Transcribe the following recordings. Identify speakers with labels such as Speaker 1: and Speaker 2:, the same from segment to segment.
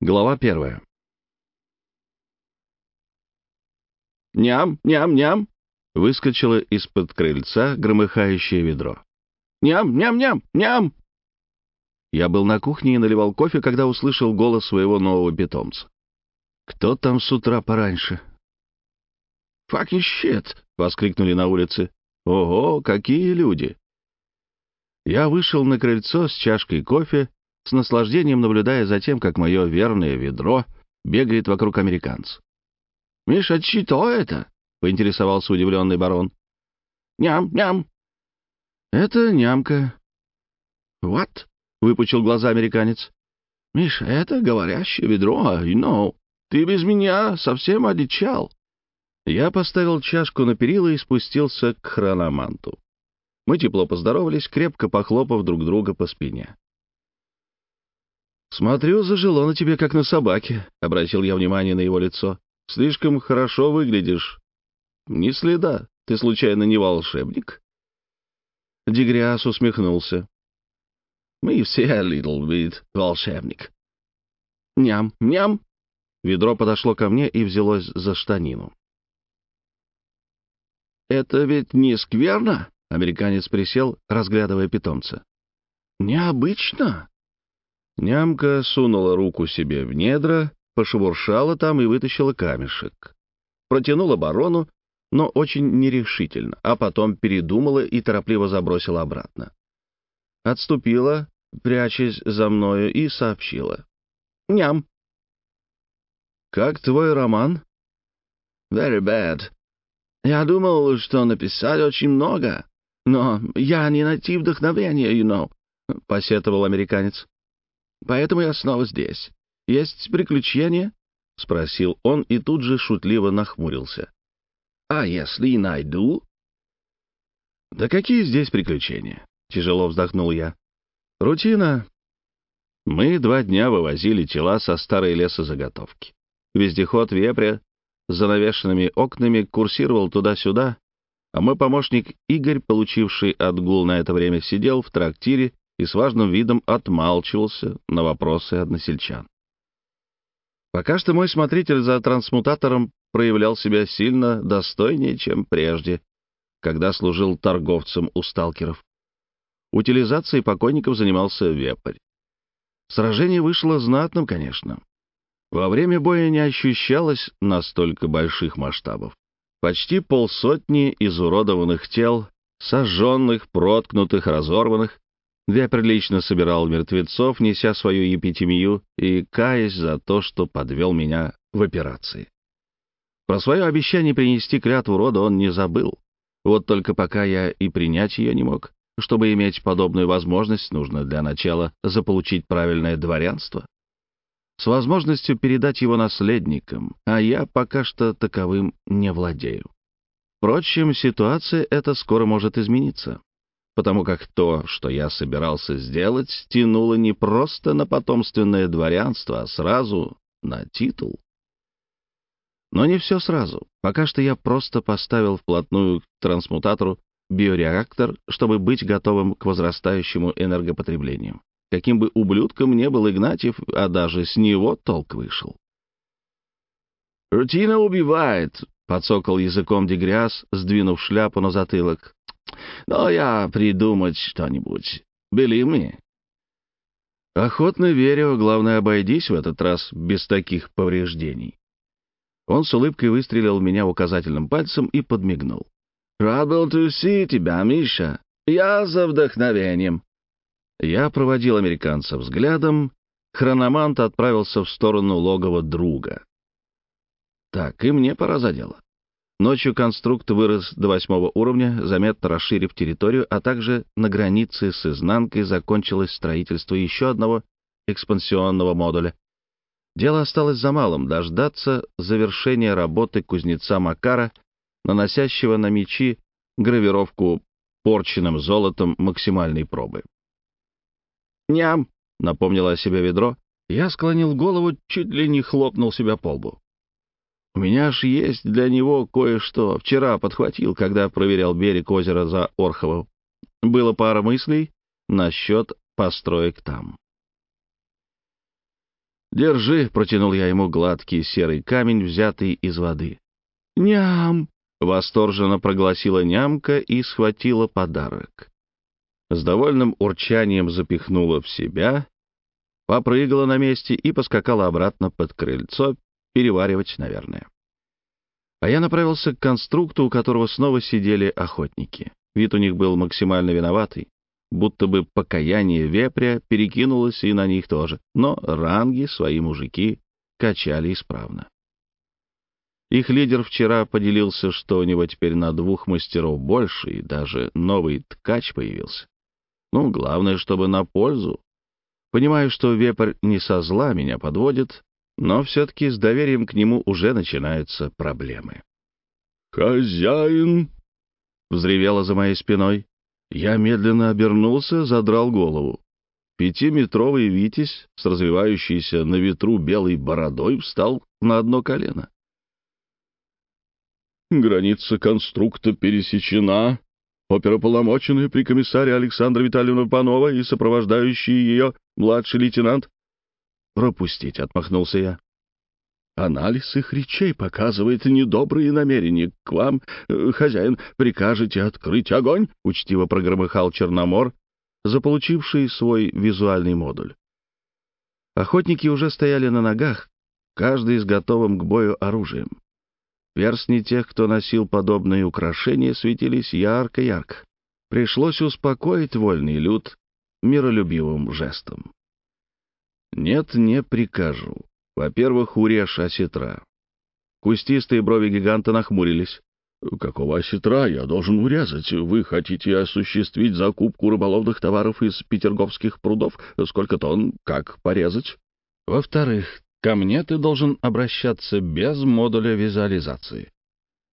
Speaker 1: Глава первая. «Ням, ням, ням!» — выскочило из-под крыльца громыхающее ведро. «Ням, ням, ням, ням!» Я был на кухне и наливал кофе, когда услышал голос своего нового питомца. «Кто там с утра пораньше?» «Факин щит!» — воскликнули на улице. «Ого, какие люди!» Я вышел на крыльцо с чашкой кофе с наслаждением наблюдая за тем, как мое верное ведро бегает вокруг американца. «Миш, от а чего это?» — поинтересовался удивленный барон. «Ням, ням!» «Это нямка». «Вот?» — выпучил глаза американец. «Миш, это говорящее ведро, you know. Ты без меня совсем одичал». Я поставил чашку на перила и спустился к хрономанту. Мы тепло поздоровались, крепко похлопав друг друга по спине. «Смотрю, зажило на тебе, как на собаке», — обратил я внимание на его лицо. «Слишком хорошо выглядишь. Ни следа. Ты, случайно, не волшебник?» Дегриас усмехнулся. «Мы все, Литл Бит, волшебник». «Ням, ням!» Ведро подошло ко мне и взялось за штанину. «Это ведь не скверно?» — американец присел, разглядывая питомца. «Необычно!» Нямка сунула руку себе в недра, пошебуршала там и вытащила камешек. Протянула барону, но очень нерешительно, а потом передумала и торопливо забросила обратно. Отступила, прячась за мною, и сообщила. «Ням!» «Как твой роман?» «Very bad. Я думал, что написать очень много, но я не найти вдохновения, you know», — посетовал американец. Поэтому я снова здесь. Есть приключения?» — спросил он и тут же шутливо нахмурился. «А если и найду?» «Да какие здесь приключения?» — тяжело вздохнул я. «Рутина. Мы два дня вывозили тела со старой лесозаготовки. Вездеход «Вепря» с занавешенными окнами курсировал туда-сюда, а мой помощник Игорь, получивший отгул на это время, сидел в трактире и с важным видом отмалчивался на вопросы односельчан. Пока что мой смотритель за трансмутатором проявлял себя сильно достойнее, чем прежде, когда служил торговцем у сталкеров. Утилизацией покойников занимался вепрь. Сражение вышло знатным, конечно. Во время боя не ощущалось настолько больших масштабов. Почти полсотни изуродованных тел, сожженных, проткнутых, разорванных, я прилично собирал мертвецов, неся свою епитемию и каясь за то, что подвел меня в операции. Про свое обещание принести клятву рода он не забыл. Вот только пока я и принять ее не мог. Чтобы иметь подобную возможность, нужно для начала заполучить правильное дворянство с возможностью передать его наследникам, а я пока что таковым не владею. Впрочем, ситуация эта скоро может измениться потому как то, что я собирался сделать, тянуло не просто на потомственное дворянство, а сразу на титул. Но не все сразу. Пока что я просто поставил вплотную к трансмутатору биореактор, чтобы быть готовым к возрастающему энергопотреблению. Каким бы ублюдком не был Игнатьев, а даже с него толк вышел. «Рутина убивает», — подсокал языком Дегряз, сдвинув шляпу на затылок. Но я придумать что-нибудь. Believe me. Охотно верю, главное, обойдись в этот раз без таких повреждений. Он с улыбкой выстрелил меня указательным пальцем и подмигнул. «Рад был тебя, Миша. Я за вдохновением». Я проводил американца взглядом. Хрономант отправился в сторону логова друга. «Так, и мне пора за дело. Ночью конструкт вырос до восьмого уровня, заметно расширив территорию, а также на границе с изнанкой закончилось строительство еще одного экспансионного модуля. Дело осталось за малым — дождаться завершения работы кузнеца Макара, наносящего на мечи гравировку порченным золотом максимальной пробы. «Ням!» — напомнило о себе ведро. Я склонил голову, чуть ли не хлопнул себя по лбу. У меня ж есть для него кое-что. Вчера подхватил, когда проверял берег озера за Орховым. Было пара мыслей насчет построек там. «Держи», — протянул я ему гладкий серый камень, взятый из воды. «Ням!» — восторженно прогласила нямка и схватила подарок. С довольным урчанием запихнула в себя, попрыгала на месте и поскакала обратно под крыльцо, Переваривать, наверное. А я направился к конструкту, у которого снова сидели охотники. Вид у них был максимально виноватый, будто бы покаяние вепря перекинулось и на них тоже, но ранги свои мужики качали исправно. Их лидер вчера поделился, что у него теперь на двух мастеров больше, и даже новый ткач появился. Ну, главное, чтобы на пользу. Понимаю, что вепрь не со зла меня подводит, но все-таки с доверием к нему уже начинаются проблемы. «Хозяин!» — взревело за моей спиной. Я медленно обернулся, задрал голову. Пятиметровый витязь с развивающейся на ветру белой бородой встал на одно колено. «Граница конструкта пересечена», оперополномоченный при комиссаре Александра Витальевна Панова и сопровождающий ее младший лейтенант пропустить», — отмахнулся я. «Анализ их речей показывает недобрые намерения. К вам, э, хозяин, прикажете открыть огонь?» — учтиво прогромыхал Черномор, заполучивший свой визуальный модуль. Охотники уже стояли на ногах, каждый с готовым к бою оружием. Перстни тех, кто носил подобные украшения, светились ярко-ярко. Пришлось успокоить вольный люд миролюбивым жестом. Нет, не прикажу. Во-первых, урежь осетра. Кустистые брови гиганта нахмурились. «Какого осетра я должен урезать? Вы хотите осуществить закупку рыболовных товаров из петерговских прудов? Сколько тонн? Как порезать?» «Во-вторых, ко мне ты должен обращаться без модуля визуализации.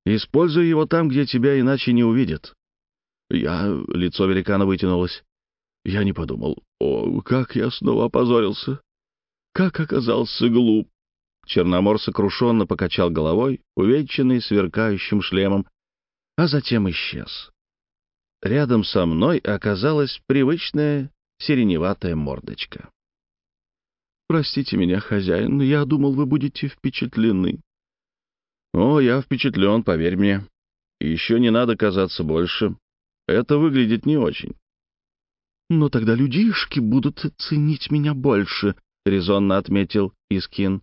Speaker 1: Используй его там, где тебя иначе не увидят». «Я...» — лицо великана вытянулось. «Я не подумал. О, как я снова опозорился!» Как оказался глуп! Черномор сокрушенно покачал головой, увенчанный сверкающим шлемом, а затем исчез. Рядом со мной оказалась привычная сиреневатая мордочка. «Простите меня, хозяин, я думал, вы будете впечатлены». «О, я впечатлен, поверь мне. Еще не надо казаться больше. Это выглядит не очень». «Но тогда людишки будут ценить меня больше», — резонно отметил Искин.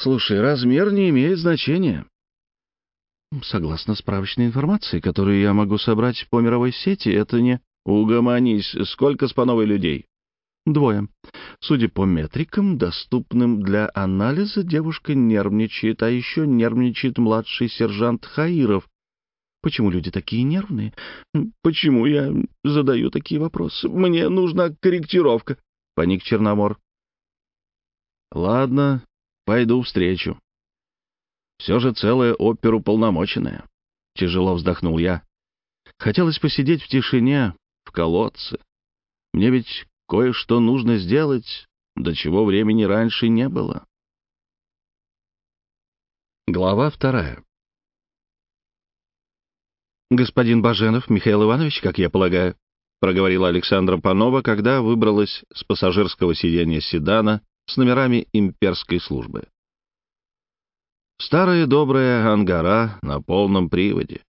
Speaker 1: «Слушай, размер не имеет значения». «Согласно справочной информации, которую я могу собрать по мировой сети, это не...» «Угомонись. Сколько с людей?» «Двое. Судя по метрикам, доступным для анализа, девушка нервничает, а еще нервничает младший сержант Хаиров. Почему люди такие нервные? Почему я задаю такие вопросы? Мне нужна корректировка». Паник Черномор. Ладно, пойду встречу. Все же целая оперу полномоченная. Тяжело вздохнул я. Хотелось посидеть в тишине, в колодце. Мне ведь кое-что нужно сделать, до чего времени раньше не было. Глава вторая. «Господин Баженов, Михаил Иванович, как я полагаю?» — проговорила Александра Панова, когда выбралась с пассажирского сиденья седана с номерами имперской службы. Старая добрая ангара на полном приводе.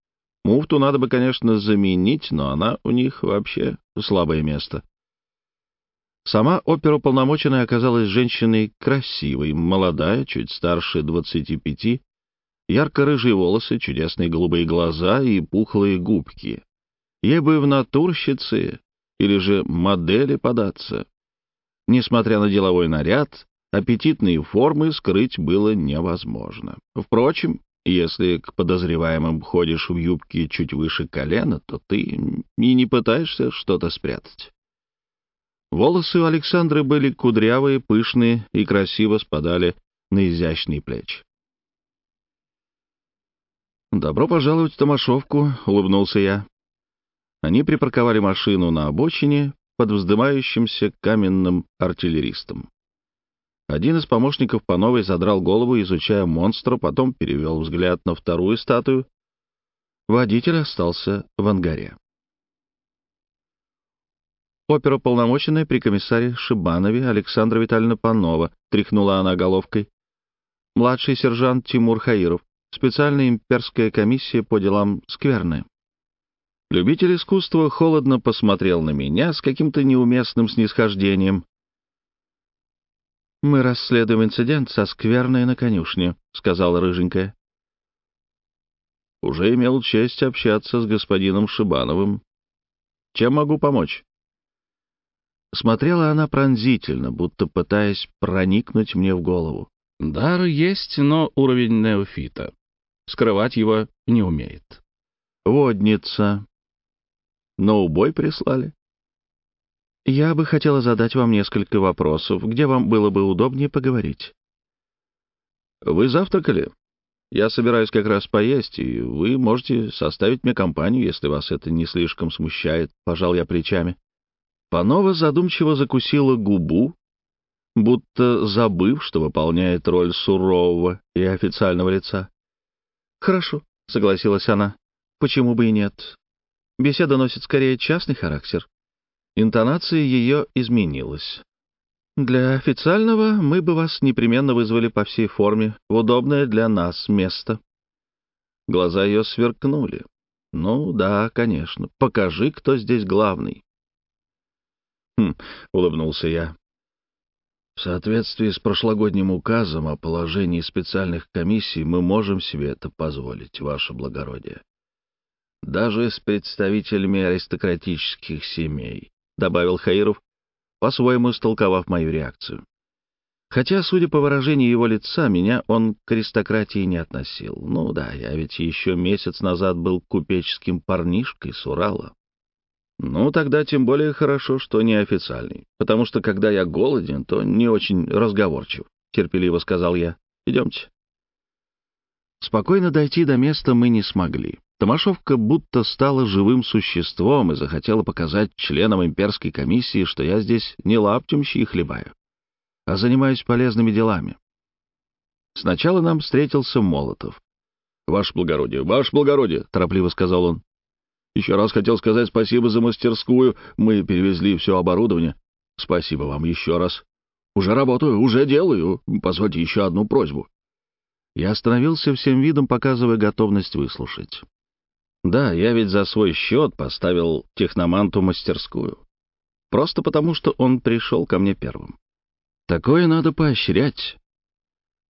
Speaker 1: Муфту надо бы, конечно, заменить, но она у них вообще слабое место. Сама оперуполномоченная оказалась женщиной красивой, молодая, чуть старше 25, ярко-рыжие волосы, чудесные голубые глаза и пухлые губки ей бы в натурщице или же модели податься. Несмотря на деловой наряд, аппетитные формы скрыть было невозможно. Впрочем, если к подозреваемым ходишь в юбке чуть выше колена, то ты и не пытаешься что-то спрятать. Волосы у Александры были кудрявые, пышные и красиво спадали на изящные плечи. «Добро пожаловать в Томашовку», — улыбнулся я. Они припарковали машину на обочине под вздымающимся каменным артиллеристом. Один из помощников по новой задрал голову, изучая монстра, потом перевел взгляд на вторую статую. Водитель остался в ангаре. Оперополномоченная при комиссаре Шибанове Александра Витальевна Панова тряхнула она головкой. Младший сержант Тимур Хаиров, специальная имперская комиссия по делам скверны. Любитель искусства холодно посмотрел на меня с каким-то неуместным снисхождением. «Мы расследуем инцидент со скверной на конюшне», — сказала Рыженькая. «Уже имел честь общаться с господином Шибановым. Чем могу помочь?» Смотрела она пронзительно, будто пытаясь проникнуть мне в голову. Дар есть, но уровень неофита. Скрывать его не умеет. «Водница», но убой прислали. Я бы хотела задать вам несколько вопросов, где вам было бы удобнее поговорить. Вы завтракали? Я собираюсь как раз поесть, и вы можете составить мне компанию, если вас это не слишком смущает, пожал я плечами. Панова задумчиво закусила губу, будто забыв, что выполняет роль сурового и официального лица. «Хорошо», — согласилась она, — «почему бы и нет? Беседа носит скорее частный характер. Интонация ее изменилась. Для официального мы бы вас непременно вызвали по всей форме, в удобное для нас место. Глаза ее сверкнули. Ну да, конечно. Покажи, кто здесь главный. Хм, улыбнулся я. В соответствии с прошлогодним указом о положении специальных комиссий мы можем себе это позволить, ваше благородие даже с представителями аристократических семей», — добавил Хаиров, по-своему истолковав мою реакцию. Хотя, судя по выражению его лица, меня он к аристократии не относил. Ну да, я ведь еще месяц назад был купеческим парнишкой с Урала. Ну, тогда тем более хорошо, что не официальный, потому что, когда я голоден, то не очень разговорчив, — терпеливо сказал я. Идемте. Спокойно дойти до места мы не смогли. Томашовка будто стала живым существом и захотела показать членам имперской комиссии, что я здесь не лаптемщи и хлебаю, а занимаюсь полезными делами. Сначала нам встретился Молотов. «Ваше благородие, ваше благородие!» — торопливо сказал он. «Еще раз хотел сказать спасибо за мастерскую. Мы перевезли все оборудование. Спасибо вам еще раз. Уже работаю, уже делаю. Позвольте еще одну просьбу». Я остановился всем видом, показывая готовность выслушать. Да, я ведь за свой счет поставил техноманту мастерскую. Просто потому, что он пришел ко мне первым. Такое надо поощрять.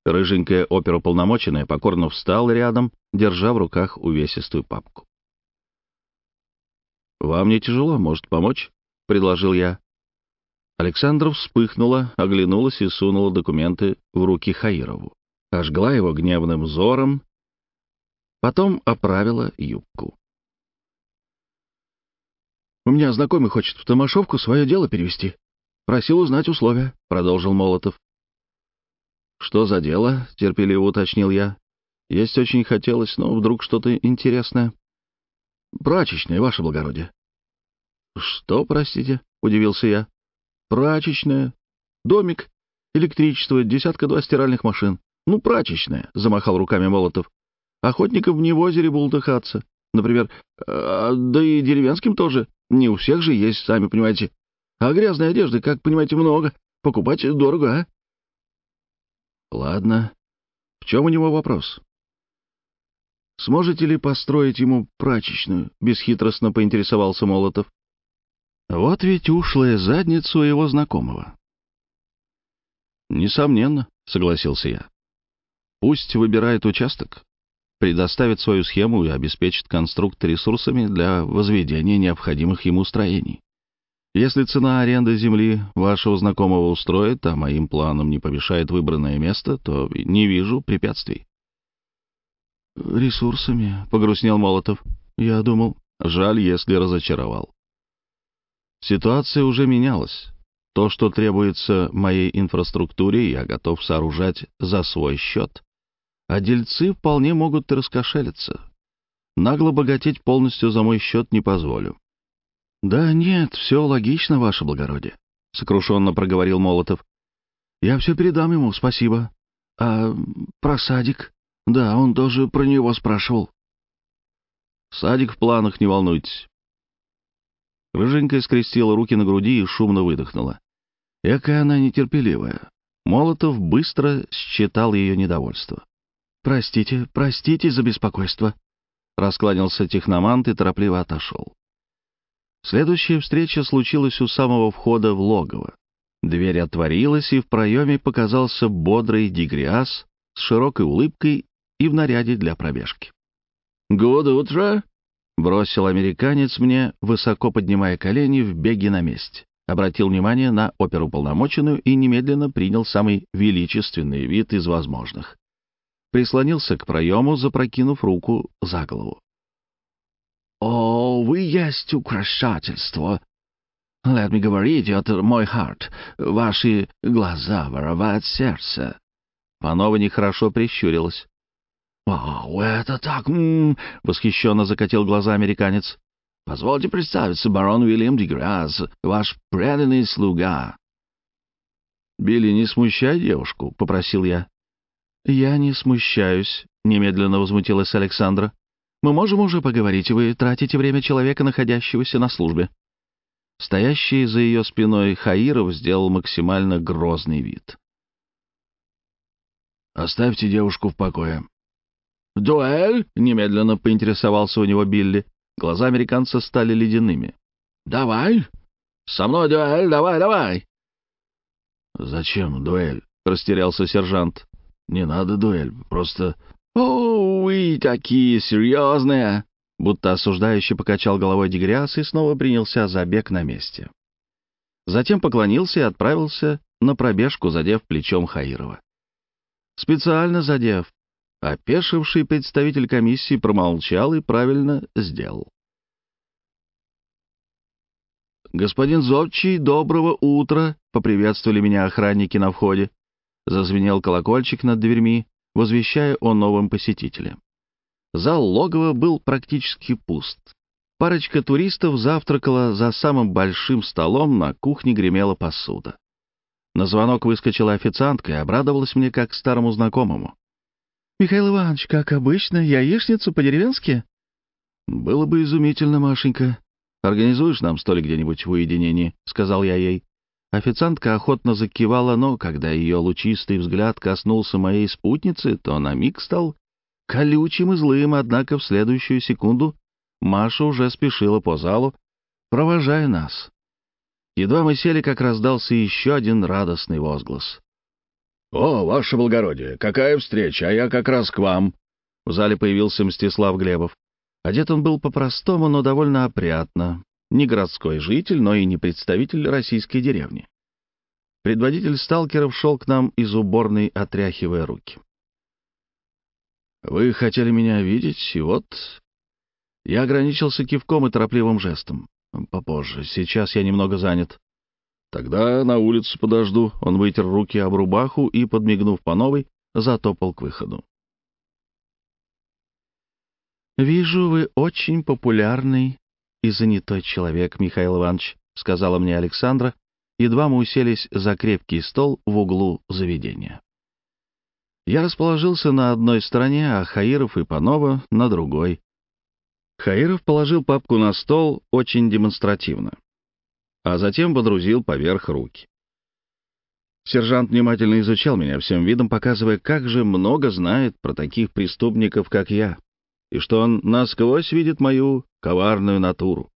Speaker 1: Рыженькая оперуполномоченная покорно встал рядом, держа в руках увесистую папку. «Вам не тяжело, может помочь?» — предложил я. Александра вспыхнула, оглянулась и сунула документы в руки Хаирову. Ожгла его гневным взором, Потом оправила юбку. «У меня знакомый хочет в Томашовку свое дело перевести. Просил узнать условия», — продолжил Молотов. «Что за дело?» — терпеливо уточнил я. «Есть очень хотелось, но вдруг что-то интересное». «Прачечная, ваше благородие». «Что, простите?» — удивился я. «Прачечная. Домик. Электричество. Десятка-два стиральных машин. Ну, прачечная», — замахал руками Молотов. Охотникам в Невозере бултыхаться, например, э, да и деревенским тоже. Не у всех же есть, сами понимаете. А грязной одежды, как понимаете, много. Покупать дорого, а? Ладно. В чем у него вопрос? Сможете ли построить ему прачечную? Бесхитростно поинтересовался Молотов. Вот ведь ушлая задница у его знакомого. Несомненно, согласился я. Пусть выбирает участок предоставит свою схему и обеспечит конструкт ресурсами для возведения необходимых ему строений. Если цена аренды земли вашего знакомого устроит, а моим планам не помешает выбранное место, то не вижу препятствий. «Ресурсами», — погрустнел Молотов. «Я думал, жаль, если разочаровал». Ситуация уже менялась. То, что требуется моей инфраструктуре, я готов сооружать за свой счет а дельцы вполне могут раскошелиться. Нагло богатеть полностью за мой счет не позволю. — Да нет, все логично, ваше благородие, — сокрушенно проговорил Молотов. — Я все передам ему, спасибо. — А про садик? Да, он тоже про него спрашивал. — Садик в планах, не волнуйтесь. Рыженькая скрестила руки на груди и шумно выдохнула. Экая она нетерпеливая. Молотов быстро считал ее недовольство. «Простите, простите за беспокойство», — раскланялся техномант и торопливо отошел. Следующая встреча случилась у самого входа в логово. Дверь отворилась, и в проеме показался бодрый Дигриас с широкой улыбкой и в наряде для пробежки. Год утро!» — бросил американец мне, высоко поднимая колени в беге на месте. Обратил внимание на оперуполномоченную и немедленно принял самый величественный вид из возможных прислонился к проему, запрокинув руку за голову. «О, вы есть украшательство! Let me говорить, это мой heart, Ваши глаза воровают сердце!» Панова нехорошо прищурилась. «Вау, это так...» — восхищенно закатил глаза американец. «Позвольте представиться, барон Уильям Деграсс, ваш преданный слуга». «Билли, не смущай девушку», — попросил я. «Я не смущаюсь», — немедленно возмутилась Александра. «Мы можем уже поговорить, вы тратите время человека, находящегося на службе». Стоящий за ее спиной Хаиров сделал максимально грозный вид. «Оставьте девушку в покое». «Дуэль?» — немедленно поинтересовался у него Билли. Глаза американца стали ледяными. «Давай! Со мной дуэль! Давай, давай!» «Зачем дуэль?» — растерялся сержант. Не надо дуэль, просто... «О, вы такие серьезные!» Будто осуждающе покачал головой Дегряс и снова принялся за бег на месте. Затем поклонился и отправился на пробежку, задев плечом Хаирова. Специально задев, опешивший представитель комиссии промолчал и правильно сделал. «Господин Зодчий, доброго утра!» — поприветствовали меня охранники на входе. Зазвенел колокольчик над дверьми, возвещая о новом посетителе. Зал логова был практически пуст. Парочка туристов завтракала за самым большим столом, на кухне гремела посуда. На звонок выскочила официантка и обрадовалась мне как старому знакомому. «Михаил Иванович, как обычно, яичницу по-деревенски?» «Было бы изумительно, Машенька. Организуешь нам столик где-нибудь в уединении?» — сказал я ей. Официантка охотно закивала, но когда ее лучистый взгляд коснулся моей спутницы, то на миг стал колючим и злым, однако в следующую секунду Маша уже спешила по залу, провожая нас. Едва мы сели, как раздался еще один радостный возглас. «О, ваше благородие, какая встреча, а я как раз к вам!» В зале появился Мстислав Глебов. Одет он был по-простому, но довольно опрятно не городской житель, но и не представитель российской деревни. Предводитель сталкеров шел к нам из уборной, отряхивая руки. «Вы хотели меня видеть, и вот...» Я ограничился кивком и торопливым жестом. «Попозже. Сейчас я немного занят». «Тогда на улицу подожду». Он вытер руки об рубаху и, подмигнув по новой, затопал к выходу. «Вижу, вы очень популярный и занятой человек, Михаил Иванович», — сказала мне Александра. Едва мы уселись за крепкий стол в углу заведения. Я расположился на одной стороне, а Хаиров и Панова — на другой. Хаиров положил папку на стол очень демонстративно, а затем подрузил поверх руки. Сержант внимательно изучал меня всем видом, показывая, как же много знает про таких преступников, как я и что он насквозь видит мою коварную натуру.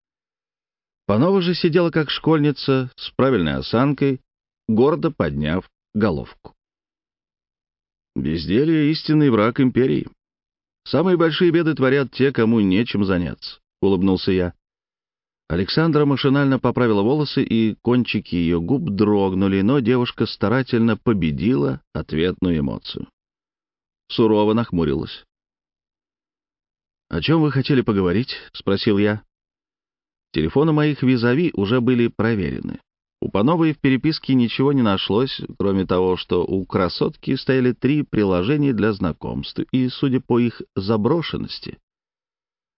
Speaker 1: Панова же сидела как школьница с правильной осанкой, гордо подняв головку. Безделье — истинный враг империи. Самые большие беды творят те, кому нечем заняться, — улыбнулся я. Александра машинально поправила волосы, и кончики ее губ дрогнули, но девушка старательно победила ответную эмоцию. Сурово нахмурилась. «О чем вы хотели поговорить?» — спросил я. Телефоны моих визави уже были проверены. У Пановой в переписке ничего не нашлось, кроме того, что у красотки стояли три приложения для знакомств, и, судя по их заброшенности,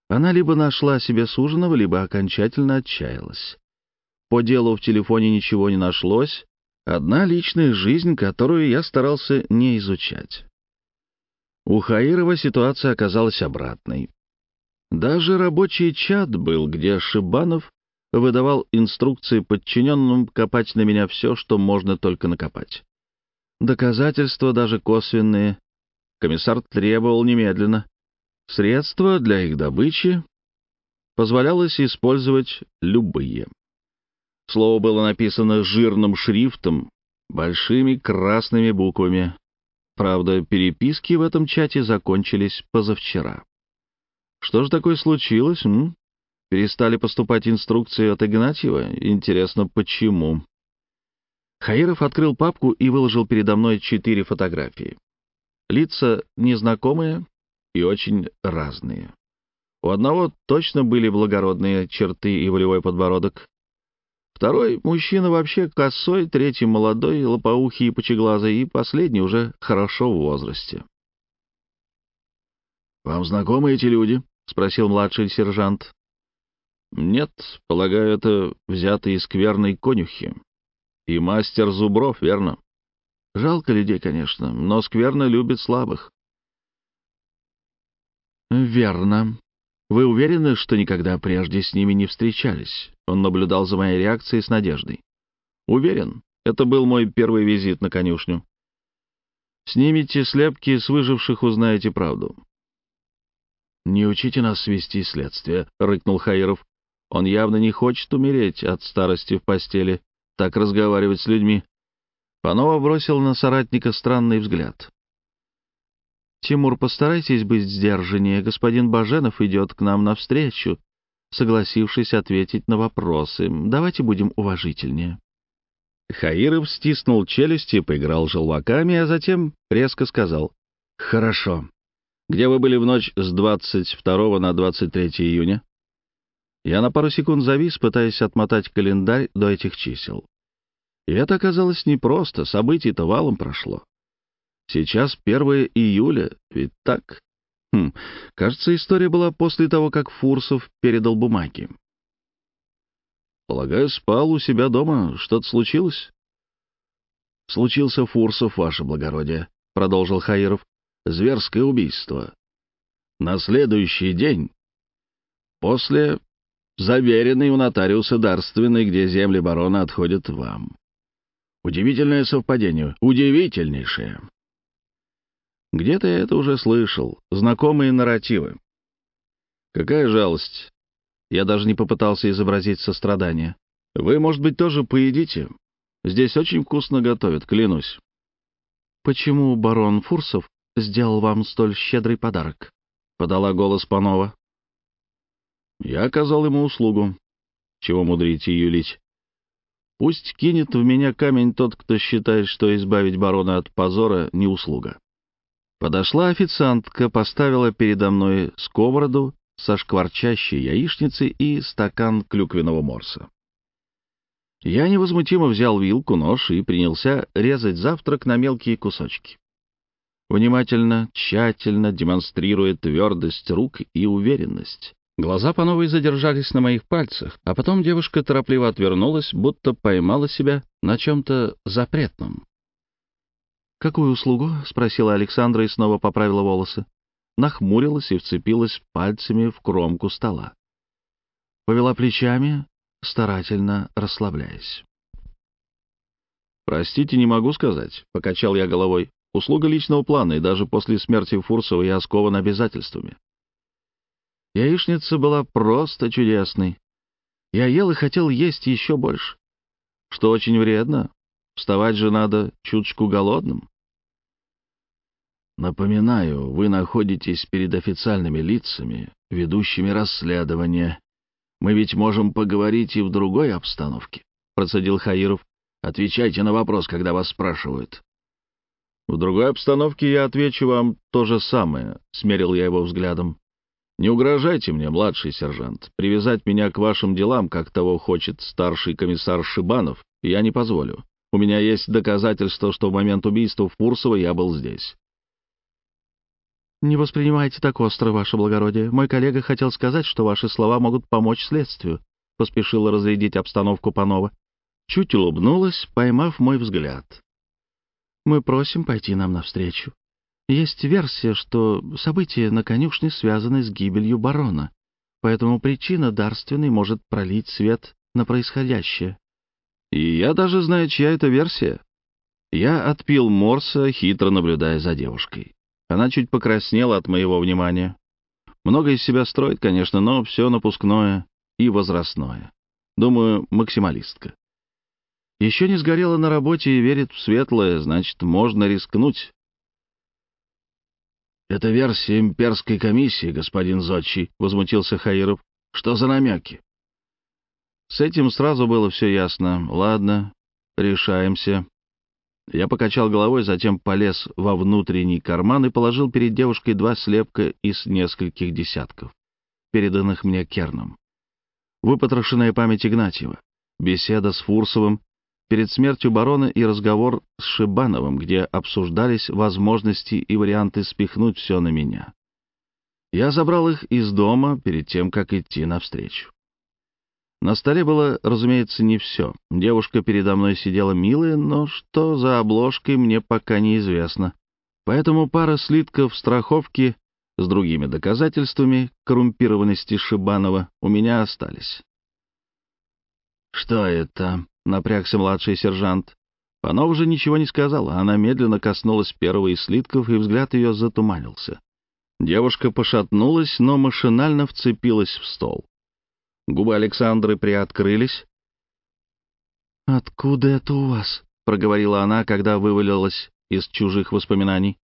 Speaker 1: она либо нашла себе суженого, либо окончательно отчаялась. По делу в телефоне ничего не нашлось, одна личная жизнь, которую я старался не изучать. У Хаирова ситуация оказалась обратной. Даже рабочий чат был, где Шибанов выдавал инструкции подчиненным копать на меня все, что можно только накопать. Доказательства, даже косвенные, комиссар требовал немедленно. Средства для их добычи позволялось использовать любые. Слово было написано жирным шрифтом, большими красными буквами. Правда, переписки в этом чате закончились позавчера. Что же такое случилось, м? Перестали поступать инструкции от Игнатьева? Интересно, почему?» Хаиров открыл папку и выложил передо мной четыре фотографии. Лица незнакомые и очень разные. У одного точно были благородные черты и волевой подбородок. Второй — мужчина вообще косой, третий — молодой, лопоухий и пучеглазый, и последний уже хорошо в возрасте. «Вам знакомы эти люди?» — спросил младший сержант. — Нет, полагаю, это взято из скверной конюхи. И мастер зубров, верно? Жалко людей, конечно, но скверно любит слабых. — Верно. Вы уверены, что никогда прежде с ними не встречались? Он наблюдал за моей реакцией с надеждой. — Уверен. Это был мой первый визит на конюшню. Снимите слепки с выживших, узнаете правду. «Не учите нас вести следствие», — рыкнул Хаиров. «Он явно не хочет умереть от старости в постели, так разговаривать с людьми». Панова бросил на соратника странный взгляд. «Тимур, постарайтесь быть сдержаннее. Господин Баженов идет к нам навстречу, согласившись ответить на вопросы. Давайте будем уважительнее». Хаиров стиснул челюсти, поиграл желваками, а затем резко сказал «Хорошо». Где вы были в ночь с 22 на 23 июня? Я на пару секунд завис, пытаясь отмотать календарь до этих чисел. И это оказалось непросто, событий-то валом прошло. Сейчас 1 июля, ведь так? Хм, кажется, история была после того, как Фурсов передал бумаги. Полагаю, спал у себя дома. Что-то случилось? Случился Фурсов, ваше благородие, — продолжил Хаиров зверское убийство. На следующий день, после заверенный у нотариуса дарственный, где земли барона отходят вам. Удивительное совпадение, удивительнейшее. Где-то я это уже слышал, знакомые нарративы. Какая жалость. Я даже не попытался изобразить сострадание. Вы, может быть, тоже поедите? Здесь очень вкусно готовят, клянусь. Почему барон Фурсов сделал вам столь щедрый подарок?» — подала голос Панова. Я оказал ему услугу. Чего мудрить и юлить? Пусть кинет в меня камень тот, кто считает, что избавить барона от позора — не услуга. Подошла официантка, поставила передо мной сковороду со шкварчащей яичницы и стакан клюквенного морса. Я невозмутимо взял вилку, нож и принялся резать завтрак на мелкие кусочки внимательно, тщательно демонстрируя твердость рук и уверенность. Глаза по новой задержались на моих пальцах, а потом девушка торопливо отвернулась, будто поймала себя на чем-то запретном. «Какую услугу?» — спросила Александра и снова поправила волосы. Нахмурилась и вцепилась пальцами в кромку стола. Повела плечами, старательно расслабляясь. «Простите, не могу сказать», — покачал я головой. Услуга личного плана, и даже после смерти Фурсова я скован обязательствами. Яичница была просто чудесной. Я ел и хотел есть еще больше. Что очень вредно. Вставать же надо чуточку голодным. Напоминаю, вы находитесь перед официальными лицами, ведущими расследование. Мы ведь можем поговорить и в другой обстановке, — процедил Хаиров. Отвечайте на вопрос, когда вас спрашивают. В другой обстановке я отвечу вам то же самое, — смерил я его взглядом. Не угрожайте мне, младший сержант. Привязать меня к вашим делам, как того хочет старший комиссар Шибанов, я не позволю. У меня есть доказательства, что в момент убийства Фурсова я был здесь. «Не воспринимайте так остро, ваше благородие. Мой коллега хотел сказать, что ваши слова могут помочь следствию», — поспешила разрядить обстановку Панова. Чуть улыбнулась, поймав мой взгляд. Мы просим пойти нам навстречу. Есть версия, что события на конюшне связаны с гибелью барона, поэтому причина дарственной может пролить свет на происходящее. И я даже знаю, чья это версия. Я отпил морса, хитро наблюдая за девушкой. Она чуть покраснела от моего внимания. Много из себя строит, конечно, но все напускное и возрастное. Думаю, максималистка. Еще не сгорела на работе и верит в светлое, значит, можно рискнуть. «Это версия имперской комиссии, господин Зодчий», — возмутился Хаиров. «Что за намеки?» С этим сразу было все ясно. Ладно, решаемся. Я покачал головой, затем полез во внутренний карман и положил перед девушкой два слепка из нескольких десятков, переданных мне Керном. Выпотрошенная память Игнатьева, беседа с Фурсовым перед смертью барона и разговор с Шибановым, где обсуждались возможности и варианты спихнуть все на меня. Я забрал их из дома перед тем, как идти навстречу. На столе было, разумеется, не все. Девушка передо мной сидела милая, но что за обложкой, мне пока неизвестно. Поэтому пара слитков страховки с другими доказательствами коррумпированности Шибанова у меня остались. «Что это?» — напрягся младший сержант. Панов же ничего не сказала. Она медленно коснулась первого из слитков, и взгляд ее затуманился. Девушка пошатнулась, но машинально вцепилась в стол. Губы Александры приоткрылись. «Откуда это у вас?» — проговорила она, когда вывалилась из чужих воспоминаний.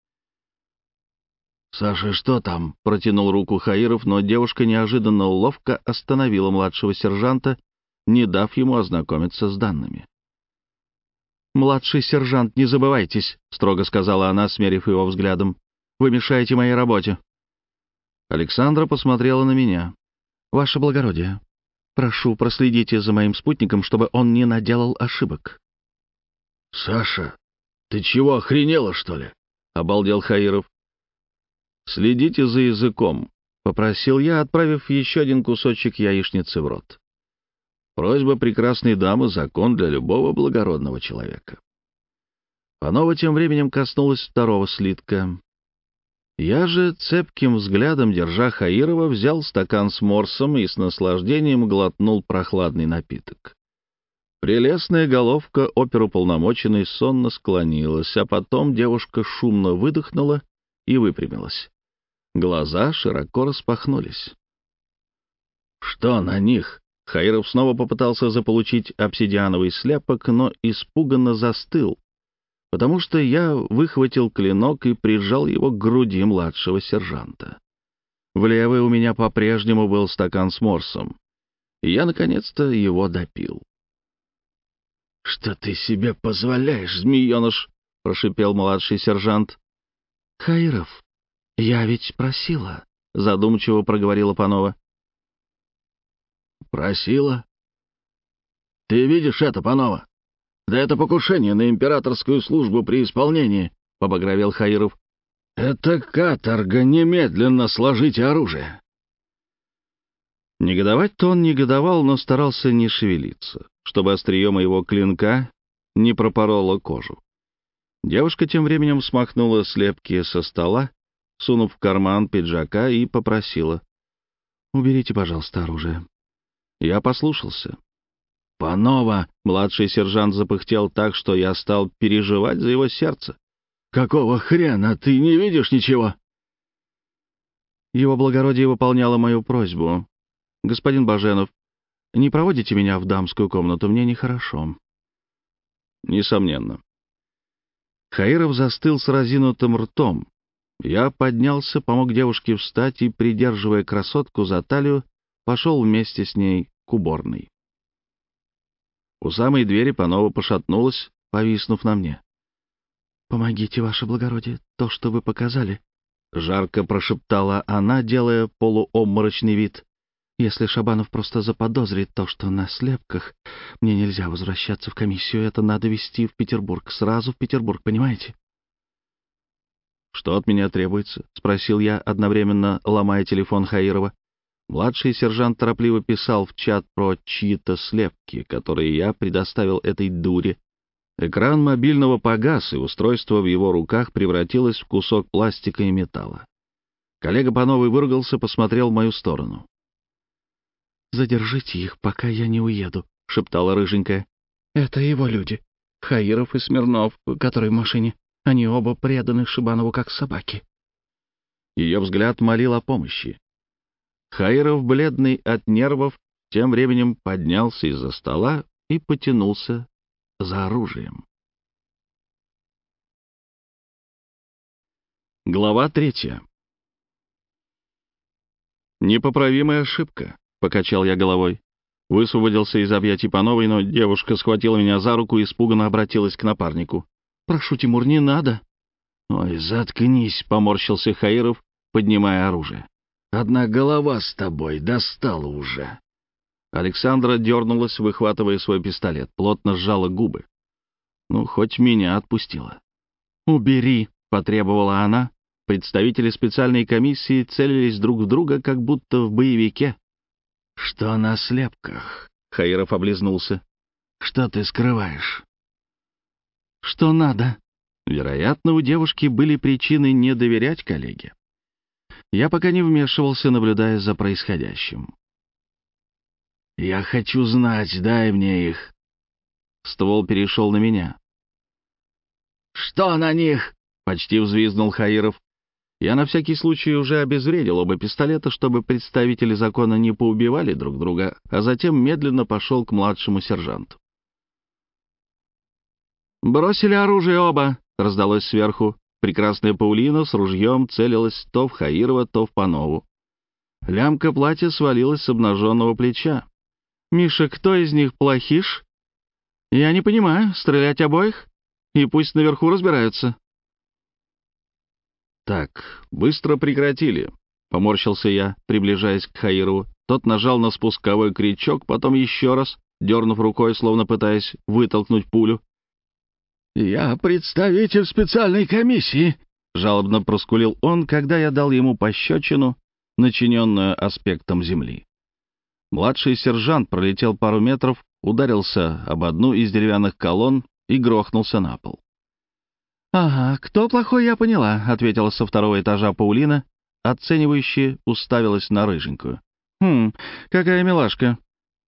Speaker 1: «Саша, что там?» — протянул руку Хаиров, но девушка неожиданно ловко остановила младшего сержанта не дав ему ознакомиться с данными. «Младший сержант, не забывайтесь», — строго сказала она, смерив его взглядом. «Вы мешаете моей работе». Александра посмотрела на меня. «Ваше благородие, прошу, проследите за моим спутником, чтобы он не наделал ошибок». «Саша, ты чего, охренела, что ли?» — обалдел Хаиров. «Следите за языком», — попросил я, отправив еще один кусочек яичницы в рот. Просьба прекрасной дамы — закон для любого благородного человека. Панова тем временем коснулась второго слитка. Я же, цепким взглядом держа Хаирова, взял стакан с морсом и с наслаждением глотнул прохладный напиток. Прелестная головка оперуполномоченной сонно склонилась, а потом девушка шумно выдохнула и выпрямилась. Глаза широко распахнулись. «Что на них?» Хаиров снова попытался заполучить обсидиановый слепок, но испуганно застыл, потому что я выхватил клинок и прижал его к груди младшего сержанта. В левой у меня по-прежнему был стакан с морсом, и я, наконец-то, его допил. — Что ты себе позволяешь, змееныш? — прошипел младший сержант. — Хаиров, я ведь просила, — задумчиво проговорила Панова. Просила. Ты видишь это, Панова? Да это покушение на императорскую службу при исполнении, — побагровел Хаиров. Это каторга, немедленно сложите оружие. Негодовать-то он негодовал, но старался не шевелиться, чтобы острие моего клинка не пропороло кожу. Девушка тем временем смахнула слепки со стола, сунув в карман пиджака и попросила. «Уберите, пожалуйста, оружие». Я послушался. «Панова!» — младший сержант запыхтел так, что я стал переживать за его сердце. «Какого хрена? Ты не видишь ничего?» Его благородие выполняло мою просьбу. «Господин Баженов, не проводите меня в дамскую комнату, мне нехорошо». «Несомненно». Хаиров застыл с разинутым ртом. Я поднялся, помог девушке встать и, придерживая красотку за талию, пошел вместе с ней к уборной. У самой двери Панова пошатнулась, повиснув на мне. «Помогите, ваше благородие, то, что вы показали», — жарко прошептала она, делая полуобморочный вид. «Если Шабанов просто заподозрит то, что на слепках, мне нельзя возвращаться в комиссию, это надо вести в Петербург, сразу в Петербург, понимаете?» «Что от меня требуется?» — спросил я, одновременно ломая телефон Хаирова. Младший сержант торопливо писал в чат про чьи-то слепки, которые я предоставил этой дуре. Экран мобильного погас, и устройство в его руках превратилось в кусок пластика и металла. Коллега по новой выругался, посмотрел в мою сторону. «Задержите их, пока я не уеду», — шептала рыженькая. «Это его люди. Хаиров и Смирнов, который в машине. Они оба преданы Шибанову как собаки». Ее взгляд молил о помощи. Хаиров, бледный от нервов, тем временем поднялся из-за стола и потянулся за оружием. Глава третья. «Непоправимая ошибка», — покачал я головой. Высвободился из объятий по новой, но девушка схватила меня за руку и испуганно обратилась к напарнику. «Прошу, Тимур, не надо!» «Ой, заткнись!» — поморщился Хаиров, поднимая оружие. Одна голова с тобой достала уже». Александра дернулась, выхватывая свой пистолет, плотно сжала губы. «Ну, хоть меня отпустила». «Убери», — потребовала она. Представители специальной комиссии целились друг в друга, как будто в боевике. «Что на слепках?» — Хаиров облизнулся. «Что ты скрываешь?» «Что надо?» Вероятно, у девушки были причины не доверять коллеге я пока не вмешивался, наблюдая за происходящим. «Я хочу знать, дай мне их!» Ствол перешел на меня. «Что на них?» — почти взвизгнул Хаиров. Я на всякий случай уже обезвредил оба пистолета, чтобы представители закона не поубивали друг друга, а затем медленно пошел к младшему сержанту. «Бросили оружие оба!» — раздалось сверху. Прекрасная Паулина с ружьем целилась то в Хаирова, то в Панову. Лямка платья свалилась с обнаженного плеча. «Миша, кто из них плохиш?» «Я не понимаю. Стрелять обоих? И пусть наверху разбираются». «Так, быстро прекратили», — поморщился я, приближаясь к Хаирову. Тот нажал на спусковой крючок, потом еще раз, дернув рукой, словно пытаясь вытолкнуть пулю. «Я представитель специальной комиссии», — жалобно проскулил он, когда я дал ему пощечину, начиненную аспектом земли. Младший сержант пролетел пару метров, ударился об одну из деревянных колонн и грохнулся на пол. «Ага, кто плохой, я поняла», — ответила со второго этажа Паулина, оценивающе уставилась на рыженькую. «Хм, какая милашка.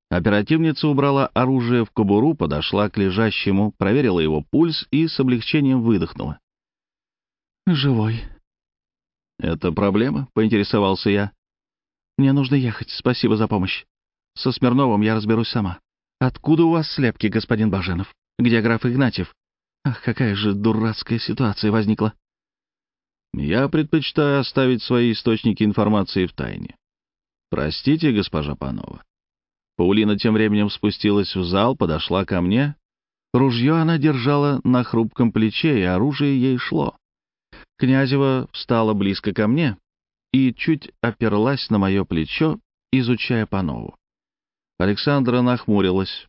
Speaker 1: Оперативница убрала оружие в кобуру, подошла к лежащему, проверила его пульс и с облегчением выдохнула. «Живой». «Это проблема?» — поинтересовался я. «Мне нужно ехать. Спасибо за помощь. Со Смирновым я разберусь сама. Откуда у вас слепки, господин Баженов? Где граф Игнатьев? Ах, какая же дурацкая ситуация возникла!» «Я предпочитаю оставить свои источники информации в тайне. Простите, госпожа Панова». Паулина тем временем спустилась в зал, подошла ко мне. Ружье она держала на хрупком плече, и оружие ей шло. Князева встала близко ко мне и чуть оперлась на мое плечо, изучая Панову. Александра нахмурилась.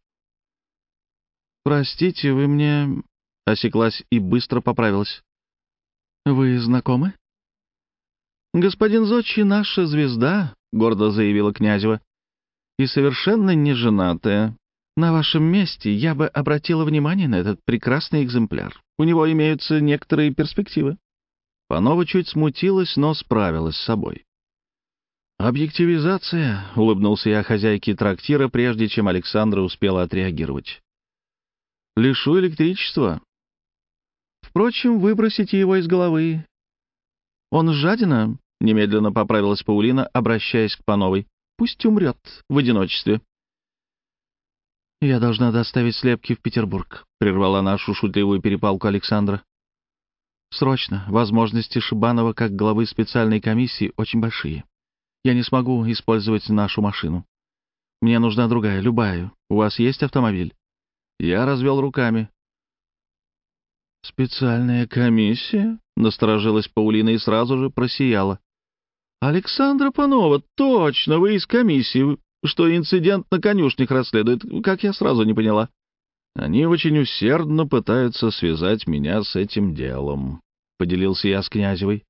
Speaker 1: «Простите, вы мне...» — осеклась и быстро поправилась. «Вы знакомы?» «Господин Зочи — наша звезда», — гордо заявила Князева и совершенно не женатая. На вашем месте я бы обратила внимание на этот прекрасный экземпляр. У него имеются некоторые перспективы». Панова чуть смутилась, но справилась с собой. «Объективизация», — улыбнулся я хозяйке трактира, прежде чем Александра успела отреагировать. «Лишу электричества. Впрочем, выбросите его из головы. Он жадина?» — немедленно поправилась Паулина, обращаясь к Пановой. Пусть умрет в одиночестве. «Я должна доставить слепки в Петербург», — прервала нашу шутливую перепалку Александра. «Срочно. Возможности Шибанова как главы специальной комиссии очень большие. Я не смогу использовать нашу машину. Мне нужна другая, любая. У вас есть автомобиль?» Я развел руками. «Специальная комиссия?» — насторожилась Паулина и сразу же просияла. «Александра Панова, точно, вы из комиссии, что инцидент на конюшнях расследует, как я сразу не поняла». «Они очень усердно пытаются связать меня с этим делом», — поделился я с Князевой.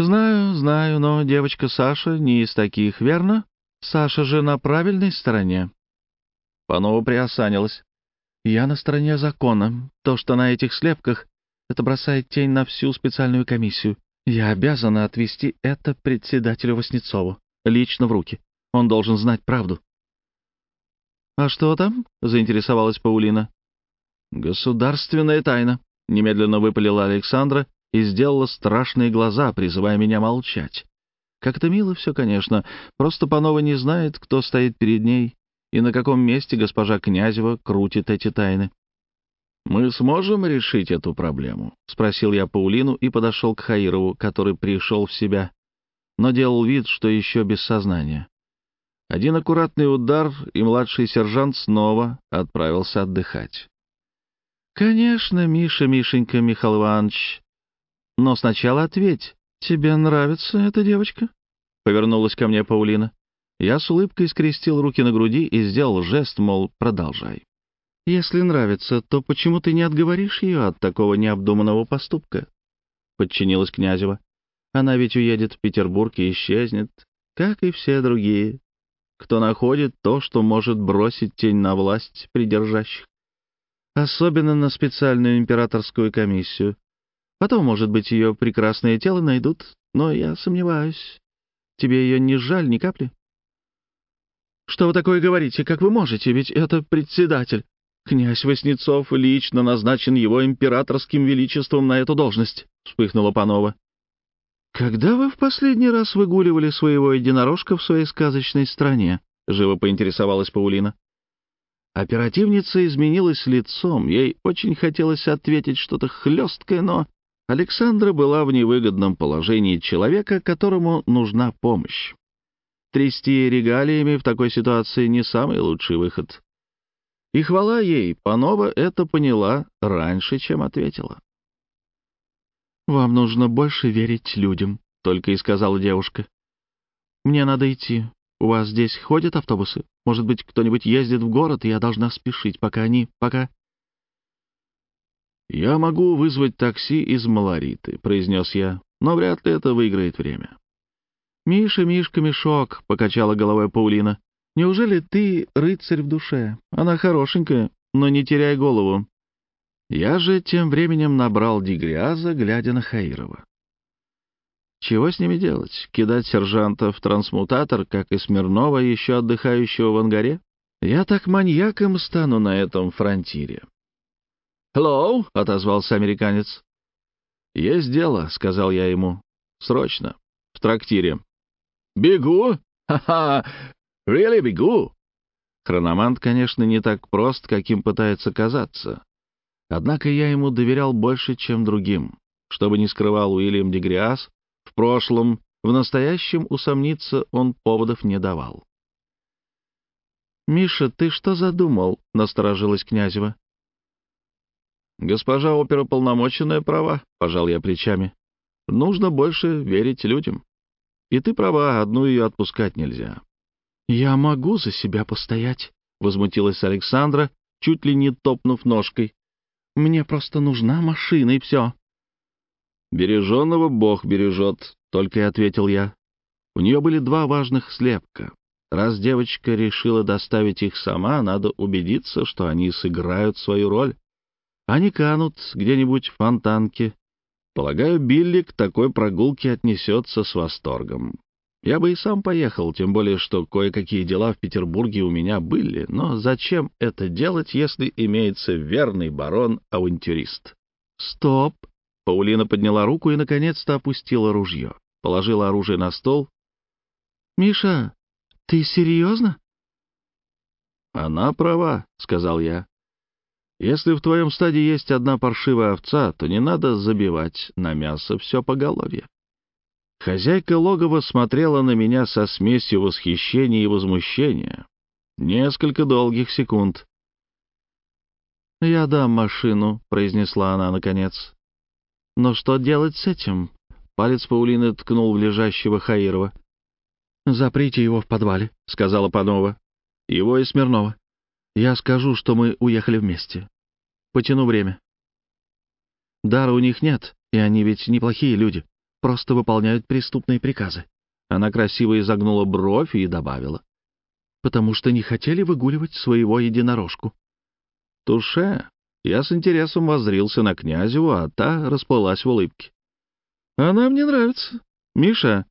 Speaker 1: «Знаю, знаю, но девочка Саша не из таких, верно? Саша же на правильной стороне». Панова приосанилась. «Я на стороне закона. То, что на этих слепках, это бросает тень на всю специальную комиссию. Я обязана отвести это председателю Васнецову, лично в руки. Он должен знать правду». «А что там?» — заинтересовалась Паулина. «Государственная тайна», — немедленно выпалила Александра и сделала страшные глаза, призывая меня молчать. Как-то мило все, конечно, просто Панова не знает, кто стоит перед ней и на каком месте госпожа Князева крутит эти тайны. «Мы сможем решить эту проблему?» — спросил я Паулину и подошел к Хаирову, который пришел в себя, но делал вид, что еще без сознания. Один аккуратный удар, и младший сержант снова отправился отдыхать. «Конечно, Миша, Мишенька, Михаил Иванович. Но сначала ответь, тебе нравится эта девочка?» — повернулась ко мне Паулина. Я с улыбкой скрестил руки на груди и сделал жест, мол, продолжай. Если нравится, то почему ты не отговоришь ее от такого необдуманного поступка?» Подчинилась Князева. «Она ведь уедет в Петербург и исчезнет, как и все другие, кто находит то, что может бросить тень на власть придержащих. Особенно на специальную императорскую комиссию. Потом, может быть, ее прекрасное тело найдут, но я сомневаюсь. Тебе ее не жаль ни капли?» «Что вы такое говорите? Как вы можете? Ведь это председатель!» «Князь Васнецов лично назначен его императорским величеством на эту должность», — вспыхнула Панова. «Когда вы в последний раз выгуливали своего единорожка в своей сказочной стране?» — живо поинтересовалась Паулина. Оперативница изменилась лицом, ей очень хотелось ответить что-то хлесткое, но Александра была в невыгодном положении человека, которому нужна помощь. Трясти регалиями в такой ситуации не самый лучший выход. И хвала ей, Панова это поняла раньше, чем ответила. «Вам нужно больше верить людям», — только и сказала девушка. «Мне надо идти. У вас здесь ходят автобусы? Может быть, кто-нибудь ездит в город, и я должна спешить, пока они... пока...» «Я могу вызвать такси из Малориты», — произнес я, — «но вряд ли это выиграет время». «Миша, Мишка, мешок», — покачала головой Паулина. Неужели ты рыцарь в душе? Она хорошенькая, но не теряй голову». Я же тем временем набрал дегряза, глядя на Хаирова. Чего с ними делать? Кидать сержанта в трансмутатор, как и Смирнова, еще отдыхающего в ангаре? Я так маньяком стану на этом фронтире. «Хеллоу!» — отозвался американец. «Есть дело», — сказал я ему. «Срочно. В трактире». «Бегу! Ха-ха! Really бегу!» Хрономант, конечно, не так прост, каким пытается казаться. Однако я ему доверял больше, чем другим. Чтобы не скрывал Уильям Дегриас, в прошлом, в настоящем усомниться он поводов не давал. «Миша, ты что задумал?» — насторожилась Князева. «Госпожа оперополномоченная права», — пожал я плечами. «Нужно больше верить людям. И ты права, одну ее отпускать нельзя. «Я могу за себя постоять», — возмутилась Александра, чуть ли не топнув ножкой. «Мне просто нужна машина, и все». «Береженного Бог бережет», — только и ответил я. У нее были два важных слепка. Раз девочка решила доставить их сама, надо убедиться, что они сыграют свою роль. Они канут где-нибудь в фонтанке. Полагаю, Билли к такой прогулке отнесется с восторгом. Я бы и сам поехал, тем более, что кое-какие дела в Петербурге у меня были, но зачем это делать, если имеется верный барон-авантюрист? Стоп! Паулина подняла руку и, наконец-то, опустила ружье. Положила оружие на стол. «Миша, ты серьезно?» «Она права», — сказал я. «Если в твоем стаде есть одна паршивая овца, то не надо забивать на мясо все поголовье». Хозяйка логова смотрела на меня со смесью восхищения и возмущения. Несколько долгих секунд. «Я дам машину», — произнесла она наконец. «Но что делать с этим?» — палец Паулины ткнул в лежащего Хаирова. «Заприте его в подвале», — сказала Панова. «Его и Смирнова. Я скажу, что мы уехали вместе. Потяну время. Дара у них нет, и они ведь неплохие люди просто выполняют преступные приказы. Она красиво изогнула бровь и добавила. Потому что не хотели выгуливать своего единорожку. Туше, я с интересом воззрился на князеву, а та расплылась в улыбке. Она мне нравится. Миша,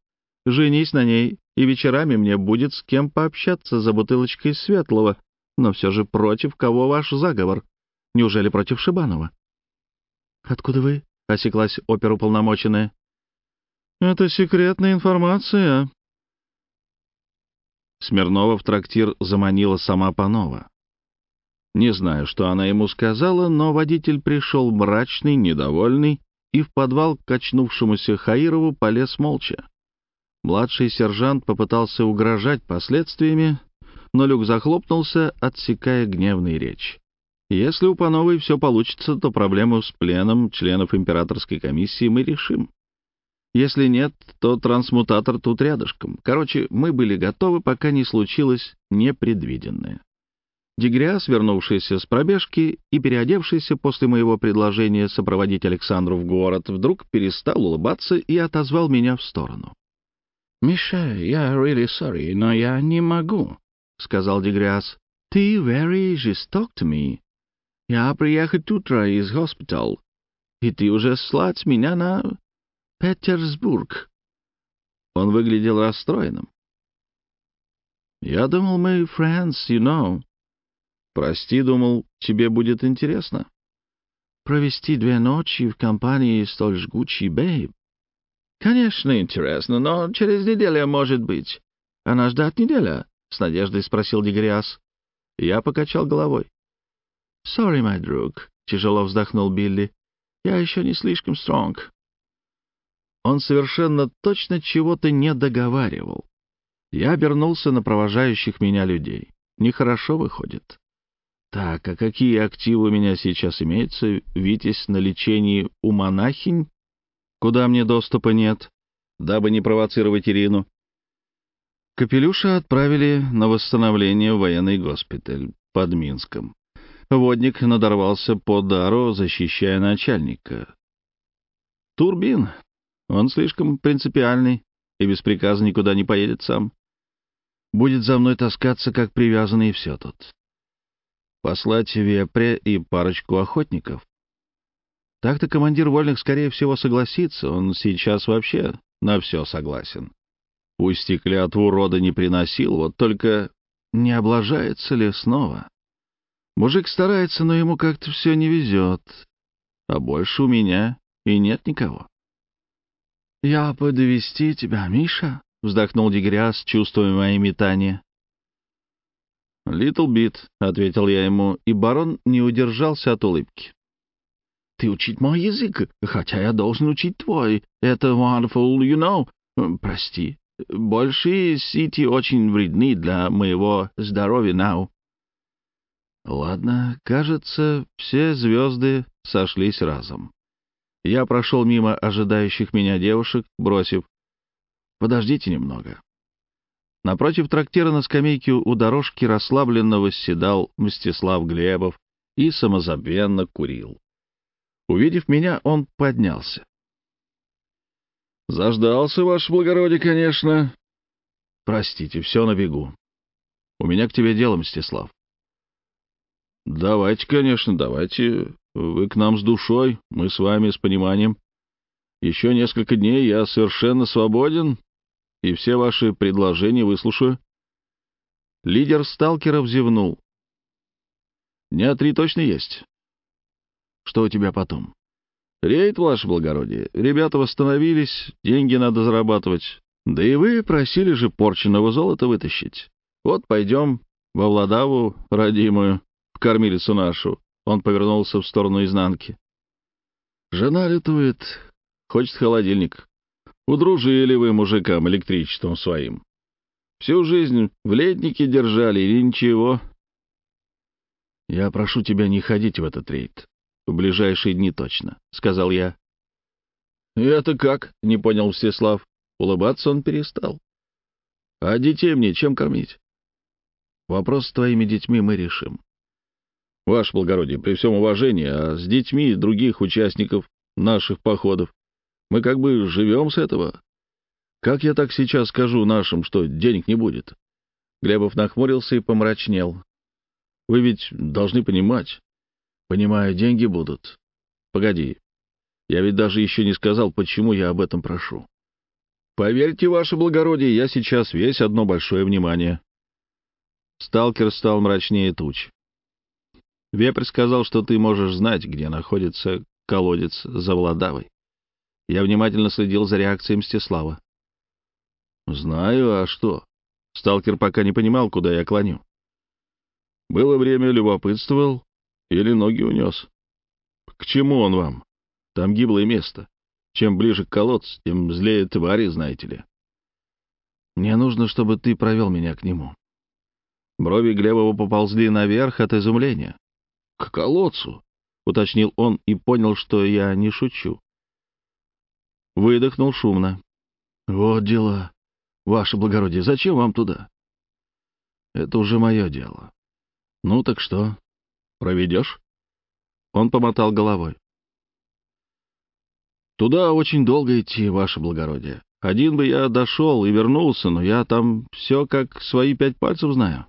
Speaker 1: женись на ней, и вечерами мне будет с кем пообщаться за бутылочкой светлого, но все же против кого ваш заговор? Неужели против Шибанова? Откуда вы? — осеклась оперуполномоченная. Это секретная информация. Смирнова в трактир заманила сама Панова. Не знаю, что она ему сказала, но водитель пришел мрачный, недовольный, и в подвал к качнувшемуся Хаирову полез молча. Младший сержант попытался угрожать последствиями, но люк захлопнулся, отсекая гневный речь. Если у Пановой все получится, то проблему с пленом членов императорской комиссии мы решим. Если нет, то трансмутатор тут рядышком. Короче, мы были готовы, пока не случилось непредвиденное. Дегриас, вернувшийся с пробежки и переодевшийся после моего предложения сопроводить Александру в город, вдруг перестал улыбаться и отозвал меня в сторону. «Миша, я really sorry, но я не могу», — сказал Дегриас. «Ты very жесток to me. Я приехать утро из госпитал, и ты уже слать меня на Петербург». Он выглядел расстроенным. «Я думал, мы friends, you know». «Прости, думал, тебе будет интересно». «Провести две ночи в компании столь жгучей бейб». «Конечно, интересно, но через неделю, может быть. Она ждать неделя?» — с надеждой спросил Дегриас. Я покачал головой. «Sorry, my друг», — тяжело вздохнул Билли. «Я еще не слишком стронг». Он совершенно точно чего-то не договаривал. Я обернулся на провожающих меня людей. Нехорошо выходит. Так, а какие активы у меня сейчас имеются? Витязь на лечении у монахинь? Куда мне доступа нет, дабы не провоцировать Ирину. Капелюша отправили на восстановление в военный госпиталь под Минском. Водник надорвался по дару, защищая начальника. Турбин, он слишком принципиальный и без приказа никуда не поедет сам. Будет за мной таскаться, как привязанный, и все тут. Послать вепре и парочку охотников. Так-то командир вольных, скорее всего, согласится. Он сейчас вообще на все согласен. Пусть и клятву рода не приносил, вот только не облажается ли снова? Мужик старается, но ему как-то все не везет. А больше у меня и нет никого. «Я подвести тебя, Миша?» — вздохнул Дегряс, чувствуя мои метания. «Литл бит», — ответил я ему, и барон не удержался от улыбки. «Ты учить мой язык, хотя я должен учить твой. Это wonderful, you know. Прости. Большие сити очень вредны для моего здоровья, now». Ладно, кажется, все звезды сошлись разом. Я прошел мимо ожидающих меня девушек, бросив «Подождите немного». Напротив трактира на скамейке у дорожки расслабленно восседал Мстислав Глебов и самозабвенно курил. Увидев меня, он поднялся. «Заждался, ваше благородие, конечно». «Простите, все на бегу. У меня к тебе дело, Мстислав». «Давайте, конечно, давайте. Вы к нам с душой, мы с вами с пониманием. Еще несколько дней я совершенно свободен, и все ваши предложения выслушаю». Лидер сталкеров зевнул. «Дня три точно есть?» «Что у тебя потом?» «Рейд, ваше благородие. Ребята восстановились, деньги надо зарабатывать. Да и вы просили же порченного золота вытащить. Вот пойдем во Владаву, родимую, в кормилицу нашу. Он повернулся в сторону изнанки. «Жена летует. Хочет холодильник. Удружили вы мужикам электричеством своим. Всю жизнь в леднике держали или ничего?» «Я прошу тебя не ходить в этот рейд. В ближайшие дни точно», — сказал я. «Это как?» — не понял Всеслав. Улыбаться он перестал. «А детей мне чем кормить?» «Вопрос с твоими детьми мы решим. Ваше благородие, при всем уважении, а с детьми других участников наших походов мы как бы живем с этого. Как я так сейчас скажу нашим, что денег не будет?» Глебов нахмурился и помрачнел. «Вы ведь должны понимать. Понимаю, деньги будут. Погоди, я ведь даже еще не сказал, почему я об этом прошу. Поверьте, ваше благородие, я сейчас весь одно большое внимание». Сталкер стал мрачнее туч. Вепрь сказал, что ты можешь знать, где находится колодец за Володавой. Я внимательно следил за реакцией Мстислава. «Знаю, а что?» Сталкер пока не понимал, куда я клоню. Было время, любопытствовал или ноги унес. К чему он вам? Там гиблое место. Чем ближе к колодцу, тем злее твари, знаете ли. Мне нужно, чтобы ты провел меня к нему. Брови Глебова поползли наверх от изумления к колодцу», — уточнил он и понял, что я не шучу. Выдохнул шумно. «Вот дела. Ваше благородие, зачем вам туда?» «Это уже мое дело». «Ну так что, проведешь?» Он помотал головой. «Туда очень долго идти, ваше благородие. Один бы я дошел и вернулся, но я там все как свои пять пальцев знаю.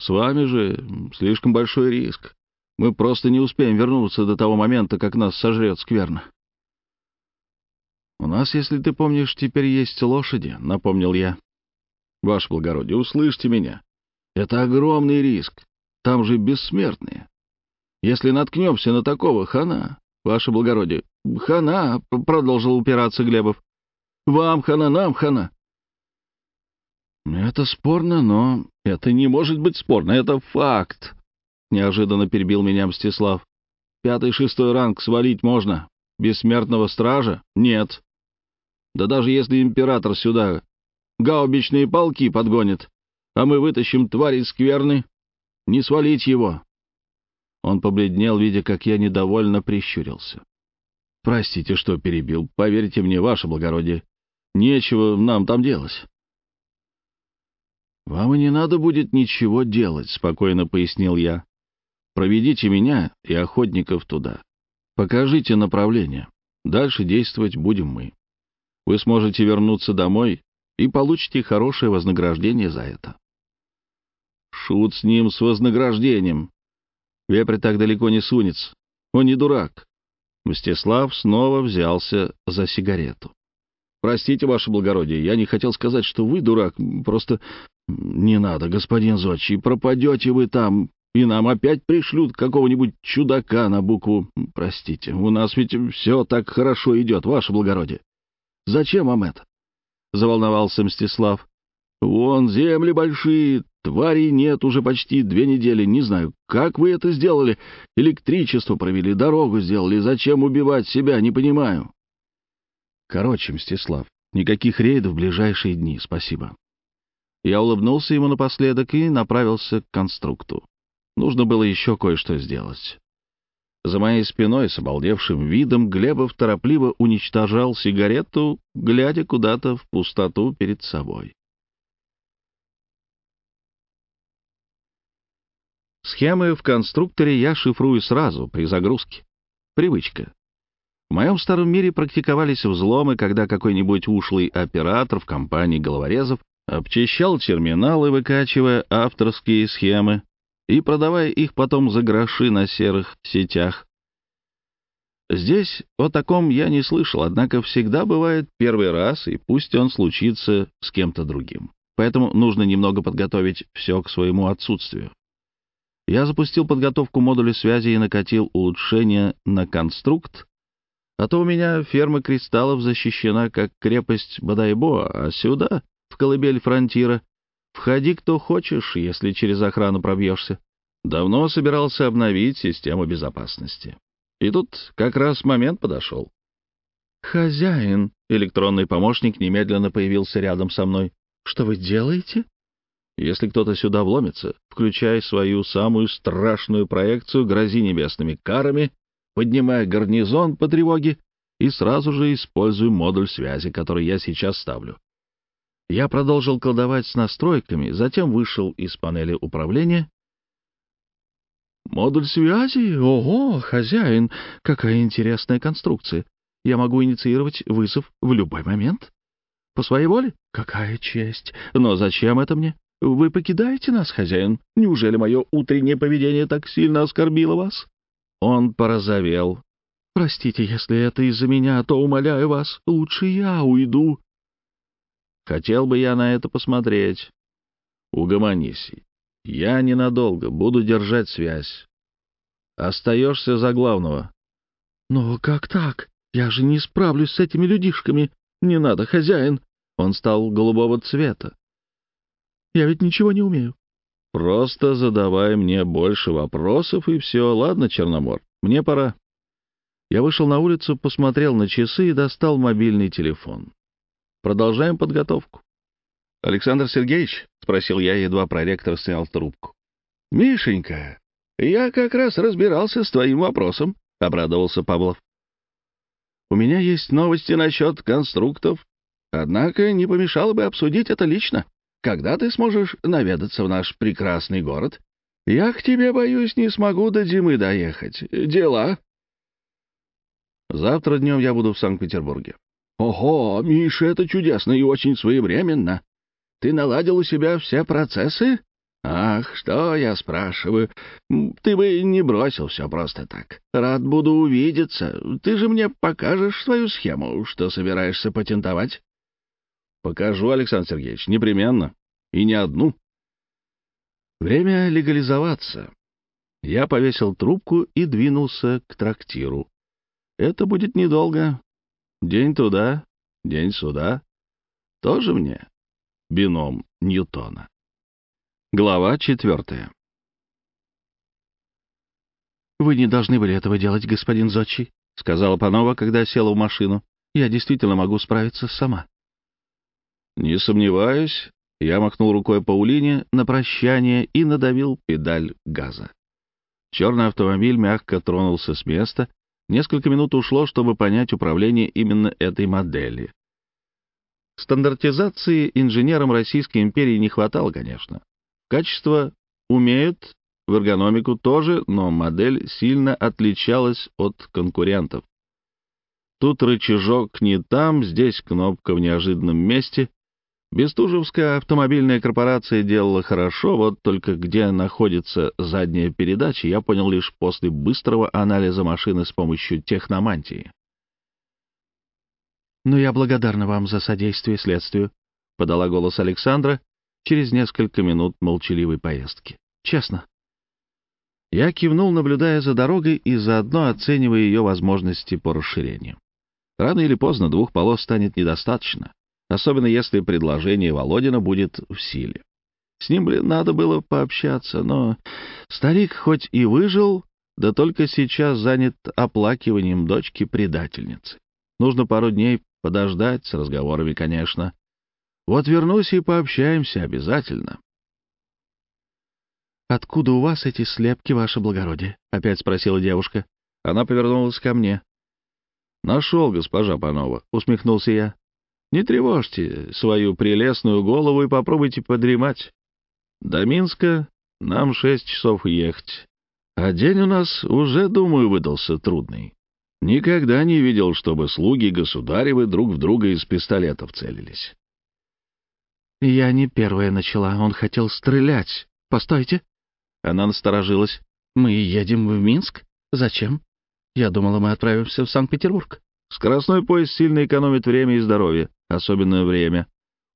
Speaker 1: С вами же слишком большой риск. Мы просто не успеем вернуться до того момента, как нас сожрет скверно». «У нас, если ты помнишь, теперь есть лошади», — напомнил я. «Ваше благородие, услышьте меня. Это огромный риск. Там же бессмертные. Если наткнемся на такого, хана, ваше благородие, хана», — продолжил упираться Глебов. «Вам хана, нам хана». «Это спорно, но...» «Это не может быть спорно, это факт. — неожиданно перебил меня Мстислав. «Пятый-шестой ранг свалить можно. Бессмертного стража? Нет. Да даже если император сюда гаубичные полки подгонит, а мы вытащим твари скверны, не свалить его». Он побледнел, видя, как я недовольно прищурился. «Простите, что перебил. Поверьте мне, ваше благородие. Нечего нам там делать». «Вам и не надо будет ничего делать», — спокойно пояснил я. Проведите меня и охотников туда. Покажите направление. Дальше действовать будем мы. Вы сможете вернуться домой и получите хорошее вознаграждение за это. Шут с ним с вознаграждением. Вепрь так далеко не сунется. Он не дурак. Мстислав снова взялся за сигарету. «Простите, ваше благородие, я не хотел сказать, что вы дурак, просто не надо, господин Зодчий, пропадете вы там, и нам опять пришлют какого-нибудь чудака на букву... Простите, у нас ведь все так хорошо идет, ваше благородие. Зачем вам это? Заволновался Мстислав. Вон земли большие, тварей нет уже почти две недели, не знаю, как вы это сделали. Электричество провели, дорогу сделали, зачем убивать себя, не понимаю. Короче, Мстислав, никаких рейдов в ближайшие дни, спасибо. Я улыбнулся ему напоследок и направился к конструкту. Нужно было еще кое-что сделать. За моей спиной с обалдевшим видом Глебов торопливо уничтожал сигарету, глядя куда-то в пустоту перед собой. Схемы в конструкторе я шифрую сразу, при загрузке. Привычка. В моем старом мире практиковались взломы, когда какой-нибудь ушлый оператор в компании головорезов обчищал терминалы, выкачивая авторские схемы, и продавая их потом за гроши на серых сетях. Здесь о таком я не слышал, однако всегда бывает первый раз, и пусть он случится с кем-то другим. Поэтому нужно немного подготовить все к своему отсутствию. Я запустил подготовку модуля связи и накатил улучшения на конструкт, а то у меня ферма кристаллов защищена как крепость Бадайбоа, а сюда, в колыбель фронтира, Входи, кто хочешь, если через охрану пробьешься. Давно собирался обновить систему безопасности. И тут как раз момент подошел. «Хозяин!» — электронный помощник немедленно появился рядом со мной. «Что вы делаете?» «Если кто-то сюда вломится, включай свою самую страшную проекцию, грози небесными карами, поднимай гарнизон по тревоге и сразу же используй модуль связи, который я сейчас ставлю. Я продолжил колдовать с настройками, затем вышел из панели управления. «Модуль связи? Ого, хозяин! Какая интересная конструкция! Я могу инициировать вызов в любой момент. По своей воле? Какая честь! Но зачем это мне? Вы покидаете нас, хозяин? Неужели мое утреннее поведение так сильно оскорбило вас?» Он порозовел. «Простите, если это из-за меня, а то, умоляю вас, лучше я уйду. Хотел бы я на это посмотреть. Угомонись. Я ненадолго буду держать связь. Остаешься за главного. Но как так? Я же не справлюсь с этими людишками. Не надо, хозяин. Он стал голубого цвета. Я ведь ничего не умею. Просто задавай мне больше вопросов, и все. Ладно, Черномор, мне пора. Я вышел на улицу, посмотрел на часы и достал мобильный телефон. Продолжаем подготовку. — Александр Сергеевич? — спросил я, едва проректор снял трубку. — Мишенька, я как раз разбирался с твоим вопросом, — обрадовался Павлов. — У меня есть новости насчет конструктов, однако не помешало бы обсудить это лично. Когда ты сможешь наведаться в наш прекрасный город? Я к тебе, боюсь, не смогу до зимы доехать. Дела? — Завтра днем я буду в Санкт-Петербурге. «Ого, Миша, это чудесно и очень своевременно. Ты наладил у себя все процессы? Ах, что я спрашиваю. Ты бы не бросил все просто так. Рад буду увидеться. Ты же мне покажешь свою схему, что собираешься патентовать?» «Покажу, Александр Сергеевич, непременно. И не одну». «Время легализоваться». Я повесил трубку и двинулся к трактиру. «Это будет недолго. День туда, день сюда. Тоже мне бином Ньютона. Глава четвертая. «Вы не должны были этого делать, господин Зочи», — сказала Панова, когда села в машину. «Я действительно могу справиться сама». «Не сомневаюсь», — я махнул рукой Паулине на прощание и надавил педаль газа. Черный автомобиль мягко тронулся с места, Несколько минут ушло, чтобы понять управление именно этой модели. Стандартизации инженерам Российской империи не хватало, конечно. Качество умеют, в эргономику тоже, но модель сильно отличалась от конкурентов. Тут рычажок не там, здесь кнопка в неожиданном месте. Бестужевская автомобильная корпорация делала хорошо, вот только где находится задняя передача, я понял лишь после быстрого анализа машины с помощью техномантии. «Но «Ну, я благодарна вам за содействие следствию», — подала голос Александра через несколько минут молчаливой поездки. «Честно». Я кивнул, наблюдая за дорогой и заодно оценивая ее возможности по расширению. Рано или поздно двух полос станет недостаточно особенно если предложение Володина будет в силе. С ним, блин, надо было пообщаться, но старик хоть и выжил, да только сейчас занят оплакиванием дочки-предательницы. Нужно пару дней подождать, с разговорами, конечно. Вот вернусь и пообщаемся обязательно. «Откуда у вас эти слепки, ваше благородие?» — опять спросила девушка. Она повернулась ко мне. «Нашел, госпожа Панова», — усмехнулся я. Не тревожьте свою прелестную голову и попробуйте подремать. До Минска нам шесть часов ехать. А день у нас уже, думаю, выдался трудный. Никогда не видел, чтобы слуги государевы друг в друга из пистолетов целились. Я не первая начала, он хотел стрелять. Постойте. Она насторожилась. Мы едем в Минск? Зачем? Я думала, мы отправимся в Санкт-Петербург. Скоростной поезд сильно экономит время и здоровье особенное время.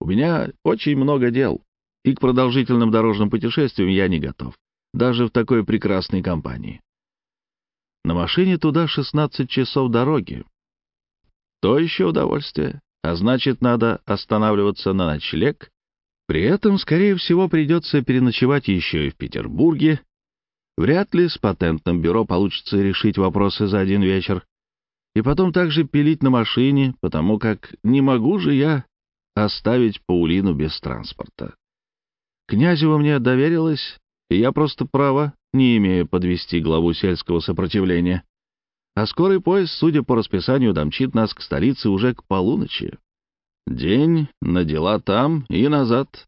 Speaker 1: У меня очень много дел, и к продолжительным дорожным путешествиям я не готов, даже в такой прекрасной компании. На машине туда 16 часов дороги. То еще удовольствие, а значит, надо останавливаться на ночлег. При этом, скорее всего, придется переночевать еще и в Петербурге. Вряд ли с патентным бюро получится решить вопросы за один вечер, и потом также пилить на машине, потому как не могу же я оставить Паулину без транспорта. Князева мне доверилась, и я просто права, не имею подвести главу сельского сопротивления. А скорый поезд, судя по расписанию, домчит нас к столице уже к полуночи. День на дела там и назад.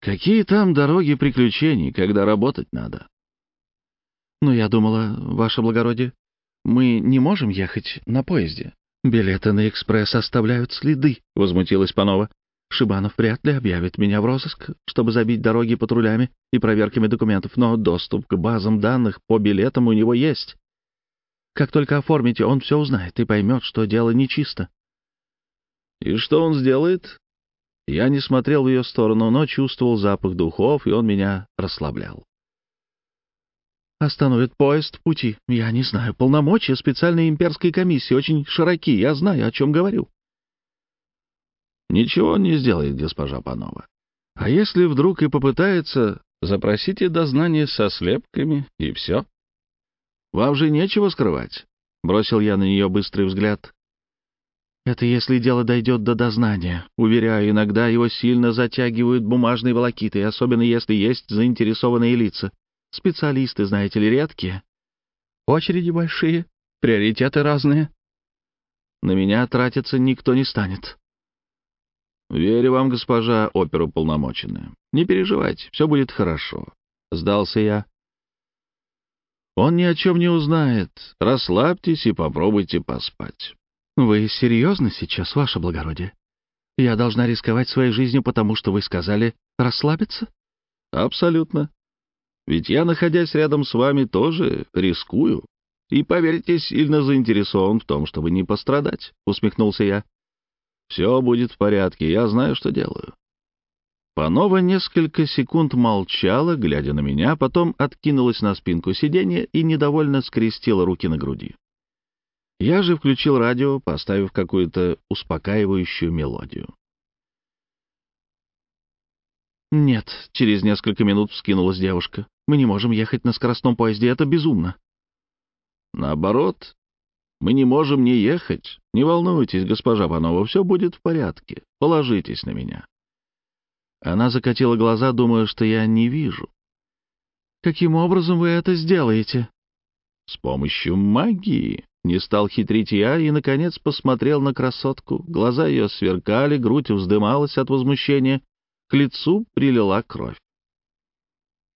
Speaker 1: Какие там дороги приключений, когда работать надо? — Ну, я думала, ваше благородие, мы не можем ехать на поезде. Билеты на экспресс оставляют следы», — возмутилась Панова. «Шибанов вряд ли объявит меня в розыск, чтобы забить дороги патрулями и проверками документов, но доступ к базам данных по билетам у него есть. Как только оформите, он все узнает и поймет, что дело нечисто». «И что он сделает?» Я не смотрел в ее сторону, но чувствовал запах духов, и он меня расслаблял. Остановят поезд в пути. Я не знаю. Полномочия специальной имперской комиссии очень широки. Я знаю, о чем говорю. Ничего он не сделает, госпожа Панова. А если вдруг и попытается, запросите дознание со слепками, и все. Вам же нечего скрывать. Бросил я на нее быстрый взгляд. Это если дело дойдет до дознания. Уверяю, иногда его сильно затягивают бумажные волокиты, особенно если есть заинтересованные лица. Специалисты, знаете ли, редкие. Очереди большие, приоритеты разные. На меня тратиться никто не станет. «Верю вам, госпожа оперуполномоченная. Не переживайте, все будет хорошо», — сдался я. «Он ни о чем не узнает. Расслабьтесь и попробуйте поспать». «Вы серьезно сейчас, ваше благородие? Я должна рисковать своей жизнью, потому что вы сказали расслабиться?» «Абсолютно. Ведь я, находясь рядом с вами, тоже рискую. И, поверьте, сильно заинтересован в том, чтобы не пострадать», — усмехнулся я. «Все будет в порядке, я знаю, что делаю». Панова несколько секунд молчала, глядя на меня, потом откинулась на спинку сиденья и недовольно скрестила руки на груди. Я же включил радио, поставив какую-то успокаивающую мелодию. «Нет», — через несколько минут вскинулась девушка. «Мы не можем ехать на скоростном поезде, это безумно». «Наоборот, мы не можем не ехать. Не волнуйтесь, госпожа Панова, все будет в порядке. Положитесь на меня». Она закатила глаза, думая, что я не вижу. «Каким образом вы это сделаете?» «С помощью магии», — не стал хитрить я и, наконец, посмотрел на красотку. Глаза ее сверкали, грудь вздымалась от возмущения к лицу прилила кровь.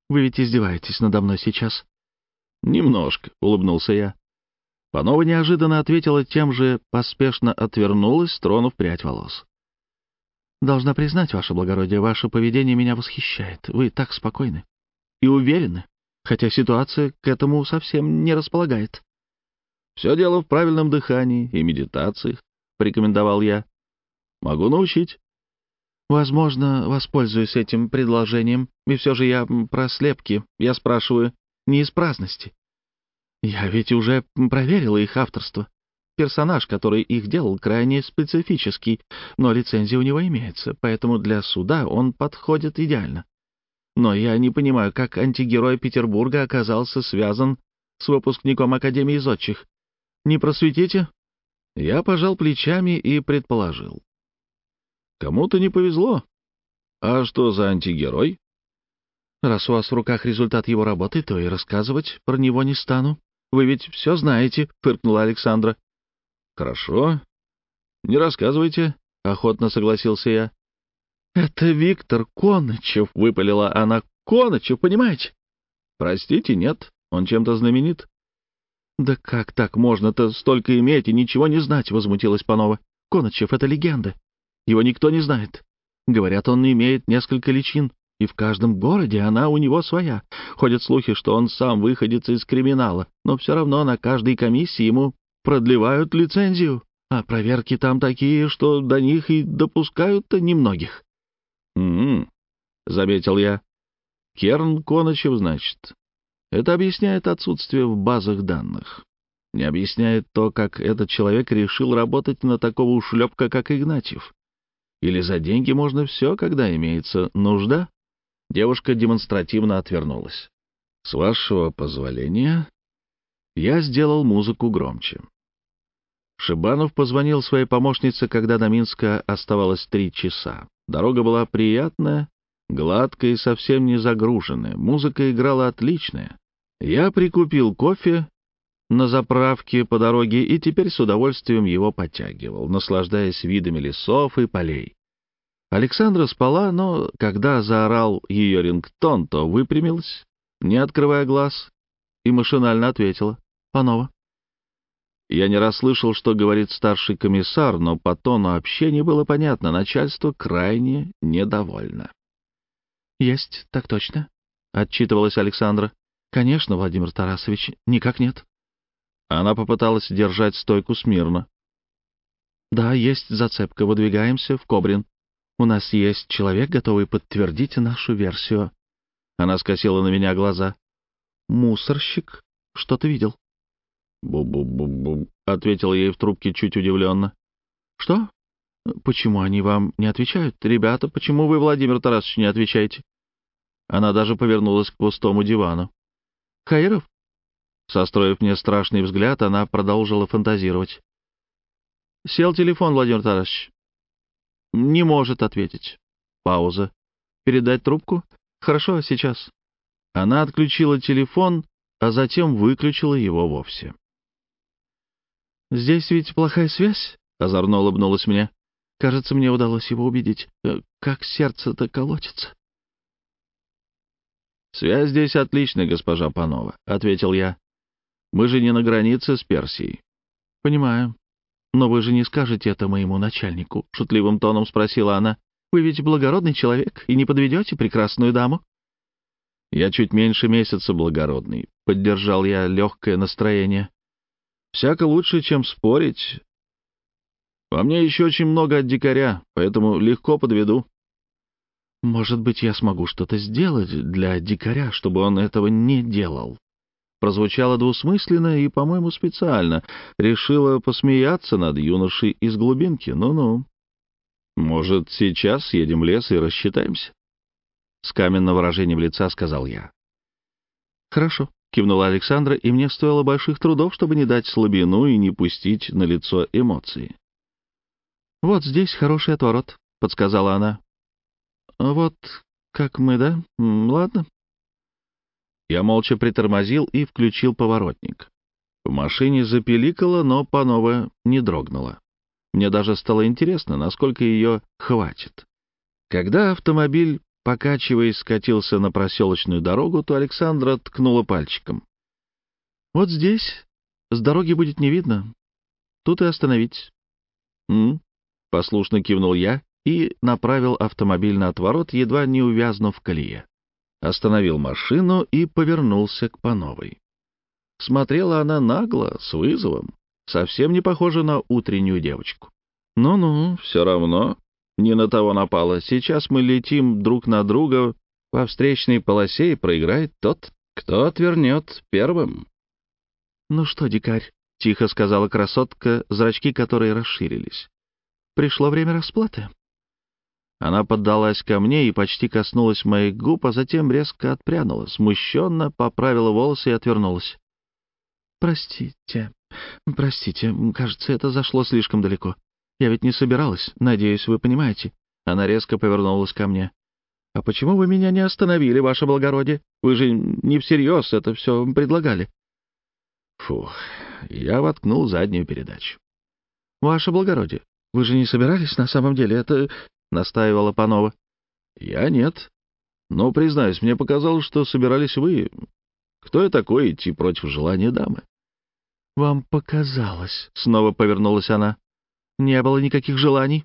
Speaker 1: «Вы ведь издеваетесь надо мной сейчас?» «Немножко», — улыбнулся я. Панова неожиданно ответила тем же, поспешно отвернулась, тронув прядь волос. «Должна признать, ваше благородие, ваше поведение меня восхищает. Вы так спокойны и уверены, хотя ситуация к этому совсем не располагает». «Все дело в правильном дыхании и медитациях», — порекомендовал я. «Могу научить». Возможно, воспользуюсь этим предложением, и все же я про слепки, я спрашиваю, не из праздности. Я ведь уже проверила их авторство. Персонаж, который их делал, крайне специфический, но лицензия у него имеется, поэтому для суда он подходит идеально. Но я не понимаю, как антигерой Петербурга оказался связан с выпускником Академии зодчих. Не просветите? Я пожал плечами и предположил. Кому-то не повезло. А что за антигерой? Раз у вас в руках результат его работы, то и рассказывать про него не стану. Вы ведь все знаете, — фыркнула Александра. Хорошо. Не рассказывайте, — охотно согласился я. Это Виктор Конычев, — выпалила она. Конычев, понимаете? Простите, нет. Он чем-то знаменит. «Да как так можно-то столько иметь и ничего не знать?» — возмутилась Панова. «Коночев — это легенда. Его никто не знает. Говорят, он имеет несколько личин, и в каждом городе она у него своя. Ходят слухи, что он сам выходец из криминала, но все равно на каждой комиссии ему продлевают лицензию, а проверки там такие, что до них и допускают-то немногих. «М-м-м», заметил я. «Керн Коночев, значит. Это объясняет отсутствие в базах данных. Не объясняет то, как этот человек решил работать на такого ушлепка, как Игнатьев. Или за деньги можно все, когда имеется нужда?» Девушка демонстративно отвернулась. «С вашего позволения, я сделал музыку громче». Шибанов позвонил своей помощнице, когда до Минска оставалось три часа. Дорога была приятная, гладкая и совсем не загруженная. Музыка играла отличная. Я прикупил кофе на заправке по дороге и теперь с удовольствием его подтягивал, наслаждаясь видами лесов и полей. Александра спала, но когда заорал ее рингтон, то выпрямилась, не открывая глаз, и машинально ответила «Панова». Я не расслышал, что говорит старший комиссар, но по тону общения было понятно, начальство крайне недовольно. «Есть, так точно», — отчитывалась Александра. «Конечно, Владимир Тарасович, никак нет». Она попыталась держать стойку смирно. «Да, есть зацепка. Выдвигаемся в Кобрин. У нас есть человек, готовый подтвердить нашу версию». Она скосила на меня глаза. «Мусорщик? Что ты видел?» «Бу-бу-бу-бу», — ответил ей в трубке чуть удивленно. «Что? Почему они вам не отвечают? Ребята, почему вы, Владимир Тарасович, не отвечаете?» Она даже повернулась к пустому дивану. «Хаиров, Состроив мне страшный взгляд, она продолжила фантазировать. «Сел телефон, Владимир Тарасович?» «Не может ответить». Пауза. «Передать трубку?» «Хорошо, сейчас». Она отключила телефон, а затем выключила его вовсе. «Здесь ведь плохая связь?» — озорно улыбнулась мне. «Кажется, мне удалось его убедить. Э, как сердце-то колотится». «Связь здесь отличная, госпожа Панова», — ответил я. Мы же не на границе с Персией». «Понимаю. Но вы же не скажете это моему начальнику?» — шутливым тоном спросила она. «Вы ведь благородный человек и не подведете прекрасную даму?» «Я чуть меньше месяца благородный», — поддержал я легкое настроение. «Всяко лучше, чем спорить. Во мне еще очень много от дикаря, поэтому легко подведу». «Может быть, я смогу что-то сделать для дикаря, чтобы он этого не делал?» прозвучало двусмысленно и, по-моему, специально. Решила посмеяться над юношей из глубинки. Ну-ну. Может, сейчас едем в лес и рассчитаемся? С каменным выражением лица сказал я. Хорошо, кивнула Александра, и мне стоило больших трудов, чтобы не дать слабину и не пустить на лицо эмоции. Вот здесь хороший отворот, подсказала она. Вот как мы, да? Ладно, я молча притормозил и включил поворотник. В машине запеликало, но Панова не дрогнула. Мне даже стало интересно, насколько ее хватит. Когда автомобиль, покачиваясь, скатился на проселочную дорогу, то Александра ткнула пальчиком. «Вот здесь. С дороги будет не видно. Тут и остановить». «М?» — послушно кивнул я и направил автомобиль на отворот, едва не увязнув в колее остановил машину и повернулся к Пановой. Смотрела она нагло, с вызовом, совсем не похожа на утреннюю девочку. «Ну-ну, все равно, не на того напало. Сейчас мы летим друг на друга по встречной полосе и проиграет тот, кто отвернет первым». «Ну что, дикарь?» — тихо сказала красотка, зрачки которой расширились. «Пришло время расплаты». Она поддалась ко мне и почти коснулась моих губ, а затем резко отпрянула, смущенно поправила волосы и отвернулась. «Простите, простите, кажется, это зашло слишком далеко. Я ведь не собиралась, надеюсь, вы понимаете». Она резко повернулась ко мне. «А почему вы меня не остановили, ваше благородие? Вы же не всерьез это все предлагали». Фух, я воткнул заднюю передачу. «Ваше благородие, вы же не собирались на самом деле? Это — настаивала Панова. «Я нет. Но, признаюсь, мне показалось, что собирались вы. Кто я такой идти против желания дамы?» «Вам показалось», — снова повернулась она. «Не было никаких желаний».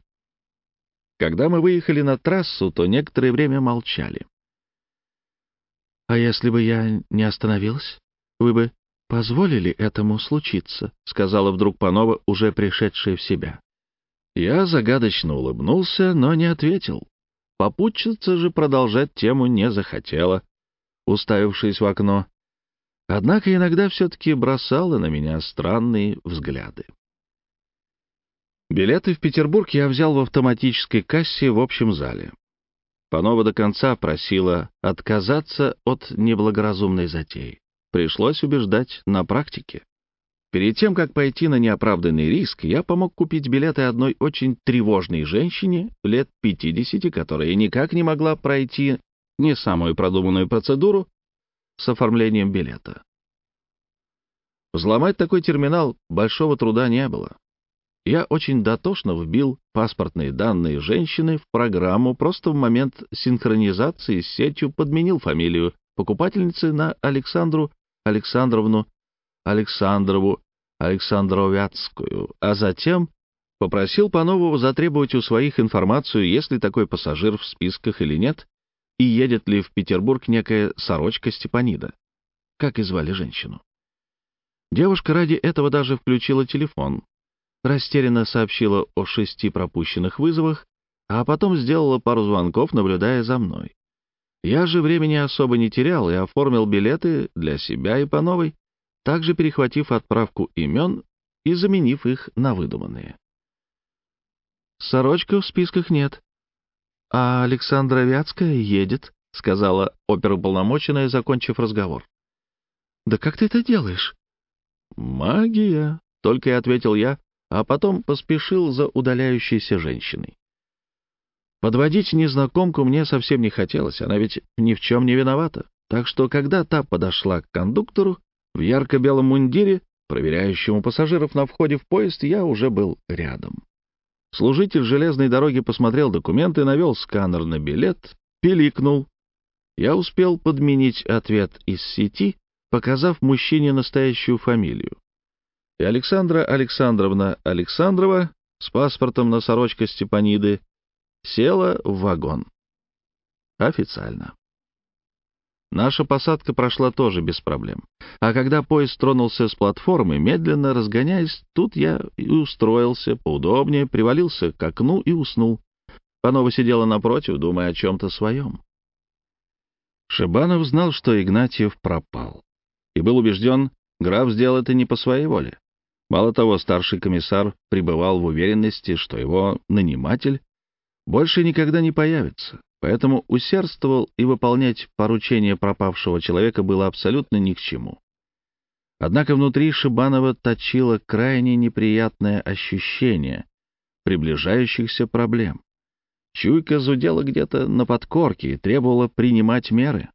Speaker 1: Когда мы выехали на трассу, то некоторое время молчали. «А если бы я не остановилась, вы бы позволили этому случиться», — сказала вдруг Панова, уже пришедшая в себя. Я загадочно улыбнулся, но не ответил. Попутчица же продолжать тему не захотела, уставившись в окно. Однако иногда все-таки бросала на меня странные взгляды. Билеты в Петербург я взял в автоматической кассе в общем зале. Панова до конца просила отказаться от неблагоразумной затеи. Пришлось убеждать на практике. Перед тем, как пойти на неоправданный риск, я помог купить билеты одной очень тревожной женщине лет 50, которая никак не могла пройти не самую продуманную процедуру с оформлением билета. Взломать такой терминал большого труда не было. Я очень дотошно вбил паспортные данные женщины в программу, просто в момент синхронизации с сетью подменил фамилию покупательницы на Александру Александровну Александрову Александровятскую, а затем попросил Панову затребовать у своих информацию, есть ли такой пассажир в списках или нет, и едет ли в Петербург некая сорочка Степанида. Как и звали женщину. Девушка ради этого даже включила телефон, растерянно сообщила о шести пропущенных вызовах, а потом сделала пару звонков, наблюдая за мной. Я же времени особо не терял и оформил билеты для себя и по новой также перехватив отправку имен и заменив их на выдуманные. «Сорочка в списках нет, а Александра Вятская едет», — сказала оперуполномоченная, закончив разговор. «Да как ты это делаешь?» «Магия», — только и ответил я, а потом поспешил за удаляющейся женщиной. Подводить незнакомку мне совсем не хотелось, она ведь ни в чем не виновата. Так что, когда та подошла к кондуктору, в ярко-белом мундире, проверяющему пассажиров на входе в поезд, я уже был рядом. Служитель железной дороги посмотрел документы, навел сканер на билет, пиликнул. Я успел подменить ответ из сети, показав мужчине настоящую фамилию. И Александра Александровна Александрова с паспортом на сорочка Степаниды села в вагон. Официально. Наша посадка прошла тоже без проблем. А когда поезд тронулся с платформы, медленно разгоняясь, тут я и устроился поудобнее, привалился к окну и уснул. Панова сидела напротив, думая о чем-то своем. Шибанов знал, что Игнатьев пропал. И был убежден, граф сделал это не по своей воле. Мало того, старший комиссар пребывал в уверенности, что его наниматель больше никогда не появится поэтому усердствовал, и выполнять поручение пропавшего человека было абсолютно ни к чему. Однако внутри Шибанова точило крайне неприятное ощущение приближающихся проблем. Чуйка зудела где-то на подкорке и требовала принимать меры.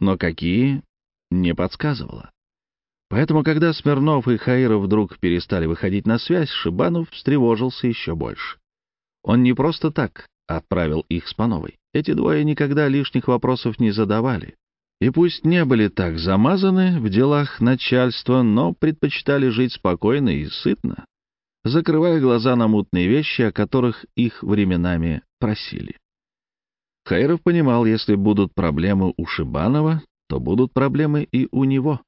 Speaker 1: Но какие — не подсказывала. Поэтому, когда Смирнов и Хаиров вдруг перестали выходить на связь, Шибанов встревожился еще больше. Он не просто так отправил их с Пановой. Эти двое никогда лишних вопросов не задавали. И пусть не были так замазаны в делах начальства, но предпочитали жить спокойно и сытно, закрывая глаза на мутные вещи, о которых их временами просили. Хайров понимал, если будут проблемы у Шибанова, то будут проблемы и у него.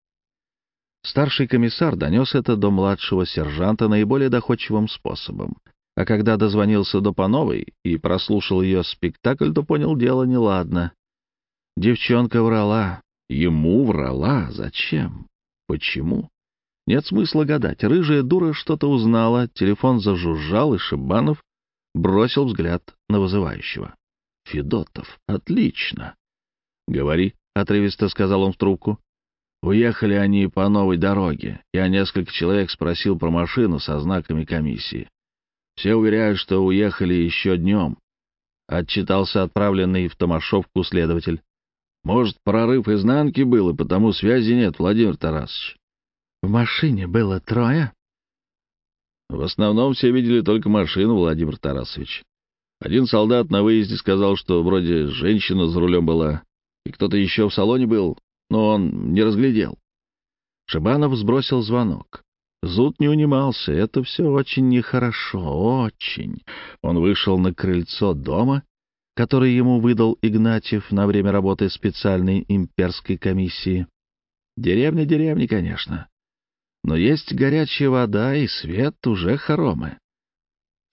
Speaker 1: Старший комиссар донес это до младшего сержанта наиболее доходчивым способом, а когда дозвонился до Пановой и прослушал ее спектакль, то понял, дело неладно. Девчонка врала. Ему врала. Зачем? Почему? Нет смысла гадать. Рыжая дура что-то узнала, телефон зажужжал, и Шибанов бросил взгляд на вызывающего. «Федотов, отлично!» «Говори», — отрывисто сказал он в трубку. «Уехали они по новой дороге. Я несколько человек спросил про машину со знаками комиссии. Все уверяют, что уехали еще днем. Отчитался отправленный в Томашовку следователь. Может, прорыв изнанки был, и потому связи нет, Владимир Тарасович. В машине было трое? В основном все видели только машину, Владимир Тарасович. Один солдат на выезде сказал, что вроде женщина за рулем была, и кто-то еще в салоне был, но он не разглядел. Шибанов сбросил звонок. Зуд не унимался, это все очень нехорошо, очень. Он вышел на крыльцо дома, который ему выдал Игнатьев на время работы специальной имперской комиссии. Деревня деревни, конечно. Но есть горячая вода и свет уже хоромы.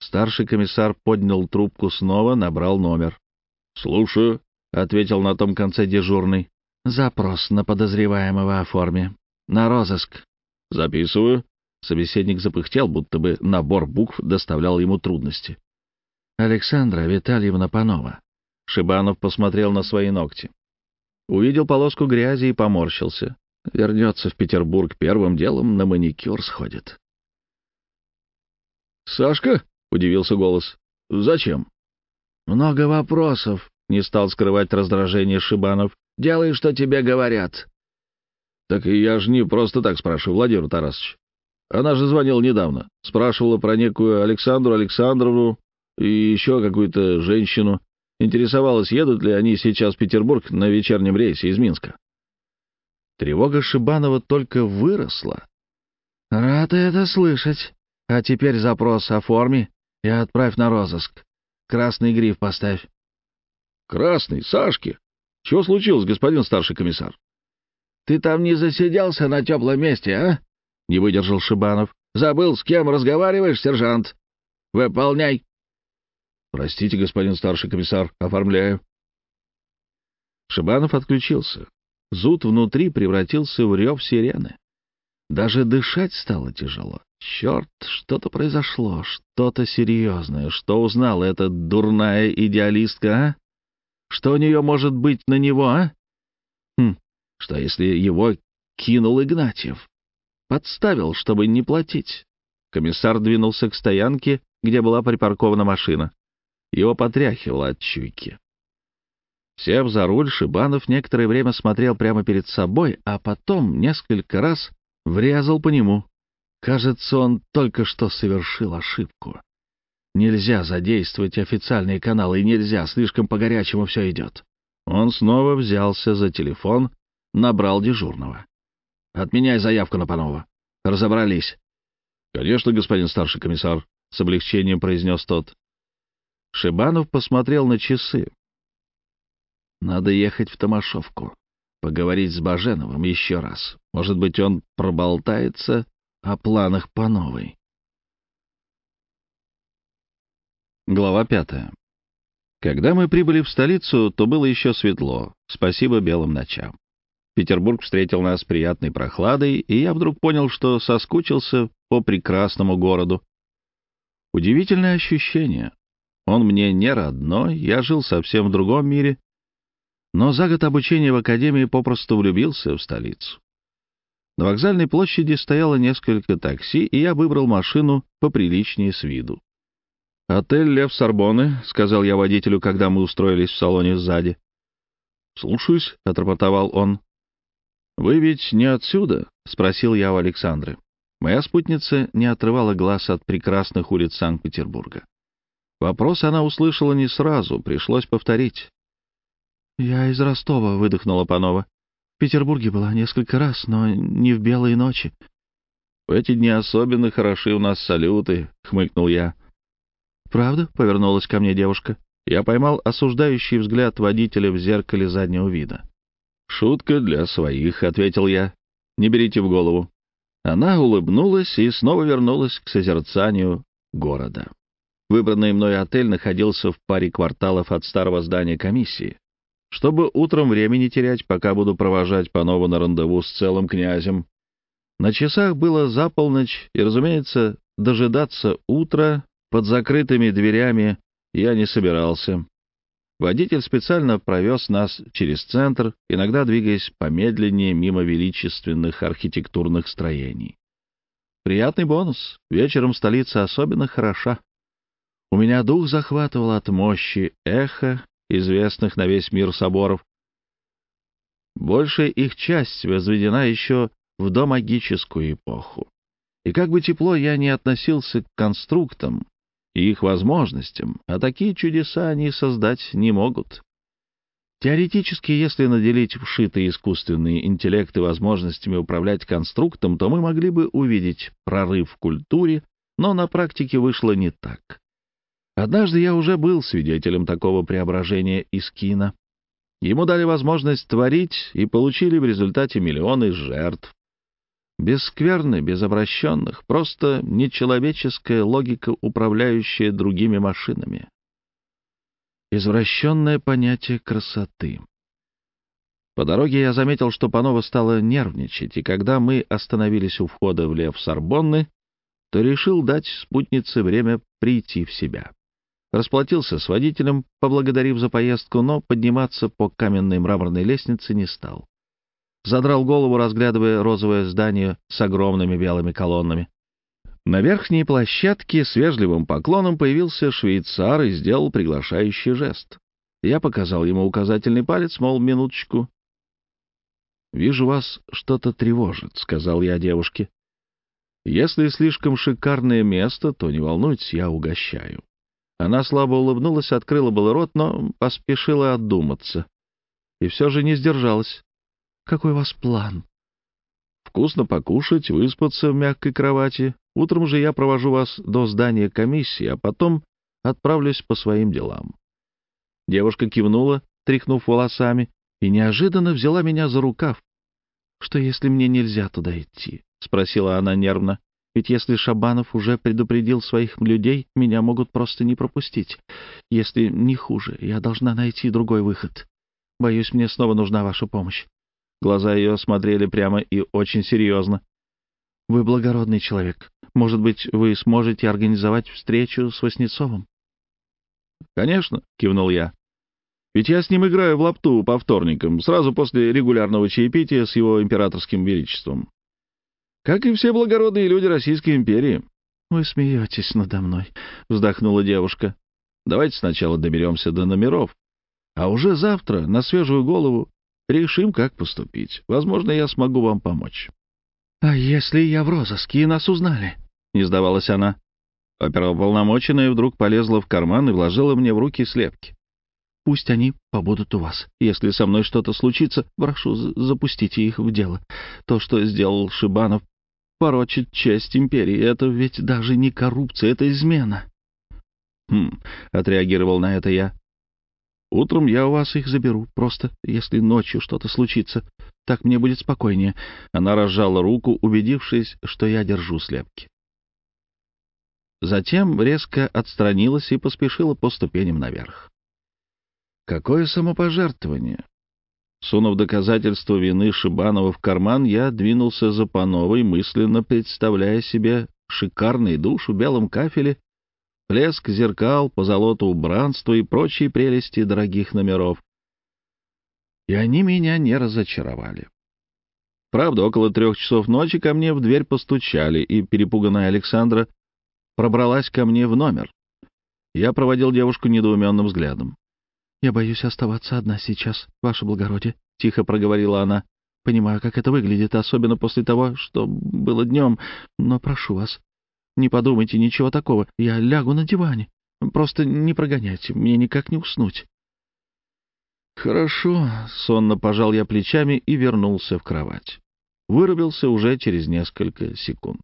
Speaker 1: Старший комиссар поднял трубку снова, набрал номер. «Слушаю», — ответил на том конце дежурный. «Запрос на подозреваемого о форме. На розыск». «Записываю». Собеседник запыхтел, будто бы набор букв доставлял ему трудности. «Александра Витальевна Панова». Шибанов посмотрел на свои ногти. Увидел полоску грязи и поморщился. Вернется в Петербург первым делом, на маникюр сходит. «Сашка?» — удивился голос. «Зачем?» «Много вопросов», — не стал скрывать раздражение Шибанов. «Делай, что тебе говорят». «Так и я же не просто так спрашиваю, Владимир Тарасович. Она же звонила недавно, спрашивала про некую Александру Александровну и еще какую-то женщину. Интересовалась, едут ли они сейчас в Петербург на вечернем рейсе из Минска. Тревога Шибанова только выросла. «Рад это слышать. А теперь запрос оформи и отправь на розыск. Красный гриф поставь». «Красный? Сашки? Чего случилось, господин старший комиссар?» «Ты там не засиделся на теплом месте, а?» — не выдержал Шибанов. «Забыл, с кем разговариваешь, сержант? Выполняй!» «Простите, господин старший комиссар, оформляю». Шибанов отключился. Зуд внутри превратился в рев сирены. Даже дышать стало тяжело. Черт, что-то произошло, что-то серьезное. Что узнала эта дурная идеалистка, а? Что у нее может быть на него, а? Хм, что если его кинул Игнатьев? Подставил, чтобы не платить. Комиссар двинулся к стоянке, где была припаркована машина. Его потряхивало от чуйки. Сев за руль, Шибанов некоторое время смотрел прямо перед собой, а потом несколько раз врезал по нему. Кажется, он только что совершил ошибку. Нельзя задействовать официальные каналы, и нельзя, слишком по-горячему все идет. Он снова взялся за телефон, набрал дежурного. Отменяй заявку на Панова. Разобрались. — Конечно, господин старший комиссар, — с облегчением произнес тот. Шибанов посмотрел на часы. Надо ехать в Томашовку, поговорить с Баженовым еще раз. Может быть, он проболтается о планах Пановой. Глава пятая. Когда мы прибыли в столицу, то было еще светло, спасибо белым ночам. Петербург встретил нас приятной прохладой, и я вдруг понял, что соскучился по прекрасному городу. Удивительное ощущение. Он мне не родной, я жил совсем в другом мире, но за год обучения в академии попросту влюбился в столицу. На вокзальной площади стояло несколько такси, и я выбрал машину поприличнее с виду. «Отель Лев Сорбоны», — сказал я водителю, когда мы устроились в салоне сзади. «Слушаюсь», — отрапортовал он. «Вы ведь не отсюда?» — спросил я у Александры. Моя спутница не отрывала глаз от прекрасных улиц Санкт-Петербурга. Вопрос она услышала не сразу, пришлось повторить. «Я из Ростова», — выдохнула Панова. «В Петербурге была несколько раз, но не в белые ночи». «В эти дни особенно хороши у нас салюты», — хмыкнул я. «Правда?» — повернулась ко мне девушка. Я поймал осуждающий взгляд водителя в зеркале заднего вида. «Шутка для своих», — ответил я. «Не берите в голову». Она улыбнулась и снова вернулась к созерцанию города. Выбранный мной отель находился в паре кварталов от старого здания комиссии. Чтобы утром времени терять, пока буду провожать Панова на рандеву с целым князем. На часах было за полночь, и, разумеется, дожидаться утра под закрытыми дверями я не собирался. Водитель специально провез нас через центр, иногда двигаясь помедленнее мимо величественных архитектурных строений. Приятный бонус. Вечером столица особенно хороша. У меня дух захватывал от мощи эхо, известных на весь мир соборов. Большая их часть возведена еще в домагическую эпоху. И как бы тепло я ни относился к конструктам, и их возможностям, а такие чудеса они создать не могут. Теоретически, если наделить вшитые искусственные интеллекты возможностями управлять конструктом, то мы могли бы увидеть прорыв в культуре, но на практике вышло не так. Однажды я уже был свидетелем такого преображения из кино. Ему дали возможность творить и получили в результате миллионы жертв. Бесскверны, скверны, без обращенных, просто нечеловеческая логика, управляющая другими машинами. Извращенное понятие красоты. По дороге я заметил, что Панова стала нервничать, и когда мы остановились у входа в лев Сорбонны, то решил дать спутнице время прийти в себя. Расплатился с водителем, поблагодарив за поездку, но подниматься по каменной мраморной лестнице не стал задрал голову, разглядывая розовое здание с огромными белыми колоннами. На верхней площадке с вежливым поклоном появился швейцар и сделал приглашающий жест. Я показал ему указательный палец, мол, минуточку. «Вижу, вас что-то тревожит», — сказал я девушке. «Если слишком шикарное место, то не волнуйтесь, я угощаю». Она слабо улыбнулась, открыла был рот, но поспешила отдуматься. И все же не сдержалась. Какой у вас план? Вкусно покушать, выспаться в мягкой кровати. Утром же я провожу вас до здания комиссии, а потом отправлюсь по своим делам. Девушка кивнула, тряхнув волосами, и неожиданно взяла меня за рукав. «Что, если мне нельзя туда идти?» — спросила она нервно. «Ведь если Шабанов уже предупредил своих людей, меня могут просто не пропустить. Если не хуже, я должна найти другой выход. Боюсь, мне снова нужна ваша помощь. Глаза ее смотрели прямо и очень серьезно. «Вы благородный человек. Может быть, вы сможете организовать встречу с Васнецовым?» «Конечно», — кивнул я. «Ведь я с ним играю в лапту по вторникам, сразу после регулярного чаепития с его императорским величеством. Как и все благородные люди Российской империи». «Вы смеетесь надо мной», — вздохнула девушка. «Давайте сначала доберемся до номеров. А уже завтра, на свежую голову, Решим, как поступить. Возможно, я смогу вам помочь». «А если я в розыске и нас узнали?» — не сдавалась она. Оперуполномоченная вдруг полезла в карман и вложила мне в руки слепки. «Пусть они побудут у вас. Если со мной что-то случится, прошу, запустите их в дело. То, что сделал Шибанов, порочит честь империи. Это ведь даже не коррупция, это измена». «Хм», — отреагировал на это я. Утром я у вас их заберу, просто, если ночью что-то случится. Так мне будет спокойнее». Она разжала руку, убедившись, что я держу слепки. Затем резко отстранилась и поспешила по ступеням наверх. «Какое самопожертвование!» Сунув доказательство вины Шибанова в карман, я двинулся за Пановой, мысленно представляя себе шикарный душ в белом кафеле Блеск зеркал, позолота убранства и прочие прелести дорогих номеров. И они меня не разочаровали. Правда, около трех часов ночи ко мне в дверь постучали, и перепуганная Александра пробралась ко мне в номер. Я проводил девушку недоуменным взглядом. «Я боюсь оставаться одна сейчас, ваше благородие», — тихо проговорила она. «Понимаю, как это выглядит, особенно после того, что было днем, но прошу вас, не подумайте ничего такого. Я лягу на диване. Просто не прогоняйте, мне никак не уснуть. Хорошо, сонно пожал я плечами и вернулся в кровать. Вырубился уже через несколько секунд.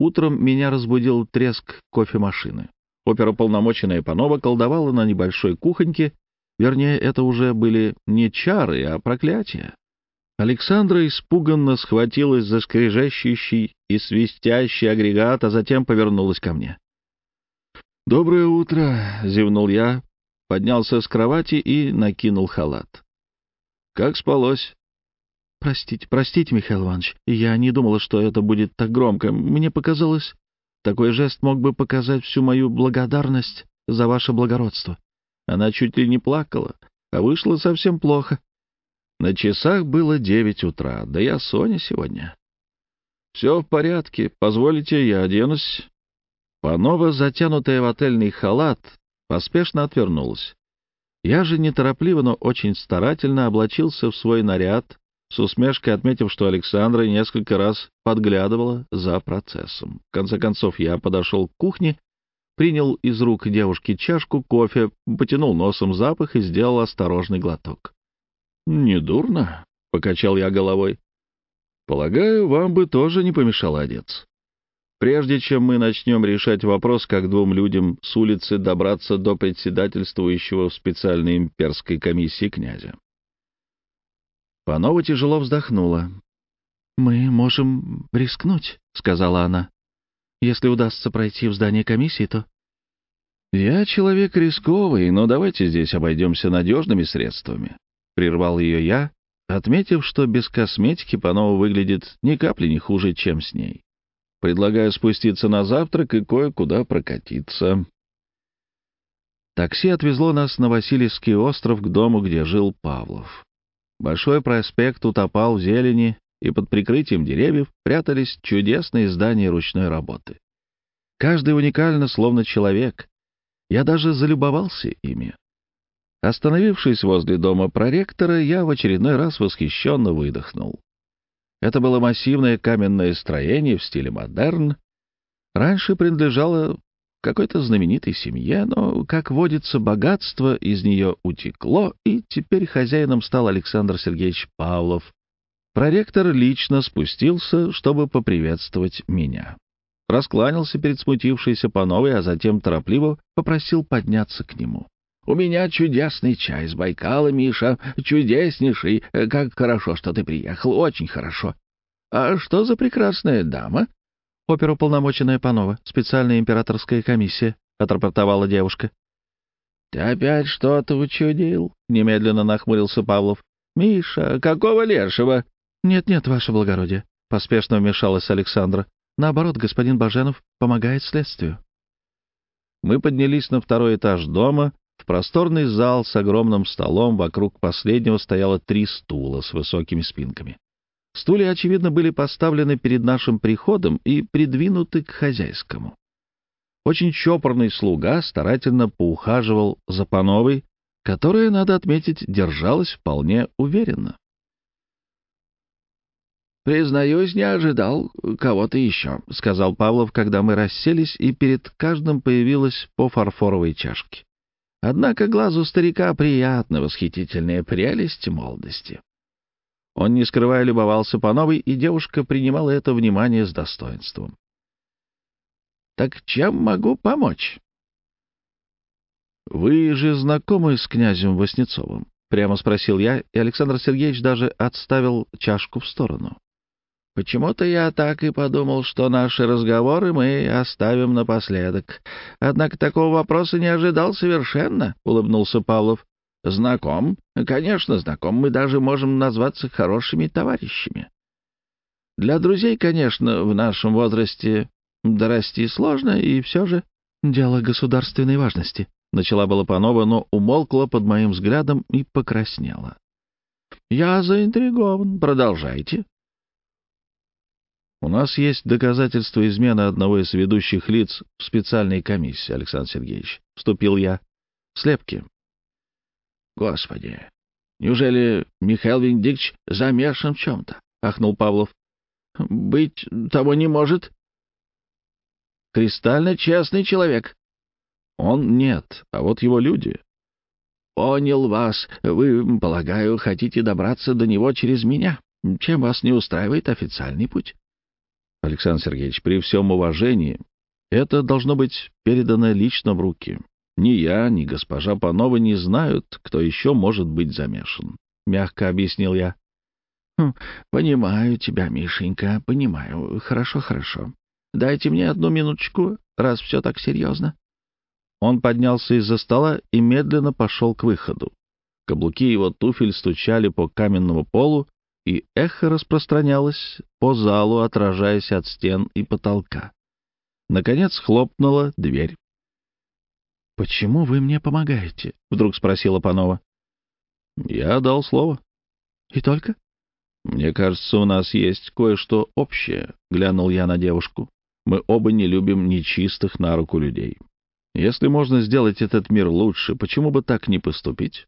Speaker 1: Утром меня разбудил треск кофемашины. Оперополномоченная Панова колдовала на небольшой кухоньке, вернее, это уже были не чары, а проклятия. Александра испуганно схватилась за скрежещущий и свистящий агрегат, а затем повернулась ко мне. «Доброе утро!» — зевнул я, поднялся с кровати и накинул халат. «Как спалось?» «Простите, простите, Михаил Иванович, я не думала, что это будет так громко. Мне показалось, такой жест мог бы показать всю мою благодарность за ваше благородство». Она чуть ли не плакала, а вышло совсем плохо. На часах было девять утра, да я Соня сегодня. «Все в порядке. Позволите, я оденусь». Панова, затянутая в отельный халат, поспешно отвернулась. Я же неторопливо, но очень старательно облачился в свой наряд, с усмешкой отметив, что Александра несколько раз подглядывала за процессом. В конце концов, я подошел к кухне, принял из рук девушки чашку кофе, потянул носом запах и сделал осторожный глоток. «Недурно», — покачал я головой. «Полагаю, вам бы тоже не помешал одеться. Прежде чем мы начнем решать вопрос, как двум людям с улицы добраться до председательствующего в специальной имперской комиссии князя». Панова тяжело вздохнула. «Мы можем рискнуть», — сказала она. «Если удастся пройти в здание комиссии, то...» «Я человек рисковый, но давайте здесь обойдемся надежными средствами», Прервал ее я, отметив, что без косметики Панова выглядит ни капли не хуже, чем с ней. Предлагаю спуститься на завтрак и кое-куда прокатиться. Такси отвезло нас на Васильевский остров к дому, где жил Павлов. Большой проспект утопал в зелени, и под прикрытием деревьев прятались чудесные здания ручной работы. Каждый уникально, словно человек. Я даже залюбовался ими. Остановившись возле дома проректора, я в очередной раз восхищенно выдохнул. Это было массивное каменное строение в стиле модерн. Раньше принадлежало какой-то знаменитой семье, но, как водится, богатство из нее утекло, и теперь хозяином стал Александр Сергеевич Павлов. Проректор лично спустился, чтобы поприветствовать меня. Раскланялся перед смутившейся по новой, а затем торопливо попросил подняться к нему. У меня чудесный чай с Байкала, Миша, чудеснейший. Э, как хорошо, что ты приехал, очень хорошо. А что за прекрасная дама? Оперуполномоченная Панова, специальная императорская комиссия, отрапортовала девушка. Ты опять что-то учудил? Немедленно нахмурился Павлов. Миша, какого лешего? Нет-нет, ваше благородие, поспешно вмешалась Александра. Наоборот, господин Баженов помогает следствию. Мы поднялись на второй этаж дома, в просторный зал с огромным столом вокруг последнего стояло три стула с высокими спинками. Стулья, очевидно, были поставлены перед нашим приходом и придвинуты к хозяйскому. Очень чопорный слуга старательно поухаживал за пановой, которая, надо отметить, держалась вполне уверенно. «Признаюсь, не ожидал кого-то еще», — сказал Павлов, когда мы расселись, и перед каждым появилась по фарфоровой чашке. Однако глазу старика приятна восхитительная прелесть молодости. Он, не скрывая, любовался по новой, и девушка принимала это внимание с достоинством. «Так чем могу помочь?» «Вы же знакомы с князем Васнецовым?» — прямо спросил я, и Александр Сергеевич даже отставил чашку в сторону. Почему-то я так и подумал, что наши разговоры мы оставим напоследок. Однако такого вопроса не ожидал совершенно, — улыбнулся Павлов. — Знаком? Конечно, знаком. Мы даже можем назваться хорошими товарищами. Для друзей, конечно, в нашем возрасте дорасти сложно, и все же... — Дело государственной важности, — начала Балапанова, но умолкла под моим взглядом и покраснела. — Я заинтригован. Продолжайте. У нас есть доказательства измены одного из ведущих лиц в специальной комиссии, Александр Сергеевич. Вступил я. слепки. Господи, неужели Михаил Венедиктович замешан в чем-то? — ахнул Павлов. — Быть того не может. — Кристально честный человек. — Он нет, а вот его люди. — Понял вас. Вы, полагаю, хотите добраться до него через меня, чем вас не устраивает официальный путь. Александр Сергеевич, при всем уважении, это должно быть передано лично в руки. Ни я, ни госпожа Панова не знают, кто еще может быть замешан. Мягко объяснил я. Хм, «Понимаю тебя, Мишенька, понимаю. Хорошо, хорошо. Дайте мне одну минуточку, раз все так серьезно». Он поднялся из-за стола и медленно пошел к выходу. Каблуки его туфель стучали по каменному полу, и эхо распространялось по залу, отражаясь от стен и потолка. Наконец хлопнула дверь. «Почему вы мне помогаете?» — вдруг спросила Панова. «Я дал слово». «И только?» «Мне кажется, у нас есть кое-что общее», — глянул я на девушку. «Мы оба не любим нечистых на руку людей. Если можно сделать этот мир лучше, почему бы так не поступить?»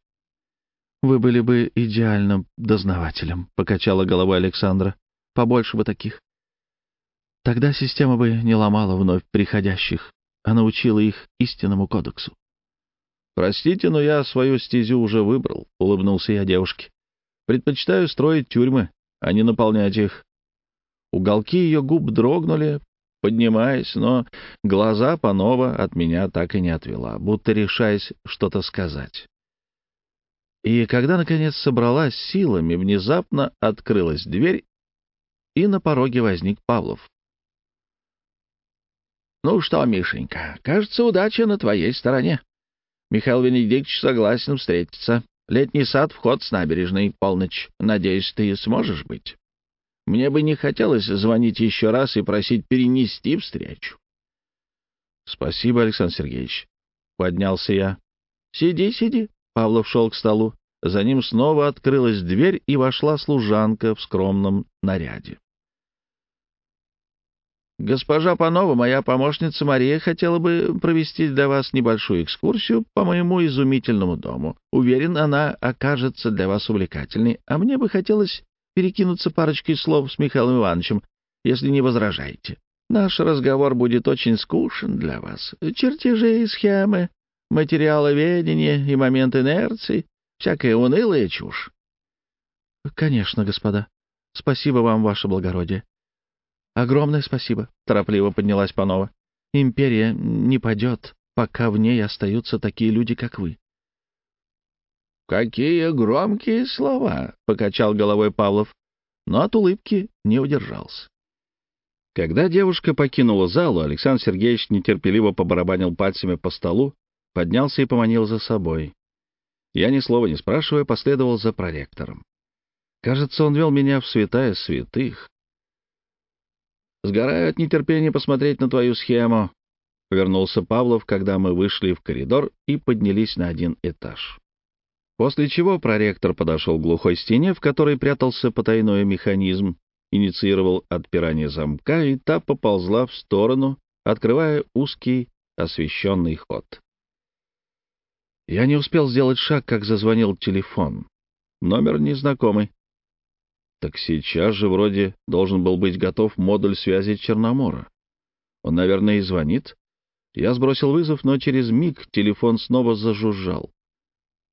Speaker 1: «Вы были бы идеальным дознавателем», — покачала головой Александра. «Побольше бы таких». Тогда система бы не ломала вновь приходящих, а научила их истинному кодексу. «Простите, но я свою стезю уже выбрал», — улыбнулся я девушке. «Предпочитаю строить тюрьмы, а не наполнять их». Уголки ее губ дрогнули, поднимаясь, но глаза Панова от меня так и не отвела, будто решаясь что-то сказать. И когда, наконец, собралась силами, внезапно открылась дверь, и на пороге возник Павлов. «Ну что, Мишенька, кажется, удача на твоей стороне. Михаил Венедиктович согласен встретиться. Летний сад, вход с набережной, полночь. Надеюсь, ты сможешь быть. Мне бы не хотелось звонить еще раз и просить перенести встречу». «Спасибо, Александр Сергеевич». Поднялся я. «Сиди, сиди», Павлов шел к столу. За ним снова открылась дверь, и вошла служанка в скромном наряде. «Госпожа Панова, моя помощница Мария, хотела бы провести для вас небольшую экскурсию по моему изумительному дому. Уверен, она окажется для вас увлекательной, а мне бы хотелось перекинуться парочкой слов с Михаилом Ивановичем, если не возражаете. Наш разговор будет очень скучен для вас. Чертежи и схемы материаловедение и момент инерции, всякая унылая чушь. — Конечно, господа. Спасибо вам, ваше благородие. — Огромное спасибо, — торопливо поднялась Панова. — Империя не падет, пока в ней остаются такие люди, как вы. — Какие громкие слова, — покачал головой Павлов, но от улыбки не удержался. Когда девушка покинула залу, Александр Сергеевич нетерпеливо побарабанил пальцами по столу, поднялся и поманил за собой. Я, ни слова не спрашивая, последовал за проректором. Кажется, он вел меня в святая святых. «Сгораю от нетерпения посмотреть на твою схему», — Повернулся Павлов, когда мы вышли в коридор и поднялись на один этаж. После чего проректор подошел к глухой стене, в которой прятался потайной механизм, инициировал отпирание замка, и та поползла в сторону, открывая узкий освещенный ход. Я не успел сделать шаг, как зазвонил телефон. Номер незнакомый. Так сейчас же вроде должен был быть готов модуль связи Черномора. Он, наверное, и звонит. Я сбросил вызов, но через миг телефон снова зажужжал.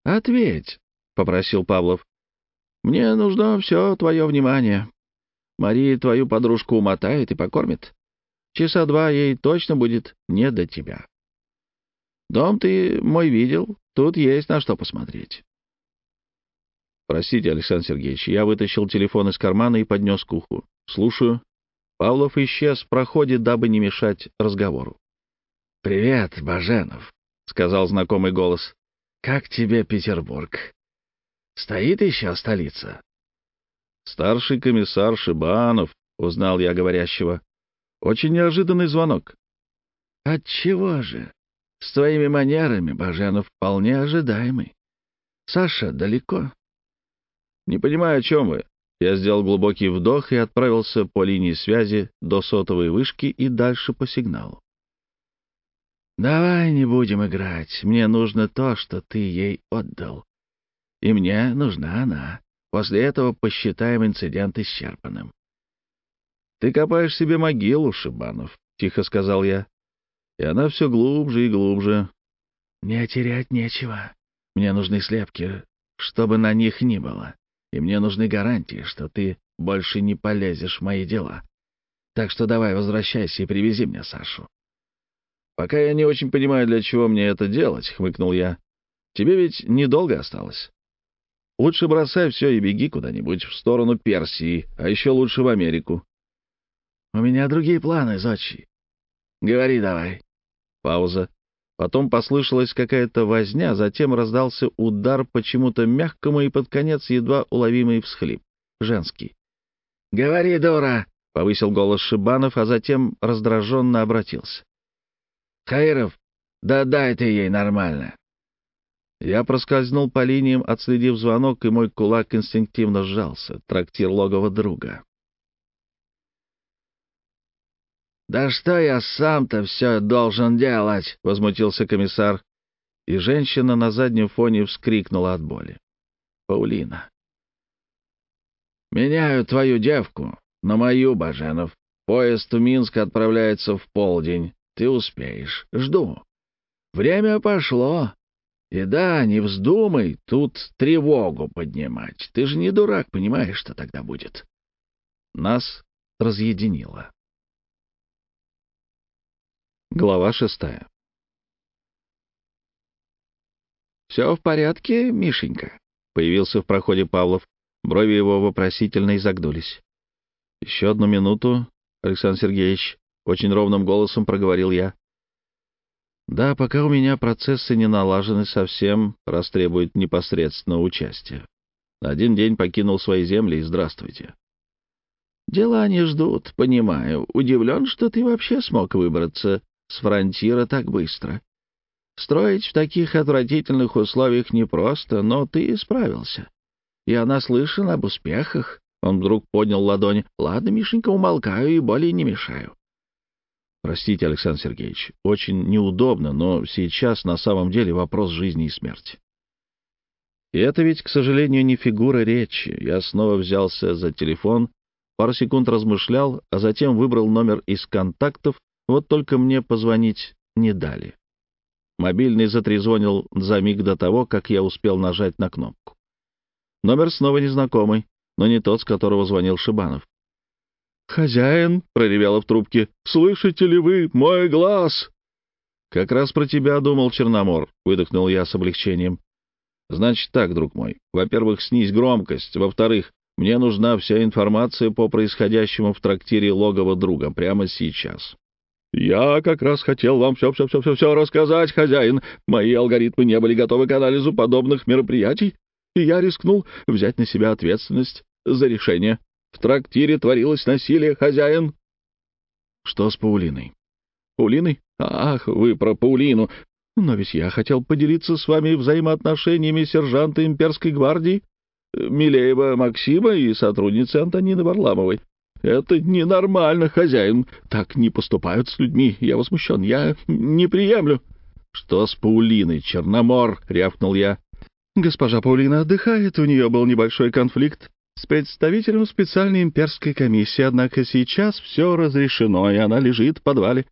Speaker 1: «Ответь», — попросил Павлов. «Мне нужно все твое внимание. Мария твою подружку умотает и покормит. Часа два ей точно будет не до тебя. Дом ты мой видел, Тут есть на что посмотреть. Простите, Александр Сергеевич, я вытащил телефон из кармана и поднес к уху. Слушаю. Павлов исчез в проходе, дабы не мешать разговору. «Привет, Баженов», — сказал знакомый голос. «Как тебе Петербург? Стоит еще столица?» «Старший комиссар Шибанов», — узнал я говорящего. «Очень неожиданный звонок». «Отчего же? С твоими манерами, Баженов вполне ожидаемый. Саша далеко. Не понимаю, о чем вы. Я сделал глубокий вдох и отправился по линии связи до сотовой вышки и дальше по сигналу. «Давай не будем играть. Мне нужно то, что ты ей отдал. И мне нужна она. После этого посчитаем инцидент исчерпанным». «Ты копаешь себе могилу, Шибанов», — тихо сказал я и она все глубже и глубже. «Мне терять нечего. Мне нужны слепки, чтобы на них ни было, и мне нужны гарантии, что ты больше не полезешь в мои дела. Так что давай возвращайся и привези мне Сашу». «Пока я не очень понимаю, для чего мне это делать», — хмыкнул я. «Тебе ведь недолго осталось. Лучше бросай все и беги куда-нибудь в сторону Персии, а еще лучше в Америку». «У меня другие планы, Зочи. Говори давай». Пауза. Потом послышалась какая-то возня, затем раздался удар почему-то мягкому и под конец едва уловимый всхлип. Женский. «Говори, дура!» — повысил голос Шибанов, а затем раздраженно обратился. «Хаиров, да дай ты ей нормально!» Я проскользнул по линиям, отследив звонок, и мой кулак инстинктивно сжался. Трактир логова друга. «Да что я сам-то все должен делать?» — возмутился комиссар. И женщина на заднем фоне вскрикнула от боли. «Паулина!» «Меняю твою девку на мою, Баженов. Поезд в Минск отправляется в полдень. Ты успеешь. Жду. Время пошло. И да, не вздумай тут тревогу поднимать. Ты же не дурак, понимаешь, что тогда будет?» Нас разъединило. Глава шестая. «Все в порядке, Мишенька?» — появился в проходе Павлов. Брови его вопросительно изогнулись. «Еще одну минуту, Александр Сергеевич», — очень ровным голосом проговорил я. «Да, пока у меня процессы не налажены совсем, растребует непосредственного участия. На один день покинул свои земли и здравствуйте». «Дела не ждут, понимаю. Удивлен, что ты вообще смог выбраться», с фронтира так быстро. Строить в таких отвратительных условиях непросто, но ты справился. Я наслышан об успехах. Он вдруг поднял ладонь. Ладно, Мишенька, умолкаю и более не мешаю. Простите, Александр Сергеевич, очень неудобно, но сейчас на самом деле вопрос жизни и смерти. И это ведь, к сожалению, не фигура речи. Я снова взялся за телефон, пару секунд размышлял, а затем выбрал номер из контактов вот только мне позвонить не дали. Мобильный затрезвонил за миг до того, как я успел нажать на кнопку. Номер снова незнакомый, но не тот, с которого звонил Шибанов. «Хозяин!» — проревела в трубке. «Слышите ли вы мой глаз?» «Как раз про тебя думал Черномор», — выдохнул я с облегчением. «Значит так, друг мой. Во-первых, снизь громкость. Во-вторых, мне нужна вся информация по происходящему в трактире логова друга прямо сейчас. «Я как раз хотел вам все-все-все-все рассказать, хозяин. Мои алгоритмы не были готовы к анализу подобных мероприятий, и я рискнул взять на себя ответственность за решение. В трактире творилось насилие, хозяин». «Что с Паулиной?» «Паулиной? Ах, вы про Паулину! Но ведь я хотел поделиться с вами взаимоотношениями сержанта имперской гвардии». Э, Милеева Максима и сотрудницы Антонины Варламовой. «Это ненормально, хозяин. Так не поступают с людьми. Я возмущен. Я не приемлю». «Что с Паулиной, Черномор?» — рявкнул я. Госпожа Паулина отдыхает, у нее был небольшой конфликт с представителем специальной имперской комиссии, однако сейчас все разрешено, и она лежит в подвале.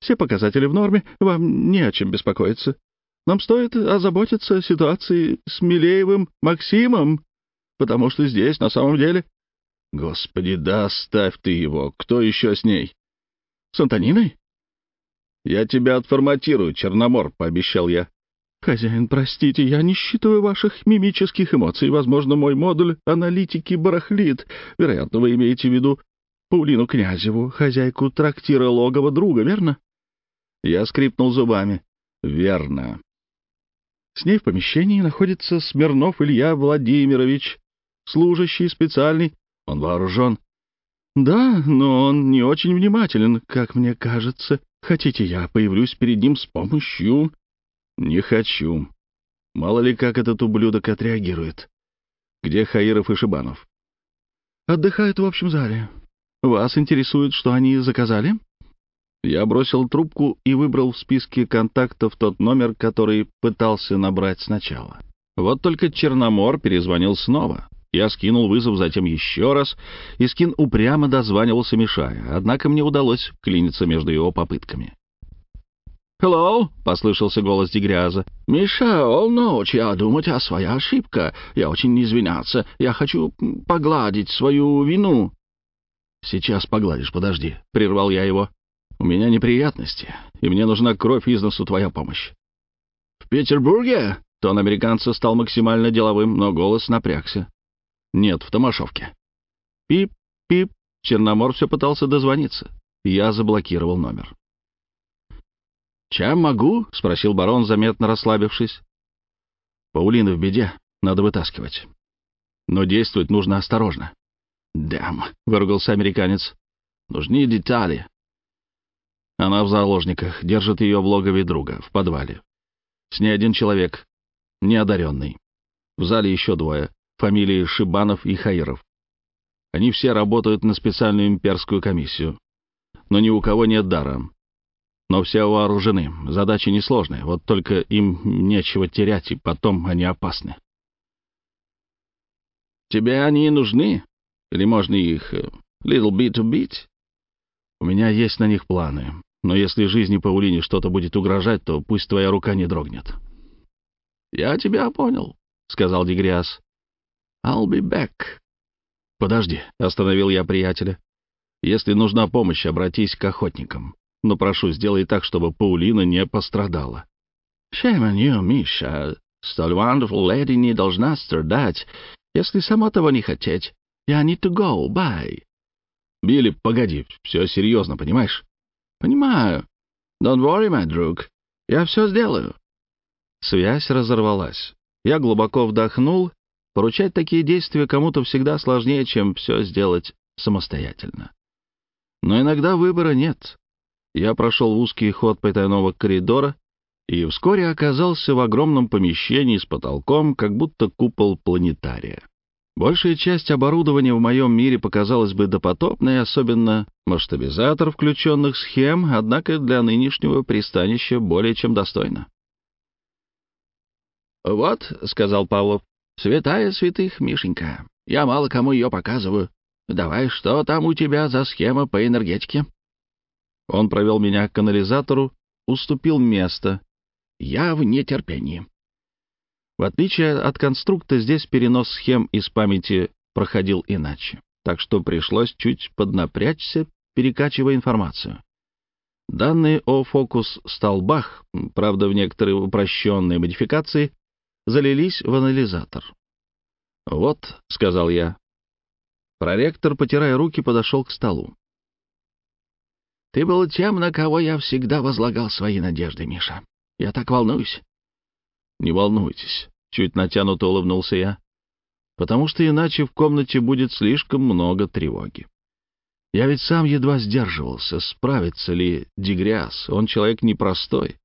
Speaker 1: Все показатели в норме, вам не о чем беспокоиться. Нам стоит озаботиться ситуацией с Милеевым Максимом, потому что здесь на самом деле Господи, да оставь ты его. Кто еще с ней? С Антониной? Я тебя отформатирую, Черномор, пообещал я. «Хозяин, простите, я не считываю ваших мимических эмоций. Возможно, мой модуль аналитики барахлит. Вероятно, вы имеете в виду Паулину Князеву, хозяйку трактира логова друга, верно?» Я скрипнул зубами. «Верно». С ней в помещении находится Смирнов Илья Владимирович, служащий специальный. Он вооружен. Да, но он не очень внимателен, как мне кажется. Хотите, я появлюсь перед ним с помощью? Не хочу. Мало ли как этот ублюдок отреагирует. Где Хаиров и Шибанов? Отдыхают в общем зале. Вас интересует, что они заказали? Я бросил трубку и выбрал в списке контактов тот номер, который пытался набрать сначала. Вот только Черномор перезвонил снова. Я скинул вызов затем еще раз, и скин упрямо дозванивался, мешая, однако мне удалось вклиниться между его попытками. «Хеллоу!» — послышался голос Дегряза. «Миша, all ночь ну, я думать о а своя ошибка. Я очень извиняться. Я хочу погладить свою вину». «Сейчас погладишь, подожди», — прервал я его. «У меня неприятности, и мне нужна кровь из носу твоя помощь». «В Петербурге?» Тон американца стал максимально деловым, но голос напрягся. Нет, в Томашовке. Пип-пип. Черномор все пытался дозвониться. Я заблокировал номер. «Чем могу?» — спросил барон, заметно расслабившись. «Паулина в беде. Надо вытаскивать. Но действовать нужно осторожно». «Дам!» — выругался американец. «Нужны детали». Она в заложниках, держит ее в логове друга, в подвале. С ней один человек, неодаренный. В зале еще двое фамилии Шибанов и Хаиров. Они все работают на специальную имперскую комиссию. Но ни у кого нет дара. Но все вооружены, задачи несложные. вот только им нечего терять, и потом они опасны. «Тебе они нужны? Или можно их э, little bit убить?» «У меня есть на них планы, но если жизни Паулине что-то будет угрожать, то пусть твоя рука не дрогнет». «Я тебя понял», — сказал Дегриас. I'll be back. Подожди, остановил я приятеля. Если нужна помощь, обратись к охотникам. Но прошу, сделай так, чтобы Паулина не пострадала. Shame on you, Миша. Столь wonderful lady не должна страдать, если сама того не хотеть. Я need to go, bye. Билли, погоди, все серьезно, понимаешь? Понимаю. Don't worry, my друг. Я все сделаю. Связь разорвалась. Я глубоко вдохнул Поручать такие действия кому-то всегда сложнее, чем все сделать самостоятельно. Но иногда выбора нет. Я прошел узкий ход потайного коридора и вскоре оказался в огромном помещении с потолком, как будто купол планетария. Большая часть оборудования в моем мире показалась бы допотопной, особенно масштабизатор включенных схем, однако для нынешнего пристанища более чем достойно. «Вот», — сказал Павлов, Святая святых, Мишенька. Я мало кому ее показываю. Давай, что там у тебя за схема по энергетике?» Он провел меня к канализатору, уступил место. Я в нетерпении. В отличие от конструкта, здесь перенос схем из памяти проходил иначе, так что пришлось чуть поднапрячься, перекачивая информацию. Данные о фокус-столбах, правда, в некоторые упрощенные модификации, залились в анализатор. «Вот», — сказал я. Проректор, потирая руки, подошел к столу. «Ты был тем, на кого я всегда возлагал свои надежды, Миша. Я так волнуюсь». «Не волнуйтесь», — чуть натянуто улыбнулся я, «потому что иначе в комнате будет слишком много тревоги. Я ведь сам едва сдерживался, справится ли Дегряс, он человек непростой.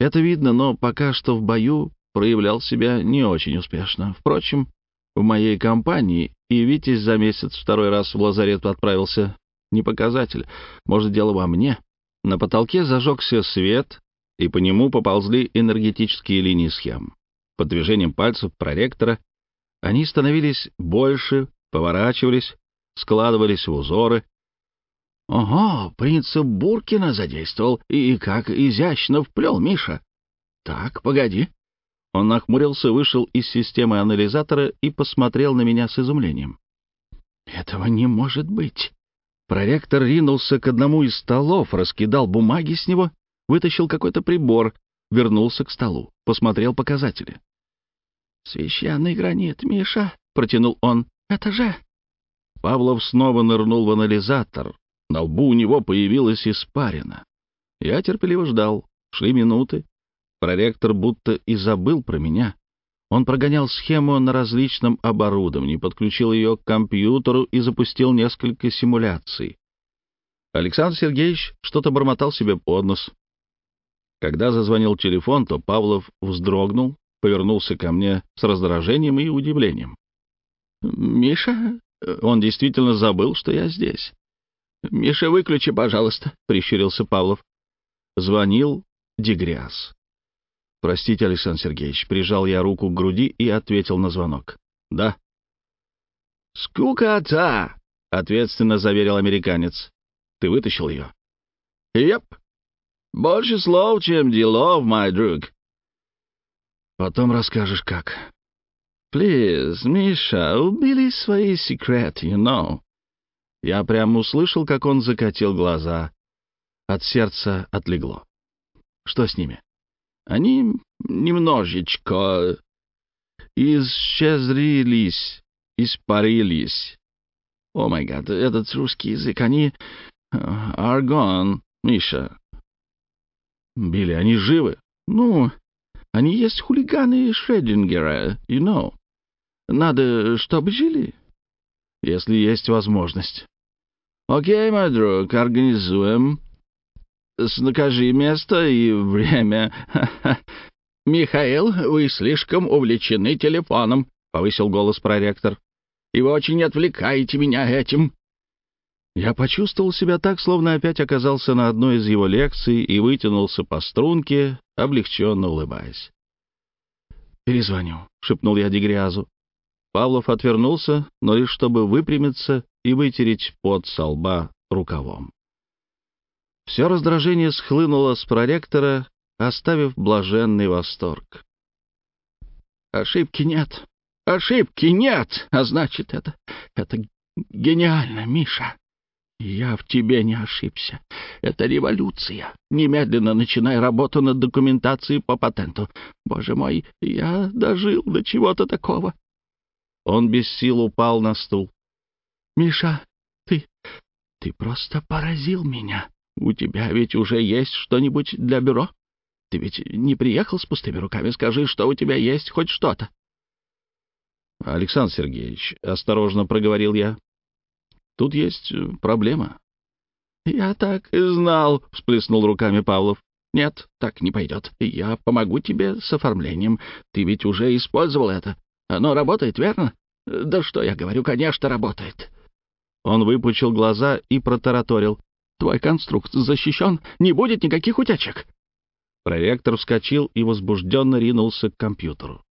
Speaker 1: Это видно, но пока что в бою проявлял себя не очень успешно. Впрочем, в моей компании и Витязь за месяц второй раз в лазарет отправился. Не показатель. Может, дело во мне. На потолке зажегся свет, и по нему поползли энергетические линии схем. Под движением пальцев проректора они становились больше, поворачивались, складывались в узоры. «Ого, принца Буркина задействовал, и как изящно вплел Миша!» «Так, погоди, он нахмурился, вышел из системы анализатора и посмотрел на меня с изумлением. «Этого не может быть!» Проректор ринулся к одному из столов, раскидал бумаги с него, вытащил какой-то прибор, вернулся к столу, посмотрел показатели. «Священный гранит, Миша!» — протянул он. «Это же...» Павлов снова нырнул в анализатор. На лбу у него появилась испарина. Я терпеливо ждал. Шли минуты. Проректор будто и забыл про меня. Он прогонял схему на различном оборудовании, подключил ее к компьютеру и запустил несколько симуляций. Александр Сергеевич что-то бормотал себе под нос. Когда зазвонил телефон, то Павлов вздрогнул, повернулся ко мне с раздражением и удивлением. «Миша?» Он действительно забыл, что я здесь. «Миша, выключи, пожалуйста», — прищурился Павлов. Звонил Дегряз. «Простите, Александр Сергеевич», — прижал я руку к груди и ответил на звонок. «Да». «Скукота!» — ответственно заверил американец. «Ты вытащил ее?» «Еп. Больше слов, чем делов, мой друг». «Потом расскажешь, как». «Плиз, Миша, убили свои секреты, you know». Я прямо услышал, как он закатил глаза. От сердца отлегло. «Что с ними?» Они немножечко исчезрились, испарились. О май гад, этот русский язык, они... Э, Аргон, Миша. Билли, они живы? Ну, они есть хулиганы Шреддингера, you know. Надо, чтобы жили, если есть возможность. Окей, мой друг, организуем. Накажи место и время. Михаил, вы слишком увлечены телефоном, — повысил голос проректор. И вы очень отвлекаете меня этим. Я почувствовал себя так, словно опять оказался на одной из его лекций и вытянулся по струнке, облегченно улыбаясь. «Перезвоню», — шепнул я Дегрязу. Павлов отвернулся, но лишь чтобы выпрямиться и вытереть пот со лба рукавом. Все раздражение схлынуло с проректора, оставив блаженный восторг. «Ошибки нет! Ошибки нет! А значит, это... это гениально, Миша! Я в тебе не ошибся. Это революция. Немедленно начинай работу над документацией по патенту. Боже мой, я дожил до чего-то такого!» Он без сил упал на стул. «Миша, ты... ты просто поразил меня!» У тебя ведь уже есть что-нибудь для бюро? Ты ведь не приехал с пустыми руками. Скажи, что у тебя есть хоть что-то. Александр Сергеевич, осторожно проговорил я. Тут есть э, проблема. Я так и знал, всплеснул руками Павлов. Нет, так не пойдет. Я помогу тебе с оформлением. Ты ведь уже использовал это. Оно работает, верно? Да что я говорю, конечно, работает. Он выпучил глаза и протараторил. Твой конструкт защищен, не будет никаких утечек!» Проектор вскочил и возбужденно ринулся к компьютеру.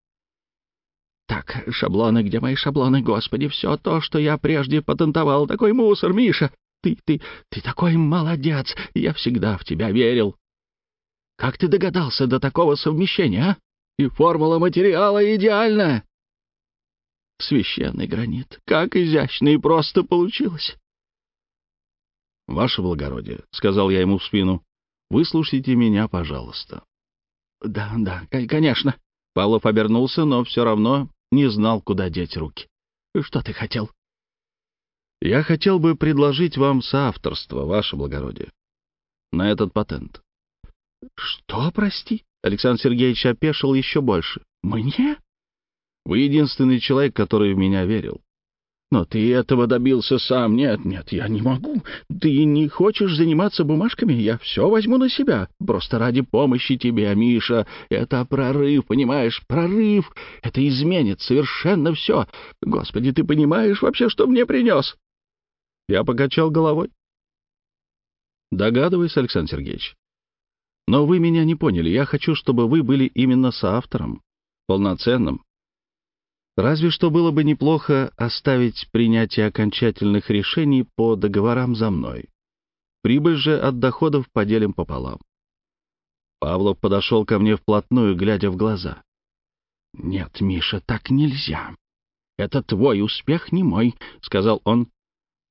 Speaker 1: «Так, шаблоны, где мои шаблоны, господи, все то, что я прежде патентовал, такой мусор, Миша! Ты, ты, ты такой молодец! Я всегда в тебя верил!» «Как ты догадался до такого совмещения, а? И формула материала идеальная? «Священный гранит! Как изящно и просто получилось! «Ваше благородие», — сказал я ему в спину, — «выслушайте меня, пожалуйста». «Да, да, конечно». Павлов обернулся, но все равно не знал, куда деть руки. «Что ты хотел?» «Я хотел бы предложить вам соавторство, ваше благородие, на этот патент». «Что, прости?» Александр Сергеевич опешил еще больше. «Мне?» «Вы единственный человек, который в меня верил. Но ты этого добился сам. Нет, нет, я не могу. Ты не хочешь заниматься бумажками? Я все возьму на себя. Просто ради помощи тебе, Миша. Это прорыв, понимаешь? Прорыв. Это изменит совершенно все. Господи, ты понимаешь вообще, что мне принес?» Я покачал головой. «Догадываюсь, Александр Сергеевич. Но вы меня не поняли. Я хочу, чтобы вы были именно соавтором. Полноценным, Разве что было бы неплохо оставить принятие окончательных решений по договорам за мной. Прибыль же от доходов поделим пополам. Павлов подошел ко мне вплотную, глядя в глаза. «Нет, Миша, так нельзя. Это твой успех, не мой», — сказал он.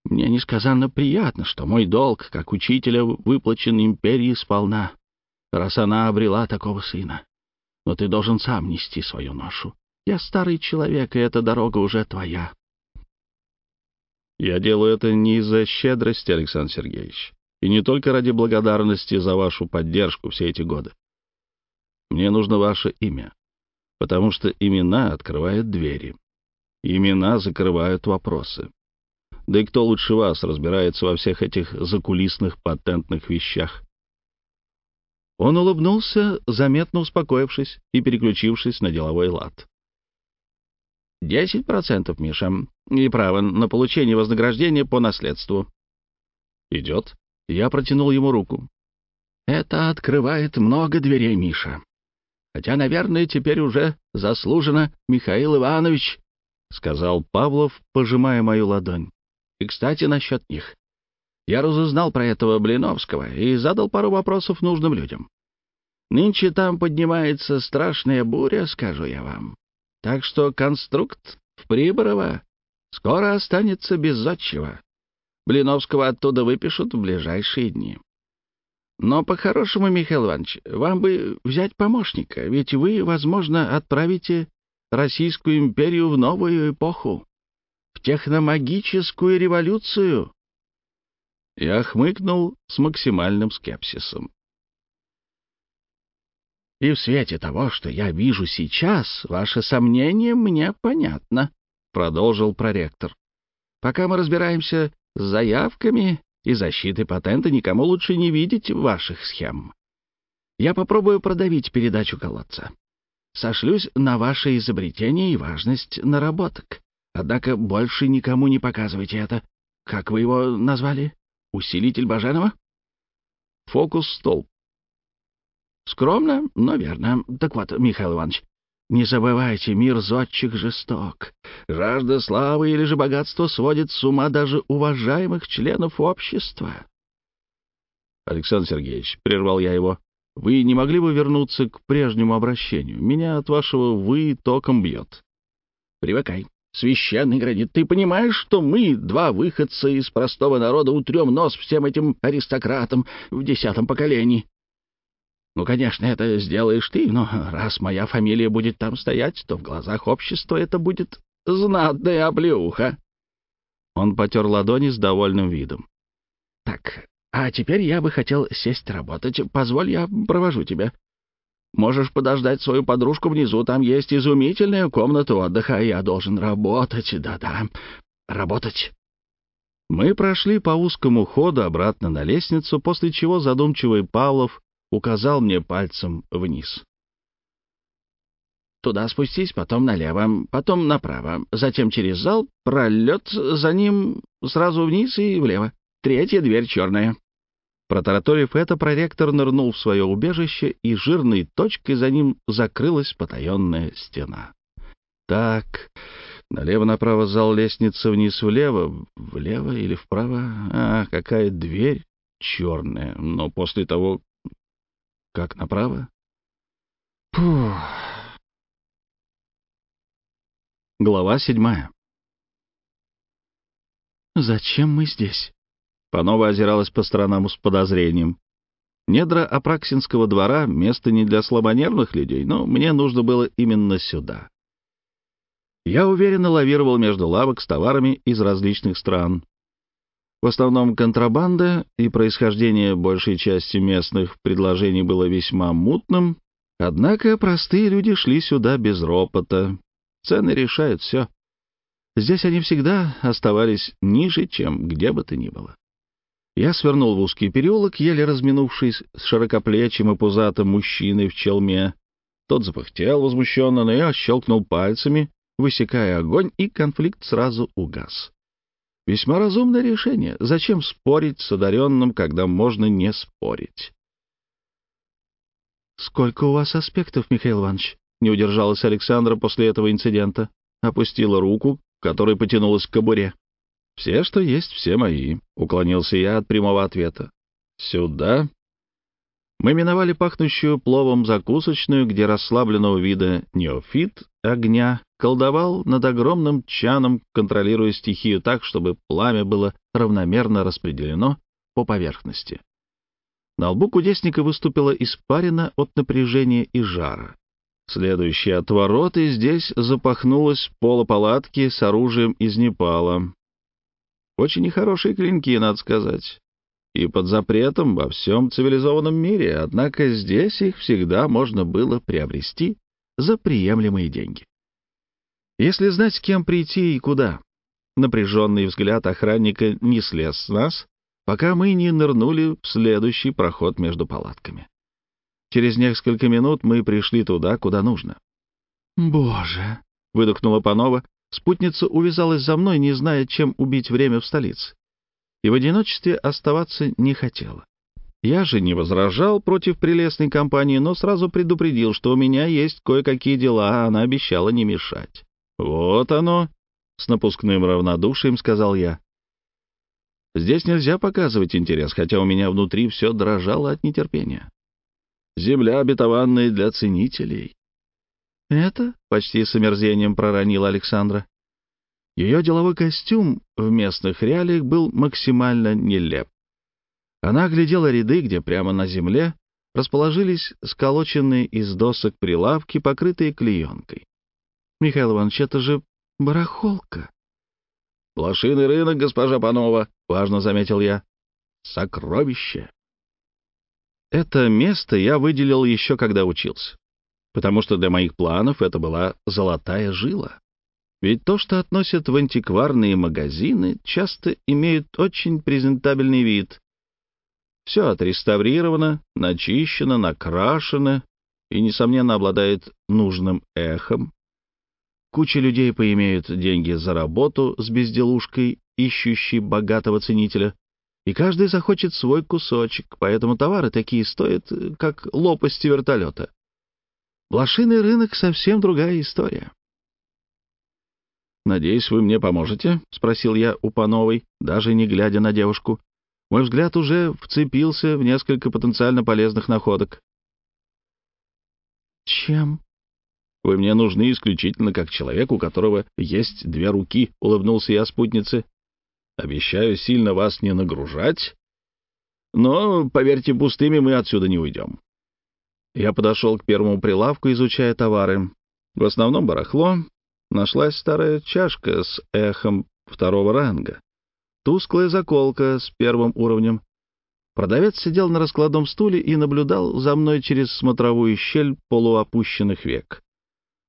Speaker 1: «Мне несказанно приятно, что мой долг, как учителя, выплачен империи сполна, раз она обрела такого сына. Но ты должен сам нести свою ношу. Я старый человек, и эта дорога уже твоя. Я делаю это не из-за щедрости, Александр Сергеевич, и не только ради благодарности за вашу поддержку все эти годы. Мне нужно ваше имя, потому что имена открывают двери. Имена закрывают вопросы. Да и кто лучше вас разбирается во всех этих закулисных патентных вещах? Он улыбнулся, заметно успокоившись и переключившись на деловой лад. «Десять процентов, Миша, и право на получение вознаграждения по наследству». «Идет». Я протянул ему руку. «Это открывает много дверей, Миша. Хотя, наверное, теперь уже заслуженно, Михаил Иванович», — сказал Павлов, пожимая мою ладонь. «И, кстати, насчет них. Я разузнал про этого Блиновского и задал пару вопросов нужным людям. Нынче там поднимается страшная буря, скажу я вам. Так что конструкт в Приборово скоро останется без отчего. Блиновского оттуда выпишут в ближайшие дни. Но по-хорошему, Михаил Иванович, вам бы взять помощника, ведь вы, возможно, отправите Российскую империю в новую эпоху, в техномагическую революцию. Я хмыкнул с максимальным скепсисом. И в свете того, что я вижу сейчас, ваше сомнение мне понятно, — продолжил проректор. Пока мы разбираемся с заявками и защитой патента, никому лучше не видеть ваших схем. Я попробую продавить передачу колодца. Сошлюсь на ваше изобретение и важность наработок. Однако больше никому не показывайте это. Как вы его назвали? Усилитель Баженова? Фокус-столб, Скромно, но верно. Так вот, Михаил Иванович, не забывайте, мир зодчих жесток. Жажда славы или же богатства сводит с ума даже уважаемых членов общества. Александр Сергеевич, прервал я его, вы не могли бы вернуться к прежнему обращению? Меня от вашего «вы» током бьет. Привыкай. Священный гранит, ты понимаешь, что мы, два выходца из простого народа, утрем нос всем этим аристократам в десятом поколении? Ну, конечно, это сделаешь ты, но раз моя фамилия будет там стоять, то в глазах общества это будет знатная облеуха. Он потер ладони с довольным видом. Так, а теперь я бы хотел сесть работать. Позволь, я провожу тебя. Можешь подождать свою подружку внизу, там есть изумительная комната отдыха, я должен работать, да-да, работать. Мы прошли по узкому ходу обратно на лестницу, после чего задумчивый Павлов указал мне пальцем вниз. Туда спустись, потом налево, потом направо, затем через зал, пролет, за ним сразу вниз и влево. Третья дверь черная. Протараторив это, проректор нырнул в свое убежище, и жирной точкой за ним закрылась потаенная стена. Так, налево-направо зал лестница, вниз-влево, влево или вправо. А, какая дверь черная. Но после того, как направо? Пух. Глава седьмая. «Зачем мы здесь?» Панова озиралась по сторонам с подозрением. Недра Апраксинского двора — место не для слабонервных людей, но мне нужно было именно сюда. Я уверенно лавировал между лавок с товарами из различных стран, в основном контрабанда, и происхождение большей части местных предложений было весьма мутным, однако простые люди шли сюда без ропота. Цены решают все. Здесь они всегда оставались ниже, чем где бы то ни было. Я свернул в узкий переулок, еле разминувшись с широкоплечим и пузатым мужчиной в челме. Тот запыхтел возмущенно, но я щелкнул пальцами, высекая огонь, и конфликт сразу угас. Весьма разумное решение. Зачем спорить с одаренным, когда можно не спорить? «Сколько у вас аспектов, Михаил Иванович?» — не удержалась Александра после этого инцидента. Опустила руку, которой потянулась к кобуре. «Все, что есть, все мои», — уклонился я от прямого ответа. «Сюда». Мы миновали пахнущую пловом закусочную, где расслабленного вида неофит огня колдовал над огромным чаном, контролируя стихию так, чтобы пламя было равномерно распределено по поверхности. На лбу кудесника выступила испарина от напряжения и жара. Следующие отвороты здесь запахнулось поло палатки с оружием из Непала. Очень нехорошие клинки, надо сказать. И под запретом во всем цивилизованном мире, однако здесь их всегда можно было приобрести за приемлемые деньги. Если знать, с кем прийти и куда. Напряженный взгляд охранника не слез с нас, пока мы не нырнули в следующий проход между палатками. Через несколько минут мы пришли туда, куда нужно. «Боже!» — выдохнула Панова. Спутница увязалась за мной, не зная, чем убить время в столице. И в одиночестве оставаться не хотела. Я же не возражал против прелестной компании, но сразу предупредил, что у меня есть кое-какие дела, а она обещала не мешать. «Вот оно!» — с напускным равнодушием сказал я. «Здесь нельзя показывать интерес, хотя у меня внутри все дрожало от нетерпения. Земля, обетованная для ценителей». «Это?» — почти с омерзением проронила Александра. Ее деловой костюм в местных реалиях был максимально нелеп. Она оглядела ряды, где прямо на земле расположились сколоченные из досок прилавки, покрытые клеенкой. Михаил Иванович, это же барахолка. Блошиный рынок, госпожа Панова, важно заметил я. Сокровище. Это место я выделил еще когда учился, потому что для моих планов это была золотая жила. Ведь то, что относят в антикварные магазины, часто имеет очень презентабельный вид. Все отреставрировано, начищено, накрашено и, несомненно, обладает нужным эхом, Куча людей поимеют деньги за работу с безделушкой, ищущей богатого ценителя, и каждый захочет свой кусочек, поэтому товары такие стоят, э, как лопасти вертолета. Блошиный рынок — совсем другая история. «Надеюсь, вы мне поможете?» — спросил я у Пановой, даже не глядя на девушку. Мой взгляд уже вцепился в несколько потенциально полезных находок. «Чем?» Вы мне нужны исключительно как человек, у которого есть две руки, — улыбнулся я спутнице. Обещаю сильно вас не нагружать, но, поверьте, пустыми мы отсюда не уйдем. Я подошел к первому прилавку, изучая товары. В основном барахло. Нашлась старая чашка с эхом второго ранга. Тусклая заколка с первым уровнем. Продавец сидел на раскладном стуле и наблюдал за мной через смотровую щель полуопущенных век.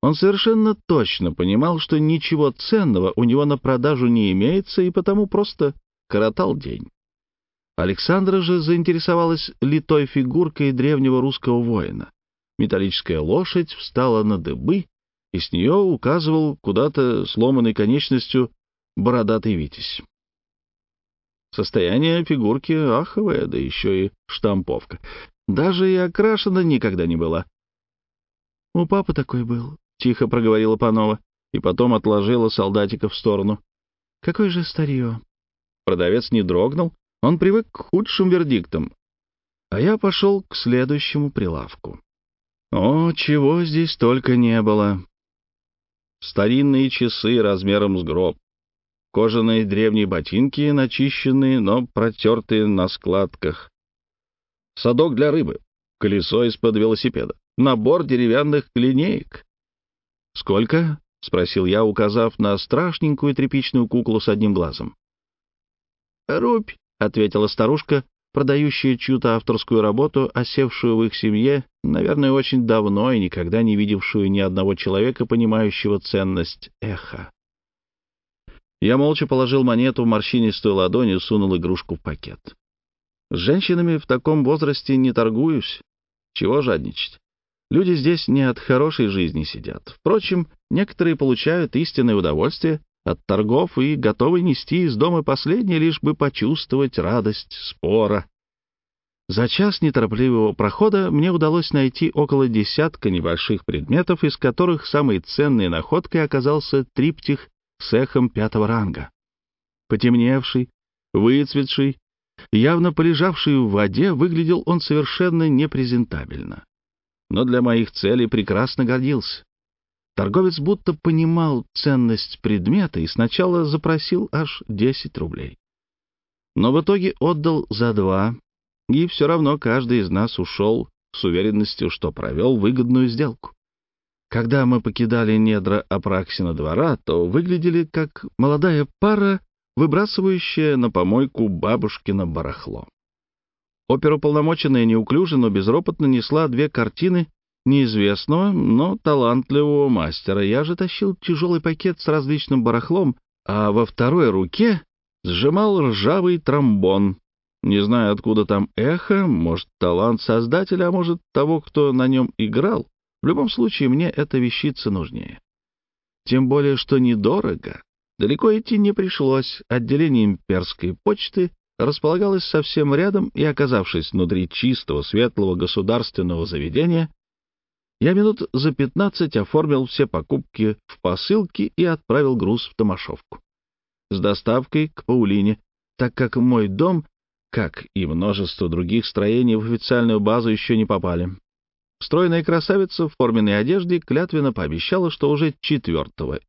Speaker 1: Он совершенно точно понимал, что ничего ценного у него на продажу не имеется, и потому просто коротал день. Александра же заинтересовалась литой фигуркой древнего русского воина. Металлическая лошадь встала на дыбы, и с нее указывал куда-то сломанной конечностью бородатый витязь. Состояние фигурки аховое, да еще и штамповка. Даже и окрашена никогда не была. «У папы такой был», — тихо проговорила Панова, и потом отложила солдатика в сторону. «Какое же старье!» Продавец не дрогнул, он привык к худшим вердиктам. А я пошел к следующему прилавку. О, чего здесь только не было! Старинные часы размером с гроб, кожаные древние ботинки, начищенные, но протертые на складках, садок для рыбы, колесо из-под велосипеда, набор деревянных линеек, «Сколько?» — спросил я, указав на страшненькую тряпичную куклу с одним глазом. «Рубь», — ответила старушка, продающая чью-то авторскую работу, осевшую в их семье, наверное, очень давно и никогда не видевшую ни одного человека, понимающего ценность эха. Я молча положил монету в морщинистую ладонь и сунул игрушку в пакет. С женщинами в таком возрасте не торгуюсь. Чего жадничать? Люди здесь не от хорошей жизни сидят. Впрочем, некоторые получают истинное удовольствие от торгов и готовы нести из дома последнее, лишь бы почувствовать радость спора. За час неторопливого прохода мне удалось найти около десятка небольших предметов, из которых самой ценной находкой оказался триптих с эхом пятого ранга. Потемневший, выцветший, явно полежавший в воде, выглядел он совершенно непрезентабельно но для моих целей прекрасно годился. Торговец будто понимал ценность предмета и сначала запросил аж 10 рублей. Но в итоге отдал за два, и все равно каждый из нас ушел с уверенностью, что провел выгодную сделку. Когда мы покидали недра Апраксина двора, то выглядели как молодая пара, выбрасывающая на помойку бабушкино барахло. Оперуполномоченная неуклюже, но безропотно несла две картины неизвестного, но талантливого мастера. Я же тащил тяжелый пакет с различным барахлом, а во второй руке сжимал ржавый тромбон. Не знаю, откуда там эхо, может, талант создателя, а может, того, кто на нем играл. В любом случае, мне эта вещица нужнее. Тем более, что недорого. Далеко идти не пришлось. Отделение имперской почты располагалась совсем рядом, и, оказавшись внутри чистого, светлого государственного заведения, я минут за пятнадцать оформил все покупки в посылке и отправил груз в Томашовку. С доставкой к Паулине, так как мой дом, как и множество других строений, в официальную базу еще не попали. Стройная красавица в форменной одежде клятвенно пообещала, что уже 4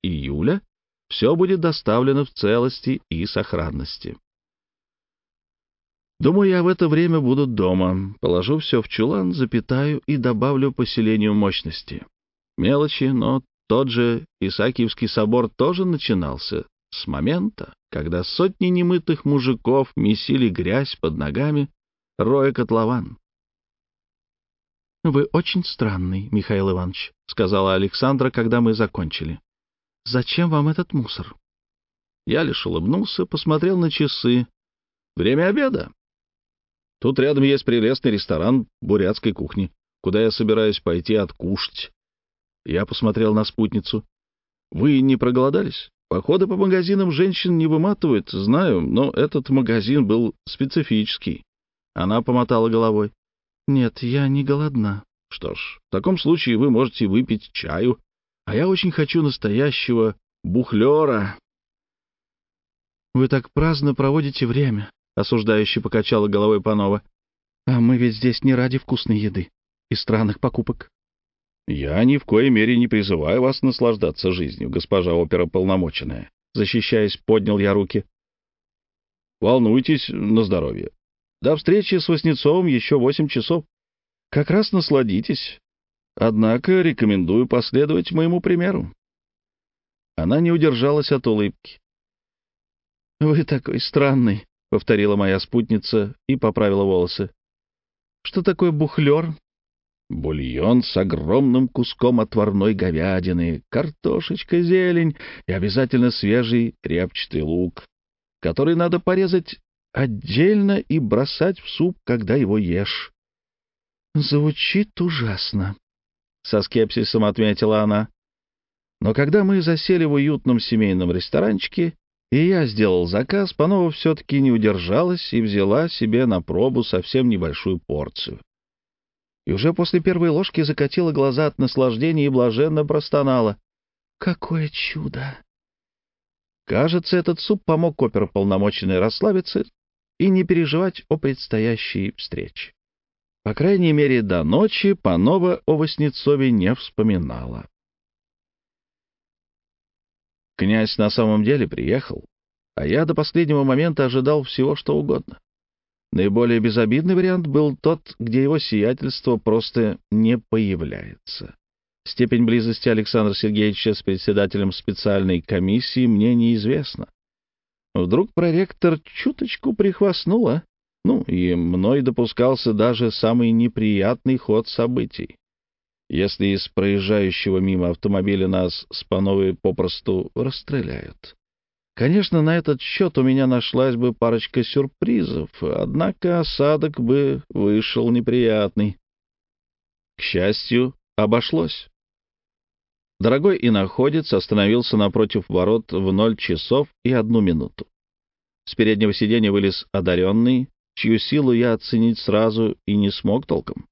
Speaker 1: июля все будет доставлено в целости и сохранности. Думаю, я в это время буду дома. Положу все в чулан, запитаю и добавлю поселению мощности. Мелочи, но тот же Исаакиевский собор тоже начинался с момента, когда сотни немытых мужиков месили грязь под ногами, роя котлован. — Вы очень странный, Михаил Иванович, — сказала Александра, когда мы закончили. — Зачем вам этот мусор? Я лишь улыбнулся, посмотрел на часы. — Время обеда. Тут рядом есть прелестный ресторан бурятской кухни, куда я собираюсь пойти откушать. Я посмотрел на спутницу. Вы не проголодались? Походы по магазинам женщин не выматывают, знаю, но этот магазин был специфический. Она помотала головой. Нет, я не голодна. Что ж, в таком случае вы можете выпить чаю, а я очень хочу настоящего бухлера. Вы так праздно проводите время. — осуждающе покачала головой Панова. «А мы ведь здесь не ради вкусной еды и странных покупок». «Я ни в коей мере не призываю вас наслаждаться жизнью, госпожа оперополномоченная», — защищаясь, поднял я руки. «Волнуйтесь на здоровье. До встречи с Воснецовым еще восемь часов. Как раз насладитесь. Однако рекомендую последовать моему примеру». Она не удержалась от улыбки. «Вы такой странный», — повторила моя спутница и поправила волосы. «Что такое бухлер?» «Бульон с огромным куском отварной говядины, картошечка, зелень и обязательно свежий репчатый лук, который надо порезать отдельно и бросать в суп, когда его ешь». «Звучит ужасно», — со скепсисом отметила она. Но когда мы засели в уютном семейном ресторанчике, и я сделал заказ, Панова все-таки не удержалась и взяла себе на пробу совсем небольшую порцию. И уже после первой ложки закатила глаза от наслаждения и блаженно простонала. «Какое чудо!» Кажется, этот суп помог оперуполномоченной расслабиться и не переживать о предстоящей встрече. По крайней мере, до ночи Панова о Васнецове не вспоминала. Князь на самом деле приехал, а я до последнего момента ожидал всего, что угодно. Наиболее безобидный вариант был тот, где его сиятельство просто не появляется. Степень близости Александра Сергеевича с председателем специальной комиссии мне неизвестна. Вдруг проректор чуточку прихвастнула, ну и мной допускался даже самый неприятный ход событий если из проезжающего мимо автомобиля нас с Пановой попросту расстреляют. Конечно, на этот счет у меня нашлась бы парочка сюрпризов, однако осадок бы вышел неприятный. К счастью, обошлось. Дорогой иноходец остановился напротив ворот в ноль часов и одну минуту. С переднего сиденья вылез одаренный, чью силу я оценить сразу и не смог толком.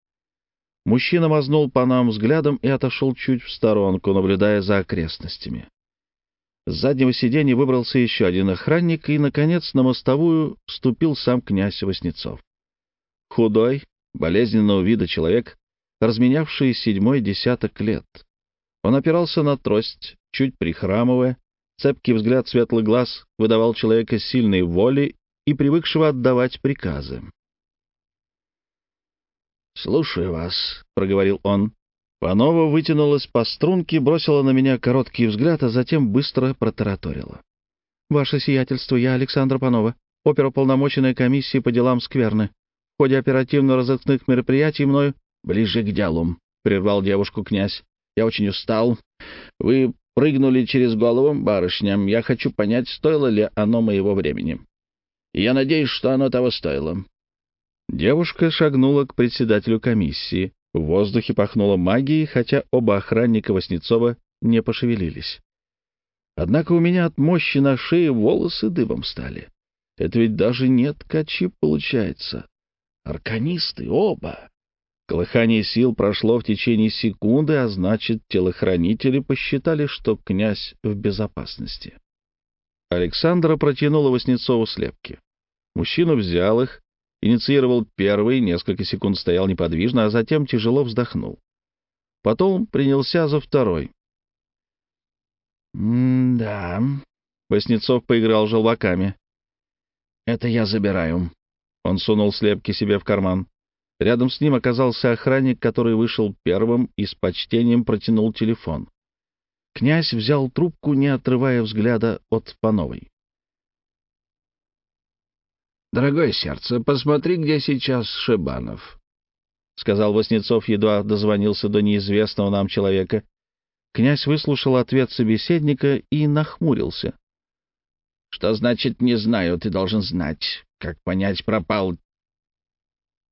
Speaker 1: Мужчина мазнул по нам взглядом и отошел чуть в сторонку, наблюдая за окрестностями. С заднего сиденья выбрался еще один охранник, и, наконец, на мостовую ступил сам князь Васнецов. Худой, болезненного вида человек, разменявший седьмой десяток лет. Он опирался на трость, чуть прихрамывая, цепкий взгляд светлых глаз выдавал человека сильной воли и привыкшего отдавать приказы. «Слушаю вас», — проговорил он. Панова вытянулась по струнке, бросила на меня короткий взгляд, а затем быстро протараторила. «Ваше сиятельство, я Александр Панова, оперуполномоченная комиссии по делам скверны. В ходе оперативно-розыскных мероприятий мною...» «Ближе к делу», — прервал девушку князь. «Я очень устал. Вы прыгнули через голову барышням. Я хочу понять, стоило ли оно моего времени. Я надеюсь, что оно того стоило. Девушка шагнула к председателю комиссии. В воздухе пахнуло магией, хотя оба охранника Васнецова не пошевелились. Однако у меня от мощи на шее волосы дыбом стали. Это ведь даже не ткачи получается. Арканисты оба. Колыхание сил прошло в течение секунды, а значит, телохранители посчитали, что князь в безопасности. Александра протянула Васнецову слепки. Мужчина взял их, Инициировал первый, несколько секунд стоял неподвижно, а затем тяжело вздохнул. Потом принялся за второй. «М-да...» — Воснецов поиграл желваками. «Это я забираю». Он сунул слепки себе в карман. Рядом с ним оказался охранник, который вышел первым и с почтением протянул телефон. Князь взял трубку, не отрывая взгляда от Пановой. «Дорогое сердце, посмотри, где сейчас Шибанов», — сказал Васнецов, едва дозвонился до неизвестного нам человека. Князь выслушал ответ собеседника и нахмурился. «Что значит «не знаю», ты должен знать. Как понять, пропал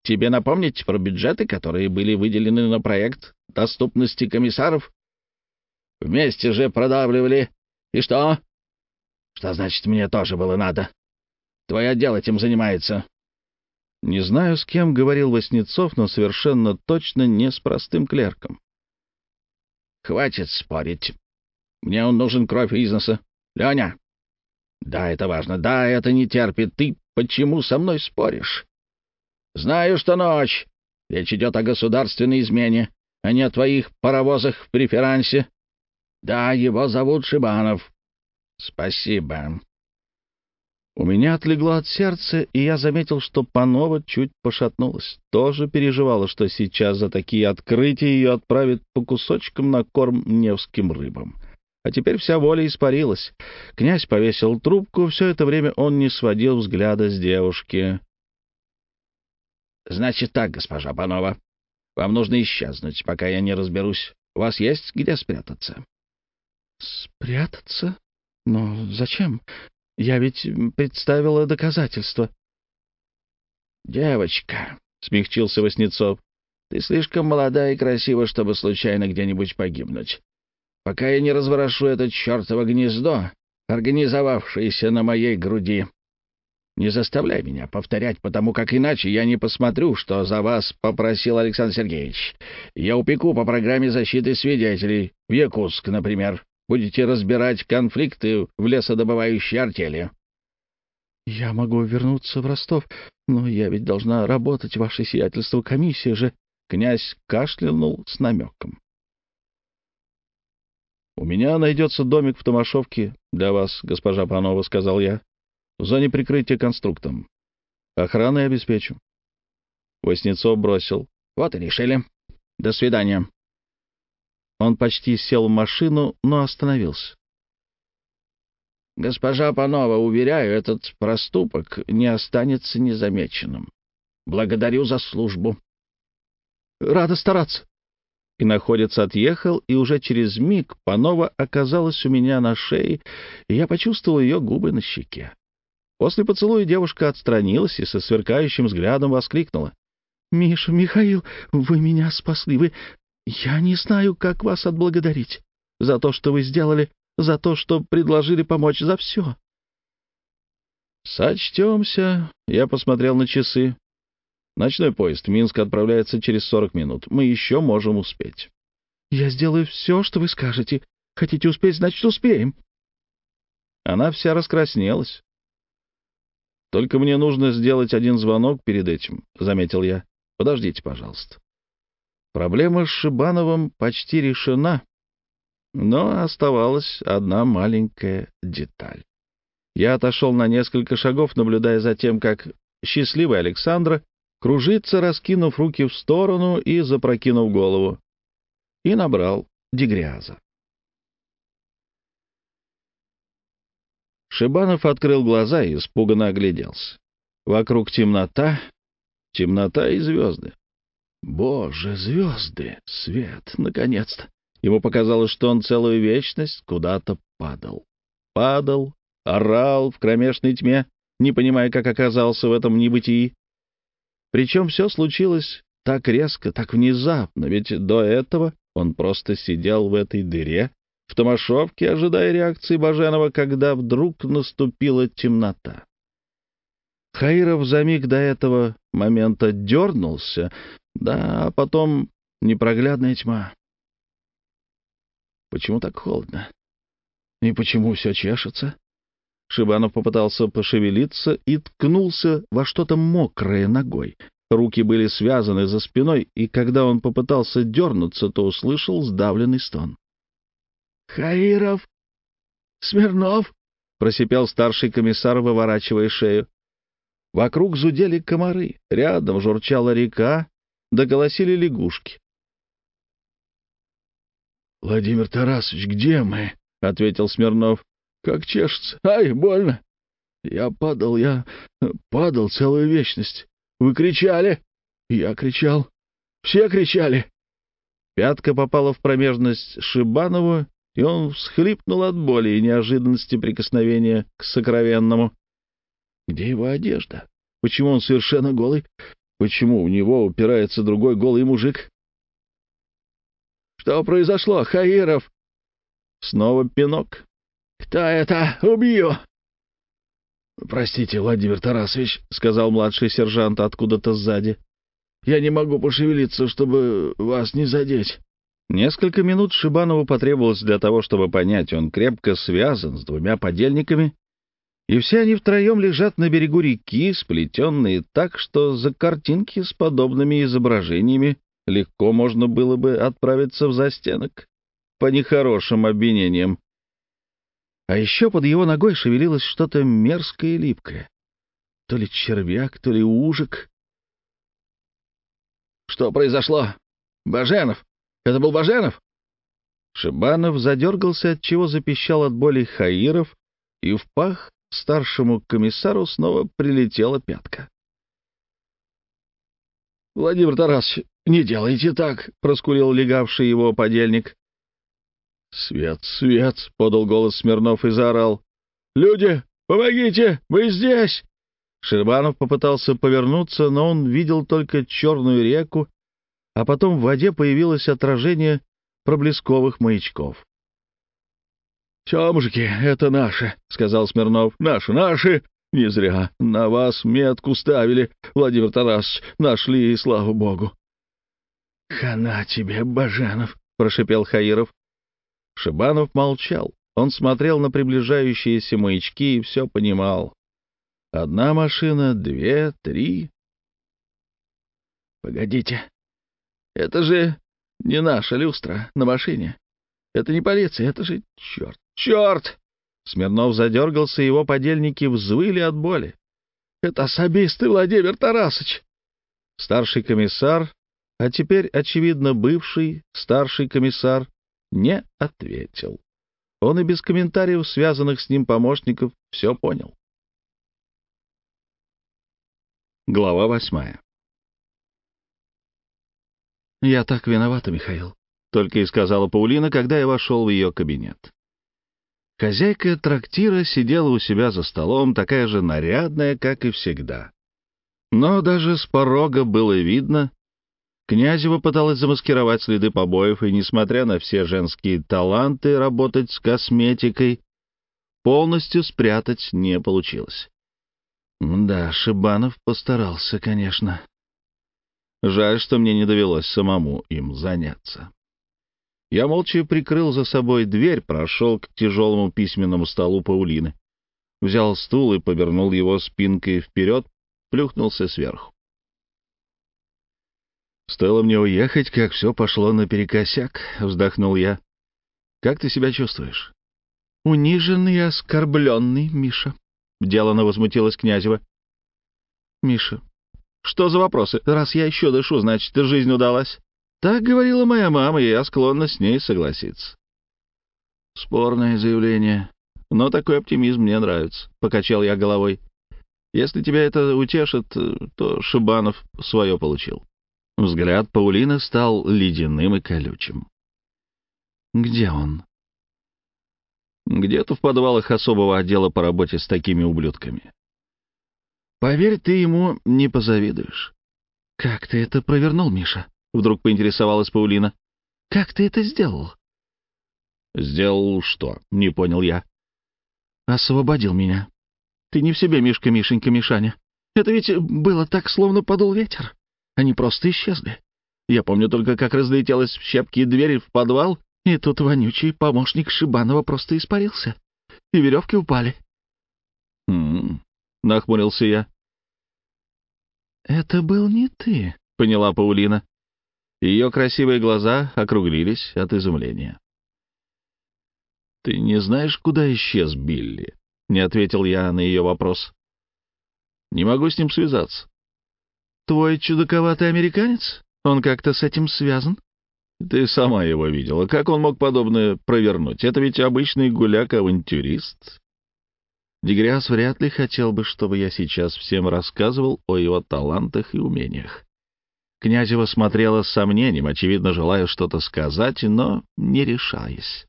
Speaker 1: Тебе напомнить про бюджеты, которые были выделены на проект доступности комиссаров? Вместе же продавливали. И что? Что значит, мне тоже было надо? Твой отдел этим занимается». Не знаю, с кем говорил Васнецов, но совершенно точно не с простым клерком. «Хватит спорить. Мне он нужен кровь бизнеса, носа. Леня!» «Да, это важно. Да, это не терпит. Ты почему со мной споришь?» «Знаю, что ночь. Речь идет о государственной измене, а не о твоих паровозах в преферансе. Да, его зовут Шибанов». «Спасибо. У меня отлегло от сердца, и я заметил, что Панова чуть пошатнулась. Тоже переживала, что сейчас за такие открытия ее отправят по кусочкам на корм невским рыбам. А теперь вся воля испарилась. Князь повесил трубку, все это время он не сводил взгляда с девушки. — Значит так, госпожа Панова, вам нужно исчезнуть, пока я не разберусь. У вас есть где спрятаться? — Спрятаться? Но зачем? Я ведь представила доказательства. — Девочка, — смягчился Васнецов, — ты слишком молода и красива, чтобы случайно где-нибудь погибнуть. Пока я не разворошу это чертово гнездо, организовавшееся на моей груди, не заставляй меня повторять, потому как иначе я не посмотрю, что за вас попросил Александр Сергеевич. Я упеку по программе защиты свидетелей, в Якутск, например. Будете разбирать конфликты в лесодобывающей артели. — Я могу вернуться в Ростов, но я ведь должна работать, ваше сиятельство, комиссия же. Князь кашлянул с намеком. — У меня найдется домик в Томашовке для вас, госпожа Панова, — сказал я, — в зоне прикрытия конструктом. Охраной обеспечу. Воснецов бросил. — Вот и решили. До свидания. Он почти сел в машину, но остановился. «Госпожа Панова, уверяю, этот проступок не останется незамеченным. Благодарю за службу». «Рада стараться». И находец отъехал, и уже через миг Панова оказалась у меня на шее, и я почувствовал ее губы на щеке. После поцелуя девушка отстранилась и со сверкающим взглядом воскликнула. «Миша, Михаил, вы меня спасли, вы я не знаю, как вас отблагодарить. За то, что вы сделали, за то, что предложили помочь, за все. Сочтемся. Я посмотрел на часы. Ночной поезд в Минск отправляется через 40 минут. Мы еще можем успеть. Я сделаю все, что вы скажете. Хотите успеть, значит, успеем. Она вся раскраснелась. «Только мне нужно сделать один звонок перед этим», — заметил я. «Подождите, пожалуйста». Проблема с Шибановым почти решена, но оставалась одна маленькая деталь. Я отошел на несколько шагов, наблюдая за тем, как счастливый Александра кружится, раскинув руки в сторону и запрокинув голову, и набрал дегряза. Шибанов открыл глаза и испуганно огляделся. Вокруг темнота, темнота и звезды. Боже, звезды! Свет, наконец-то! Ему показалось, что он целую вечность куда-то падал. Падал, орал в кромешной тьме, не понимая, как оказался в этом небытии. Причем все случилось так резко, так внезапно, ведь до этого он просто сидел в этой дыре, в Томашовке, ожидая реакции Баженова, когда вдруг наступила темнота. Хаиров за миг до этого момента дернулся, да, а потом непроглядная тьма. Почему так холодно? И почему все чешется? Шибанов попытался пошевелиться и ткнулся во что-то мокрое ногой. Руки были связаны за спиной, и когда он попытался дернуться, то услышал сдавленный стон. — Хаиров! Смирнов! — просипел старший комиссар, выворачивая шею. Вокруг зудели комары, рядом журчала река, доголосили лягушки. — Владимир Тарасович, где мы? — ответил Смирнов. — Как чешется. Ай, больно. Я падал, я падал целую вечность. Вы кричали. Я кричал. Все кричали. Пятка попала в промежность Шибанову, и он всхлипнул от боли и неожиданности прикосновения к сокровенному. Где его одежда? Почему он совершенно голый? Почему у него упирается другой голый мужик? Что произошло, Хаиров? Снова пинок. Кто это? Убью! Простите, Владимир Тарасович, сказал младший сержант откуда-то сзади. Я не могу пошевелиться, чтобы вас не задеть. Несколько минут Шибанову потребовалось для того, чтобы понять, он крепко связан с двумя подельниками и все они втроем лежат на берегу реки, сплетенные так, что за картинки с подобными изображениями легко можно было бы отправиться в застенок по нехорошим обвинениям. А еще под его ногой шевелилось что-то мерзкое и липкое. То ли червяк, то ли ужик. «Что произошло? Баженов! Это был Баженов!» Шибанов задергался, от чего запищал от боли Хаиров, и в пах старшему комиссару снова прилетела пятка. «Владимир Тарасович, не делайте так!» — проскулил легавший его подельник. «Свет, свет!» — подал голос Смирнов и заорал. «Люди, помогите! Мы здесь!» Шербанов попытался повернуться, но он видел только черную реку, а потом в воде появилось отражение проблесковых маячков. «Все, мужики, это наши», — сказал Смирнов. «Наши, наши! Не зря. На вас метку ставили, Владимир Тарасович. Нашли, и слава богу». «Хана тебе, Баженов!» — прошепел Хаиров. Шибанов молчал. Он смотрел на приближающиеся маячки и все понимал. Одна машина, две, три. «Погодите, это же не наша люстра на машине. Это не полиция, это же... Черт, «Черт!» Смирнов задергался, его подельники взвыли от боли. «Это собейст ты, Владимир Тарасович!» Старший комиссар, а теперь, очевидно, бывший старший комиссар, не ответил. Он и без комментариев связанных с ним помощников все понял. Глава восьмая «Я так виновата, Михаил», — только и сказала Паулина, когда я вошел в ее кабинет. Хозяйка трактира сидела у себя за столом, такая же нарядная, как и всегда. Но даже с порога было видно, Князева пыталась замаскировать следы побоев, и, несмотря на все женские таланты работать с косметикой, полностью спрятать не получилось. Да, Шибанов постарался, конечно. Жаль, что мне не довелось самому им заняться. Я молча прикрыл за собой дверь, прошел к тяжелому письменному столу Паулины. Взял стул и повернул его спинкой вперед, плюхнулся сверху. «Стоило мне уехать, как все пошло наперекосяк», — вздохнул я. «Как ты себя чувствуешь?» «Униженный и оскорбленный, Миша», — делано возмутилась Князева. «Миша, что за вопросы? Раз я еще дышу, значит, жизнь удалась». Так говорила моя мама, и я склонна с ней согласиться. Спорное заявление. Но такой оптимизм мне нравится. Покачал я головой. Если тебя это утешит, то Шибанов свое получил. Взгляд Паулины стал ледяным и колючим. Где он? Где-то в подвалах особого отдела по работе с такими ублюдками. Поверь, ты ему не позавидуешь. Как ты это провернул, Миша? Вдруг поинтересовалась Паулина. «Как ты это сделал?» «Сделал что?» — не понял я. «Освободил меня. Ты не в себе, Мишка, Мишенька, Мишаня. Это ведь было так, словно подул ветер. Они просто исчезли. Я помню только, как разлетелась в щепки двери в подвал, и тут вонючий помощник Шибанова просто испарился. И веревки упали». «Хм...» — нахмурился я. «Это был не ты», — поняла Паулина. Ее красивые глаза округлились от изумления. «Ты не знаешь, куда исчез Билли?» — не ответил я на ее вопрос. «Не могу с ним связаться». «Твой чудаковатый американец? Он как-то с этим связан?» «Ты сама его видела. Как он мог подобное провернуть? Это ведь обычный гуляк-авантюрист». Дегриас вряд ли хотел бы, чтобы я сейчас всем рассказывал о его талантах и умениях. Князева смотрела с сомнением, очевидно, желая что-то сказать, но не решаясь.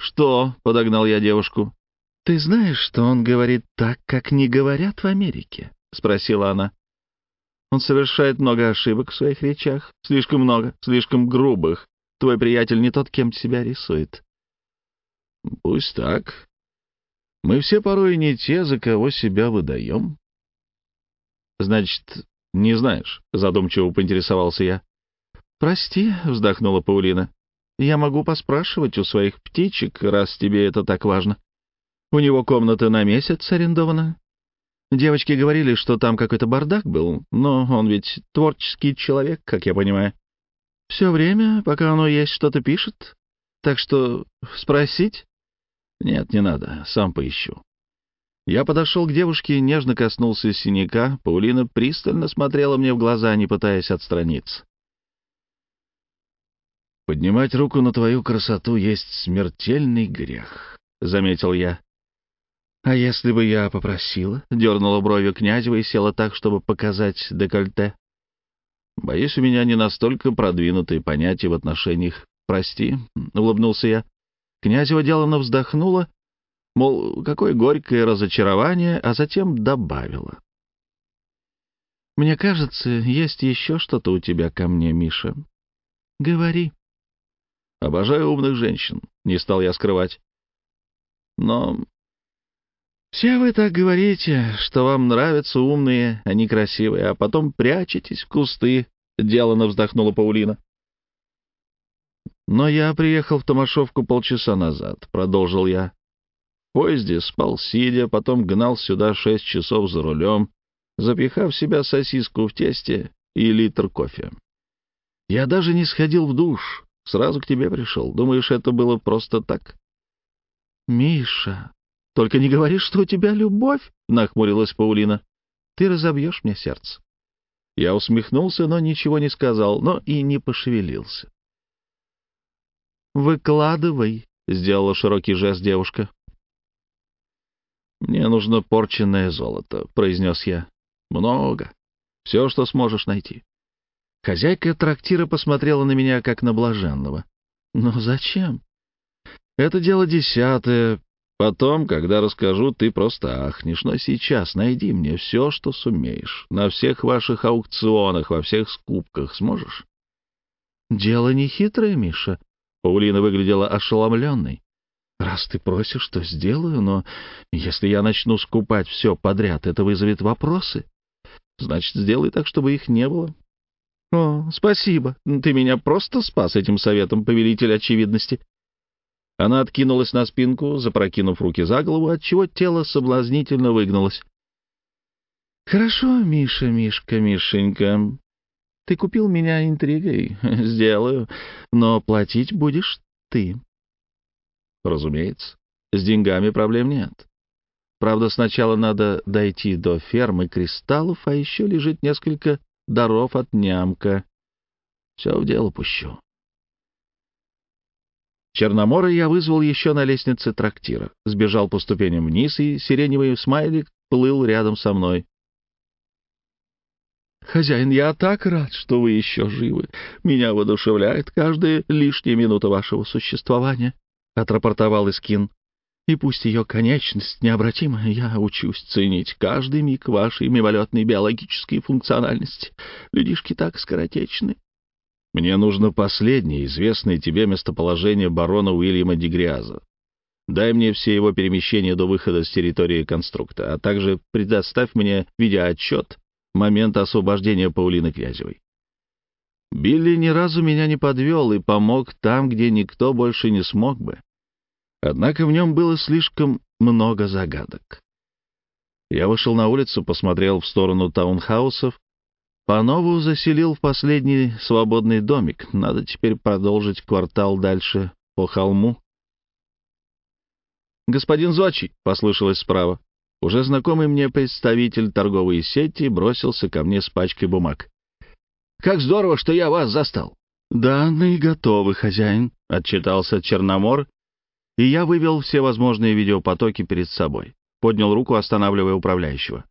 Speaker 1: «Что?» — подогнал я девушку. «Ты знаешь, что он говорит так, как не говорят в Америке?» — спросила она. «Он совершает много ошибок в своих речах. Слишком много, слишком грубых. Твой приятель не тот, кем тебя рисует». «Пусть так. Мы все порой не те, за кого себя выдаем». «Значит, «Не знаешь», — задумчиво поинтересовался я. «Прости», — вздохнула Паулина. «Я могу поспрашивать у своих птичек, раз тебе это так важно. У него комната на месяц арендована. Девочки говорили, что там какой-то бардак был, но он ведь творческий человек, как я понимаю. Все время, пока оно есть, что-то пишет. Так что спросить?» «Нет, не надо, сам поищу». Я подошел к девушке и нежно коснулся синяка. Паулина пристально смотрела мне в глаза, не пытаясь отстраниться. «Поднимать руку на твою красоту есть смертельный грех», — заметил я. «А если бы я попросила?» — дернула бровью Князева и села так, чтобы показать декольте. «Боюсь, у меня не настолько продвинутые понятия в отношениях. Прости», — улыбнулся я. Князева деланно вздохнула мол, какое горькое разочарование, а затем добавила. «Мне кажется, есть еще что-то у тебя ко мне, Миша. Говори». «Обожаю умных женщин», — не стал я скрывать. «Но...» «Все вы так говорите, что вам нравятся умные, а не красивые, а потом прячетесь в кусты», — делано вздохнула Паулина. «Но я приехал в Томашовку полчаса назад», — продолжил я поезде, спал сидя, потом гнал сюда шесть часов за рулем, запихав в себя сосиску в тесте и литр кофе. Я даже не сходил в душ, сразу к тебе пришел. Думаешь, это было просто так? — Миша, только не говори, что у тебя любовь, — нахмурилась Паулина. — Ты разобьешь мне сердце. Я усмехнулся, но ничего не сказал, но и не пошевелился. «Выкладывай», — сделала широкий жест девушка. «Мне нужно порченное золото», — произнес я. «Много. Все, что сможешь найти». Хозяйка трактира посмотрела на меня, как на блаженного. «Но зачем?» «Это дело десятое. Потом, когда расскажу, ты просто ахнешь. Но сейчас найди мне все, что сумеешь. На всех ваших аукционах, во всех скупках сможешь?» «Дело не хитрое, Миша». Паулина выглядела ошеломленной. Раз ты просишь, то сделаю, но если я начну скупать все подряд, это вызовет вопросы. Значит, сделай так, чтобы их не было. О, спасибо. Ты меня просто спас этим советом, повелитель очевидности. Она откинулась на спинку, запрокинув руки за голову, отчего тело соблазнительно выгнулось. «Хорошо, Миша, Мишка, Мишенька. Ты купил меня интригой. Сделаю. Но платить будешь ты. Разумеется, с деньгами проблем нет. Правда, сначала надо дойти до фермы кристаллов, а еще лежит несколько даров от нямка. Все в дело пущу. Черномора я вызвал еще на лестнице трактира. Сбежал по ступеням вниз, и сиреневый смайлик плыл рядом со мной. «Хозяин, я так рад, что вы еще живы. Меня воодушевляет каждая лишняя минута вашего существования. — отрапортовал Искин. «И пусть ее конечность необратима, я учусь ценить каждый миг вашей мимолетной биологической функциональности. Людишки так скоротечны». «Мне нужно последнее, известное тебе местоположение барона Уильяма Дегриаза. Дай мне все его перемещения до выхода с территории конструкта, а также предоставь мне видеоотчет момента освобождения Паулины Князевой. Билли ни разу меня не подвел и помог там, где никто больше не смог бы. Однако в нем было слишком много загадок. Я вышел на улицу, посмотрел в сторону таунхаусов. Панову заселил в последний свободный домик. Надо теперь продолжить квартал дальше по холму. «Господин Зочи!» — послышалось справа. Уже знакомый мне представитель торговой сети бросился ко мне с пачкой бумаг. Как здорово, что я вас застал!» «Данные ну готовы, хозяин», — отчитался Черномор, и я вывел все возможные видеопотоки перед собой. Поднял руку, останавливая управляющего.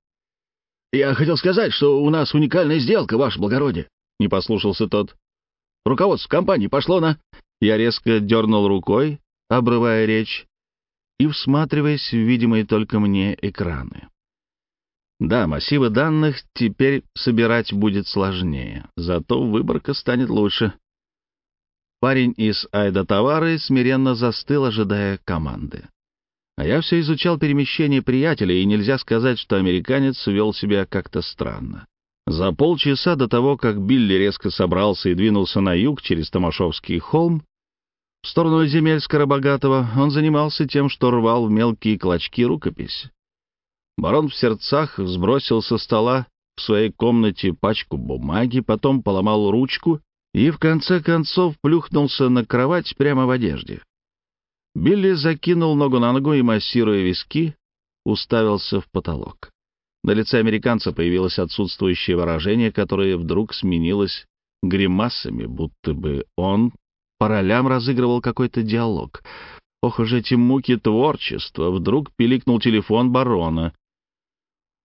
Speaker 1: «Я хотел сказать, что у нас уникальная сделка, ваше благородие», — не послушался тот. «Руководство компании пошло на...» Я резко дернул рукой, обрывая речь, и всматриваясь в видимые только мне экраны. Да, массивы данных теперь собирать будет сложнее, зато выборка станет лучше. Парень из Айда-товары смиренно застыл, ожидая команды. А я все изучал перемещение приятеля, и нельзя сказать, что американец вел себя как-то странно. За полчаса до того, как Билли резко собрался и двинулся на юг через Томашовский холм, в сторону земель Скоробогатого, он занимался тем, что рвал в мелкие клочки рукопись. Барон в сердцах сбросил со стола в своей комнате пачку бумаги, потом поломал ручку и, в конце концов, плюхнулся на кровать прямо в одежде. Билли закинул ногу на ногу и, массируя виски, уставился в потолок. На лице американца появилось отсутствующее выражение, которое вдруг сменилось гримасами, будто бы он по ролям разыгрывал какой-то диалог. Ох уж эти муки творчества! Вдруг пиликнул телефон барона.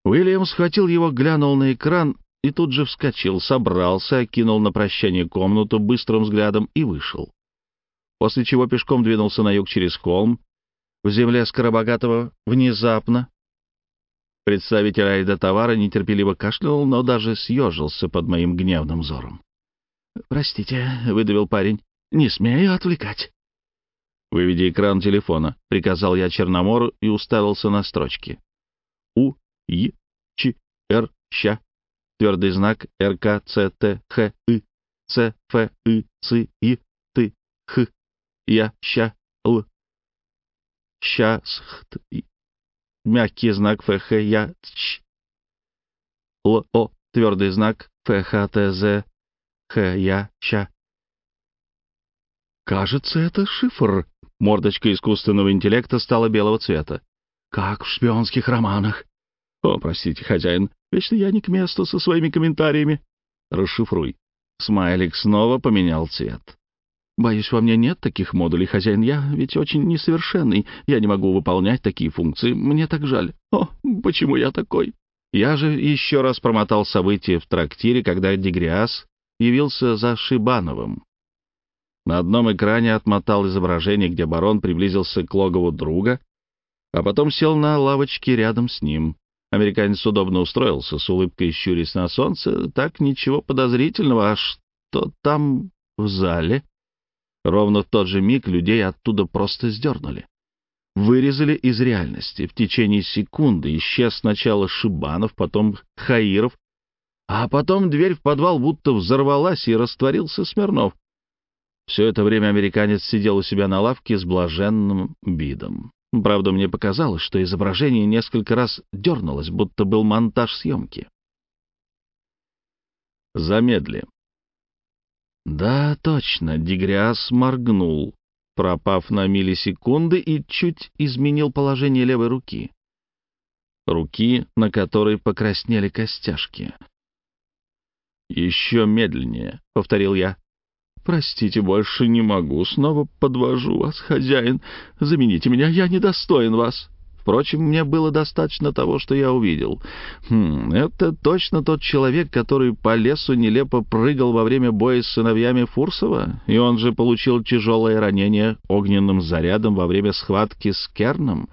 Speaker 1: Уильям схватил его, глянул на экран и тут же вскочил, собрался, окинул на прощание комнату быстрым взглядом и вышел. После чего пешком двинулся на юг через холм. В земле Скоробогатого внезапно Представитель Айда товара нетерпеливо кашлянул, но даже съежился под моим гневным взором. «Простите», — выдавил парень, — «не смею отвлекать». «Выведи экран телефона», — приказал я Черномору и уставился на строчки. «У и, Ч, Р, Щ, твердый знак Р, К, Ц, Т, Х, И, Ц, Ф, И, Ц, И, т Х, Я, Ща, Л, Ща, Схт, И, мягкий знак Ф, Х, Я, Ч, Л, О, твердый знак Ф, Х, Т, З, Х, Я, Ща. Кажется, это шифр. Мордочка искусственного интеллекта стала белого цвета. Как в шпионских романах. О, простите, хозяин, вечно я не к месту со своими комментариями. Расшифруй. Смайлик снова поменял цвет. Боюсь, во мне нет таких модулей, хозяин. Я ведь очень несовершенный. Я не могу выполнять такие функции. Мне так жаль. О, почему я такой? Я же еще раз промотал события в трактире, когда Дегриас явился за Шибановым. На одном экране отмотал изображение, где барон приблизился к логову друга, а потом сел на лавочке рядом с ним. Американец удобно устроился, с улыбкой щурясь на солнце. Так ничего подозрительного, а что там в зале? Ровно в тот же миг людей оттуда просто сдернули. Вырезали из реальности. В течение секунды исчез сначала Шибанов, потом Хаиров, а потом дверь в подвал будто взорвалась и растворился Смирнов. Все это время американец сидел у себя на лавке с блаженным видом. Правда, мне показалось, что изображение несколько раз дернулось, будто был монтаж съемки. Замедли. Да, точно, Дегриас моргнул, пропав на миллисекунды и чуть изменил положение левой руки. Руки, на которой покраснели костяшки. «Еще медленнее», — повторил я. Простите, больше не могу. Снова подвожу вас, хозяин. Замените меня, я недостоин вас. Впрочем, мне было достаточно того, что я увидел. Хм, это точно тот человек, который по лесу нелепо прыгал во время боя с сыновьями Фурсова, и он же получил тяжелое ранение огненным зарядом во время схватки с Керном.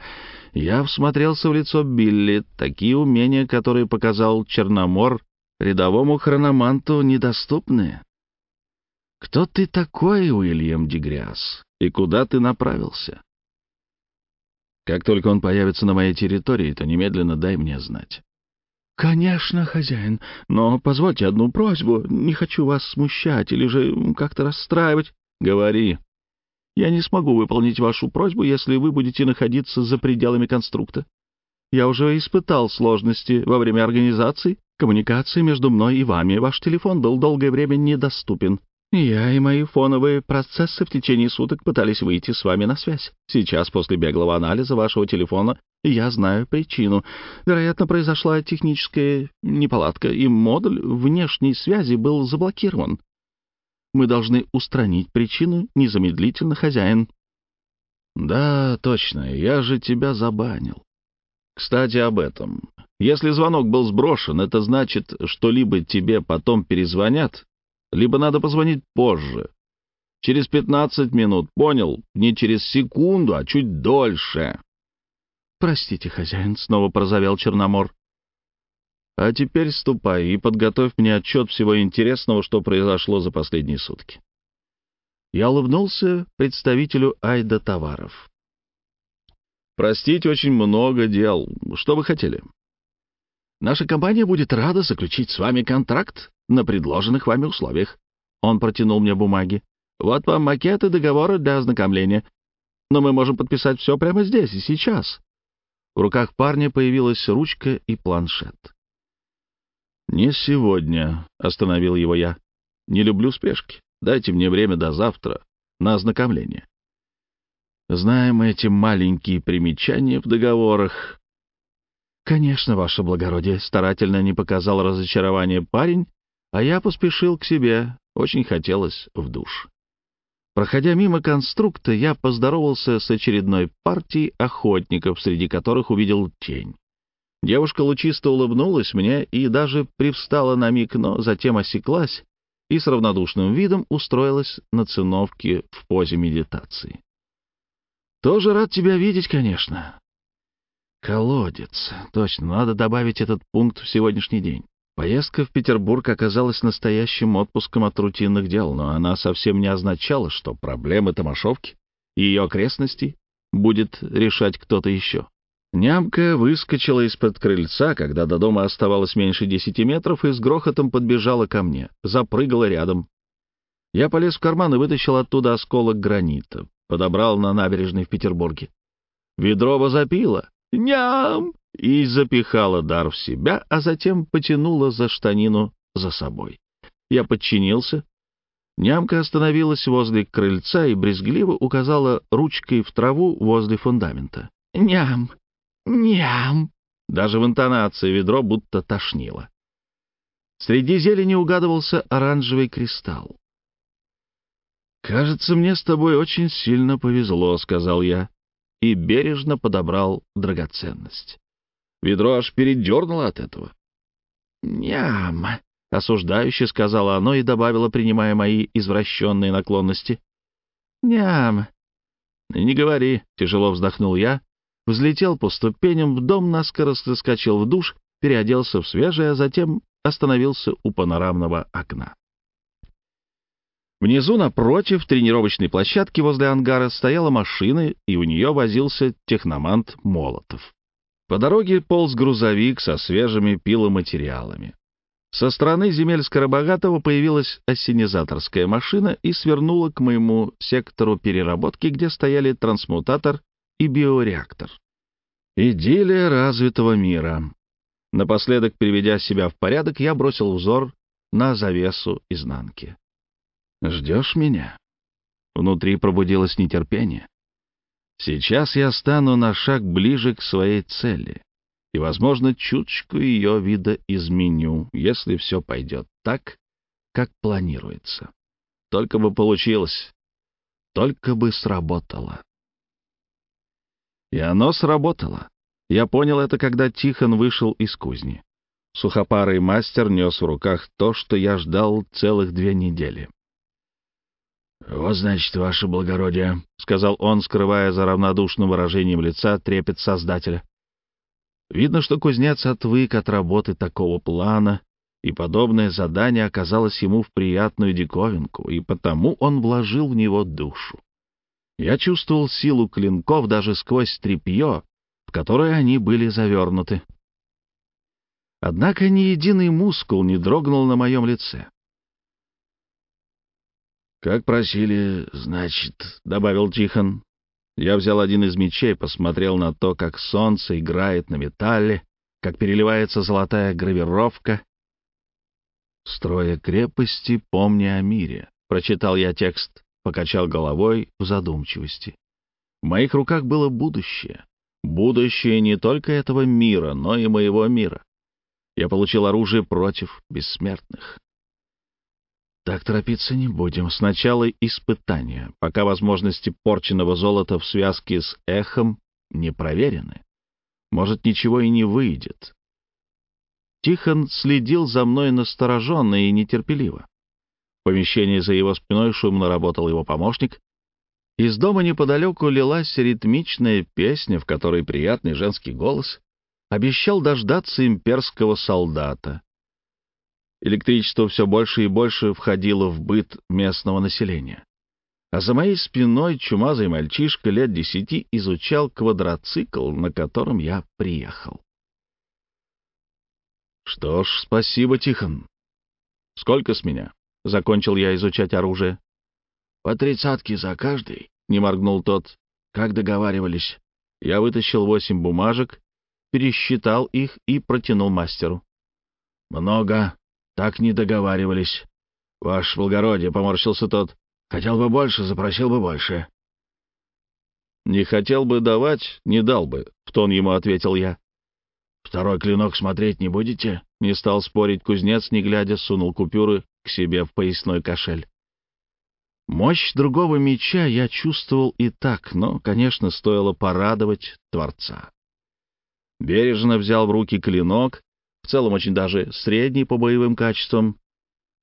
Speaker 1: Я всмотрелся в лицо Билли, такие умения, которые показал Черномор, рядовому хрономанту недоступны. Кто ты такой, Уильям Дегряс, и куда ты направился? Как только он появится на моей территории, то немедленно дай мне знать. «Конечно, хозяин, но позвольте одну просьбу. Не хочу вас смущать или же как-то расстраивать. Говори. Я не смогу выполнить вашу просьбу, если вы будете находиться за пределами конструкта. Я уже испытал сложности во время организации. Коммуникации между мной и вами. Ваш телефон был долгое время недоступен. Я и мои фоновые процессы в течение суток пытались выйти с вами на связь. Сейчас, после беглого анализа вашего телефона, я знаю причину. Вероятно, произошла техническая неполадка, и модуль внешней связи был заблокирован. Мы должны устранить причину незамедлительно, хозяин. Да, точно, я же тебя забанил. Кстати, об этом. Если звонок был сброшен, это значит, что либо тебе потом перезвонят, либо надо позвонить позже. Через пятнадцать минут, понял? Не через секунду, а чуть дольше. Простите, хозяин, снова прозовел Черномор. А теперь ступай и подготовь мне отчет всего интересного, что произошло за последние сутки. Я улыбнулся представителю Айда Товаров. Простите, очень много дел. Что вы хотели? Наша компания будет рада заключить с вами контракт на предложенных вами условиях. Он протянул мне бумаги. Вот вам макеты договора для ознакомления. Но мы можем подписать все прямо здесь и сейчас. В руках парня появилась ручка и планшет. «Не сегодня», — остановил его я. «Не люблю спешки. Дайте мне время до завтра на ознакомление». «Знаем эти маленькие примечания в договорах», «Конечно, ваше благородие», — старательно не показал разочарование парень а я поспешил к себе, очень хотелось в душ. Проходя мимо конструкта, я поздоровался с очередной партией охотников, среди которых увидел тень. Девушка лучисто улыбнулась мне и даже привстала на миг, но затем осеклась и с равнодушным видом устроилась на циновке в позе медитации. «Тоже рад тебя видеть, конечно». «Колодец. Точно, надо добавить этот пункт в сегодняшний день». Поездка в Петербург оказалась настоящим отпуском от рутинных дел, но она совсем не означала, что проблемы Томашовки и ее окрестностей будет решать кто-то еще. Нямка выскочила из-под крыльца, когда до дома оставалось меньше десяти метров, и с грохотом подбежала ко мне, запрыгала рядом. Я полез в карман и вытащил оттуда осколок гранита, подобрал на набережной в Петербурге. Ведро возопило. «Ням! и запихала дар в себя, а затем потянула за штанину за собой. Я подчинился. Нямка остановилась возле крыльца и брезгливо указала ручкой в траву возле фундамента. «Ням! Ням!» Даже в интонации ведро будто тошнило. Среди зелени угадывался оранжевый кристалл. «Кажется, мне с тобой очень сильно повезло», — сказал я и бережно подобрал драгоценность. Ведро аж передернуло от этого. «Ням!» — осуждающе сказала оно и добавила, принимая мои извращенные наклонности. «Ням!» «Не говори!» — тяжело вздохнул я, взлетел по ступеням в дом, наскоро соскочил в душ, переоделся в свежее, а затем остановился у панорамного окна. Внизу, напротив тренировочной площадки возле ангара, стояла машина, и у нее возился техномант Молотов. По дороге полз грузовик со свежими пиломатериалами. Со стороны земель Скоробогатого появилась осенизаторская машина и свернула к моему сектору переработки, где стояли трансмутатор и биореактор. Идиллия развитого мира. Напоследок, приведя себя в порядок, я бросил взор на завесу изнанки. «Ждешь меня?» Внутри пробудилось нетерпение. Сейчас я стану на шаг ближе к своей цели и, возможно, чуточку ее вида изменю, если все пойдет так, как планируется. Только бы получилось, только бы сработало. И оно сработало. Я понял это, когда Тихон вышел из кузни. Сухопарый мастер нес в руках то, что я ждал целых две недели. «Вот, значит, ваше благородие», — сказал он, скрывая за равнодушным выражением лица трепет Создателя. Видно, что кузнец отвык от работы такого плана, и подобное задание оказалось ему в приятную диковинку, и потому он вложил в него душу. Я чувствовал силу клинков даже сквозь тряпье, в которое они были завернуты. Однако ни единый мускул не дрогнул на моем лице. «Как просили, значит», — добавил Тихон. Я взял один из мечей, посмотрел на то, как солнце играет на металле, как переливается золотая гравировка. «Строя крепости, помни о мире», — прочитал я текст, покачал головой в задумчивости. В моих руках было будущее. Будущее не только этого мира, но и моего мира. Я получил оружие против бессмертных. Так торопиться не будем. Сначала испытания, пока возможности порченного золота в связке с эхом не проверены. Может, ничего и не выйдет. Тихон следил за мной настороженно и нетерпеливо. В помещении за его спиной шумно работал его помощник. Из дома неподалеку лилась ритмичная песня, в которой приятный женский голос обещал дождаться имперского солдата — Электричество все больше и больше входило в быт местного населения. А за моей спиной чумазый мальчишка лет десяти изучал квадроцикл, на котором я приехал. «Что ж, спасибо, Тихон. Сколько с меня?» — закончил я изучать оружие. «По тридцатке за каждый», — не моргнул тот. «Как договаривались». Я вытащил восемь бумажек, пересчитал их и протянул мастеру. «Много», так не договаривались. Ваше благородие, — поморщился тот, — хотел бы больше, запросил бы больше. Не хотел бы давать, не дал бы, — в тон ему ответил я. Второй клинок смотреть не будете? Не стал спорить кузнец, не глядя, сунул купюры к себе в поясной кошель. Мощь другого меча я чувствовал и так, но, конечно, стоило порадовать Творца. Бережно взял в руки клинок в целом очень даже средний по боевым качествам.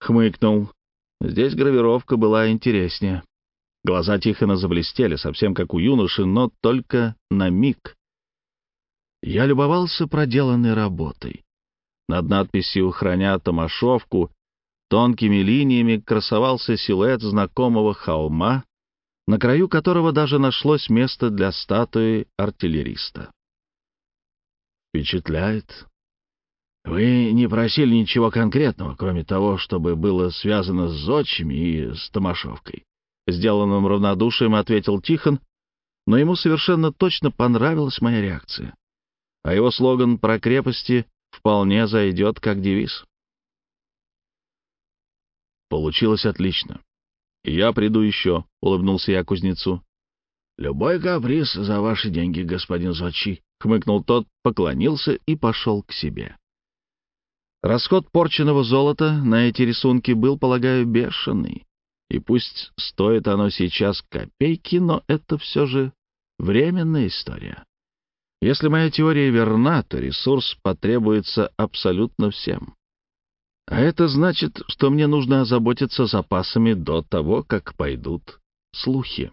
Speaker 1: Хмыкнул. Здесь гравировка была интереснее. Глаза Тихона заблестели, совсем как у юноши, но только на миг. Я любовался проделанной работой. Над надписью «Храня Томашовку» тонкими линиями красовался силуэт знакомого холма, на краю которого даже нашлось место для статуи артиллериста. «Впечатляет», вы не просили ничего конкретного, кроме того, чтобы было связано с зодчими и с Томашовкой. Сделанным равнодушием ответил Тихон, но ему совершенно точно понравилась моя реакция. А его слоган про крепости вполне зайдет как девиз. Получилось отлично. я приду еще, — улыбнулся я кузнецу. — Любой гавриз за ваши деньги, господин Зочи, — хмыкнул тот, поклонился и пошел к себе. Расход порченного золота на эти рисунки был, полагаю, бешеный. И пусть стоит оно сейчас копейки, но это все же временная история. Если моя теория верна, то ресурс потребуется абсолютно всем. А это значит, что мне нужно озаботиться запасами до того, как пойдут слухи.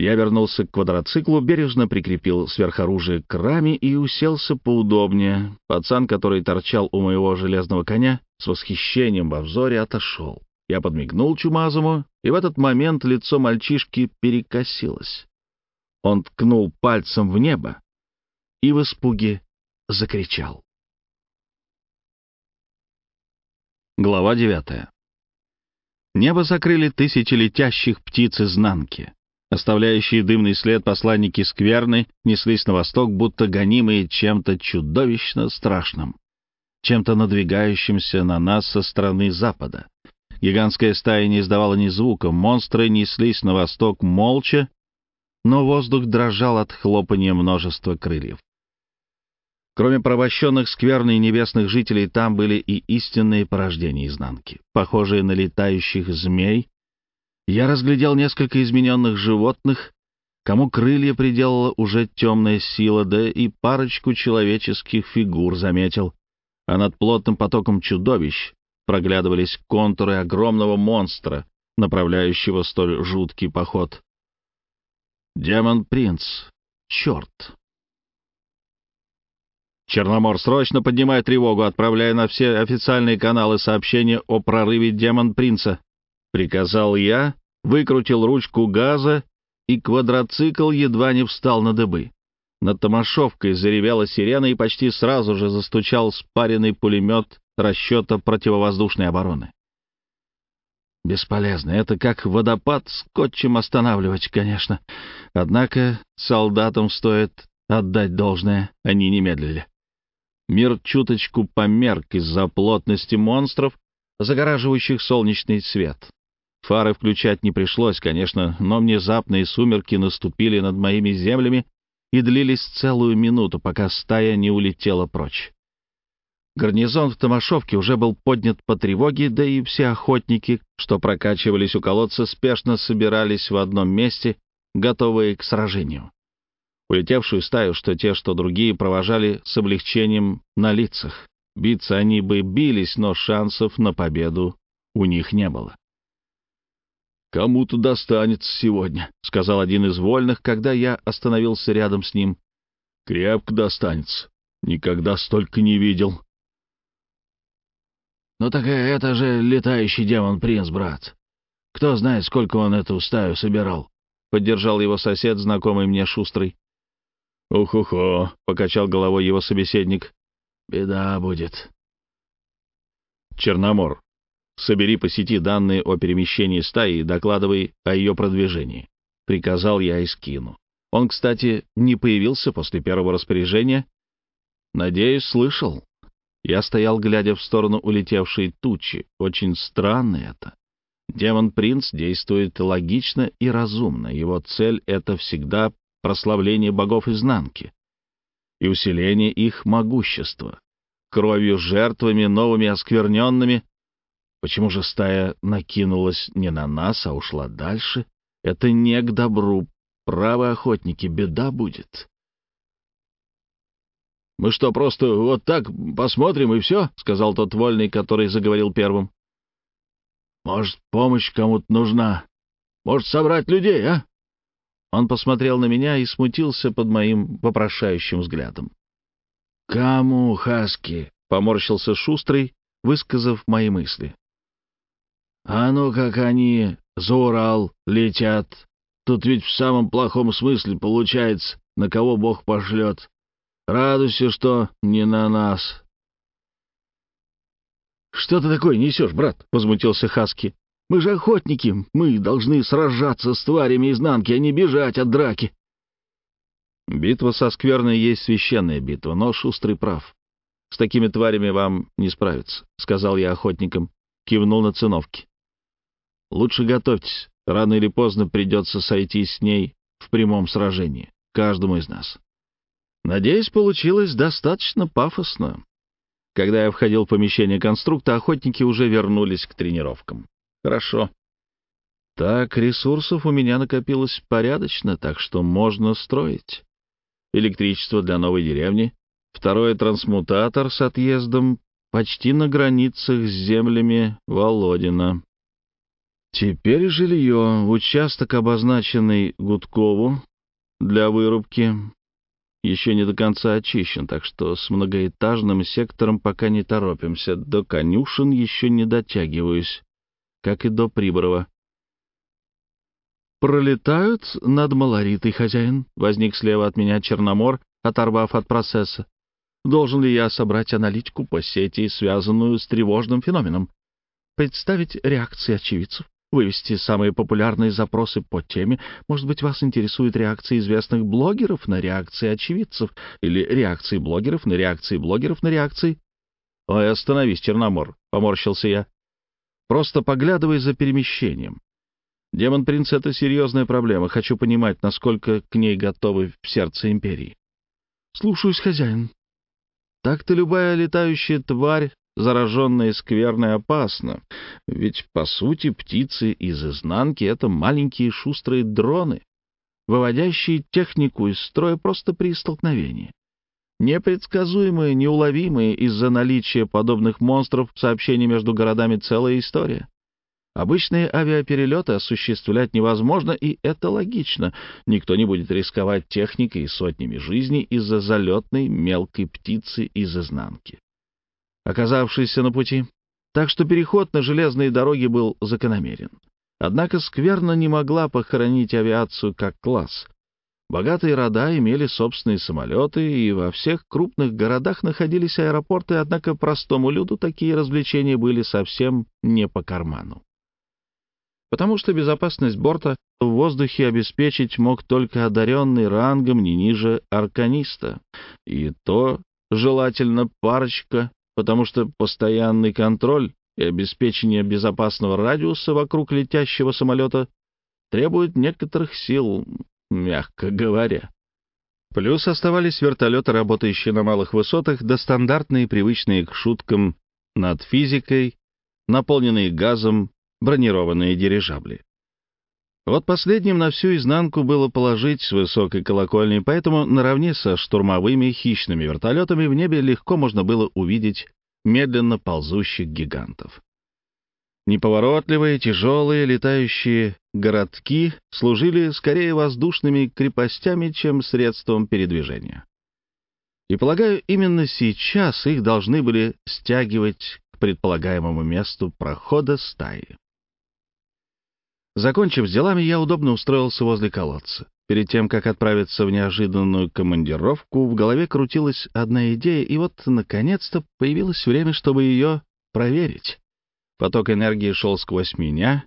Speaker 1: Я вернулся к квадроциклу, бережно прикрепил сверхоружие к раме и уселся поудобнее. Пацан, который торчал у моего железного коня, с восхищением во взоре отошел. Я подмигнул Чумазому, и в этот момент лицо мальчишки перекосилось. Он ткнул пальцем в небо и в испуге закричал. Глава девятая. Небо закрыли тысячи летящих птиц изнанки. Оставляющие дымный след посланники скверны неслись на восток, будто гонимые чем-то чудовищно страшным, чем-то надвигающимся на нас со стороны запада. Гигантская стая не издавала ни звука, монстры неслись на восток молча, но воздух дрожал от хлопания множества крыльев. Кроме порабощенных скверны и небесных жителей, там были и истинные порождения изнанки, похожие на летающих змей, я разглядел несколько измененных животных, кому крылья приделала уже темная сила, да и парочку человеческих фигур заметил. А над плотным потоком чудовищ проглядывались контуры огромного монстра, направляющего столь жуткий поход. Демон-принц. Черт. Черномор срочно поднимает тревогу, отправляя на все официальные каналы сообщение о прорыве демон-принца приказал я, выкрутил ручку газа, и квадроцикл едва не встал на дыбы. Над Томашовкой заревела сирена, и почти сразу же застучал спаренный пулемет расчета противовоздушной обороны. Бесполезно. Это как водопад скотчем останавливать, конечно. Однако солдатам стоит отдать должное. Они не медлили. Мир чуточку померк из-за плотности монстров, загораживающих солнечный свет. Фары включать не пришлось, конечно, но внезапные сумерки наступили над моими землями и длились целую минуту, пока стая не улетела прочь. Гарнизон в Томашовке уже был поднят по тревоге, да и все охотники, что прокачивались у колодца, спешно собирались в одном месте, готовые к сражению. Улетевшую стаю, что те, что другие, провожали с облегчением на лицах. Биться они бы бились, но шансов на победу у них не было. «Кому-то достанется сегодня», — сказал один из вольных, когда я остановился рядом с ним. «Крепко достанется. Никогда столько не видел». «Ну так э, это же летающий демон-принц, брат. Кто знает, сколько он эту стаю собирал», — поддержал его сосед, знакомый мне шустрый. «Ух-ухо», — покачал головой его собеседник. «Беда будет». «Черномор, Собери по сети данные о перемещении стаи и докладывай о ее продвижении. Приказал я искину. Он, кстати, не появился после первого распоряжения. Надеюсь, слышал. Я стоял, глядя в сторону улетевшей тучи. Очень странно это. Демон-принц действует логично и разумно. Его цель — это всегда прославление богов изнанки и усиление их могущества. Кровью жертвами, новыми оскверненными, Почему же стая накинулась не на нас, а ушла дальше? Это не к добру. Правы охотники, беда будет. «Мы что, просто вот так посмотрим и все?» — сказал тот вольный, который заговорил первым. «Может, помощь кому-то нужна? Может, собрать людей, а?» Он посмотрел на меня и смутился под моим попрошающим взглядом. «Кому, Хаски?» — поморщился Шустрый, высказав мои мысли. А ну как они за Урал летят. Тут ведь в самом плохом смысле получается, на кого Бог пошлет. Радуйся, что не на нас. — Что ты такое несешь, брат? — возмутился Хаски. — Мы же охотники, мы должны сражаться с тварями изнанки, а не бежать от драки. Битва со скверной есть священная битва, но Шустрый прав. С такими тварями вам не справиться, — сказал я охотникам, кивнул на циновки. Лучше готовьтесь. Рано или поздно придется сойти с ней в прямом сражении. Каждому из нас. Надеюсь, получилось достаточно пафосно. Когда я входил в помещение конструкта, охотники уже вернулись к тренировкам. Хорошо. Так, ресурсов у меня накопилось порядочно, так что можно строить. Электричество для новой деревни, второй трансмутатор с отъездом почти на границах с землями Володина. Теперь жилье, участок, обозначенный Гудкову для вырубки, еще не до конца очищен, так что с многоэтажным сектором пока не торопимся. До конюшен еще не дотягиваюсь, как и до Приборова. «Пролетают над малоритой, хозяин», — возник слева от меня Черномор, оторвав от процесса. «Должен ли я собрать аналитику по сети, связанную с тревожным феноменом? Представить реакции очевидцев?» вывести самые популярные запросы по теме. Может быть, вас интересуют реакции известных блогеров на реакции очевидцев или реакции блогеров на реакции блогеров на реакции? «Ой, остановись, Черномор!» — поморщился я. «Просто поглядывай за перемещением. Демон Принц — это серьезная проблема. Хочу понимать, насколько к ней готовы в сердце Империи». «Слушаюсь, хозяин». Так-то любая летающая тварь зараженное и опасно, ведь, по сути, птицы из изнанки — это маленькие шустрые дроны, выводящие технику из строя просто при столкновении. Непредсказуемые, неуловимые из-за наличия подобных монстров в сообщении между городами целая история. Обычные авиаперелеты осуществлять невозможно, и это логично. Никто не будет рисковать техникой и сотнями жизней из-за залетной мелкой птицы из изнанки оказавшийся на пути, так что переход на железные дороги был закономерен. Однако скверно не могла похоронить авиацию как класс. Богатые рода имели собственные самолеты, и во всех крупных городах находились аэропорты, однако простому люду такие развлечения были совсем не по карману. Потому что безопасность борта в воздухе обеспечить мог только одаренный рангом не ниже арканиста, и то желательно парочка потому что постоянный контроль и обеспечение безопасного радиуса вокруг летящего самолета требует некоторых сил, мягко говоря. Плюс оставались вертолеты, работающие на малых высотах, да стандартные, привычные к шуткам над физикой, наполненные газом, бронированные дирижабли. Вот последним на всю изнанку было положить с высокой колокольни, поэтому наравне со штурмовыми хищными вертолетами в небе легко можно было увидеть медленно ползущих гигантов. Неповоротливые, тяжелые, летающие городки служили скорее воздушными крепостями, чем средством передвижения. И, полагаю, именно сейчас их должны были стягивать к предполагаемому месту прохода стаи. Закончив с делами, я удобно устроился возле колодца. Перед тем, как отправиться в неожиданную командировку, в голове крутилась одна идея, и вот, наконец-то, появилось время, чтобы ее проверить. Поток энергии шел сквозь меня,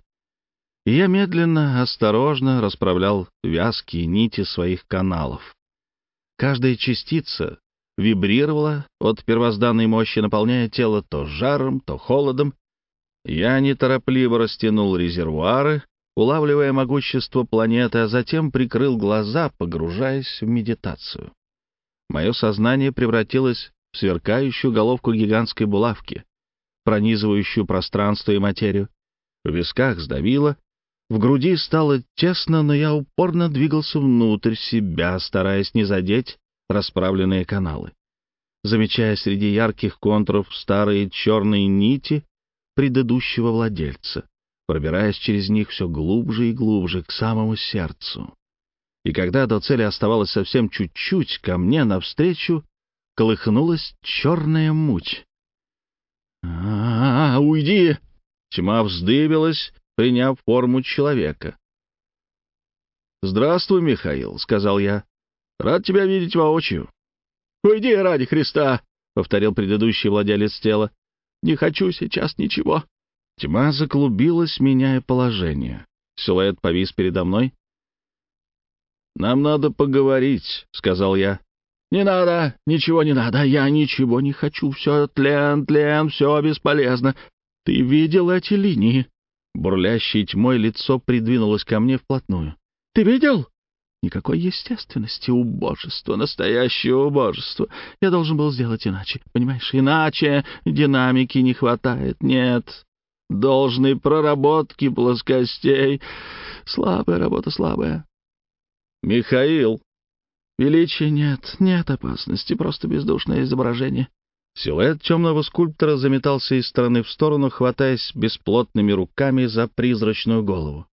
Speaker 1: и я медленно, осторожно расправлял вязкие нити своих каналов. Каждая частица вибрировала от первозданной мощи, наполняя тело то жаром, то холодом. Я неторопливо растянул резервуары, улавливая могущество планеты, а затем прикрыл глаза, погружаясь в медитацию. Мое сознание превратилось в сверкающую головку гигантской булавки, пронизывающую пространство и материю. В висках сдавило, в груди стало тесно, но я упорно двигался внутрь себя, стараясь не задеть расправленные каналы. Замечая среди ярких контуров старые черные нити предыдущего владельца пробираясь через них все глубже и глубже к самому сердцу. И когда до цели оставалось совсем чуть-чуть, ко мне навстречу колыхнулась черная муть. «А, -а, -а уйди!» Тьма вздыбилась, приняв форму человека. «Здравствуй, Михаил», — сказал я. «Рад тебя видеть воочию». «Уйди ради Христа», — повторил предыдущий владелец тела. «Не хочу сейчас ничего». Тьма заклубилась, меняя положение. Силуэт повис передо мной. «Нам надо поговорить», — сказал я. «Не надо, ничего не надо, я ничего не хочу, все тлен, тлен, все бесполезно. Ты видел эти линии?» Бурлящее тьмой лицо придвинулось ко мне вплотную. «Ты видел?» Никакой естественности, убожества, настоящего убожества. Я должен был сделать иначе, понимаешь? Иначе динамики не хватает, нет должной проработки плоскостей. Слабая работа, слабая. Михаил. Величия нет, нет опасности, просто бездушное изображение. Силуэт темного скульптора заметался из стороны в сторону, хватаясь бесплотными руками за призрачную голову.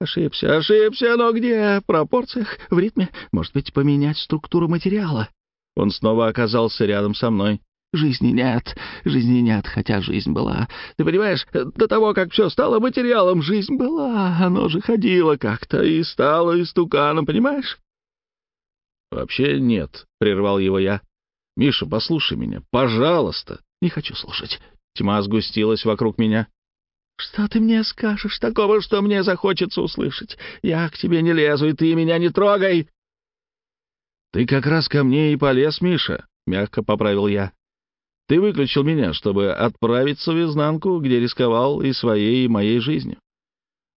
Speaker 1: Ошибся, ошибся, но где? В пропорциях, в ритме? Может быть, поменять структуру материала? Он снова оказался рядом со мной. Жизни нет, жизни нет, хотя жизнь была. Ты понимаешь, до того, как все стало материалом, жизнь была. Оно же ходило как-то и стало истуканом, понимаешь? «Вообще нет», — прервал его я. «Миша, послушай меня, пожалуйста». «Не хочу слушать». Тьма сгустилась вокруг меня. «Что ты мне скажешь такого, что мне захочется услышать? Я к тебе не лезу, и ты меня не трогай!» «Ты как раз ко мне и полез, Миша», — мягко поправил я. Ты выключил меня, чтобы отправиться в изнанку, где рисковал и своей, и моей жизнью.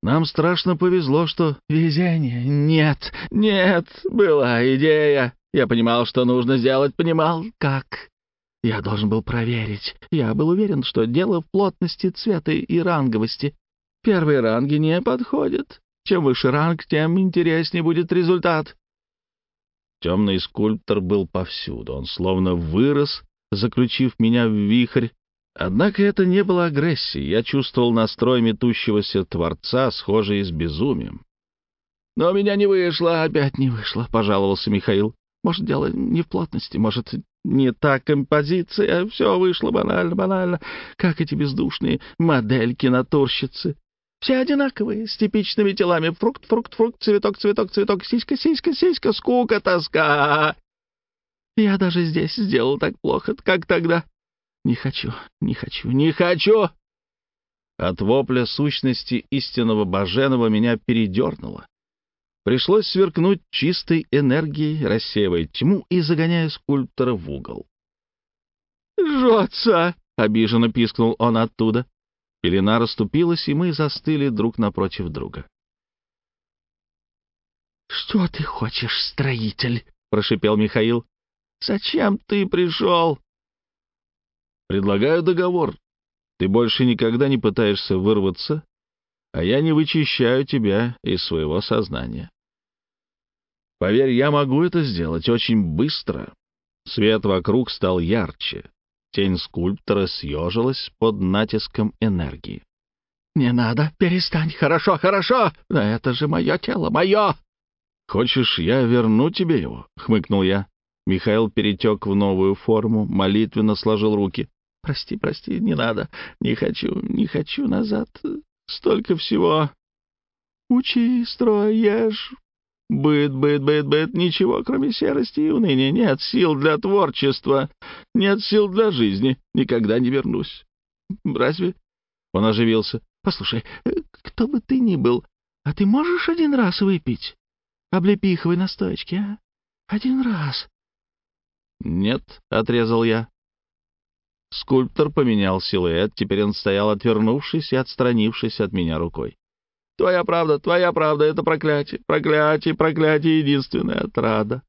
Speaker 1: Нам страшно повезло, что... Везение. Нет, нет, была идея. Я понимал, что нужно сделать, понимал, как. Я должен был проверить. Я был уверен, что дело в плотности цвета и ранговости. Первые ранги не подходят. Чем выше ранг, тем интереснее будет результат. Темный скульптор был повсюду. Он словно вырос заключив меня в вихрь. Однако это не было агрессией. Я чувствовал настрой метущегося Творца, схожий с безумием. «Но у меня не вышло, опять не вышло», — пожаловался Михаил. «Может, дело не в плотности, может, не та композиция, все вышло банально-банально, как эти бездушные модельки-натурщицы. Все одинаковые, с типичными телами. Фрукт, фрукт, фрукт, цветок, цветок, цветок, сиська, сиська, сиська, скука, тоска. Я даже здесь сделал так плохо, как тогда. Не хочу, не хочу, не хочу!» От вопля сущности истинного Баженова меня передернуло. Пришлось сверкнуть чистой энергией, рассеивая тьму и загоняя скульптора в угол. «Жжется!» — обиженно пискнул он оттуда. Пелена расступилась, и мы застыли друг напротив друга. «Что ты хочешь, строитель?» — прошипел Михаил. Зачем ты пришел? Предлагаю договор. Ты больше никогда не пытаешься вырваться, а я не вычищаю тебя из своего сознания. Поверь, я могу это сделать очень быстро. Свет вокруг стал ярче. Тень скульптора съежилась под натиском энергии. «Не надо, перестань, хорошо, хорошо, но это же мое тело, мое!» «Хочешь, я верну тебе его?» — хмыкнул я. Михаил перетек в новую форму, молитвенно сложил руки. «Прости, прости, не надо. Не хочу, не хочу назад. Столько всего. Учи, строй, ешь. Быт, быт, быт, быт. Ничего, кроме серости и уныния. Нет сил для творчества. Нет сил для жизни. Никогда не вернусь. Разве?» Он оживился. «Послушай, э, кто бы ты ни был, а ты можешь один раз выпить? Облепиховой настойки, а? Один раз. «Нет», — отрезал я. Скульптор поменял силуэт, теперь он стоял, отвернувшись и отстранившись от меня рукой. «Твоя правда, твоя правда — это проклятие, проклятие, проклятие — единственная отрада».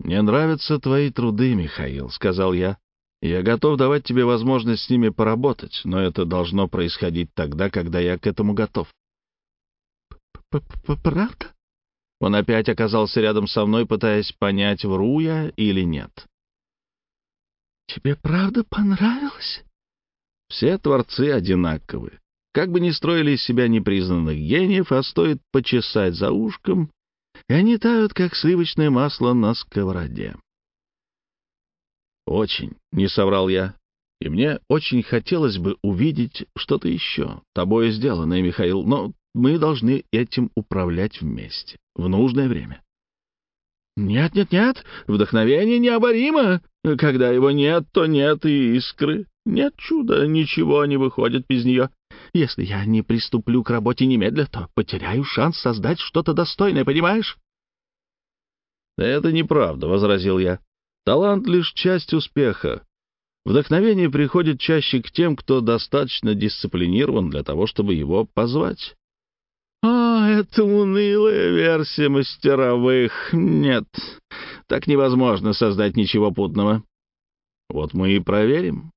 Speaker 1: «Мне нравятся твои труды, Михаил», — сказал я. «Я готов давать тебе возможность с ними поработать, но это должно происходить тогда, когда я к этому готов». «П -п -п «Правда?» Он опять оказался рядом со мной, пытаясь понять, вру я или нет. «Тебе правда понравилось?» Все творцы одинаковы. Как бы ни строили из себя непризнанных гениев, а стоит почесать за ушком, и они тают, как сливочное масло на сковороде. «Очень», — не соврал я, — «и мне очень хотелось бы увидеть что-то еще, тобой сделанное, Михаил, но мы должны этим управлять вместе, в нужное время. Нет-нет-нет, вдохновение необоримо. Когда его нет, то нет и искры. Нет чуда, ничего не выходит без нее. Если я не приступлю к работе немедля, то потеряю шанс создать что-то достойное, понимаешь? Это неправда, — возразил я. Талант — лишь часть успеха. Вдохновение приходит чаще к тем, кто достаточно дисциплинирован для того, чтобы его позвать. «А, это унылая версия мастеровых. Нет, так невозможно создать ничего путного». «Вот мы и проверим.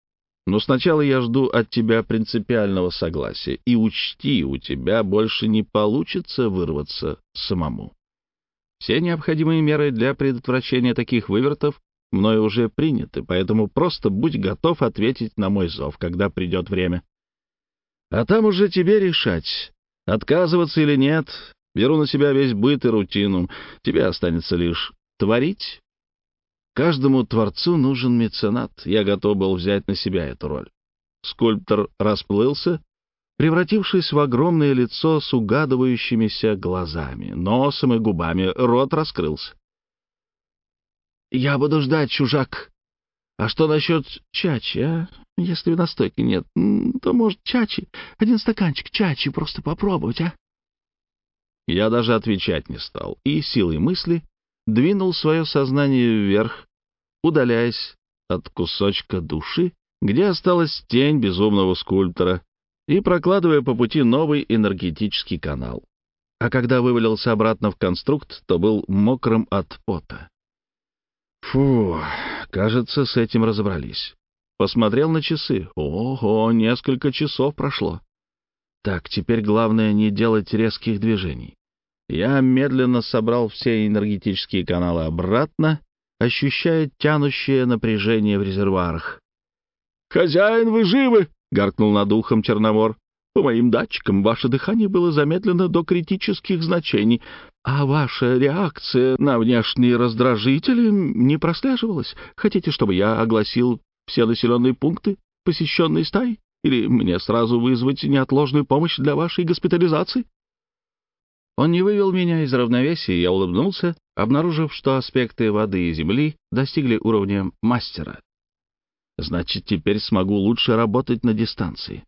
Speaker 1: Но сначала я жду от тебя принципиального согласия. И учти, у тебя больше не получится вырваться самому. Все необходимые меры для предотвращения таких вывертов мною уже приняты, поэтому просто будь готов ответить на мой зов, когда придет время. А там уже тебе решать, Отказываться или нет, беру на себя весь быт и рутину. Тебе останется лишь творить. Каждому творцу нужен меценат. Я готов был взять на себя эту роль. Скульптор расплылся, превратившись в огромное лицо с угадывающимися глазами, носом и губами. Рот раскрылся. «Я буду ждать, чужак. А что насчет Чачи, а? Если настойки нет, то, может, чачи? Один стаканчик чачи просто попробовать, а?» Я даже отвечать не стал и силой мысли двинул свое сознание вверх, удаляясь от кусочка души, где осталась тень безумного скульптора, и прокладывая по пути новый энергетический канал. А когда вывалился обратно в конструкт, то был мокрым от пота. Фу, кажется, с этим разобрались. Посмотрел на часы. Ого, несколько часов прошло. Так, теперь главное не делать резких движений. Я медленно собрал все энергетические каналы обратно, ощущая тянущее напряжение в резервуарах. «Хозяин, вы живы!» — гаркнул над ухом Черномор. «По моим датчикам ваше дыхание было замедлено до критических значений, а ваша реакция на внешние раздражители не прослеживалась. Хотите, чтобы я огласил все населенные пункты, посещенные стаи? Или мне сразу вызвать неотложную помощь для вашей госпитализации?» Он не вывел меня из равновесия, я улыбнулся, обнаружив, что аспекты воды и земли достигли уровня мастера. «Значит, теперь смогу лучше работать на дистанции».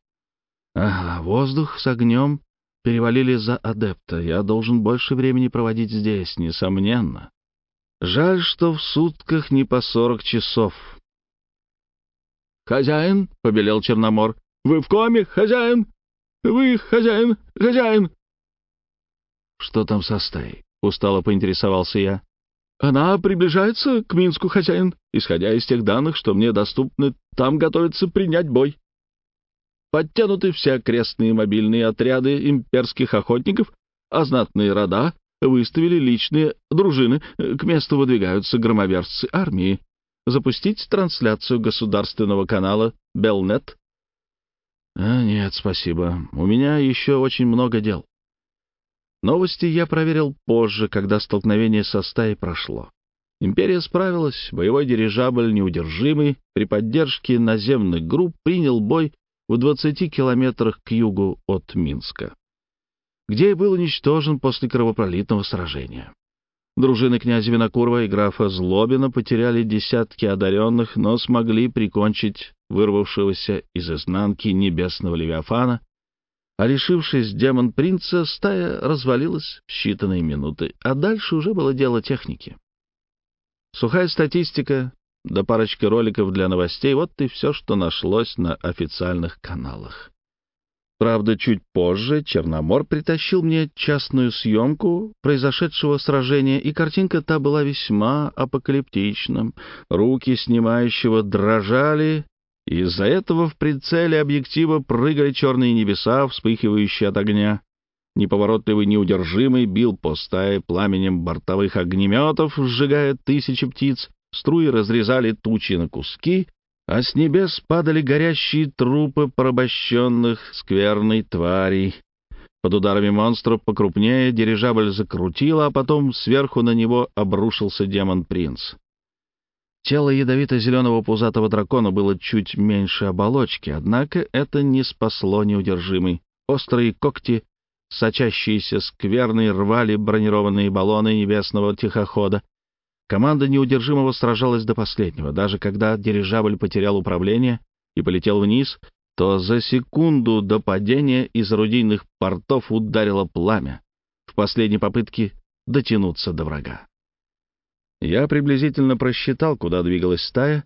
Speaker 1: «Ага, воздух с огнем перевалили за адепта. Я должен больше времени проводить здесь, несомненно. Жаль, что в сутках не по сорок часов». «Хозяин!» — побелел Черномор. «Вы в коме, хозяин! Вы, хозяин, хозяин!» «Что там со стаей?» — устало поинтересовался я. «Она приближается к Минску, хозяин. Исходя из тех данных, что мне доступны, там готовится принять бой. Подтянуты все окрестные мобильные отряды имперских охотников, а знатные рода выставили личные дружины. К месту выдвигаются громоверцы армии запустить трансляцию государственного канала Белнет? А, нет, спасибо. У меня еще очень много дел. Новости я проверил позже, когда столкновение со стаей прошло. Империя справилась, боевой дирижабль неудержимый при поддержке наземных групп принял бой в 20 километрах к югу от Минска, где и был уничтожен после кровопролитного сражения. Дружины князя Винокурова и графа Злобина потеряли десятки одаренных, но смогли прикончить вырвавшегося из изнанки небесного Левиафана, а лишившись демон-принца, стая развалилась в считанные минуты, а дальше уже было дело техники. Сухая статистика, да парочка роликов для новостей — вот и все, что нашлось на официальных каналах. Правда, чуть позже Черномор притащил мне частную съемку произошедшего сражения, и картинка та была весьма апокалиптична. Руки снимающего дрожали, и из-за этого в прицеле объектива прыгали черные небеса, вспыхивающие от огня. Неповоротливый, неудержимый бил по стае пламенем бортовых огнеметов, сжигая тысячи птиц. Струи разрезали тучи на куски, а с небес падали горящие трупы порабощенных скверной тварей. Под ударами монстров покрупнее дирижабль закрутило, а потом сверху на него обрушился демон-принц. Тело ядовито-зеленого пузатого дракона было чуть меньше оболочки, однако это не спасло неудержимый. Острые когти, сочащиеся скверной, рвали бронированные баллоны небесного тихохода, Команда неудержимого сражалась до последнего. Даже когда дирижабль потерял управление и полетел вниз, то за секунду до падения из орудийных портов ударило пламя в последней попытке дотянуться до врага. Я приблизительно просчитал, куда двигалась стая.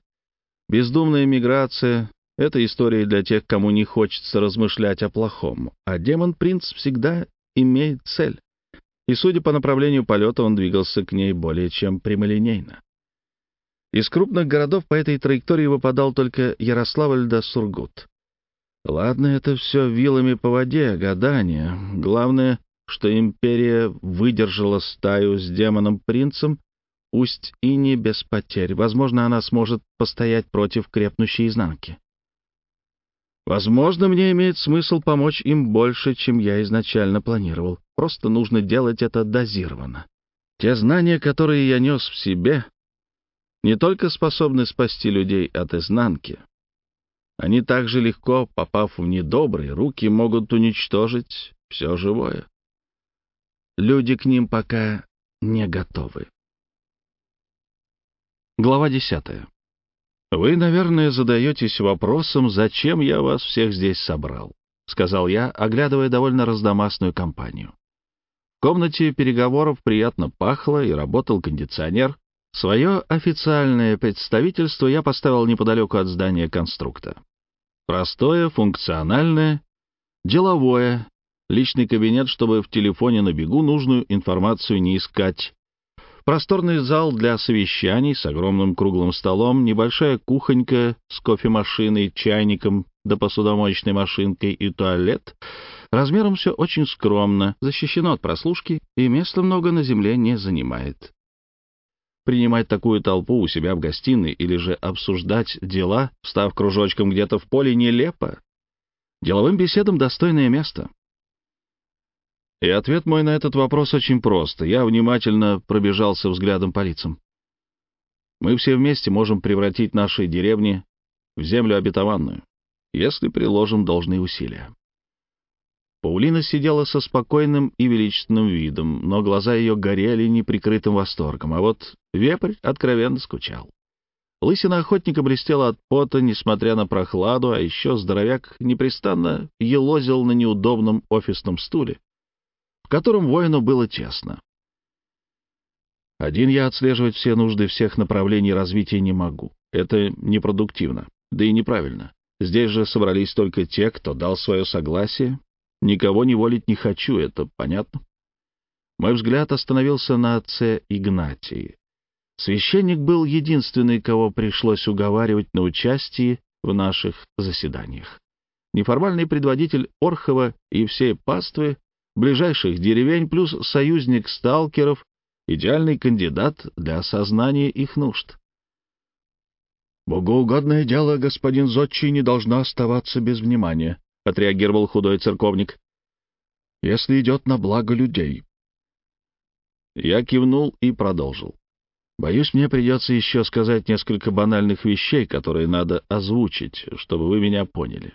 Speaker 1: Бездумная миграция — это история для тех, кому не хочется размышлять о плохом, а демон-принц всегда имеет цель и, судя по направлению полета, он двигался к ней более чем прямолинейно. Из крупных городов по этой траектории выпадал только Ярославль да Сургут. Ладно, это все вилами по воде, гадания. Главное, что империя выдержала стаю с демоном-принцем, пусть и не без потерь. Возможно, она сможет постоять против крепнущей изнанки. Возможно, мне имеет смысл помочь им больше, чем я изначально планировал. Просто нужно делать это дозированно. Те знания, которые я нес в себе, не только способны спасти людей от изнанки, они также легко, попав в недобрые руки, могут уничтожить все живое. Люди к ним пока не готовы. Глава десятая. «Вы, наверное, задаетесь вопросом, зачем я вас всех здесь собрал», — сказал я, оглядывая довольно раздомасную компанию. В комнате переговоров приятно пахло и работал кондиционер. Свое официальное представительство я поставил неподалеку от здания конструкта. Простое, функциональное, деловое, личный кабинет, чтобы в телефоне на бегу нужную информацию не искать. Просторный зал для совещаний с огромным круглым столом, небольшая кухонька с кофемашиной, чайником да посудомоечной машинкой и туалет — Размером все очень скромно, защищено от прослушки и места много на земле не занимает. Принимать такую толпу у себя в гостиной или же обсуждать дела, став кружочком где-то в поле, нелепо. Деловым беседам достойное место. И ответ мой на этот вопрос очень прост. Я внимательно пробежался взглядом по лицам. Мы все вместе можем превратить наши деревни в землю обетованную, если приложим должные усилия. Паулина сидела со спокойным и величественным видом, но глаза ее горели неприкрытым восторгом, а вот вепрь откровенно скучал. Лысина охотника блестела от пота, несмотря на прохладу, а еще здоровяк непрестанно елозил на неудобном офисном стуле, в котором воину было тесно. Один я отслеживать все нужды всех направлений развития не могу. Это непродуктивно, да и неправильно. Здесь же собрались только те, кто дал свое согласие Никого не волить не хочу, это понятно? Мой взгляд остановился на отце Игнатии. Священник был единственный, кого пришлось уговаривать на участие в наших заседаниях. Неформальный предводитель Орхова и всей паствы, ближайших деревень, плюс союзник сталкеров, идеальный кандидат для осознания их нужд. «Богоугодное дело, господин Зодчий, не должно оставаться без внимания», — отреагировал худой церковник. «Если идет на благо людей». Я кивнул и продолжил. «Боюсь, мне придется еще сказать несколько банальных вещей, которые надо озвучить, чтобы вы меня поняли.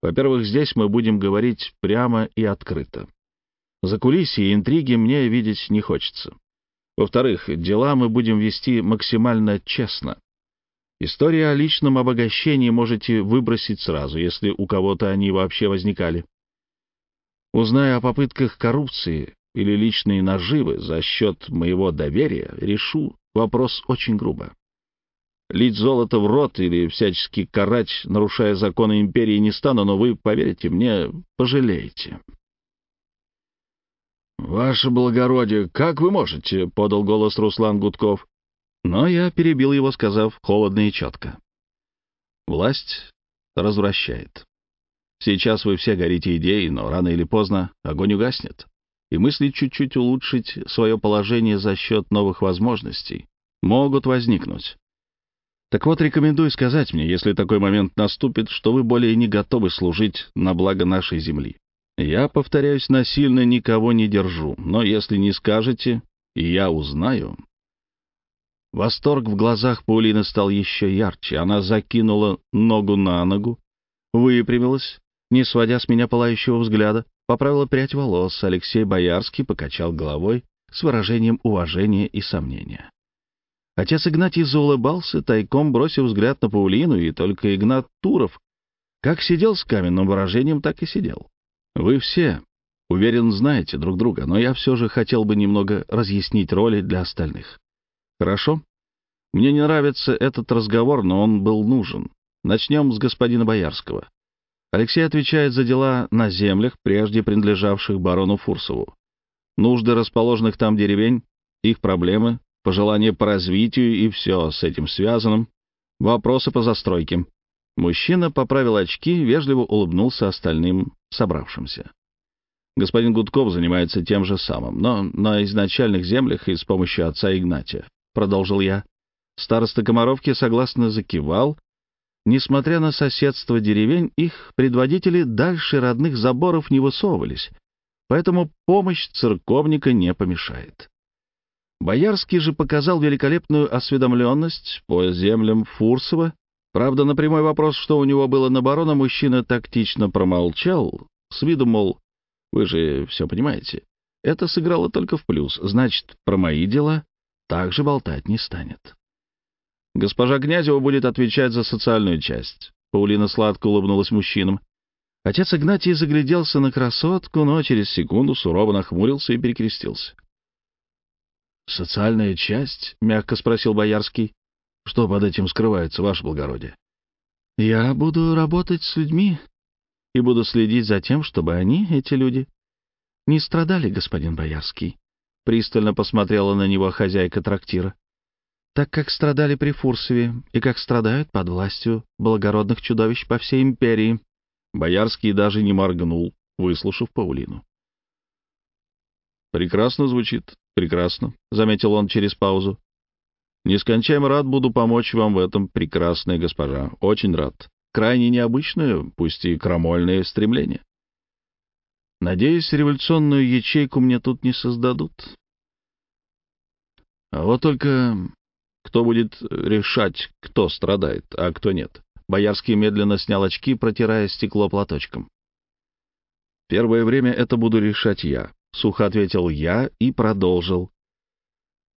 Speaker 1: Во-первых, здесь мы будем говорить прямо и открыто. За кулисье и интриги мне видеть не хочется. Во-вторых, дела мы будем вести максимально честно. Истории о личном обогащении можете выбросить сразу, если у кого-то они вообще возникали. Узнаю о попытках коррупции или личные наживы за счет моего доверия, решу вопрос очень грубо. Лить золото в рот или всячески карать, нарушая законы империи, не стану, но вы, поверите мне, пожалеете. «Ваше благородие, как вы можете?» — подал голос Руслан Гудков. Но я перебил его, сказав холодно и четко. Власть развращает. Сейчас вы все горите идеей, но рано или поздно огонь угаснет. И мысли чуть-чуть улучшить свое положение за счет новых возможностей могут возникнуть. Так вот, рекомендую сказать мне, если такой момент наступит, что вы более не готовы служить на благо нашей земли. Я, повторяюсь, насильно никого не держу, но если не скажете, я узнаю, Восторг в глазах Паулины стал еще ярче. Она закинула ногу на ногу, выпрямилась, не сводя с меня пылающего взгляда, поправила прядь волос. Алексей Боярский покачал головой с выражением уважения и сомнения. Отец Игнатий заулыбался, тайком бросив взгляд на Паулину, и только Игнат Туров как сидел с каменным выражением, так и сидел. Вы все, уверен, знаете друг друга, но я все же хотел бы немного разъяснить роли для остальных. Хорошо? Мне не нравится этот разговор, но он был нужен. Начнем с господина Боярского. Алексей отвечает за дела на землях, прежде принадлежавших барону Фурсову. Нужды расположенных там деревень, их проблемы, пожелания по развитию и все с этим связанным, вопросы по застройке. Мужчина поправил очки, вежливо улыбнулся остальным собравшимся. Господин Гудков занимается тем же самым, но на изначальных землях и с помощью отца Игнатия. — продолжил я. Староста Комаровки согласно закивал. Несмотря на соседство деревень, их предводители дальше родных заборов не высовывались, поэтому помощь церковника не помешает. Боярский же показал великолепную осведомленность по землям Фурсова. Правда, на прямой вопрос, что у него было на барона, мужчина тактично промолчал, с виду, мол, вы же все понимаете. Это сыграло только в плюс. Значит, про мои дела также болтать не станет. Госпожа Князева будет отвечать за социальную часть. Паулина сладко улыбнулась мужчинам. Отец Игнатий загляделся на красотку, но через секунду сурово нахмурился и перекрестился. «Социальная часть?» — мягко спросил Боярский. «Что под этим скрывается, ваше благородие?» «Я буду работать с людьми и буду следить за тем, чтобы они, эти люди, не страдали, господин Боярский. — пристально посмотрела на него хозяйка трактира. «Так как страдали при Фурсове и как страдают под властью благородных чудовищ по всей империи». Боярский даже не моргнул, выслушав Паулину. «Прекрасно звучит, прекрасно», — заметил он через паузу. «Нескончаемо рад буду помочь вам в этом, прекрасная госпожа. Очень рад. Крайне необычное, пусть и крамольное стремление». Надеюсь, революционную ячейку мне тут не создадут. А вот только кто будет решать, кто страдает, а кто нет? Боярский медленно снял очки, протирая стекло платочком. «Первое время это буду решать я», — сухо ответил я и продолжил.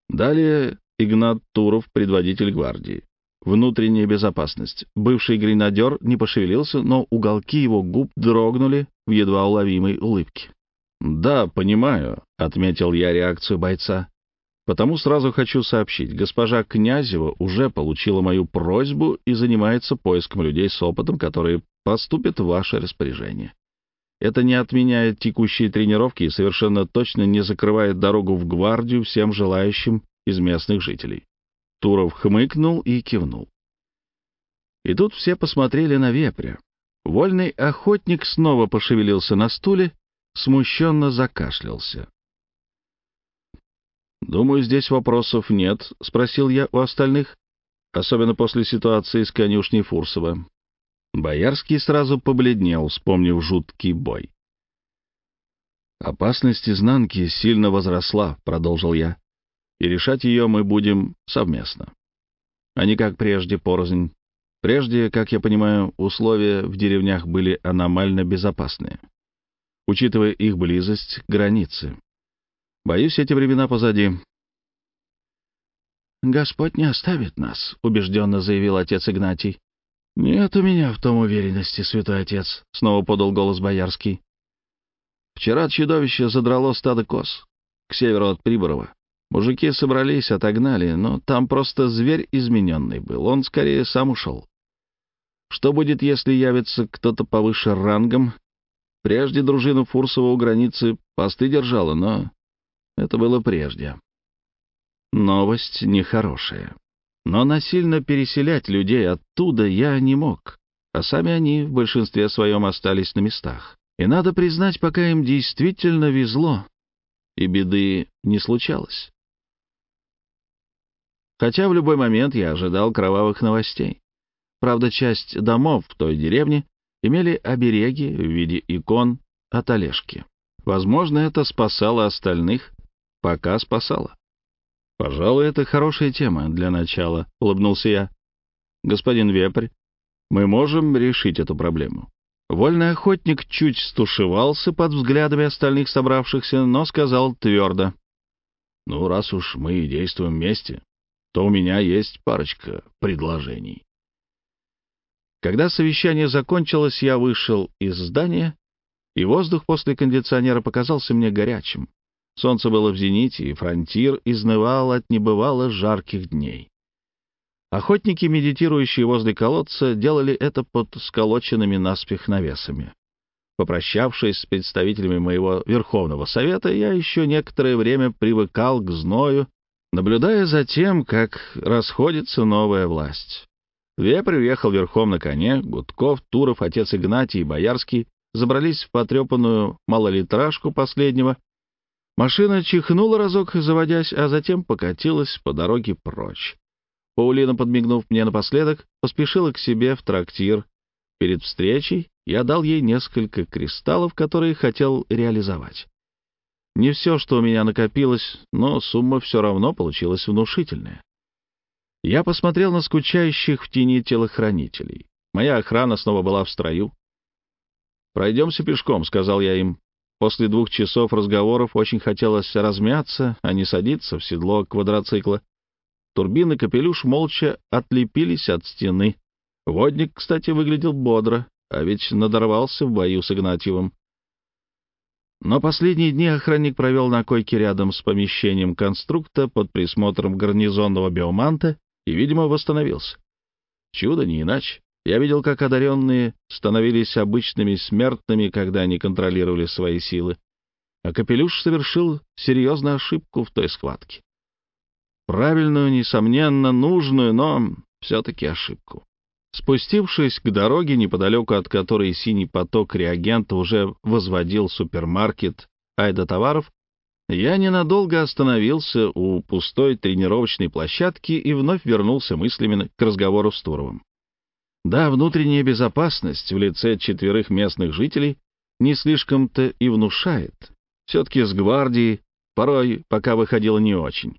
Speaker 1: Далее Игнат Туров, предводитель гвардии. Внутренняя безопасность. Бывший гренадер не пошевелился, но уголки его губ дрогнули, в едва уловимой улыбке. «Да, понимаю», — отметил я реакцию бойца. «Потому сразу хочу сообщить, госпожа Князева уже получила мою просьбу и занимается поиском людей с опытом, которые поступят в ваше распоряжение. Это не отменяет текущие тренировки и совершенно точно не закрывает дорогу в гвардию всем желающим из местных жителей». Туров хмыкнул и кивнул. И тут все посмотрели на вепря. Вольный охотник снова пошевелился на стуле, смущенно закашлялся. «Думаю, здесь вопросов нет», — спросил я у остальных, особенно после ситуации с конюшней Фурсова. Боярский сразу побледнел, вспомнив жуткий бой. «Опасность изнанки сильно возросла», — продолжил я, — «и решать ее мы будем совместно, а не как прежде порознь Прежде, как я понимаю, условия в деревнях были аномально безопасные, учитывая их близость к границе. Боюсь, эти времена позади. «Господь не оставит нас», — убежденно заявил отец Игнатий. «Нет у меня в том уверенности, святой отец», — снова подал голос Боярский. «Вчера чудовище задрало стадо коз к северу от Приборова. Мужики собрались, отогнали, но там просто зверь измененный был. Он скорее сам ушел. Что будет, если явится кто-то повыше рангом? Прежде дружина Фурсова у границы посты держала, но это было прежде. Новость нехорошая. Но насильно переселять людей оттуда я не мог, а сами они в большинстве своем остались на местах. И надо признать, пока им действительно везло, и беды не случалось хотя в любой момент я ожидал кровавых новостей. Правда, часть домов в той деревне имели обереги в виде икон от Олежки. Возможно, это спасало остальных, пока спасало. «Пожалуй, это хорошая тема для начала», — улыбнулся я. «Господин Вепрь, мы можем решить эту проблему». Вольный охотник чуть стушевался под взглядами остальных собравшихся, но сказал твердо. «Ну, раз уж мы действуем вместе, то у меня есть парочка предложений. Когда совещание закончилось, я вышел из здания, и воздух после кондиционера показался мне горячим. Солнце было в зените, и фронтир изнывал от небывало жарких дней. Охотники, медитирующие возле колодца, делали это под сколоченными наспех навесами. Попрощавшись с представителями моего Верховного Совета, я еще некоторое время привыкал к зною наблюдая за тем, как расходится новая власть. Вепрь уехал верхом на коне, Гудков, Туров, отец Игнатий и Боярский забрались в потрепанную малолитражку последнего. Машина чихнула разок, заводясь, а затем покатилась по дороге прочь. Паулина, подмигнув мне напоследок, поспешила к себе в трактир. Перед встречей я дал ей несколько кристаллов, которые хотел реализовать. Не все, что у меня накопилось, но сумма все равно получилась внушительная. Я посмотрел на скучающих в тени телохранителей. Моя охрана снова была в строю. «Пройдемся пешком», — сказал я им. После двух часов разговоров очень хотелось размяться, а не садиться в седло квадроцикла. Турбин и капелюш молча отлепились от стены. Водник, кстати, выглядел бодро, а ведь надорвался в бою с Игнатьевым. Но последние дни охранник провел на койке рядом с помещением конструкта под присмотром гарнизонного биоманта и, видимо, восстановился. Чудо не иначе. Я видел, как одаренные становились обычными смертными, когда они контролировали свои силы. А Капелюш совершил серьезную ошибку в той схватке. Правильную, несомненно, нужную, но все-таки ошибку. Спустившись к дороге, неподалеку от которой синий поток реагента уже возводил супермаркет Айда товаров, я ненадолго остановился у пустой тренировочной площадки и вновь вернулся мыслями к разговору с Туровым. Да, внутренняя безопасность в лице четверых местных жителей не слишком-то и внушает. Все-таки с гвардией порой пока выходило не очень.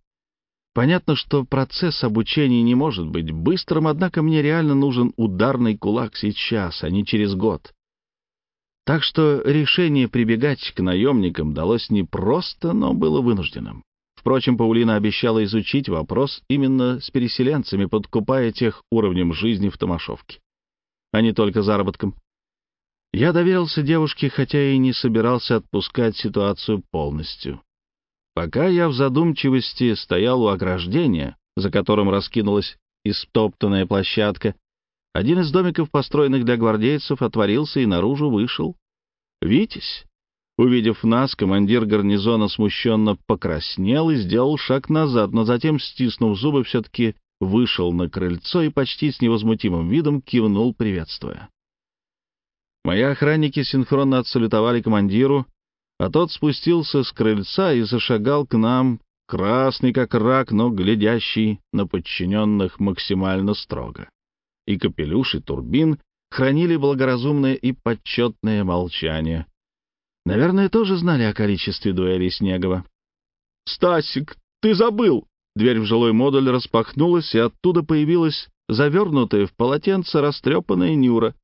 Speaker 1: Понятно, что процесс обучения не может быть быстрым, однако мне реально нужен ударный кулак сейчас, а не через год. Так что решение прибегать к наемникам далось не просто, но было вынужденным. Впрочем, Паулина обещала изучить вопрос именно с переселенцами, подкупая тех уровнем жизни в Томашовке, а не только заработком. Я доверился девушке, хотя и не собирался отпускать ситуацию полностью. Пока я в задумчивости стоял у ограждения, за которым раскинулась истоптанная площадка, один из домиков, построенных для гвардейцев, отворился и наружу вышел. «Витязь!» Увидев нас, командир гарнизона смущенно покраснел и сделал шаг назад, но затем, стиснув зубы, все-таки вышел на крыльцо и почти с невозмутимым видом кивнул, приветствуя. Мои охранники синхронно отсалютовали командиру, а тот спустился с крыльца и зашагал к нам, красный как рак, но глядящий на подчиненных максимально строго. И Капелюш, и Турбин хранили благоразумное и почетное молчание. Наверное, тоже знали о количестве дуэлей Снегова. «Стасик, ты забыл!» Дверь в жилой модуль распахнулась, и оттуда появилась завернутая в полотенце растрепанная Нюра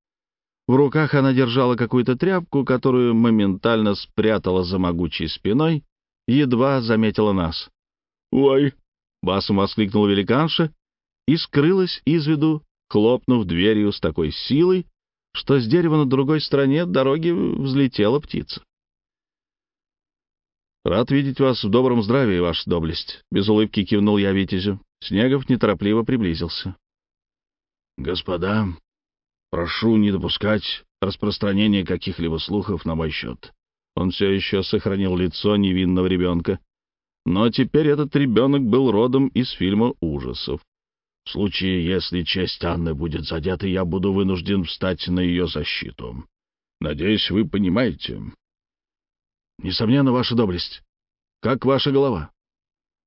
Speaker 1: в руках она держала какую-то тряпку, которую моментально спрятала за могучей спиной, едва заметила нас. «Ой!» — басом воскликнула великанша и скрылась из виду, хлопнув дверью с такой силой, что с дерева на другой стороне дороги взлетела птица. «Рад видеть вас в добром здравии, ваша доблесть!» — без улыбки кивнул я Витязю. Снегов неторопливо приблизился. «Господа, Прошу не допускать распространения каких-либо слухов на мой счет. Он все еще сохранил лицо невинного ребенка. Но теперь этот ребенок был родом из фильма ужасов. В случае, если честь Анны будет задета, я буду вынужден встать на ее защиту. Надеюсь, вы понимаете. Несомненно, ваша доблесть. Как ваша голова?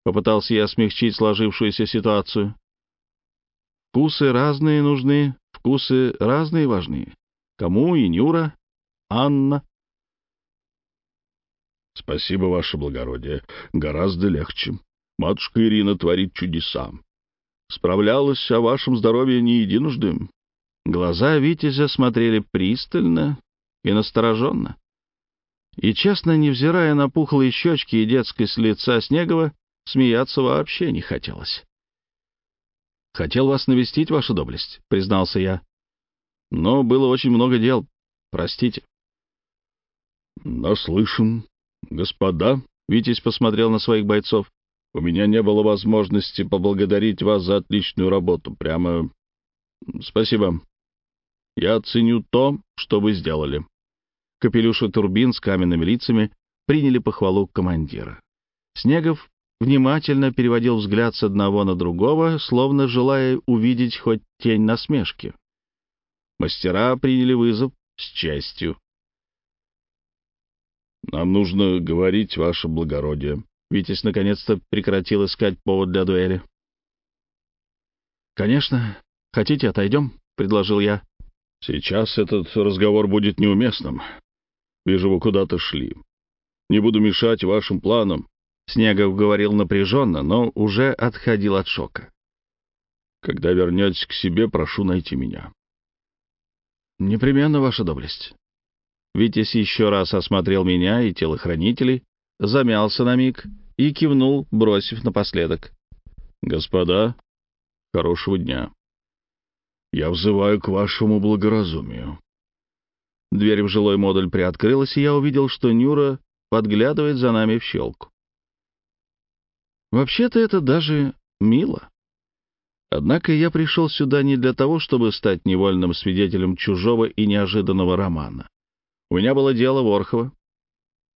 Speaker 1: Попытался я смягчить сложившуюся ситуацию. Вкусы разные нужны, Вкусы разные важны. Кому и Нюра, Анна. Спасибо, ваше благородие, гораздо легче. Матушка Ирина творит чудеса. Справлялась о вашем здоровье не единожды. Глаза Витязя смотрели пристально и настороженно. И, честно, невзирая на пухлые щечки и детской с лица Снегова, смеяться вообще не хотелось. «Хотел вас навестить, ваша доблесть», — признался я. «Но было очень много дел. Простите». «Наслышан. Господа», — Витязь посмотрел на своих бойцов, — «у меня не было возможности поблагодарить вас за отличную работу. Прямо... Спасибо. Я ценю то, что вы сделали». Капелюши турбин с каменными лицами приняли похвалу командира. Снегов внимательно переводил взгляд с одного на другого, словно желая увидеть хоть тень насмешки. Мастера приняли вызов с честью. «Нам нужно говорить, ваше благородие». Витязь наконец-то прекратил искать повод для дуэли. «Конечно. Хотите, отойдем?» — предложил я. «Сейчас этот разговор будет неуместным. Вижу, вы куда-то шли. Не буду мешать вашим планам. Снегов говорил напряженно, но уже отходил от шока. «Когда вернетесь к себе, прошу найти меня». «Непременно, ваша доблесть». Витязь еще раз осмотрел меня и телохранителей, замялся на миг и кивнул, бросив напоследок. «Господа, хорошего дня. Я взываю к вашему благоразумию». Дверь в жилой модуль приоткрылась, и я увидел, что Нюра подглядывает за нами в щелку. Вообще-то это даже мило. Однако я пришел сюда не для того, чтобы стать невольным свидетелем чужого и неожиданного романа. У меня было дело Ворхова.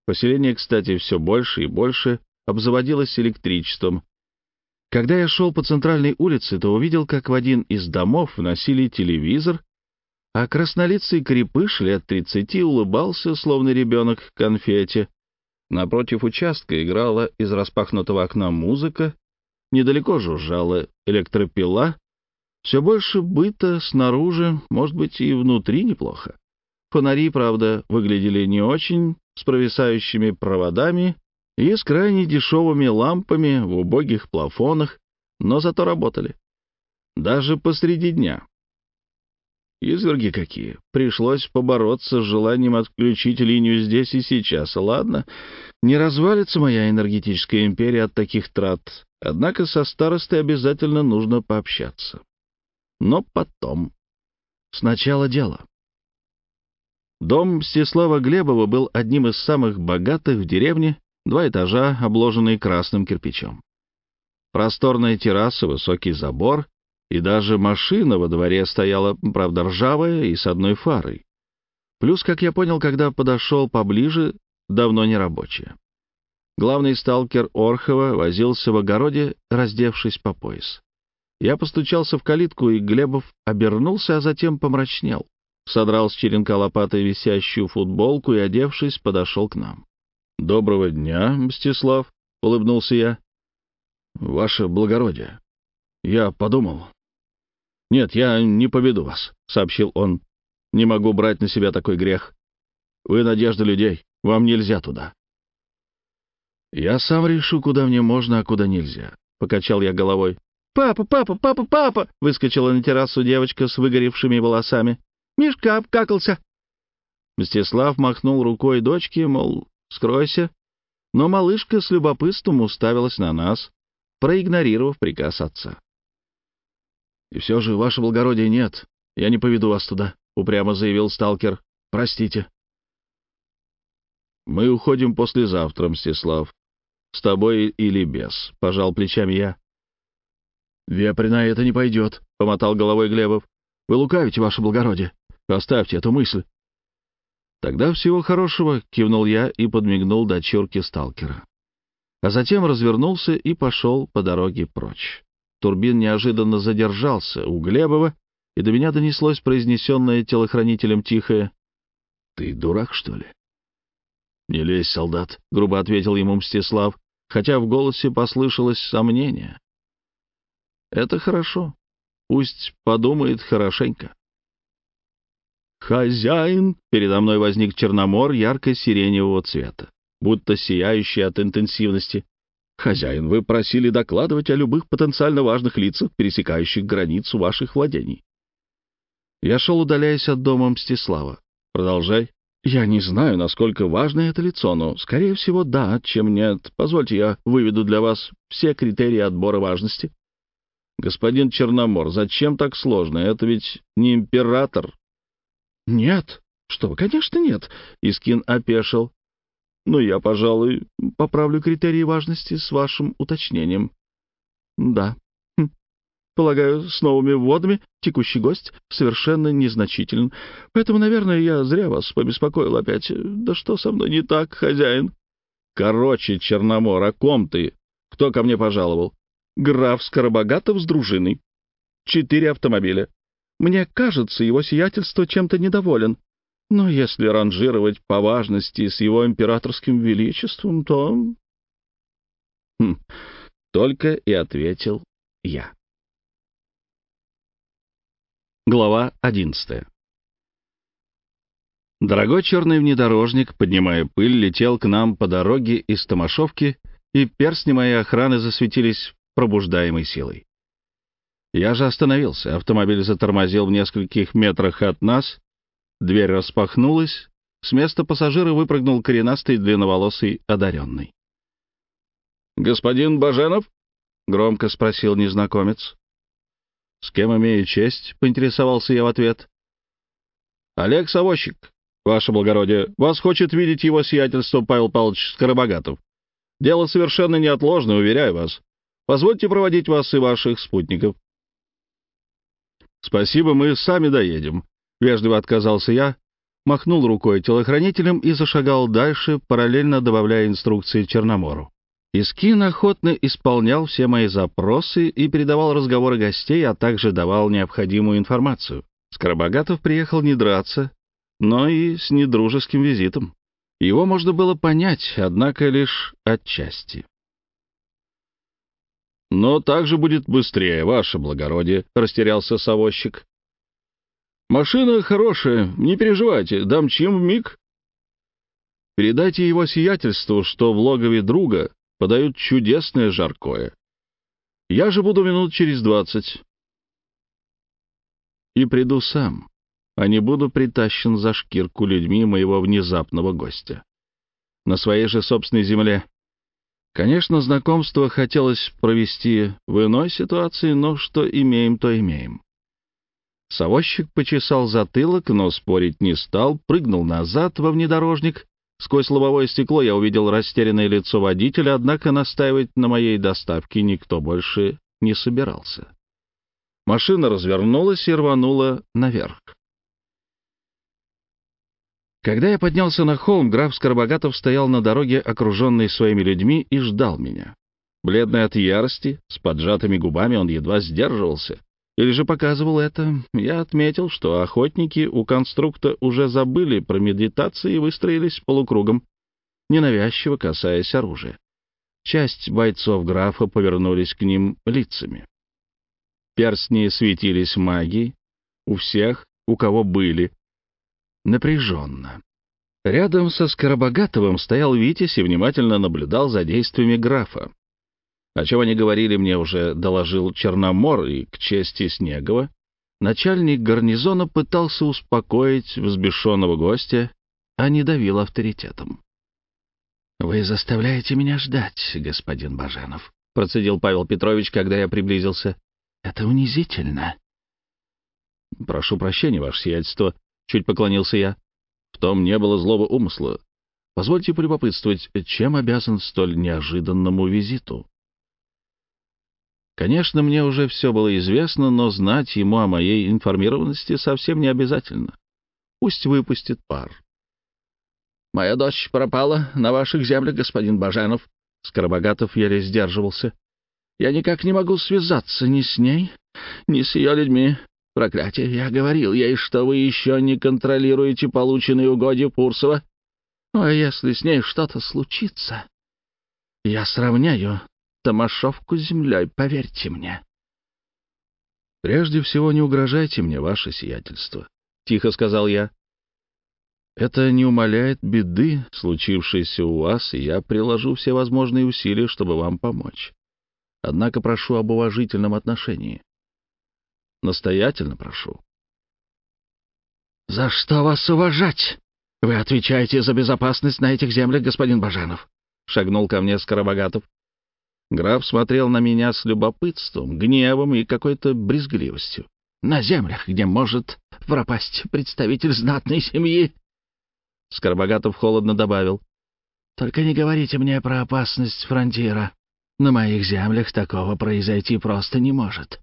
Speaker 1: Поселение, кстати, все больше и больше обзаводилось электричеством. Когда я шел по центральной улице, то увидел, как в один из домов вносили телевизор, а краснолицый крепыш лет тридцати улыбался, словно ребенок, конфете. Напротив участка играла из распахнутого окна музыка, недалеко жужжала электропила. Все больше быта снаружи, может быть, и внутри неплохо. Фонари, правда, выглядели не очень, с провисающими проводами и с крайне дешевыми лампами в убогих плафонах, но зато работали. Даже посреди дня. Изверги какие. Пришлось побороться с желанием отключить линию здесь и сейчас. Ладно, не развалится моя энергетическая империя от таких трат. Однако со старостой обязательно нужно пообщаться. Но потом. Сначала дело. Дом Мстислава Глебова был одним из самых богатых в деревне, два этажа, обложенные красным кирпичом. Просторная терраса, высокий забор и даже машина во дворе стояла, правда, ржавая и с одной фарой. Плюс, как я понял, когда подошел поближе, давно не рабочая. Главный сталкер Орхова возился в огороде, раздевшись по пояс. Я постучался в калитку, и Глебов обернулся, а затем помрачнел. Содрал с черенка лопатой висящую футболку и, одевшись, подошел к нам. «Доброго дня, Мстислав», — улыбнулся я. «Ваше благородие, я подумал, «Нет, я не поведу вас», — сообщил он. «Не могу брать на себя такой грех. Вы надежда людей, вам нельзя туда». «Я сам решу, куда мне можно, а куда нельзя», — покачал я головой. «Папа, папа, папа, папа!» — выскочила на террасу девочка с выгоревшими волосами. «Мишка обкакался!» Мстислав махнул рукой дочке, мол, скройся. Но малышка с любопытством уставилась на нас, проигнорировав приказ отца. И все же, ваше благородие, нет. Я не поведу вас туда», — упрямо заявил сталкер. «Простите». «Мы уходим послезавтра, Мстислав. С тобой или без», — пожал плечами я. «Веприна это не пойдет», — помотал головой Глебов. «Вы лукавите, ваше благородие. Оставьте эту мысль». «Тогда всего хорошего», — кивнул я и подмигнул дочурке сталкера. А затем развернулся и пошел по дороге прочь. Турбин неожиданно задержался у Глебова, и до меня донеслось произнесенное телохранителем тихое «Ты дурак, что ли?» «Не лезь, солдат», — грубо ответил ему Мстислав, хотя в голосе послышалось сомнение. «Это хорошо. Пусть подумает хорошенько». «Хозяин!» — передо мной возник черномор ярко-сиреневого цвета, будто сияющий от интенсивности. «Хозяин, вы просили докладывать о любых потенциально важных лицах, пересекающих границу ваших владений». Я шел, удаляясь от дома Мстислава. «Продолжай». «Я не знаю, насколько важно это лицо, но, скорее всего, да, чем нет. Позвольте, я выведу для вас все критерии отбора важности». «Господин Черномор, зачем так сложно? Это ведь не император». «Нет. Что вы, конечно, нет». Искин опешил. Но я, пожалуй, поправлю критерии важности с вашим уточнением. Да. Хм. Полагаю, с новыми вводами текущий гость совершенно незначителен. Поэтому, наверное, я зря вас побеспокоил опять. Да что со мной не так, хозяин? Короче, Черномор, о ком ты? Кто ко мне пожаловал? Граф Скоробогатов с дружиной. Четыре автомобиля. Мне кажется, его сиятельство чем-то недоволен. Но если ранжировать по важности с его императорским величеством, то... Хм, только и ответил я. Глава одиннадцатая. Дорогой черный внедорожник, поднимая пыль, летел к нам по дороге из Томашовки, и перстни моей охраны засветились пробуждаемой силой. Я же остановился. Автомобиль затормозил в нескольких метрах от нас, Дверь распахнулась. С места пассажира выпрыгнул коренастый длинноволосый одаренный. «Господин Баженов?» — громко спросил незнакомец. «С кем имею честь?» — поинтересовался я в ответ. «Олег Савощик, ваше благородие, вас хочет видеть его сиятельство Павел Павлович Скоробогатов. Дело совершенно неотложное, уверяю вас. Позвольте проводить вас и ваших спутников». «Спасибо, мы сами доедем», Вежливо отказался я, махнул рукой телохранителем и зашагал дальше, параллельно добавляя инструкции Черномору. Искин охотно исполнял все мои запросы и передавал разговоры гостей, а также давал необходимую информацию. Скоробогатов приехал не драться, но и с недружеским визитом. Его можно было понять, однако лишь отчасти. «Но так же будет быстрее, ваше благородие», — растерялся совозчик. «Машина хорошая, не переживайте, дам чем миг». «Передайте его сиятельству, что в логове друга подают чудесное жаркое. Я же буду минут через двадцать». «И приду сам, а не буду притащен за шкирку людьми моего внезапного гостя. На своей же собственной земле». Конечно, знакомство хотелось провести в иной ситуации, но что имеем, то имеем. Совозчик почесал затылок, но спорить не стал, прыгнул назад во внедорожник. Сквозь лобовое стекло я увидел растерянное лицо водителя, однако настаивать на моей доставке никто больше не собирался. Машина развернулась и рванула наверх. Когда я поднялся на холм, граф Скоробогатов стоял на дороге, окруженный своими людьми, и ждал меня. Бледный от ярости, с поджатыми губами он едва сдерживался или же показывал это, я отметил, что охотники у конструкта уже забыли про медитации и выстроились полукругом, ненавязчиво касаясь оружия. Часть бойцов графа повернулись к ним лицами. Перстни светились магией, у всех, у кого были. Напряженно. Рядом со Скоробогатовым стоял Витязь и внимательно наблюдал за действиями графа. О чем они говорили, мне уже доложил Черномор, и, к чести Снегова, начальник гарнизона пытался успокоить взбешенного гостя, а не давил авторитетом. «Вы заставляете меня ждать, господин Баженов», — процедил Павел Петрович, когда я приблизился. «Это унизительно». «Прошу прощения, ваше сиятельство», — чуть поклонился я. «В том не было злого умысла. Позвольте полюбопытствовать, чем обязан столь неожиданному визиту?» Конечно, мне уже все было известно, но знать ему о моей информированности совсем не обязательно. Пусть выпустит пар. «Моя дочь пропала на ваших землях, господин Баженов», — Скоробогатов еле сдерживался. «Я никак не могу связаться ни с ней, ни с ее людьми. Проклятие, я говорил ей, что вы еще не контролируете полученные угодья Пурсова. А если с ней что-то случится, я сравняю Томашовку землей, поверьте мне. — Прежде всего, не угрожайте мне, ваше сиятельство, — тихо сказал я. — Это не умаляет беды, случившейся у вас, и я приложу все возможные усилия, чтобы вам помочь. Однако прошу об уважительном отношении. Настоятельно прошу. — За что вас уважать? Вы отвечаете за безопасность на этих землях, господин Бажанов. шагнул ко мне Скоробогатов. Граф смотрел на меня с любопытством, гневом и какой-то брезгливостью. «На землях, где может пропасть представитель знатной семьи!» Скорбогатов холодно добавил. «Только не говорите мне про опасность фронтира. На моих землях такого произойти просто не может.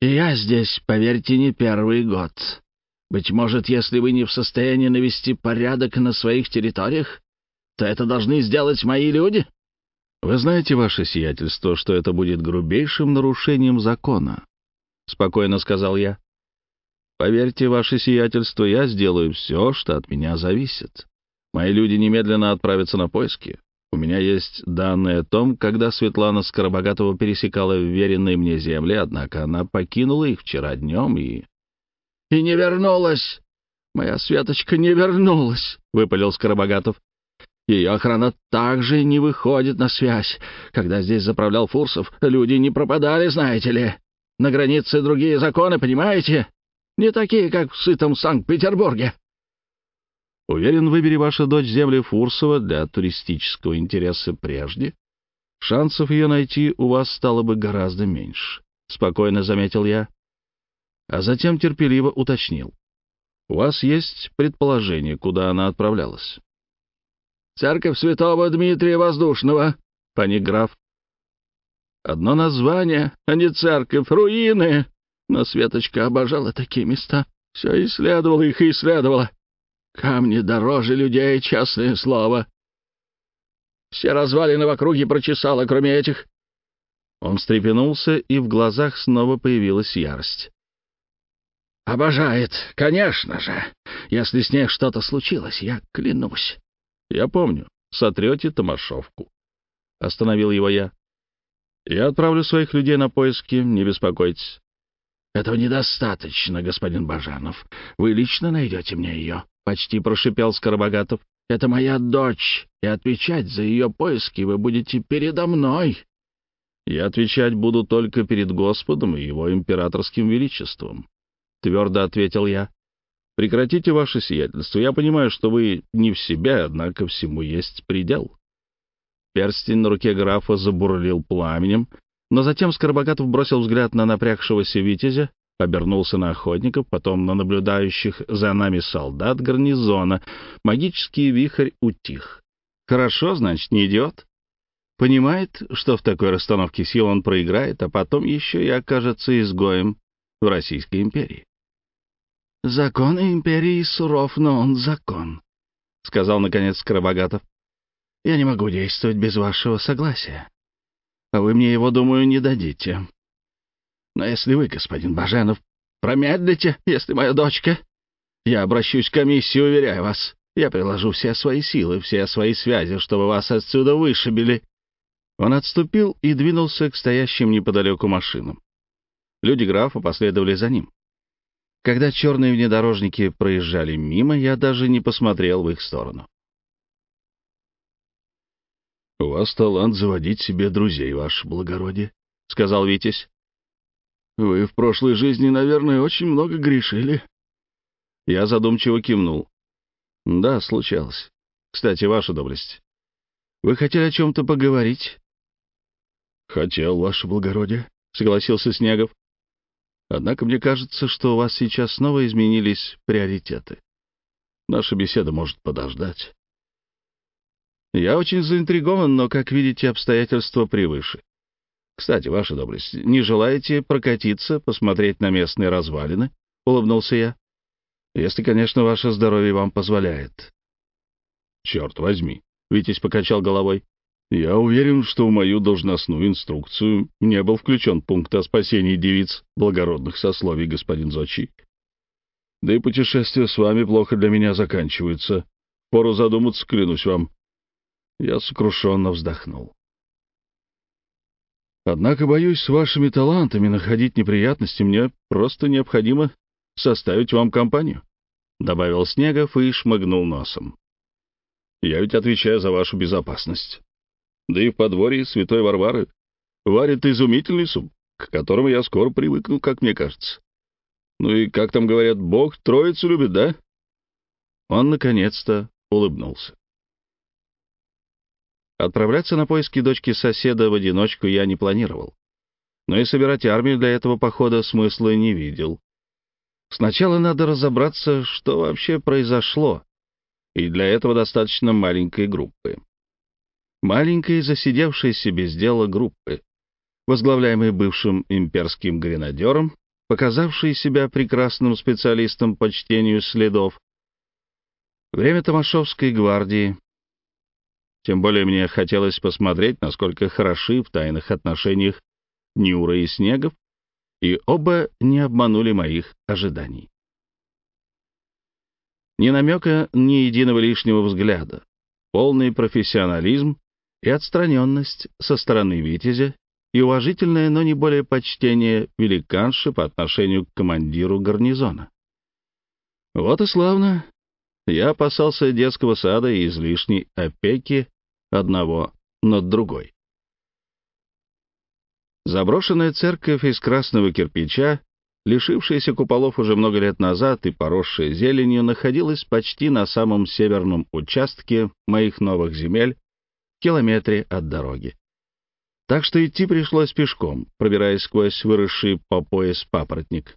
Speaker 1: я здесь, поверьте, не первый год. Быть может, если вы не в состоянии навести порядок на своих территориях, то это должны сделать мои люди?» Вы знаете, ваше сиятельство, что это будет грубейшим нарушением закона, — спокойно сказал я. Поверьте, ваше сиятельство, я сделаю все, что от меня зависит. Мои люди немедленно отправятся на поиски. У меня есть данные о том, когда Светлана Скоробогатова пересекала веренные мне земли, однако она покинула их вчера днем и... — И не вернулась! Моя Светочка не вернулась! — выпалил Скоробогатов. Ее охрана также не выходит на связь. Когда здесь заправлял Фурсов, люди не пропадали, знаете ли. На границе другие законы, понимаете? Не такие, как в сытом Санкт-Петербурге. Уверен, выбери ваша дочь земли Фурсова для туристического интереса прежде. Шансов ее найти у вас стало бы гораздо меньше, — спокойно заметил я. А затем терпеливо уточнил. У вас есть предположение, куда она отправлялась? Церковь святого Дмитрия Воздушного, паниграф. Одно название, а не церковь, руины. Но Светочка обожала такие места. Все исследовала их и исследовала. Камни дороже людей, честное слово. Все развалины в округе прочесала, кроме этих. Он встрепенулся, и в глазах снова появилась ярость. «Обожает, конечно же. Если с ней что-то случилось, я клянусь. Я помню. Сотрете Томашовку. Остановил его я. Я отправлю своих людей на поиски, не беспокойтесь. Этого недостаточно, господин Бажанов. Вы лично найдете мне ее, почти прошипел Скоробогатов. Это моя дочь, и отвечать за ее поиски вы будете передо мной. Я отвечать буду только перед Господом и его императорским величеством, твердо ответил я. Прекратите ваше сиятельство. Я понимаю, что вы не в себя, однако всему есть предел. Перстень на руке графа забурлил пламенем, но затем Скоробогатов бросил взгляд на напрягшегося витязя, обернулся на охотников, потом на наблюдающих за нами солдат гарнизона. Магический вихрь утих. Хорошо, значит, не идет. Понимает, что в такой расстановке сил он проиграет, а потом еще и окажется изгоем в Российской империи. «Закон империи суров, но он закон», — сказал, наконец, Скоробогатов. «Я не могу действовать без вашего согласия. А вы мне его, думаю, не дадите. Но если вы, господин Баженов, промедлите, если моя дочка... Я обращусь к комиссии, уверяю вас. Я приложу все свои силы, все свои связи, чтобы вас отсюда вышибили». Он отступил и двинулся к стоящим неподалеку машинам. Люди графа последовали за ним. Когда черные внедорожники проезжали мимо, я даже не посмотрел в их сторону. «У вас талант заводить себе друзей, ваше благородие», — сказал Витязь. «Вы в прошлой жизни, наверное, очень много грешили». Я задумчиво кивнул. «Да, случалось. Кстати, ваша доблесть. Вы хотели о чем-то поговорить?» «Хотел, ваше благородие», — согласился Снегов. Однако мне кажется, что у вас сейчас снова изменились приоритеты. Наша беседа может подождать. Я очень заинтригован, но, как видите, обстоятельства превыше. Кстати, ваша доблесть, не желаете прокатиться, посмотреть на местные развалины? Улыбнулся я. Если, конечно, ваше здоровье вам позволяет. Черт возьми, Витязь покачал головой. Я уверен, что в мою должностную инструкцию не был включен пункт о спасении девиц благородных сословий, господин Зочи. Да и путешествие с вами плохо для меня заканчивается. Пору задуматься, клянусь вам. Я сокрушенно вздохнул. Однако, боюсь, с вашими талантами находить неприятности мне просто необходимо составить вам компанию, — добавил Снегов и шмыгнул носом. Я ведь отвечаю за вашу безопасность да и в подворье святой Варвары варят изумительный суп, к которому я скоро привыкну, как мне кажется. Ну и, как там говорят, Бог троицу любит, да?» Он, наконец-то, улыбнулся. Отправляться на поиски дочки соседа в одиночку я не планировал. Но и собирать армию для этого похода смысла не видел. Сначала надо разобраться, что вообще произошло, и для этого достаточно маленькой группы маленькой, засидевшейся без дела группы, возглавляемой бывшим имперским гренадером, показавшей себя прекрасным специалистом по чтению следов. Время Томашовской гвардии. Тем более мне хотелось посмотреть, насколько хороши в тайных отношениях Нюра и Снегов, и оба не обманули моих ожиданий. Ни намека, ни единого лишнего взгляда. Полный профессионализм, и отстраненность со стороны Витязя, и уважительное, но не более почтение великанши по отношению к командиру гарнизона. Вот и славно. Я опасался детского сада и излишней опеки одного над другой. Заброшенная церковь из красного кирпича, лишившаяся куполов уже много лет назад и поросшая зеленью, находилась почти на самом северном участке моих новых земель, километре от дороги. Так что идти пришлось пешком, пробираясь сквозь выросший по пояс папоротник.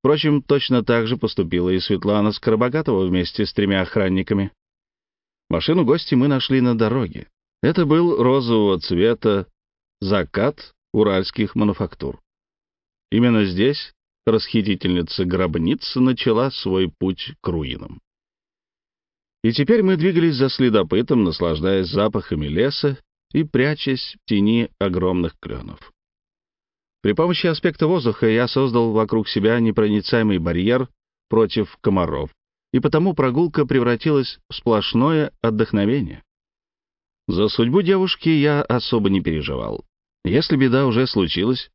Speaker 1: Впрочем, точно так же поступила и Светлана Скоробогатова вместе с тремя охранниками. Машину гости мы нашли на дороге. Это был розового цвета закат уральских мануфактур. Именно здесь расхитительница гробницы начала свой путь к руинам. И теперь мы двигались за следопытом, наслаждаясь запахами леса и прячась в тени огромных кленов. При помощи аспекта воздуха я создал вокруг себя непроницаемый барьер против комаров, и потому прогулка превратилась в сплошное отдохновение. За судьбу девушки я особо не переживал. Если беда уже случилась,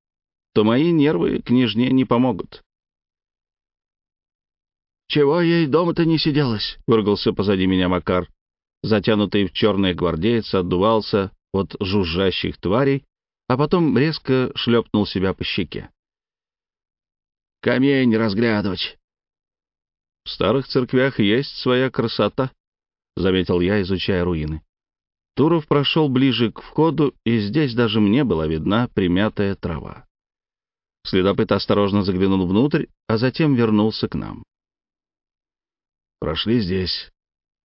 Speaker 1: то мои нервы княжне не помогут. «Чего ей дома-то не сиделось?» — выргался позади меня Макар. Затянутый в черное гвардеец отдувался от жужжащих тварей, а потом резко шлепнул себя по щеке. «Камень разглядывать!» «В старых церквях есть своя красота», — заметил я, изучая руины. Туров прошел ближе к входу, и здесь даже мне была видна примятая трава. Следопыт осторожно заглянул внутрь, а затем вернулся к нам. Прошли здесь.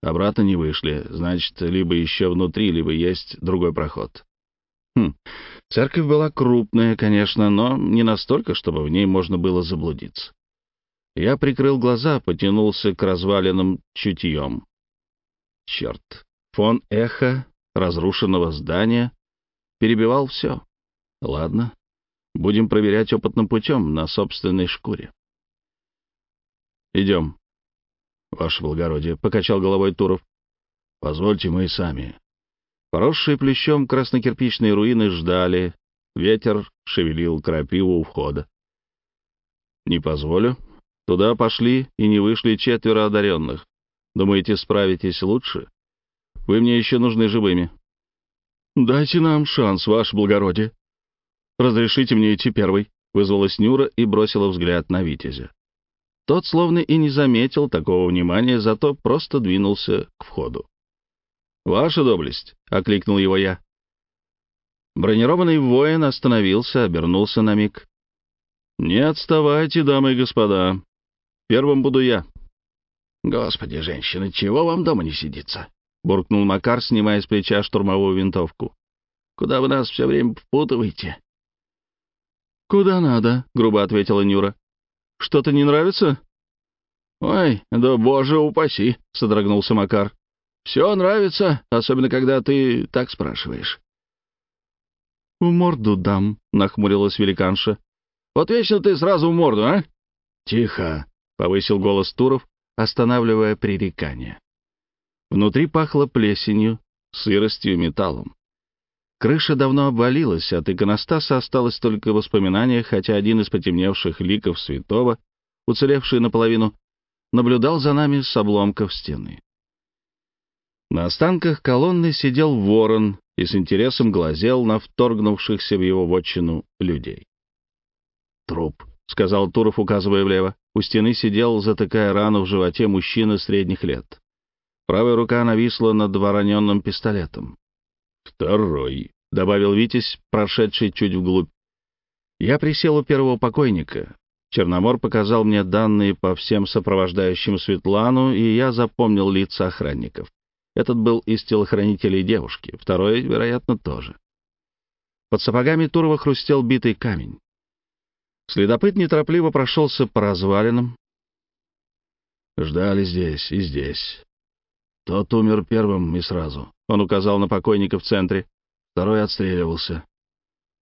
Speaker 1: Обратно не вышли. Значит, либо еще внутри, либо есть другой проход. Хм. Церковь была крупная, конечно, но не настолько, чтобы в ней можно было заблудиться. Я прикрыл глаза, потянулся к развалинам чутьем. Черт. Фон эхо разрушенного здания перебивал все. Ладно, будем проверять опытным путем на собственной шкуре. «Идем», ваше благородие, — покачал головой Туров. — Позвольте, мы и сами. Поросшие плечом краснокирпичные руины ждали. Ветер шевелил крапиву у входа. — Не позволю. Туда пошли и не вышли четверо одаренных. Думаете, справитесь лучше? Вы мне еще нужны живыми. — Дайте нам шанс, ваше благородие. — Разрешите мне идти первой, — вызвалась Нюра и бросила взгляд на Витязя. Тот словно и не заметил такого внимания, зато просто двинулся к входу. «Ваша доблесть!» — окликнул его я. Бронированный воин остановился, обернулся на миг. «Не отставайте, дамы и господа. Первым буду я». «Господи, женщины, чего вам дома не сидится?» — буркнул Макар, снимая с плеча штурмовую винтовку. «Куда вы нас все время впутываете?» «Куда надо», — грубо ответила Нюра. Что-то не нравится?» «Ой, да боже упаси!» — содрогнулся Макар. «Все нравится, особенно когда ты так спрашиваешь». «В морду дам», — нахмурилась великанша. «Вот вечно ты сразу в морду, а?» «Тихо», — повысил голос Туров, останавливая пререкание. Внутри пахло плесенью, сыростью и металлом. Крыша давно обвалилась, от иконостаса осталось только воспоминание, хотя один из потемневших ликов святого, уцелевший наполовину, наблюдал за нами с обломков стены. На останках колонны сидел ворон и с интересом глазел на вторгнувшихся в его вотчину людей. «Труп», — сказал Туров, указывая влево. У стены сидел, затыкая рану в животе, мужчина средних лет. Правая рука нависла над вороненным пистолетом. «Второй», — добавил Витязь, прошедший чуть вглубь. Я присел у первого покойника. Черномор показал мне данные по всем сопровождающим Светлану, и я запомнил лица охранников. Этот был из телохранителей девушки, второй, вероятно, тоже. Под сапогами Турова хрустел битый камень. Следопыт неторопливо прошелся по развалинам. «Ждали здесь и здесь», тот умер первым и сразу. Он указал на покойника в центре. Второй отстреливался.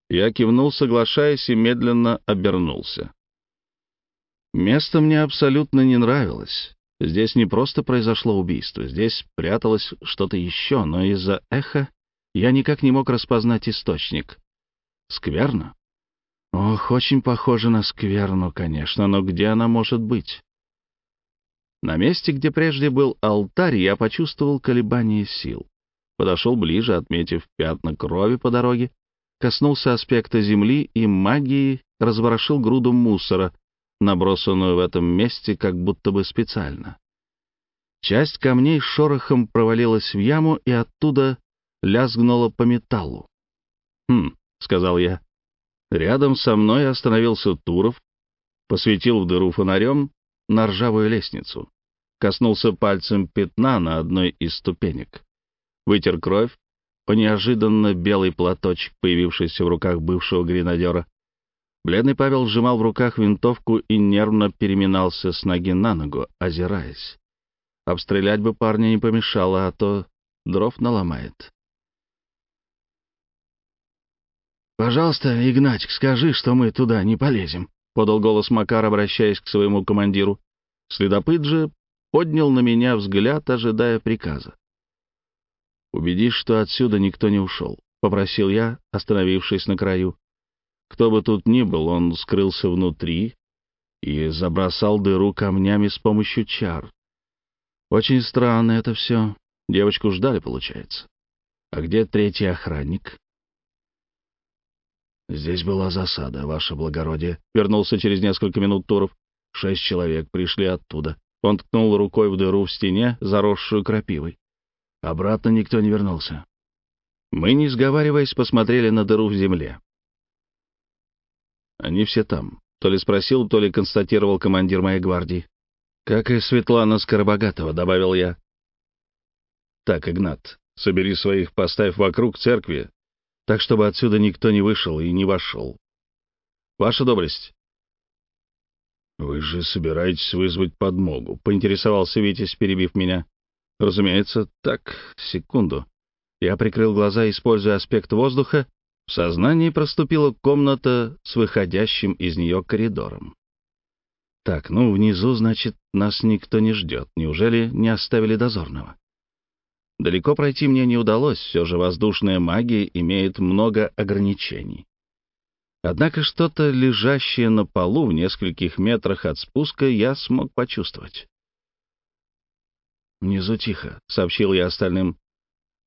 Speaker 1: Я кивнул, соглашаясь, и медленно обернулся. Место мне абсолютно не нравилось. Здесь не просто произошло убийство, здесь пряталось что-то еще, но из-за эха я никак не мог распознать источник. Скверно? Ох, очень похоже на скверну, конечно, но где она может быть? На месте, где прежде был алтарь, я почувствовал колебание сил. Подошел ближе, отметив пятна крови по дороге, коснулся аспекта земли и магии, разворошил груду мусора, набросанную в этом месте как будто бы специально. Часть камней шорохом провалилась в яму и оттуда лязгнула по металлу. «Хм», — сказал я. Рядом со мной остановился Туров, посветил в дыру фонарем на ржавую лестницу коснулся пальцем пятна на одной из ступенек. Вытер кровь о неожиданно белый платочек, появившийся в руках бывшего гренадера. Бледный Павел сжимал в руках винтовку и нервно переминался с ноги на ногу, озираясь. Обстрелять бы парня не помешало, а то дров наломает. «Пожалуйста, Игнатик, скажи, что мы туда не полезем», — подал голос Макар, обращаясь к своему командиру. Следопыт же поднял на меня взгляд, ожидая приказа. «Убедись, что отсюда никто не ушел», — попросил я, остановившись на краю. Кто бы тут ни был, он скрылся внутри и забросал дыру камнями с помощью чар. Очень странно это все. Девочку ждали, получается. А где третий охранник? Здесь была засада, ваше благородие. Вернулся через несколько минут Туров. Шесть человек пришли оттуда. Он ткнул рукой в дыру в стене, заросшую крапивой. Обратно никто не вернулся. Мы, не сговариваясь, посмотрели на дыру в земле. Они все там. То ли спросил, то ли констатировал командир моей гвардии. «Как и Светлана Скоробогатова», — добавил я. «Так, Игнат, собери своих, поставь вокруг церкви, так, чтобы отсюда никто не вышел и не вошел. Ваша доблесть, «Вы же собираетесь вызвать подмогу», — поинтересовался Витязь, перебив меня. «Разумеется, так, секунду». Я прикрыл глаза, используя аспект воздуха. В сознании проступила комната с выходящим из нее коридором. «Так, ну, внизу, значит, нас никто не ждет. Неужели не оставили дозорного?» Далеко пройти мне не удалось, все же воздушная магия имеет много ограничений. Однако что-то, лежащее на полу в нескольких метрах от спуска, я смог почувствовать. «Внизу тихо», — сообщил я остальным.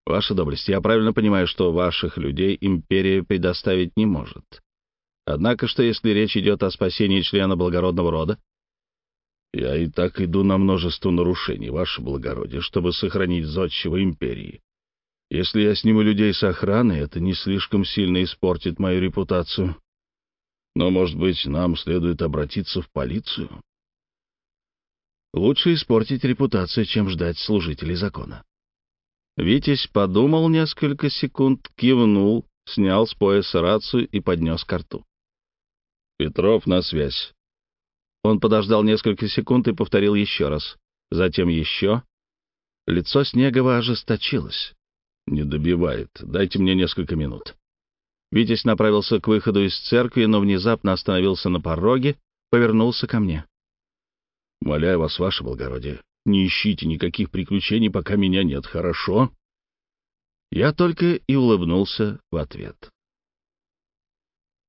Speaker 1: «Ваша доблесть, я правильно понимаю, что ваших людей империя предоставить не может. Однако, что если речь идет о спасении члена благородного рода?» «Я и так иду на множество нарушений, ваше благородие, чтобы сохранить зодчего империи», если я сниму людей с охраны, это не слишком сильно испортит мою репутацию. Но, может быть, нам следует обратиться в полицию? Лучше испортить репутацию, чем ждать служителей закона. Витязь подумал несколько секунд, кивнул, снял с пояса рацию и поднес ко рту. «Петров на связь». Он подождал несколько секунд и повторил еще раз. Затем еще. Лицо Снегова ожесточилось. «Не добивает. Дайте мне несколько минут». Витязь направился к выходу из церкви, но внезапно остановился на пороге, повернулся ко мне. «Моляю вас, ваше благородие, не ищите никаких приключений, пока меня нет, хорошо?» Я только и улыбнулся в ответ.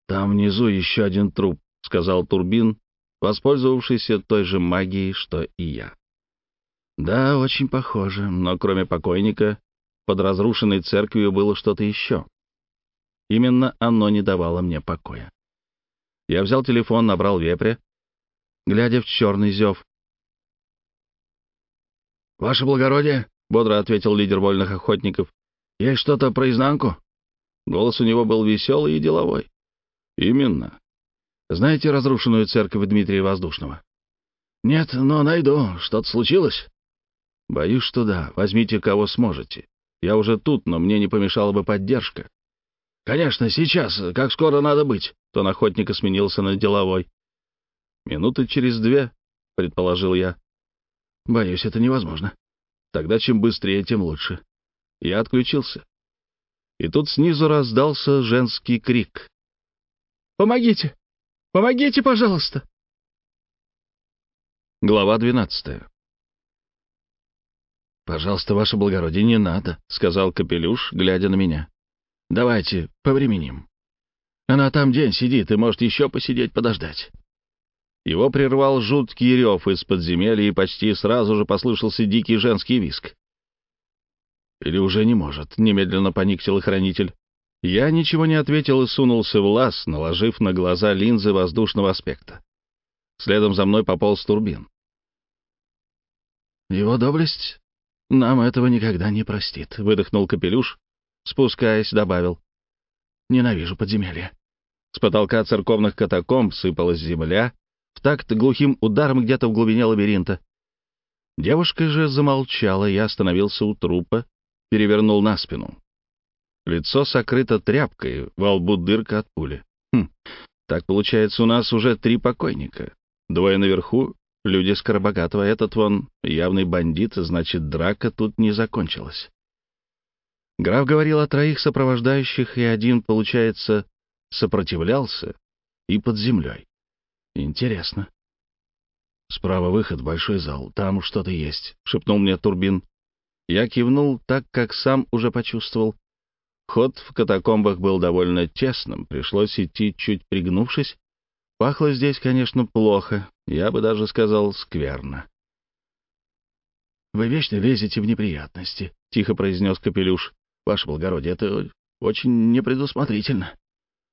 Speaker 1: «Там внизу еще один труп», — сказал Турбин, воспользовавшийся той же магией, что и я. «Да, очень похоже, но кроме покойника под разрушенной церковью было что-то еще». Именно оно не давало мне покоя. Я взял телефон, набрал вепря, глядя в черный зев. «Ваше благородие», — бодро ответил лидер вольных охотников, — «есть что-то про изнанку?» Голос у него был веселый и деловой. «Именно. Знаете разрушенную церковь Дмитрия Воздушного?» «Нет, но найду. Что-то случилось?» «Боюсь, что да. Возьмите, кого сможете. Я уже тут, но мне не помешала бы поддержка». «Конечно, сейчас. Как скоро надо быть?» Тон охотника сменился на деловой. «Минуты через две», — предположил я. «Боюсь, это невозможно. Тогда чем быстрее, тем лучше». Я отключился. И тут снизу раздался женский крик. «Помогите! Помогите, пожалуйста!» Глава двенадцатая. «Пожалуйста, ваше благородие, не надо», — сказал Капелюш, глядя на меня. Давайте повременим. Она там день сидит и может еще посидеть, подождать». Его прервал жуткий рев из подземелья, и почти сразу же послышался дикий женский виск. «Или уже не может», — немедленно поник телохранитель. Я ничего не ответил и сунулся в лаз, наложив на глаза линзы воздушного аспекта. Следом за мной пополз турбин. «Его доблесть нам этого никогда не простит», — выдохнул Капелюш, спускаясь, добавил. «Ненавижу подземелья». С потолка церковных катакомб сыпалась земля, в такт глухим ударом где-то в глубине лабиринта. Девушка же замолчала, я остановился у трупа, перевернул на спину. Лицо сокрыто тряпкой, во лбу дырка от пули. Хм, так получается, у нас уже три покойника. Двое наверху, люди Скоробогатого, этот вон явный бандит, значит, драка тут не закончилась. Граф говорил о троих сопровождающих, и один, получается, сопротивлялся и под землей. Интересно. «Справа выход, большой зал, там что-то есть», — шепнул мне Турбин. Я кивнул так, как сам уже почувствовал. Ход в катакомбах был довольно тесным, пришлось идти чуть пригнувшись. Пахло здесь, конечно, плохо, я бы даже сказал, скверно. «Вы вечно лезете в неприятности», — тихо произнес Капелюш. Ваше благородие, это очень непредусмотрительно.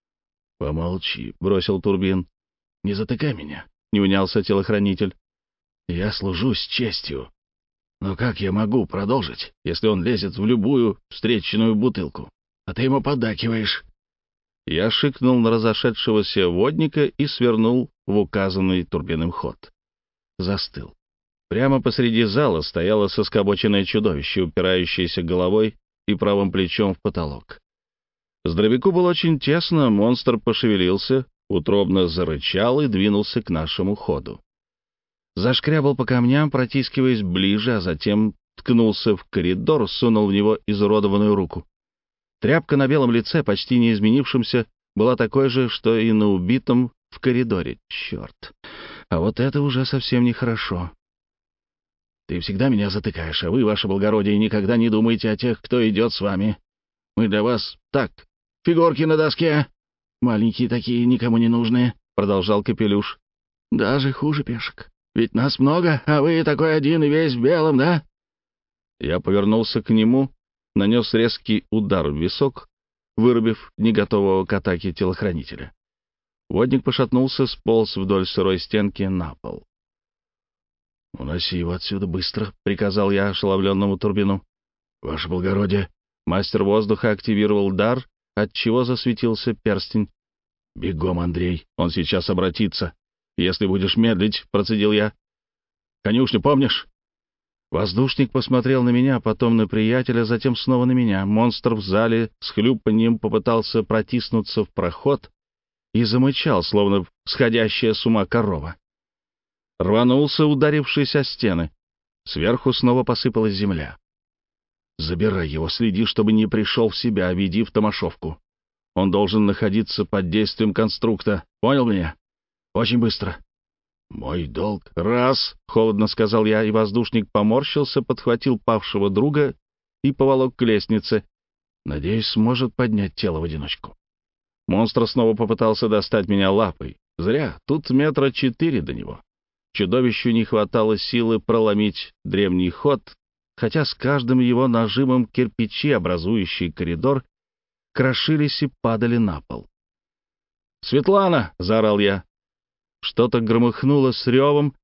Speaker 1: — Помолчи, — бросил Турбин. — Не затыкай меня, — не унялся телохранитель. — Я служу с честью. Но как я могу продолжить, если он лезет в любую встреченную бутылку? А ты ему поддакиваешь. Я шикнул на разошедшегося водника и свернул в указанный турбиным ход. Застыл. Прямо посреди зала стояло соскобоченное чудовище, упирающееся головой и правым плечом в потолок. Здоровяку было очень тесно, монстр пошевелился, утробно зарычал и двинулся к нашему ходу. Зашкрябал по камням, протискиваясь ближе, а затем ткнулся в коридор, сунул в него изуродованную руку. Тряпка на белом лице, почти не изменившемся, была такой же, что и на убитом в коридоре. Черт! А вот это уже совсем нехорошо. Ты всегда меня затыкаешь, а вы, ваше благородие, никогда не думаете о тех, кто идет с вами. Мы для вас так, фигурки на доске. Маленькие такие, никому не нужные», — продолжал Капелюш. «Даже хуже пешек. Ведь нас много, а вы такой один и весь в белом, да?» Я повернулся к нему, нанес резкий удар в висок, вырубив неготового к атаке телохранителя. Водник пошатнулся, сполз вдоль сырой стенки на пол. «Уноси его отсюда быстро», — приказал я ошеломленному Турбину. «Ваше благородие!» Мастер воздуха активировал дар, от чего засветился перстень. «Бегом, Андрей, он сейчас обратится. Если будешь медлить», — процедил я. «Конюшню помнишь?» Воздушник посмотрел на меня, потом на приятеля, затем снова на меня. Монстр в зале с хлюпанием попытался протиснуться в проход и замычал, словно сходящая с ума корова рванулся, ударившись о стены. Сверху снова посыпалась земля. «Забирай его, следи, чтобы не пришел в себя, веди в Томашовку. Он должен находиться под действием конструкта. Понял меня? Очень быстро». «Мой долг. Раз!» — холодно сказал я, и воздушник поморщился, подхватил павшего друга и поволок к лестнице. Надеюсь, сможет поднять тело в одиночку. Монстр снова попытался достать меня лапой. Зря, тут метра четыре до него. Чудовищу не хватало силы проломить древний ход, хотя с каждым его нажимом кирпичи, образующие коридор, крошились и падали на пол. «Светлана!» — заорал я. Что-то громыхнуло с ревом,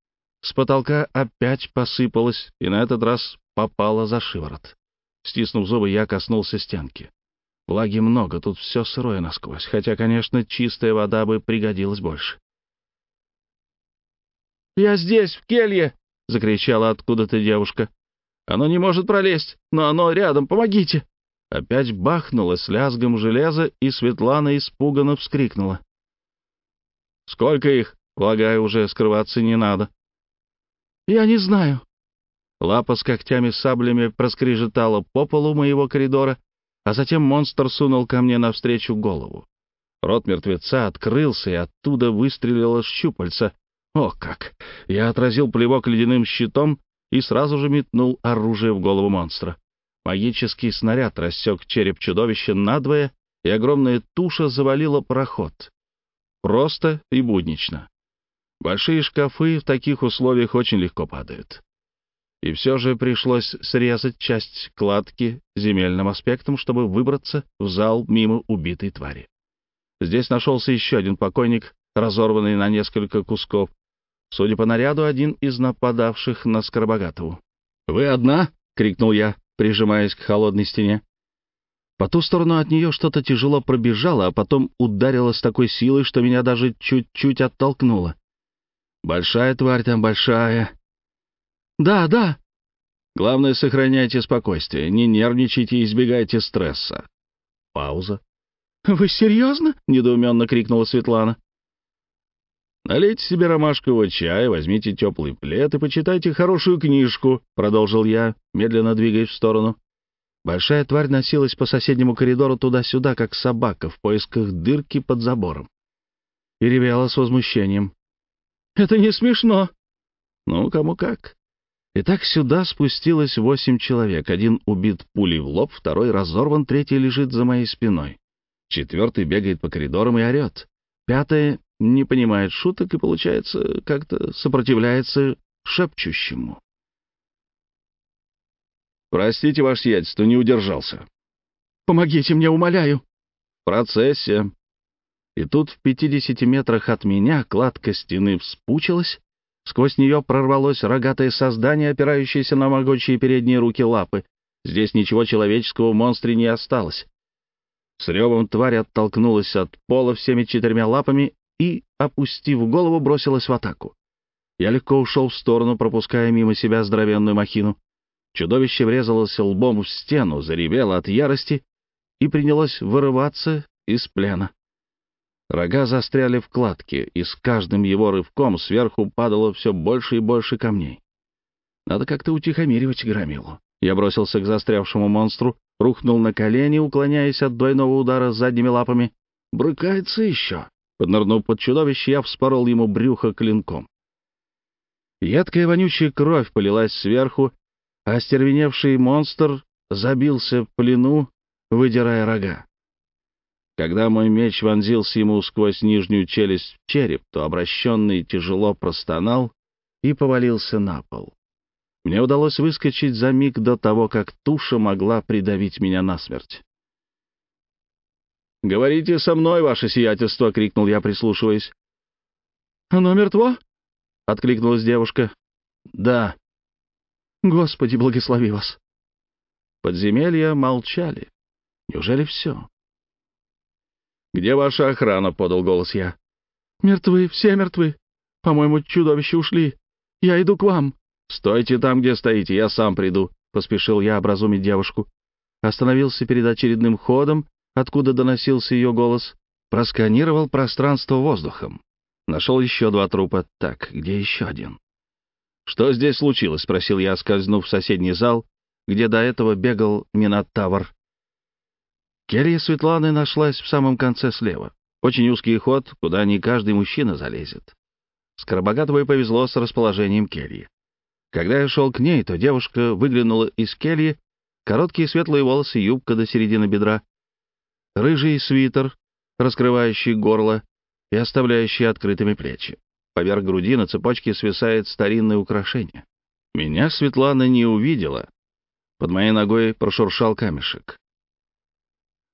Speaker 1: с потолка опять посыпалось и на этот раз попало за шиворот. Стиснув зубы, я коснулся стенки. Влаги много, тут все сырое насквозь, хотя, конечно, чистая вода бы пригодилась больше. «Я здесь, в келье!» — закричала откуда-то девушка. «Оно не может пролезть, но оно рядом, помогите!» Опять бахнуло с лязгом железа, и Светлана испуганно вскрикнула. «Сколько их?» Полагаю, уже скрываться не надо. «Я не знаю». Лапа с когтями-саблями проскрежетала по полу моего коридора, а затем монстр сунул ко мне навстречу голову. Рот мертвеца открылся, и оттуда выстрелила щупальца, о как! Я отразил плевок ледяным щитом и сразу же метнул оружие в голову монстра. Магический снаряд рассек череп чудовища надвое, и огромная туша завалила проход. Просто и буднично. Большие шкафы в таких условиях очень легко падают. И все же пришлось срезать часть кладки земельным аспектом, чтобы выбраться в зал мимо убитой твари. Здесь нашелся еще один покойник, разорванный на несколько кусков, Судя по наряду, один из нападавших на Скоробогатову. «Вы одна?» — крикнул я, прижимаясь к холодной стене. По ту сторону от нее что-то тяжело пробежало, а потом ударило с такой силой, что меня даже чуть-чуть оттолкнуло. «Большая тварь там, большая!» «Да, да!» «Главное, сохраняйте спокойствие, не нервничайте и избегайте стресса». Пауза. «Вы серьезно?» — недоуменно крикнула Светлана. «Налейте себе ромашкового чая, возьмите теплый плед и почитайте хорошую книжку», — продолжил я, медленно двигаясь в сторону. Большая тварь носилась по соседнему коридору туда-сюда, как собака в поисках дырки под забором. И ревела с возмущением. «Это не смешно!» «Ну, кому как!» Итак, сюда спустилось восемь человек. Один убит пулей в лоб, второй разорван, третий лежит за моей спиной. Четвертый бегает по коридорам и орет. Пятая не понимает шуток и, получается, как-то сопротивляется шепчущему. «Простите, ваше сиятельство, не удержался». «Помогите мне, умоляю». «В процессе». И тут в пятидесяти метрах от меня кладка стены вспучилась, сквозь нее прорвалось рогатое создание, опирающееся на могучие передние руки лапы. Здесь ничего человеческого в монстре не осталось. С ревом тварь оттолкнулась от пола всеми четырьмя лапами и, опустив голову, бросилась в атаку. Я легко ушел в сторону, пропуская мимо себя здоровенную махину. Чудовище врезалось лбом в стену, заревело от ярости и принялось вырываться из плена. Рога застряли в кладке, и с каждым его рывком сверху падало все больше и больше камней. Надо как-то утихомиривать громилу. Я бросился к застрявшему монстру, рухнул на колени, уклоняясь от двойного удара задними лапами. «Брыкается еще!» Поднырнув под чудовище, я вспорол ему брюхо клинком. Едкая вонючая кровь полилась сверху, а остервеневший монстр забился в плену, выдирая рога. Когда мой меч вонзился ему сквозь нижнюю челюсть в череп, то обращенный тяжело простонал и повалился на пол. Мне удалось выскочить за миг до того, как туша могла придавить меня насмерть. «Говорите со мной, ваше сиятельство!» — крикнул я, прислушиваясь. «Оно мертво?» — откликнулась девушка. «Да». «Господи, благослови вас!» Подземелья молчали. Неужели все? «Где ваша охрана?» — подал голос я. «Мертвы, все мертвы. По-моему, чудовища ушли. Я иду к вам». «Стойте там, где стоите, я сам приду», — поспешил я образумить девушку. Остановился перед очередным ходом, откуда доносился ее голос, просканировал пространство воздухом. Нашел еще два трупа. Так, где еще один? «Что здесь случилось?» — спросил я, скользнув в соседний зал, где до этого бегал Минотавр. Келья Светланы нашлась в самом конце слева. Очень узкий ход, куда не каждый мужчина залезет. Скоробогатовой повезло с расположением кельи. Когда я шел к ней, то девушка выглянула из кельи, короткие светлые волосы, юбка до середины бедра, рыжий свитер, раскрывающий горло и оставляющий открытыми плечи. Поверх груди на цепочке свисает старинное украшение. Меня Светлана не увидела. Под моей ногой прошуршал камешек.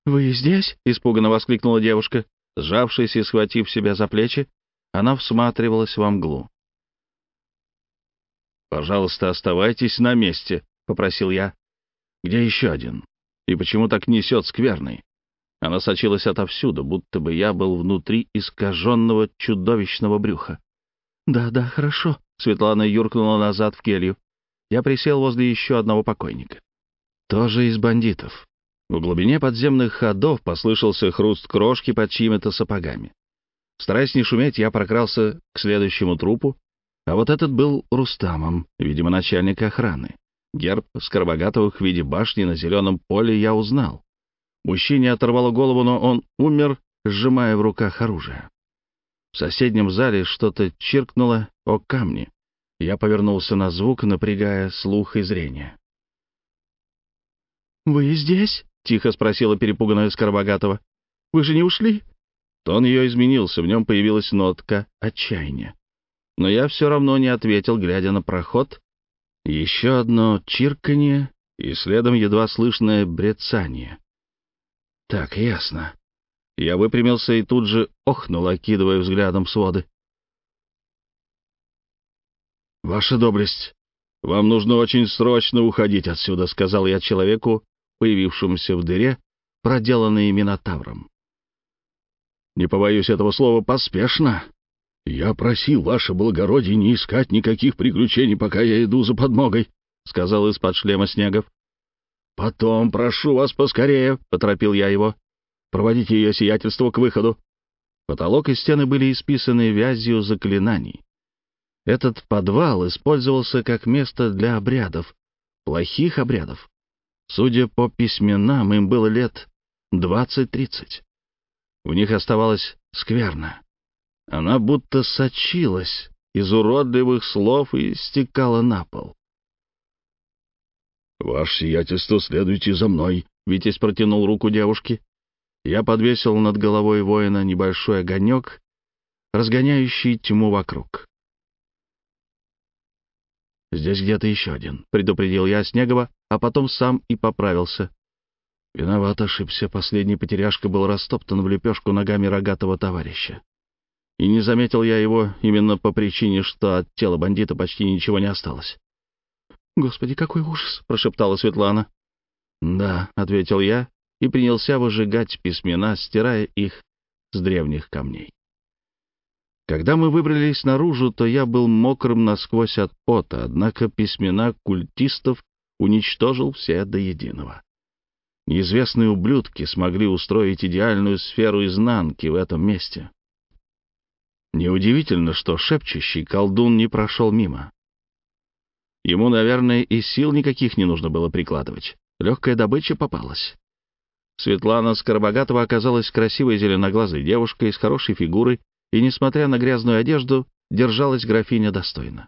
Speaker 1: «Вы здесь?» — испуганно воскликнула девушка. Сжавшись и схватив себя за плечи, она всматривалась во мглу. «Пожалуйста, оставайтесь на месте», — попросил я. «Где еще один? И почему так несет скверный?» Она сочилась отовсюду, будто бы я был внутри искаженного чудовищного брюха. «Да, да, хорошо», — Светлана юркнула назад в келью. Я присел возле еще одного покойника. Тоже из бандитов. В глубине подземных ходов послышался хруст крошки под чьими-то сапогами. Стараясь не шуметь, я прокрался к следующему трупу, а вот этот был Рустамом, видимо, начальник охраны. Герб Скорбогатовых в виде башни на зеленом поле я узнал. Мужчине оторвало голову, но он умер, сжимая в руках оружие. В соседнем зале что-то чиркнуло о камни. Я повернулся на звук, напрягая слух и зрение. «Вы здесь?» — тихо спросила перепуганная Скоробогатова. «Вы же не ушли?» Тон ее изменился, в нем появилась нотка отчаяния. Но я все равно не ответил, глядя на проход. Еще одно чирканье и следом едва слышное брецание. Так, ясно. Я выпрямился и тут же охнул, окидывая взглядом своды. «Ваша доблесть, вам нужно очень срочно уходить отсюда», — сказал я человеку, появившемуся в дыре, проделанной Минотавром. «Не побоюсь этого слова поспешно. Я просил, ваше благородие, не искать никаких приключений, пока я иду за подмогой», — сказал из-под шлема Снегов. «Потом, прошу вас поскорее», — поторопил я его. «Проводите ее сиятельство к выходу». Потолок и стены были исписаны вязью заклинаний. Этот подвал использовался как место для обрядов, плохих обрядов. Судя по письменам, им было лет двадцать-тридцать. В них оставалась скверна. Она будто сочилась из уродливых слов и стекала на пол. «Ваше сиятельство, следуйте за мной!» Витязь протянул руку девушке. Я подвесил над головой воина небольшой огонек, разгоняющий тьму вокруг. «Здесь где-то еще один», — предупредил я Снегова, а потом сам и поправился. Виноват, ошибся, последний потеряшка был растоптан в лепешку ногами рогатого товарища. И не заметил я его именно по причине, что от тела бандита почти ничего не осталось. «Господи, какой ужас!» — прошептала Светлана. «Да», — ответил я и принялся выжигать письмена, стирая их с древних камней. Когда мы выбрались наружу, то я был мокрым насквозь от пота, однако письмена культистов уничтожил все до единого. Неизвестные ублюдки смогли устроить идеальную сферу изнанки в этом месте. Неудивительно, что шепчущий колдун не прошел мимо. Ему, наверное, и сил никаких не нужно было прикладывать. Легкая добыча попалась. Светлана Скоробогатова оказалась красивой зеленоглазой девушкой с хорошей фигурой, и, несмотря на грязную одежду, держалась графиня достойно.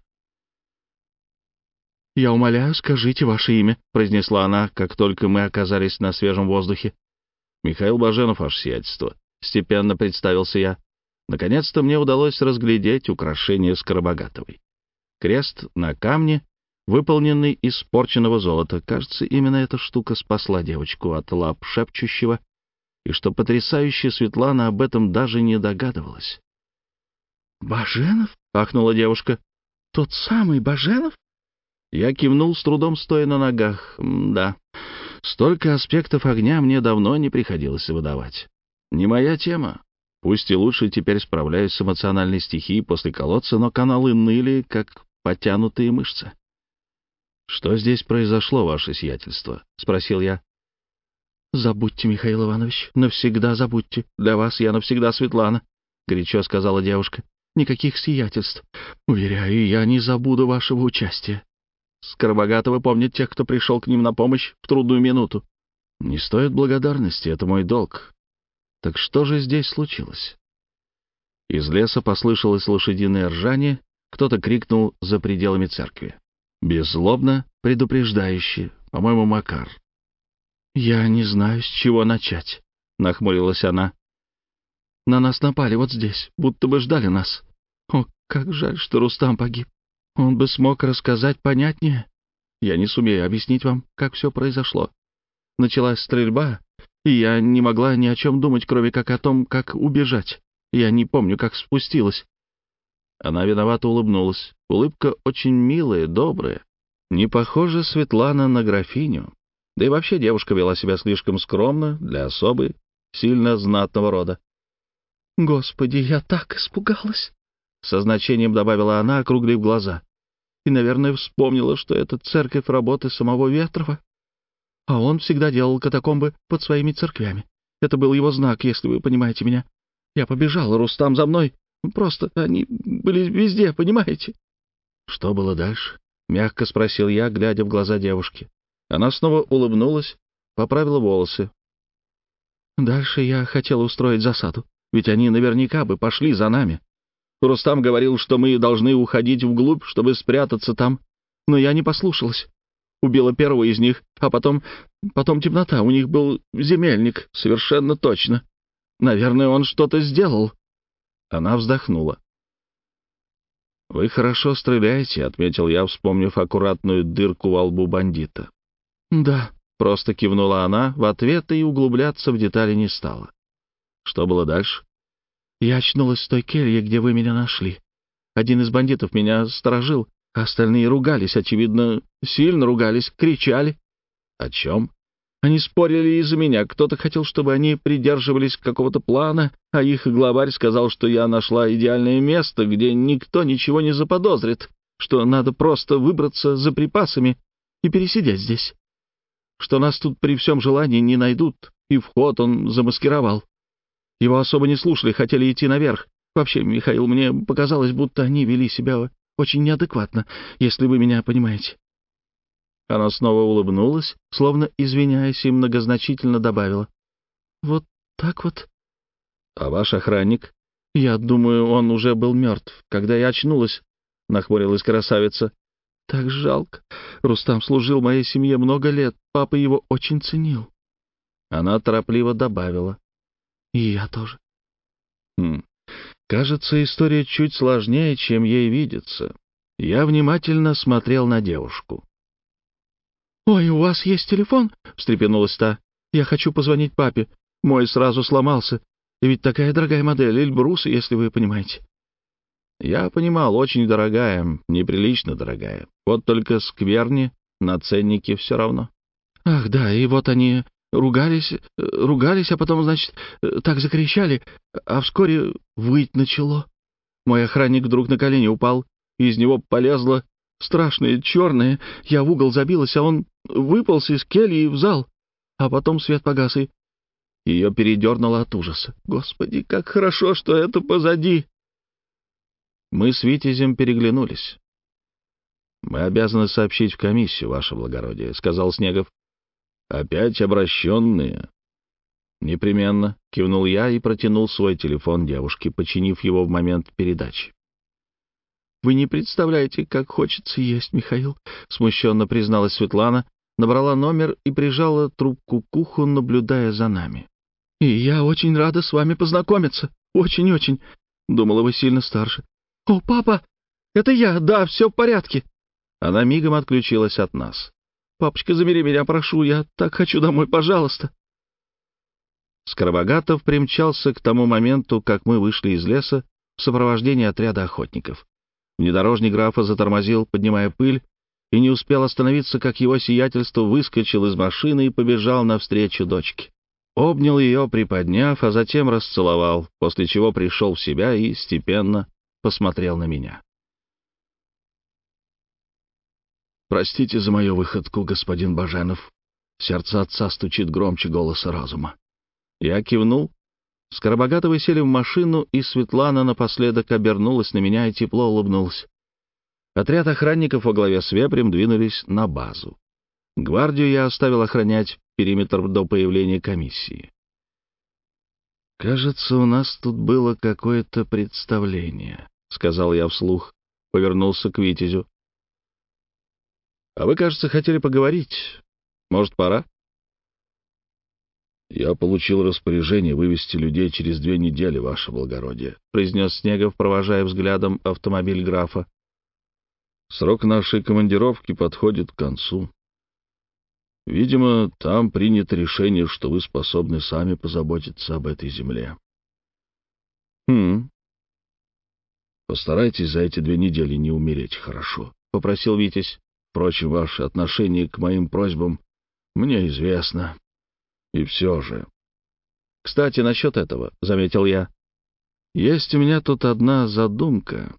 Speaker 1: «Я умоляю, скажите ваше имя», — произнесла она, как только мы оказались на свежем воздухе. «Михаил Баженов, ваше сиятельство», — степенно представился я. Наконец-то мне удалось разглядеть украшение Скоробогатовой. Крест на камне выполненный из порченного золота. Кажется, именно эта штука спасла девочку от лап шепчущего, и что потрясающе Светлана об этом даже не догадывалась.
Speaker 2: «Баженов?»
Speaker 1: — ахнула девушка. «Тот самый Баженов?» Я кивнул, с трудом стоя на ногах. М да, столько аспектов огня мне давно не приходилось выдавать. Не моя тема. Пусть и лучше теперь справляюсь с эмоциональной стихией после колодца, но каналы ныли, как потянутые мышцы. «Что здесь произошло, ваше сиятельство?» — спросил я. «Забудьте, Михаил Иванович, навсегда забудьте. Для вас я навсегда Светлана», — горячо сказала девушка. «Никаких сиятельств. Уверяю, я не забуду вашего участия. Скоробогатовы помнят тех, кто пришел к ним на помощь в трудную минуту. Не стоит благодарности, это мой долг. Так что же здесь случилось?» Из леса послышалось лошадиное ржание, кто-то крикнул за пределами церкви. Беззлобно, предупреждающе, по-моему, Макар. «Я не знаю, с чего начать», — нахмурилась она. «На нас напали вот здесь, будто бы ждали нас. О, как жаль, что Рустам погиб. Он бы смог рассказать понятнее. Я не сумею объяснить вам, как все произошло. Началась стрельба, и я не могла ни о чем думать, кроме как о том, как убежать. Я не помню, как спустилась. Она виновато улыбнулась. Улыбка очень милая, добрая. Не похожа Светлана на графиню. Да и вообще девушка вела себя слишком скромно для особы, сильно знатного рода. «Господи, я так испугалась!» Со значением добавила она, округлив глаза. И, наверное, вспомнила, что это церковь работы самого Ветрова. А он всегда делал катакомбы под своими церквями. Это был его знак, если вы понимаете меня. Я побежала, Рустам за мной, Просто они были везде, понимаете?» «Что было дальше?» — мягко спросил я, глядя в глаза девушки. Она снова улыбнулась, поправила волосы. «Дальше я хотел устроить засаду, ведь они наверняка бы пошли за нами. Рустам говорил, что мы должны уходить вглубь, чтобы спрятаться там, но я не послушалась. Убила первого из них, а потом... потом темнота, у них был земельник, совершенно точно. Наверное, он что-то сделал». Она вздохнула. «Вы хорошо стреляете», — отметил я, вспомнив аккуратную дырку во лбу бандита. «Да», — просто кивнула она в ответ и углубляться в детали не стала. Что было дальше? «Я очнулась в той келье, где вы меня нашли. Один из бандитов меня сторожил, остальные ругались, очевидно, сильно ругались, кричали». «О чем?» Они спорили из-за меня. Кто-то хотел, чтобы они придерживались какого-то плана, а их главарь сказал, что я нашла идеальное место, где никто ничего не заподозрит, что надо просто выбраться за припасами и пересидеть здесь. Что нас тут при всем желании не найдут, и вход он замаскировал. Его особо не слушали, хотели идти наверх. Вообще, Михаил, мне показалось, будто они вели себя очень неадекватно, если вы меня понимаете. Она снова улыбнулась, словно извиняясь, и многозначительно добавила. «Вот так вот?» «А ваш охранник?» «Я думаю, он уже был мертв, когда я очнулась», — нахмурилась красавица. «Так жалко. Рустам служил моей семье много лет, папа его очень ценил». Она торопливо добавила. «И я тоже». «Хм. Кажется, история чуть сложнее, чем ей видится. Я внимательно смотрел на девушку. «Ой, у вас есть телефон?» — встрепенулась та. «Я хочу позвонить папе. Мой сразу сломался. ведь такая дорогая модель, Эльбрус, если вы понимаете». Я понимал, очень дорогая, неприлично дорогая. Вот только скверни на ценнике все равно. Ах, да, и вот они ругались, ругались, а потом, значит, так закричали, а вскоре выть начало. Мой охранник вдруг на колени упал, из него полезло страшное черное, я в угол забилась, а он выполз из кельи в зал, а потом свет погас, и... Ее передернуло от ужаса. «Господи, как хорошо, что это позади!» Мы с Витязем переглянулись. «Мы обязаны сообщить в комиссию, ваше благородие», — сказал Снегов. «Опять обращенные?» «Непременно», — кивнул я и протянул свой телефон девушке, починив его в момент передачи. «Вы не представляете, как хочется есть, Михаил», — смущенно призналась Светлана, набрала номер и прижала трубку к уху, наблюдая за нами. «И я очень рада с вами познакомиться. Очень-очень», — думала вы сильно старше. «О, папа, это я, да, все в порядке». Она мигом отключилась от нас. «Папочка, забери меня, прошу, я так хочу домой, пожалуйста». Скоробогатов примчался к тому моменту, как мы вышли из леса в сопровождении отряда охотников. Внедорожник графа затормозил, поднимая пыль, и не успел остановиться, как его сиятельство выскочил из машины и побежал навстречу дочке. Обнял ее, приподняв, а затем расцеловал, после чего пришел в себя и степенно посмотрел на меня. «Простите за мою выходку, господин Баженов». Сердце отца стучит громче голоса разума. Я кивнул. Скоробогатовы сели в машину, и Светлана напоследок обернулась на меня и тепло улыбнулась. Отряд охранников во главе с Вепрем двинулись на базу. Гвардию я оставил охранять периметр до появления комиссии. «Кажется, у нас тут было какое-то представление», — сказал я вслух, повернулся к Витязю. «А вы, кажется, хотели поговорить. Может, пора?» «Я получил распоряжение вывести людей через две недели, ваше благородие», — произнес Снегов, провожая взглядом автомобиль графа. Срок нашей командировки подходит к концу. Видимо, там принято решение, что вы способны сами позаботиться об этой земле. Хм. Постарайтесь за эти две недели не умереть, хорошо? — попросил Витязь. Впрочем, ваше отношение к моим просьбам мне известно. И все же... — Кстати, насчет этого, — заметил я. — Есть у меня тут одна задумка.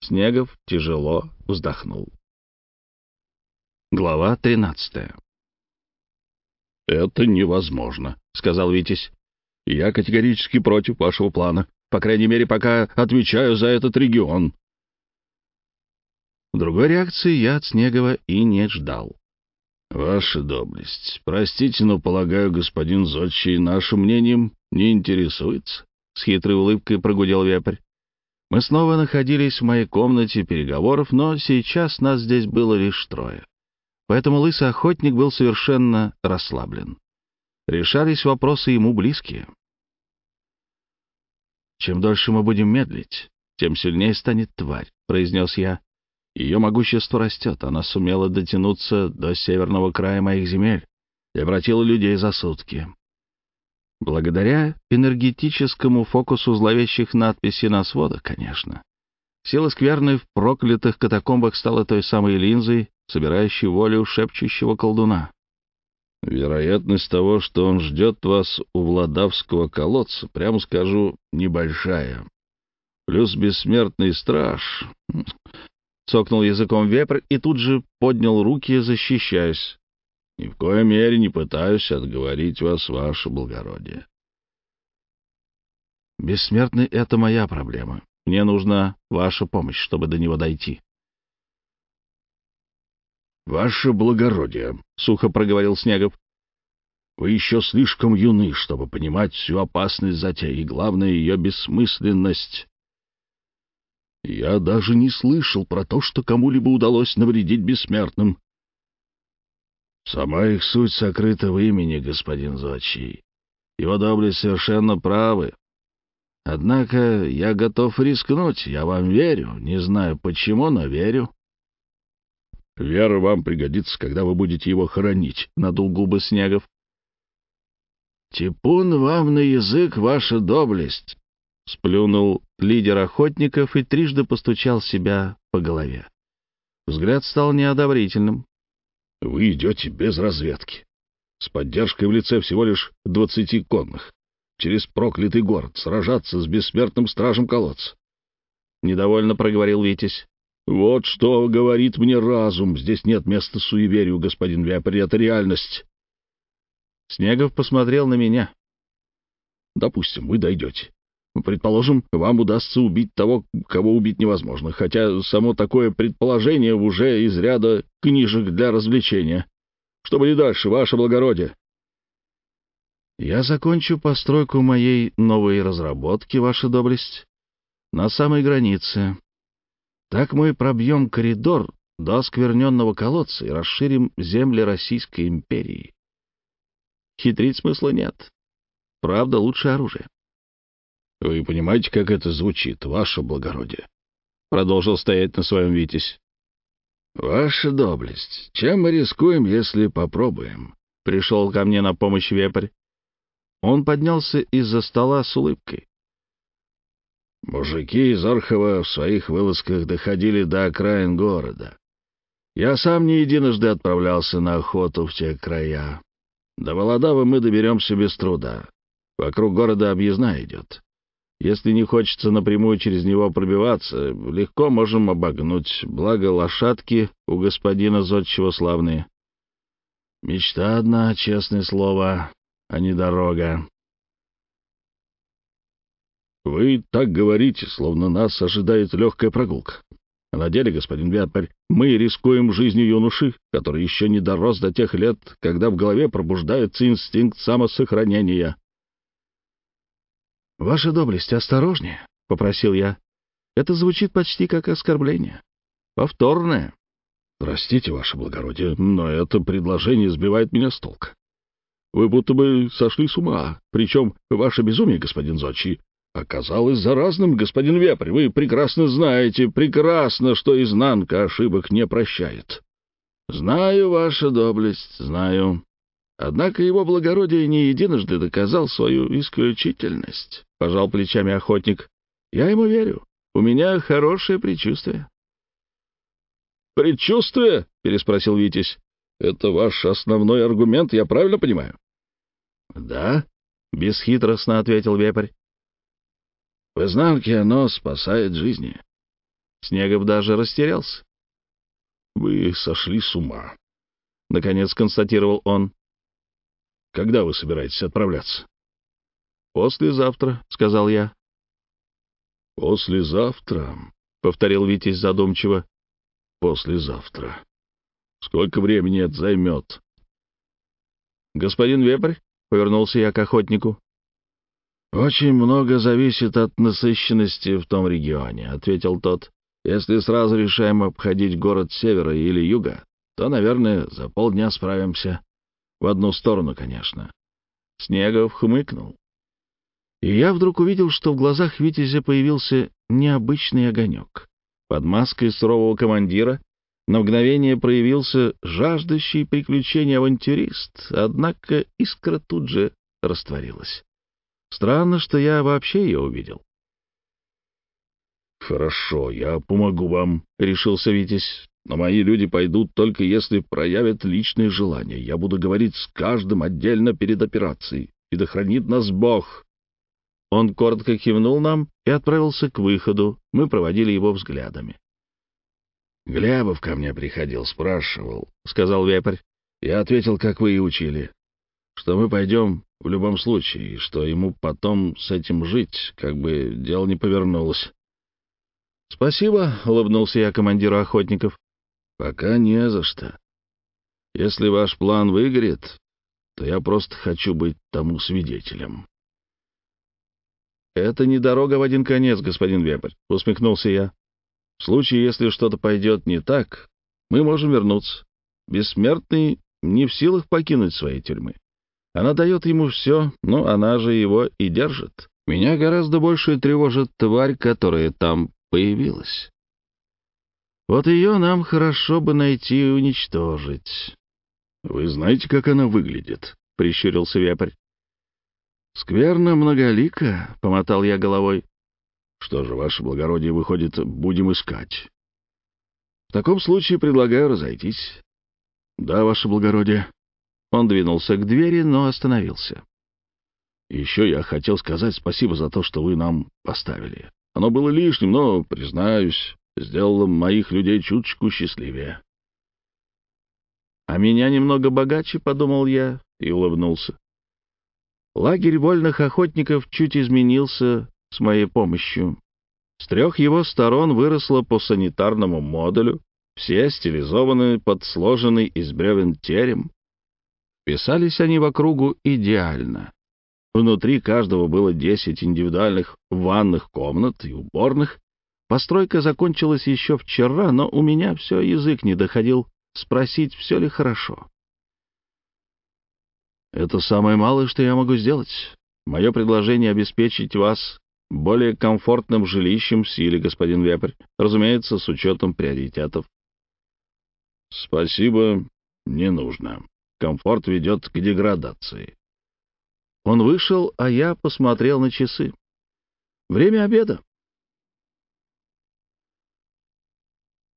Speaker 1: Снегов тяжело вздохнул. Глава 13 «Это невозможно», — сказал Витязь. «Я категорически против вашего плана. По крайней мере, пока отвечаю за этот регион». Другой реакции я от Снегова и не ждал. «Ваша доблесть. Простите, но, полагаю, господин Зодчий нашим мнением не интересуется», — с хитрой улыбкой прогудел вепрь. Мы снова находились в моей комнате переговоров, но сейчас нас здесь было лишь трое. Поэтому лысый охотник был совершенно расслаблен. Решались вопросы ему близкие. «Чем дольше мы будем медлить, тем сильнее станет тварь», — произнес я. «Ее могущество растет. Она сумела дотянуться до северного края моих земель и обратила людей за сутки. Благодаря энергетическому фокусу зловещих надписей на сводах, конечно. Сила скверны в проклятых катакомбах стала той самой линзой, собирающей волю шепчущего колдуна. Вероятность того, что он ждет вас у Владавского колодца, прямо скажу, небольшая. Плюс бессмертный страж. Хм. Цокнул языком вепрь и тут же поднял руки, защищаясь. Ни в коей мере не пытаюсь отговорить вас, ваше благородие. Бессмертный — это моя проблема. Мне нужна ваша помощь, чтобы до него дойти. — Ваше благородие, — сухо проговорил Снегов, — вы еще слишком юны, чтобы понимать всю опасность затеи и, главное, ее бессмысленность. Я даже не слышал про то, что кому-либо удалось навредить бессмертным. Сама их суть сокрыта в имени, господин Зодчий. Его доблесть совершенно правы. Однако я готов рискнуть, я вам верю. Не знаю почему, но верю. Вера вам пригодится, когда вы будете его хоронить, — надул губы Снегов. Типун вам на язык, ваша доблесть, — сплюнул лидер охотников и трижды постучал себя по голове. Взгляд стал неодобрительным. Вы идете без разведки, с поддержкой в лице всего лишь двадцати конных, через проклятый город, сражаться с бессмертным стражем колодца. Недовольно проговорил Витязь. «Вот что говорит мне разум. Здесь нет места суеверию, господин Вепри, это реальность». Снегов посмотрел на меня. «Допустим, вы дойдете. Предположим, вам удастся убить того, кого убить невозможно, хотя само такое предположение уже из ряда книжек для развлечения. Что были дальше, ваше благородие? Я закончу постройку моей новой разработки, ваша доблесть, на самой границе. Так мы пробьем коридор до оскверненного колодца и расширим земли Российской империи. Хитрить смысла нет. Правда — лучшее оружие. Вы понимаете, как это звучит, ваше благородие? Продолжил стоять на своем Витязь. «Ваша доблесть. Чем мы рискуем, если попробуем?» — пришел ко мне на помощь вепрь. Он поднялся из-за стола с улыбкой. Мужики из Орхова в своих вылазках доходили до окраин города. Я сам не единожды отправлялся на охоту в те края. До Володавы мы доберемся без труда. Вокруг города объездна идет. Если не хочется напрямую через него пробиваться, легко можем обогнуть, благо лошадки у господина Зодчего славные. Мечта одна, честное слово, а не дорога. Вы так говорите, словно нас ожидает легкая прогулка. А на деле, господин Вятпарь, мы рискуем жизнью юноши, который еще не дорос до тех лет, когда в голове пробуждается инстинкт самосохранения. «Ваша доблесть, осторожнее», — попросил я. «Это звучит почти как оскорбление. Повторное». «Простите, ваше благородие, но это предложение сбивает меня с толка. Вы будто бы сошли с ума, причем ваше безумие, господин Зочи, оказалось заразным, господин Вепрь. Вы прекрасно знаете, прекрасно, что изнанка ошибок не прощает». «Знаю, ваша доблесть, знаю», Однако его благородие не единожды доказал свою исключительность. — пожал плечами охотник. «Я ему верю. У меня хорошее предчувствие». «Предчувствие?» — переспросил Витязь. «Это ваш основной аргумент, я правильно понимаю?» «Да», — бесхитростно ответил вепрь. «В изнанке оно спасает жизни». Снегов даже растерялся. «Вы сошли с ума», — наконец констатировал он. «Когда вы собираетесь отправляться?» «Послезавтра», — сказал я. «Послезавтра», — повторил Витязь задумчиво. «Послезавтра. Сколько времени это займет?» «Господин Вепрь?» — повернулся я к охотнику. «Очень много зависит от насыщенности в том регионе», — ответил тот. «Если сразу решаем обходить город севера или юга, то, наверное, за полдня справимся. В одну сторону, конечно». Снегов хмыкнул. И я вдруг увидел, что в глазах Витязя появился необычный огонек. Под маской сурового командира на мгновение проявился жаждущий приключений авантюрист, однако искра тут же растворилась. Странно, что я вообще ее увидел. «Хорошо, я помогу вам», — решился Витязь. «Но мои люди пойдут только если проявят личные желания. Я буду говорить с каждым отдельно перед операцией. И да хранит нас Бог!» Он коротко кивнул нам и отправился к выходу. Мы проводили его взглядами. «Глябов ко мне приходил, спрашивал», — сказал вепрь. «Я ответил, как вы и учили, что мы пойдем в любом случае, что ему потом с этим жить, как бы дело не повернулось». «Спасибо», — улыбнулся я командиру охотников. «Пока не за что. Если ваш план выгорит, то я просто хочу быть тому свидетелем». «Это не дорога в один конец, господин Вебер», — усмехнулся я. «В случае, если что-то пойдет не так, мы можем вернуться. Бессмертный не в силах покинуть свои тюрьмы. Она дает ему все, но она же его и держит. Меня гораздо больше тревожит тварь, которая там появилась. Вот ее нам хорошо бы найти и уничтожить». «Вы знаете, как она выглядит?» — прищурился вепрь. «Скверно многолика», — помотал я головой. «Что же, ваше благородие, выходит, будем искать?» «В таком случае предлагаю разойтись». «Да, ваше благородие». Он двинулся к двери, но остановился. «Еще я хотел сказать спасибо за то, что вы нам поставили. Оно было лишним, но, признаюсь, сделало моих людей чуточку счастливее». «А меня немного богаче», — подумал я и улыбнулся. Лагерь вольных охотников чуть изменился с моей помощью. С трех его сторон выросло по санитарному модулю, все стилизованы под сложенный из бревен терем. Писались они в округу идеально. Внутри каждого было 10 индивидуальных ванных комнат и уборных. Постройка закончилась еще вчера, но у меня все язык не доходил спросить, все ли хорошо. Это самое малое, что я могу сделать. Мое предложение обеспечить вас более комфортным жилищем в силе, господин Вепрь, разумеется, с учетом приоритетов. Спасибо, не нужно. Комфорт ведет к деградации. Он вышел, а я посмотрел на часы. Время обеда.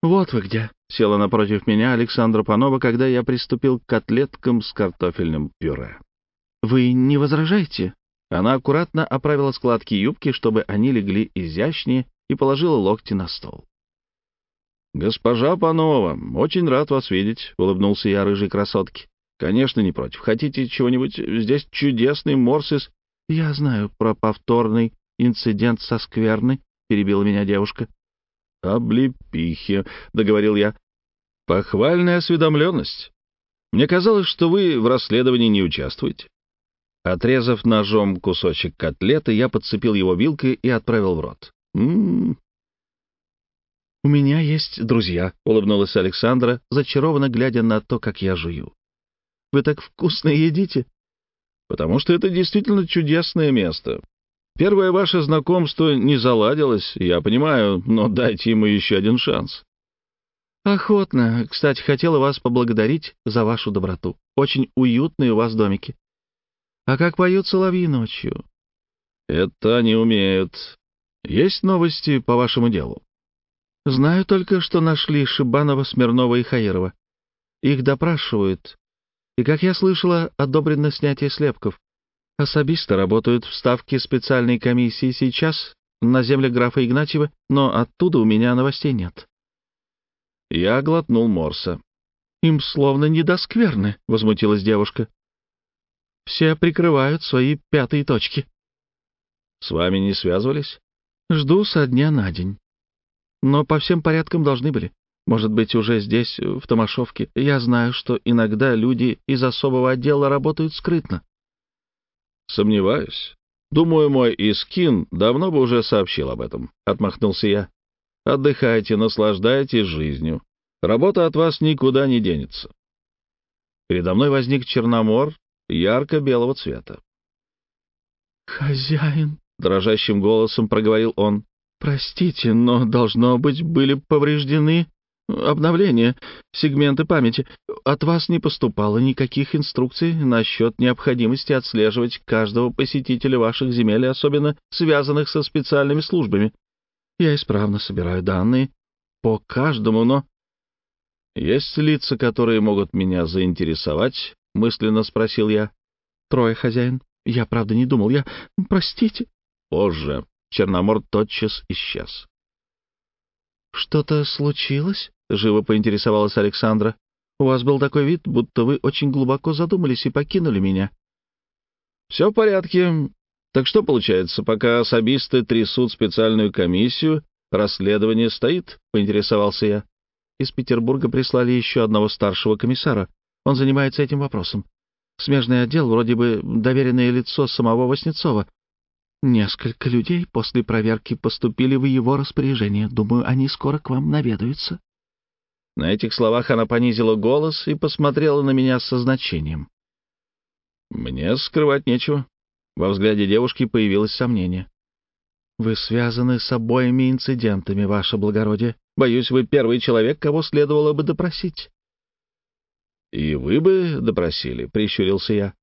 Speaker 1: «Вот вы где!» — села напротив меня Александра Панова, когда я приступил к котлеткам с картофельным пюре. «Вы не возражаете?» Она аккуратно оправила складки юбки, чтобы они легли изящнее, и положила локти на стол. «Госпожа Панова, очень рад вас видеть», — улыбнулся я рыжей красотке. «Конечно, не против. Хотите чего-нибудь? Здесь чудесный морсис». «Я знаю про повторный инцидент со скверной», — перебила меня девушка облепихе», — договорил я. «Похвальная осведомленность. Мне казалось, что вы в расследовании не участвуете». Отрезав ножом кусочек котлеты, я подцепил его вилкой и отправил в рот. «М-м-м». «У меня есть друзья», — улыбнулась Александра, зачарованно глядя на то, как я жую. «Вы так вкусно едите!» «Потому что это действительно чудесное место. Первое ваше знакомство не заладилось, я понимаю, но дайте ему еще один шанс. Охотно. Кстати, хотела вас поблагодарить за вашу доброту. Очень уютные у вас домики. А как поют соловьи ночью? Это они умеют. Есть новости по вашему делу? Знаю только, что нашли Шибанова, Смирнова и Хаирова. Их допрашивают. И, как я слышала, одобрено снятие слепков. Особисто работают в ставке специальной комиссии сейчас на земле графа Игнатьева, но оттуда у меня новостей нет. Я глотнул Морса. «Им словно не до возмутилась девушка. «Все прикрывают свои пятые точки». «С вами не связывались?» «Жду со дня на день. Но по всем порядкам должны были. Может быть, уже здесь, в Томашовке. Я знаю, что иногда люди из особого отдела работают скрытно. Сомневаюсь. Думаю, мой Искин давно бы уже сообщил об этом. Отмахнулся я. Отдыхайте, наслаждайтесь жизнью. Работа от вас никуда не денется. Передо мной возник черномор ярко-белого цвета. «Хозяин», — дрожащим голосом проговорил он, — «простите, но, должно быть, были повреждены Обновление, сегменты памяти. От вас не поступало никаких инструкций насчет необходимости отслеживать каждого посетителя ваших земель, особенно связанных со специальными службами. Я исправно собираю данные по каждому, но... Есть лица, которые могут меня заинтересовать? Мысленно спросил я. Трое, хозяин. Я, правда, не думал. Я... Простите. Позже. Черномор тотчас исчез. «Что-то случилось?» — живо поинтересовалась Александра. «У вас был такой вид, будто вы очень глубоко задумались и покинули меня». «Все в порядке. Так что получается, пока особисты трясут специальную комиссию, расследование стоит?» — поинтересовался я. Из Петербурга прислали еще одного старшего комиссара. Он занимается этим вопросом. Смежный отдел, вроде бы доверенное лицо самого Васнецова. Несколько людей после проверки поступили в его распоряжение. Думаю, они скоро к вам наведаются. На этих словах она понизила голос и посмотрела на меня со значением. «Мне скрывать нечего». Во взгляде девушки появилось сомнение. «Вы связаны с обоими инцидентами, ваше благородие. Боюсь, вы первый человек, кого следовало бы допросить». «И вы бы допросили», — прищурился я.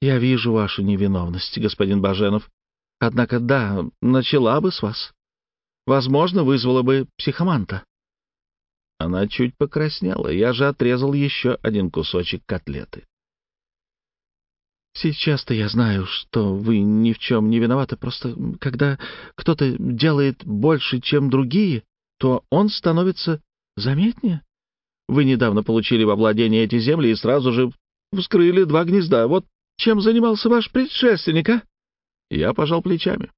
Speaker 1: «Я вижу вашу невиновность, господин Баженов. Однако, да, начала бы с вас. Возможно, вызвала бы психоманта». Она чуть покраснела, я же отрезал еще один кусочек котлеты. «Сейчас-то я знаю, что вы ни в чем не виноваты, просто когда кто-то делает больше, чем другие, то он становится заметнее. Вы недавно получили во владение эти земли и сразу же вскрыли два гнезда. Вот чем занимался ваш предшественник, а?» Я пожал плечами.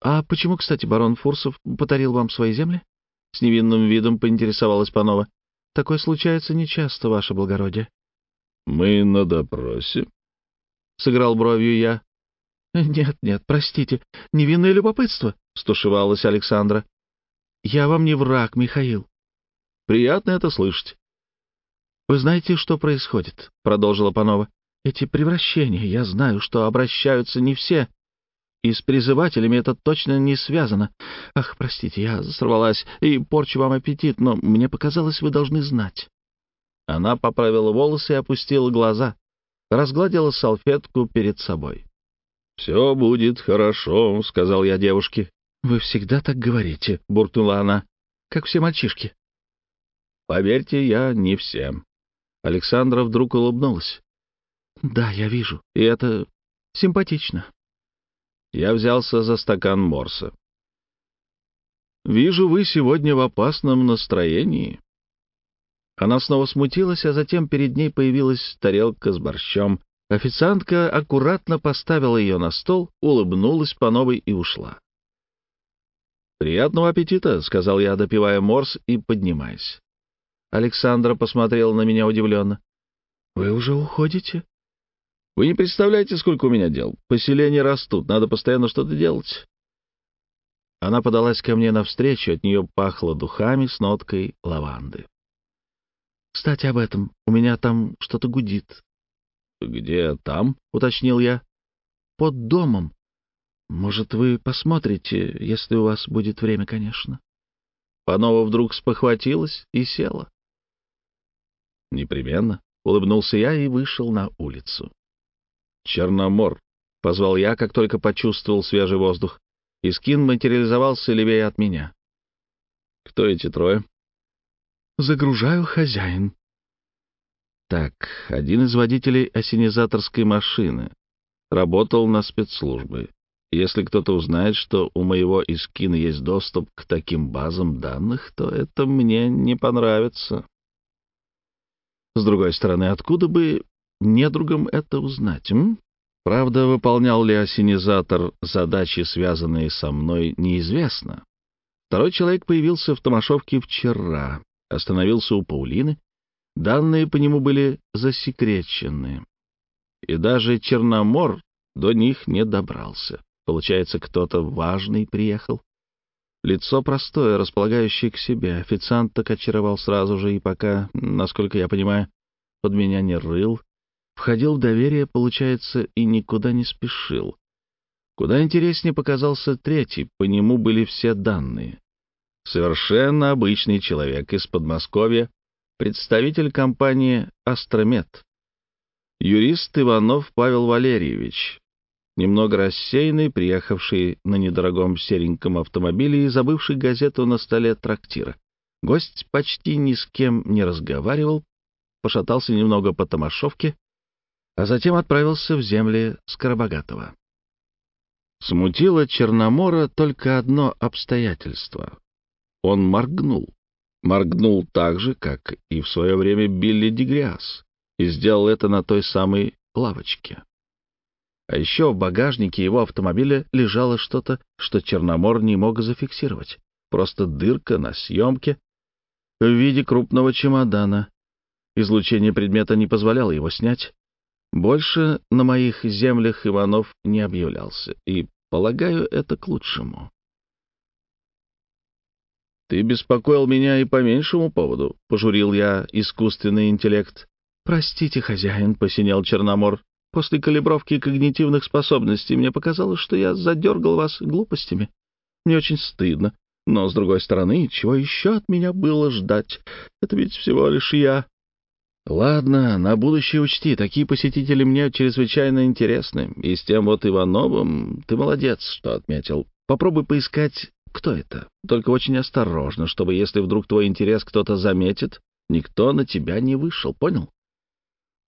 Speaker 1: «А почему, кстати, барон Фурсов подарил вам свои земли?» — с невинным видом поинтересовалась Панова. — Такое случается нечасто, ваше благородие. — Мы на допросе? — сыграл бровью я. — Нет, нет, простите, невинное любопытство, — стушевалась Александра. — Я вам не враг, Михаил. — Приятно это слышать. — Вы знаете, что происходит, — продолжила Панова. — Эти превращения, я знаю, что обращаются не все, и с призывателями это точно не связано. Ах, простите, я сорвалась и порчу вам аппетит, но мне показалось, вы должны знать». Она поправила волосы и опустила глаза, разгладила салфетку перед собой. «Все будет хорошо», — сказал я девушке. «Вы всегда так говорите», — буркнула она, — «как все мальчишки». «Поверьте, я не всем». Александра вдруг улыбнулась. «Да, я вижу, и это симпатично». Я взялся за стакан морса. «Вижу, вы сегодня в опасном настроении». Она снова смутилась, а затем перед ней появилась тарелка с борщом. Официантка аккуратно поставила ее на стол, улыбнулась по новой и ушла. «Приятного аппетита», — сказал я, допивая морс и поднимаясь. Александра посмотрела на меня удивленно. «Вы уже уходите?» Вы не представляете, сколько у меня дел. Поселения растут, надо постоянно что-то делать. Она подалась ко мне навстречу, от нее пахло духами с ноткой лаванды. «Кстати, об этом. У меня там что-то гудит». «Где там?» — уточнил я. «Под домом. Может, вы посмотрите, если у вас будет время, конечно». Панова вдруг спохватилась и села. «Непременно», — улыбнулся я и вышел на улицу. «Черномор!» — позвал я, как только почувствовал свежий воздух. и Скин материализовался левее от меня. «Кто эти трое?» «Загружаю хозяин». Так, один из водителей осенизаторской машины работал на спецслужбы. Если кто-то узнает, что у моего Искина есть доступ к таким базам данных, то это мне не понравится. С другой стороны, откуда бы недругам это узнать, м? Правда, выполнял ли осенизатор задачи, связанные со мной, неизвестно. Второй человек появился в Томашовке вчера, остановился у Паулины. Данные по нему были засекречены. И даже Черномор до них не добрался. Получается, кто-то важный приехал. Лицо простое, располагающее к себе. Официант так очаровал сразу же, и пока, насколько я понимаю, под меня не рыл, входил в доверие, получается, и никуда не спешил. Куда интереснее показался третий, по нему были все данные. Совершенно обычный человек из Подмосковья, представитель компании «Астромед». Юрист Иванов Павел Валерьевич, немного рассеянный, приехавший на недорогом сереньком автомобиле и забывший газету на столе трактира. Гость почти ни с кем не разговаривал, пошатался немного по тамашовке, а затем отправился в земли Скоробогатого. Смутило Черномора только одно обстоятельство. Он моргнул. Моргнул так же, как и в свое время Билли Дегряс, и сделал это на той самой лавочке. А еще в багажнике его автомобиля лежало что-то, что Черномор не мог зафиксировать. Просто дырка на съемке в виде крупного чемодана. Излучение предмета не позволяло его снять, больше на моих землях Иванов не объявлялся, и, полагаю, это к лучшему. «Ты беспокоил меня и по меньшему поводу», — пожурил я искусственный интеллект. «Простите, хозяин», — посинел Черномор. «После калибровки когнитивных способностей мне показалось, что я задергал вас глупостями. Мне очень стыдно. Но, с другой стороны, чего еще от меня было ждать? Это ведь всего лишь я, Ладно, на будущее учти, такие посетители мне чрезвычайно интересны. И с тем вот Ивановым ты молодец, что отметил. Попробуй поискать, кто это. Только очень осторожно, чтобы, если вдруг твой интерес кто-то заметит, никто на тебя не вышел, понял?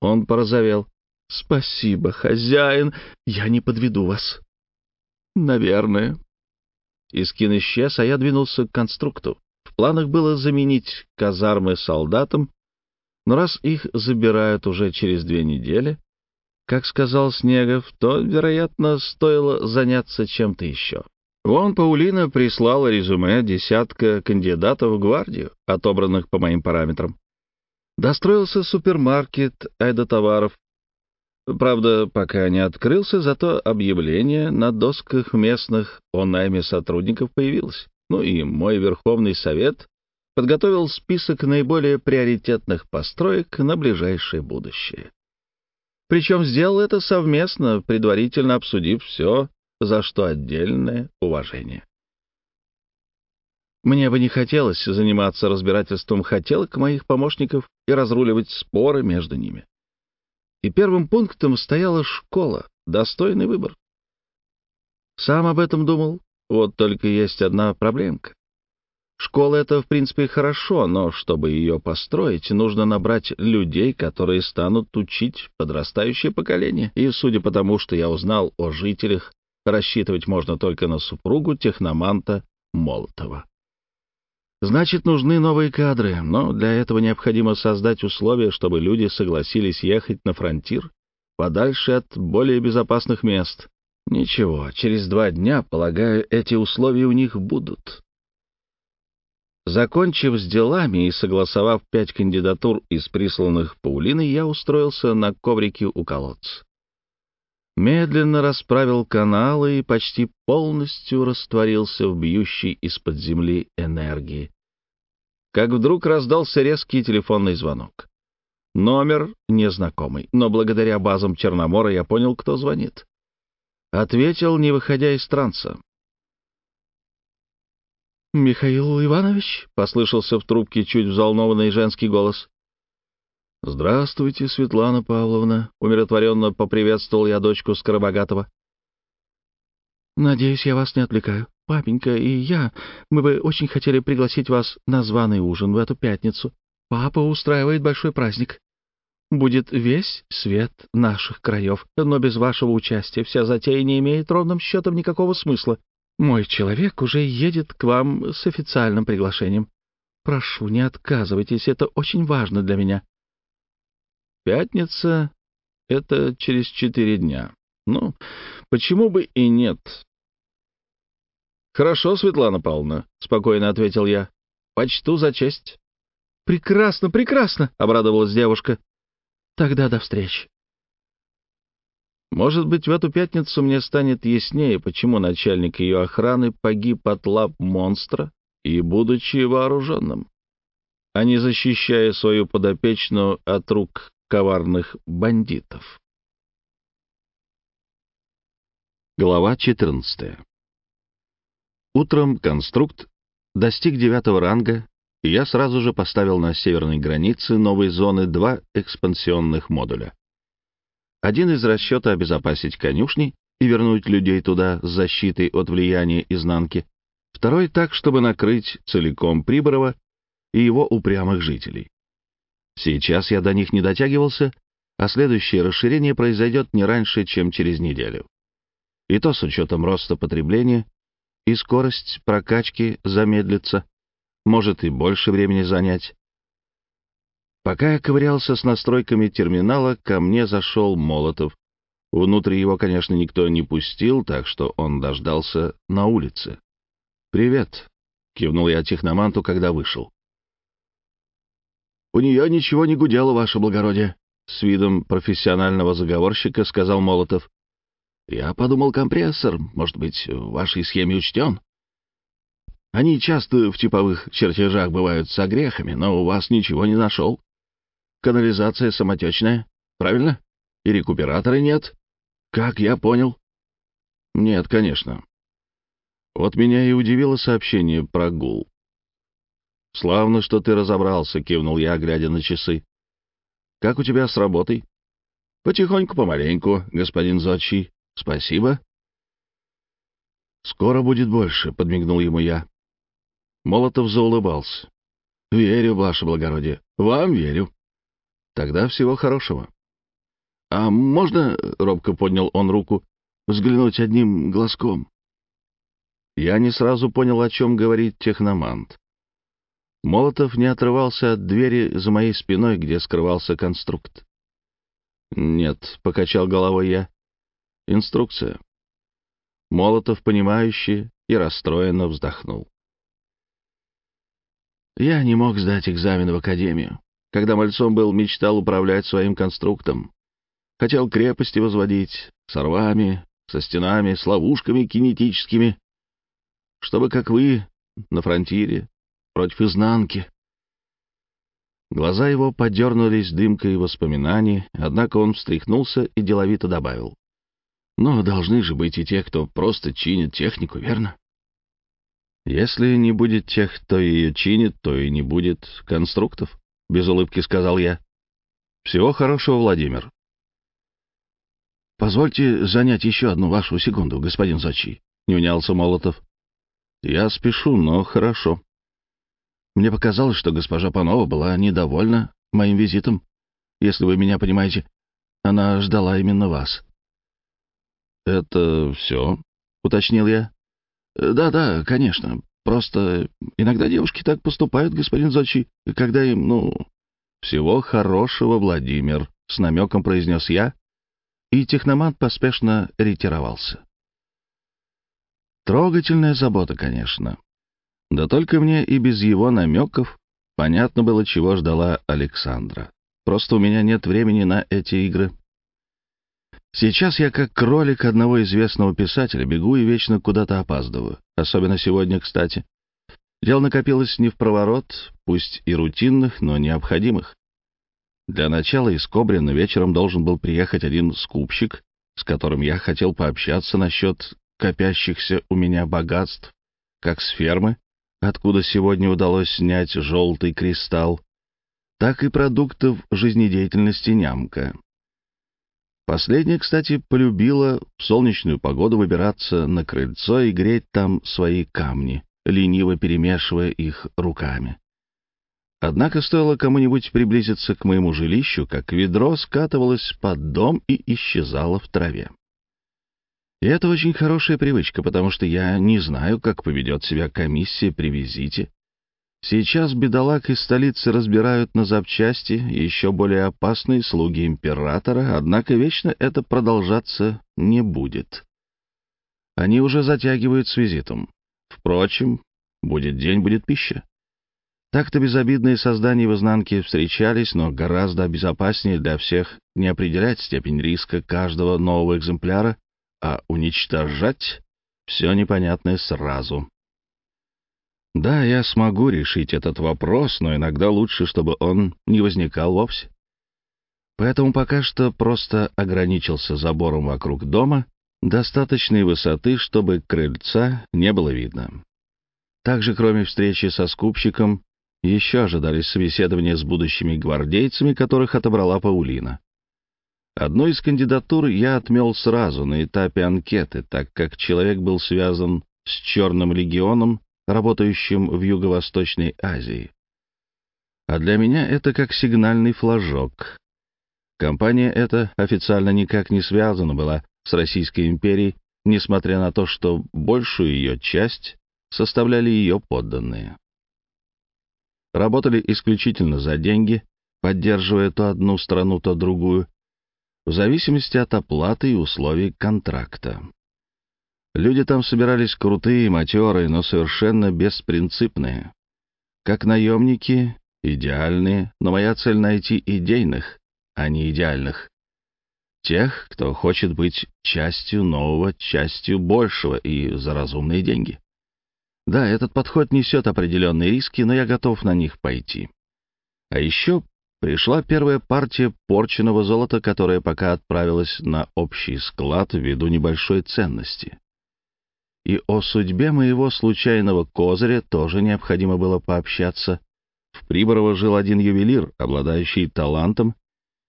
Speaker 1: Он порозовел. «Спасибо, хозяин, я не подведу вас». «Наверное». Искин исчез, а я двинулся к конструкту. В планах было заменить казармы солдатам, но раз их забирают уже через две недели, как сказал Снегов, то, вероятно, стоило заняться чем-то еще. Вон Паулина прислала резюме десятка кандидатов в гвардию, отобранных по моим параметрам. Достроился супермаркет айдотоваров. Правда, пока не открылся, зато объявление на досках местных о найме сотрудников появилось. Ну и мой верховный совет подготовил список наиболее приоритетных построек на ближайшее будущее. Причем сделал это совместно, предварительно обсудив все, за что отдельное уважение. Мне бы не хотелось заниматься разбирательством хотелок моих помощников и разруливать споры между ними. И первым пунктом стояла школа, достойный выбор. Сам об этом думал, вот только есть одна проблемка. Школа — это, в принципе, хорошо, но чтобы ее построить, нужно набрать людей, которые станут учить подрастающее поколение. И, судя по тому, что я узнал о жителях, рассчитывать можно только на супругу техноманта Молотова. Значит, нужны новые кадры, но для этого необходимо создать условия, чтобы люди согласились ехать на фронтир подальше от более безопасных мест. Ничего, через два дня, полагаю, эти условия у них будут. Закончив с делами и согласовав пять кандидатур из присланных Паулиной, я устроился на коврике у колодца. Медленно расправил каналы и почти полностью растворился в бьющей из-под земли энергии. Как вдруг раздался резкий телефонный звонок. Номер незнакомый, но благодаря базам Черномора я понял, кто звонит. Ответил, не выходя из транса. «Михаил Иванович?» — послышался в трубке чуть взволнованный женский голос. «Здравствуйте, Светлана Павловна», — умиротворенно поприветствовал я дочку Скоробогатова. «Надеюсь, я вас не отвлекаю. Папенька и я, мы бы очень хотели пригласить вас на званый ужин в эту пятницу. Папа устраивает большой праздник. Будет весь свет наших краев, но без вашего участия вся затея не имеет ровным счетом никакого смысла. Мой человек уже едет к вам с официальным приглашением. Прошу, не отказывайтесь, это очень важно для меня. Пятница — это через четыре дня. Ну, почему бы и нет? Хорошо, Светлана Павловна, — спокойно ответил я. Почту за честь. Прекрасно, прекрасно, — обрадовалась девушка. Тогда до встречи. Может быть, в эту пятницу мне станет яснее, почему начальник ее охраны погиб от лап монстра и будучи вооруженным, а не защищая свою подопечную от рук коварных бандитов. Глава 14. Утром конструкт достиг девятого ранга, и я сразу же поставил на северной границе новой зоны два экспансионных модуля. Один из расчета обезопасить конюшни и вернуть людей туда с защитой от влияния изнанки. Второй так, чтобы накрыть целиком Приборова и его упрямых жителей. Сейчас я до них не дотягивался, а следующее расширение произойдет не раньше, чем через неделю. И то с учетом роста потребления, и скорость прокачки замедлится, может и больше времени занять. Пока я ковырялся с настройками терминала, ко мне зашел Молотов. Внутрь его, конечно, никто не пустил, так что он дождался на улице. «Привет», — кивнул я техноманту, когда вышел. «У нее ничего не гудело, ваше благородие», — с видом профессионального заговорщика сказал Молотов. «Я подумал, компрессор, может быть, в вашей схеме учтен?» Они часто в типовых чертежах бывают с огрехами, но у вас ничего не нашел канализация самотечная, правильно? И рекуператора нет? Как я понял? Нет, конечно. Вот меня и удивило сообщение про гул. «Славно, что ты разобрался», — кивнул я, глядя на часы. «Как у тебя с работой?» «Потихоньку, помаленьку, господин Зочи. Спасибо». «Скоро будет больше», — подмигнул ему я. Молотов заулыбался. «Верю, ваше благородие. Вам верю». Тогда всего хорошего. — А можно, — робко поднял он руку, — взглянуть одним глазком? Я не сразу понял, о чем говорит техномант. Молотов не отрывался от двери за моей спиной, где скрывался конструкт. «Нет», — покачал головой я. «Инструкция». Молотов, понимающий, и расстроенно вздохнул. Я не мог сдать экзамен в академию когда мальцом был, мечтал управлять своим конструктом. Хотел крепости возводить, с орвами, со стенами, с ловушками кинетическими, чтобы, как вы, на фронтире, против изнанки. Глаза его подернулись дымкой воспоминаний, однако он встряхнулся и деловито добавил. «Но «Ну, должны же быть и те, кто просто чинит технику, верно?» «Если не будет тех, кто ее чинит, то и не будет конструктов», без улыбки сказал я. Всего хорошего, Владимир. Позвольте занять еще одну вашу секунду, господин Зачи, не унялся Молотов. Я спешу, но хорошо. Мне показалось, что госпожа Панова была недовольна моим визитом. Если вы меня понимаете, она ждала именно вас. «Это все?» — уточнил я. «Да-да, конечно. Просто иногда девушки так поступают, господин Зочи, когда им, ну...» «Всего хорошего, Владимир», — с намеком произнес я, и техномант поспешно ретировался. Трогательная забота, конечно. Да только мне и без его намеков понятно было, чего ждала Александра. Просто у меня нет времени на эти игры. Сейчас я как кролик одного известного писателя бегу и вечно куда-то опаздываю. Особенно сегодня, кстати. Дел накопилось не в проворот, пусть и рутинных, но необходимых. Для начала из Кобрина вечером должен был приехать один скупщик, с которым я хотел пообщаться насчет копящихся у меня богатств, как с фермы, откуда сегодня удалось снять желтый кристалл, так и продуктов жизнедеятельности нямка. Последняя, кстати, полюбила в солнечную погоду выбираться на крыльцо и греть там свои камни, лениво перемешивая их руками. Однако стоило кому-нибудь приблизиться к моему жилищу, как ведро скатывалось под дом и исчезало в траве. И это очень хорошая привычка, потому что я не знаю, как поведет себя комиссия при визите Сейчас бедолаг из столицы разбирают на запчасти, еще более опасные слуги императора, однако вечно это продолжаться не будет. Они уже затягивают с визитом. Впрочем, будет день, будет пища. Так-то безобидные создания в изнанке встречались, но гораздо безопаснее для всех не определять степень риска каждого нового экземпляра, а уничтожать все непонятное сразу. Да, я смогу решить этот вопрос, но иногда лучше, чтобы он не возникал вовсе. Поэтому пока что просто ограничился забором вокруг дома достаточной высоты, чтобы крыльца не было видно. Также, кроме встречи со скупщиком, еще ожидались собеседования с будущими гвардейцами, которых отобрала Паулина. Одну из кандидатур я отмел сразу на этапе анкеты, так как человек был связан с Черным легионом работающим в Юго-Восточной Азии. А для меня это как сигнальный флажок. Компания эта официально никак не связана была с Российской империей, несмотря на то, что большую ее часть составляли ее подданные. Работали исключительно за деньги, поддерживая то одну страну, то другую, в зависимости от оплаты и условий контракта. Люди там собирались крутые, матерые, но совершенно беспринципные. Как наемники, идеальные, но моя цель — найти идейных, а не идеальных. Тех, кто хочет быть частью нового, частью большего и за разумные деньги. Да, этот подход несет определенные риски, но я готов на них пойти. А еще пришла первая партия порченого золота, которая пока отправилась на общий склад ввиду небольшой ценности и о судьбе моего случайного козыря тоже необходимо было пообщаться. В Приборово жил один ювелир, обладающий талантом,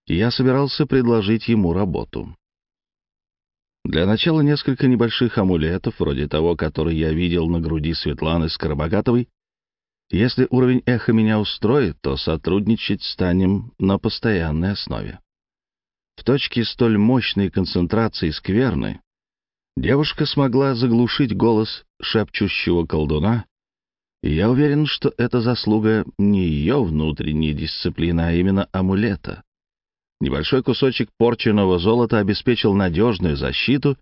Speaker 1: и я собирался предложить ему работу. Для начала несколько небольших амулетов, вроде того, который я видел на груди Светланы Скоробогатовой. Если уровень эха меня устроит, то сотрудничать станем на постоянной основе. В точке столь мощной концентрации скверны Девушка смогла заглушить голос шепчущего колдуна, и я уверен, что это заслуга не ее внутренней дисциплины, а именно амулета. Небольшой кусочек порченного золота обеспечил надежную защиту,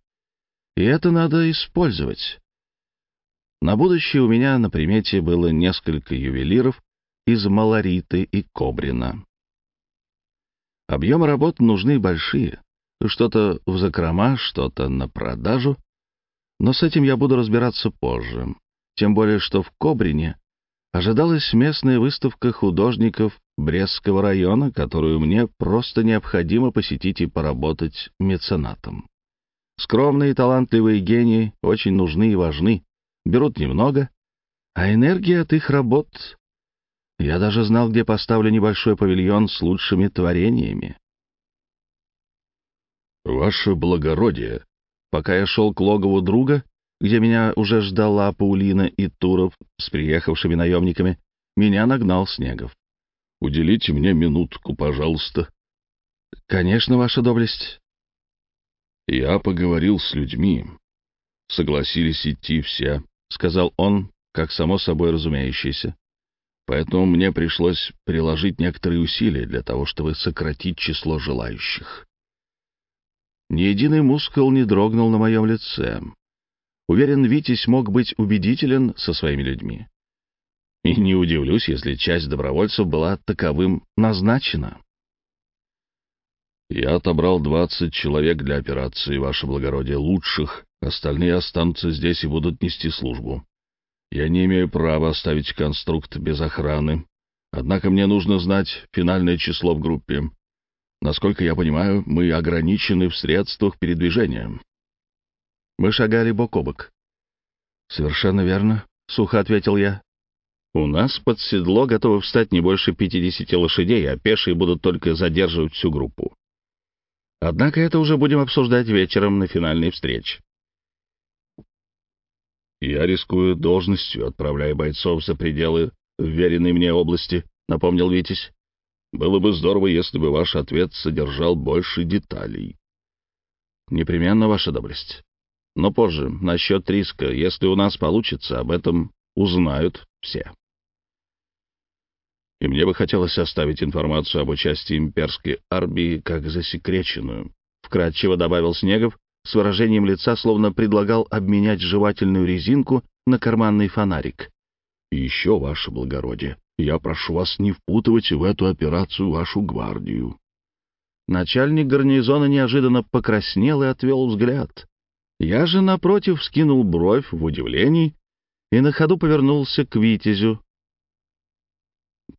Speaker 1: и это надо использовать. На будущее у меня на примете было несколько ювелиров из малариты и Кобрина. Объемы работ нужны большие, что-то в закрома, что-то на продажу. Но с этим я буду разбираться позже. Тем более, что в Кобрине ожидалась местная выставка художников Брестского района, которую мне просто необходимо посетить и поработать меценатом. Скромные и талантливые гении очень нужны и важны, берут немного, а энергия от их работ... Я даже знал, где поставлю небольшой павильон с лучшими творениями. «Ваше благородие!» Пока я шел к логову друга, где меня уже ждала Паулина и Туров с приехавшими наемниками, меня нагнал Снегов. «Уделите мне минутку, пожалуйста». «Конечно, ваша доблесть». «Я поговорил с людьми. Согласились идти все», — сказал он, как само собой разумеющееся. «Поэтому мне пришлось приложить некоторые усилия для того, чтобы сократить число желающих». Ни единый мускул не дрогнул на моем лице. Уверен, Витязь мог быть убедителен со своими людьми. И не удивлюсь, если часть добровольцев была таковым назначена. «Я отобрал двадцать человек для операции, ваше благородие, лучших. Остальные останутся здесь и будут нести службу. Я не имею права оставить конструкт без охраны. Однако мне нужно знать финальное число в группе. Насколько я понимаю, мы ограничены в средствах передвижения. Мы шагали бок о бок. Совершенно верно, сухо ответил я. У нас под седло готовы встать не больше 50 лошадей, а пешие будут только задерживать всю группу. Однако это уже будем обсуждать вечером на финальной встрече. Я рискую должностью, отправляя бойцов за пределы вверенной мне области, напомнил Витязь. Было бы здорово, если бы ваш ответ содержал больше деталей. Непременно, ваша доблесть. Но позже, насчет риска, если у нас получится, об этом узнают все. И мне бы хотелось оставить информацию об участии имперской армии как засекреченную. Вкратчиво добавил Снегов, с выражением лица словно предлагал обменять жевательную резинку на карманный фонарик. еще, ваше благородие, я прошу вас не впутывать в эту операцию вашу гвардию». Начальник гарнизона неожиданно покраснел и отвел взгляд. Я же, напротив, скинул бровь в удивлении и на ходу повернулся к Витязю.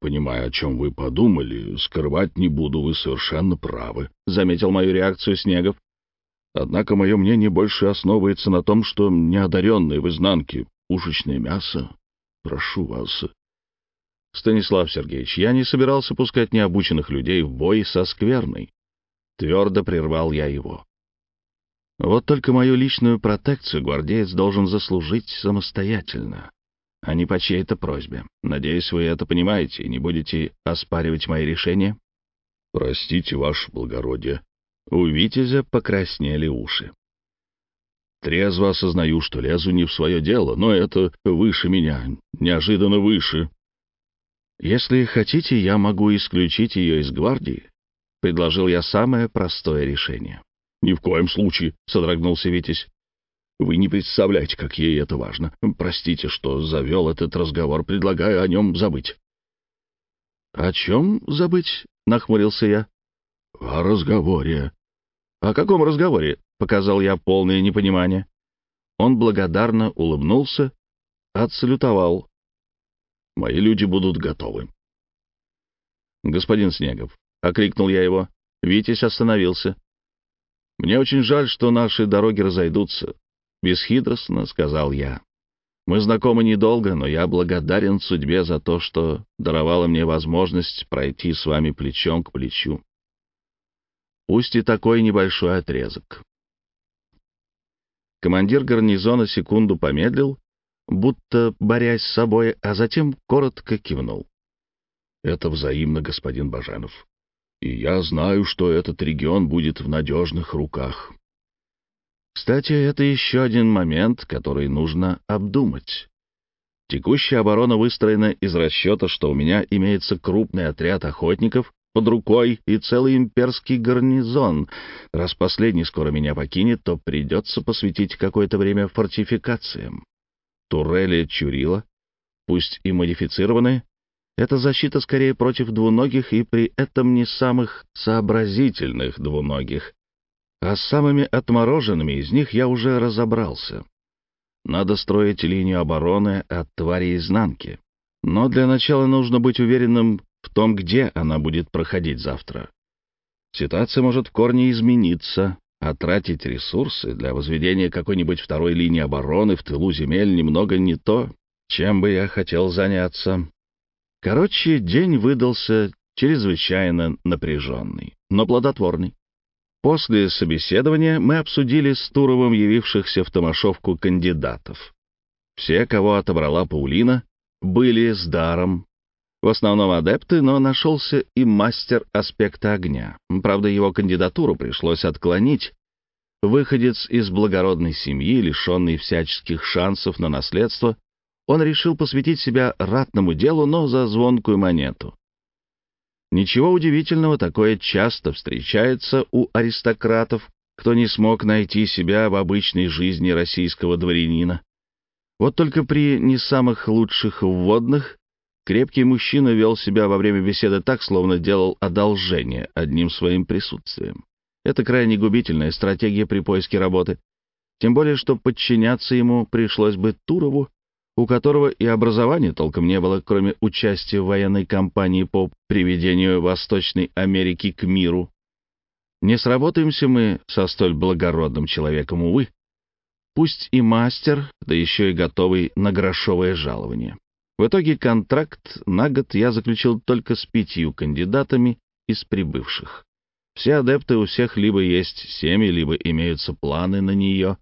Speaker 1: «Понимаю, о чем вы подумали, скрывать не буду, вы совершенно правы», — заметил мою реакцию Снегов. «Однако мое мнение больше основывается на том, что неодаренные в изнанке пушечное мясо, прошу вас, Станислав Сергеевич, я не собирался пускать необученных людей в бой со скверной. Твердо прервал я его. Вот только мою личную протекцию гвардеец должен заслужить самостоятельно, а не по чьей-то просьбе. Надеюсь, вы это понимаете и не будете оспаривать мои решения. Простите, ваше благородие. У Витязя покраснели уши. Трезво осознаю, что лезу не в свое дело, но это выше меня, неожиданно выше. Если хотите, я могу исключить ее из гвардии. Предложил я самое простое решение. Ни в коем случае, содрогнулся Витязь. Вы не представляете, как ей это важно. Простите, что завел этот разговор, предлагаю о нем забыть. О чем забыть? нахмурился я. О разговоре. О каком разговоре? показал я полное непонимание. Он благодарно улыбнулся, отсалютовал. Мои люди будут готовы. «Господин Снегов!» — окрикнул я его. Витязь остановился. «Мне очень жаль, что наши дороги разойдутся», — бесхитростно сказал я. «Мы знакомы недолго, но я благодарен судьбе за то, что даровала мне возможность пройти с вами плечом к плечу. Пусть и такой небольшой отрезок». Командир гарнизона секунду помедлил, будто борясь с собой, а затем коротко кивнул. «Это взаимно, господин Баженов. И я знаю, что этот регион будет в надежных руках. Кстати, это еще один момент, который нужно обдумать. Текущая оборона выстроена из расчета, что у меня имеется крупный отряд охотников под рукой и целый имперский гарнизон. Раз последний скоро меня покинет, то придется посвятить какое-то время фортификациям турели Чурила, пусть и модифицированные, это защита скорее против двуногих и при этом не самых сообразительных двуногих. А с самыми отмороженными из них я уже разобрался. Надо строить линию обороны от твари изнанки. Но для начала нужно быть уверенным в том, где она будет проходить завтра. Ситуация может в корне измениться, а тратить ресурсы для возведения какой-нибудь второй линии обороны в тылу земель немного не то, чем бы я хотел заняться. Короче, день выдался чрезвычайно напряженный, но плодотворный. После собеседования мы обсудили с Туровым явившихся в Томашовку кандидатов. Все, кого отобрала Паулина, были с даром в основном адепты, но нашелся и мастер аспекта огня. Правда, его кандидатуру пришлось отклонить. Выходец из благородной семьи, лишенный всяческих шансов на наследство, он решил посвятить себя ратному делу, но за звонкую монету. Ничего удивительного, такое часто встречается у аристократов, кто не смог найти себя в обычной жизни российского дворянина. Вот только при не самых лучших вводных Крепкий мужчина вел себя во время беседы так, словно делал одолжение одним своим присутствием. Это крайне губительная стратегия при поиске работы. Тем более, что подчиняться ему пришлось бы Турову, у которого и образования толком не было, кроме участия в военной кампании по приведению Восточной Америки к миру. Не сработаемся мы со столь благородным человеком, увы. Пусть и мастер, да еще и готовый на грошовое жалование. В итоге контракт на год я заключил только с пятью кандидатами из прибывших. Все адепты у всех либо есть семьи, либо имеются планы на нее.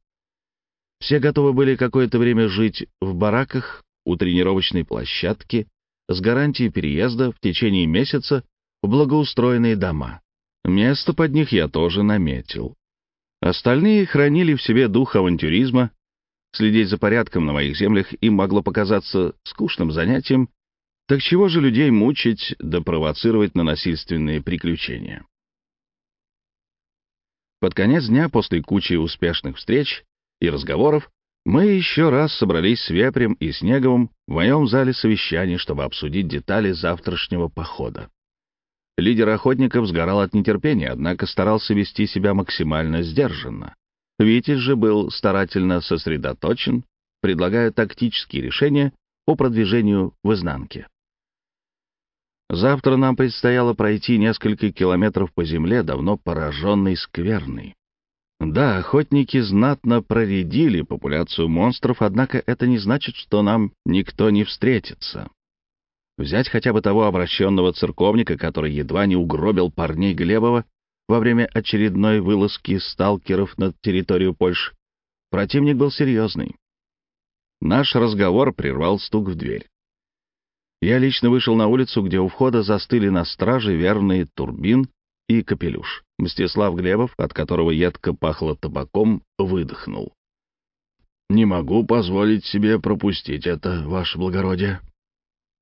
Speaker 1: Все готовы были какое-то время жить в бараках, у тренировочной площадки, с гарантией переезда в течение месяца в благоустроенные дома. Место под них я тоже наметил. Остальные хранили в себе дух авантюризма Следить за порядком на моих землях им могло показаться скучным занятием, так чего же людей мучить да провоцировать на насильственные приключения? Под конец дня, после кучи успешных встреч и разговоров, мы еще раз собрались с Вепрем и Снеговым в моем зале совещаний, чтобы обсудить детали завтрашнего похода. Лидер охотников сгорал от нетерпения, однако старался вести себя максимально сдержанно. Витязь же был старательно сосредоточен, предлагая тактические решения по продвижению в изнанке. Завтра нам предстояло пройти несколько километров по земле, давно пораженной скверной. Да, охотники знатно проредили популяцию монстров, однако это не значит, что нам никто не встретится. Взять хотя бы того обращенного церковника, который едва не угробил парней Глебова во время очередной вылазки сталкеров на территорию Польши. Противник был серьезный. Наш разговор прервал стук в дверь. Я лично вышел на улицу, где у входа застыли на страже верные Турбин и Капелюш. Мстислав Глебов, от которого едко пахло табаком, выдохнул. «Не могу позволить себе пропустить это, ваше благородие.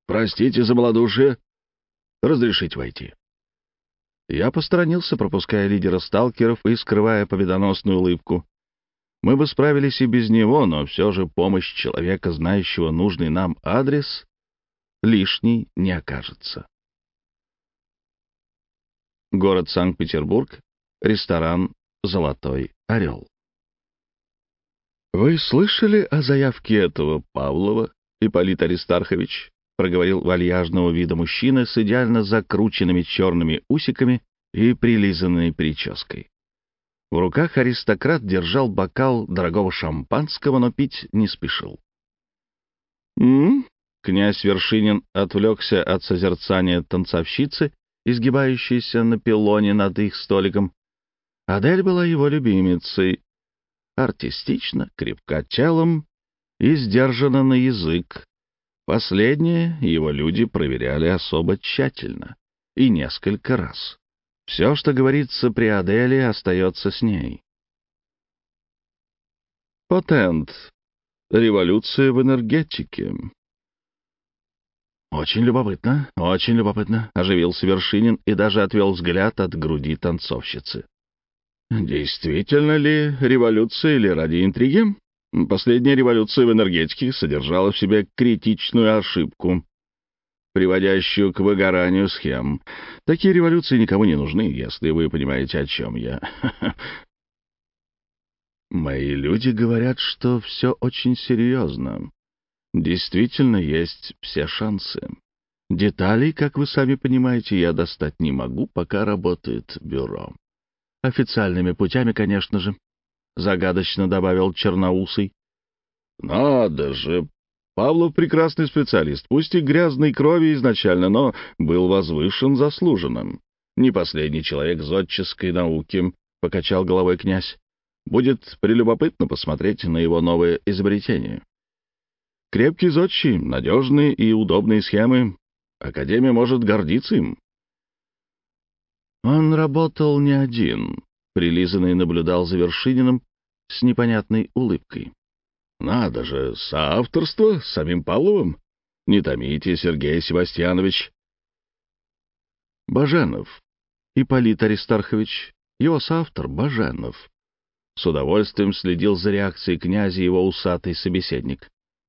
Speaker 1: Простите за малодушие. Разрешите войти?» Я посторонился, пропуская лидера сталкеров и скрывая победоносную улыбку. Мы бы справились и без него, но все же помощь человека, знающего нужный нам адрес, лишней не окажется. Город Санкт-Петербург, ресторан «Золотой орел». «Вы слышали о заявке этого Павлова, Ипполит Аристархович?» — проговорил вальяжного вида мужчина с идеально закрученными черными усиками и прилизанной прической. В руках аристократ держал бокал дорогого шампанского, но пить не спешил. «М, -м, -м князь Вершинин отвлекся от созерцания танцовщицы, изгибающейся на пилоне над их столиком. Адель была его любимицей. Артистично, крепко телом и сдержанно на язык, Последнее его люди проверяли особо тщательно и несколько раз. Все, что говорится при Аделе, остается с ней. Патент. Революция в энергетике. «Очень любопытно, очень любопытно», — оживился Вершинин и даже отвел взгляд от груди танцовщицы. «Действительно ли революция или ради интриги?» Последняя революция в энергетике содержала в себе критичную ошибку, приводящую к выгоранию схем. Такие революции никому не нужны, если вы понимаете, о чем я. Мои люди говорят, что все очень серьезно. Действительно, есть все шансы. Деталей, как вы сами понимаете, я достать не могу, пока работает бюро. Официальными путями, конечно же. — загадочно добавил Черноусый. «Надо же! Павлов прекрасный специалист, пусть и грязной крови изначально, но был возвышен заслуженным. Не последний человек зодческой науки», — покачал головой князь. «Будет прелюбопытно посмотреть на его новое изобретение. Крепкий зодчий, надежные и удобные схемы. Академия может гордиться им». Он работал не один. Прилизанный наблюдал за Вершининым с непонятной улыбкой. «Надо же, соавторство с самим Павловым! Не томите, Сергей Себастьянович!» Баженов, Ипполит Аристархович, его соавтор Баженов, с удовольствием следил за реакцией князя его усатый собеседник.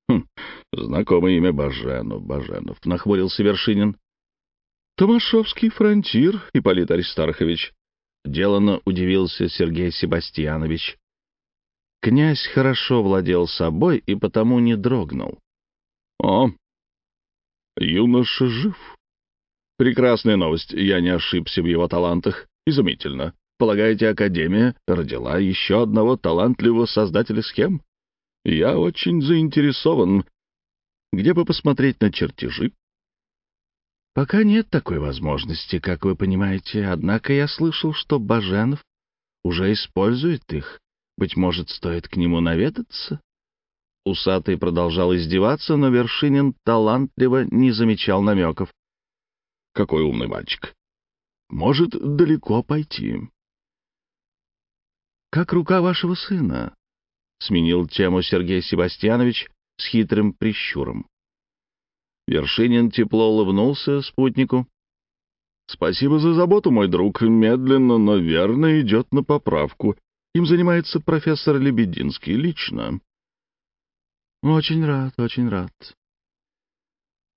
Speaker 1: «Хм, знакомое имя Баженов, Баженов», — нахмурился Вершинин. «Томашовский фронтир, Ипполит Аристархович», делано удивился Сергей Себастьянович. Князь хорошо владел собой и потому не дрогнул. — О, юноша жив. Прекрасная новость, я не ошибся в его талантах. Изумительно. Полагаете, Академия родила еще одного талантливого создателя схем? Я очень заинтересован. Где бы посмотреть на чертежи? Пока нет такой возможности, как вы понимаете, однако я слышал, что Баженов уже использует их. Быть может, стоит к нему наведаться? Усатый продолжал издеваться, но Вершинин талантливо не замечал намеков. «Какой умный мальчик! Может далеко пойти». «Как рука вашего сына?» — сменил тему Сергей Себастьянович с хитрым прищуром. Вершинин тепло улыбнулся спутнику. «Спасибо за заботу, мой друг. Медленно, но верно идет на поправку. Им занимается профессор Лебединский лично». «Очень рад, очень рад».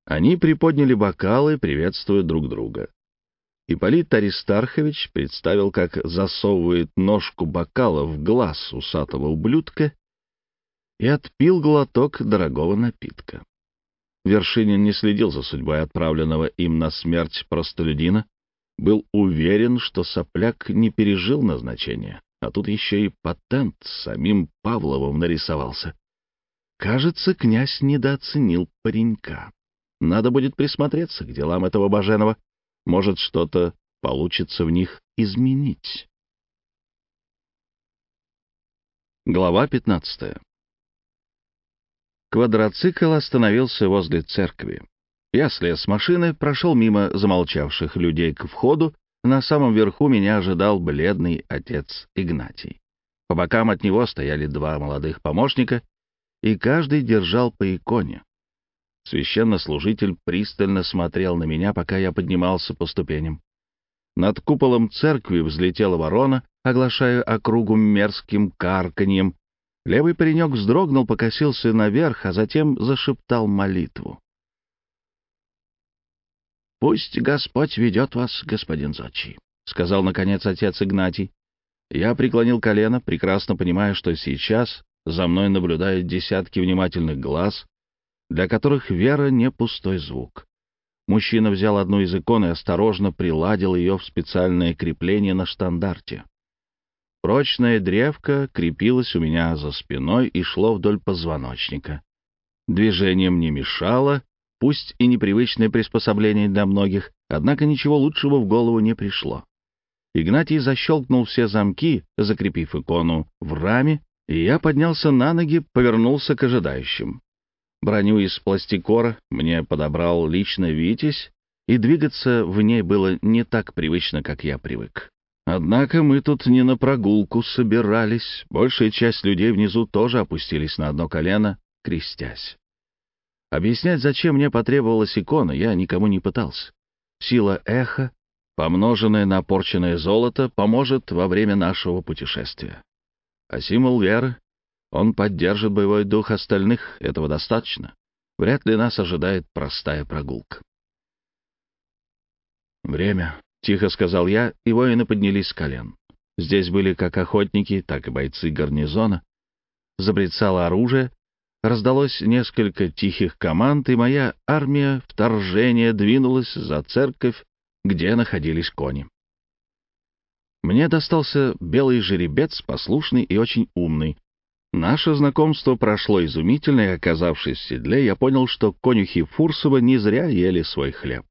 Speaker 1: Они приподняли бокалы, приветствуя друг друга. Ипполит Аристархович представил, как засовывает ножку бокала в глаз усатого ублюдка и отпил глоток дорогого напитка. Вершинин не следил за судьбой отправленного им на смерть простолюдина, был уверен, что сопляк не пережил назначения, а тут еще и патент с самим Павловым нарисовался. Кажется, князь недооценил паренька. Надо будет присмотреться к делам этого Баженова. Может, что-то получится в них изменить. Глава пятнадцатая. Квадроцикл остановился возле церкви. Я слез с машины, прошел мимо замолчавших людей к входу. На самом верху меня ожидал бледный отец Игнатий. По бокам от него стояли два молодых помощника, и каждый держал по иконе. Священнослужитель пристально смотрел на меня, пока я поднимался по ступеням. Над куполом церкви взлетела ворона, оглашая округу мерзким карканьем Левый паренек вздрогнул, покосился наверх, а затем зашептал молитву. «Пусть Господь ведет вас, господин Зочи», — сказал, наконец, отец Игнатий. Я преклонил колено, прекрасно понимая, что сейчас за мной наблюдают десятки внимательных глаз, для которых вера — не пустой звук. Мужчина взял одну из икон и осторожно приладил ее в специальное крепление на штандарте. Прочная древка крепилась у меня за спиной и шло вдоль позвоночника. Движением не мешало, пусть и непривычное приспособление для многих, однако ничего лучшего в голову не пришло. Игнатий защелкнул все замки, закрепив икону в раме, и я поднялся на ноги, повернулся к ожидающим. Броню из пластикора мне подобрал лично Витязь, и двигаться в ней было не так привычно, как я привык. Однако мы тут не на прогулку собирались. Большая часть людей внизу тоже опустились на одно колено, крестясь. Объяснять, зачем мне потребовалась икона, я никому не пытался. Сила эха, помноженная на порченное золото, поможет во время нашего путешествия. А символ веры, он поддержит боевой дух остальных, этого достаточно. Вряд ли нас ожидает простая прогулка. Время. — тихо сказал я, и воины поднялись с колен. Здесь были как охотники, так и бойцы гарнизона. Забрецало оружие, раздалось несколько тихих команд, и моя армия вторжения двинулась за церковь, где находились кони. Мне достался белый жеребец, послушный и очень умный. Наше знакомство прошло изумительно, и, оказавшись в седле, я понял, что конюхи Фурсова не зря ели свой хлеб.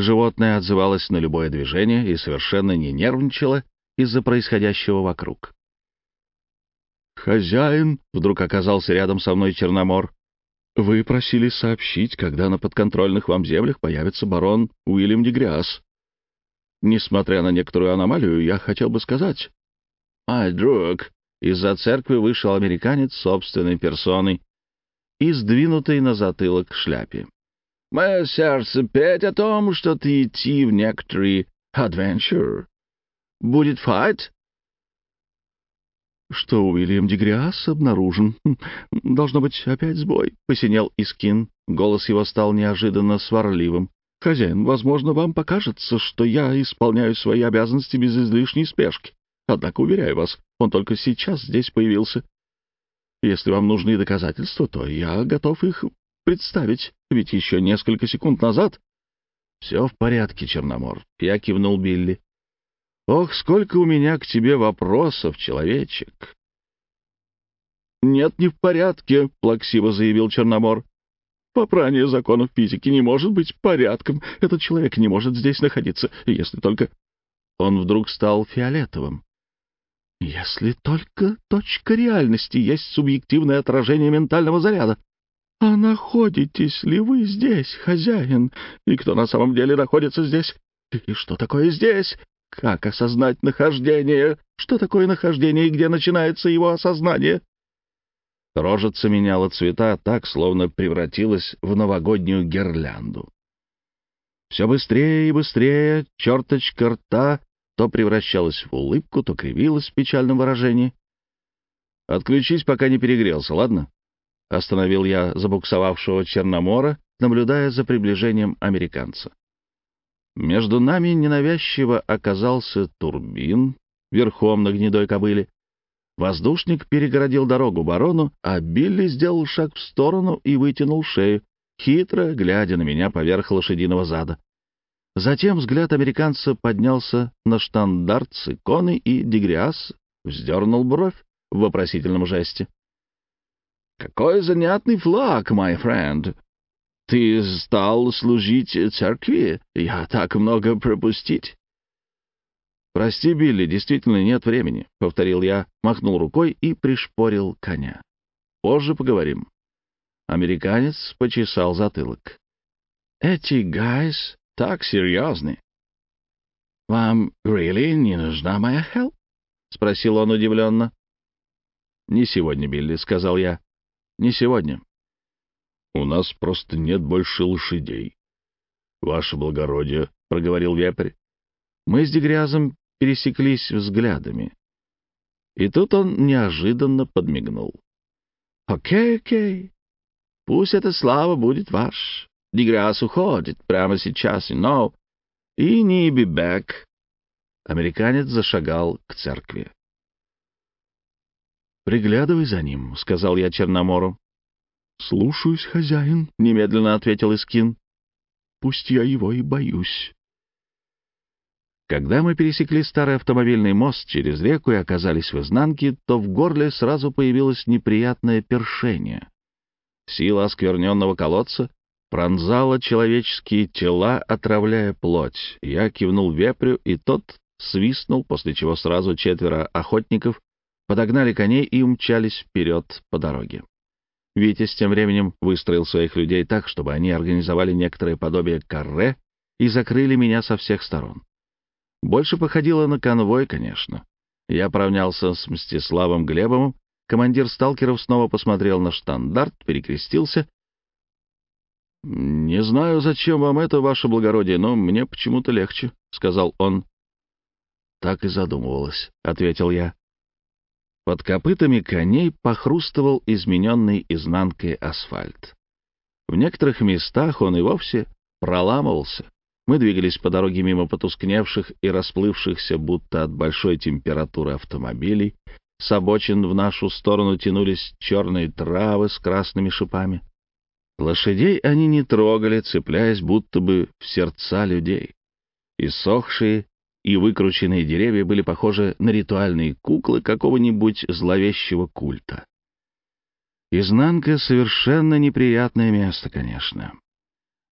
Speaker 1: Животное отзывалось на любое движение и совершенно не нервничало из-за происходящего вокруг. «Хозяин!» — вдруг оказался рядом со мной Черномор. «Вы просили сообщить, когда на подконтрольных вам землях появится барон Уильям Дегряс. Несмотря на некоторую аномалию, я хотел бы сказать...» «Ай, друг!» — из-за церкви вышел американец собственной персоной и сдвинутый на затылок шляпе. Мое сердце петь о том, что ты идти в некоторые adventure. Будет файт?» «Что Уильям Дегриас обнаружен? Должно быть, опять сбой», — посинел Искин. Голос его стал неожиданно сварливым. «Хозяин, возможно, вам покажется, что я исполняю свои обязанности без излишней спешки. Однако, уверяю вас, он только сейчас здесь появился. Если вам нужны доказательства, то я готов их представить, ведь еще несколько секунд назад...» «Все в порядке, Черномор», — я кивнул Билли. «Ох, сколько у меня к тебе вопросов, человечек!» «Нет, не в порядке», — плаксиво заявил Черномор. «Попрание законов физики не может быть порядком. Этот человек не может здесь находиться, если только...» Он вдруг стал фиолетовым. «Если только точка реальности есть субъективное отражение ментального заряда», «А находитесь ли вы здесь, хозяин? И кто на самом деле находится здесь? И что такое здесь? Как осознать нахождение? Что такое нахождение и где начинается его осознание?» Рожица меняла цвета так, словно превратилась в новогоднюю гирлянду. Все быстрее и быстрее черточка рта то превращалась в улыбку, то кривилась в печальном выражении. «Отключись, пока не перегрелся, ладно?» Остановил я забуксовавшего Черномора, наблюдая за приближением американца. Между нами ненавязчиво оказался Турбин, верхом на гнедой кобыле. Воздушник перегородил дорогу барону, а Билли сделал шаг в сторону и вытянул шею, хитро глядя на меня поверх лошадиного зада. Затем взгляд американца поднялся на штандарт с иконой, и Дегриас вздернул бровь в вопросительном жесте. Какой занятный флаг, мой френд! Ты стал служить церкви? Я так много пропустить!» «Прости, Билли, действительно нет времени», — повторил я, махнул рукой и пришпорил коня. «Позже поговорим». Американец почесал затылок. «Эти гайс так серьезны». «Вам really не нужна моя help?» — спросил он удивленно. «Не сегодня, Билли», — сказал я. Не сегодня. — У нас просто нет больше лошадей. — Ваше благородие, — проговорил вепрь. Мы с Дегрязом пересеклись взглядами. И тут он неожиданно подмигнул. — Окей, окей. Пусть эта слава будет ваш. Дегряз уходит прямо сейчас, И но... И не бибек. Американец зашагал к церкви. «Приглядывай за ним», — сказал я Черномору. «Слушаюсь, хозяин», — немедленно ответил Искин. «Пусть я его и боюсь». Когда мы пересекли старый автомобильный мост через реку и оказались в изнанке, то в горле сразу появилось неприятное першение. Сила оскверненного колодца пронзала человеческие тела, отравляя плоть. Я кивнул вепрю, и тот свистнул, после чего сразу четверо охотников подогнали коней и умчались вперед по дороге. с тем временем выстроил своих людей так, чтобы они организовали некоторое подобие карре и закрыли меня со всех сторон. Больше походило на конвой, конечно. Я поравнялся с Мстиславом Глебовым, командир сталкеров снова посмотрел на штандарт, перекрестился. «Не знаю, зачем вам это, ваше благородие, но мне почему-то легче», — сказал он. «Так и задумывалось», — ответил я. Под копытами коней похрустывал измененный изнанкой асфальт. В некоторых местах он и вовсе проламывался. Мы двигались по дороге мимо потускневших и расплывшихся, будто от большой температуры автомобилей. С обочин в нашу сторону тянулись черные травы с красными шипами. Лошадей они не трогали, цепляясь будто бы в сердца людей. Иссохшие и выкрученные деревья были похожи на ритуальные куклы какого-нибудь зловещего культа. Изнанка — совершенно неприятное место, конечно.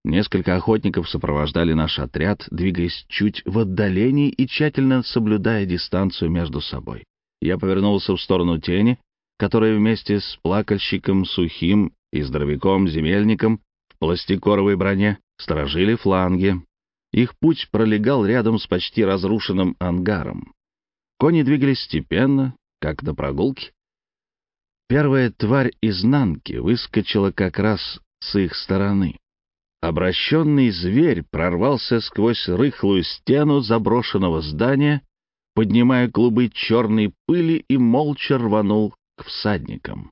Speaker 1: Несколько охотников сопровождали наш отряд, двигаясь чуть в отдалении и тщательно соблюдая дистанцию между собой. Я повернулся в сторону тени, которая вместе с плакальщиком Сухим и здоровяком-земельником в пластикоровой броне сторожили фланги, их путь пролегал рядом с почти разрушенным ангаром. Кони двигались степенно, как на прогулке. Первая тварь изнанки выскочила как раз с их стороны. Обращенный зверь прорвался сквозь рыхлую стену заброшенного здания, поднимая клубы черной пыли и молча рванул к всадникам.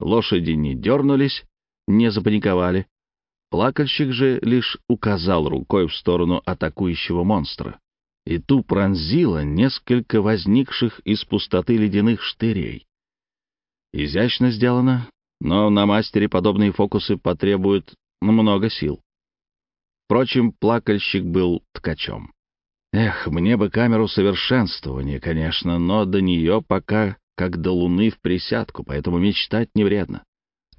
Speaker 1: Лошади не дернулись, не запаниковали. Плакальщик же лишь указал рукой в сторону атакующего монстра, и ту пронзило несколько возникших из пустоты ледяных штырей. Изящно сделано, но на мастере подобные фокусы потребуют много сил. Впрочем, плакальщик был ткачом. Эх, мне бы камеру совершенствования, конечно, но до нее пока как до луны в присядку, поэтому мечтать не вредно.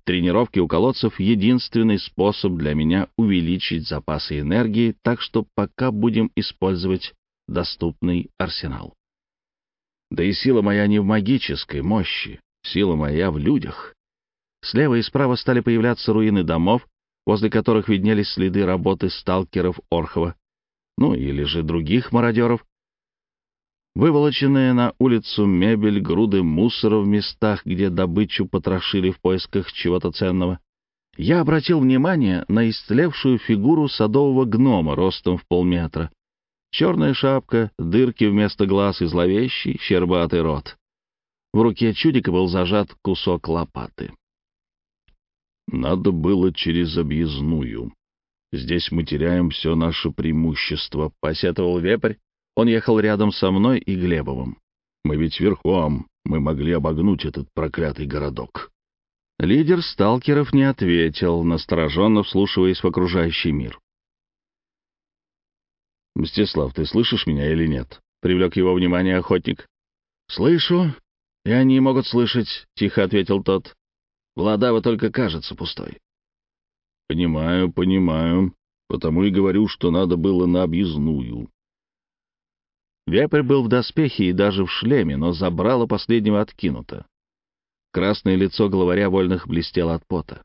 Speaker 1: Тренировки у колодцев — единственный способ для меня увеличить запасы энергии, так что пока будем использовать доступный арсенал. Да и сила моя не в магической мощи, сила моя в людях. Слева и справа стали появляться руины домов, возле которых виднелись следы работы сталкеров Орхова, ну или же других мародеров, Выволоченная на улицу мебель, груды мусора в местах, где добычу потрошили в поисках чего-то ценного. Я обратил внимание на истлевшую фигуру садового гнома ростом в полметра. Черная шапка, дырки вместо глаз и зловещий, щербатый рот. В руке чудика был зажат кусок лопаты. Надо было через объездную. Здесь мы теряем все наше преимущество, — посетовал вепрь, он ехал рядом со мной и Глебовым. Мы ведь верхом, мы могли обогнуть этот проклятый городок. Лидер сталкеров не ответил, настороженно вслушиваясь в окружающий мир. «Мстислав, ты слышишь меня или нет?» — привлек его внимание охотник. «Слышу, и они могут слышать», — тихо ответил тот. «Владава только кажется пустой». «Понимаю, понимаю. Потому и говорю, что надо было на объездную. Вепрь был в доспехе и даже в шлеме, но забрало последнего откинуто. Красное лицо главаря вольных блестело от пота.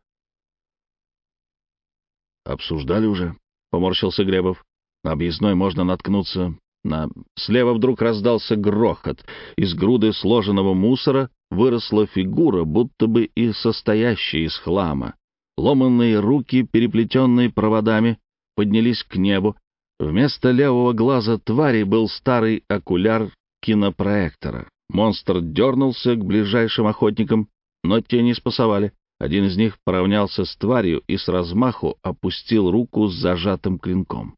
Speaker 1: «Обсуждали уже?» — поморщился Гребов. «На объездной можно наткнуться на...» Слева вдруг раздался грохот. Из груды сложенного мусора выросла фигура, будто бы и состоящая из хлама. Ломанные руки, переплетенные проводами, поднялись к небу, Вместо левого глаза твари был старый окуляр кинопроектора. Монстр дернулся к ближайшим охотникам, но те не спасовали. Один из них поравнялся с тварью и с размаху опустил руку с зажатым клинком.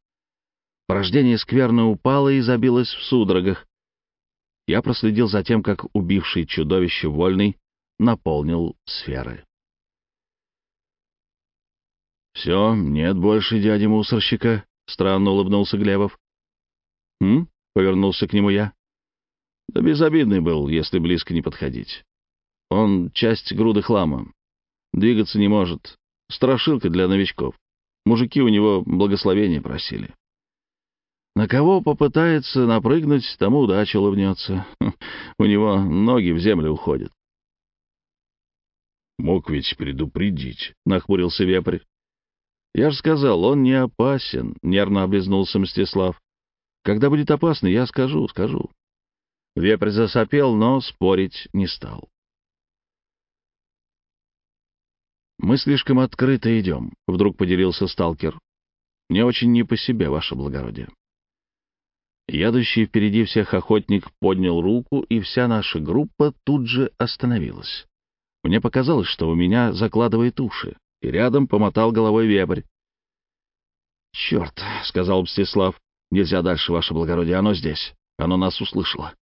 Speaker 1: Порождение скверно упало и забилось в судорогах. Я проследил за тем, как убивший чудовище вольный наполнил сферы. «Все, нет больше дяди-мусорщика», — странно улыбнулся Глебов. «М?» — повернулся к нему я. «Да безобидный был, если близко не подходить. Он часть груды хлама. Двигаться не может. Страшилка для новичков. Мужики у него благословения просили. На кого попытается напрыгнуть, тому удача улыбнется. У него ноги в землю уходят. «Мог ведь предупредить», — нахмурился вепрь. Я же сказал, он не опасен, — нервно облизнулся Мстислав. Когда будет опасно, я скажу, скажу. Вепрь засопел, но спорить не стал. «Мы слишком открыто идем», — вдруг поделился сталкер. «Мне очень не по себе, ваше благородие». Ядущий впереди всех охотник поднял руку, и вся наша группа тут же остановилась. Мне показалось, что у меня закладывает уши и рядом помотал головой вепрь. «Черт!» — сказал Мстислав. «Нельзя дальше, ваше благородие, оно здесь. Оно нас услышало».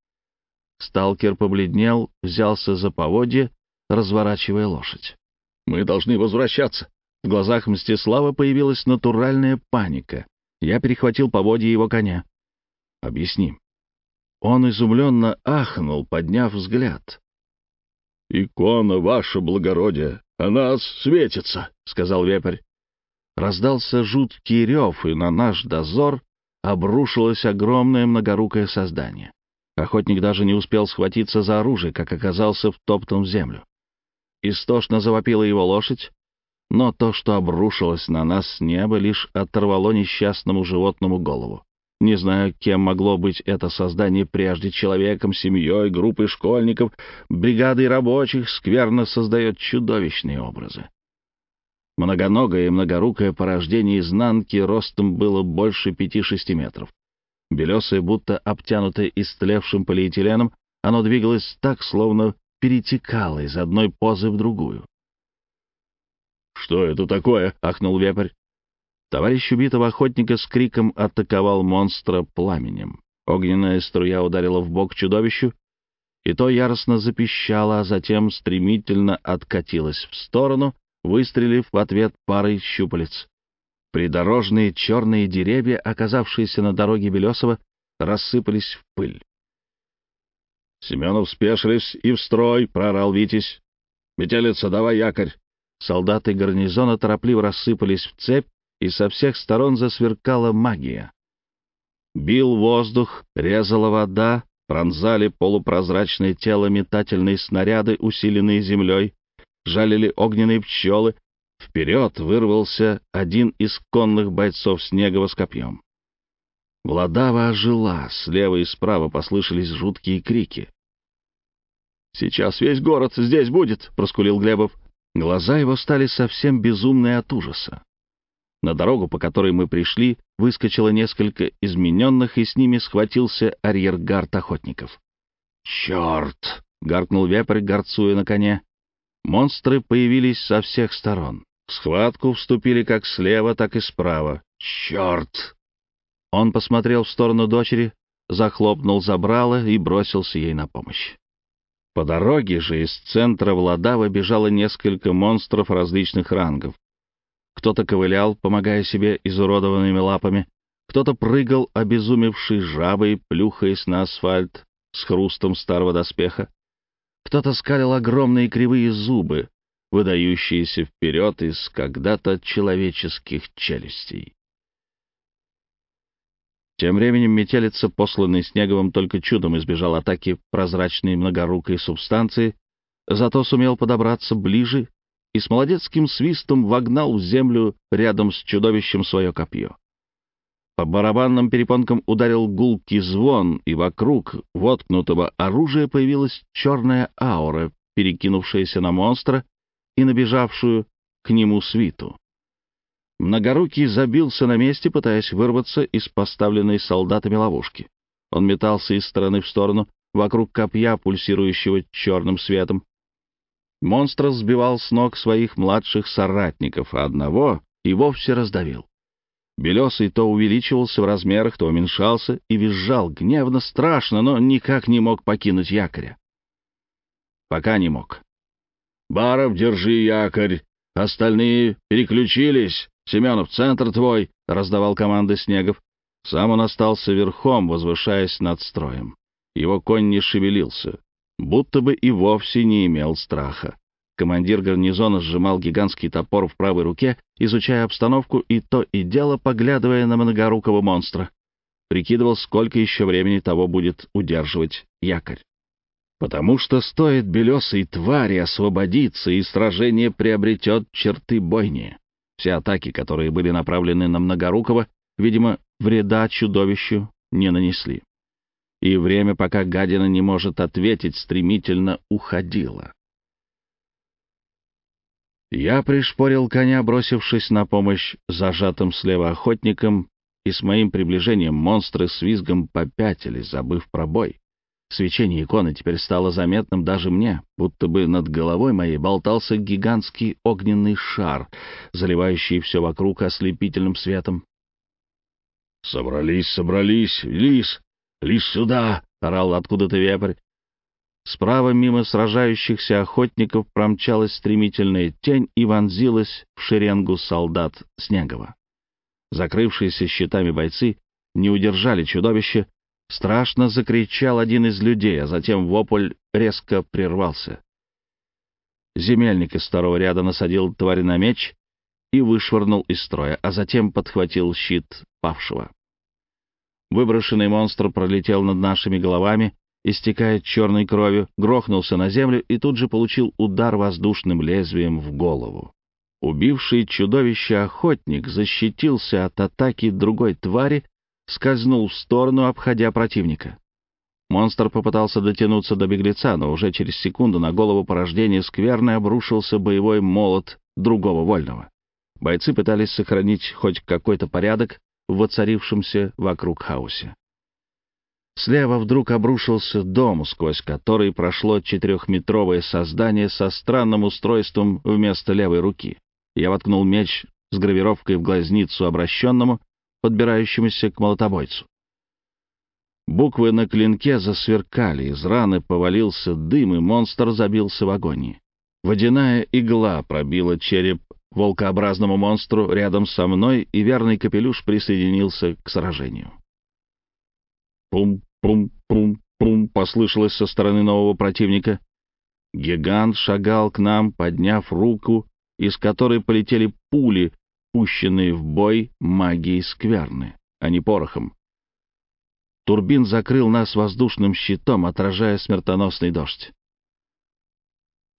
Speaker 1: Сталкер побледнел, взялся за поводье, разворачивая лошадь. «Мы должны возвращаться!» В глазах Мстислава появилась натуральная паника. Я перехватил поводье его коня. «Объясни». Он изумленно ахнул, подняв взгляд. «Икона, ваше благородие! «Она светится», — сказал вепрь. Раздался жуткий рев, и на наш дозор обрушилось огромное многорукое создание. Охотник даже не успел схватиться за оружие, как оказался втоптан в землю. Истошно завопила его лошадь, но то, что обрушилось на нас с неба, лишь оторвало несчастному животному голову. Не знаю, кем могло быть это создание прежде, человеком, семьей, группой школьников, бригадой рабочих, скверно создает чудовищные образы. Многоногое и многорукое порождение изнанки ростом было больше 5-6 метров. Белесое, будто обтянутое истлевшим полиэтиленом, оно двигалось так, словно перетекало из одной позы в другую. «Что это такое?» — ахнул вепрь. Товарищ убитого охотника с криком атаковал монстра пламенем. Огненная струя ударила в бок чудовищу, и то яростно запищало, а затем стремительно откатилось в сторону, выстрелив в ответ парой щупалец. Придорожные черные деревья, оказавшиеся на дороге Белесова, рассыпались в пыль. «Семенов, спешились и в строй!» — прорал Витязь. «Метелица, давай якорь!» Солдаты гарнизона торопливо рассыпались в цепь и со всех сторон засверкала магия. Бил воздух, резала вода, пронзали полупрозрачное тело метательные снаряды, усиленные землей, жалили огненные пчелы. Вперед вырвался один из конных бойцов Снегова с копьем. Владава ожила, слева и справа послышались жуткие крики. «Сейчас весь город здесь будет!» — проскулил Глебов. Глаза его стали совсем безумные от ужаса. На дорогу, по которой мы пришли, выскочило несколько измененных, и с ними схватился арьергард охотников. «Черт!» — гаркнул вепрь, горцуя на коне. Монстры появились со всех сторон. В схватку вступили как слева, так и справа. «Черт!» Он посмотрел в сторону дочери, захлопнул забрало и бросился ей на помощь. По дороге же из центра Владава бежало несколько монстров различных рангов. Кто-то ковылял, помогая себе изуродованными лапами, кто-то прыгал, обезумевший жабой, плюхаясь на асфальт с хрустом старого доспеха, кто-то скалил огромные кривые зубы, выдающиеся вперед из когда-то человеческих челюстей. Тем временем метелица, посланный Снеговым, только чудом избежал атаки прозрачной многорукой субстанции, зато сумел подобраться ближе и с молодецким свистом вогнал в землю рядом с чудовищем свое копье. По барабанным перепонкам ударил гулкий звон, и вокруг воткнутого оружия появилась черная аура, перекинувшаяся на монстра и набежавшую к нему свиту. Многорукий забился на месте, пытаясь вырваться из поставленной солдатами ловушки. Он метался из стороны в сторону, вокруг копья, пульсирующего черным светом. Монстр сбивал с ног своих младших соратников, а одного и вовсе раздавил. Белесый то увеличивался в размерах, то уменьшался и визжал гневно, страшно, но никак не мог покинуть якоря. Пока не мог. «Баров, держи якорь! Остальные переключились! Семенов, центр твой!» — раздавал команды Снегов. Сам он остался верхом, возвышаясь над строем. Его конь не шевелился будто бы и вовсе не имел страха. Командир гарнизона сжимал гигантский топор в правой руке, изучая обстановку и то и дело поглядывая на многорукого монстра. Прикидывал, сколько еще времени того будет удерживать якорь. Потому что стоит белесой твари освободиться, и сражение приобретет черты бойни. Все атаки, которые были направлены на многорукого, видимо, вреда чудовищу не нанесли и время, пока гадина не может ответить, стремительно уходило. Я пришпорил коня, бросившись на помощь зажатым слева охотникам, и с моим приближением монстры с визгом попятились, забыв про бой. Свечение иконы теперь стало заметным даже мне, будто бы над головой моей болтался гигантский огненный шар, заливающий все вокруг ослепительным светом. «Собрались, собрались, лис!» «Лишь сюда!» — орал откуда-то вепрь. Справа мимо сражающихся охотников промчалась стремительная тень и вонзилась в шеренгу солдат Снегова. Закрывшиеся щитами бойцы не удержали чудовище, страшно закричал один из людей, а затем вопль резко прервался. Земельник из второго ряда насадил тварь на меч и вышвырнул из строя, а затем подхватил щит павшего. Выброшенный монстр пролетел над нашими головами, истекая черной кровью, грохнулся на землю и тут же получил удар воздушным лезвием в голову. Убивший чудовище охотник защитился от атаки другой твари, скользнул в сторону, обходя противника. Монстр попытался дотянуться до беглеца, но уже через секунду на голову порождения скверны обрушился боевой молот другого вольного. Бойцы пытались сохранить хоть какой-то порядок, в воцарившемся вокруг хаосе. Слева вдруг обрушился дом, сквозь который прошло четырехметровое создание со странным устройством вместо левой руки. Я воткнул меч с гравировкой в глазницу обращенному, подбирающемуся к молотобойцу. Буквы на клинке засверкали, из раны повалился дым, и монстр забился в агонии. Водяная игла пробила череп волкообразному монстру рядом со мной, и верный капелюш присоединился к сражению. «Пум-пум-пум-пум!» — послышалось со стороны нового противника. Гигант шагал к нам, подняв руку, из которой полетели пули, пущенные в бой магией скверны, а не порохом. Турбин закрыл нас воздушным щитом, отражая смертоносный дождь.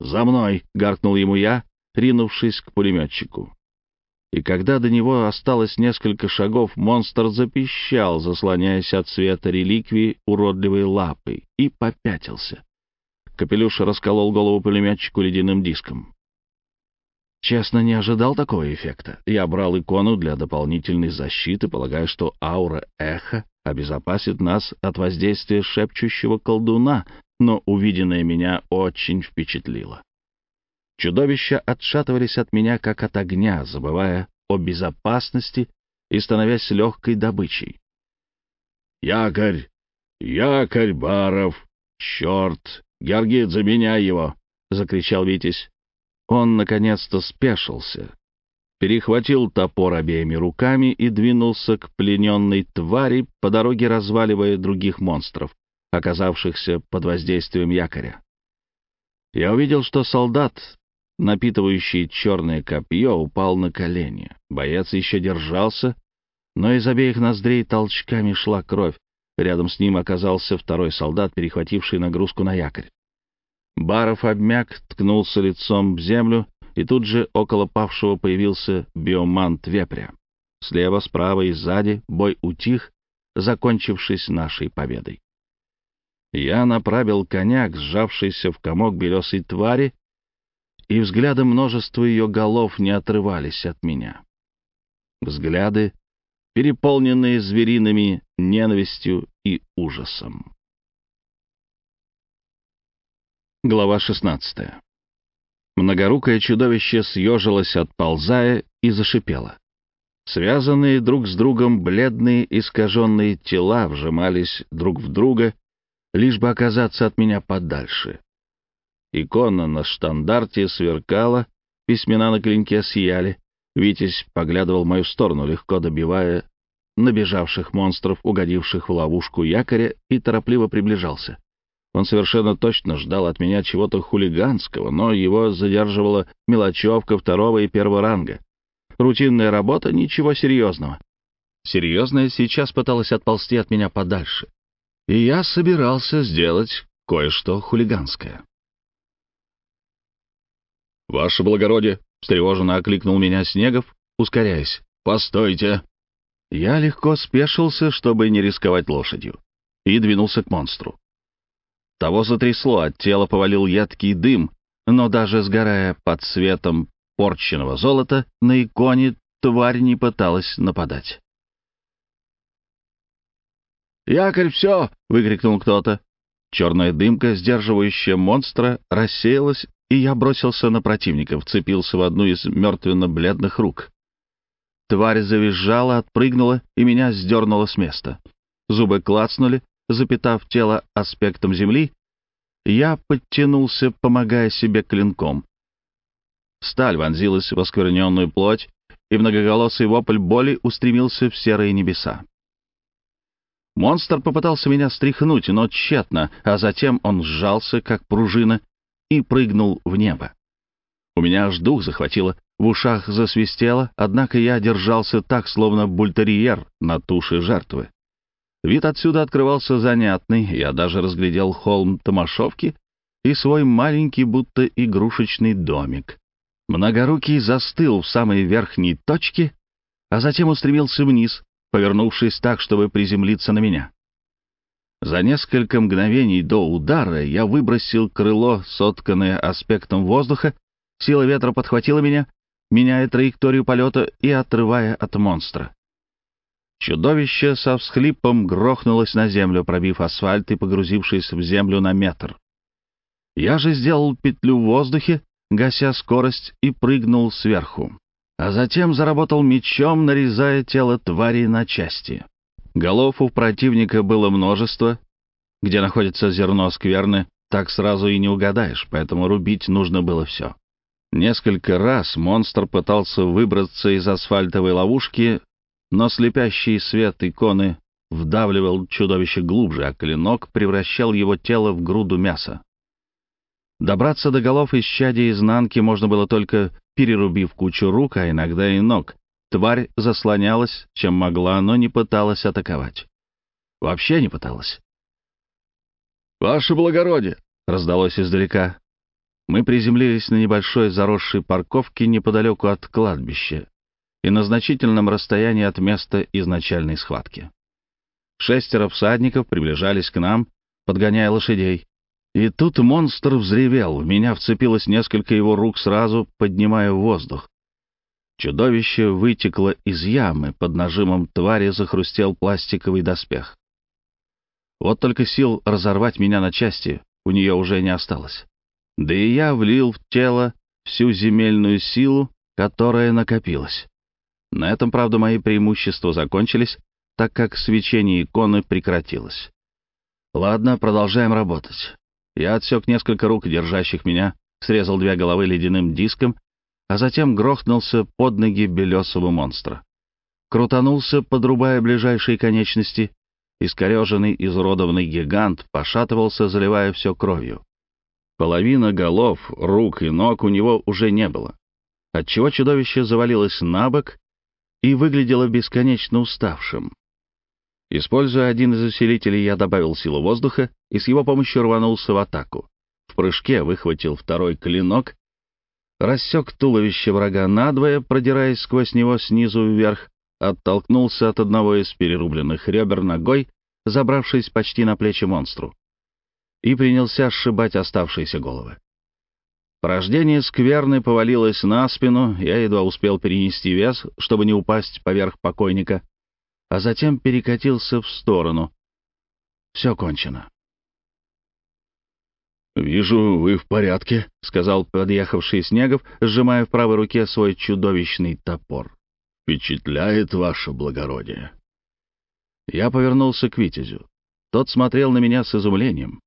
Speaker 1: «За мной!» — гаркнул ему я, ринувшись к пулеметчику. И когда до него осталось несколько шагов, монстр запищал, заслоняясь от света реликвии уродливой лапой, и попятился. Капелюш расколол голову пулеметчику ледяным диском. Честно, не ожидал такого эффекта. Я брал икону для дополнительной защиты, полагая, что аура эхо обезопасит нас от воздействия шепчущего колдуна, но увиденное меня очень впечатлило. Чудовища отшатывались от меня, как от огня, забывая о безопасности и становясь легкой добычей. «Якорь! Якорь, Баров! Черт! Георгит, заменяй его!» — закричал Витязь. Он, наконец-то, спешился, перехватил топор обеими руками и двинулся к плененной твари, по дороге разваливая других монстров, оказавшихся под воздействием якоря. Я увидел, что солдат, напитывающий черное копье, упал на колени. Боец еще держался, но из обеих ноздрей толчками шла кровь. Рядом с ним оказался второй солдат, перехвативший нагрузку на якорь. Баров обмяк, ткнулся лицом в землю, и тут же около павшего появился биомант вепря. Слева, справа и сзади бой утих, закончившись нашей победой. Я направил коня к сжавшейся в комок белесой твари, и взгляды множества ее голов не отрывались от меня. Взгляды, переполненные звериными ненавистью и ужасом. Глава 16. Многорукое чудовище съежилось, отползая, и зашипело. Связанные друг с другом бледные искаженные тела вжимались друг в друга, лишь бы оказаться от меня подальше. Икона на штандарте сверкала, письмена на клинке сияли. Витязь поглядывал в мою сторону, легко добивая набежавших монстров, угодивших в ловушку якоря, и торопливо приближался. Он совершенно точно ждал от меня чего-то хулиганского, но его задерживала мелочевка второго и первого ранга. Рутинная работа — ничего серьезного. Серьезная сейчас пыталась отползти от меня подальше. И я собирался сделать кое-что хулиганское. «Ваше благородие!» — встревоженно окликнул меня Снегов, ускоряясь. «Постойте!» Я легко спешился, чтобы не рисковать лошадью, и двинулся к монстру. Того затрясло, от тела повалил едкий дым, но даже сгорая под светом порченного золота, на иконе тварь не пыталась нападать. «Якорь, все!» — выкрикнул кто-то. Черная дымка, сдерживающая монстра, рассеялась, и я бросился на противника, вцепился в одну из мертвенно-бледных рук. Тварь завизжала, отпрыгнула и меня сдернула с места. Зубы клацнули, запитав тело аспектом земли. Я подтянулся, помогая себе клинком. Сталь вонзилась в оскверненную плоть, и многоголосый вопль боли устремился в серые небеса. Монстр попытался меня стряхнуть, но тщетно, а затем он сжался, как пружина, и прыгнул в небо. У меня аж дух захватило, в ушах засвистело, однако я держался так, словно бультерьер на туше жертвы. Вид отсюда открывался занятный, я даже разглядел холм Томашовки и свой маленький, будто игрушечный домик. Многорукий застыл в самой верхней точке, а затем устремился вниз, повернувшись так, чтобы приземлиться на меня. За несколько мгновений до удара я выбросил крыло, сотканное аспектом воздуха. Сила ветра подхватила меня, меняя траекторию полета и отрывая от монстра. Чудовище со всхлипом грохнулось на землю, пробив асфальт и погрузившись в землю на метр. Я же сделал петлю в воздухе, гася скорость и прыгнул сверху, а затем заработал мечом, нарезая тело твари на части. Голов у противника было множество. Где находится зерно скверны, так сразу и не угадаешь, поэтому рубить нужно было все. Несколько раз монстр пытался выбраться из асфальтовой ловушки, но слепящий свет иконы вдавливал чудовище глубже, а клинок превращал его тело в груду мяса. Добраться до голов из исчадия изнанки можно было только перерубив кучу рук, а иногда и ног, Тварь заслонялась, чем могла, но не пыталась атаковать. Вообще не пыталась. «Ваше благородие!» — раздалось издалека. Мы приземлились на небольшой заросшей парковке неподалеку от кладбища и на значительном расстоянии от места изначальной схватки. Шестеро всадников приближались к нам, подгоняя лошадей. И тут монстр взревел, в меня вцепилось несколько его рук сразу, поднимая в воздух. Чудовище вытекло из ямы, под нажимом твари захрустел пластиковый доспех. Вот только сил разорвать меня на части у нее уже не осталось. Да и я влил в тело всю земельную силу, которая накопилась. На этом, правда, мои преимущества закончились, так как свечение иконы прекратилось. Ладно, продолжаем работать. Я отсек несколько рук, держащих меня, срезал две головы ледяным диском а затем грохнулся под ноги белесого монстра. Крутанулся, подрубая ближайшие конечности. Искореженный, изродованный гигант пошатывался, заливая все кровью. Половина голов, рук и ног у него уже не было, отчего чудовище завалилось на бок и выглядело бесконечно уставшим. Используя один из усилителей, я добавил силу воздуха и с его помощью рванулся в атаку. В прыжке выхватил второй клинок рассек туловище врага надвое, продираясь сквозь него снизу вверх, оттолкнулся от одного из перерубленных ребер ногой, забравшись почти на плечи монстру, и принялся сшибать оставшиеся головы. Порождение скверны повалилось на спину, я едва успел перенести вес, чтобы не упасть поверх покойника, а затем перекатился в сторону. Все кончено. «Вижу, вы в порядке», — сказал подъехавший Снегов, сжимая в правой руке свой чудовищный топор. «Впечатляет ваше благородие». Я повернулся к Витязю. Тот смотрел на меня с изумлением.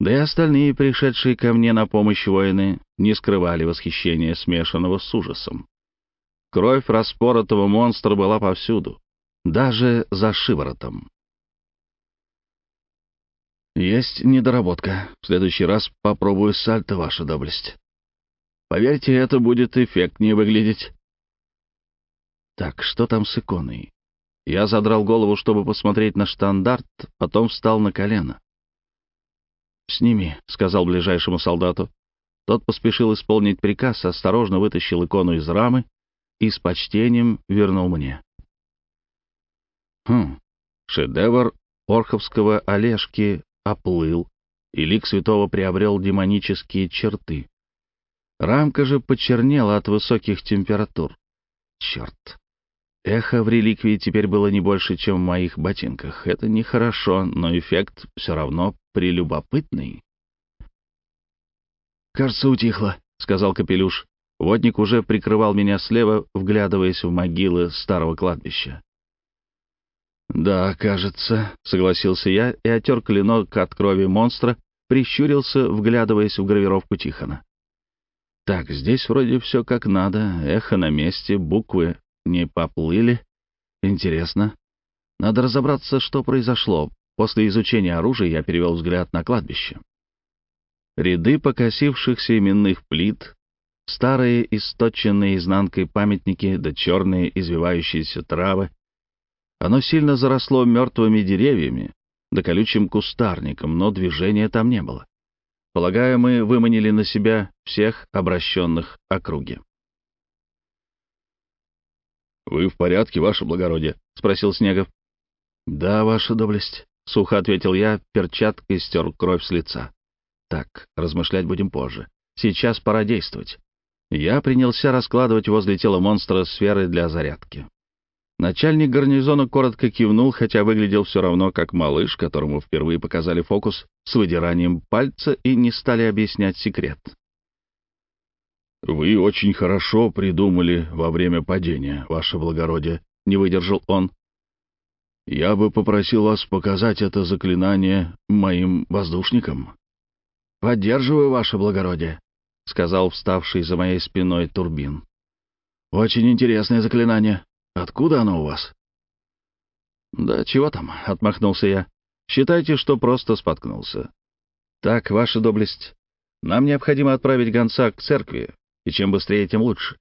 Speaker 1: Да и остальные, пришедшие ко мне на помощь воины, не скрывали восхищения, смешанного с ужасом. Кровь распоротого монстра была повсюду, даже за шиворотом. Есть недоработка. В следующий раз попробую сальто, ваша доблесть. Поверьте, это будет эффектнее выглядеть. Так, что там с иконой? Я задрал голову, чтобы посмотреть на штандарт, потом встал на колено. «Сними», — сказал ближайшему солдату. Тот поспешил исполнить приказ, осторожно вытащил икону из рамы и с почтением вернул мне. Хм, шедевр Орховского Олежки оплыл, и лик святого приобрел демонические черты. Рамка же почернела от высоких температур. Черт! Эхо в реликвии теперь было не больше, чем в моих ботинках. Это нехорошо, но эффект все равно прелюбопытный. «Кажется, утихло», — сказал Капелюш. Водник уже прикрывал меня слева, вглядываясь в могилы старого кладбища. «Да, кажется», — согласился я и отер клинок от крови монстра, прищурился, вглядываясь в гравировку Тихона. «Так, здесь вроде все как надо, эхо на месте, буквы не поплыли. Интересно. Надо разобраться, что произошло. После изучения оружия я перевел взгляд на кладбище. Ряды покосившихся именных плит, старые источенные изнанкой памятники да черные извивающиеся травы, оно сильно заросло мертвыми деревьями да колючим кустарником, но движения там не было. Полагаю, мы выманили на себя всех обращенных округи. «Вы в порядке, ваше благородие?» — спросил Снегов. «Да, ваша доблесть», — сухо ответил я, перчаткой стер кровь с лица. «Так, размышлять будем позже. Сейчас пора действовать». Я принялся раскладывать возле тела монстра сферы для зарядки. Начальник гарнизона коротко кивнул, хотя выглядел все равно как малыш, которому впервые показали фокус с выдиранием пальца и не стали объяснять секрет. «Вы очень хорошо придумали во время падения, ваше благородие», — не выдержал он. «Я бы попросил вас показать это заклинание моим воздушникам». «Поддерживаю, ваше благородие», — сказал вставший за моей спиной Турбин. «Очень интересное заклинание. Откуда оно у вас?» «Да чего там?» — отмахнулся я. «Считайте, что просто споткнулся. Так, ваша доблесть, нам необходимо отправить гонца к церкви, и чем быстрее, тем лучше.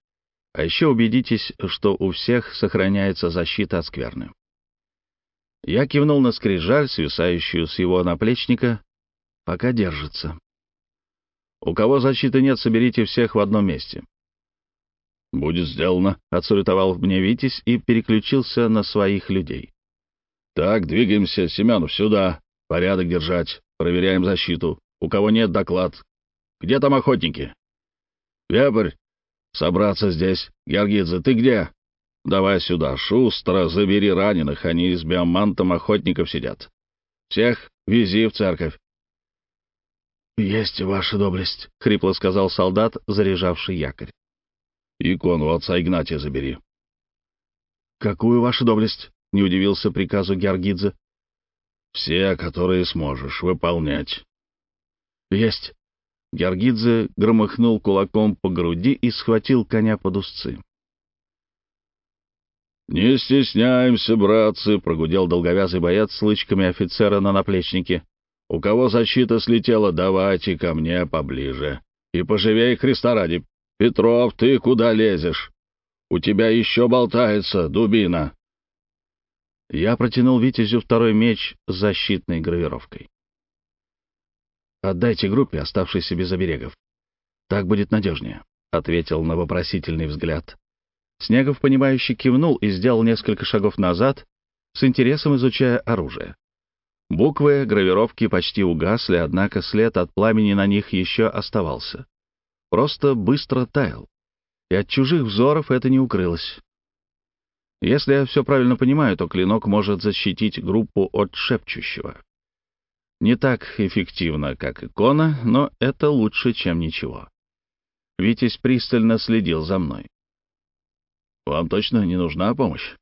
Speaker 1: А еще убедитесь, что у всех сохраняется защита от скверны». Я кивнул на скрижаль, свисающую с его наплечника, пока держится. «У кого защиты нет, соберите всех в одном месте. «Будет сделано», — отсалютовал мне Витязь и переключился на своих людей. «Так, двигаемся, Семенов, сюда. Порядок держать. Проверяем защиту. У кого нет, доклад. Где там охотники?» «Вепрь, собраться здесь. Георгидзе, ты где?» «Давай сюда, шустро, забери раненых, они с биомантом охотников сидят. Всех вези в церковь». «Есть ваша доблесть», — хрипло сказал солдат, заряжавший якорь. Икону отца Игнатия забери. «Какую, вашу доблесть?» — не удивился приказу Георгидзе. «Все, которые сможешь выполнять». «Есть». Георгидзе громыхнул кулаком по груди и схватил коня под узцы. «Не стесняемся, братцы!» — прогудел долговязый боец с лычками офицера на наплечнике. «У кого защита слетела, давайте ко мне поближе. И поживей Христа ради!» «Петров, ты куда лезешь? У тебя еще болтается дубина!» Я протянул Витязю второй меч с защитной гравировкой. «Отдайте группе, оставшейся без оберегов. Так будет надежнее», — ответил на вопросительный взгляд. Снегов, понимающе кивнул и сделал несколько шагов назад, с интересом изучая оружие. Буквы гравировки почти угасли, однако след от пламени на них еще оставался просто быстро таял. И от чужих взоров это не укрылось. Если я все правильно понимаю, то клинок может защитить группу от шепчущего. Не так эффективно, как икона, но это лучше, чем ничего. Витязь пристально следил за мной. «Вам точно не нужна помощь?»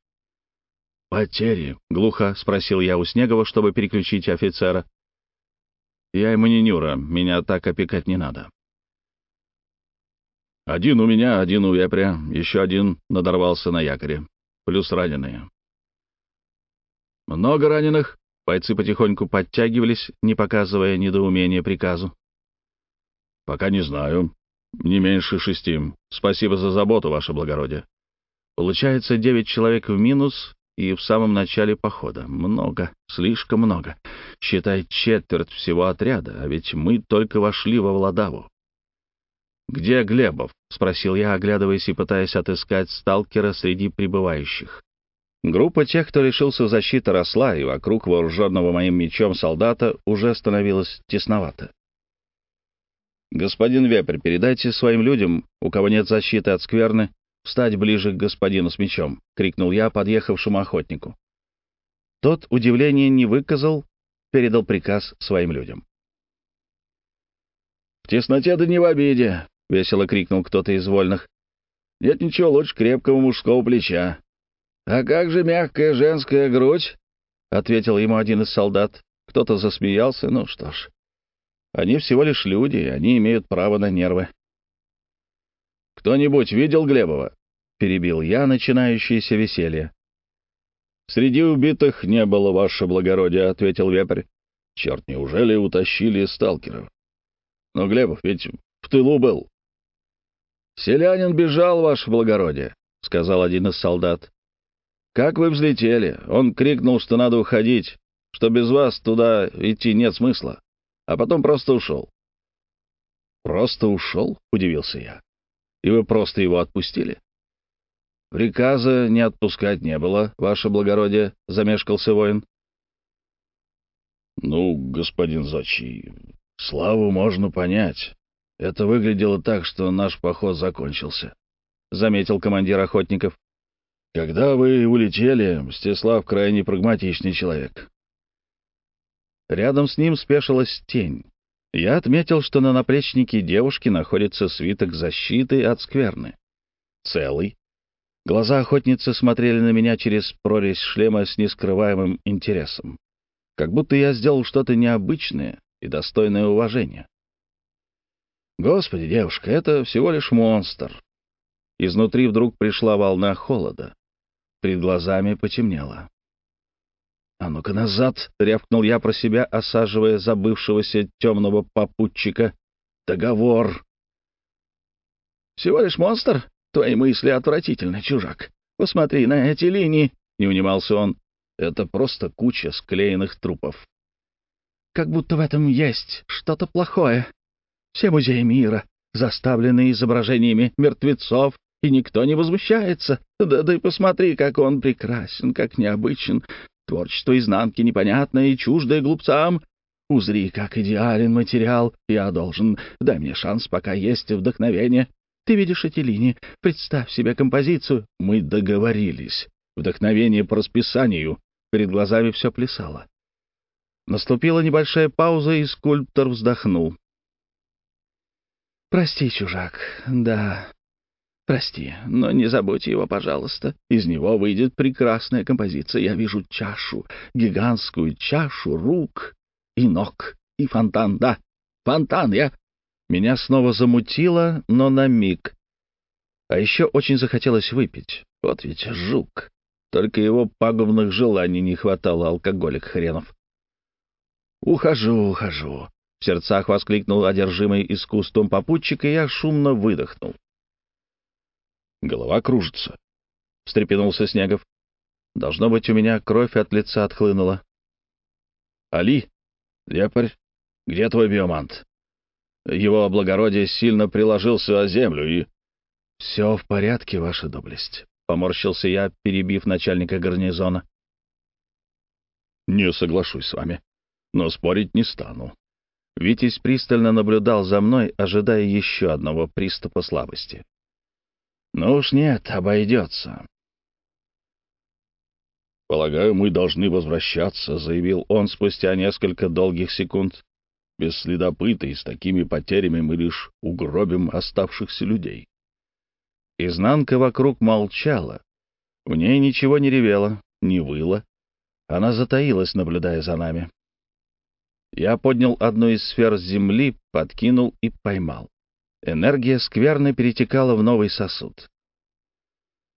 Speaker 1: «Потери», — глухо спросил я у Снегова, чтобы переключить офицера. «Я ему не Нюра, меня так опекать не надо». Один у меня, один у вепря, еще один надорвался на якоре. Плюс раненые. Много раненых. Бойцы потихоньку подтягивались, не показывая недоумения приказу. Пока не знаю. Не меньше шести. Спасибо за заботу, ваше благородие. Получается девять человек в минус и в самом начале похода. Много, слишком много. Считай четверть всего отряда, а ведь мы только вошли во Владаву. «Где Глебов?» — спросил я, оглядываясь и пытаясь отыскать сталкера среди прибывающих. Группа тех, кто лишился защиты, росла, и вокруг вооруженного моим мечом солдата уже становилось тесновато. «Господин Вепрь, передайте своим людям, у кого нет защиты от скверны, встать ближе к господину с мечом», — крикнул я подъехавшему охотнику. Тот удивления не выказал, передал приказ своим людям. «В тесноте да не в обиде. — весело крикнул кто-то из вольных. «Нет ничего лучше крепкого мужского плеча». «А как же мягкая женская грудь?» — ответил ему один из солдат. Кто-то засмеялся. Ну что ж, они всего лишь люди, они имеют право на нервы. «Кто-нибудь видел Глебова?» — перебил я начинающееся веселье. «Среди убитых не было, ваше благородие», — ответил вепрь. «Черт, неужели утащили сталкеров?» «Но Глебов ведь в тылу был». «Селянин бежал, ваше благородие», — сказал один из солдат. «Как вы взлетели?» Он крикнул, что надо уходить, что без вас туда идти нет смысла, а потом просто ушел. «Просто ушел?» — удивился я. «И вы просто его отпустили?» «Приказа не отпускать не было, ваше благородие», — замешкался воин. «Ну, господин Зачи, славу можно понять. Это выглядело так, что наш поход закончился, — заметил командир охотников. Когда вы улетели, Мстислав крайне прагматичный человек. Рядом с ним спешилась тень. Я отметил, что на наплечнике девушки находится свиток защиты от скверны. Целый. Глаза охотницы смотрели на меня через прорезь шлема с нескрываемым интересом. Как будто я сделал что-то необычное и достойное уважения. Господи, девушка, это всего лишь монстр. Изнутри вдруг пришла волна холода. Перед глазами потемнело. «А ну-ка назад!» — рявкнул я про себя, осаживая забывшегося темного попутчика. «Договор!» «Всего лишь монстр? Твои мысли отвратительны, чужак. Посмотри на эти линии!» — не унимался он. «Это просто куча склеенных трупов». «Как будто в этом есть что-то плохое», все музеи мира заставлены изображениями мертвецов, и никто не возмущается. Да ты посмотри, как он прекрасен, как необычен. Творчество изнанки непонятное и чуждое глупцам. Узри, как идеален материал. Я должен. Дай мне шанс, пока есть вдохновение. Ты видишь эти линии. Представь себе композицию. Мы договорились. Вдохновение по расписанию. Перед глазами все плясало. Наступила небольшая пауза, и скульптор вздохнул. «Прости, чужак, да, прости, но не забудь его, пожалуйста. Из него выйдет прекрасная композиция. Я вижу чашу, гигантскую чашу рук и ног, и фонтан, да, фонтан, я...» Меня снова замутило, но на миг. А еще очень захотелось выпить. Вот ведь жук. Только его пагубных желаний не хватало, алкоголик хренов. «Ухожу, ухожу», в сердцах воскликнул одержимый искусством попутчик, и я шумно выдохнул. «Голова кружится», — встрепенулся Снегов. «Должно быть, у меня кровь от лица отхлынула». «Али, лепарь, где твой биомант?» Его благородие сильно приложился о землю и... — Все в порядке, ваша доблесть, — поморщился я, перебив начальника гарнизона. — Не соглашусь с вами, но спорить не стану. Витязь пристально наблюдал за мной, ожидая еще одного приступа слабости. «Ну уж нет, обойдется». «Полагаю, мы должны возвращаться», — заявил он спустя несколько долгих секунд. «Без следопыта и с такими потерями мы лишь угробим оставшихся людей». Изнанка вокруг молчала. В ней ничего не ревело, не выло. Она затаилась, наблюдая за нами. Я поднял одну из сфер земли, подкинул и поймал. Энергия скверно перетекала в новый сосуд.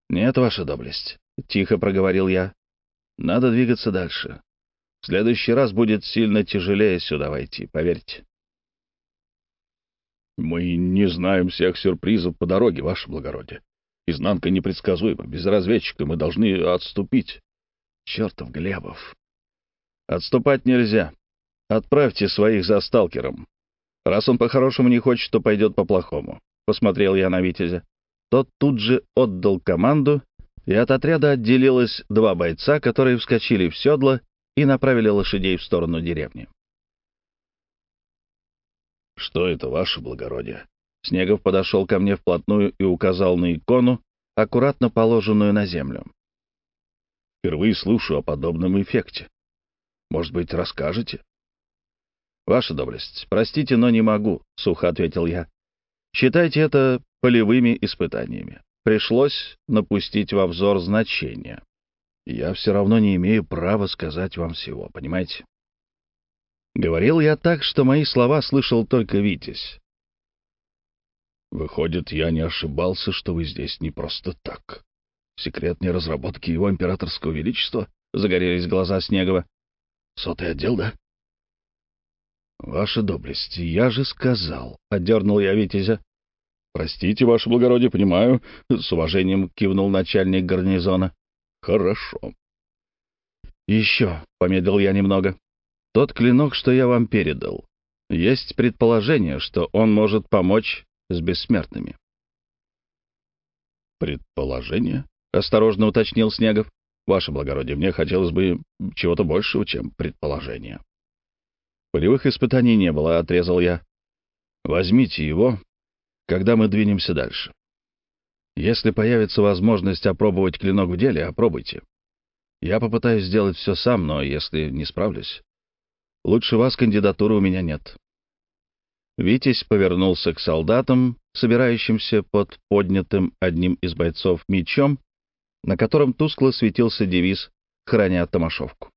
Speaker 1: «Нет, ваша доблесть», — тихо проговорил я. «Надо двигаться дальше. В следующий раз будет сильно тяжелее сюда войти, поверьте». «Мы не знаем всех сюрпризов по дороге, ваше благородие. Изнанка непредсказуема. Без разведчика мы должны отступить». «Чертов Глебов!» «Отступать нельзя. Отправьте своих за сталкером. Раз он по-хорошему не хочет, то пойдет по-плохому. Посмотрел я на Витязя. Тот тут же отдал команду, и от отряда отделилось два бойца, которые вскочили в седло и направили лошадей в сторону деревни. «Что это, ваше благородие?» Снегов подошел ко мне вплотную и указал на икону, аккуратно положенную на землю. «Впервые слышу о подобном эффекте. Может быть, расскажете?» «Ваша доблесть, простите, но не могу», — сухо ответил я. «Считайте это полевыми испытаниями. Пришлось напустить во взор значения. Я все равно не имею права сказать вам всего, понимаете?» Говорил я так, что мои слова слышал только Витязь. «Выходит, я не ошибался, что вы здесь не просто так. Секретные разработки его императорского величества?» — загорелись глаза Снегова. «Сотый отдел, да?» «Ваша доблесть, я же сказал», — отдернул я Витязя. «Простите, ваше благородие, понимаю», — с уважением кивнул начальник гарнизона. «Хорошо». «Еще», — помедлил я немного, — «тот клинок, что я вам передал. Есть предположение, что он может помочь с бессмертными». «Предположение?» — осторожно уточнил Снегов. «Ваше благородие, мне хотелось бы чего-то большего, чем предположение». «Полевых испытаний не было», — отрезал я. «Возьмите его, когда мы двинемся дальше. Если появится возможность опробовать клинок в деле, опробуйте. Я попытаюсь сделать все сам, но если не справлюсь, лучше вас кандидатуры у меня нет». Витязь повернулся к солдатам, собирающимся под поднятым одним из бойцов мечом, на котором тускло светился девиз «Храня Томашовку».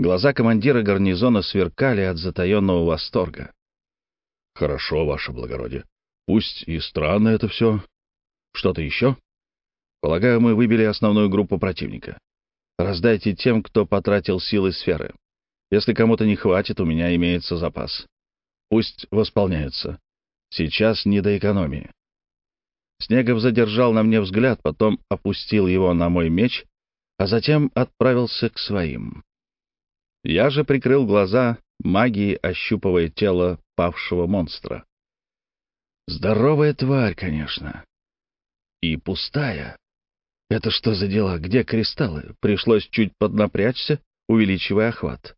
Speaker 1: Глаза командира гарнизона сверкали от затаенного восторга. — Хорошо, ваше благородие. Пусть и странно это все. Что-то еще? Полагаю, мы выбили основную группу противника. Раздайте тем, кто потратил силы сферы. Если кому-то не хватит, у меня имеется запас. Пусть восполняются. Сейчас не до экономии. Снегов задержал на мне взгляд, потом опустил его на мой меч, а затем отправился к своим. Я же прикрыл глаза, магией ощупывая тело павшего монстра. Здоровая тварь, конечно. И пустая. Это что за дела? Где кристаллы? Пришлось чуть поднапрячься, увеличивая охват.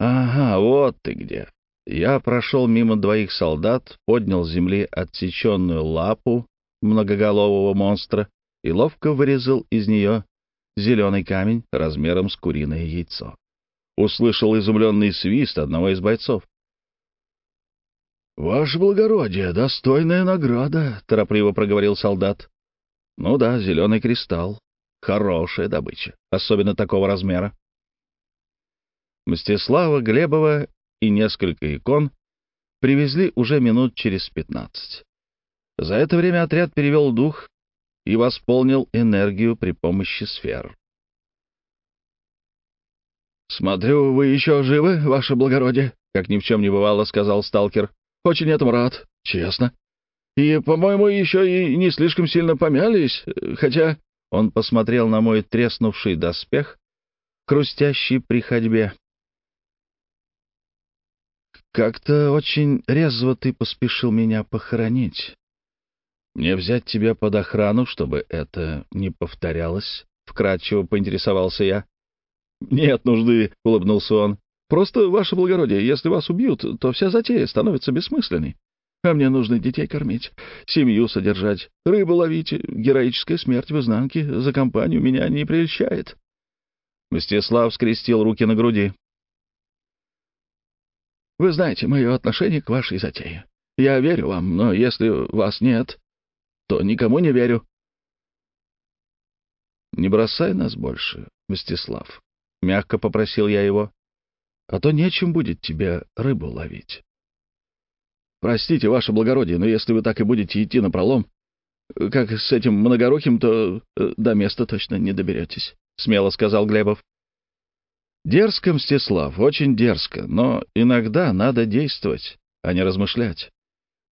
Speaker 1: Ага, вот ты где. Я прошел мимо двоих солдат, поднял с земли отсеченную лапу многоголового монстра и ловко вырезал из нее зеленый камень размером с куриное яйцо услышал изумленный свист одного из бойцов. «Ваше благородие, достойная награда!» — торопливо проговорил солдат. «Ну да, зеленый кристалл. Хорошая добыча, особенно такого размера». Мстислава Глебова и несколько икон привезли уже минут через пятнадцать. За это время отряд перевел дух и восполнил энергию при помощи сфер. «Смотрю, вы еще живы, ваше благородие», — как ни в чем не бывало, — сказал сталкер. «Очень этому рад, честно. И, по-моему, еще и не слишком сильно помялись, хотя...» Он посмотрел на мой треснувший доспех, хрустящий при ходьбе. «Как-то очень резво ты поспешил меня похоронить. Мне взять тебя под охрану, чтобы это не повторялось?» — вкратчиво поинтересовался я. «Нет нужды», — улыбнулся он. «Просто, ваше благородие, если вас убьют, то вся затея становится бессмысленной. А мне нужно детей кормить, семью содержать, рыбу ловить. Героическая смерть в изнанке за компанию меня не прельщает». Мстислав скрестил руки на груди. «Вы знаете мое отношение к вашей затее. Я верю вам, но если вас нет, то никому не верю». «Не бросай нас больше, Мстислав», — мягко попросил я его. — А то нечем будет тебе рыбу ловить. — Простите, ваше благородие, но если вы так и будете идти на пролом, как с этим многоруким, то э, до места точно не доберетесь, — смело сказал Глебов. Дерзко, Мстислав, очень дерзко, но иногда надо действовать, а не размышлять.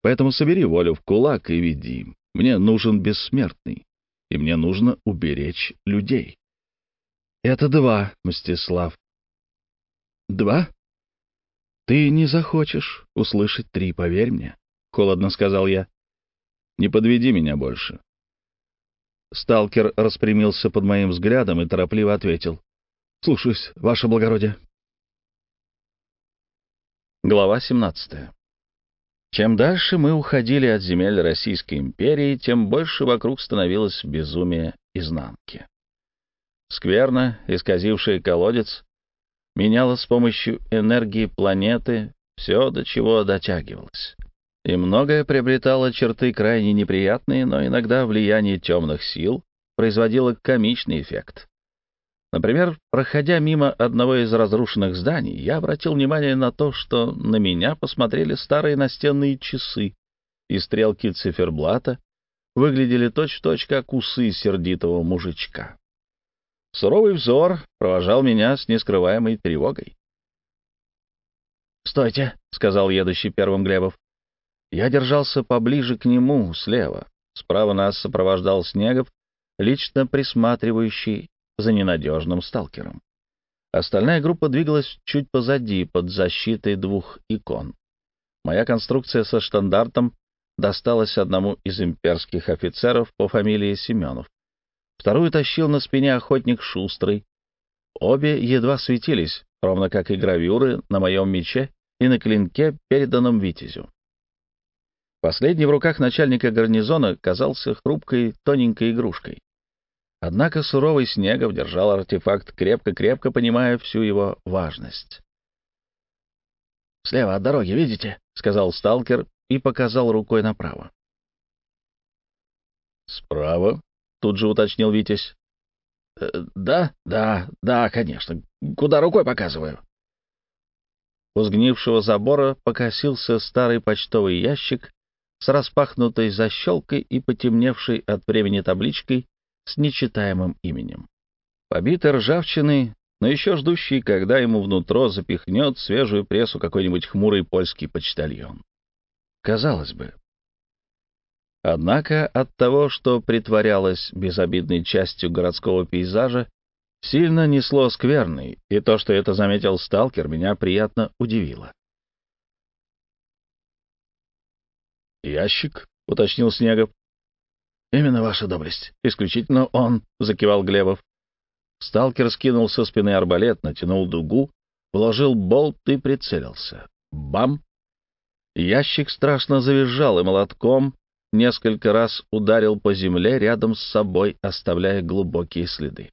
Speaker 1: Поэтому собери волю в кулак и веди. Мне нужен бессмертный, и мне нужно уберечь людей. Это два, Мстислав. Два? Ты не захочешь услышать три, поверь мне, — холодно сказал я. Не подведи меня больше. Сталкер распрямился под моим взглядом и торопливо ответил. Слушаюсь, ваше благородие. Глава 17. Чем дальше мы уходили от земель Российской империи, тем больше вокруг становилось безумие изнанки. Скверно, исказившая колодец, меняла с помощью энергии планеты все, до чего дотягивалась. И многое приобретало черты крайне неприятные, но иногда влияние темных сил производило комичный эффект. Например, проходя мимо одного из разрушенных зданий, я обратил внимание на то, что на меня посмотрели старые настенные часы, и стрелки циферблата выглядели точь-в-точь, -точь, как усы сердитого мужичка. Суровый взор провожал меня с нескрываемой тревогой. «Стойте», — сказал едущий первым Глебов. Я держался поближе к нему, слева. Справа нас сопровождал Снегов, лично присматривающий за ненадежным сталкером. Остальная группа двигалась чуть позади, под защитой двух икон. Моя конструкция со штандартом досталась одному из имперских офицеров по фамилии Семенов. Вторую тащил на спине охотник Шустрый. Обе едва светились, ровно как и гравюры на моем мече и на клинке, переданном Витязю. Последний в руках начальника гарнизона казался хрупкой, тоненькой игрушкой. Однако суровый Снегов держал артефакт крепко-крепко, понимая всю его важность. «Слева от дороги, видите?» — сказал сталкер и показал рукой направо. «Справа?» — тут же уточнил Витязь. «Э, «Да, да, да, конечно. Куда рукой показываю?» У сгнившего забора покосился старый почтовый ящик с распахнутой защелкой и потемневшей от времени табличкой с нечитаемым именем. Побитый ржавчиной, но еще ждущий, когда ему внутро запихнет свежую прессу какой-нибудь хмурый польский почтальон. Казалось бы, Однако от того, что притворялось безобидной частью городского пейзажа, сильно несло скверный, и то, что это заметил сталкер, меня приятно удивило. «Ящик?» — уточнил Снегов. «Именно ваша доблесть. Исключительно он», — закивал Глебов. Сталкер скинул со спины арбалет, натянул дугу, вложил болт и прицелился. Бам! Ящик страшно завизжал и молотком, несколько раз ударил по земле рядом с собой, оставляя глубокие следы.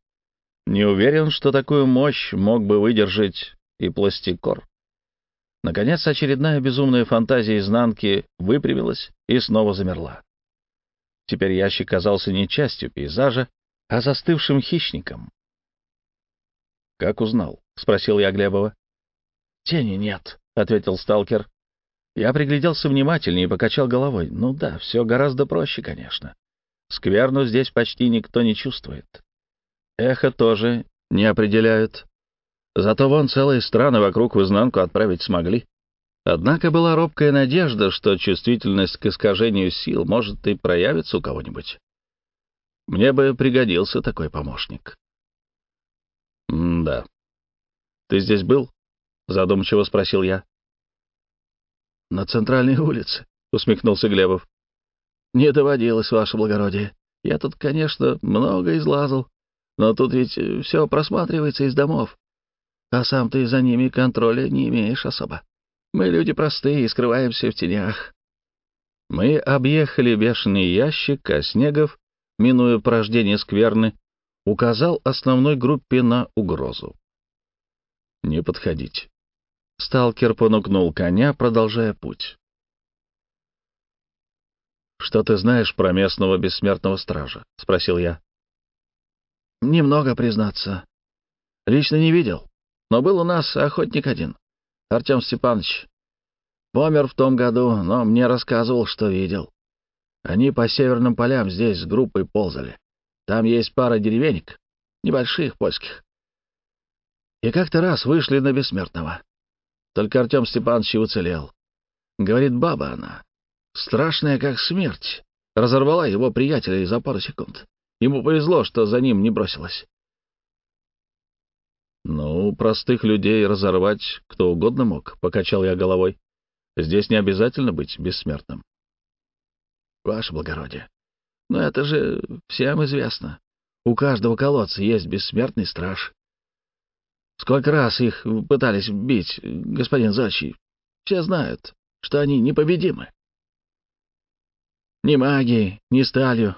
Speaker 1: Не уверен, что такую мощь мог бы выдержать и пластикор. Наконец, очередная безумная фантазия изнанки выпрямилась и снова замерла. Теперь ящик казался не частью пейзажа, а застывшим хищником. «Как узнал?» — спросил я Глебова. «Тени нет», — ответил сталкер, я пригляделся внимательнее и покачал головой. Ну да, все гораздо проще, конечно. Скверну здесь почти никто не чувствует. Эхо тоже не определяют. Зато вон целые страны вокруг в изнанку отправить смогли. Однако была робкая надежда, что чувствительность к искажению сил может и проявиться у кого-нибудь. Мне бы пригодился такой помощник. — Да. — Ты здесь был? — задумчиво спросил я. На центральной улице, — усмехнулся Глебов. — Не доводилось, ваше благородие. Я тут, конечно, много излазал, но тут ведь э, все просматривается из домов. А сам ты за ними контроля не имеешь особо. Мы люди простые и скрываемся в тенях. Мы объехали бешеный ящик, а Снегов, минуя порождение скверны, указал основной группе на угрозу. «Не подходить». Сталкер понукнул коня, продолжая путь. «Что ты знаешь про местного бессмертного стража?» — спросил я. «Немного, признаться. Лично не видел, но был у нас охотник один, Артем Степанович. Помер в том году, но мне рассказывал, что видел. Они по северным полям здесь с группой ползали. Там есть пара деревенек, небольших польских. И как-то раз вышли на бессмертного. Только Артем Степанович и уцелел. Говорит, баба она. Страшная, как смерть. Разорвала его приятеля за пару секунд. Ему повезло, что за ним не бросилась. «Ну, простых людей разорвать кто угодно мог», — покачал я головой. «Здесь не обязательно быть бессмертным». «Ваше благородие, но это же всем известно. У каждого колодца есть бессмертный страж. Сколько раз их пытались бить, господин Зачий. Все знают, что они непобедимы. Ни магией, ни сталью.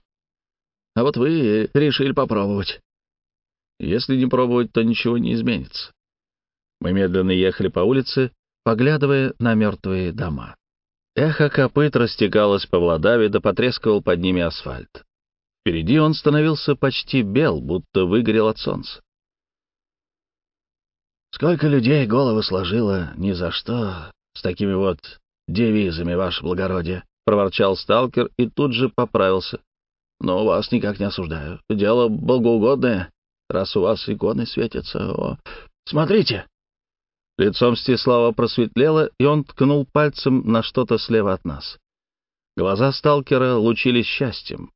Speaker 1: А вот вы решили попробовать. Если не пробовать, то ничего не изменится. Мы медленно ехали по улице, поглядывая на мертвые дома. Эхо копыт растекалось по Владаве да потрескивал под ними асфальт. Впереди он становился почти бел, будто выгорел от солнца. Сколько людей головы сложило ни за что с такими вот девизами, ваше благородие, — проворчал сталкер и тут же поправился. Но вас никак не осуждаю. Дело благоугодное, раз у вас иконы светятся. О, смотрите! Лицом Стеслава просветлело, и он ткнул пальцем на что-то слева от нас. Глаза сталкера лучились счастьем.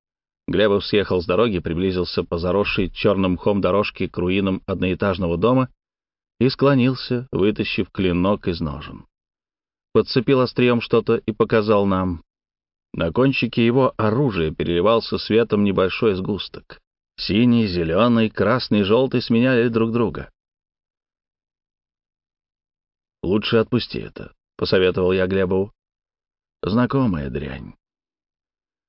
Speaker 1: Глебов съехал с дороги, приблизился по заросшей черным мхом дорожке к руинам одноэтажного дома и склонился, вытащив клинок из ножен. Подцепил острием что-то и показал нам. На кончике его оружия переливался светом небольшой сгусток. Синий, зеленый, красный, желтый сменяли друг друга. «Лучше отпусти это», — посоветовал я Глебу. «Знакомая дрянь».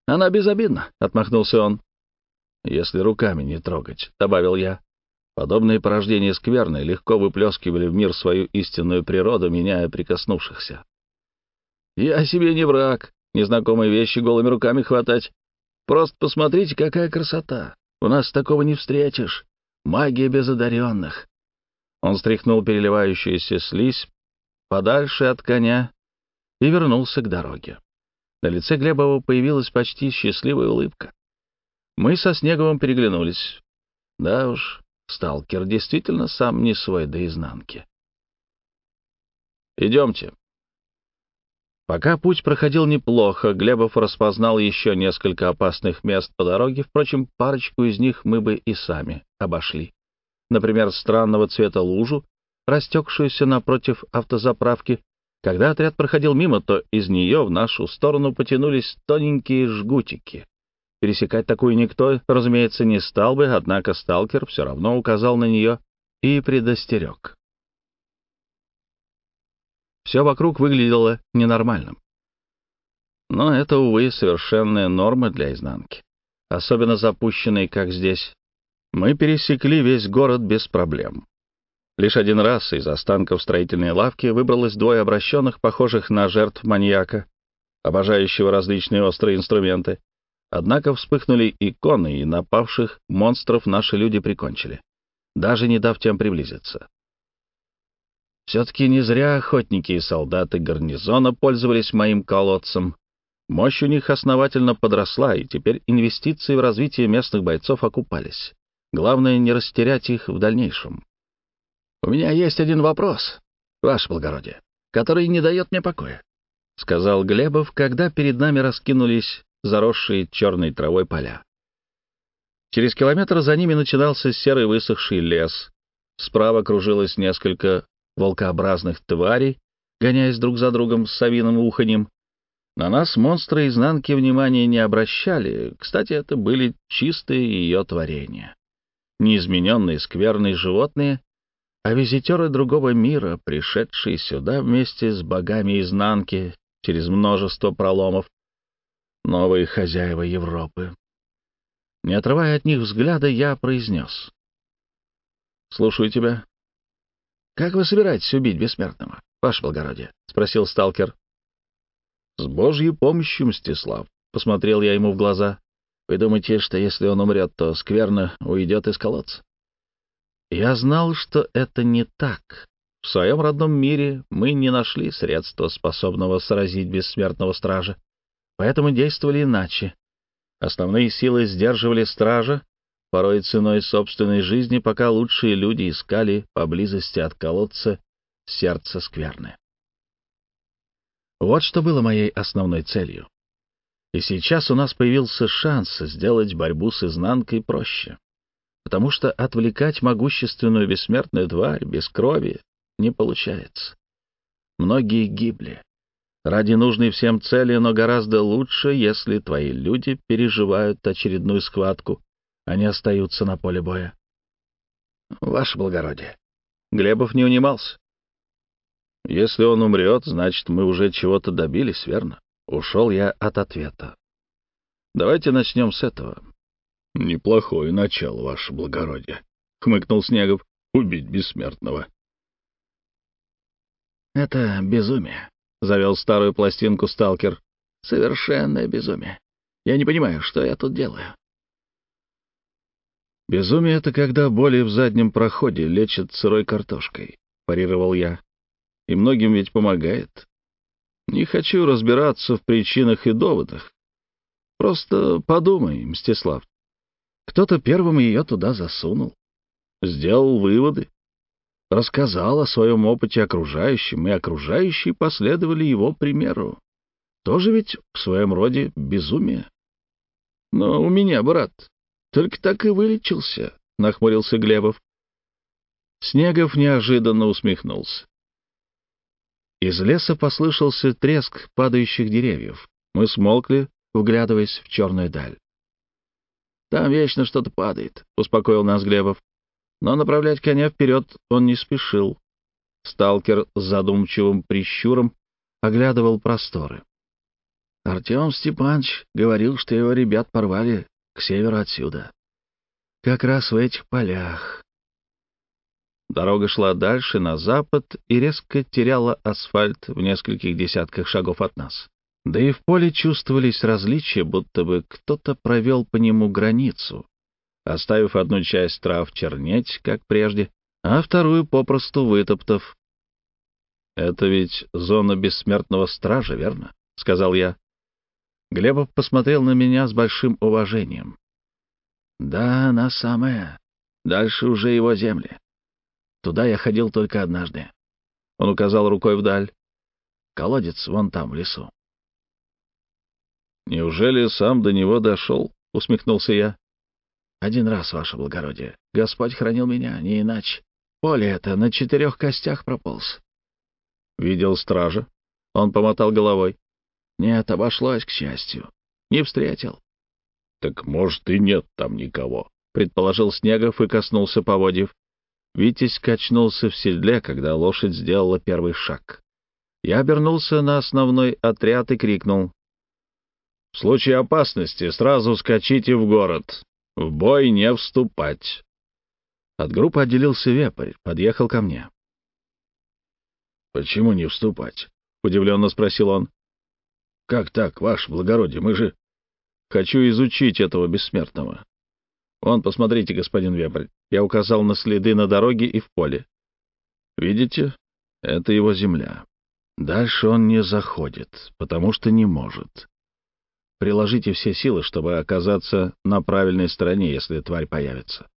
Speaker 1: «Она безобидна», — отмахнулся он. «Если руками не трогать», — добавил я. Подобные порождения скверны легко выплескивали в мир свою истинную природу, меняя прикоснувшихся. «Я себе не враг, незнакомые вещи голыми руками хватать. Просто посмотрите, какая красота! У нас такого не встретишь. Магия без одаренных!» Он стряхнул переливающуюся слизь подальше от коня и вернулся к дороге. На лице Глебова появилась почти счастливая улыбка. Мы со Снеговым переглянулись. Да уж, Сталкер действительно сам не свой до изнанки. «Идемте». Пока путь проходил неплохо, Глебов распознал еще несколько опасных мест по дороге, впрочем, парочку из них мы бы и сами обошли. Например, странного цвета лужу, растекшуюся напротив автозаправки. Когда отряд проходил мимо, то из нее в нашу сторону потянулись тоненькие жгутики. Пересекать такую никто, разумеется, не стал бы, однако сталкер все равно указал на нее и предостерег. Все вокруг выглядело ненормальным. Но это, увы, совершенная норма для изнанки, особенно запущенной, как здесь. Мы пересекли весь город без проблем. Лишь один раз из останков строительной лавки выбралось двое обращенных, похожих на жертв маньяка, обожающего различные острые инструменты, Однако вспыхнули иконы, и напавших монстров наши люди прикончили, даже не дав тем приблизиться. Все-таки не зря охотники и солдаты гарнизона пользовались моим колодцем. Мощь у них основательно подросла, и теперь инвестиции в развитие местных бойцов окупались. Главное, не растерять их в дальнейшем. «У меня есть один вопрос, ваше благородие, который не дает мне покоя», — сказал Глебов, когда перед нами раскинулись заросшие черной травой поля. Через километр за ними начинался серый высохший лес. Справа кружилось несколько волкообразных тварей, гоняясь друг за другом с совиным уханем. На нас монстры изнанки внимания не обращали. Кстати, это были чистые ее творения. Неизмененные скверные животные, а визитеры другого мира, пришедшие сюда вместе с богами изнанки через множество проломов, новые хозяева Европы. Не отрывая от них взгляда, я произнес. «Слушаю тебя». «Как вы собираетесь убить бессмертного, ваше благородие?» — спросил сталкер. «С Божьей помощью, Мстислав», — посмотрел я ему в глаза. «Вы думаете, что если он умрет, то скверно уйдет из колодца?» Я знал, что это не так. В своем родном мире мы не нашли средства, способного сразить бессмертного стража поэтому действовали иначе. Основные силы сдерживали стража, порой ценой собственной жизни, пока лучшие люди искали поблизости от колодца сердце скверны. Вот что было моей основной целью. И сейчас у нас появился шанс сделать борьбу с изнанкой проще, потому что отвлекать могущественную бессмертную тварь без крови не получается. Многие гибли, ради нужной всем цели, но гораздо лучше, если твои люди переживают очередную схватку, а не остаются на поле боя. Ваше благородие. Глебов не унимался. Если он умрет, значит, мы уже чего-то добились, верно? Ушел я от ответа. Давайте начнем с этого. Неплохое начало, ваше благородие, — хмыкнул Снегов. Убить бессмертного. Это безумие, — завел старую пластинку сталкер. «Совершенное безумие. Я не понимаю, что я тут делаю». «Безумие — это когда боли в заднем проходе лечат сырой картошкой», — парировал я. «И многим ведь помогает. Не хочу разбираться в причинах и доводах. Просто подумай, Мстислав. Кто-то первым ее туда засунул. Сделал выводы, рассказал о своем опыте окружающим, и окружающие последовали его примеру. Тоже ведь в своем роде безумие. — Но у меня, брат, только так и вылечился, — нахмурился Глебов. Снегов неожиданно усмехнулся. Из леса послышался треск падающих деревьев. Мы смолкли, вглядываясь в черную даль. «Там вечно что-то падает», — успокоил нас Глебов но направлять коня вперед он не спешил. Сталкер с задумчивым прищуром оглядывал просторы. Артем Степанович говорил, что его ребят порвали к северу отсюда. Как раз в этих полях. Дорога шла дальше, на запад, и резко теряла асфальт в нескольких десятках шагов от нас. Да и в поле чувствовались различия, будто бы кто-то провел по нему границу оставив одну часть трав чернеть, как прежде, а вторую попросту вытоптав. «Это ведь зона бессмертного стража, верно?» — сказал я. Глебов посмотрел на меня с большим уважением. «Да, она самая. Дальше уже его земли. Туда я ходил только однажды». Он указал рукой вдаль. «Колодец вон там, в лесу». «Неужели сам до него дошел?» — усмехнулся я. Один раз, ваше благородие. Господь хранил меня, а не иначе. Поле это на четырех костях прополз. Видел стража? Он помотал головой. Нет, обошлось, к счастью. Не встретил. Так, может, и нет там никого, предположил Снегов и коснулся поводьев. Витязь качнулся в седле, когда лошадь сделала первый шаг. Я обернулся на основной отряд и крикнул. «В случае опасности сразу скачите в город. В бой не вступать. От группы отделился вепрь, подъехал ко мне. «Почему не вступать?» — удивленно спросил он. «Как так, ваше благородие, мы же...» «Хочу изучить этого бессмертного». «Вон, посмотрите, господин вепрь». Я указал на следы на дороге и в поле. «Видите? Это его земля. Дальше он не заходит, потому что не может. Приложите все силы, чтобы оказаться на правильной стороне, если тварь появится.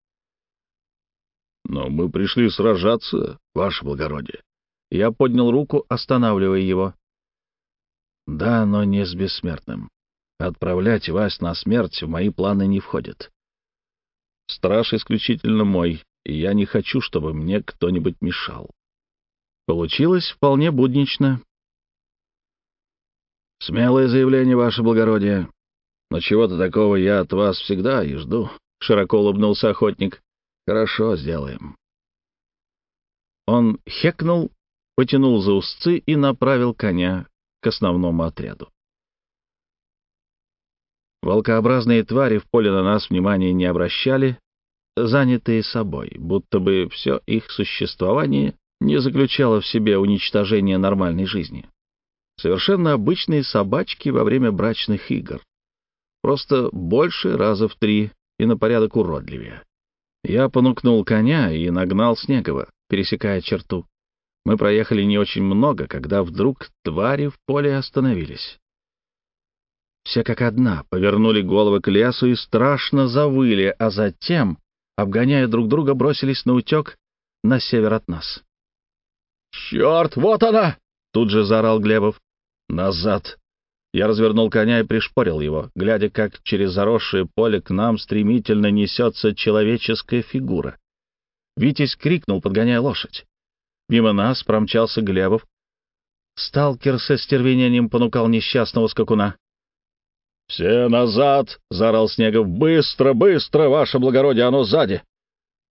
Speaker 1: Но мы пришли сражаться, ваше благородие. Я поднял руку, останавливая его. Да, но не с бессмертным. Отправлять вас на смерть в мои планы не входит. Страж исключительно мой, и я не хочу, чтобы мне кто-нибудь мешал. Получилось вполне буднично. «Смелое заявление, ваше благородие. Но чего-то такого я от вас всегда и жду», — широко улыбнулся охотник. «Хорошо, сделаем». Он хекнул, потянул за узцы и направил коня к основному отряду. Волкообразные твари в поле на нас внимания не обращали, занятые собой, будто бы все их существование не заключало в себе уничтожение нормальной жизни. Совершенно обычные собачки во время брачных игр. Просто больше раза в три и на порядок уродливее. Я понукнул коня и нагнал Снегова, пересекая черту. Мы проехали не очень много, когда вдруг твари в поле остановились. Все как одна повернули головы к лесу и страшно завыли, а затем, обгоняя друг друга, бросились на утек на север от нас. «Черт, вот она!» — тут же заорал Глебов. Назад! Я развернул коня и пришпорил его, глядя, как через заросшее поле к нам стремительно несется человеческая фигура. Витязь крикнул, подгоняя лошадь. Мимо нас промчался Глебов. Сталкер со стервенением понукал несчастного скакуна. «Все назад!» — заорал Снегов. «Быстро, быстро, ваше благородие, оно сзади!»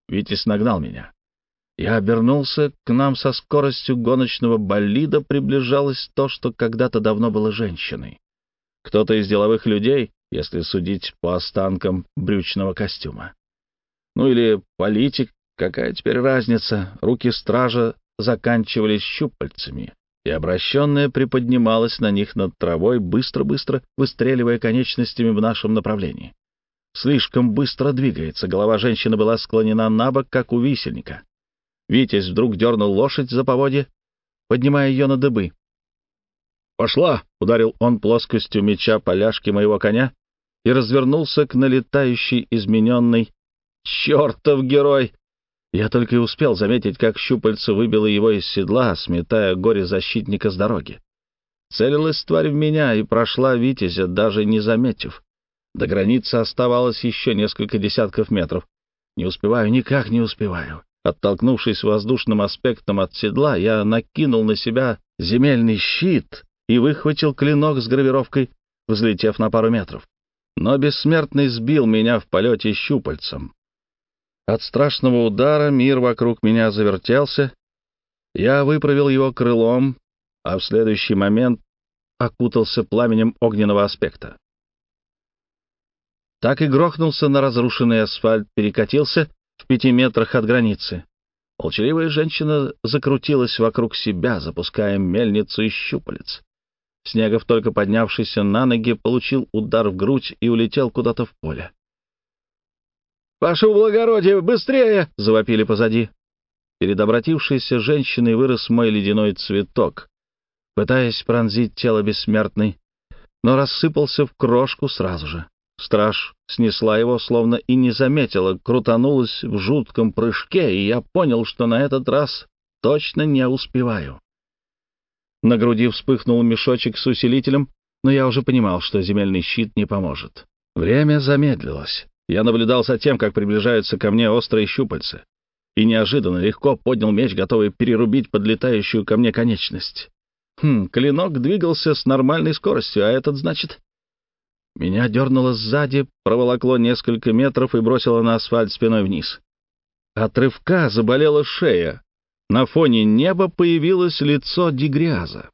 Speaker 1: Витязь нагнал меня. Я обернулся, к нам со скоростью гоночного болида приближалось то, что когда-то давно было женщиной. Кто-то из деловых людей, если судить по останкам брючного костюма. Ну или политик, какая теперь разница, руки стража заканчивались щупальцами, и обращенная приподнималась на них над травой, быстро-быстро выстреливая конечностями в нашем направлении. Слишком быстро двигается, голова женщины была склонена на бок, как у висельника. Витязь вдруг дернул лошадь за поводья, поднимая ее на дыбы. «Пошла!» — ударил он плоскостью меча поляшки моего коня и развернулся к налетающей измененной. «Чертов герой!» Я только и успел заметить, как щупальце выбило его из седла, сметая горе-защитника с дороги. Целилась тварь в меня и прошла Витязя, даже не заметив. До границы оставалось еще несколько десятков метров. Не успеваю, никак не успеваю. Оттолкнувшись воздушным аспектом от седла, я накинул на себя земельный щит и выхватил клинок с гравировкой, взлетев на пару метров. Но бессмертный сбил меня в полете щупальцем. От страшного удара мир вокруг меня завертелся. Я выправил его крылом, а в следующий момент окутался пламенем огненного аспекта. Так и грохнулся на разрушенный асфальт, перекатился в пяти метрах от границы. Молчаливая женщина закрутилась вокруг себя, запуская мельницу и щупалец. Снегов, только поднявшийся на ноги, получил удар в грудь и улетел куда-то в поле. «Ваше благородие, быстрее!» — завопили позади. Перед обратившейся женщиной вырос мой ледяной цветок, пытаясь пронзить тело бессмертной, но рассыпался в крошку сразу же. Страж снесла его, словно и не заметила, крутанулась в жутком прыжке, и я понял, что на этот раз точно не успеваю. На груди вспыхнул мешочек с усилителем, но я уже понимал, что земельный щит не поможет. Время замедлилось. Я наблюдал за тем, как приближаются ко мне острые щупальца, и неожиданно легко поднял меч, готовый перерубить подлетающую ко мне конечность. Хм, клинок двигался с нормальной скоростью, а этот, значит, меня дернуло сзади, проволокло несколько метров и бросило на асфальт спиной вниз. От рывка заболела шея. На фоне неба появилось лицо Дегряза.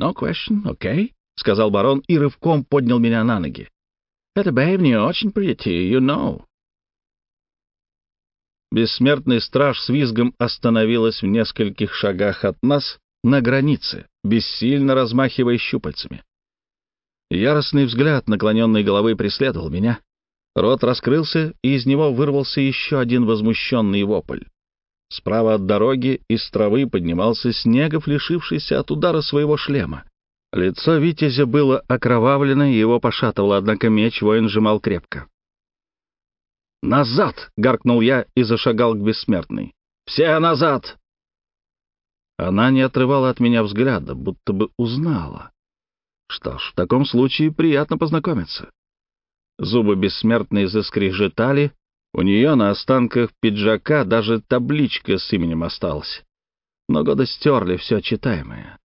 Speaker 1: «No question, окей», okay, — сказал барон и рывком поднял меня на ноги. «Это, бэйб, не очень pretty, you know». Бессмертный страж с визгом остановилась в нескольких шагах от нас на границе, бессильно размахивая щупальцами. Яростный взгляд наклоненной головы преследовал меня. Рот раскрылся, и из него вырвался еще один возмущенный вопль. Справа от дороги из травы поднимался Снегов, лишившийся от удара своего шлема. Лицо Витязя было окровавлено, и его пошатывало, однако меч воин сжимал крепко. «Назад!» — гаркнул я и зашагал к бессмертной. «Все назад!» Она не отрывала от меня взгляда, будто бы узнала. Что ж, в таком случае приятно познакомиться. Зубы бессмертной заскрежетали, у нее на останках пиджака даже табличка с именем осталась. Но года стерли все читаемое.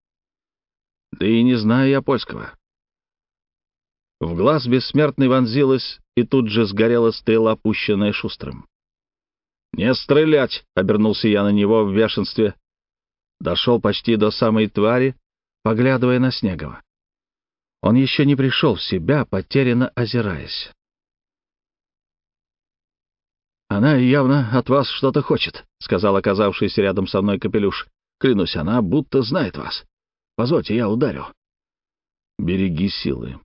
Speaker 1: Да и не знаю я польского. В глаз бессмертный вонзилась, и тут же сгорела стрела, опущенная шустрым. «Не стрелять!» — обернулся я на него в бешенстве. Дошел почти до самой твари, поглядывая на Снегова. Он еще не пришел в себя, потерянно озираясь. «Она явно от вас что-то хочет», — сказал оказавшийся рядом со мной капелюш. «Клянусь, она будто знает вас. Позвольте, я ударю». «Береги силы».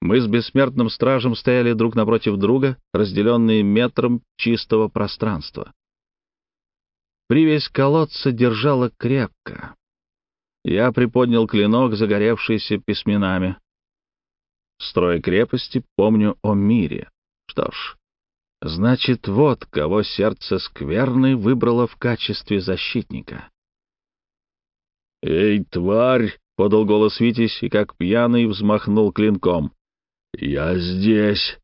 Speaker 1: Мы с бессмертным стражем стояли друг напротив друга, разделенные метром чистого пространства. Привязь колодца держала крепко. Я приподнял клинок, загоревшийся письменами. Строй крепости, помню о мире. Что ж, значит, вот кого сердце скверны выбрало в качестве защитника. «Эй, тварь!» — подал голос Витязь и, как пьяный, взмахнул клинком. «Я здесь!»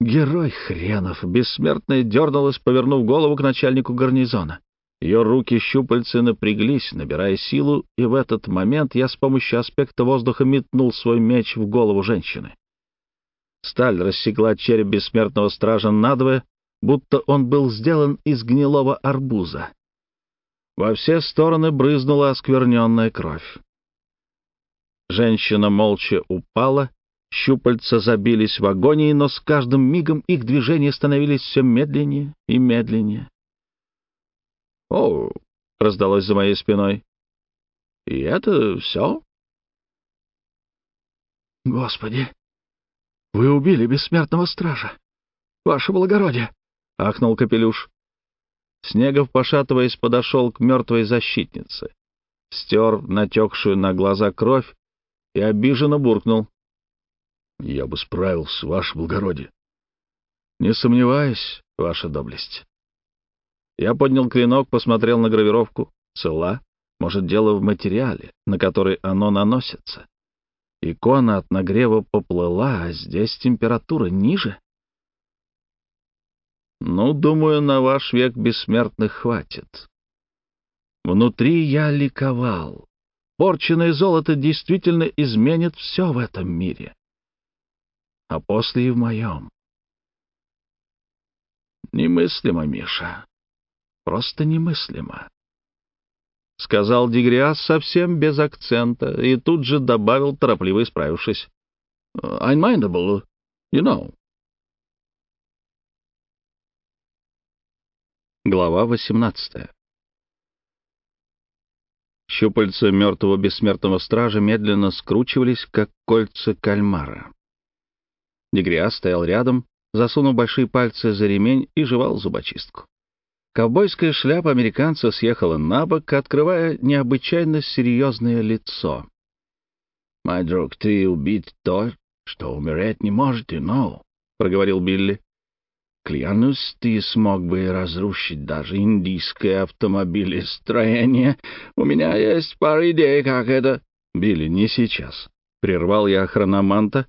Speaker 1: Герой хренов бессмертно дернулась, повернув голову к начальнику гарнизона. Ее руки-щупальцы напряглись, набирая силу, и в этот момент я с помощью аспекта воздуха метнул свой меч в голову женщины. Сталь рассекла череп бессмертного стража надвое, будто он был сделан из гнилого арбуза. Во все стороны брызнула оскверненная кровь. Женщина молча упала, щупальца забились в агонии, но с каждым мигом их движения становились все медленнее и медленнее. «О!» — раздалось за моей спиной. «И это все?» «Господи! Вы убили бессмертного стража! Ваше благородие!» — ахнул Капелюш. Снегов, пошатываясь, подошел к мертвой защитнице, стер натекшую на глаза кровь и обиженно буркнул. «Я бы справился, ваше благородие!» «Не сомневаюсь, ваша доблесть!» Я поднял клинок, посмотрел на гравировку. Цела. Может, дело в материале, на который оно наносится. Икона от нагрева поплыла, а здесь температура ниже. Ну, думаю, на ваш век бессмертных хватит. Внутри я ликовал. Порченное золото действительно изменит все в этом мире. А после и в моем. Немыслимо, Миша. Просто немыслимо. — сказал Дегриас совсем без акцента и тут же добавил, торопливо исправившись. «Э, «Unmindable, you know». Глава 18 Щупальца мертвого бессмертного стража медленно скручивались, как кольца кальмара. Дегриас стоял рядом, засунув большие пальцы за ремень и жевал зубочистку. Ковбойская шляпа американца съехала на бок, открывая необычайно серьезное лицо. «Мой друг, ты убит то, что умирать не может, и но», — проговорил Билли. «Клянусь, ты смог бы разрушить даже индийское автомобилестроение. У меня есть пара идей, как это...» «Билли, не сейчас», — прервал я хрономанта.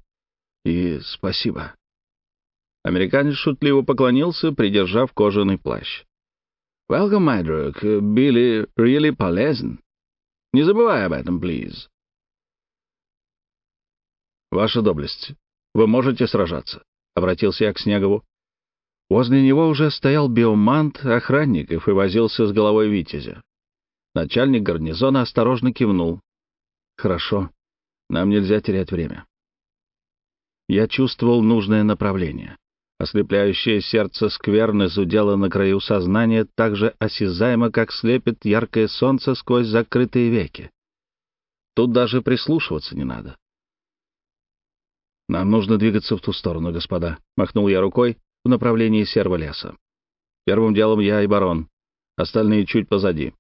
Speaker 1: «И спасибо». Американец шутливо поклонился, придержав кожаный плащ. «Welcome, my друг. Билли really полезен. Не забывай об этом, please». «Ваша доблесть, вы можете сражаться», — обратился я к Снегову. Возле него уже стоял биомант охранников и возился с головой Витязя. Начальник гарнизона осторожно кивнул. «Хорошо. Нам нельзя терять время». Я чувствовал нужное направление. Ослепляющее сердце скверно зудело на краю сознания так же осязаемо, как слепит яркое солнце сквозь закрытые веки. Тут даже прислушиваться не надо. «Нам нужно двигаться в ту сторону, господа», — махнул я рукой в направлении серого леса. «Первым делом я и барон, остальные чуть позади».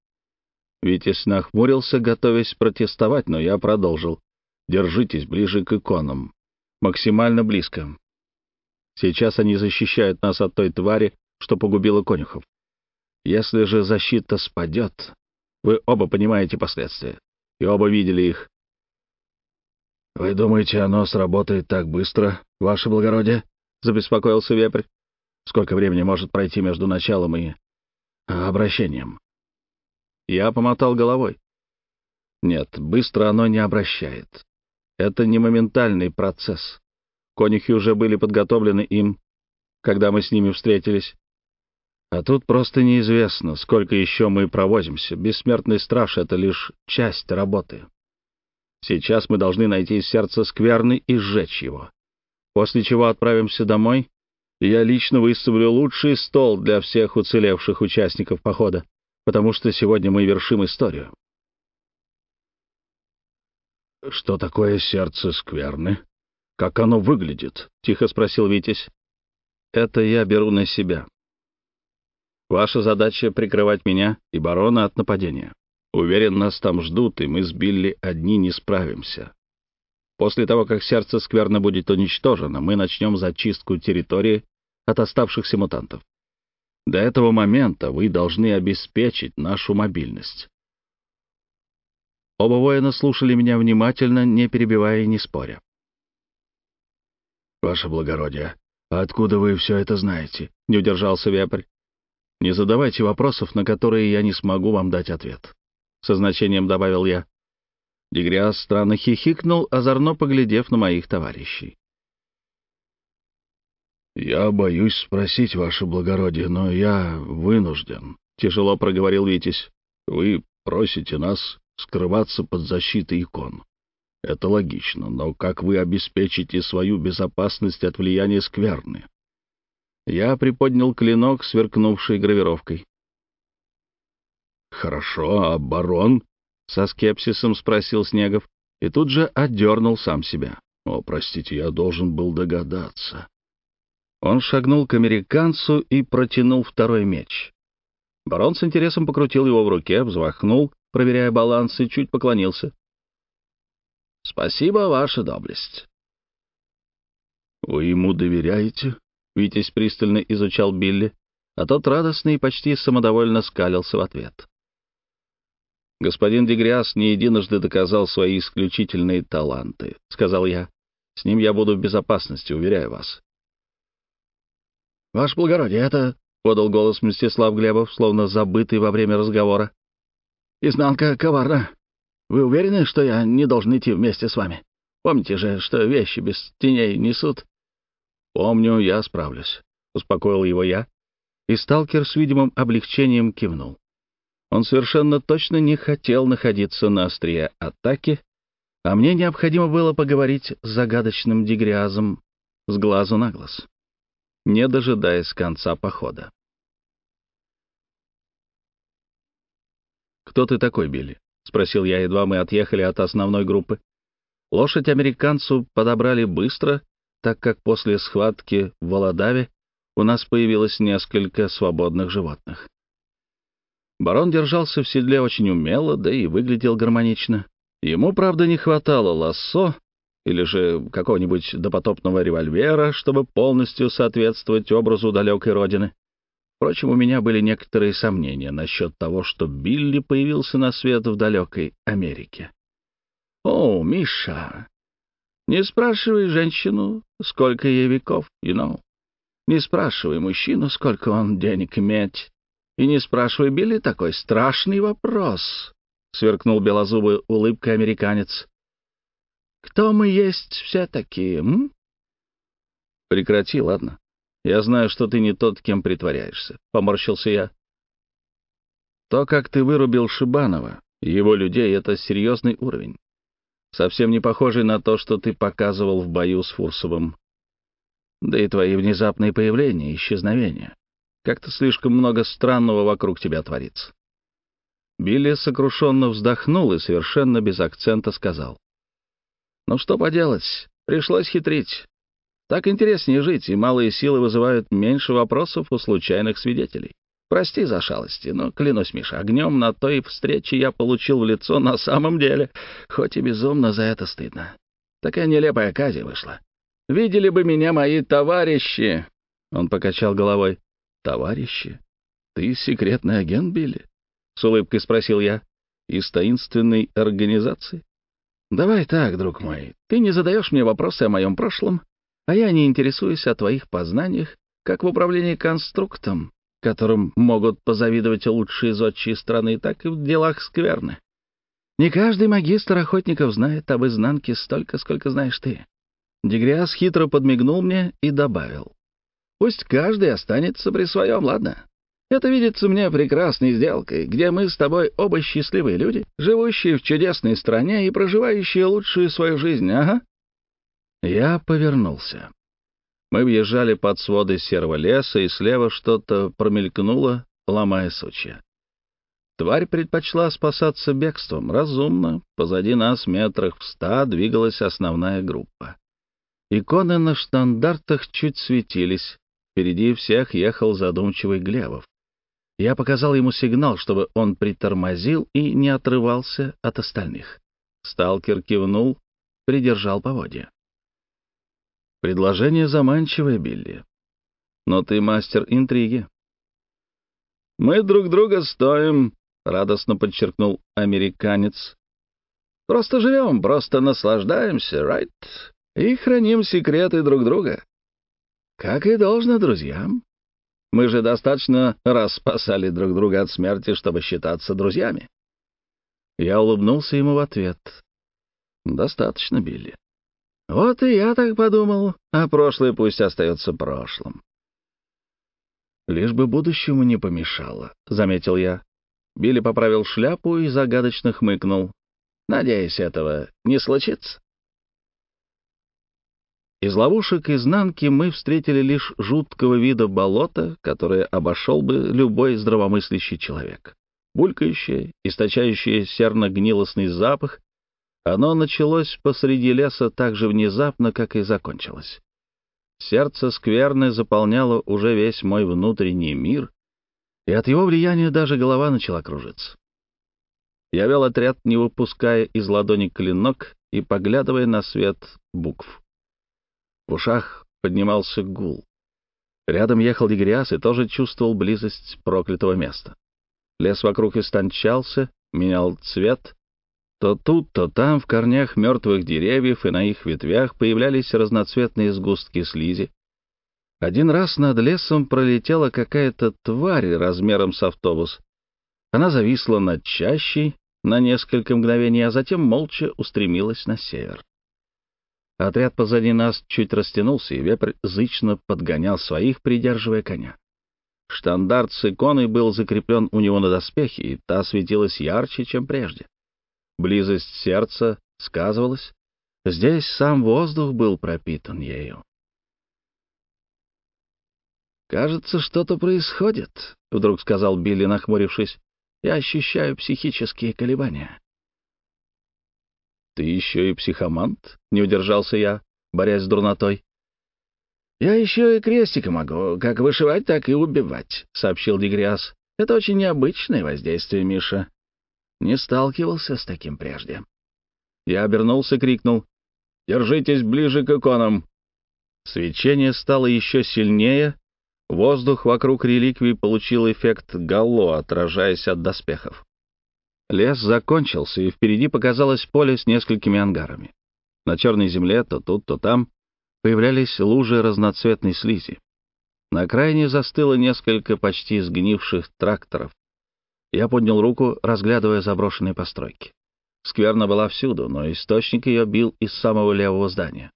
Speaker 1: Витязь нахмурился, готовясь протестовать, но я продолжил. «Держитесь ближе к иконам. Максимально близко. Сейчас они защищают нас от той твари, что погубила конюхов. Если же защита спадет, вы оба понимаете последствия, и оба видели их. — Вы думаете, оно сработает так быстро, ваше благородие? — забеспокоился вепрь. — Сколько времени может пройти между началом и э, обращением? Я помотал головой. Нет, быстро оно не обращает. Это не моментальный процесс. Конюхи уже были подготовлены им, когда мы с ними встретились. А тут просто неизвестно, сколько еще мы провозимся. Бессмертный страж — это лишь часть работы. Сейчас мы должны найти сердце скверны и сжечь его. После чего отправимся домой. Я лично выставлю лучший стол для всех уцелевших участников похода, потому что сегодня мы вершим историю. «Что такое сердце скверны?» «Как оно выглядит?» — тихо спросил Витязь. «Это я беру на себя. Ваша задача — прикрывать меня и барона от нападения. Уверен, нас там ждут, и мы с Билли одни не справимся. После того, как сердце скверно будет уничтожено, мы начнем зачистку территории от оставшихся мутантов. До этого момента вы должны обеспечить нашу мобильность. Оба воина слушали меня внимательно, не перебивая и не споря. «Ваше благородие, а откуда вы все это знаете?» — не удержался вепрь. «Не задавайте вопросов, на которые я не смогу вам дать ответ», — со значением добавил я. Дегриас странно хихикнул, озорно поглядев на моих товарищей. «Я боюсь спросить, ваше благородие, но я вынужден», — тяжело проговорил Витязь. «Вы просите нас скрываться под защитой икон. Это логично, но как вы обеспечите свою безопасность от влияния скверны? Я приподнял клинок, сверкнувший гравировкой. «Хорошо, а барон?» — со скепсисом спросил Снегов и тут же отдернул сам себя. «О, простите, я должен был догадаться». Он шагнул к американцу и протянул второй меч. Барон с интересом покрутил его в руке, взвахнул, проверяя баланс, и чуть поклонился. Спасибо, ваша доблесть. Вы ему доверяете? Витязь пристально изучал Билли, а тот радостно и почти самодовольно скалился в ответ. «Господин Дегряс не единожды доказал свои исключительные таланты», — сказал я. «С ним я буду в безопасности, уверяю вас». «Ваше благородие, это...» — подал голос Мстислав Глебов, словно забытый во время разговора. «Изнанка коварна. Вы уверены, что я не должен идти вместе с вами? Помните же, что вещи без теней несут?» «Помню, я справлюсь», — успокоил его я. И сталкер с видимым облегчением кивнул. Он совершенно точно не хотел находиться на острие атаки, а мне необходимо было поговорить с загадочным дегрязом с глазу на глаз, не дожидаясь конца похода. «Кто ты такой, Билли?» — спросил я, едва мы отъехали от основной группы. Лошадь американцу подобрали быстро, так как после схватки в Володаве у нас появилось несколько свободных животных. Барон держался в седле очень умело, да и выглядел гармонично. Ему, правда, не хватало лассо или же какого-нибудь допотопного револьвера, чтобы полностью соответствовать образу далекой родины. Впрочем, у меня были некоторые сомнения насчет того, что Билли появился на свет в далекой Америке. «О, Миша, не спрашивай женщину, сколько ей веков, you know. Не спрашивай мужчину, сколько он денег имеет, И не спрашивай Билли такой страшный вопрос», — сверкнул белозубой улыбкой американец. «Кто мы есть все такие, м?» «Прекрати, ладно. Я знаю, что ты не тот, кем притворяешься», — поморщился я. «То, как ты вырубил Шибанова, его людей, — это серьезный уровень. Совсем не похожий на то, что ты показывал в бою с Фурсовым. Да и твои внезапные появления, исчезновения. Как-то слишком много странного вокруг тебя творится». Билли сокрушенно вздохнул и совершенно без акцента сказал. «Ну что поделать, пришлось хитрить. Так интереснее жить, и малые силы вызывают меньше вопросов у случайных свидетелей. Прости за шалости, но, клянусь, Миша, огнем на той встрече я получил в лицо на самом деле, хоть и безумно за это стыдно. Такая нелепая оказия вышла. Видели бы меня мои товарищи!» Он покачал головой. «Товарищи? Ты секретный агент, Билли?» С улыбкой спросил я. «Из таинственной организации?» «Давай так, друг мой, ты не задаешь мне вопросы о моем прошлом, а я не интересуюсь о твоих познаниях, как в управлении конструктом, которым могут позавидовать лучшие зодчие страны, так и в делах скверны. Не каждый магистр охотников знает об изнанке столько, сколько знаешь ты. Дегриас хитро подмигнул мне и добавил. Пусть каждый останется при своем, ладно? Это видится мне прекрасной сделкой, где мы с тобой оба счастливые люди, живущие в чудесной стране и проживающие лучшую свою жизнь, ага. Я повернулся. Мы въезжали под своды серого леса, и слева что-то промелькнуло, ломая сучья. Тварь предпочла спасаться бегством. Разумно. Позади нас метрах в ста двигалась основная группа. Иконы на штандартах чуть светились. Впереди всех ехал задумчивый Глебов. Я показал ему сигнал, чтобы он притормозил и не отрывался от остальных. Сталкер кивнул, придержал поводья. Предложение заманчивое, Билли. Но ты мастер интриги. «Мы друг друга стоим», — радостно подчеркнул американец. «Просто живем, просто наслаждаемся, right? И храним секреты друг друга. Как и должно друзьям. Мы же достаточно раз спасали друг друга от смерти, чтобы считаться друзьями». Я улыбнулся ему в ответ. «Достаточно, Билли». Вот и я так подумал, а прошлое пусть остается прошлым. «Лишь бы будущему не помешало», — заметил я. Билли поправил шляпу и загадочно хмыкнул. «Надеюсь, этого не случится». Из ловушек изнанки мы встретили лишь жуткого вида болота, которое обошел бы любой здравомыслящий человек. Булькающее, источающее серно-гнилостный запах, оно началось посреди леса так же внезапно, как и закончилось. Сердце скверное заполняло уже весь мой внутренний мир, и от его влияния даже голова начала кружиться. Я вел отряд, не выпуская из ладони клинок и поглядывая на свет букв. В ушах поднимался гул. Рядом ехал Дегриас и тоже чувствовал близость проклятого места. Лес вокруг истончался, менял цвет, то тут, то там, в корнях мертвых деревьев и на их ветвях появлялись разноцветные сгустки слизи. Один раз над лесом пролетела какая-то тварь размером с автобус. Она зависла над чащей на несколько мгновений, а затем молча устремилась на север. Отряд позади нас чуть растянулся, и вепрь зычно подгонял своих, придерживая коня. Штандарт с иконой был закреплен у него на доспехе, и та светилась ярче, чем прежде. Близость сердца сказывалась. Здесь сам воздух был пропитан ею. «Кажется, что-то происходит», — вдруг сказал Билли, нахмурившись. «Я ощущаю психические колебания». «Ты еще и психомант?» — не удержался я, борясь с дурнотой. «Я еще и крестика могу, как вышивать, так и убивать», — сообщил Дегриас. «Это очень необычное воздействие, Миша. Не сталкивался с таким прежде. Я обернулся, крикнул. «Держитесь ближе к иконам!» Свечение стало еще сильнее. Воздух вокруг реликвий получил эффект гало, отражаясь от доспехов. Лес закончился, и впереди показалось поле с несколькими ангарами. На черной земле то тут, то там появлялись лужи разноцветной слизи. На крайне застыло несколько почти сгнивших тракторов. Я поднял руку, разглядывая заброшенные постройки. Скверна была всюду, но источник ее бил из самого левого здания.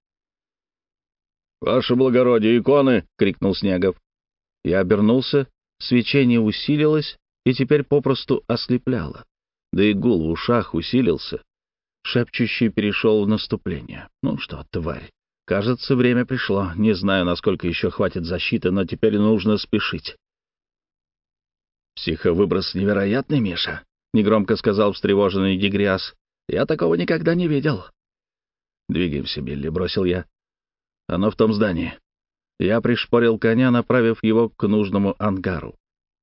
Speaker 1: «Ваше благородие, иконы!» — крикнул Снегов. Я обернулся, свечение усилилось и теперь попросту ослепляло. Да и гул в ушах усилился. Шепчущий перешел в наступление. «Ну что, тварь, кажется, время пришло. Не знаю, насколько еще хватит защиты, но теперь нужно спешить. «Психовыброс невероятный, Миша», — негромко сказал встревоженный Дегриас. «Я такого никогда не видел». «Двигаемся, Билли», — бросил я. «Оно в том здании». Я пришпорил коня, направив его к нужному ангару.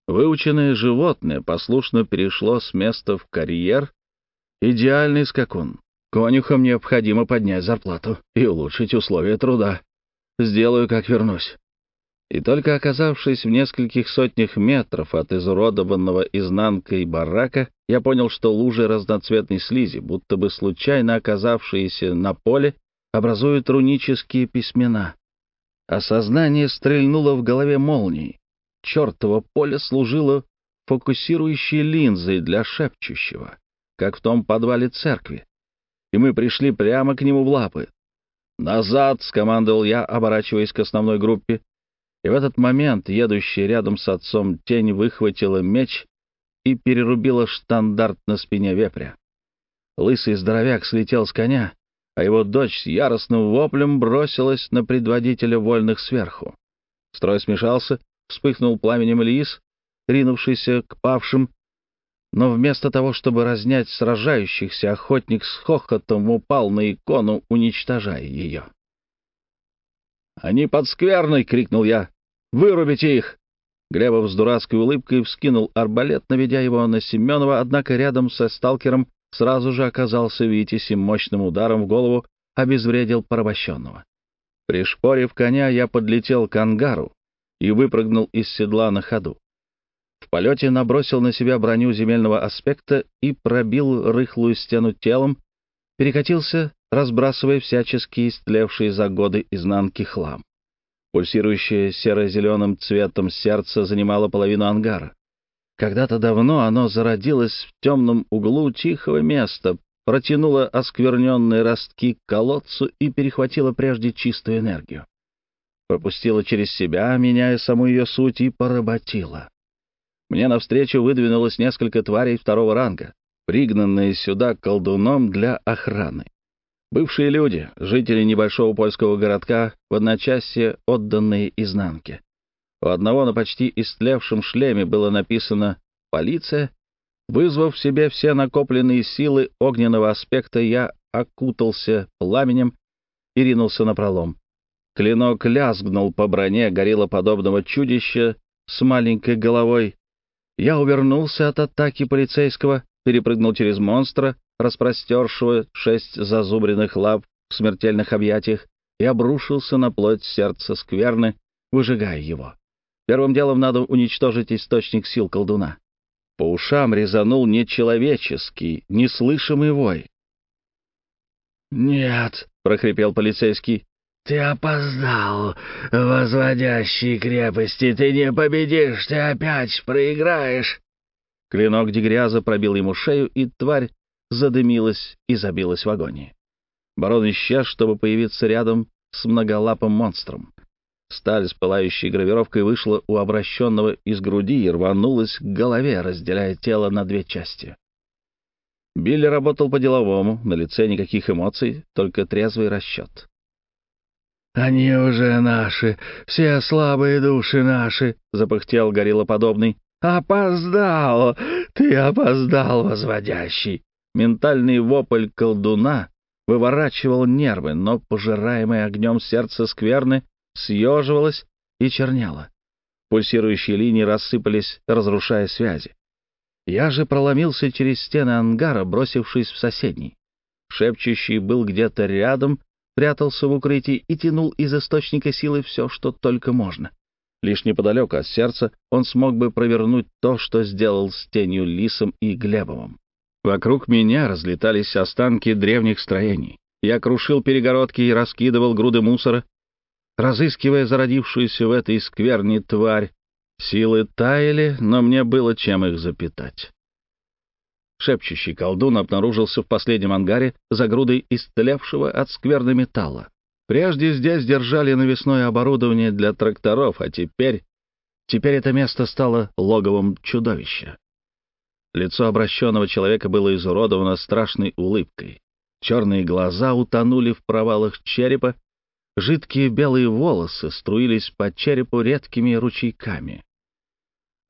Speaker 1: Выученное животное послушно перешло с места в карьер. Идеальный скакун. Конюхам необходимо поднять зарплату и улучшить условия труда. Сделаю, как вернусь. И только оказавшись в нескольких сотнях метров от изуродованного изнанкой барака, я понял, что лужи разноцветной слизи, будто бы случайно оказавшиеся на поле, образуют рунические письмена. Осознание стрельнуло в голове молнией. Чертово поле служило фокусирующей линзой для шепчущего, как в том подвале церкви. И мы пришли прямо к нему в лапы. «Назад!» — скомандовал я, оборачиваясь к основной группе. И в этот момент едущая рядом с отцом тень выхватила меч и перерубила штандарт на спине вепря. Лысый здоровяк слетел с коня, а его дочь с яростным воплем бросилась на предводителя вольных сверху. Строй смешался, вспыхнул пламенем лис, ринувшийся к павшим, но вместо того, чтобы разнять сражающихся, охотник с хохотом упал на икону, уничтожая ее. «Они под скверной!» — крикнул я. Вырубите их!» Глебов с дурацкой улыбкой вскинул арбалет, наведя его на Семенова, однако рядом со сталкером сразу же оказался Витязь и мощным ударом в голову обезвредил порабощенного. Пришпорив коня, я подлетел к ангару и выпрыгнул из седла на ходу. В полете набросил на себя броню земельного аспекта и пробил рыхлую стену телом, перекатился, разбрасывая всяческие истлевшие за годы изнанки хлам. Пульсирующее серо-зеленым цветом сердце занимало половину ангара. Когда-то давно оно зародилось в темном углу тихого места, протянуло оскверненные ростки к колодцу и перехватило прежде чистую энергию. пропустило через себя, меняя саму ее суть, и поработила. Мне навстречу выдвинулось несколько тварей второго ранга, пригнанные сюда колдуном для охраны. Бывшие люди, жители небольшого польского городка, в одночасье отданные изнанке. У одного на почти истлевшем шлеме было написано «Полиция». Вызвав в себе все накопленные силы огненного аспекта, я окутался пламенем и ринулся на пролом. Клинок лязгнул по броне горилла подобного чудища с маленькой головой. Я увернулся от атаки полицейского, перепрыгнул через монстра, распростершего шесть зазубренных лап в смертельных объятиях, и обрушился на плоть сердца скверны, выжигая его. Первым делом надо уничтожить источник сил колдуна. По ушам резанул нечеловеческий, неслышимый вой. «Нет», — прохрипел полицейский, — «ты опоздал, возводящий крепости, ты не победишь, ты опять проиграешь». Клинок Дегряза пробил ему шею, и тварь задымилась и забилась в агонии. Барон исчез, чтобы появиться рядом с многолапым монстром. Сталь с пылающей гравировкой вышла у обращенного из груди и рванулась к голове, разделяя тело на две части. Билли работал по-деловому, на лице никаких эмоций, только трезвый расчет. «Они уже наши, все слабые души наши», — запыхтел гориллоподобный. «Опоздал! Ты опоздал, возводящий! Ментальный вопль колдуна выворачивал нервы, но пожираемое огнем сердце скверны съеживалось и черняло. Пульсирующие линии рассыпались, разрушая связи. Я же проломился через стены ангара, бросившись в соседний. Шепчущий был где-то рядом, прятался в укрытии и тянул из источника силы все, что только можно. Лишь неподалеку от сердца он смог бы провернуть то, что сделал с тенью Лисом и Глебовым. Вокруг меня разлетались останки древних строений. Я крушил перегородки и раскидывал груды мусора, разыскивая зародившуюся в этой скверне тварь. Силы таяли, но мне было чем их запитать. Шепчущий колдун обнаружился в последнем ангаре за грудой истлевшего от скверны металла. Прежде здесь держали навесное оборудование для тракторов, а теперь... Теперь это место стало логовом чудовища. Лицо обращенного человека было изуродовано страшной улыбкой. Черные глаза утонули в провалах черепа, жидкие белые волосы струились по черепу редкими ручейками.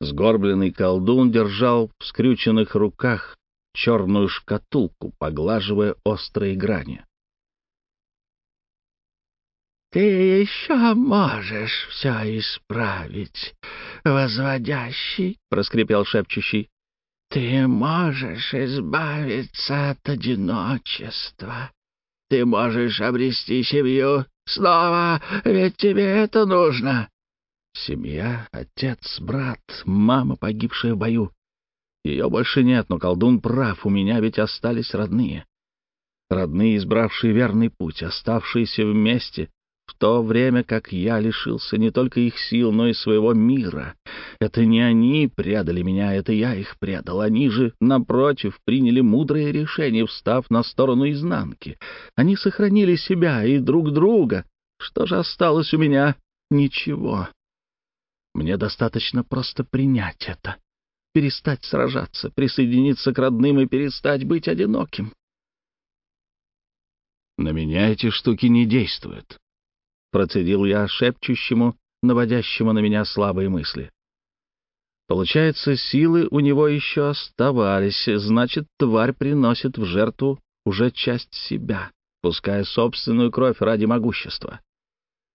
Speaker 1: Сгорбленный колдун держал в скрюченных руках черную шкатулку, поглаживая острые грани. «Ты еще можешь все исправить, возводящий!» — проскрипел шепчущий. Ты можешь избавиться от одиночества. Ты можешь обрести семью снова, ведь тебе это нужно. Семья, отец, брат, мама, погибшая в бою. Ее больше нет, но колдун прав, у меня ведь остались родные. Родные, избравшие верный путь, оставшиеся вместе, в то время как я лишился не только их сил, но и своего мира. Это не они предали меня, это я их предал. Они же, напротив, приняли мудрое решение, встав на сторону изнанки. Они сохранили себя и друг друга. Что же осталось у меня? Ничего. Мне достаточно просто принять это, перестать сражаться, присоединиться к родным и перестать быть одиноким. На меня эти штуки не действуют, процедил я шепчущему, наводящему на меня слабые мысли. Получается, силы у него еще оставались, значит, тварь приносит в жертву уже часть себя, пуская собственную кровь ради могущества.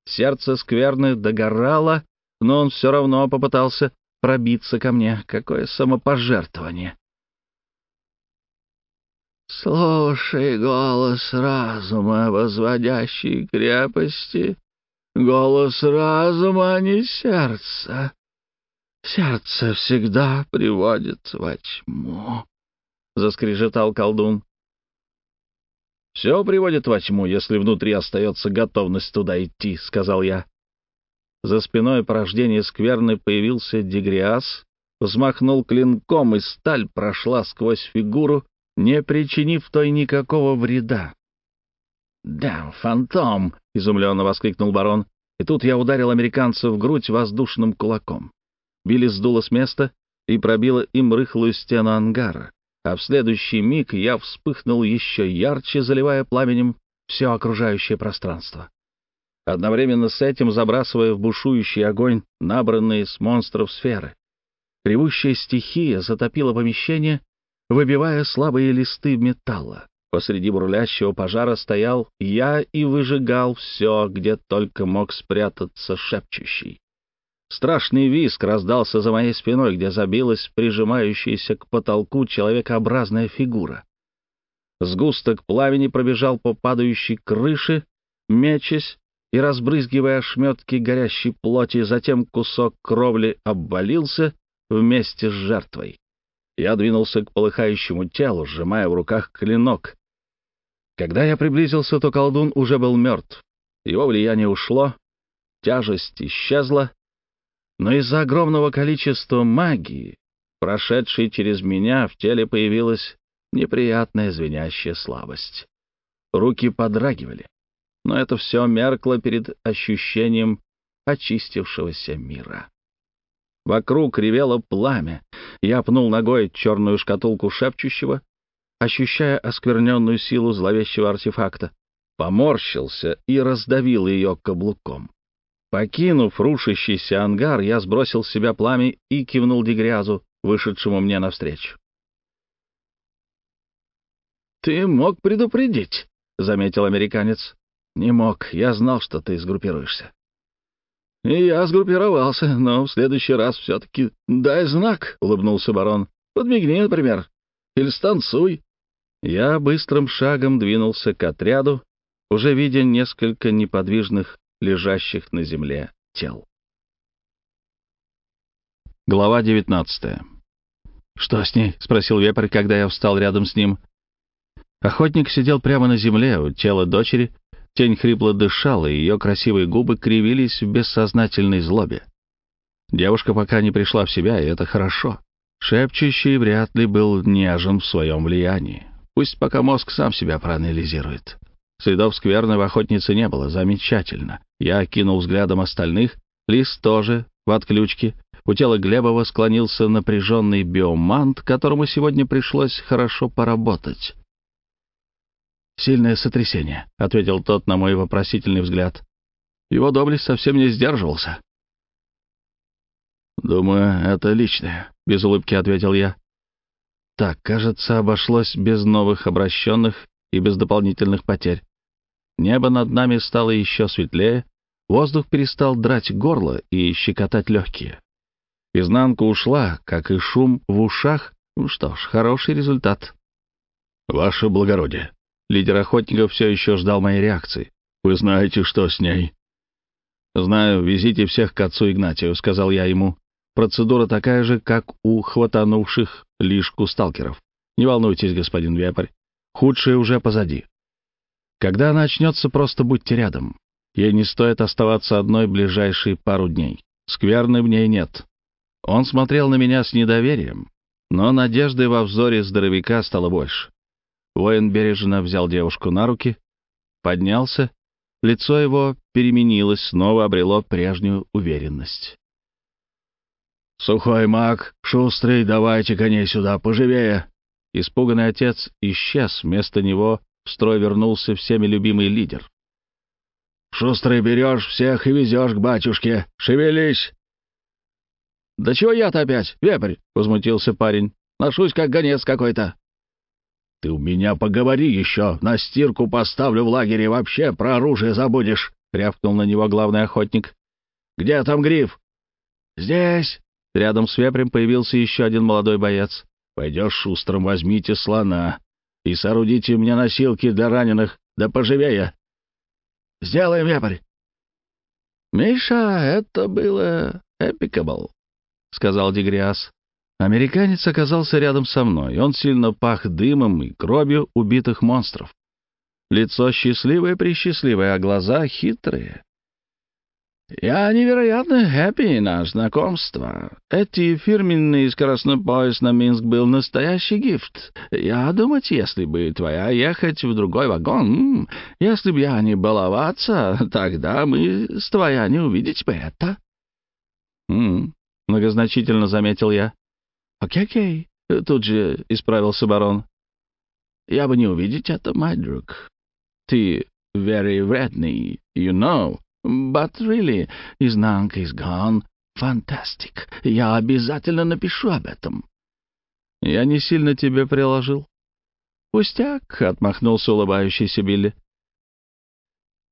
Speaker 1: Сердце скверны догорало, но он все равно попытался пробиться ко мне. Какое самопожертвование! «Слушай голос разума, возводящий крепости, Голос разума, а не сердца. Сердце всегда приводит во тьму, — заскрежетал колдун. — Все приводит во тьму, если внутри остается готовность туда идти, — сказал я. За спиной порождения скверны появился Дегриас, взмахнул клинком, и сталь прошла сквозь фигуру, не причинив той никакого вреда. «Да, фантом!» — изумленно воскликнул барон. И тут я ударил американца в грудь воздушным кулаком. Билли сдуло с места и пробило им рыхлую стену ангара. А в следующий миг я вспыхнул еще ярче, заливая пламенем все окружающее пространство. Одновременно с этим забрасывая в бушующий огонь набранные с монстров сферы. Ревущая стихия затопила помещение, выбивая слабые листы металла. Посреди бурлящего пожара стоял я и выжигал все, где только мог спрятаться шепчущий. Страшный визг раздался за моей спиной, где забилась прижимающаяся к потолку человекообразная фигура. Сгусток пламени пробежал по падающей крыше, мечась и разбрызгивая ошметки горящей плоти, затем кусок кровли обвалился вместе с жертвой. Я двинулся к полыхающему телу, сжимая в руках клинок, когда я приблизился, то колдун уже был мертв. Его влияние ушло, тяжесть исчезла, но из-за огромного количества магии, прошедшей через меня, в теле появилась неприятная звенящая слабость. Руки подрагивали, но это все меркло перед ощущением очистившегося мира. Вокруг ревело пламя. Я пнул ногой черную шкатулку шепчущего, ощущая оскверненную силу зловещего артефакта, поморщился и раздавил ее каблуком. Покинув рушащийся ангар, я сбросил с себя пламя и кивнул Дегрязу, вышедшему мне навстречу. «Ты мог предупредить», — заметил американец. «Не мог. Я знал, что ты сгруппируешься». «И я сгруппировался, но в следующий раз все-таки дай знак», — улыбнулся барон. «Подмигни, например. Или станцуй. Я быстрым шагом двинулся к отряду, уже видя несколько неподвижных, лежащих на земле тел. Глава 19 «Что с ней?» — спросил вепрь, когда я встал рядом с ним. Охотник сидел прямо на земле у тела дочери, тень хрипло дышала, и ее красивые губы кривились в бессознательной злобе. Девушка пока не пришла в себя, и это хорошо. Шепчущий вряд ли был нежен в своем влиянии. Пусть пока мозг сам себя проанализирует. Следов скверны в охотнице не было. Замечательно. Я окинул взглядом остальных. Лис тоже в отключке. У тела Глебова склонился напряженный биомант, которому сегодня пришлось хорошо поработать. «Сильное сотрясение», — ответил тот на мой вопросительный взгляд. Его доблесть совсем не сдерживался. «Думаю, это личное», — без улыбки ответил я так, кажется, обошлось без новых обращенных и без дополнительных потерь. Небо над нами стало еще светлее, воздух перестал драть горло и щекотать легкие. Изнанка ушла, как и шум в ушах. Ну что ж, хороший результат. «Ваше благородие!» Лидер охотников все еще ждал моей реакции. «Вы знаете, что с ней?» «Знаю, везите всех к отцу Игнатию», — сказал я ему. Процедура такая же, как у хватанувших лишку сталкеров. Не волнуйтесь, господин Вепрь, худшее уже позади. Когда она очнется, просто будьте рядом. Ей не стоит оставаться одной ближайшие пару дней. Скверны в ней нет. Он смотрел на меня с недоверием, но надежды во взоре здоровяка стало больше. Воин бережно взял девушку на руки, поднялся, лицо его переменилось, снова обрело прежнюю уверенность. «Сухой маг, шустрый, давайте коней сюда, поживее!» Испуганный отец исчез, вместо него в строй вернулся всеми любимый лидер. «Шустрый берешь всех и везешь к батюшке! Шевелись!» «Да чего я-то опять, вепрь?» — возмутился парень. «Ношусь, как гонец какой-то!» «Ты у меня поговори еще, на стирку поставлю в лагере, вообще про оружие забудешь!» — рявкнул на него главный охотник. «Где там гриф?» «Здесь!» Рядом с вепрем появился еще один молодой боец. «Пойдешь шустрым, возьмите слона и соорудите мне носилки для раненых, да поживее!» «Сделаем, вепрь!» «Миша, это было эпикабл», — сказал Дегриас. Американец оказался рядом со мной. Он сильно пах дымом и кровью убитых монстров. Лицо счастливое-пресчастливое, а глаза хитрые. Я невероятно хэппи на знакомство. Эти фирменный скоростной поезд на Минск был настоящий гифт. Я думать, если бы твоя ехать в другой вагон, если бы я не баловаться, тогда мы с твоя не увидеть бы это. М -м, многозначительно заметил я. Окей-окей, тут же исправился барон. Я бы не увидеть это, мой друг. Ты very вредный, you know. But really, изнанка is gone. Fantastic. Я обязательно напишу об этом. Я не сильно тебе приложил. Пустяк, — отмахнулся улыбающийся Билли.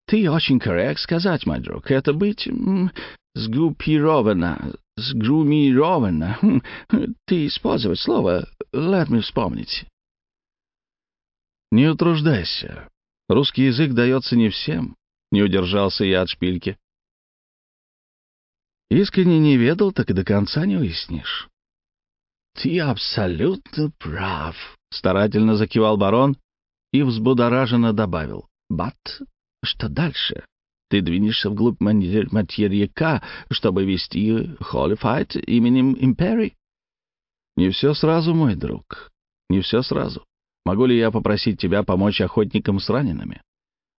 Speaker 1: Ты очень коррект сказать, мой друг. Это быть сгруппировано, сгрумировано. Хм, ты использовать слово, let me вспомнить. Не утруждайся. Русский язык дается не всем. Не удержался я от шпильки. Искренне не ведал, так и до конца не уяснишь. Ты абсолютно прав, старательно закивал барон и взбудораженно добавил. Бат, что дальше? Ты двинешься вглубь материка, чтобы вести холифайт именем Империи? Не все сразу, мой друг. Не все сразу. Могу ли я попросить тебя помочь охотникам с ранеными?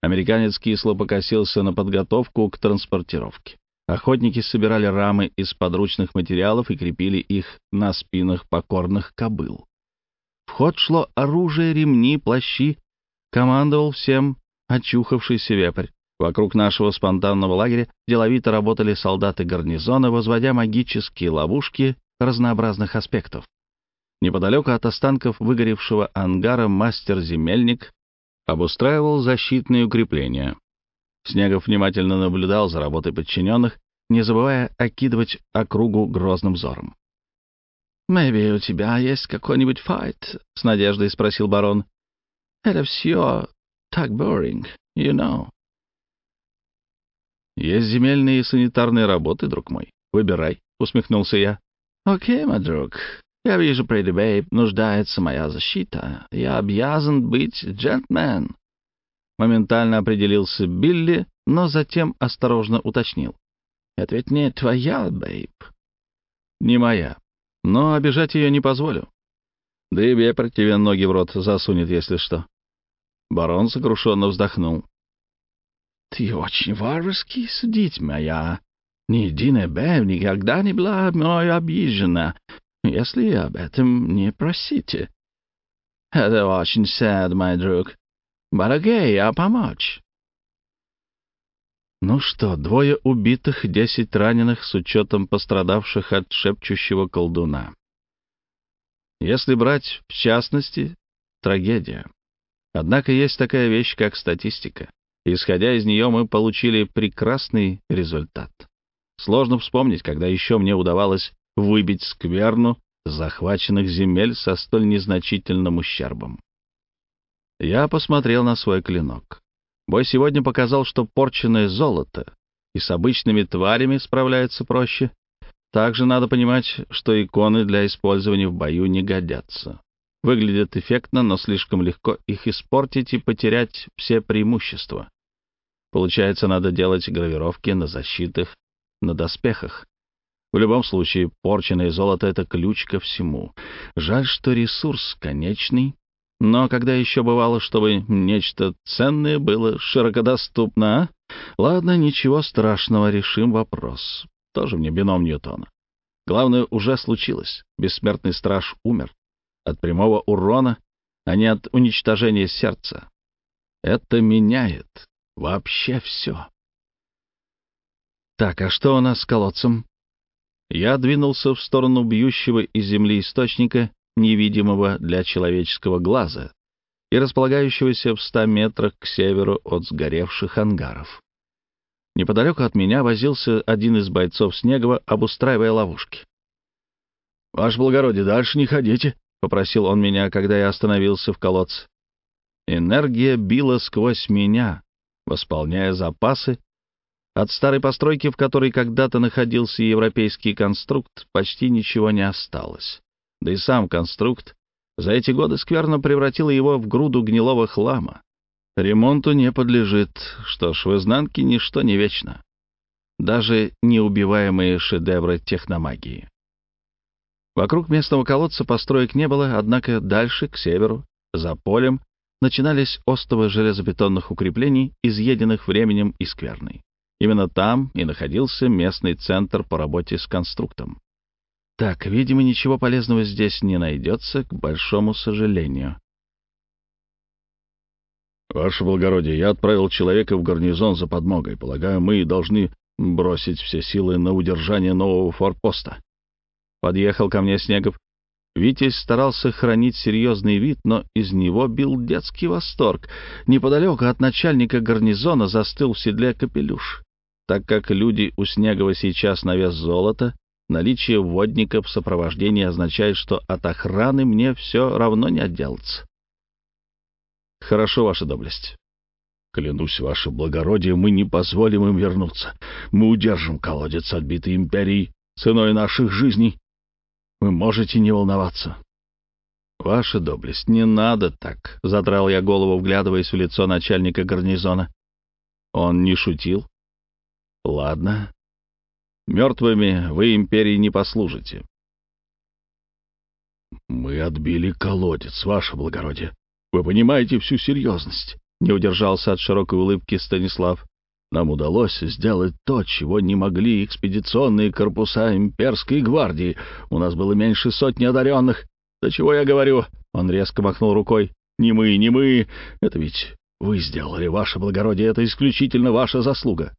Speaker 1: Американец кисло покосился на подготовку к транспортировке. Охотники собирали рамы из подручных материалов и крепили их на спинах покорных кобыл. В ход шло оружие, ремни, плащи. Командовал всем очухавшийся вепрь. Вокруг нашего спонтанного лагеря деловито работали солдаты гарнизона, возводя магические ловушки разнообразных аспектов. Неподалеку от останков выгоревшего ангара мастер-земельник обустраивал защитные укрепления. Снегов внимательно наблюдал за работой подчиненных, не забывая окидывать округу грозным взором. «Мэви, у тебя есть какой-нибудь файт?» — с надеждой спросил барон. «Это все так боринг, you know». «Есть земельные и санитарные работы, друг мой. Выбирай», — усмехнулся я. «Окей, мой друг. Я вижу, Прейли Бейб нуждается моя защита. Я обязан быть джентльмен. Моментально определился Билли, но затем осторожно уточнил. Это ведь не твоя, Бейб. Не моя. Но обижать ее не позволю. Да и вепрь тебе ноги в рот засунет, если что. Барон сокрушенно вздохнул. Ты очень варварски судить моя. Ни единая Бэв никогда не была мною обижена, если об этом не просите. Это очень сад мой друг. Барагей, а помочь? Ну что, двое убитых, десять раненых с учетом пострадавших от шепчущего колдуна. Если брать в частности, трагедия. Однако есть такая вещь, как статистика. Исходя из нее, мы получили прекрасный результат. Сложно вспомнить, когда еще мне удавалось выбить скверну захваченных земель со столь незначительным ущербом. Я посмотрел на свой клинок. Бой сегодня показал, что порченное золото и с обычными тварями справляется проще. Также надо понимать, что иконы для использования в бою не годятся. Выглядят эффектно, но слишком легко их испортить и потерять все преимущества. Получается, надо делать гравировки на защитах, на доспехах. В любом случае, порченное золото — это ключ ко всему. Жаль, что ресурс конечный, но когда еще бывало, чтобы нечто ценное было широкодоступно, а? Ладно, ничего страшного, решим вопрос. Тоже мне бином Ньютона. Главное, уже случилось. Бессмертный страж умер. От прямого урона, а не от уничтожения сердца. Это меняет вообще все. Так, а что у нас с колодцем? я двинулся в сторону бьющего из земли источника, невидимого для человеческого глаза и располагающегося в ста метрах к северу от сгоревших ангаров. Неподалеку от меня возился один из бойцов Снегова, обустраивая ловушки. «Ваше благородие, дальше не ходите», — попросил он меня, когда я остановился в колодце. Энергия била сквозь меня, восполняя запасы, от старой постройки, в которой когда-то находился европейский конструкт, почти ничего не осталось. Да и сам конструкт за эти годы скверно превратил его в груду гнилого хлама. Ремонту не подлежит, что ж, в изнанке ничто не вечно. Даже неубиваемые шедевры техномагии. Вокруг местного колодца построек не было, однако дальше, к северу, за полем, начинались остовы железобетонных укреплений, изъеденных временем и скверной. Именно там и находился местный центр по работе с конструктом. Так, видимо, ничего полезного здесь не найдется, к большому сожалению. «Ваше благородие, я отправил человека в гарнизон за подмогой. Полагаю, мы должны бросить все силы на удержание нового форпоста». Подъехал ко мне Снегов. Витязь старался хранить серьезный вид, но из него бил детский восторг. Неподалеку от начальника гарнизона застыл в седле капелюш. Так как люди у Снегова сейчас на вес золота, наличие водника в сопровождении означает, что от охраны мне все равно не отделаться. Хорошо, ваша доблесть. Клянусь, ваше благородие, мы не позволим им вернуться. Мы удержим колодец отбитой империи ценой наших жизней. Вы можете не волноваться. «Ваша доблесть, не надо так», — задрал я голову, вглядываясь в лицо начальника гарнизона. Он не шутил. Ладно. Мертвыми вы империи не послужите. Мы отбили колодец, ваше благородие. Вы понимаете всю серьезность. Не удержался от широкой улыбки Станислав. Нам удалось сделать то, чего не могли экспедиционные корпуса имперской гвардии. У нас было меньше сотни одаренных. Да чего я говорю? Он резко махнул рукой. Не мы, не мы. Это ведь вы сделали, ваше благородие, это исключительно ваша заслуга.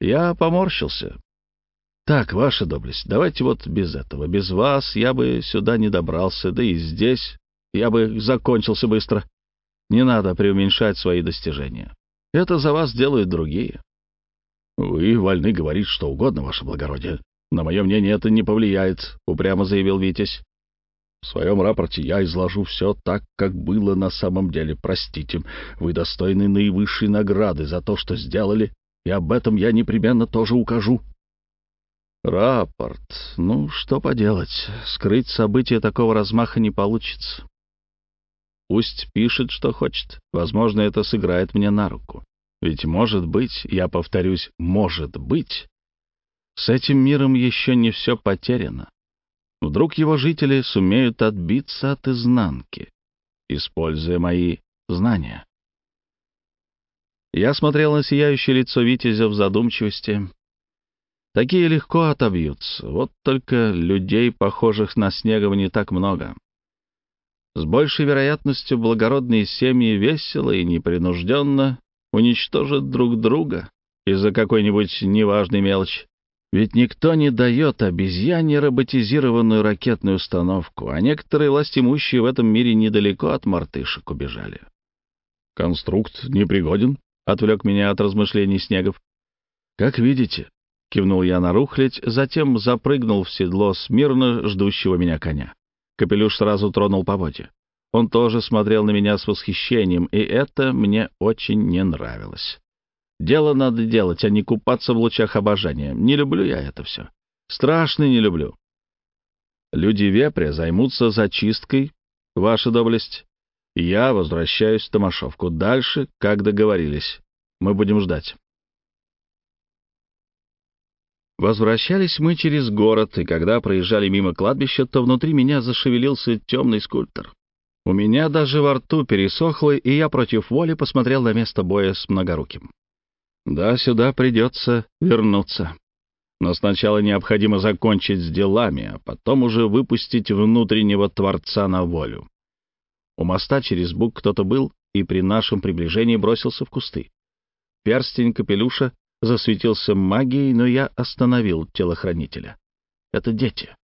Speaker 1: Я поморщился. Так, ваша доблесть, давайте вот без этого. Без вас я бы сюда не добрался, да и здесь я бы закончился быстро. Не надо преуменьшать свои достижения. Это за вас делают другие. Вы вольны говорить что угодно, ваше благородие. На мое мнение это не повлияет, упрямо заявил Витязь. В своем рапорте я изложу все так, как было на самом деле. Простите, вы достойны наивысшей награды за то, что сделали и об этом я непременно тоже укажу. Рапорт. Ну, что поделать, скрыть события такого размаха не получится. Пусть пишет, что хочет. Возможно, это сыграет мне на руку. Ведь, может быть, я повторюсь, может быть, с этим миром еще не все потеряно. Вдруг его жители сумеют отбиться от изнанки, используя мои знания. Я смотрел на сияющее лицо Витязя в задумчивости. Такие легко отобьются, вот только людей, похожих на Снегова, не так много. С большей вероятностью благородные семьи весело и непринужденно уничтожат друг друга из-за какой-нибудь неважной мелочи. Ведь никто не дает обезьяне роботизированную ракетную установку, а некоторые властимущие в этом мире недалеко от мартышек убежали. «Конструкт непригоден», отвлек меня от размышлений Снегов. «Как видите», — кивнул я на рухлядь, затем запрыгнул в седло смирно ждущего меня коня. Капелюш сразу тронул по воде. Он тоже смотрел на меня с восхищением, и это мне очень не нравилось. Дело надо делать, а не купаться в лучах обожания. Не люблю я это все. Страшно не люблю. Люди вепря займутся зачисткой, ваша доблесть, я возвращаюсь в Томашовку. Дальше, как договорились. Мы будем ждать. Возвращались мы через город, и когда проезжали мимо кладбища, то внутри меня зашевелился темный скульптор. У меня даже во рту пересохло, и я против воли посмотрел на место боя с многоруким. Да, сюда придется вернуться. Но сначала необходимо закончить с делами, а потом уже выпустить внутреннего Творца на волю. У моста через бук кто-то был и при нашем приближении бросился в кусты. Перстень капелюша засветился магией, но я остановил телохранителя. Это дети.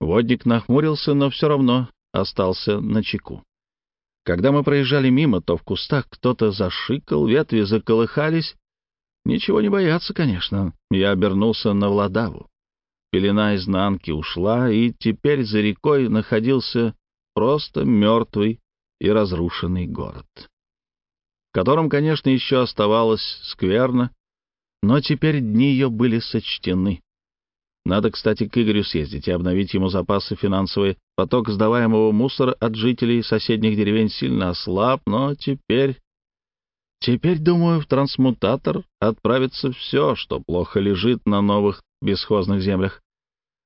Speaker 1: Водник нахмурился, но все равно остался на чеку. Когда мы проезжали мимо, то в кустах кто-то зашикал, ветви заколыхались. Ничего не бояться, конечно. Я обернулся на Владаву. Пелена изнанки ушла, и теперь за рекой находился просто мертвый и разрушенный город, в котором, конечно, еще оставалось скверно, но теперь дни ее были сочтены. Надо, кстати, к Игорю съездить и обновить ему запасы финансовые. Поток сдаваемого мусора от жителей соседних деревень сильно ослаб, но теперь... Теперь, думаю, в трансмутатор отправится все, что плохо лежит на новых бесхозных землях.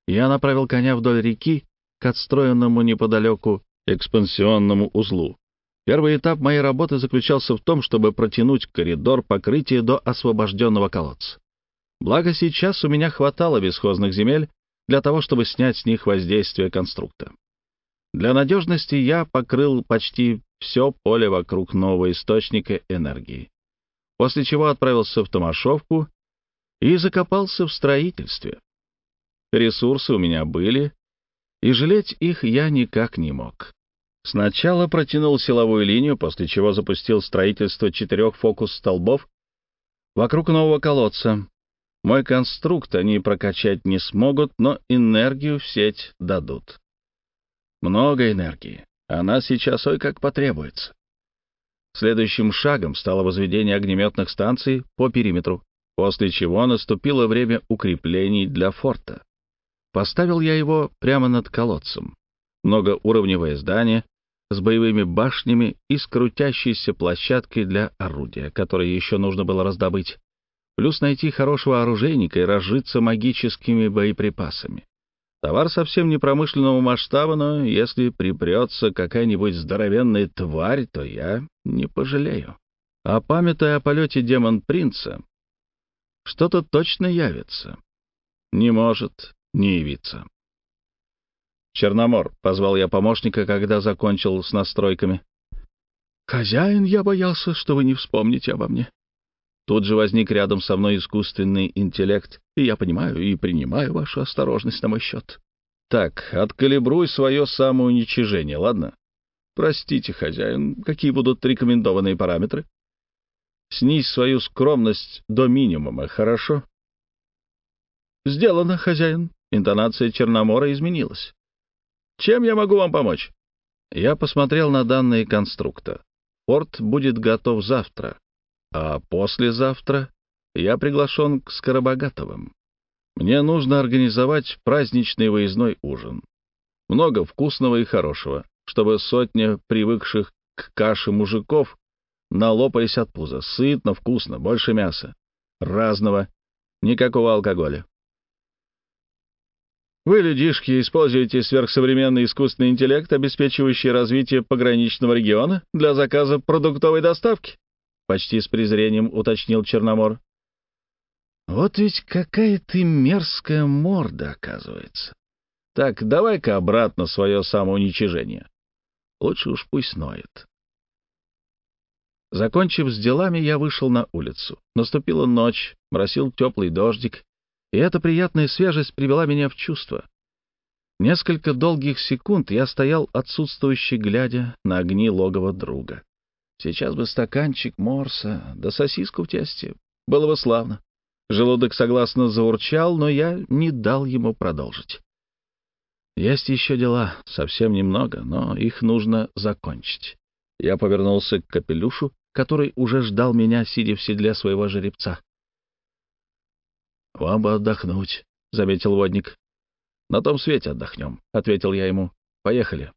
Speaker 1: Я направил коня вдоль реки к отстроенному неподалеку экспансионному узлу. Первый этап моей работы заключался в том, чтобы протянуть коридор покрытия до освобожденного колодца. Благо сейчас у меня хватало бесхозных земель для того, чтобы снять с них воздействие конструкта. Для надежности я покрыл почти все поле вокруг нового источника энергии, после чего отправился в Томашовку и закопался в строительстве. Ресурсы у меня были, и жалеть их я никак не мог. Сначала протянул силовую линию, после чего запустил строительство четырех фокус-столбов вокруг нового колодца. Мой конструкт они прокачать не смогут, но энергию в сеть дадут. Много энергии. Она сейчас ой как потребуется. Следующим шагом стало возведение огнеметных станций по периметру, после чего наступило время укреплений для форта. Поставил я его прямо над колодцем. Многоуровневое здание с боевыми башнями и с площадкой для орудия, которое еще нужно было раздобыть, плюс найти хорошего оружейника и разжиться магическими боеприпасами. Товар совсем не промышленного масштаба, но если припрется какая-нибудь здоровенная тварь, то я не пожалею. А памятая о полете демон-принца, что-то точно явится. Не может, не явиться. «Черномор», — позвал я помощника, когда закончил с настройками. «Хозяин, я боялся, что вы не вспомните обо мне». Тут же возник рядом со мной искусственный интеллект, и я понимаю и принимаю вашу осторожность на мой счет. Так, откалибруй свое самоуничижение, ладно? Простите, хозяин, какие будут рекомендованные параметры? Снизь свою скромность до минимума, хорошо? Сделано, хозяин. Интонация Черномора изменилась. «Чем я могу вам помочь?» Я посмотрел на данные конструкта. Форт будет готов завтра, а послезавтра я приглашен к Скоробогатовым. Мне нужно организовать праздничный выездной ужин. Много вкусного и хорошего, чтобы сотня привыкших к каше мужиков налопались от пуза. Сытно, вкусно, больше мяса. Разного. Никакого алкоголя. Вы, людишки, используете сверхсовременный искусственный интеллект, обеспечивающий развитие пограничного региона для заказа продуктовой доставки?» — почти с презрением уточнил Черномор. «Вот ведь какая ты мерзкая морда, оказывается. Так, давай-ка обратно свое самоуничижение. Лучше уж пусть ноет». Закончив с делами, я вышел на улицу. Наступила ночь, бросил теплый дождик, и эта приятная свежесть привела меня в чувство. Несколько долгих секунд я стоял отсутствующий, глядя на огни логова друга. Сейчас бы стаканчик морса, да сосиску в тесте. Было бы славно. Желудок согласно заурчал, но я не дал ему продолжить. Есть еще дела, совсем немного, но их нужно закончить. Я повернулся к капелюшу, который уже ждал меня, сидя в седле своего жеребца. «Вам бы отдохнуть», — заметил водник. «На том свете отдохнем», — ответил я ему. «Поехали».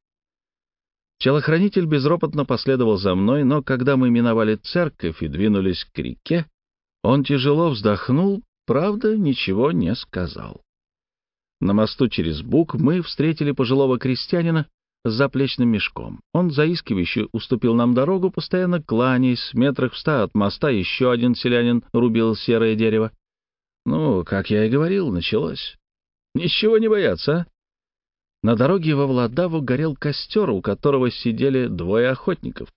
Speaker 1: Челохранитель безропотно последовал за мной, но когда мы миновали церковь и двинулись к реке, он тяжело вздохнул, правда, ничего не сказал. На мосту через Бук мы встретили пожилого крестьянина с заплечным мешком. Он заискивающе уступил нам дорогу, постоянно кланяясь. Метрах в ста от моста еще один селянин рубил серое дерево. Ну, как я и говорил, началось. Ничего не бояться, а? На дороге во Владаву горел костер, у которого сидели двое охотников.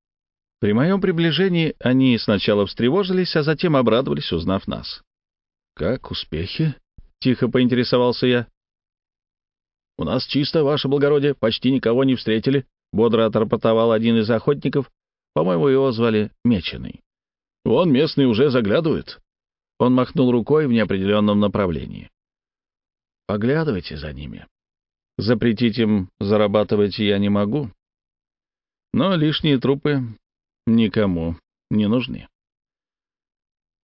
Speaker 1: При моем приближении они сначала встревожились, а затем обрадовались, узнав нас. «Как успехи?» — тихо поинтересовался я. «У нас чисто, ваше благородие, почти никого не встретили», — бодро отрапортовал один из охотников. По-моему, его звали Меченый. «Вон местные уже заглядывает. Он махнул рукой в неопределенном направлении. «Поглядывайте за ними. Запретить им зарабатывать я не могу. Но лишние трупы никому не нужны».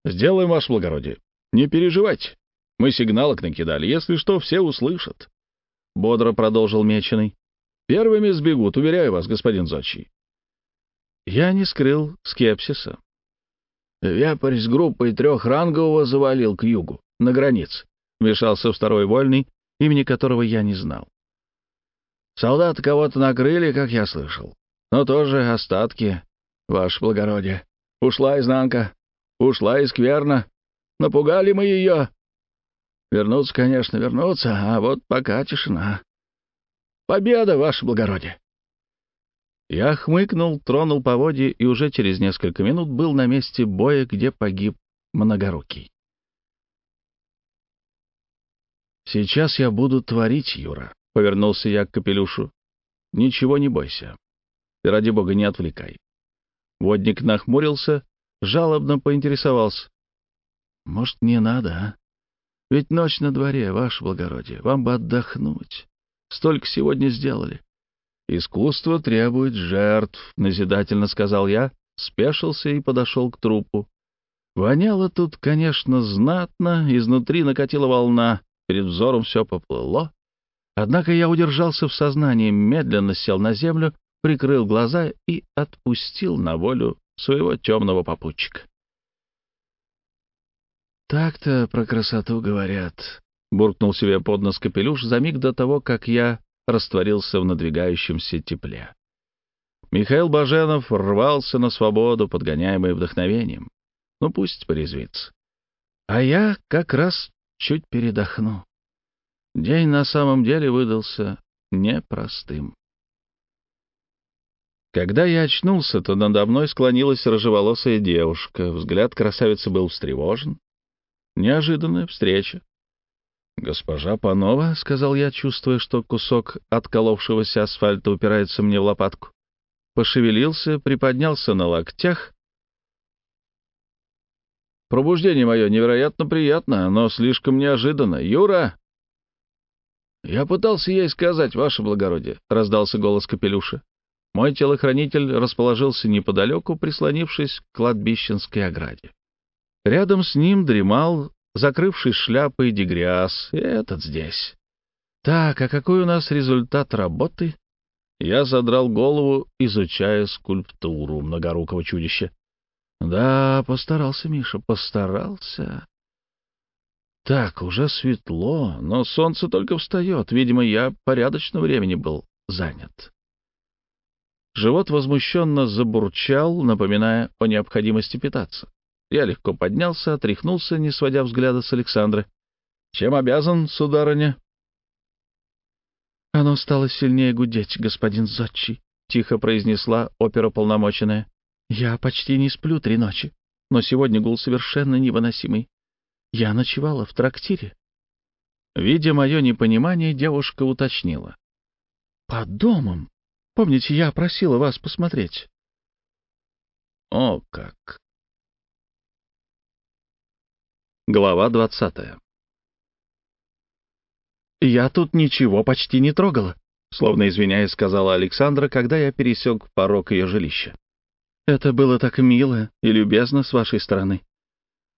Speaker 1: «Сделаем, ваше благородие. Не переживайте. Мы сигналок накидали. Если что, все услышат». Бодро продолжил Меченый. «Первыми сбегут, уверяю вас, господин Зочи». Я не скрыл скепсиса. Вяпарь с группой трехрангового завалил к югу, на границе. Вмешался второй вольный, имени которого я не знал. Солдаты кого-то накрыли, как я слышал. Но тоже остатки, ваше благородие. Ушла изнанка, ушла и скверно. Напугали мы ее. Вернуться, конечно, вернуться, а вот пока тишина. Победа, ваше благородие! Я хмыкнул, тронул по воде и уже через несколько минут был на месте боя, где погиб Многорукий. «Сейчас я буду творить, Юра», — повернулся я к Капелюшу. «Ничего не бойся. и ради бога, не отвлекай». Водник нахмурился, жалобно поинтересовался. «Может, не надо, а? Ведь ночь на дворе, ваше благородие, вам бы отдохнуть. Столько сегодня сделали. «Искусство требует жертв», — назидательно сказал я, спешился и подошел к трупу. Воняло тут, конечно, знатно, изнутри накатила волна, перед взором все поплыло. Однако я удержался в сознании, медленно сел на землю, прикрыл глаза и отпустил на волю своего темного попутчика. «Так-то про красоту говорят», — буркнул себе под нос капелюш за миг до того, как я растворился в надвигающемся тепле. Михаил Баженов рвался на свободу, подгоняемый вдохновением. Ну, пусть порезвится. А я как раз чуть передохну. День на самом деле выдался непростым. Когда я очнулся, то надо мной склонилась рыжеволосая девушка. Взгляд красавицы был встревожен. Неожиданная встреча. «Госпожа Панова», — сказал я, чувствуя, что кусок отколовшегося асфальта упирается мне в лопатку, пошевелился, приподнялся на локтях. «Пробуждение мое невероятно приятно, но слишком неожиданно. Юра!» «Я пытался ей сказать, ваше благородие», — раздался голос Капелюша. Мой телохранитель расположился неподалеку, прислонившись к кладбищенской ограде. Рядом с ним дремал закрывшись шляпой И этот здесь. Так, а какой у нас результат работы? Я задрал голову, изучая скульптуру многорукого чудища. Да, постарался Миша, постарался. Так, уже светло, но солнце только встает. Видимо, я порядочно времени был занят. Живот возмущенно забурчал, напоминая о необходимости питаться. Я легко поднялся, отряхнулся, не сводя взгляда с Александра. — Чем обязан, сударыня? — Оно стало сильнее гудеть, господин Зодчий, — тихо произнесла опера полномоченная. Я почти не сплю три ночи, но сегодня гул совершенно невыносимый. Я ночевала в трактире. Видя мое непонимание, девушка уточнила. — По домам. Помните, я просила вас посмотреть? — О как! Глава 20. «Я тут ничего почти не трогала», — словно извиняясь, сказала Александра, когда я пересек порог ее жилища. «Это было так мило и любезно с вашей стороны.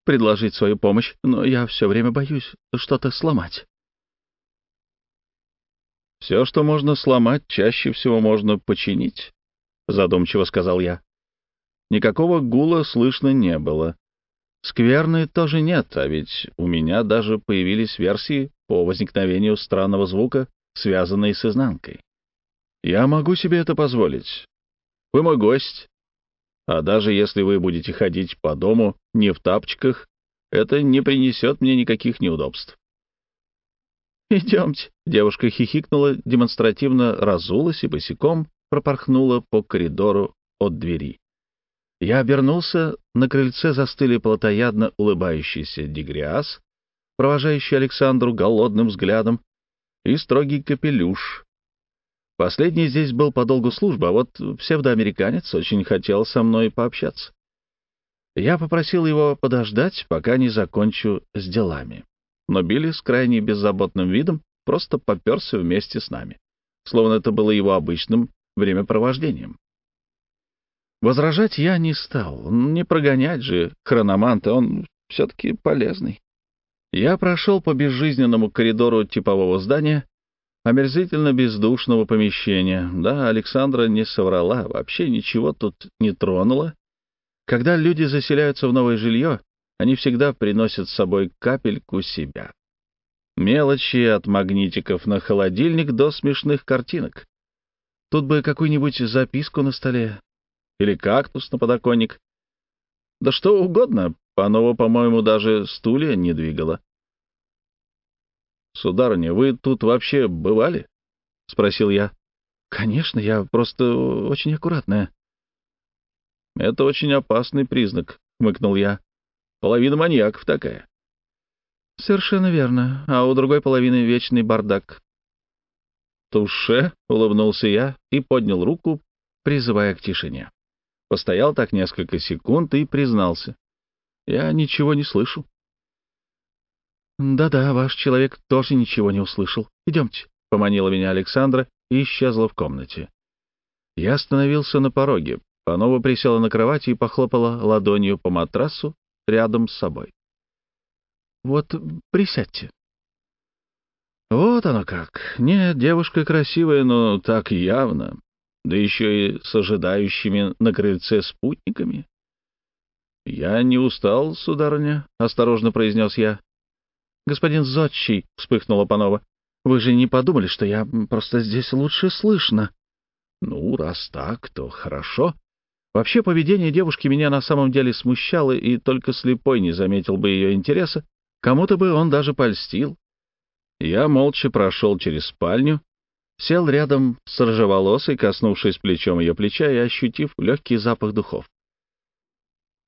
Speaker 1: Предложить свою помощь, но я все время боюсь что-то сломать». «Все, что можно сломать, чаще всего можно починить», — задумчиво сказал я. Никакого гула слышно не было. Скверны тоже нет, а ведь у меня даже появились версии по возникновению странного звука, связанные с изнанкой. Я могу себе это позволить. Вы мой гость. А даже если вы будете ходить по дому не в тапочках, это не принесет мне никаких неудобств. «Идемте!» — девушка хихикнула, демонстративно разулась и босиком пропорхнула по коридору от двери. Я обернулся, на крыльце застыли плотоядно улыбающийся Дегриас, провожающий Александру голодным взглядом, и строгий капелюш. Последний здесь был по долгу службы, а вот псевдоамериканец очень хотел со мной пообщаться. Я попросил его подождать, пока не закончу с делами. Но Билли с крайне беззаботным видом просто поперся вместе с нами, словно это было его обычным времяпровождением. Возражать я не стал. Не прогонять же хрономанта, он все-таки полезный. Я прошел по безжизненному коридору типового здания, омерзительно бездушного помещения. Да, Александра не соврала, вообще ничего тут не тронула. Когда люди заселяются в новое жилье, они всегда приносят с собой капельку себя. Мелочи от магнитиков на холодильник до смешных картинок. Тут бы какую-нибудь записку на столе, или кактус на подоконник. Да что угодно, Панова, по-моему, даже стулья не двигала. — Сударыня, вы тут вообще бывали? — спросил я. — Конечно, я просто очень аккуратная. — Это очень опасный признак, — хмыкнул я. — Половина маньяков такая. — Совершенно верно. А у другой половины вечный бардак. — Туше! — улыбнулся я и поднял руку, призывая к тишине. Постоял так несколько секунд и признался. Я ничего не слышу. «Да-да, ваш человек тоже ничего не услышал. Идемте», — поманила меня Александра и исчезла в комнате. Я остановился на пороге. Панова присела на кровати и похлопала ладонью по матрасу рядом с собой. «Вот присядьте». «Вот оно как. Нет, девушка красивая, но так явно да еще и с ожидающими на крыльце спутниками. — Я не устал, сударыня, — осторожно произнес я. — Господин Зодчий, — вспыхнула Панова, — вы же не подумали, что я просто здесь лучше слышно? — Ну, раз так, то хорошо. Вообще, поведение девушки меня на самом деле смущало, и только слепой не заметил бы ее интереса. Кому-то бы он даже польстил. Я молча прошел через спальню, сел рядом с рыжеволосой, коснувшись плечом ее плеча и ощутив легкий запах духов.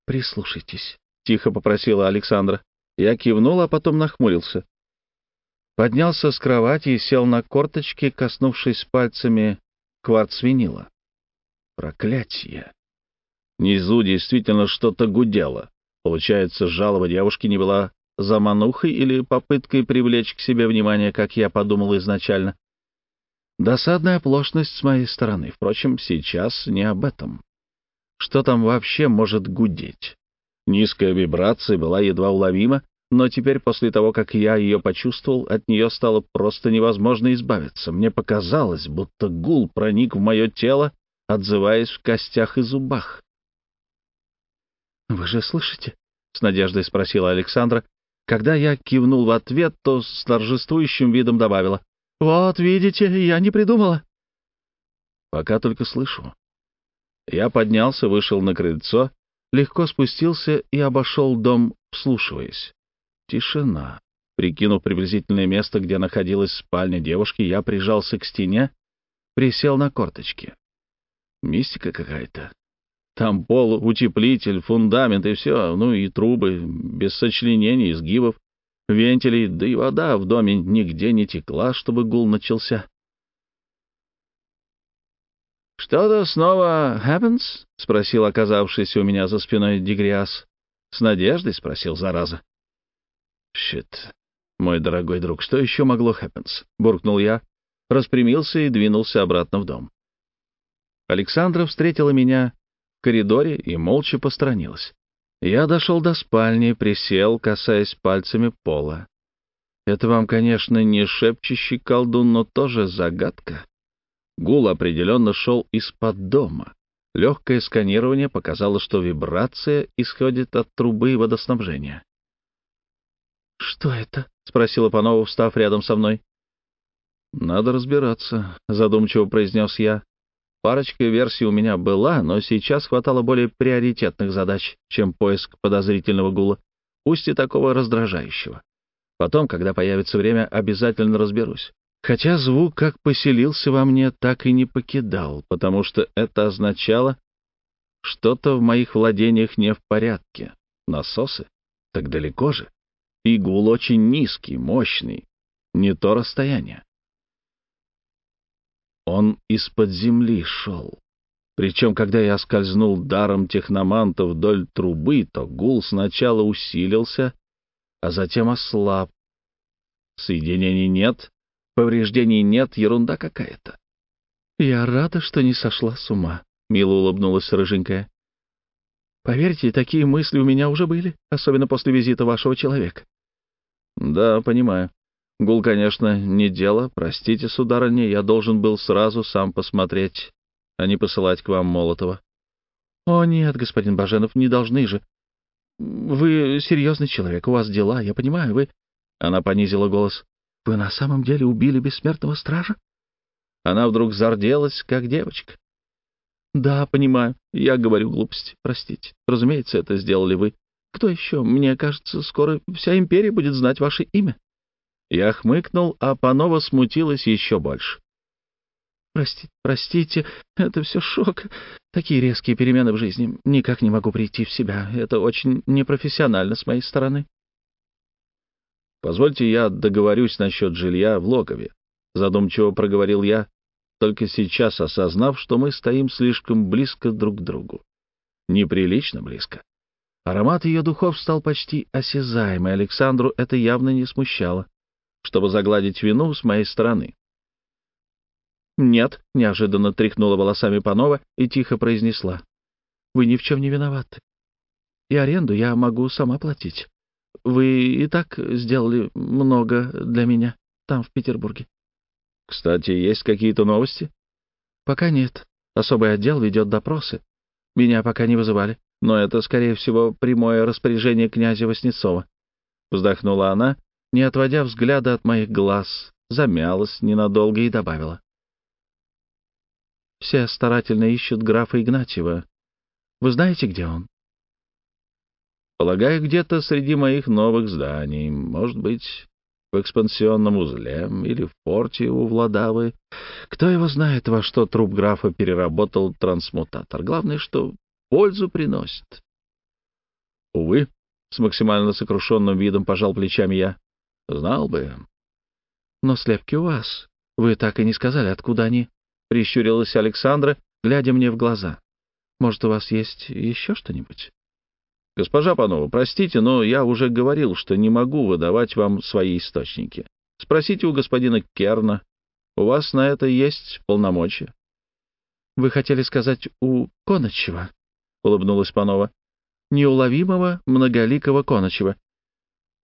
Speaker 1: «Прислушайтесь», — тихо попросила Александра. Я кивнул, а потом нахмурился. Поднялся с кровати и сел на корточки, коснувшись пальцами кварцвинила. Проклятье! Внизу действительно что-то гудело. Получается, жалоба девушки не была заманухой или попыткой привлечь к себе внимание, как я подумал изначально. Досадная оплошность с моей стороны. Впрочем, сейчас не об этом. Что там вообще может гудеть? Низкая вибрация была едва уловима, но теперь, после того, как я ее почувствовал, от нее стало просто невозможно избавиться. Мне показалось, будто гул проник в мое тело, отзываясь в костях и зубах. «Вы же слышите?» — с надеждой спросила Александра. Когда я кивнул в ответ, то с торжествующим видом добавила. «Вот, видите, я не придумала». «Пока только слышу». Я поднялся, вышел на крыльцо, легко спустился и обошел дом, вслушиваясь. Тишина. Прикинув приблизительное место, где находилась спальня девушки, я прижался к стене, присел на корточки. Мистика какая-то. Там пол, утеплитель, фундамент и все, ну и трубы, без сочленений, изгибов вентилей, да и вода в доме нигде не текла, чтобы гул начался. «Что-то снова happens?» — спросил оказавшийся у меня за спиной Дегриас. «С надеждой?» — спросил зараза. «Щит, мой дорогой друг, что еще могло happens?» — буркнул я, распрямился и двинулся обратно в дом. Александра встретила меня в коридоре и молча посторонилась. Я дошел до спальни, присел, касаясь пальцами пола. Это вам, конечно, не шепчущий колдун, но тоже загадка. Гул определенно шел из-под дома. Легкое сканирование показало, что вибрация исходит от трубы водоснабжения. «Что это?» — спросила Панова, встав рядом со мной. «Надо разбираться», — задумчиво произнес я. Парочка версий у меня была, но сейчас хватало более приоритетных задач, чем поиск подозрительного гула, пусть и такого раздражающего. Потом, когда появится время, обязательно разберусь. Хотя звук как поселился во мне, так и не покидал, потому что это означало, что-то в моих владениях не в порядке. Насосы? Так далеко же. И гул очень низкий, мощный. Не то расстояние. Он из-под земли шел. Причем, когда я скользнул даром техноманта вдоль трубы, то гул сначала усилился, а затем ослаб. Соединений нет, повреждений нет, ерунда какая-то. «Я рада, что не сошла с ума», — мило улыбнулась рыженькая. «Поверьте, такие мысли у меня уже были, особенно после визита вашего человека». «Да, понимаю». Гул, конечно, не дело. Простите, сударыня, я должен был сразу сам посмотреть, а не посылать к вам Молотова. — О, нет, господин Баженов, не должны же. Вы серьезный человек, у вас дела, я понимаю, вы... Она понизила голос. — Вы на самом деле убили бессмертного стража? Она вдруг зарделась, как девочка. — Да, понимаю, я говорю глупости, простите. Разумеется, это сделали вы. Кто еще? Мне кажется, скоро вся империя будет знать ваше имя. Я хмыкнул, а Панова смутилась еще больше. «Простите, простите, это все шок. Такие резкие перемены в жизни. Никак не могу прийти в себя. Это очень непрофессионально с моей стороны». «Позвольте, я договорюсь насчет жилья в логове», — задумчиво проговорил я, только сейчас осознав, что мы стоим слишком близко друг к другу. Неприлично близко. Аромат ее духов стал почти осязаемый, Александру это явно не смущало чтобы загладить вину с моей стороны. «Нет», — неожиданно тряхнула волосами Панова и тихо произнесла. «Вы ни в чем не виноваты. И аренду я могу сама платить. Вы и так сделали много для меня там, в Петербурге». «Кстати, есть какие-то новости?» «Пока нет. Особый отдел ведет допросы. Меня пока не вызывали, но это, скорее всего, прямое распоряжение князя Васнецова». Вздохнула она не отводя взгляда от моих глаз, замялась ненадолго и добавила. «Все старательно ищут графа Игнатьева. Вы знаете, где он?» «Полагаю, где-то среди моих новых зданий. Может быть, в экспансионном узле или в порте у Владавы. Кто его знает, во что труп графа переработал трансмутатор. Главное, что пользу приносит». «Увы», — с максимально сокрушенным видом пожал плечами я, Знал бы. Но слепки у вас. Вы так и не сказали, откуда они. Прищурилась Александра, глядя мне в глаза. Может, у вас есть еще что-нибудь? Госпожа Панова, простите, но я уже говорил, что не могу выдавать вам свои источники. Спросите у господина Керна. У вас на это есть полномочия. Вы хотели сказать у Коночева, — улыбнулась Панова неуловимого многоликого Коночева,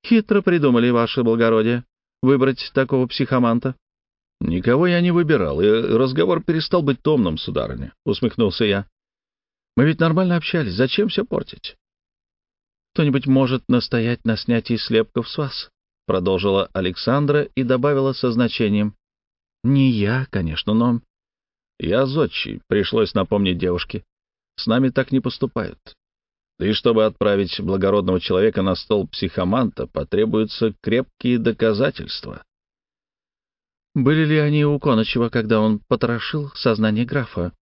Speaker 1: Хитро придумали, ваше благородие, выбрать такого психоманта. — Никого я не выбирал, и разговор перестал быть томным, сударыня, — усмехнулся я. — Мы ведь нормально общались, зачем все портить? — Кто-нибудь может настоять на снятии слепков с вас, — продолжила Александра и добавила со значением. — Не я, конечно, но... — Я зодчий, пришлось напомнить девушке. С нами так не поступают. Да и чтобы отправить благородного человека на стол психоманта, потребуются крепкие доказательства. Были ли они у Коночева, когда он потрошил сознание графа?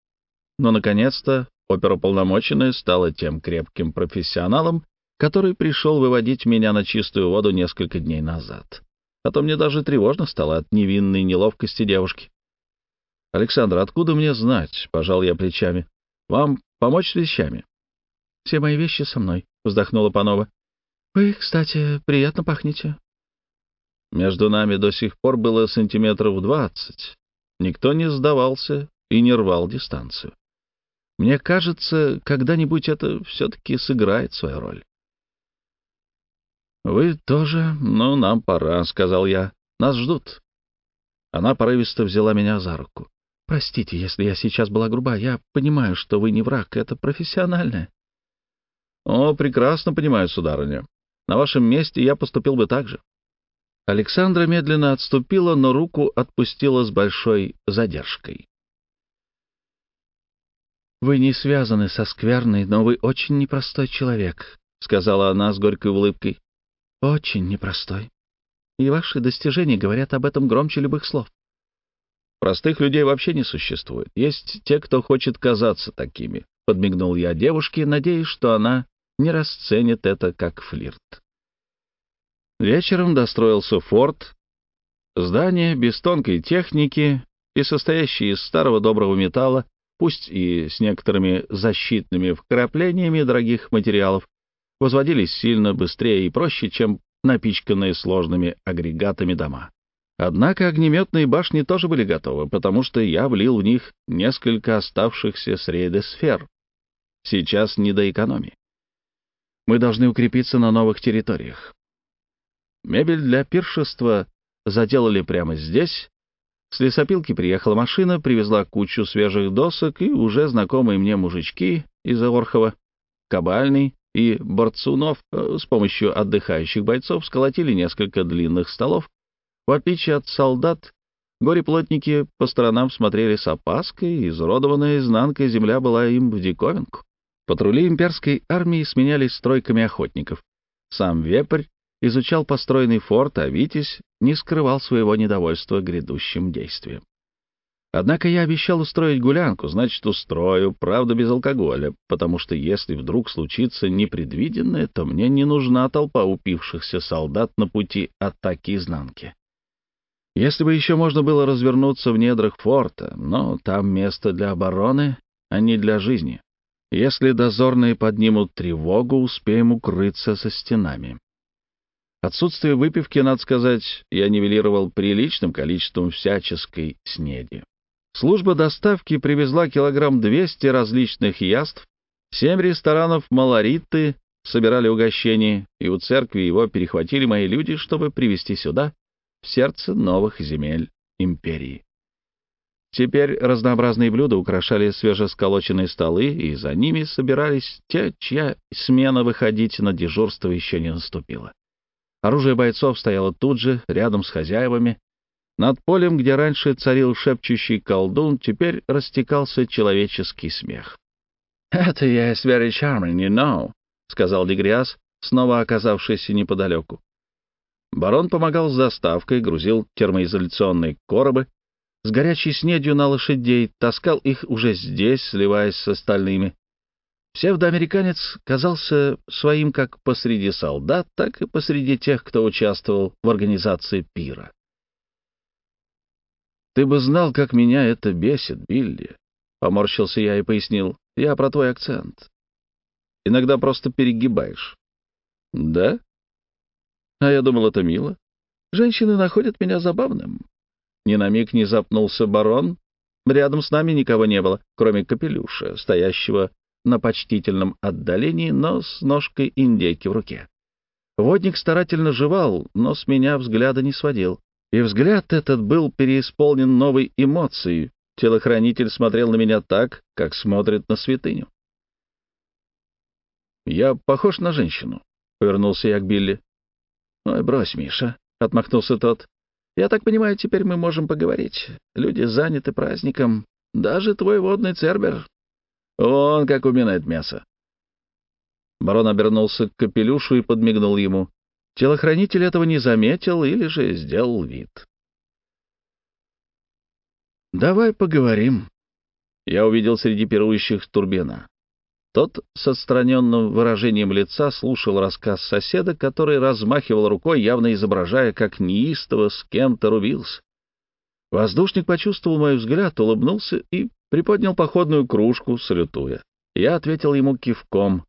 Speaker 1: Но, наконец-то, оперуполномоченная стала тем крепким профессионалом, который пришел выводить меня на чистую воду несколько дней назад. А то мне даже тревожно стало от невинной неловкости девушки. «Александр, откуда мне знать?» — пожал я плечами. «Вам помочь с вещами?» Все мои вещи со мной, — вздохнула Панова. — Вы, кстати, приятно пахнете. Между нами до сих пор было сантиметров двадцать. Никто не сдавался и не рвал дистанцию. Мне кажется, когда-нибудь это все-таки сыграет свою роль. «Вы тоже? но нам пора», — сказал я. «Нас ждут». Она порывисто взяла меня за руку. «Простите, если я сейчас была груба. Я понимаю, что вы не враг. Это профессиональное». О, прекрасно понимаю, сударыня. На вашем месте я поступил бы так же. Александра медленно отступила, но руку отпустила с большой задержкой. «Вы не связаны со скверной, но вы очень непростой человек», — сказала она с горькой улыбкой. «Очень непростой. И ваши достижения говорят об этом громче любых слов. Простых людей вообще не существует. Есть те, кто хочет казаться такими», — подмигнул я девушке, надеясь, что она не расценит это как флирт. Вечером достроился форт, здание без тонкой техники и состоящее из старого доброго металла, пусть и с некоторыми защитными вкраплениями дорогих материалов, возводились сильно быстрее и проще, чем напичканные сложными агрегатами дома. Однако огнеметные башни тоже были готовы, потому что я влил в них несколько оставшихся среды сфер. Сейчас не до экономии. Мы должны укрепиться на новых территориях. Мебель для пиршества заделали прямо здесь. С лесопилки приехала машина, привезла кучу свежих досок и уже знакомые мне мужички из Орхова, Кабальный и Борцунов э, с помощью отдыхающих бойцов сколотили несколько длинных столов. В отличие от солдат, горе-плотники по сторонам смотрели с опаской, изродованная изнанкой земля была им в диковинку. Патрули имперской армии сменялись стройками охотников. Сам вепрь изучал построенный форт, а Витязь не скрывал своего недовольства грядущим действием. Однако я обещал устроить гулянку, значит, устрою, правда, без алкоголя, потому что если вдруг случится непредвиденное, то мне не нужна толпа упившихся солдат на пути атаки изнанки. Если бы еще можно было развернуться в недрах форта, но там место для обороны, а не для жизни. Если дозорные поднимут тревогу, успеем укрыться со стенами. Отсутствие выпивки, надо сказать, я нивелировал приличным количеством всяческой снеди. Служба доставки привезла килограмм 200 различных яств, семь ресторанов «Малориты» собирали угощение, и у церкви его перехватили мои люди, чтобы привезти сюда, в сердце новых земель империи. Теперь разнообразные блюда украшали свежесколоченные столы, и за ними собирались те, чья смена выходить на дежурство еще не наступила. Оружие бойцов стояло тут же, рядом с хозяевами. Над полем, где раньше царил шепчущий колдун, теперь растекался человеческий смех. «Это я yes, very charming, you know», — сказал Дегриас, снова оказавшийся неподалеку. Барон помогал с заставкой, грузил термоизоляционные коробы, с горячей снедью на лошадей, таскал их уже здесь, сливаясь с остальными. Псевдоамериканец казался своим как посреди солдат, так и посреди тех, кто участвовал в организации пира. «Ты бы знал, как меня это бесит, Билли!» — поморщился я и пояснил. «Я про твой акцент. Иногда просто перегибаешь». «Да? А я думал, это мило. Женщины находят меня забавным». Ни на миг не запнулся барон. Рядом с нами никого не было, кроме капелюша, стоящего на почтительном отдалении, но с ножкой индейки в руке. Водник старательно жевал, но с меня взгляда не сводил. И взгляд этот был переисполнен новой эмоцией. Телохранитель смотрел на меня так, как смотрит на святыню. «Я похож на женщину», — повернулся я к Билли. «Ой, брось, Миша», — отмахнулся тот. Я так понимаю, теперь мы можем поговорить. Люди заняты праздником. Даже твой водный цербер. он как уминает мясо. Барон обернулся к капелюшу и подмигнул ему. Телохранитель этого не заметил или же сделал вид. «Давай поговорим». Я увидел среди пирующих Турбина. Тот с отстраненным выражением лица слушал рассказ соседа, который размахивал рукой, явно изображая, как неистово с кем-то рубился. Воздушник почувствовал мой взгляд, улыбнулся и приподнял походную кружку, салютуя. Я ответил ему кивком.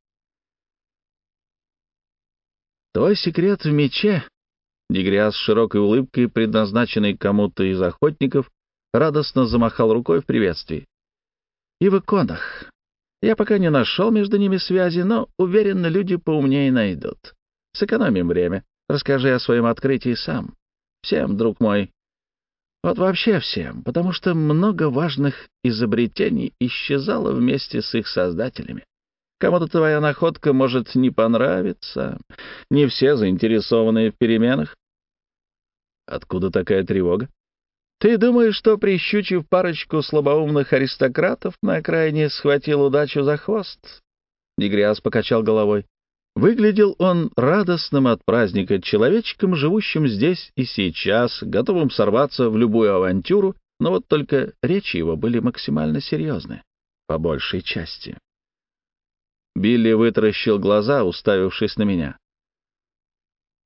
Speaker 1: «Твой секрет в мече?» Дегриас с широкой улыбкой, предназначенной кому-то из охотников, радостно замахал рукой в приветствии. «И в иконах. Я пока не нашел между ними связи, но, уверен, люди поумнее найдут. Сэкономим время. Расскажи о своем открытии сам. Всем, друг мой. Вот вообще всем, потому что много важных изобретений исчезало вместе с их создателями. Кому-то твоя находка может не понравиться. Не все заинтересованы в переменах. Откуда такая тревога? Ты думаешь, что, прищучив парочку слабоумных аристократов на окраине, схватил удачу за хвост?» Негриас покачал головой. Выглядел он радостным от праздника, человечком, живущим здесь и сейчас, готовым сорваться в любую авантюру, но вот только речи его были максимально серьезны, по большей части. Билли вытаращил глаза, уставившись на меня.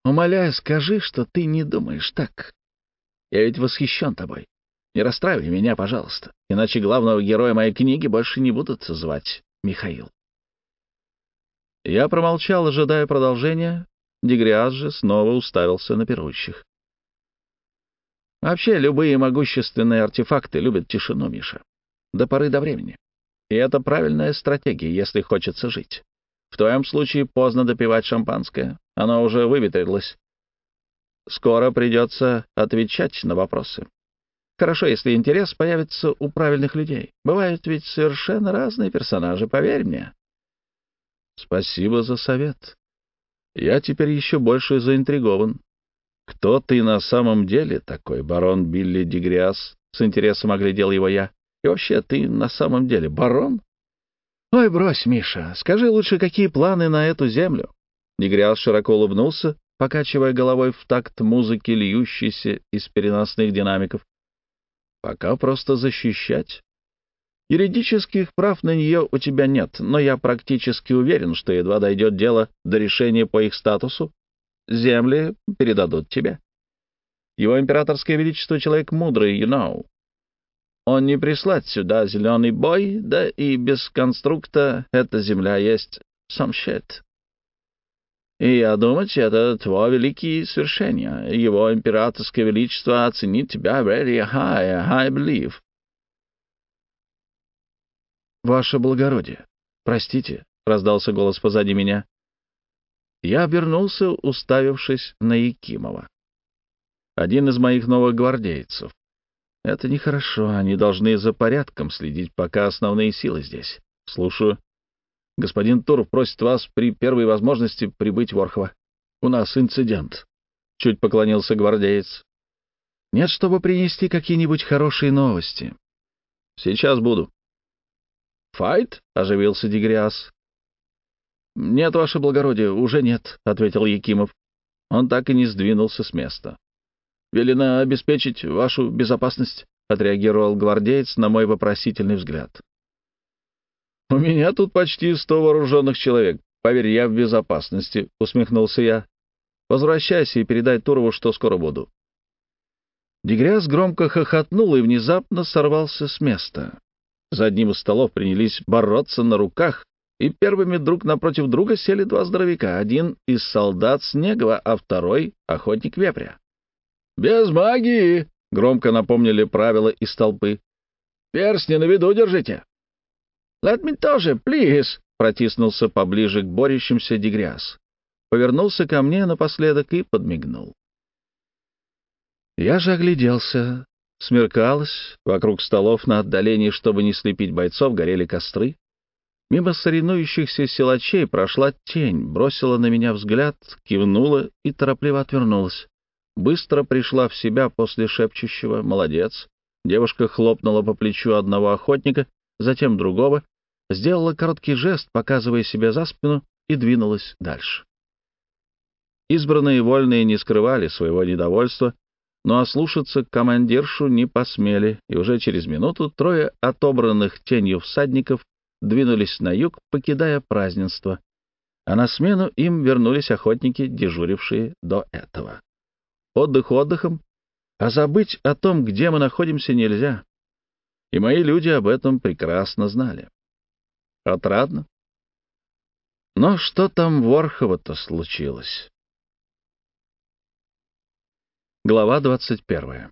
Speaker 1: «Умоляю, скажи, что ты не думаешь так», я ведь восхищен тобой. Не расстраивай меня, пожалуйста, иначе главного героя моей книги больше не будут звать Михаил. Я промолчал, ожидая продолжения. Дегриаз же снова уставился на пирующих. Вообще, любые могущественные артефакты любят тишину, Миша. До поры до времени. И это правильная стратегия, если хочется жить. В твоем случае поздно допивать шампанское. Оно уже выветрилось, скоро придется отвечать на вопросы. Хорошо, если интерес появится у правильных людей. Бывают ведь совершенно разные персонажи, поверь мне. Спасибо за совет. Я теперь еще больше заинтригован. Кто ты на самом деле такой, барон Билли Дегриас? С интересом оглядел его я. И вообще, ты на самом деле барон? Ой, брось, Миша, скажи лучше, какие планы на эту землю? Дегриас широко улыбнулся покачивая головой в такт музыки, льющейся из переносных динамиков. Пока просто защищать. Юридических прав на нее у тебя нет, но я практически уверен, что едва дойдет дело до решения по их статусу, земли передадут тебе. Его императорское величество — человек мудрый, you know. Он не прислать сюда зеленый бой, да и без конструкта эта земля есть some shit. И я думать, это твое великий свершение. Его императорское величество оценит тебя very high, I believe. Ваше благородие, простите, — раздался голос позади меня. Я обернулся, уставившись на Якимова. Один из моих новых гвардейцев. Это нехорошо, они должны за порядком следить, пока основные силы здесь. Слушаю. Господин Туров просит вас при первой возможности прибыть в Орхово. У нас инцидент. Чуть поклонился гвардеец. Нет, чтобы принести какие-нибудь хорошие новости. Сейчас буду. Файт? Оживился Дегриас. Нет, ваше благородие, уже нет, ответил Якимов. Он так и не сдвинулся с места. «Велено обеспечить вашу безопасность», — отреагировал гвардеец на мой вопросительный взгляд. «У меня тут почти сто вооруженных человек. Поверь, я в безопасности», — усмехнулся я. «Возвращайся и передай Турову, что скоро буду». Дегряс громко хохотнул и внезапно сорвался с места. За одним из столов принялись бороться на руках, и первыми друг напротив друга сели два здоровяка, один из солдат Снегова, а второй — охотник вепря. «Без магии!» — громко напомнили правила из толпы. «Перстни на виду держите!» «Let me тоже, please!» — протиснулся поближе к борющимся Дегряс. Повернулся ко мне напоследок и подмигнул. Я же огляделся. Смеркалось, вокруг столов на отдалении, чтобы не слепить бойцов, горели костры. Мимо соревнующихся силачей прошла тень, бросила на меня взгляд, кивнула и торопливо отвернулась. Быстро пришла в себя после шепчущего «молодец». Девушка хлопнула по плечу одного охотника, затем другого, сделала короткий жест, показывая себе за спину, и двинулась дальше. Избранные вольные не скрывали своего недовольства, но ослушаться командиршу не посмели, и уже через минуту трое отобранных тенью всадников двинулись на юг, покидая празднество, а на смену им вернулись охотники, дежурившие до этого. Отдых отдыхом, а забыть о том, где мы находимся, нельзя. И мои люди об этом прекрасно знали. Отрадно. Но что там Ворхова-то случилось? Глава двадцать первая.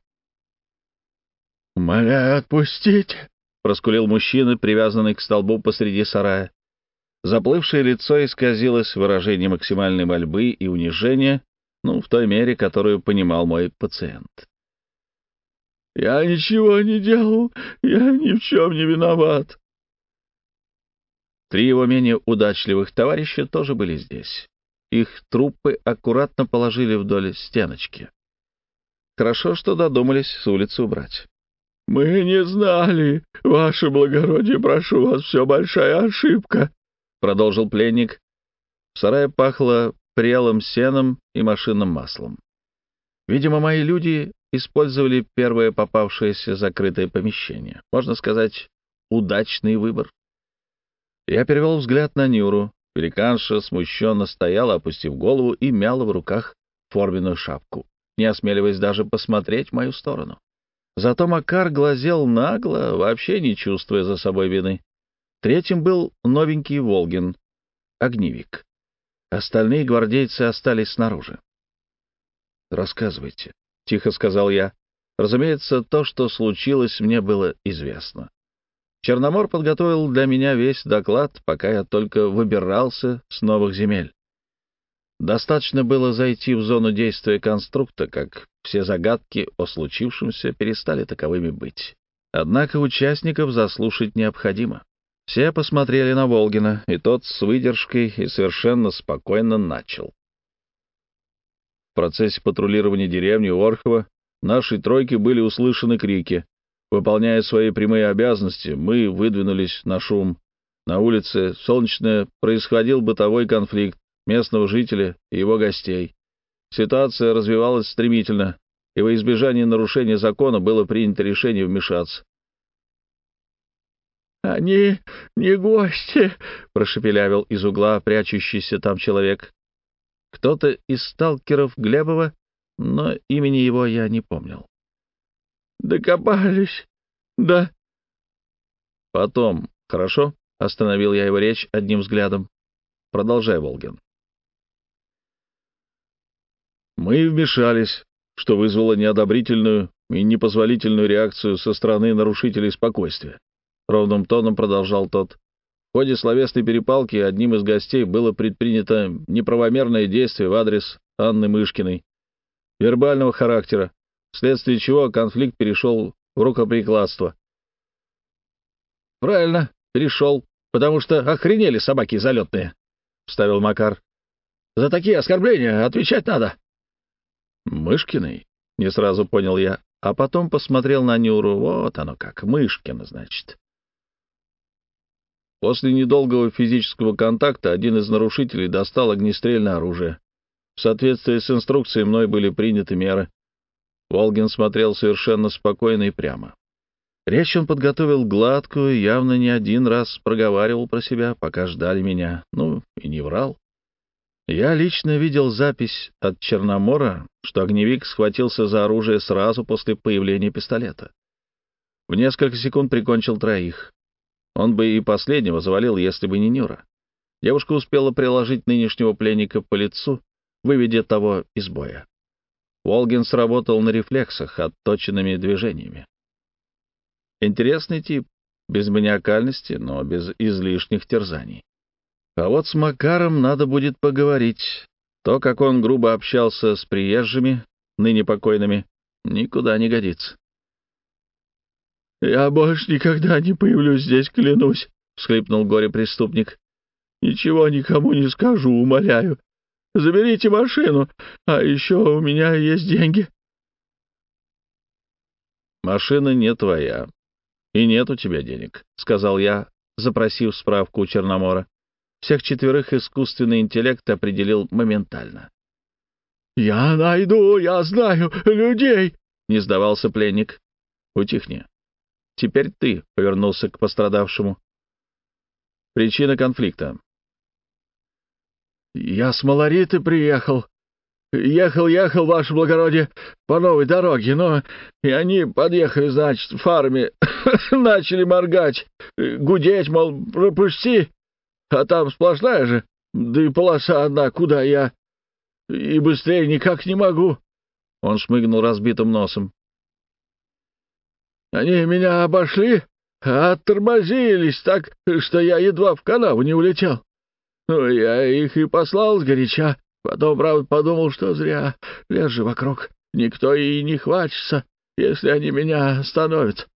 Speaker 1: «Умоляю, отпустите!» — проскулил мужчина, привязанный к столбу посреди сарая. Заплывшее лицо исказилось выражением максимальной мольбы и унижения, ну, в той мере, которую понимал мой пациент. «Я ничего не делал, я ни в чем не виноват. Три его менее удачливых товарища тоже были здесь. Их трупы аккуратно положили вдоль стеночки. Хорошо, что додумались с улицы убрать. «Мы не знали. Ваше благородие, прошу вас, все большая ошибка», — продолжил пленник. В сарае пахло прелым сеном и машинным маслом. Видимо, мои люди использовали первое попавшееся закрытое помещение. Можно сказать, удачный выбор. Я перевел взгляд на Нюру. Великанша смущенно стояла, опустив голову, и мяла в руках форменную шапку, не осмеливаясь даже посмотреть в мою сторону. Зато Макар глазел нагло, вообще не чувствуя за собой вины. Третьим был новенький Волгин, огневик. Остальные гвардейцы остались снаружи. «Рассказывайте», — тихо сказал я. Разумеется, то, что случилось, мне было известно. Черномор подготовил для меня весь доклад, пока я только выбирался с новых земель. Достаточно было зайти в зону действия конструкта, как все загадки о случившемся перестали таковыми быть. Однако участников заслушать необходимо. Все посмотрели на Волгина, и тот с выдержкой и совершенно спокойно начал. В процессе патрулирования деревни Орхова нашей тройке были услышаны крики Выполняя свои прямые обязанности, мы выдвинулись на шум. На улице Солнечная происходил бытовой конфликт местного жителя и его гостей. Ситуация развивалась стремительно, и во избежание нарушения закона было принято решение вмешаться. «Они не гости!» — прошепелявил из угла прячущийся там человек. Кто-то из сталкеров Глебова, но имени его я не помнил. Докопались. Да. Потом, хорошо? Остановил я его речь одним взглядом. Продолжай, Волгин. Мы вмешались, что вызвало неодобрительную и непозволительную реакцию со стороны нарушителей спокойствия. Ровным тоном продолжал тот. В ходе словесной перепалки одним из гостей было предпринято неправомерное действие в адрес Анны Мышкиной, вербального характера, вследствие чего конфликт перешел в рукоприкладство. — Правильно, перешел, потому что охренели собаки залетные, — вставил Макар. — За такие оскорбления отвечать надо. — Мышкиной? — не сразу понял я, а потом посмотрел на Нюру. Вот оно как, Мышкина, значит. После недолгого физического контакта один из нарушителей достал огнестрельное оружие. В соответствии с инструкцией мной были приняты меры. Волгин смотрел совершенно спокойно и прямо. Речь он подготовил гладкую, явно не один раз проговаривал про себя, пока ждали меня, ну и не врал. Я лично видел запись от Черномора, что огневик схватился за оружие сразу после появления пистолета. В несколько секунд прикончил троих. Он бы и последнего завалил, если бы не Нюра. Девушка успела приложить нынешнего пленника по лицу, выведя того из боя. Волгин сработал на рефлексах, отточенными движениями. Интересный тип, без маниакальности, но без излишних терзаний. А вот с Макаром надо будет поговорить. То, как он грубо общался с приезжими, ныне покойными, никуда не годится. «Я больше никогда не появлюсь здесь, клянусь», — всхлипнул горе-преступник. «Ничего никому не скажу, умоляю. Заберите машину, а еще у меня есть деньги. Машина не твоя, и нет у тебя денег, — сказал я, запросив справку у Черномора. Всех четверых искусственный интеллект определил моментально. «Я найду, я знаю, людей!» — не сдавался пленник. «Утихни. Теперь ты», — повернулся к пострадавшему. «Причина конфликта. «Я с Малориты приехал. Ехал-ехал, ваше благородие, по новой дороге, но... И они подъехали, значит, фарме, начали моргать, гудеть, мол, пропусти, а там сплошная же, да и полоса одна, куда я... И быстрее никак не могу». Он шмыгнул разбитым носом. «Они меня обошли, а оттормозились так, что я едва в канаву не улетел. Ну, я их и послал сгоряча. Потом, правда, подумал, что зря. Лес же вокруг. Никто и не хватится, если они меня остановят.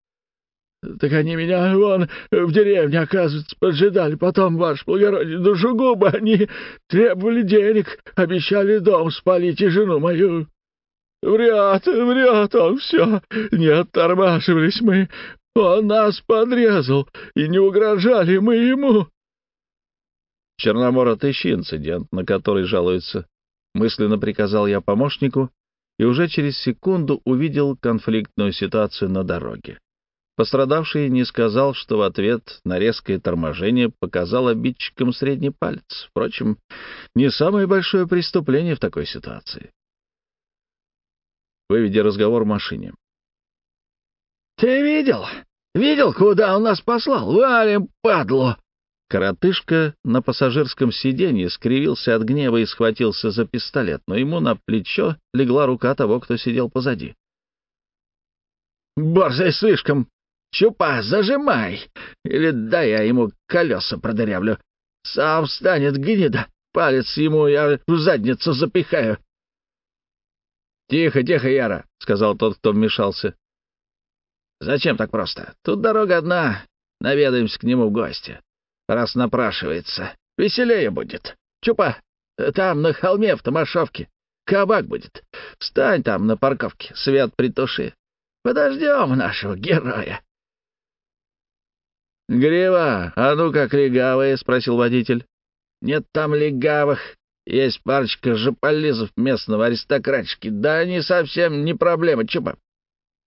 Speaker 1: Так они меня вон в деревне, оказывается, поджидали. Потом, ваш благородие, душегубы, они требовали денег, обещали дом спалить и жену мою. Врет, врет он все. Не оттормашивались мы. Он нас подрезал, и не угрожали мы ему. Черномор, отыщи инцидент, на который жалуются. Мысленно приказал я помощнику и уже через секунду увидел конфликтную ситуацию на дороге. Пострадавший не сказал, что в ответ на резкое торможение показал обидчикам средний палец. Впрочем, не самое большое преступление в такой ситуации. Выведи разговор в машине. «Ты видел? Видел, куда он нас послал? Валим, падлу!» Коротышка на пассажирском сиденье скривился от гнева и схватился за пистолет, но ему на плечо легла рука того, кто сидел позади. «Борзый слишком! Чупа, зажимай! Или дай я ему колеса продырявлю! Сам встанет гнида! Палец ему я в задницу запихаю!» «Тихо, тихо, Яра!» — сказал тот, кто вмешался. «Зачем так просто? Тут дорога одна. Наведаемся к нему в гости» раз напрашивается. Веселее будет. Чупа, э, там на холме в Томашовке кабак будет. Встань там на парковке, свет притуши. Подождем нашего героя. — Грива, а ну как легавые? — спросил водитель. — Нет там легавых. Есть парочка жополизов местного аристократчики. Да они совсем не проблема, Чупа.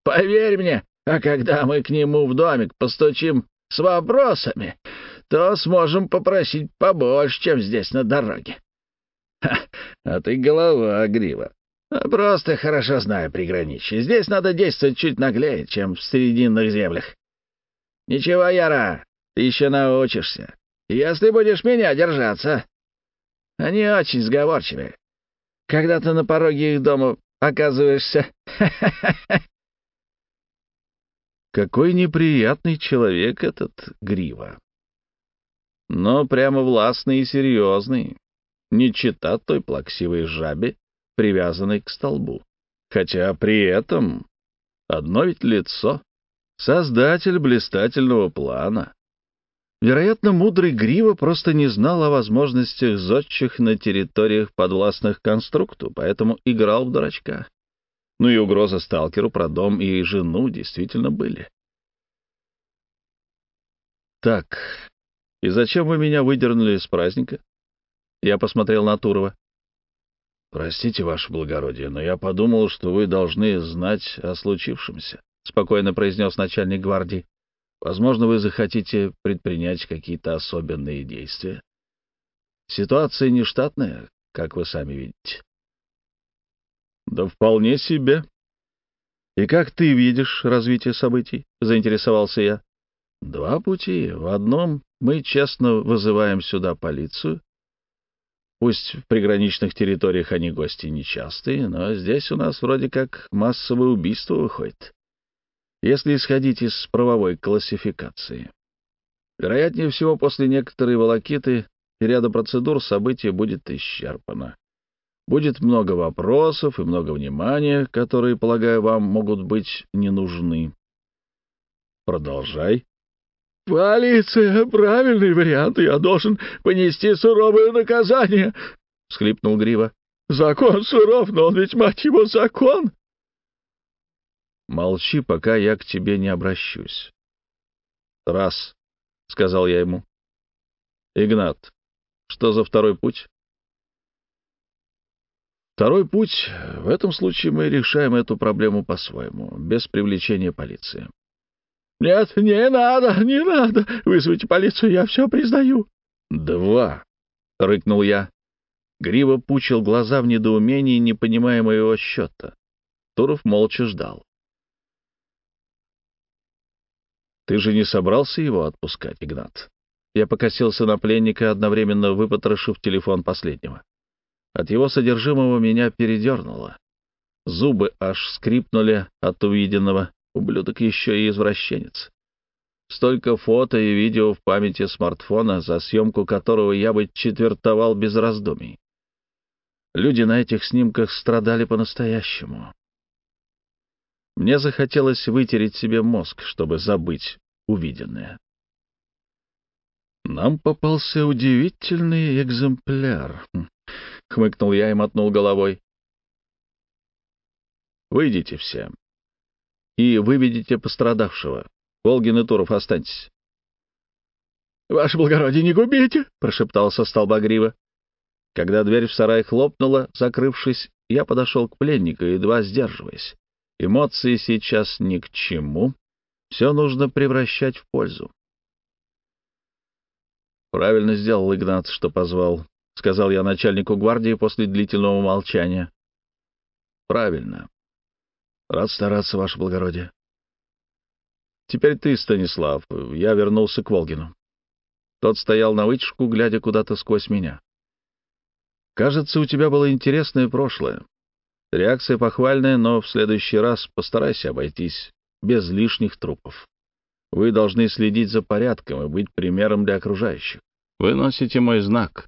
Speaker 1: Поверь мне, а когда мы к нему в домик постучим с вопросами, то сможем попросить побольше, чем здесь на дороге. а ты голова, Грива. А просто хорошо знаю приграничье. Здесь надо действовать чуть наглее, чем в срединных землях. Ничего, Яра, ты еще научишься. Если будешь меня держаться. Они очень сговорчивы. Когда ты на пороге их дома оказываешься... Какой неприятный человек этот Грива но прямо властный и серьезный, не чита той плаксивой жабе, привязанной к столбу. Хотя при этом одно ведь лицо, создатель блистательного плана. Вероятно, мудрый Грива просто не знал о возможностях зодчих на территориях подвластных конструкту, поэтому играл в дурачка. Ну и угроза сталкеру про дом и жену действительно были. Так, и зачем вы меня выдернули из праздника? Я посмотрел на Турова. Простите, ваше благородие, но я подумал, что вы должны знать о случившемся, спокойно произнес начальник гвардии. Возможно, вы захотите предпринять какие-то особенные действия. Ситуация нештатная, как вы сами видите. Да вполне себе. И как ты видишь развитие событий? Заинтересовался я. Два пути. В одном мы честно вызываем сюда полицию. Пусть в приграничных территориях они гости нечастые, но здесь у нас вроде как массовое убийство выходит. Если исходить из правовой классификации. Вероятнее всего, после некоторой волокиты и ряда процедур событие будет исчерпано. Будет много вопросов и много внимания, которые, полагаю, вам могут быть не нужны. Продолжай. «Полиция — правильный вариант, я должен понести суровое наказание!» — Схлипнул Грива. «Закон суров, но он ведь, мать его, закон!» «Молчи, пока я к тебе не обращусь». «Раз», — сказал я ему. «Игнат, что за второй путь?» Второй путь. В этом случае мы решаем эту проблему по-своему, без привлечения полиции. «Нет, не надо, не надо! Вызовите полицию, я все признаю!» «Два!» — рыкнул я. Грива пучил глаза в недоумении, не понимая моего счета. Туров молча ждал. «Ты же не собрался его отпускать, Игнат?» Я покосился на пленника, одновременно выпотрошив телефон последнего. От его содержимого меня передернуло. Зубы аж скрипнули от увиденного. Ублюдок еще и извращенец. Столько фото и видео в памяти смартфона, за съемку которого я бы четвертовал без раздумий. Люди на этих снимках страдали по-настоящему. Мне захотелось вытереть себе мозг, чтобы забыть увиденное. «Нам попался удивительный экземпляр», — хмыкнул я и мотнул головой. «Выйдите все», и выведите пострадавшего. Волгин и Туров, останьтесь. — Ваше благородие, не губите! — прошептал со столба грива. Когда дверь в сарай хлопнула, закрывшись, я подошел к пленнику, едва сдерживаясь. Эмоции сейчас ни к чему. Все нужно превращать в пользу. «Правильно сделал Игнат, что позвал», — сказал я начальнику гвардии после длительного молчания. «Правильно. — Рад стараться, ваше благородие. — Теперь ты, Станислав. Я вернулся к Волгину. Тот стоял на вытяжку, глядя куда-то сквозь меня. — Кажется, у тебя было интересное прошлое. Реакция похвальная, но в следующий раз постарайся обойтись без лишних трупов. Вы должны следить за порядком и быть примером для окружающих. Вы носите мой знак.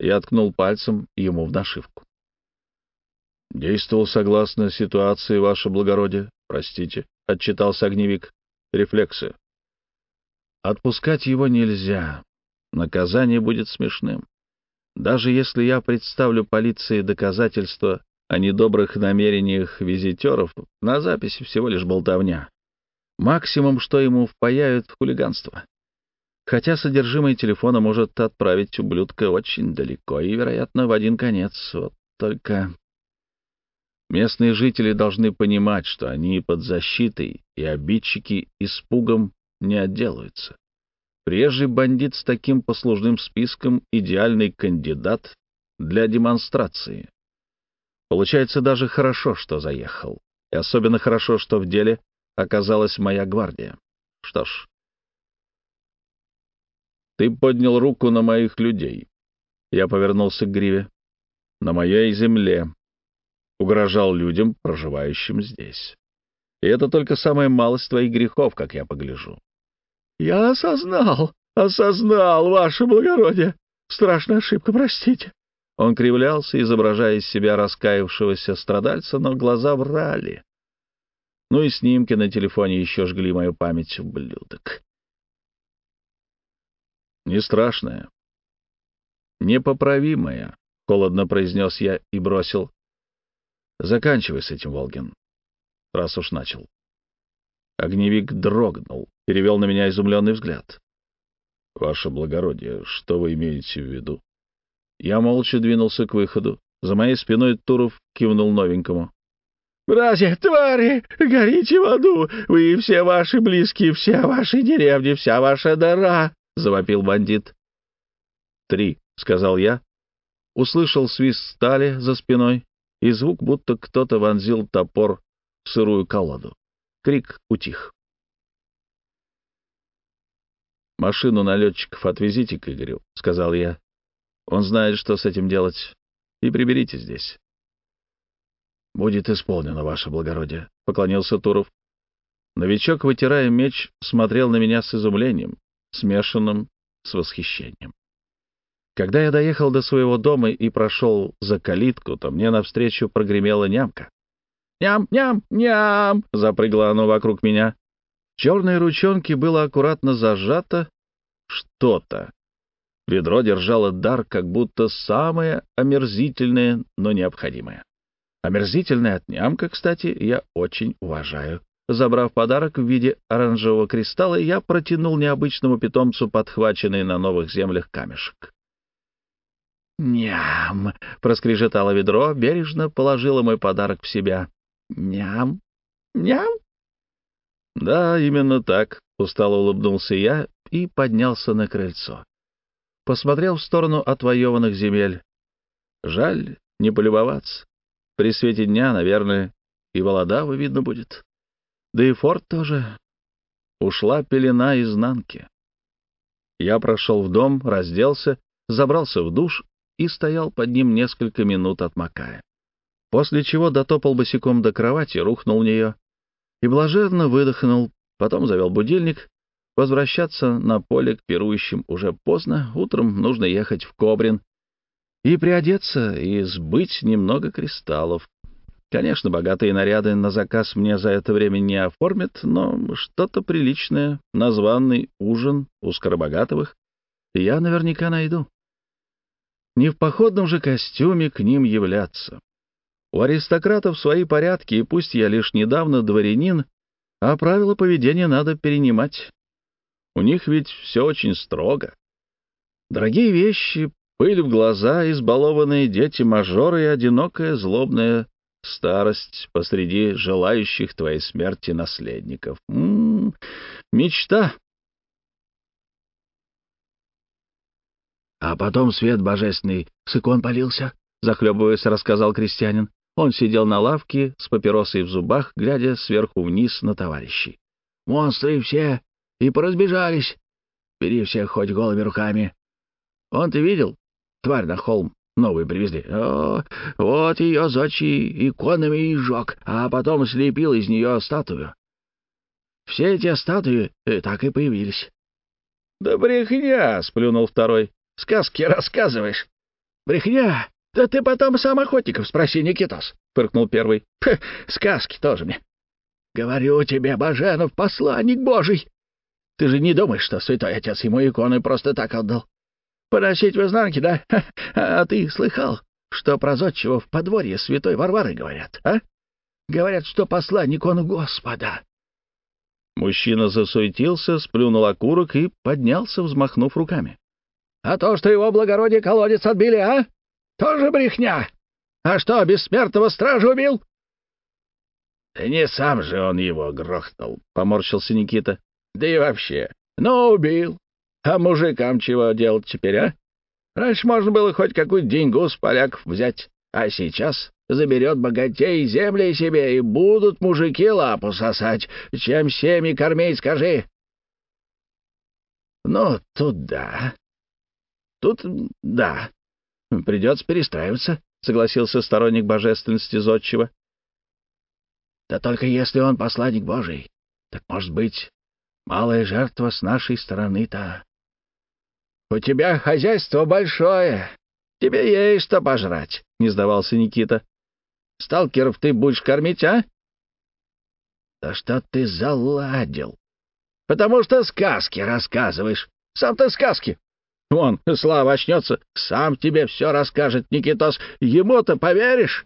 Speaker 1: Я ткнул пальцем ему в нашивку. Действовал согласно ситуации, ваше благородие. Простите, отчитался огневик. Рефлексы. Отпускать его нельзя. Наказание будет смешным. Даже если я представлю полиции доказательства о недобрых намерениях визитеров, на записи всего лишь болтовня. Максимум, что ему впаяют, — хулиганство. Хотя содержимое телефона может отправить ублюдка очень далеко и, вероятно, в один конец. Вот только... Местные жители должны понимать, что они под защитой, и обидчики испугом не отделаются. Прежний бандит с таким послужным списком — идеальный кандидат для демонстрации. Получается даже хорошо, что заехал. И особенно хорошо, что в деле оказалась моя гвардия. Что ж, ты поднял руку на моих людей. Я повернулся к Гриве. На моей земле угрожал людям, проживающим здесь. И это только самая малость твоих грехов, как я погляжу. — Я осознал, осознал, ваше благородие. Страшная ошибка, простите. Он кривлялся, изображая из себя раскаявшегося страдальца, но глаза врали. Ну и снимки на телефоне еще жгли мою память в блюдок. «Не страшная. Непоправимая», — холодно произнес я и бросил. Заканчивай с этим, Волгин, раз уж начал. Огневик дрогнул, перевел на меня изумленный взгляд. «Ваше благородие, что вы имеете в виду?» Я молча двинулся к выходу. За моей спиной Туров кивнул новенькому. «Братья, твари, горите в аду! Вы все ваши близкие, все ваши деревни, вся ваша дара!» — завопил бандит. «Три», — сказал я. Услышал свист стали за спиной и звук, будто кто-то вонзил топор в сырую колоду. Крик утих. «Машину налетчиков отвезите к Игорю», — сказал я. «Он знает, что с этим делать. И приберите здесь». «Будет исполнено, ваше благородие», — поклонился Туров. Новичок, вытирая меч, смотрел на меня с изумлением, смешанным с восхищением. Когда я доехал до своего дома и прошел за калитку, то мне навстречу прогремела нямка. «Ням-ням-ням!» — запрыгало оно вокруг меня. В черной ручонке было аккуратно зажато что-то. Ведро держало дар, как будто самое омерзительное, но необходимое. Омерзительное от нямка, кстати, я очень уважаю. Забрав подарок в виде оранжевого кристалла, я протянул необычному питомцу подхваченный на новых землях камешек. «Ням!» — проскрежетало ведро, бережно положило мой подарок в себя. «Ням! Ням!» «Да, именно так», — устало улыбнулся я и поднялся на крыльцо. Посмотрел в сторону отвоеванных земель. Жаль не полюбоваться. При свете дня, наверное, и Володава видно будет. Да и форт тоже. Ушла пелена изнанки. Я прошел в дом, разделся, забрался в душ и стоял под ним несколько минут, отмокая. После чего дотопал босиком до кровати, рухнул в нее и блаженно выдохнул, потом завел будильник. Возвращаться на поле к пирующим уже поздно, утром нужно ехать в Кобрин и приодеться и сбыть немного кристаллов. Конечно, богатые наряды на заказ мне за это время не оформят, но что-то приличное, названный ужин у Скоробогатовых, я наверняка найду не в походном же костюме к ним являться. У аристократов свои порядки, и пусть я лишь недавно дворянин, а правила поведения надо перенимать. У них ведь все очень строго. Дорогие вещи, пыль в глаза, избалованные дети-мажоры и одинокая злобная старость посреди желающих твоей смерти наследников. М м-м, -м -м, мечта, А потом свет божественный с икон полился, — захлебываясь, рассказал крестьянин. Он сидел на лавке с папиросой в зубах, глядя сверху вниз на товарищей. Монстры все и поразбежались. Бери всех хоть голыми руками. Он ты видел? Тварь на холм новый привезли. О, вот ее зодчий иконами и сжег, а потом слепил из нее статую. Все эти статуи э, так и появились. — Да брехня! — сплюнул второй. Сказки рассказываешь. Брехня. Да ты потом сам охотников спроси, Никитос, — фыркнул первый. — Сказки тоже мне. — Говорю тебе, Баженов, посланник божий. Ты же не думаешь, что святой отец ему иконы просто так отдал? Поносить в изнанке, да? А, а ты слыхал, что про зодчего в подворье святой Варвары говорят, а? Говорят, что посланник он Господа. Мужчина засуетился, сплюнул окурок и поднялся, взмахнув руками. А то, что его благородие колодец отбили, а? Тоже брехня! А что, бессмертного стража убил?» «Да не сам же он его грохнул», — поморщился Никита. «Да и вообще, ну, убил. А мужикам чего делать теперь, а? Раньше можно было хоть какую-то деньгу с поляков взять, а сейчас заберет богатей земли себе, и будут мужики лапу сосать. Чем семьи кормить, скажи?» «Ну, туда», Тут — да. Придется перестраиваться, — согласился сторонник божественности Зодчего. — Да только если он посланник Божий, так, может быть, малая жертва с нашей стороны-то... — У тебя хозяйство большое, тебе есть что пожрать, — не сдавался Никита. — Сталкеров ты будешь кормить, а? — Да что ты заладил? — Потому что сказки рассказываешь. Сам ты сказки Вон, Слава очнется, сам тебе все расскажет, Никитос. Ему-то поверишь?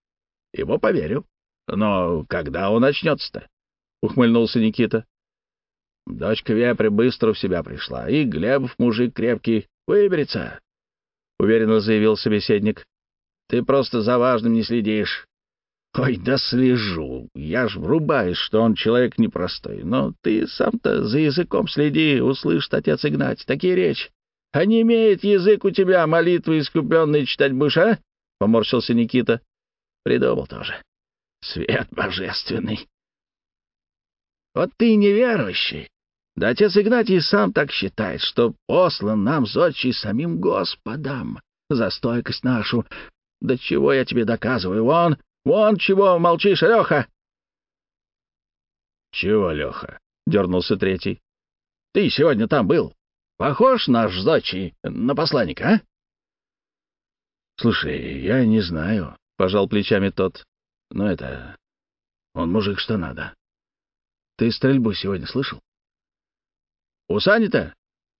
Speaker 1: — Ему поверю. Но когда он очнется-то? — ухмыльнулся Никита. Дочка Вепри быстро в себя пришла, и Глебов, мужик крепкий, выберется, — уверенно заявил собеседник. — Ты просто за важным не следишь. — Ой, да слежу. Я ж врубаюсь, что он человек непростой. Но ты сам-то за языком следи, услышит отец Игнать. Такие речь. — А не имеет язык у тебя молитвы искупленные читать будешь, а? — поморщился Никита. — Придумал тоже. Свет божественный. — Вот ты неверующий. Да отец Игнатий сам так считает, что послан нам зодчий самим Господом за стойкость нашу. Да чего я тебе доказываю? Вон, вон чего молчишь, Леха! — Чего, Леха? — дернулся третий. — Ты сегодня там был. Похож наш зодчий на посланника, а? — Слушай, я не знаю, — пожал плечами тот. — Но это... Он мужик что надо. Ты стрельбу сегодня слышал? — У Сани-то?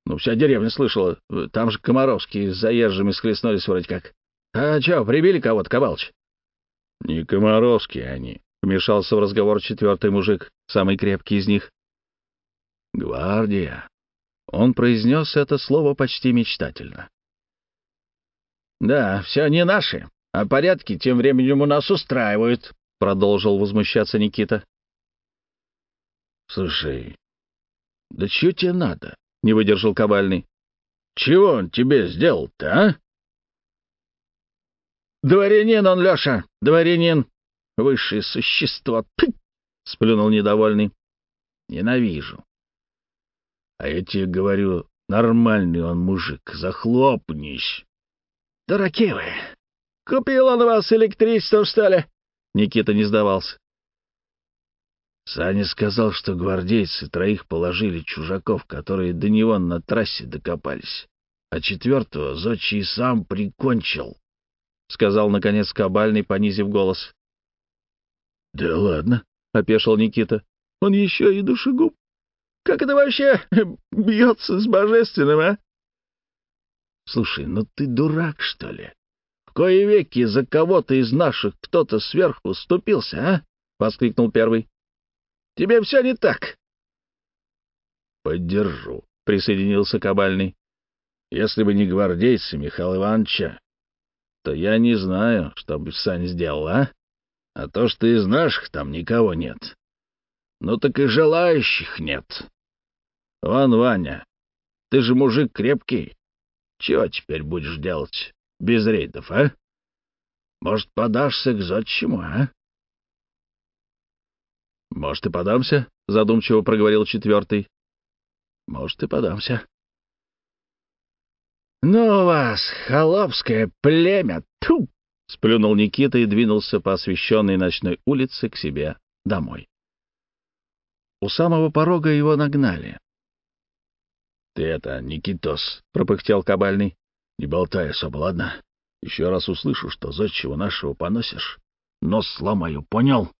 Speaker 1: Ну, вся деревня слышала. Там же Комаровские с заезжими схлестнулись вроде как. А чё, прибили кого-то, Кабалыч? — Не Комаровские они, — вмешался в разговор четвертый мужик, самый крепкий из них. — Гвардия. Он произнес это слово почти мечтательно. «Да, все не наши, а порядки тем временем у нас устраивают», — продолжил возмущаться Никита. «Слушай, да чего тебе надо?» — не выдержал Кабальный. «Чего он тебе сделал-то, а?» «Дворянин он, Леша, дворянин! Высшее существо! Тьф — сплюнул недовольный. «Ненавижу. А я тебе говорю, нормальный он мужик, захлопнись. — Дураки вы! Купил он вас электричеством, что ли? Никита не сдавался. Саня сказал, что гвардейцы троих положили чужаков, которые до него на трассе докопались, а четвертого Зочи и сам прикончил, — сказал, наконец, Кабальный, понизив голос. — Да ладно, — опешил Никита. — Он еще и душегуб. Как это вообще э, бьется с божественным, а? Слушай, ну ты дурак, что ли? В кои веки за кого-то из наших кто-то сверху ступился, а? — воскликнул первый. — Тебе все не так. — Поддержу, — присоединился Кабальный. — Если бы не гвардейцы Михаила Ивановича, то я не знаю, что бы Сань сделал, а? А то, что из наших там никого нет. Ну так и желающих нет. Ван Ваня, ты же мужик крепкий. Чего теперь будешь делать без рейдов, а? Может, подашься к зодчему, а? Может, и подамся, — задумчиво проговорил четвертый. Может, и подамся. Ну вас, холопское племя, ту! — сплюнул Никита и двинулся по освещенной ночной улице к себе домой. У самого порога его нагнали. Ты это, Никитос, пропыхтел кабальный. Не болтай особо, ладно? Еще раз услышу, что зодчего нашего поносишь. Нос сломаю, понял?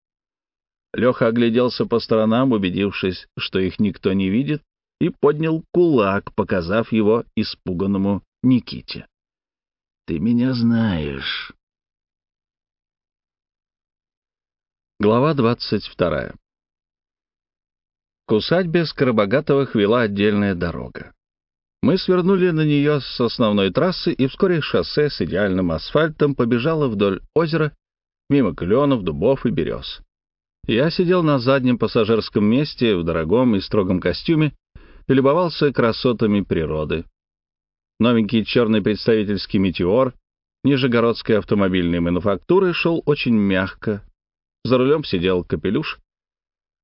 Speaker 1: Леха огляделся по сторонам, убедившись, что их никто не видит, и поднял кулак, показав его испуганному Никите. «Ты меня знаешь». Глава двадцать вторая к усадьбе Скоробогатовых вела отдельная дорога. Мы свернули на нее с основной трассы, и вскоре шоссе с идеальным асфальтом побежало вдоль озера, мимо кленов, дубов и берез. Я сидел на заднем пассажирском месте в дорогом и строгом костюме и любовался красотами природы. Новенький черный представительский метеор Нижегородской автомобильной мануфактуры шел очень мягко. За рулем сидел капелюш,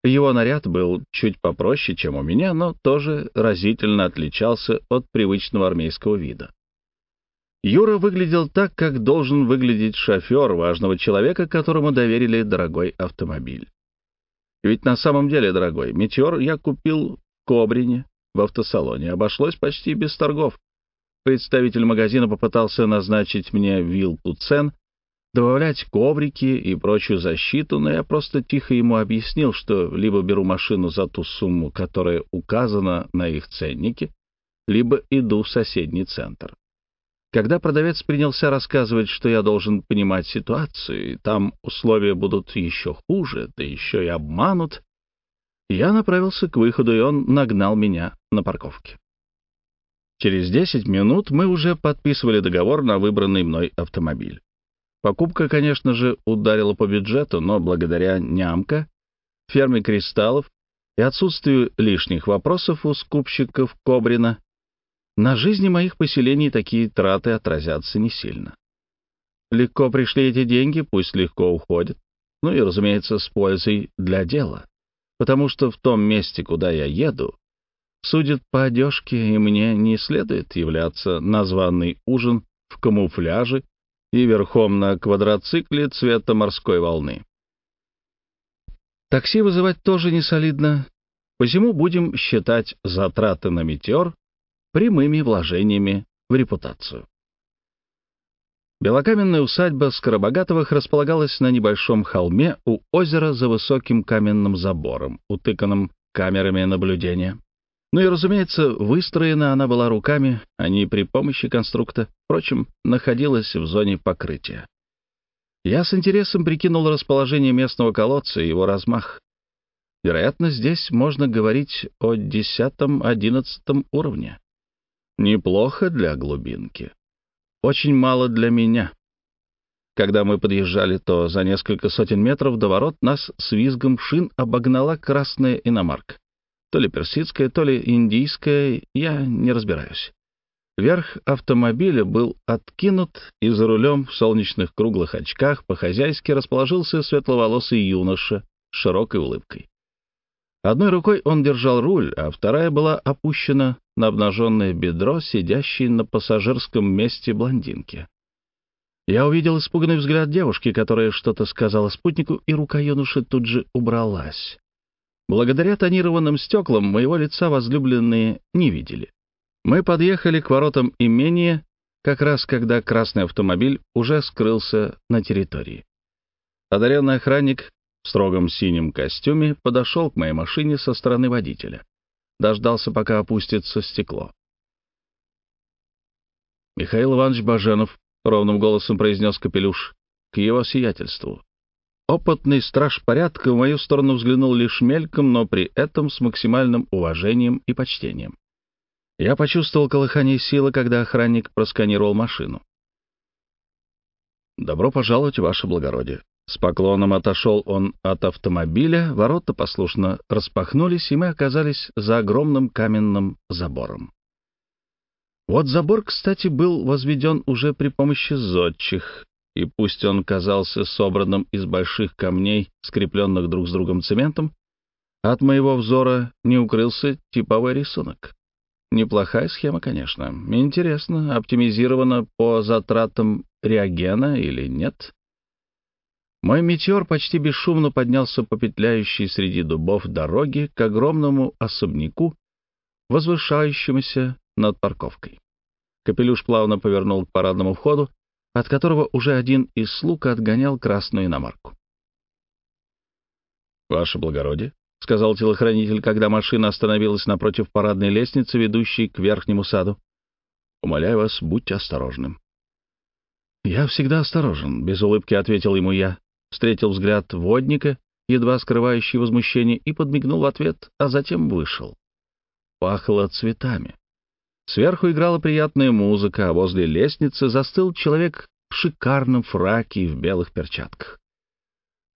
Speaker 1: его наряд был чуть попроще, чем у меня, но тоже разительно отличался от привычного армейского вида. Юра выглядел так, как должен выглядеть шофер важного человека, которому доверили дорогой автомобиль. Ведь на самом деле, дорогой, «Метеор» я купил в Кобрине, в автосалоне. Обошлось почти без торгов. Представитель магазина попытался назначить мне вилку цен, добавлять коврики и прочую защиту, но я просто тихо ему объяснил, что либо беру машину за ту сумму, которая указана на их ценнике, либо иду в соседний центр. Когда продавец принялся рассказывать, что я должен понимать ситуацию, и там условия будут еще хуже, да еще и обманут, я направился к выходу, и он нагнал меня на парковке. Через 10 минут мы уже подписывали договор на выбранный мной автомобиль. Покупка, конечно же, ударила по бюджету, но благодаря «нямка», ферме кристаллов и отсутствию лишних вопросов у скупщиков Кобрина, на жизни моих поселений такие траты отразятся не сильно. Легко пришли эти деньги, пусть легко уходят. Ну и, разумеется, с пользой для дела. Потому что в том месте, куда я еду, судят по одежке, и мне не следует являться на званый ужин в камуфляже и верхом на квадроцикле цвета морской волны. Такси вызывать тоже не солидно, посему будем считать затраты на метеор прямыми вложениями в репутацию. Белокаменная усадьба Скоробогатовых располагалась на небольшом холме у озера за высоким каменным забором, утыканным камерами наблюдения. Ну и, разумеется, выстроена она была руками, а не при помощи конструкта, впрочем, находилась в зоне покрытия. Я с интересом прикинул расположение местного колодца и его размах. Вероятно, здесь можно говорить о десятом-одиннадцатом уровне. Неплохо для глубинки. Очень мало для меня. Когда мы подъезжали, то за несколько сотен метров до ворот нас с визгом шин обогнала красная иномарка то ли персидская, то ли индийская, я не разбираюсь. Верх автомобиля был откинут, и за рулем в солнечных круглых очках по-хозяйски расположился светловолосый юноша с широкой улыбкой. Одной рукой он держал руль, а вторая была опущена на обнаженное бедро сидящей на пассажирском месте блондинки. Я увидел испуганный взгляд девушки, которая что-то сказала спутнику, и рука юноши тут же убралась. Благодаря тонированным стеклам моего лица возлюбленные не видели. Мы подъехали к воротам имения, как раз когда красный автомобиль уже скрылся на территории. Одаренный охранник в строгом синем костюме подошел к моей машине со стороны водителя. Дождался, пока опустится стекло. «Михаил Иванович Баженов», — ровным голосом произнес Капелюш, — «к его сиятельству». Опытный страж порядка в мою сторону взглянул лишь мельком, но при этом с максимальным уважением и почтением. Я почувствовал колыхание силы, когда охранник просканировал машину. «Добро пожаловать, ваше благородие». С поклоном отошел он от автомобиля, ворота послушно распахнулись, и мы оказались за огромным каменным забором. Вот забор, кстати, был возведен уже при помощи зодчих и пусть он казался собранным из больших камней, скрепленных друг с другом цементом, от моего взора не укрылся типовой рисунок. Неплохая схема, конечно. Интересно, оптимизирована по затратам реагена или нет? Мой метеор почти бесшумно поднялся по петляющей среди дубов дороги к огромному особняку, возвышающемуся над парковкой. Капелюш плавно повернул к парадному входу, от которого уже один из слуг отгонял красную иномарку. «Ваше благородие», — сказал телохранитель, когда машина остановилась напротив парадной лестницы, ведущей к верхнему саду. «Умоляю вас, будьте осторожным». «Я всегда осторожен», — без улыбки ответил ему я. Встретил взгляд водника, едва скрывающий возмущение, и подмигнул в ответ, а затем вышел. Пахло цветами. Сверху играла приятная музыка, а возле лестницы застыл человек в шикарном фраке и в белых перчатках.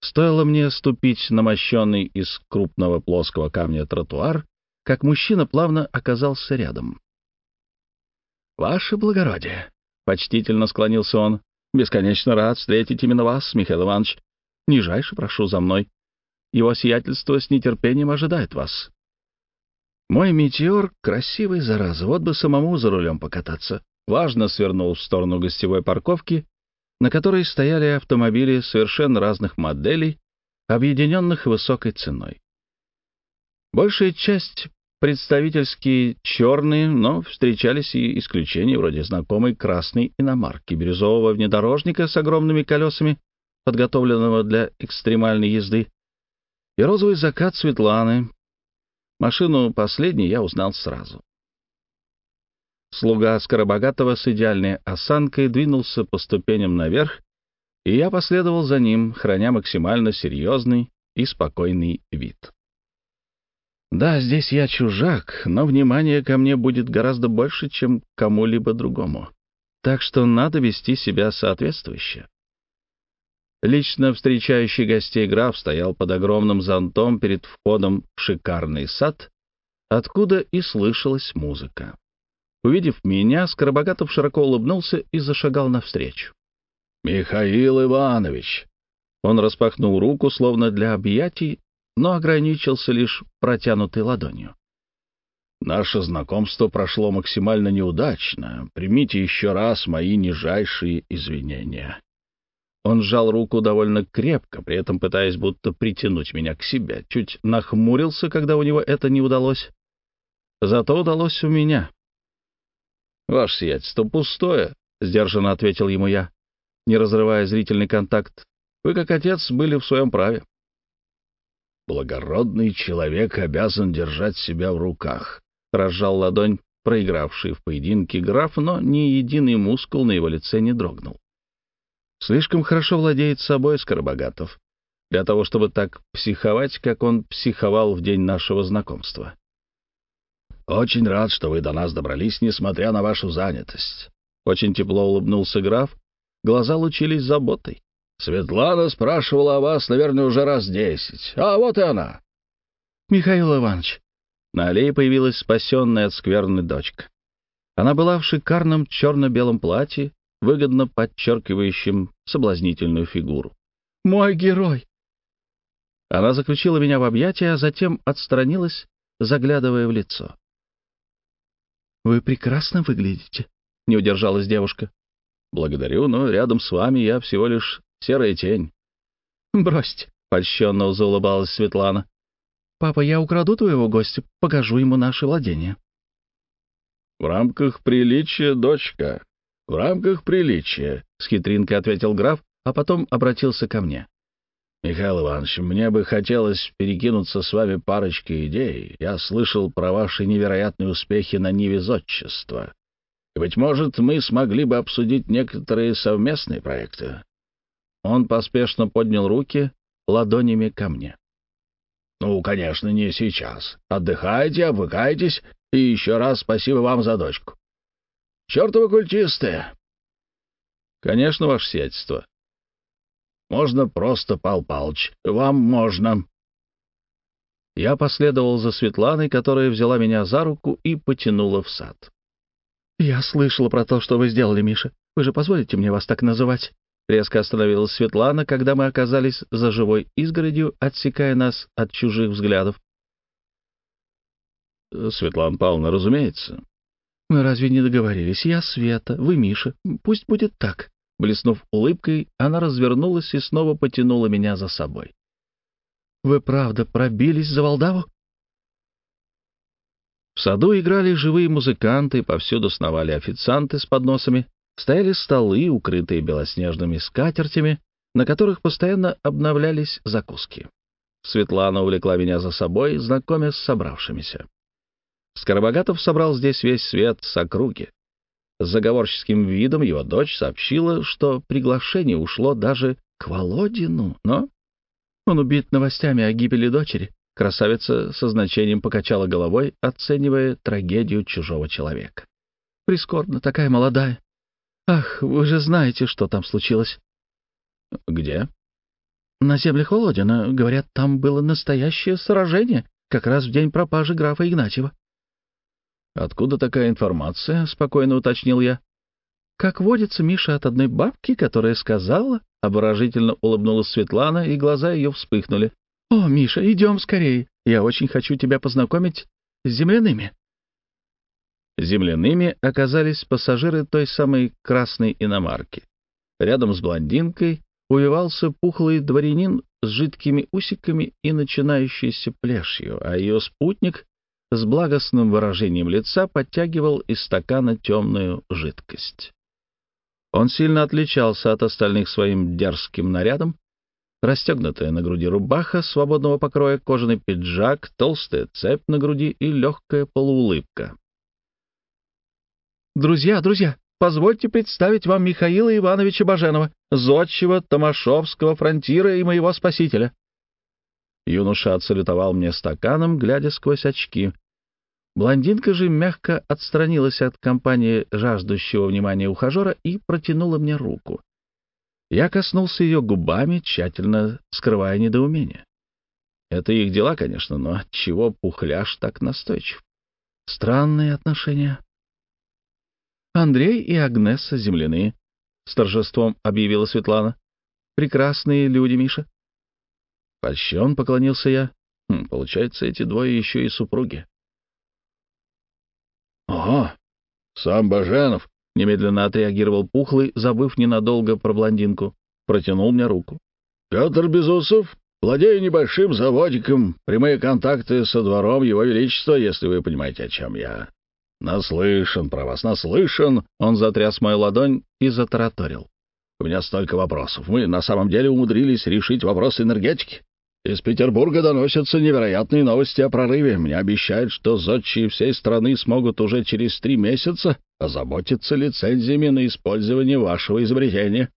Speaker 1: Стоило мне ступить на мощенный из крупного плоского камня тротуар, как мужчина плавно оказался рядом. «Ваше благородие!» — почтительно склонился он. «Бесконечно рад встретить именно вас, Михаил Иванович. Нижайше прошу за мной. Его сиятельство с нетерпением ожидает вас». Мой метеор красивый, зараза, вот бы самому за рулем покататься. Важно свернул в сторону гостевой парковки, на которой стояли автомобили совершенно разных моделей, объединенных высокой ценой. Большая часть представительские черные, но встречались и исключения вроде знакомой красной иномарки бирюзового внедорожника с огромными колесами, подготовленного для экстремальной езды, и розовый закат Светланы, Машину последней я узнал сразу. Слуга Скоробогатого с идеальной осанкой двинулся по ступеням наверх, и я последовал за ним, храня максимально серьезный и спокойный вид. Да, здесь я чужак, но внимание ко мне будет гораздо больше, чем кому-либо другому. Так что надо вести себя соответствующе. Лично встречающий гостей граф стоял под огромным зонтом перед входом в шикарный сад, откуда и слышалась музыка. Увидев меня, Скоробогатов широко улыбнулся и зашагал навстречу. «Михаил Иванович!» Он распахнул руку, словно для объятий, но ограничился лишь протянутой ладонью. «Наше знакомство прошло максимально неудачно. Примите еще раз мои нижайшие извинения». Он сжал руку довольно крепко, при этом пытаясь будто притянуть меня к себе. Чуть нахмурился, когда у него это не удалось. Зато удалось у меня. «Ваше сиятельство пустое», — сдержанно ответил ему я, не разрывая зрительный контакт. «Вы, как отец, были в своем праве». «Благородный человек обязан держать себя в руках», — разжал ладонь проигравший в поединке граф, но ни единый мускул на его лице не дрогнул. Слишком хорошо владеет собой Скоробогатов для того, чтобы так психовать, как он психовал в день нашего знакомства. «Очень рад, что вы до нас добрались, несмотря на вашу занятость». Очень тепло улыбнулся граф, глаза лучились заботой. «Светлана спрашивала о вас, наверное, уже раз десять. А вот и она». «Михаил Иванович». На аллее появилась спасенная от скверны дочка. Она была в шикарном черно-белом платье, выгодно подчеркивающим соблазнительную фигуру. «Мой герой!» Она заключила меня в объятия, а затем отстранилась, заглядывая в лицо. «Вы прекрасно выглядите», — не удержалась девушка. «Благодарю, но рядом с вами я всего лишь серая тень». «Бросьте», — польщенно заулыбалась Светлана. «Папа, я украду твоего гостя, покажу ему наше владение». «В рамках приличия, дочка», «В рамках приличия», — с хитринкой ответил граф, а потом обратился ко мне. «Михаил Иванович, мне бы хотелось перекинуться с вами парочкой идей. Я слышал про ваши невероятные успехи на Ниве зодчества. Быть может, мы смогли бы обсудить некоторые совместные проекты». Он поспешно поднял руки ладонями ко мне. «Ну, конечно, не сейчас. Отдыхайте, обвыкайтесь, и еще раз спасибо вам за дочку. Чертовы культисты!» «Конечно, ваше сиятельство». «Можно просто, Пал Палыч, вам можно». Я последовал за Светланой, которая взяла меня за руку и потянула в сад. «Я слышала про то, что вы сделали, Миша. Вы же позволите мне вас так называть?» Резко остановилась Светлана, когда мы оказались за живой изгородью, отсекая нас от чужих взглядов. Э, «Светлана Павловна, разумеется. Мы разве не договорились? Я Света, вы Миша. Пусть будет так. Блеснув улыбкой, она развернулась и снова потянула меня за собой. Вы правда пробились за Волдаву? В саду играли живые музыканты, повсюду сновали официанты с подносами, стояли столы, укрытые белоснежными скатертями, на которых постоянно обновлялись закуски. Светлана увлекла меня за собой, знакомясь с собравшимися. Скоробогатов собрал здесь весь свет с округи. С заговорческим видом его дочь сообщила, что приглашение ушло даже к Володину, но... Он убит новостями о гибели дочери. Красавица со значением покачала головой, оценивая трагедию чужого человека. «Прискорбно, такая молодая. Ах, вы же знаете, что там случилось». «Где?» «На землях Володина. Говорят, там было настоящее сражение, как раз в день пропажи графа Игнатьева». «Откуда такая информация?» — спокойно уточнил я. «Как водится, Миша от одной бабки, которая сказала...» — обворожительно улыбнулась Светлана, и глаза ее вспыхнули. «О, Миша, идем скорее. Я очень хочу тебя познакомить с земляными». Земляными оказались пассажиры той самой красной иномарки. Рядом с блондинкой увивался пухлый дворянин с жидкими усиками и начинающейся плешью, а ее спутник с благостным выражением лица подтягивал из стакана темную жидкость. Он сильно отличался от остальных своим дерзким нарядом. Расстегнутая на груди рубаха свободного покроя, кожаный пиджак, толстая цепь на груди и легкая полуулыбка. «Друзья, друзья, позвольте представить вам Михаила Ивановича Баженова, зодчего Томашовского фронтира и моего спасителя». Юноша отсалютовал мне стаканом, глядя сквозь очки. Блондинка же мягко отстранилась от компании жаждущего внимания ухажера и протянула мне руку. Я коснулся ее губами, тщательно скрывая недоумение. Это их дела, конечно, но чего пухляш так настойчив? Странные отношения. Андрей и Агнеса земляные, — с торжеством объявила Светлана. Прекрасные люди, Миша. Польщен поклонился я. Хм, получается, эти двое еще и супруги. «Ага, сам Баженов», — немедленно отреагировал Пухлый, забыв ненадолго про блондинку. Протянул мне руку. «Петр Безусов, владею небольшим заводиком, прямые контакты со двором Его Величества, если вы понимаете, о чем я. Наслышан про вас, наслышан!» Он затряс мою ладонь и затараторил. «У меня столько вопросов. Мы на самом деле умудрились решить вопрос энергетики. Из Петербурга доносятся невероятные новости о прорыве. Мне обещают, что зодчие всей страны смогут уже через три месяца озаботиться лицензиями на использование вашего изобретения.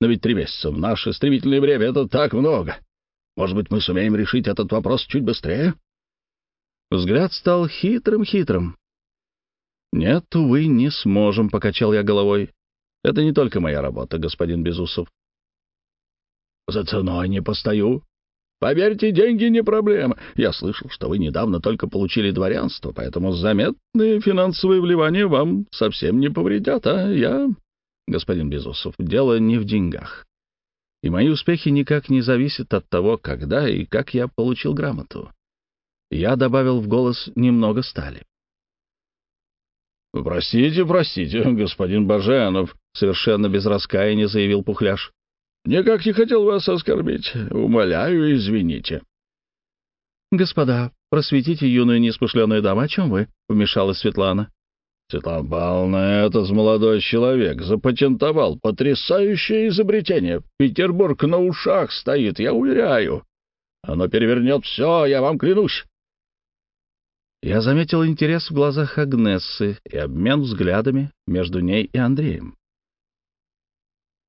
Speaker 1: Но ведь три месяца в наше стремительное время — это так много. Может быть, мы сумеем решить этот вопрос чуть быстрее?» Взгляд стал хитрым-хитрым. «Нет, увы, не сможем», — покачал я головой. «Это не только моя работа, господин Безусов». «За ценой не постою», Поверьте, деньги не проблема. Я слышал, что вы недавно только получили дворянство, поэтому заметные финансовые вливания вам совсем не повредят, а я... Господин Безусов, дело не в деньгах. И мои успехи никак не зависят от того, когда и как я получил грамоту. Я добавил в голос немного стали. «Простите, простите, господин Баженов», — совершенно без раскаяния заявил Пухляш. Никак не хотел вас оскорбить. Умоляю, извините. — Господа, просветите юную неспушленную даму, о чем вы? — вмешалась Светлана. — Светлана Павловна, этот молодой человек запатентовал потрясающее изобретение. Петербург на ушах стоит, я уверяю. Оно перевернет все, я вам клянусь. Я заметил интерес в глазах Агнессы и обмен взглядами между ней и Андреем.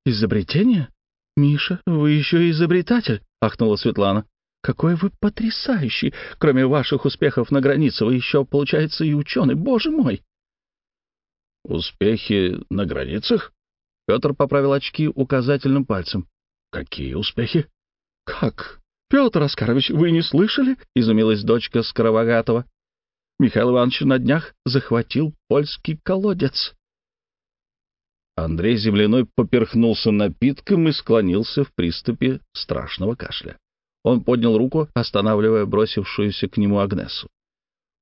Speaker 1: «Изобретение?» «Миша, вы еще изобретатель!» — ахнула Светлана. «Какой вы потрясающий! Кроме ваших успехов на границе, вы еще, получается, и ученый, боже мой!» «Успехи на границах?» Петр поправил очки указательным пальцем. «Какие успехи?» «Как? Петр Оскарович, вы не слышали?» — изумилась дочка Скоровогатова. «Михаил Иванович на днях захватил польский колодец». Андрей Земляной поперхнулся напитком и склонился в приступе страшного кашля. Он поднял руку, останавливая бросившуюся к нему Агнесу.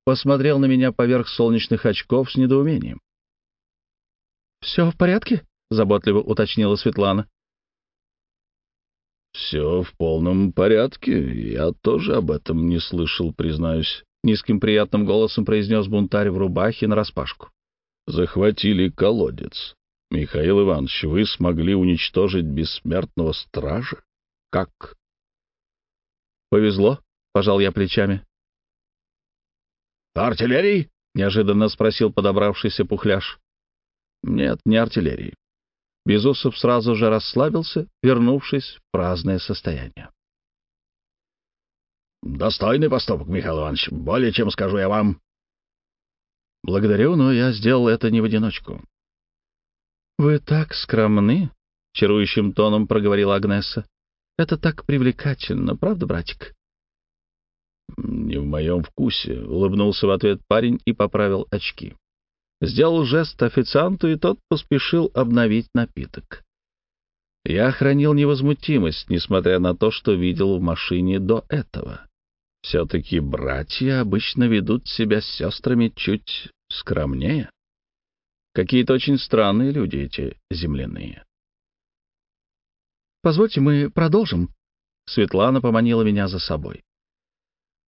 Speaker 1: Посмотрел на меня поверх солнечных очков с недоумением. «Все в порядке?» — заботливо уточнила Светлана. «Все в полном порядке. Я тоже об этом не слышал, признаюсь», — низким приятным голосом произнес бунтарь в рубахе нараспашку. «Захватили колодец. Михаил Иванович, вы смогли уничтожить бессмертного стража? Как? Повезло, пожал я плечами. Артиллерии? неожиданно спросил подобравшийся пухляш. Нет, не артиллерии. Безусов сразу же расслабился, вернувшись в праздное состояние. Достойный поступок, Михаил Иванович, более чем скажу я вам. Благодарю, но я сделал это не в одиночку. «Вы так скромны», — чарующим тоном проговорила Агнеса. «Это так привлекательно, правда, братик?» «Не в моем вкусе», — улыбнулся в ответ парень и поправил очки. Сделал жест официанту, и тот поспешил обновить напиток. Я хранил невозмутимость, несмотря на то, что видел в машине до этого. Все-таки братья обычно ведут себя с сестрами чуть скромнее. Какие-то очень странные люди эти земляные. «Позвольте, мы продолжим». Светлана поманила меня за собой.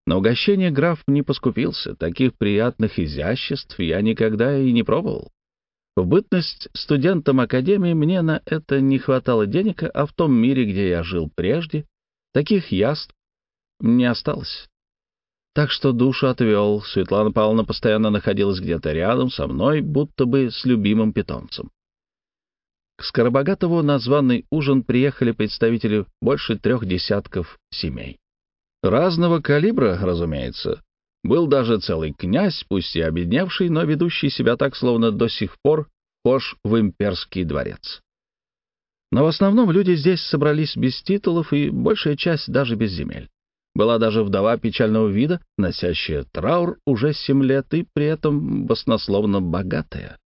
Speaker 1: На угощение граф не поскупился, таких приятных изяществ я никогда и не пробовал. В бытность студентом академии мне на это не хватало денег, а в том мире, где я жил прежде, таких яств не осталось так что душу отвел. Светлана Павловна постоянно находилась где-то рядом со мной, будто бы с любимым питомцем. К Скоробогатову на званый ужин приехали представители больше трех десятков семей. Разного калибра, разумеется. Был даже целый князь, пусть и обедневший, но ведущий себя так, словно до сих пор вхож в имперский дворец. Но в основном люди здесь собрались без титулов и большая часть даже без земель. Была даже вдова печального вида, носящая траур уже семь лет и при этом баснословно богатая.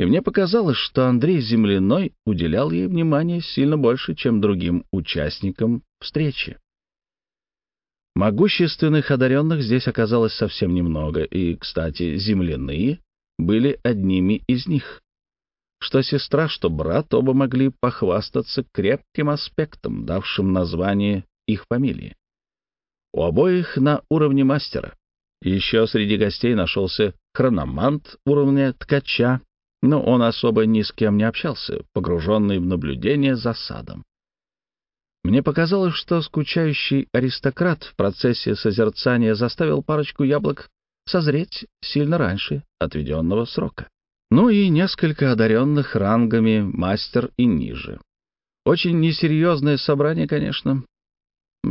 Speaker 1: И мне показалось, что Андрей Земляной уделял ей внимание сильно больше, чем другим участникам встречи. Могущественных одаренных здесь оказалось совсем немного, и, кстати, земляные были одними из них. Что сестра, что брат оба могли похвастаться крепким аспектом, давшим название их фамилии. У обоих на уровне мастера. Еще среди гостей нашелся хрономант уровня ткача, но он особо ни с кем не общался, погруженный в наблюдение за садом. Мне показалось, что скучающий аристократ в процессе созерцания заставил парочку яблок созреть сильно раньше отведенного срока. Ну и несколько одаренных рангами мастер и ниже. Очень несерьезное собрание, конечно,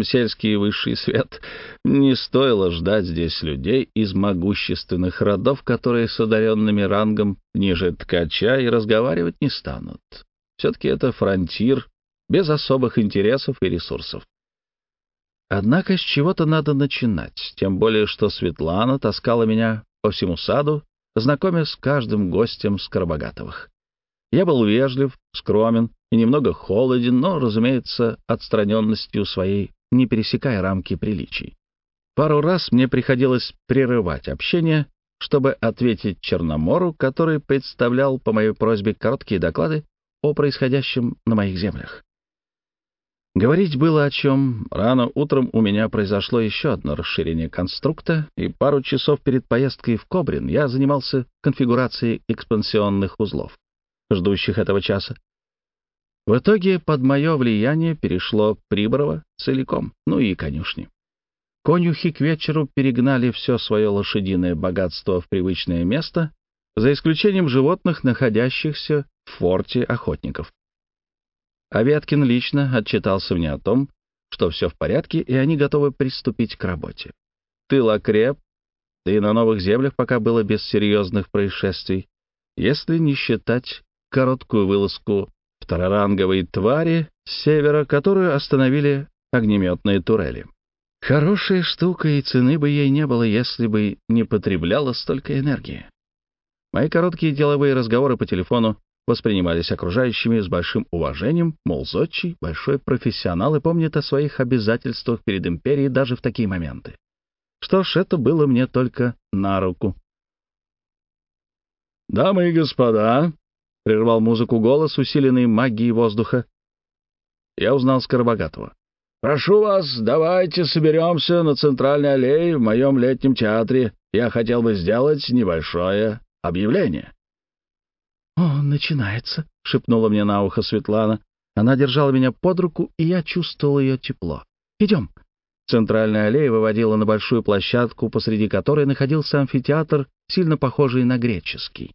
Speaker 1: сельский высший свет, не стоило ждать здесь людей из могущественных родов, которые с одаренными рангом ниже ткача и разговаривать не станут. Все-таки это фронтир без особых интересов и ресурсов. Однако с чего-то надо начинать, тем более что Светлана таскала меня по всему саду, знакомя с каждым гостем Скоробогатовых. Я был вежлив, скромен и немного холоден, но, разумеется, отстраненностью своей не пересекая рамки приличий. Пару раз мне приходилось прерывать общение, чтобы ответить Черномору, который представлял по моей просьбе короткие доклады о происходящем на моих землях. Говорить было о чем. Рано утром у меня произошло еще одно расширение конструкта, и пару часов перед поездкой в Кобрин я занимался конфигурацией экспансионных узлов, ждущих этого часа, в итоге под мое влияние перешло Приборово целиком, ну и конюшни. Конюхи к вечеру перегнали все свое лошадиное богатство в привычное место, за исключением животных, находящихся в форте охотников. Аветкин лично отчитался мне о том, что все в порядке, и они готовы приступить к работе. Тыл окреп, да и на новых землях пока было без серьезных происшествий, если не считать короткую вылазку второранговой твари с севера, которую остановили огнеметные турели. Хорошая штука, и цены бы ей не было, если бы не потребляла столько энергии. Мои короткие деловые разговоры по телефону воспринимались окружающими с большим уважением, мол, Зодчий — большой профессионал и помнит о своих обязательствах перед империей даже в такие моменты. Что ж, это было мне только на руку. «Дамы и господа», — прервал музыку голос, усиленный магией воздуха. Я узнал Скоробогатого. «Прошу вас, давайте соберемся на центральной аллее в моем летнем театре. Я хотел бы сделать небольшое объявление». «О, начинается», — шепнула мне на ухо Светлана. Она держала меня под руку, и я чувствовал ее тепло. «Идем». Центральная аллея выводила на большую площадку, посреди которой находился амфитеатр, сильно похожий на греческий.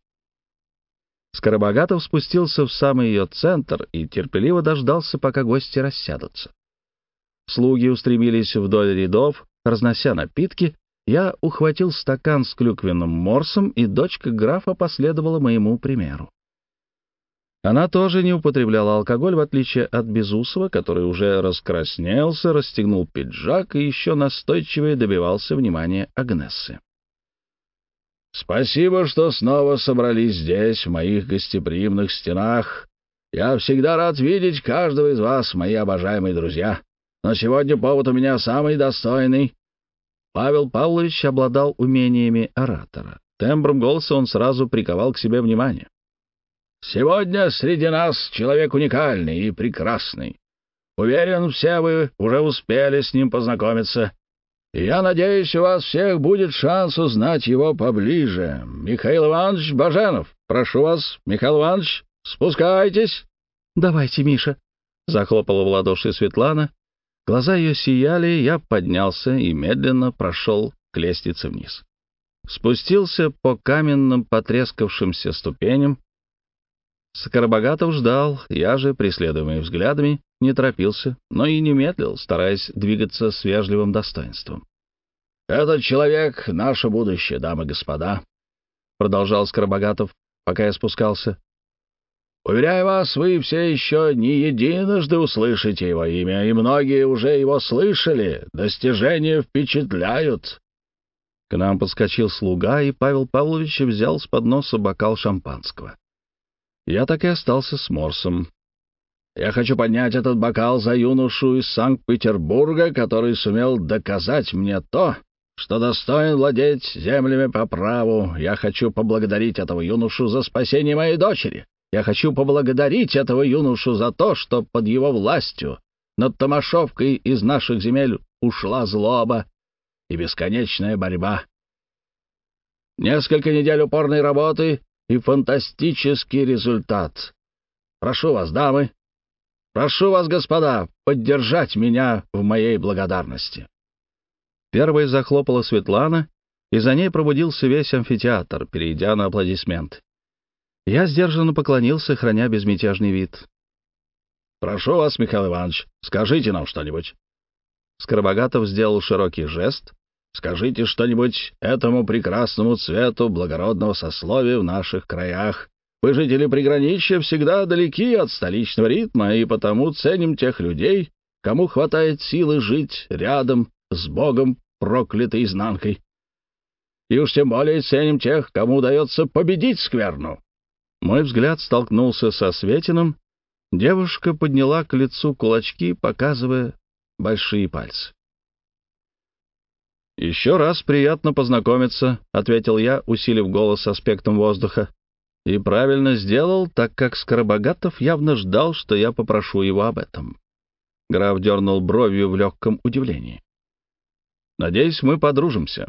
Speaker 1: Скоробогатов спустился в самый ее центр и терпеливо дождался, пока гости рассядутся. Слуги устремились вдоль рядов, разнося напитки. Я ухватил стакан с клюквенным морсом, и дочка графа последовала моему примеру. Она тоже не употребляла алкоголь, в отличие от Безусова, который уже раскраснелся, расстегнул пиджак и еще настойчивее добивался внимания Агнессы. Спасибо, что снова собрались здесь, в моих гостеприимных стенах. Я всегда рад видеть каждого из вас, мои обожаемые друзья. Но сегодня повод у меня самый достойный. Павел Павлович обладал умениями оратора. Тембром голоса он сразу приковал к себе внимание. «Сегодня среди нас человек уникальный и прекрасный. Уверен, все вы уже успели с ним познакомиться я надеюсь, у вас всех будет шанс узнать его поближе. Михаил Иванович Баженов, прошу вас, Михаил Иванович, спускайтесь. Давайте, Миша, захлопала в ладоши Светлана. Глаза ее сияли, я поднялся и медленно прошел к лестнице вниз. Спустился по каменным потрескавшимся ступеням. Скоробогатов ждал, я же, преследуемый взглядами, не торопился, но и не медлил, стараясь двигаться с вежливым достоинством. «Этот человек — наше будущее, дамы и господа», — продолжал Скоробогатов, пока я спускался. «Уверяю вас, вы все еще не единожды услышите его имя, и многие уже его слышали. Достижения впечатляют». К нам подскочил слуга, и Павел Павлович взял с подноса бокал шампанского. Я так и остался с Морсом, я хочу поднять этот бокал за юношу из Санкт-Петербурга, который сумел доказать мне то, что достоин владеть землями по праву. Я хочу поблагодарить этого юношу за спасение моей дочери. Я хочу поблагодарить этого юношу за то, что под его властью над Томашовкой из наших земель ушла злоба и бесконечная борьба. Несколько недель упорной работы и фантастический результат. Прошу вас, дамы, Прошу вас, господа, поддержать меня в моей благодарности». Первой захлопала Светлана, и за ней пробудился весь амфитеатр, перейдя на аплодисмент. Я сдержанно поклонился, храня безмятежный вид. «Прошу вас, Михаил Иванович, скажите нам что-нибудь». Скоробогатов сделал широкий жест. «Скажите что-нибудь этому прекрасному цвету благородного сословия в наших краях, вы жители приграничья, всегда далеки от столичного ритма, и потому ценим тех людей, кому хватает силы жить рядом с Богом, проклятой изнанкой. И уж тем более ценим тех, кому удается победить скверну. Мой взгляд столкнулся со Светиным. Девушка подняла к лицу кулачки, показывая большие пальцы. «Еще раз приятно познакомиться», — ответил я, усилив голос аспектом воздуха. И правильно сделал, так как Скоробогатов явно ждал, что я попрошу его об этом. Граф дернул бровью в легком удивлении. «Надеюсь, мы подружимся».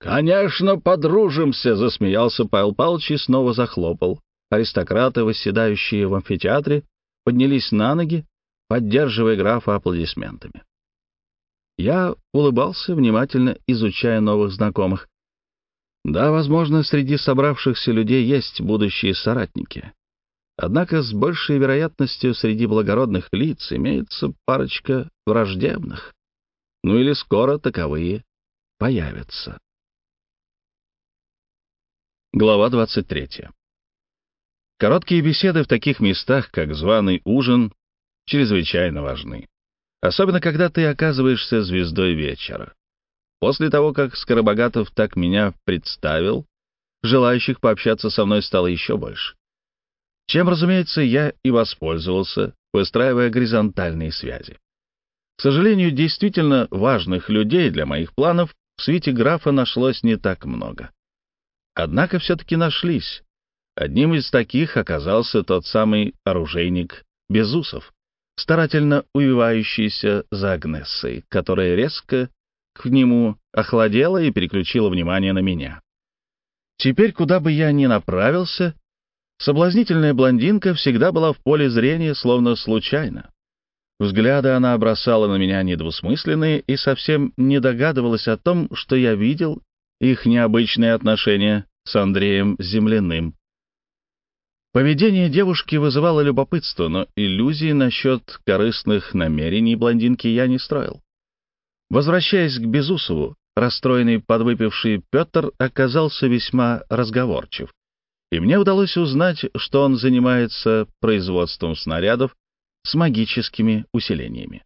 Speaker 1: «Конечно, подружимся!» — засмеялся Павел Павлович и снова захлопал. Аристократы, восседающие в амфитеатре, поднялись на ноги, поддерживая графа аплодисментами. Я улыбался, внимательно изучая новых знакомых. Да, возможно, среди собравшихся людей есть будущие соратники. Однако с большей вероятностью среди благородных лиц имеется парочка враждебных. Ну или скоро таковые появятся. Глава 23. Короткие беседы в таких местах, как званый ужин, чрезвычайно важны. Особенно, когда ты оказываешься звездой вечера. После того, как Скоробогатов так меня представил, желающих пообщаться со мной стало еще больше. Чем, разумеется, я и воспользовался, выстраивая горизонтальные связи. К сожалению, действительно важных людей для моих планов в свите графа нашлось не так много. Однако все-таки нашлись. Одним из таких оказался тот самый оружейник Безусов, старательно увивающийся за Агнессой, которая резко к нему, охладела и переключила внимание на меня. Теперь, куда бы я ни направился, соблазнительная блондинка всегда была в поле зрения, словно случайно. Взгляды она бросала на меня недвусмысленные и совсем не догадывалась о том, что я видел их необычные отношения с Андреем Земляным. Поведение девушки вызывало любопытство, но иллюзии насчет корыстных намерений блондинки я не строил. Возвращаясь к Безусову, расстроенный подвыпивший Петр оказался весьма разговорчив, и мне удалось узнать, что он занимается производством снарядов с магическими усилениями.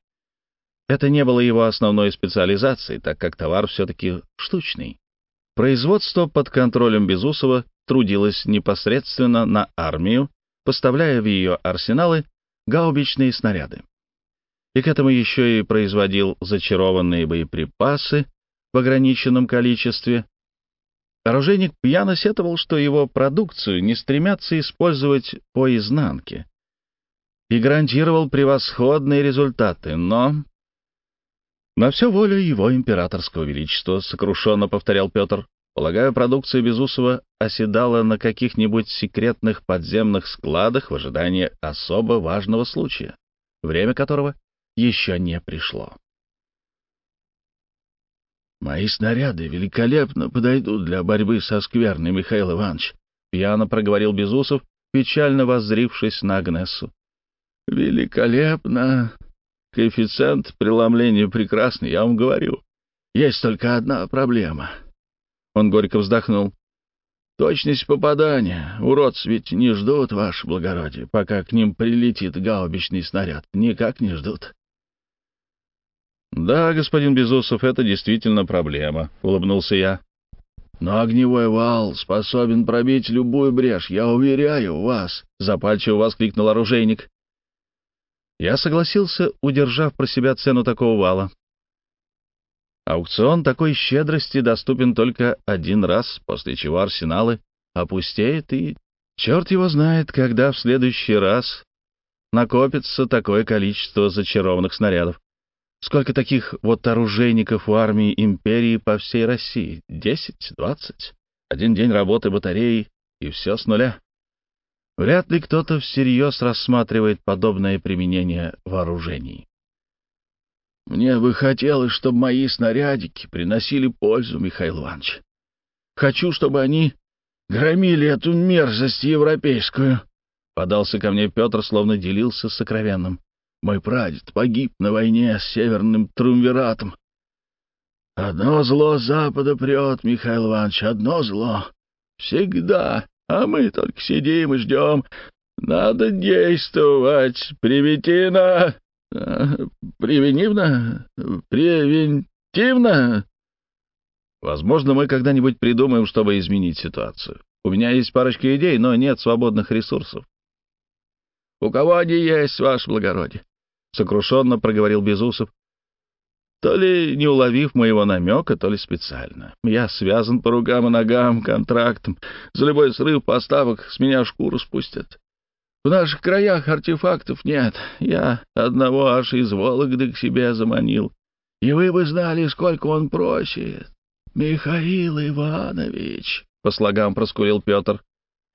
Speaker 1: Это не было его основной специализацией, так как товар все-таки штучный. Производство под контролем Безусова трудилось непосредственно на армию, поставляя в ее арсеналы гаубичные снаряды и к этому еще и производил зачарованные боеприпасы в ограниченном количестве. Оружейник пьяно сетовал, что его продукцию не стремятся использовать по изнанке, и гарантировал превосходные результаты, но... «На все волю его императорского величества», — сокрушенно повторял Петр, Полагаю, продукция Безусова оседала на каких-нибудь секретных подземных складах в ожидании особо важного случая, время которого еще не пришло. «Мои снаряды великолепно подойдут для борьбы со скверной, Михаил Иванович», — пьяно проговорил Безусов, печально воззрившись на Агнесу. «Великолепно! Коэффициент преломления прекрасный, я вам говорю. Есть только одна проблема». Он горько вздохнул. «Точность попадания. Урод, ведь не ждут, ваше благородие, пока к ним прилетит гаубичный снаряд. Никак не ждут. «Да, господин Безусов, это действительно проблема», — улыбнулся я. «Но огневой вал способен пробить любую брешь, я уверяю вас», — запальчиво воскликнул оружейник. Я согласился, удержав про себя цену такого вала. Аукцион такой щедрости доступен только один раз, после чего арсеналы опустеют, и черт его знает, когда в следующий раз накопится такое количество зачарованных снарядов. Сколько таких вот оружейников у армии империи по всей России? Десять? Двадцать? Один день работы батареи, и все с нуля. Вряд ли кто-то всерьез рассматривает подобное применение вооружений. Мне бы хотелось, чтобы мои снарядики приносили пользу, Михаил Иванович. Хочу, чтобы они громили эту мерзость европейскую. Подался ко мне Петр, словно делился сокровенным. Мой прадед погиб на войне с северным Трумвератом. Одно зло запада прет, Михаил Иванович, одно зло. Всегда. А мы только сидим и ждем. Надо действовать, Привитина. Превенивно? Превентивно? Возможно, мы когда-нибудь придумаем, чтобы изменить ситуацию. У меня есть парочка идей, но нет свободных ресурсов. — У кого они есть, ваше благородие? — сокрушенно проговорил Безусов. То ли не уловив моего намека, то ли специально. Я связан по рукам и ногам контрактом. За любой срыв поставок с меня шкуру спустят. В наших краях артефактов нет. Я одного аж из Вологды к себе заманил. И вы бы знали, сколько он просит. Михаил Иванович, — по слогам проскурил Петр.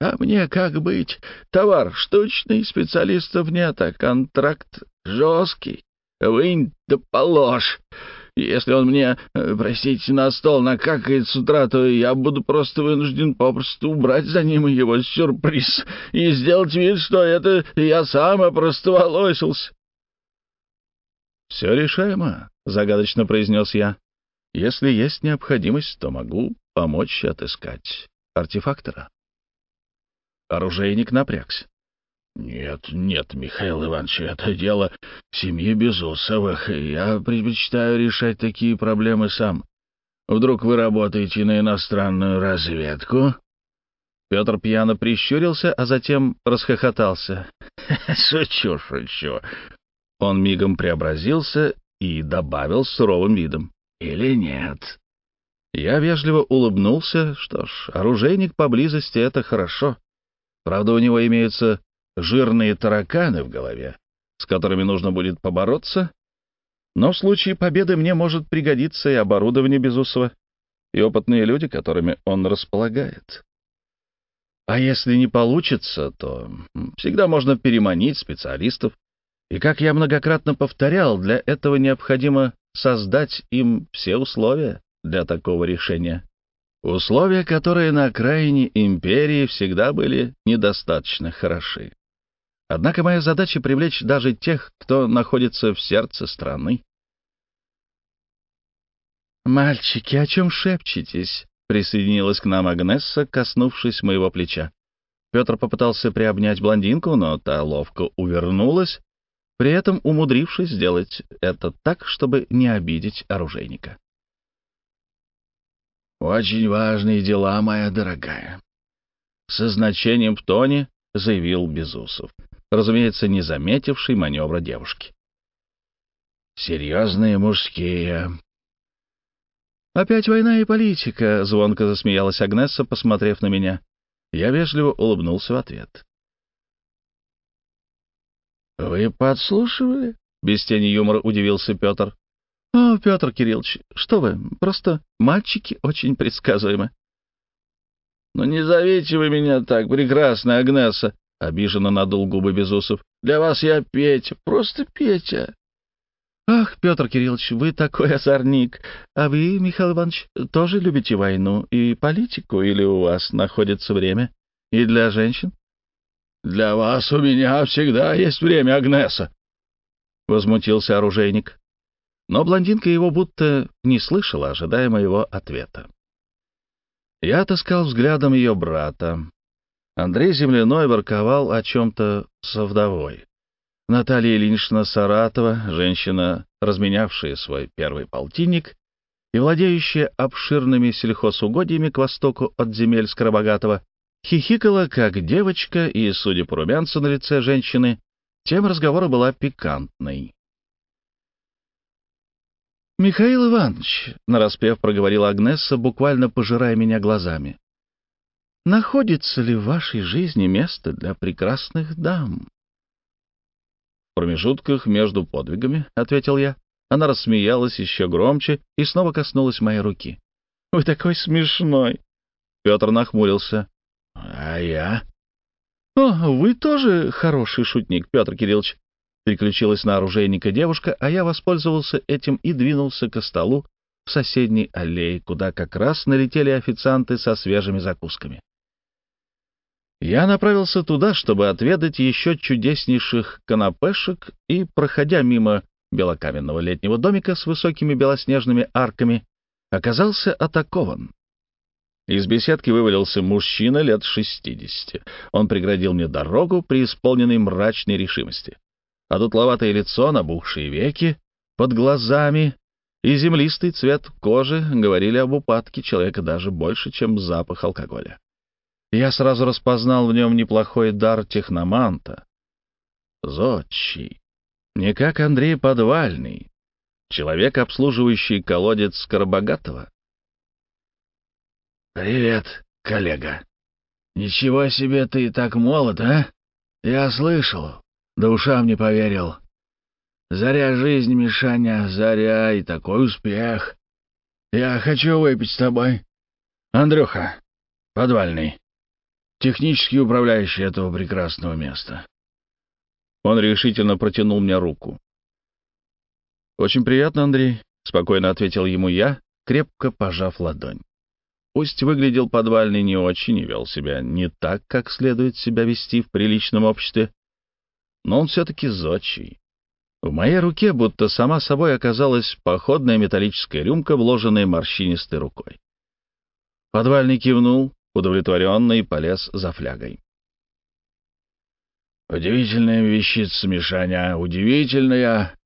Speaker 1: А мне как быть? Товар штучный, специалистов нет, а контракт жесткий. Вынь да положь. Если он мне, э, простите, на стол накакает с утра, то я буду просто вынужден попросту убрать за ним его сюрприз и сделать вид, что это я сам опростоволосился. — Все решаемо, — загадочно произнес я. — Если есть необходимость, то могу помочь отыскать артефактора. Оружейник напрягся. «Нет, нет, Михаил Иванович, это дело семьи Безусовых, и я предпочитаю решать такие проблемы сам. Вдруг вы работаете на иностранную разведку?» Петр пьяно прищурился, а затем расхохотался. «Шучу, шучу!» Он мигом преобразился и добавил суровым видом. «Или нет?» Я вежливо улыбнулся. Что ж, оружейник поблизости — это хорошо. Правда, у него имеются жирные тараканы в голове, с которыми нужно будет побороться, но в случае победы мне может пригодиться и оборудование Безусова, и опытные люди, которыми он располагает. А если не получится, то всегда можно переманить специалистов. И, как я многократно повторял, для этого необходимо создать им все условия для такого решения. Условия, которые на окраине империи всегда были недостаточно хороши. Однако моя задача — привлечь даже тех, кто находится в сердце страны. «Мальчики, о чем шепчетесь?» — присоединилась к нам Агнесса, коснувшись моего плеча. Петр попытался приобнять блондинку, но та ловко увернулась, при этом умудрившись сделать это так, чтобы не обидеть оружейника. «Очень важные дела, моя дорогая», — со значением в тоне заявил Безусов, разумеется, не заметивший маневра девушки. «Серьезные мужские». «Опять война и политика», — звонко засмеялась Агнесса, посмотрев на меня. Я вежливо улыбнулся в ответ. «Вы подслушивали?» — без тени юмора удивился Петр. «О, а, Петр Кириллович, что вы, просто мальчики очень предсказуемы». «Ну не зовите вы меня так, прекрасная Агнеса!» — обиженно надул губы Безусов. «Для вас я Петя, просто Петя!» «Ах, Петр Кириллович, вы такой озорник! А вы, Михаил Иванович, тоже любите войну и политику, или у вас находится время? И для женщин?» «Для вас у меня всегда есть время, Агнеса!» — возмутился оружейник. Но блондинка его будто не слышала, ожидая моего ответа. Я отыскал взглядом ее брата. Андрей Земляной ворковал о чем-то со вдовой. Наталья Ильинична Саратова, женщина, разменявшая свой первый полтинник и владеющая обширными сельхозугодьями к востоку от земель Скоробогатого, хихикала, как девочка, и, судя по румянцу на лице женщины, тем разговора была пикантной. «Михаил Иванович», — нараспев проговорила Агнесса, буквально пожирая меня глазами, — «находится ли в вашей жизни место для прекрасных дам?» «В промежутках между подвигами», — ответил я. Она рассмеялась еще громче и снова коснулась моей руки. «Вы такой смешной!» Петр нахмурился. «А я?» «О, вы тоже хороший шутник, Петр Кириллович. Переключилась на оружейника девушка, а я воспользовался этим и двинулся к столу в соседней аллее, куда как раз налетели официанты со свежими закусками. Я направился туда, чтобы отведать еще чудеснейших канапешек, и, проходя мимо белокаменного летнего домика с высокими белоснежными арками, оказался атакован. Из беседки вывалился мужчина лет шестидесяти. Он преградил мне дорогу при исполненной мрачной решимости а дутловатое лицо, набухшие веки под глазами и землистый цвет кожи говорили об упадке человека даже больше, чем запах алкоголя. Я сразу распознал в нем неплохой дар техноманта. Зодчий. Не как Андрей Подвальный. Человек, обслуживающий колодец Скоробогатого. «Привет, коллега. Ничего себе ты так молод, а? Я слышал, да ушам не поверил. Заря жизнь, Мишаня, заря и такой успех. Я хочу выпить с тобой. Андрюха, подвальный, технический управляющий этого прекрасного места. Он решительно протянул мне руку. «Очень приятно, Андрей», — спокойно ответил ему я, крепко пожав ладонь. Пусть выглядел подвальный не очень и вел себя не так, как следует себя вести в приличном обществе, но он все-таки зодчий. В моей руке будто сама собой оказалась походная металлическая рюмка, вложенная морщинистой рукой. Подвальный кивнул, удовлетворенный, и полез за флягой. «Удивительная вещица, Мишаня, удивительная.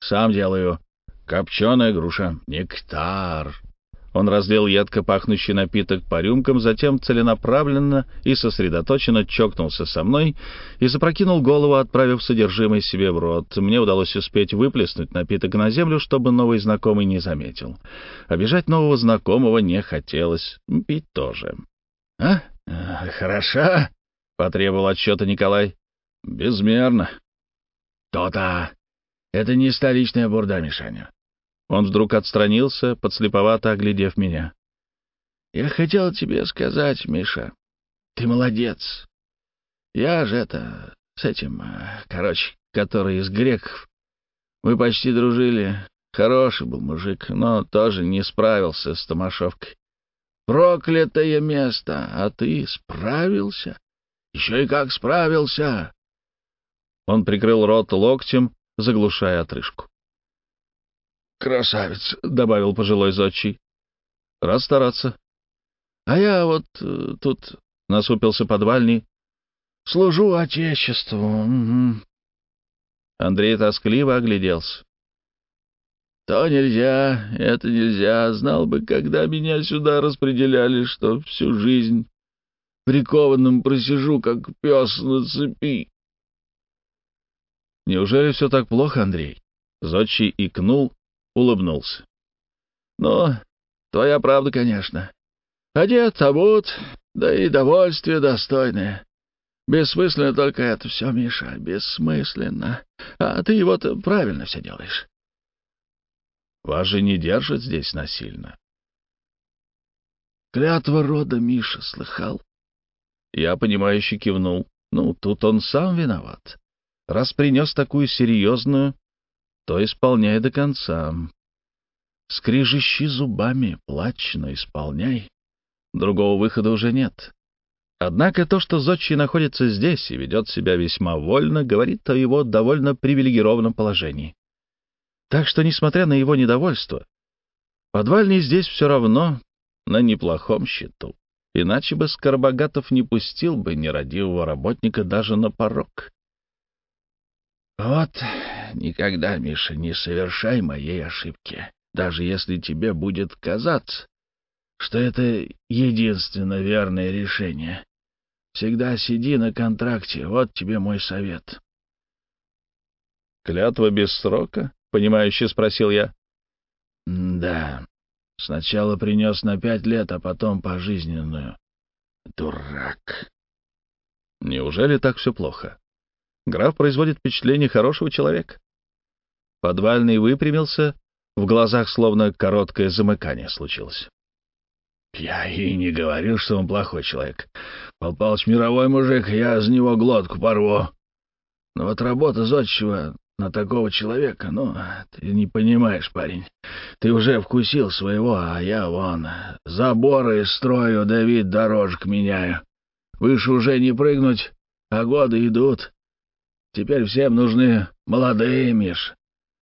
Speaker 1: Сам делаю. Копченая груша. Нектар. Он разлил едко пахнущий напиток по рюмкам, затем целенаправленно и сосредоточенно чокнулся со мной и запрокинул голову, отправив содержимое себе в рот. Мне удалось успеть выплеснуть напиток на землю, чтобы новый знакомый не заметил. Обижать нового знакомого не хотелось, пить тоже. — А? Хороша? — потребовал отчета Николай. — Безмерно. То — То-то. Это не столичная бурда, Мишаня. Он вдруг отстранился, подслеповато оглядев меня. «Я хотел тебе сказать, Миша, ты молодец. Я же это... с этим... Э, короче, который из греков. Мы почти дружили. Хороший был мужик, но тоже не справился с Томашовкой. Проклятое место! А ты справился? Еще и как справился!» Он прикрыл рот локтем, заглушая отрыжку красавец», — добавил пожилой зодчий. «Рад стараться». «А я вот э, тут», — насупился подвальный, — «служу Отечеству». Угу. Андрей тоскливо огляделся. «То нельзя, это нельзя. Знал бы, когда меня сюда распределяли, что всю жизнь прикованным просижу, как пес на цепи». «Неужели все так плохо, Андрей?» Зодчий икнул улыбнулся. «Но «Ну, твоя правда, конечно. Одет, а да и довольствие достойное. Бессмысленно только это все, Миша, бессмысленно. А ты вот правильно все делаешь». «Вас же не держат здесь насильно». «Клятва рода, Миша, слыхал?» Я, понимающе кивнул. «Ну, тут он сам виноват. Раз принес такую серьезную, то исполняй до конца. Скрижищи зубами, плачь, но исполняй. Другого выхода уже нет. Однако то, что Зодчий находится здесь и ведет себя весьма вольно, говорит о его довольно привилегированном положении. Так что, несмотря на его недовольство, подвальный здесь все равно на неплохом счету. Иначе бы Скоробогатов не пустил бы нерадивого работника даже на порог. Вот никогда, Миша, не совершай моей ошибки, даже если тебе будет казаться, что это единственно верное решение. Всегда сиди на контракте, вот тебе мой совет. — Клятва без срока? — понимающе спросил я. — Да. Сначала принес на пять лет, а потом пожизненную. Дурак. — Неужели так все плохо? — Граф производит впечатление хорошего человека. Подвальный выпрямился, в глазах словно короткое замыкание случилось. Я и не говорил, что он плохой человек. Пал мировой мужик, я с него глотку порву. Но вот работа зодчего на такого человека, ну, ты не понимаешь, парень. Ты уже вкусил своего, а я вон заборы строю, да вид дорожек меняю. Выше уже не прыгнуть, а годы идут. Теперь всем нужны молодые, Миш.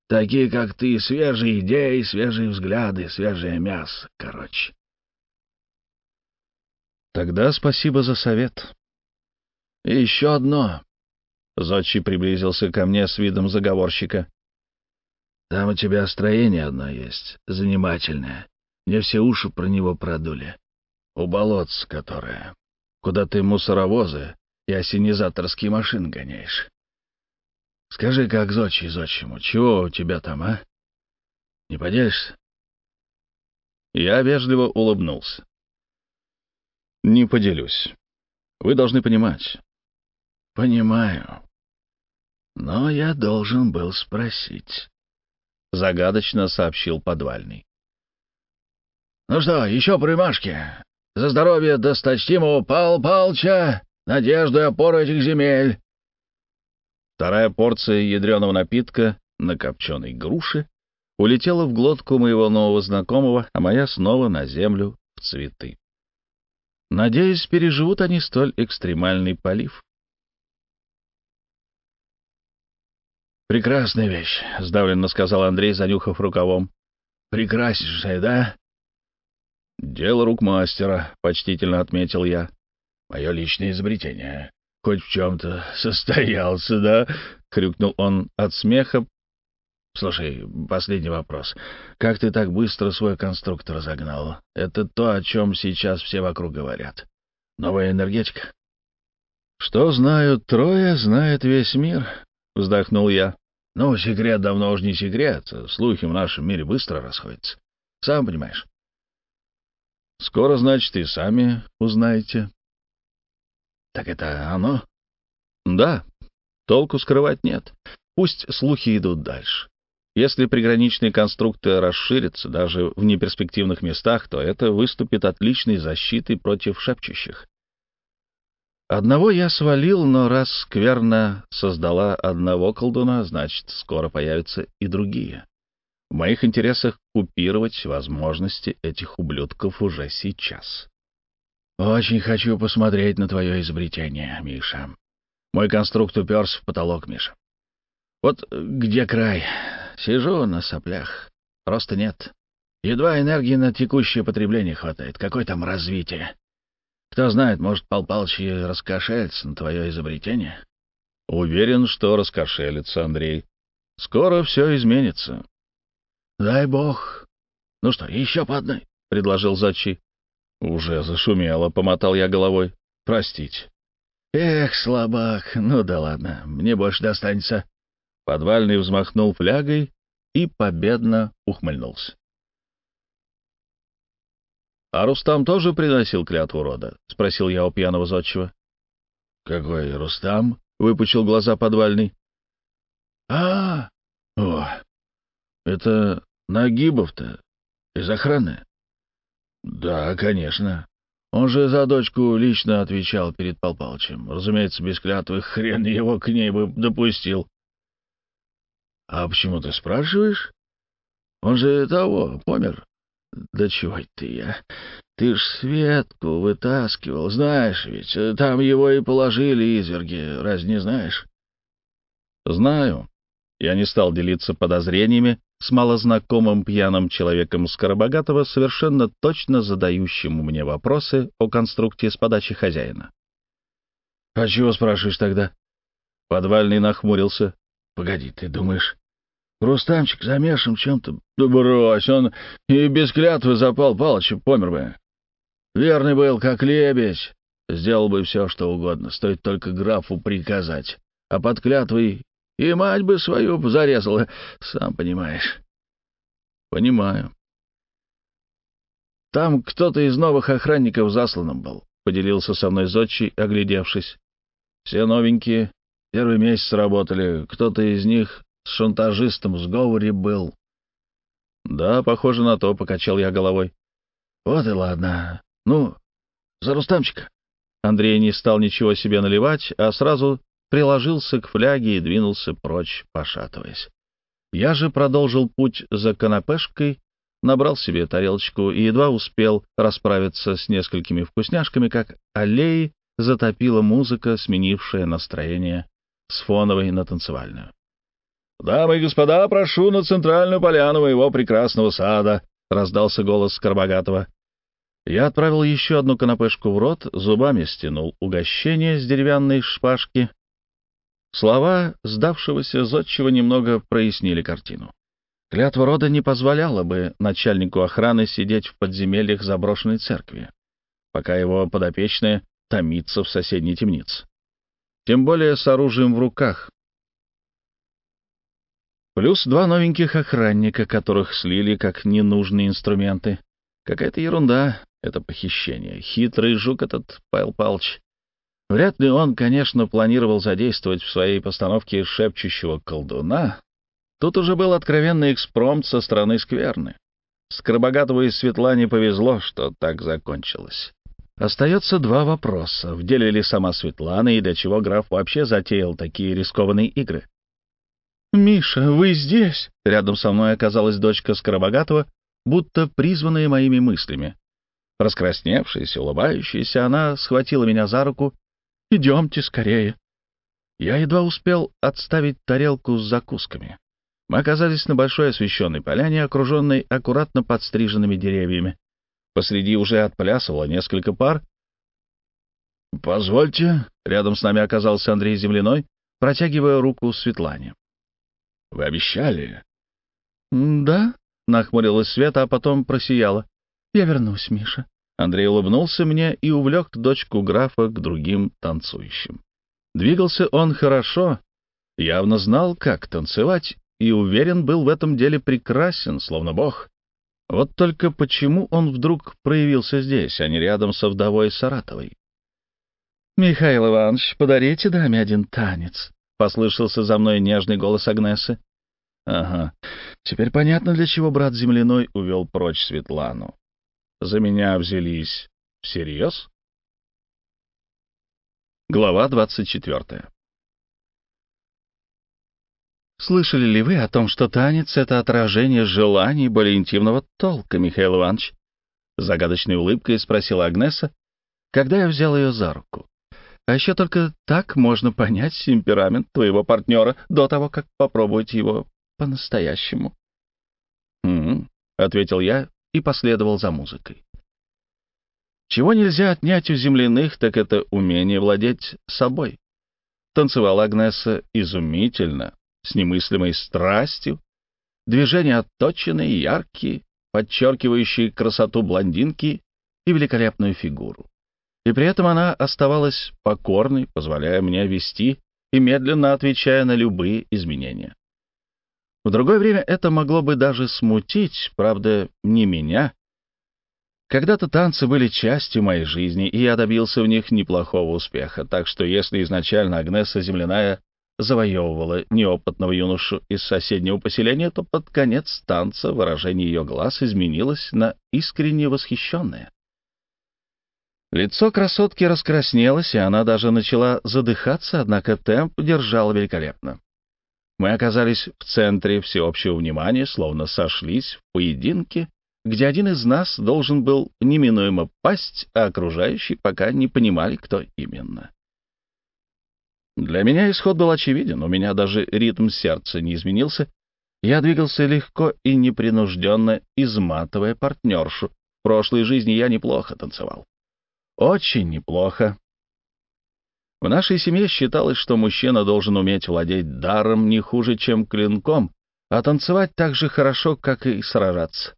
Speaker 1: Такие, как ты, свежие идеи, свежие взгляды, свежее мясо, короче. Тогда спасибо за совет. И еще одно. Зодчий приблизился ко мне с видом заговорщика. Там у тебя строение одно есть, занимательное. Мне все уши про него продули. У болотца которое. Куда ты мусоровозы и осенизаторские машины гоняешь. Скажи, как зодчий зодчему, чего у тебя там, а? Не поделишься?» Я вежливо улыбнулся. «Не поделюсь. Вы должны понимать». «Понимаю. Но я должен был спросить», — загадочно сообщил подвальный. «Ну что, еще примашки? За здоровье досточтимого Пал Палча, надежду и опору этих земель, Вторая порция ядреного напитка на копченой груши улетела в глотку моего нового знакомого, а моя снова на землю в цветы. Надеюсь, переживут они столь экстремальный полив. «Прекрасная вещь», — сдавленно сказал Андрей, занюхав рукавом. «Прекраснейшая, да?» «Дело рук мастера», — почтительно отметил я. «Мое личное изобретение хоть в чем-то состоялся, да?» — хрюкнул он от смеха. «Слушай, последний вопрос. Как ты так быстро свой конструктор загнал? Это то, о чем сейчас все вокруг говорят. Новая энергетика?» «Что знают трое, знает весь мир», — вздохнул я. «Ну, секрет давно уж не секрет. Слухи в нашем мире быстро расходятся. Сам понимаешь». «Скоро, значит, и сами узнаете», так это оно? Да. Толку скрывать нет. Пусть слухи идут дальше. Если приграничные конструкты расширятся даже в неперспективных местах, то это выступит отличной защитой против шепчущих. Одного я свалил, но раз скверно создала одного колдуна, значит, скоро появятся и другие. В моих интересах купировать возможности этих ублюдков уже сейчас. «Очень хочу посмотреть на твое изобретение, Миша». Мой конструкт уперся в потолок, Миша. «Вот где край? Сижу на соплях. Просто нет. Едва энергии на текущее потребление хватает. Какое там развитие? Кто знает, может, Пал Палыч и раскошелится на твое изобретение?» «Уверен, что раскошелится, Андрей. Скоро все изменится». «Дай бог. Ну что, еще по одной?» — предложил Зачи. Уже зашумело, помотал я головой. Простите. Эх, слабак, ну да ладно, мне больше достанется. Подвальный взмахнул флягой и победно ухмыльнулся. — А Рустам тоже приносил клятву рода? — спросил я у пьяного зодчего. — Какой Рустам? — выпучил глаза подвальный.
Speaker 2: А
Speaker 1: — -а, о, это Нагибов-то из охраны. Да, конечно. Он же за дочку лично отвечал перед Пал Разумеется, без клятвы хрен его к ней бы допустил. А почему ты спрашиваешь? Он же того, помер. Да чего ты я? Ты ж Светку вытаскивал, знаешь ведь. Там его и положили изверги, раз не знаешь? Знаю. Я не стал делиться подозрениями, с малознакомым пьяным человеком Скоробогатого, совершенно точно задающему мне вопросы о конструкте с подачи хозяина. «А чего спрашиваешь тогда?» Подвальный нахмурился. «Погоди, ты думаешь, Рустамчик замешан чем-то? Да брось, он и без клятвы запал Палыча, помер бы. Верный был, как лебедь. Сделал бы все, что угодно, стоит только графу приказать. А под клятвой и мать бы свою зарезала, сам понимаешь. — Понимаю. — Там кто-то из новых охранников засланным был, — поделился со мной зодчий, оглядевшись. — Все новенькие. Первый месяц работали. Кто-то из них с шантажистом в сговоре был. — Да, похоже на то, — покачал я головой. — Вот и ладно. Ну, за Рустамчика. Андрей не стал ничего себе наливать, а сразу приложился к фляге и двинулся прочь, пошатываясь. Я же продолжил путь за канапешкой, набрал себе тарелочку и едва успел расправиться с несколькими вкусняшками, как аллеи затопила музыка, сменившая настроение с фоновой на танцевальную. «Дамы и господа, прошу на центральную поляну моего прекрасного сада», — раздался голос Скорбогатова. Я отправил еще одну канапешку в рот, зубами стянул угощение с деревянной шпажки, Слова сдавшегося зодчего немного прояснили картину. Клятва рода не позволяла бы начальнику охраны сидеть в подземельях заброшенной церкви, пока его подопечная томится в соседней темнице. Тем более с оружием в руках. Плюс два новеньких охранника, которых слили как ненужные инструменты. Какая-то ерунда, это похищение. Хитрый жук этот, Павел Палч, Вряд ли он, конечно, планировал задействовать в своей постановке шепчущего колдуна. Тут уже был откровенный экспромт со стороны скверны. Скоробогатову и Светлане повезло, что так закончилось. Остается два вопроса. В деле ли сама Светлана и для чего граф вообще затеял такие рискованные игры? «Миша, вы здесь?» Рядом со мной оказалась дочка Скоробогатова, будто призванная моими мыслями. Раскрасневшаяся, улыбающаяся, она схватила меня за руку Идемте скорее. Я едва успел отставить тарелку с закусками. Мы оказались на большой освещенной поляне, окруженной аккуратно подстриженными деревьями. Посреди уже отплясывало несколько пар. «Позвольте», — рядом с нами оказался Андрей Земляной, протягивая руку Светлане. «Вы обещали?» «Да», — нахмурилась Света, а потом просияла. «Я вернусь, Миша. Андрей улыбнулся мне и увлек дочку графа к другим танцующим. Двигался он хорошо, явно знал, как танцевать, и уверен был в этом деле прекрасен, словно бог. Вот только почему он вдруг проявился здесь, а не рядом со вдовой Саратовой? «Михаил Иванович, подарите даме один танец», — послышался за мной нежный голос Агнесы. «Ага, теперь понятно, для чего брат земляной увел прочь Светлану за меня взялись всерьез? Глава 24 Слышали ли вы о том, что танец — это отражение желаний более интимного толка, Михаил Иванович? загадочной улыбкой спросила Агнеса, когда я взял ее за руку. А еще только так можно понять темперамент твоего партнера до того, как попробовать его по-настоящему. — ответил я, и последовал за музыкой. Чего нельзя отнять у земляных, так это умение владеть собой. Танцевала Агнеса изумительно, с немыслимой страстью. Движения отточенные, яркие, подчеркивающие красоту блондинки и великолепную фигуру. И при этом она оставалась покорной, позволяя мне вести и медленно отвечая на любые изменения. В другое время это могло бы даже смутить, правда, не меня. Когда-то танцы были частью моей жизни, и я добился в них неплохого успеха, так что если изначально Агнеса Земляная завоевывала неопытного юношу из соседнего поселения, то под конец танца выражение ее глаз изменилось на искренне восхищенное. Лицо красотки раскраснелось, и она даже начала задыхаться, однако темп держала великолепно. Мы оказались в центре всеобщего внимания, словно сошлись в поединке, где один из нас должен был неминуемо пасть, а окружающие пока не понимали, кто именно. Для меня исход был очевиден, у меня даже ритм сердца не изменился. Я двигался легко и непринужденно, изматывая партнершу. В прошлой жизни я неплохо танцевал. Очень неплохо. В нашей семье считалось, что мужчина должен уметь владеть даром не хуже, чем клинком, а танцевать так же хорошо, как и сражаться.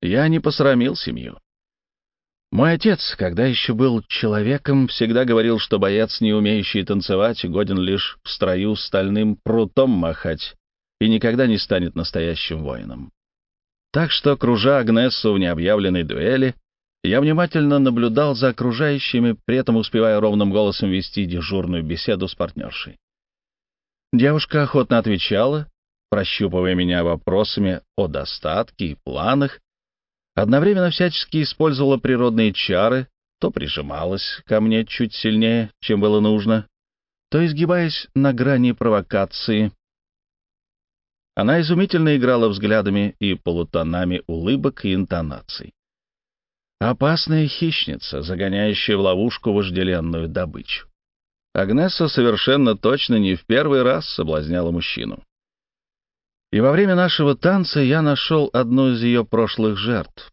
Speaker 1: Я не посрамил семью. Мой отец, когда еще был человеком, всегда говорил, что боец, не умеющий танцевать, годен лишь в строю стальным прутом махать и никогда не станет настоящим воином. Так что, кружа Агнессу в необъявленной дуэли, я внимательно наблюдал за окружающими, при этом успевая ровным голосом вести дежурную беседу с партнершей. Девушка охотно отвечала, прощупывая меня вопросами о достатке и планах, одновременно всячески использовала природные чары, то прижималась ко мне чуть сильнее, чем было нужно, то изгибаясь на грани провокации. Она изумительно играла взглядами и полутонами улыбок и интонаций. Опасная хищница, загоняющая в ловушку вожделенную добычу. Агнеса совершенно точно не в первый раз соблазняла мужчину. И во время нашего танца я нашел одну из ее прошлых жертв.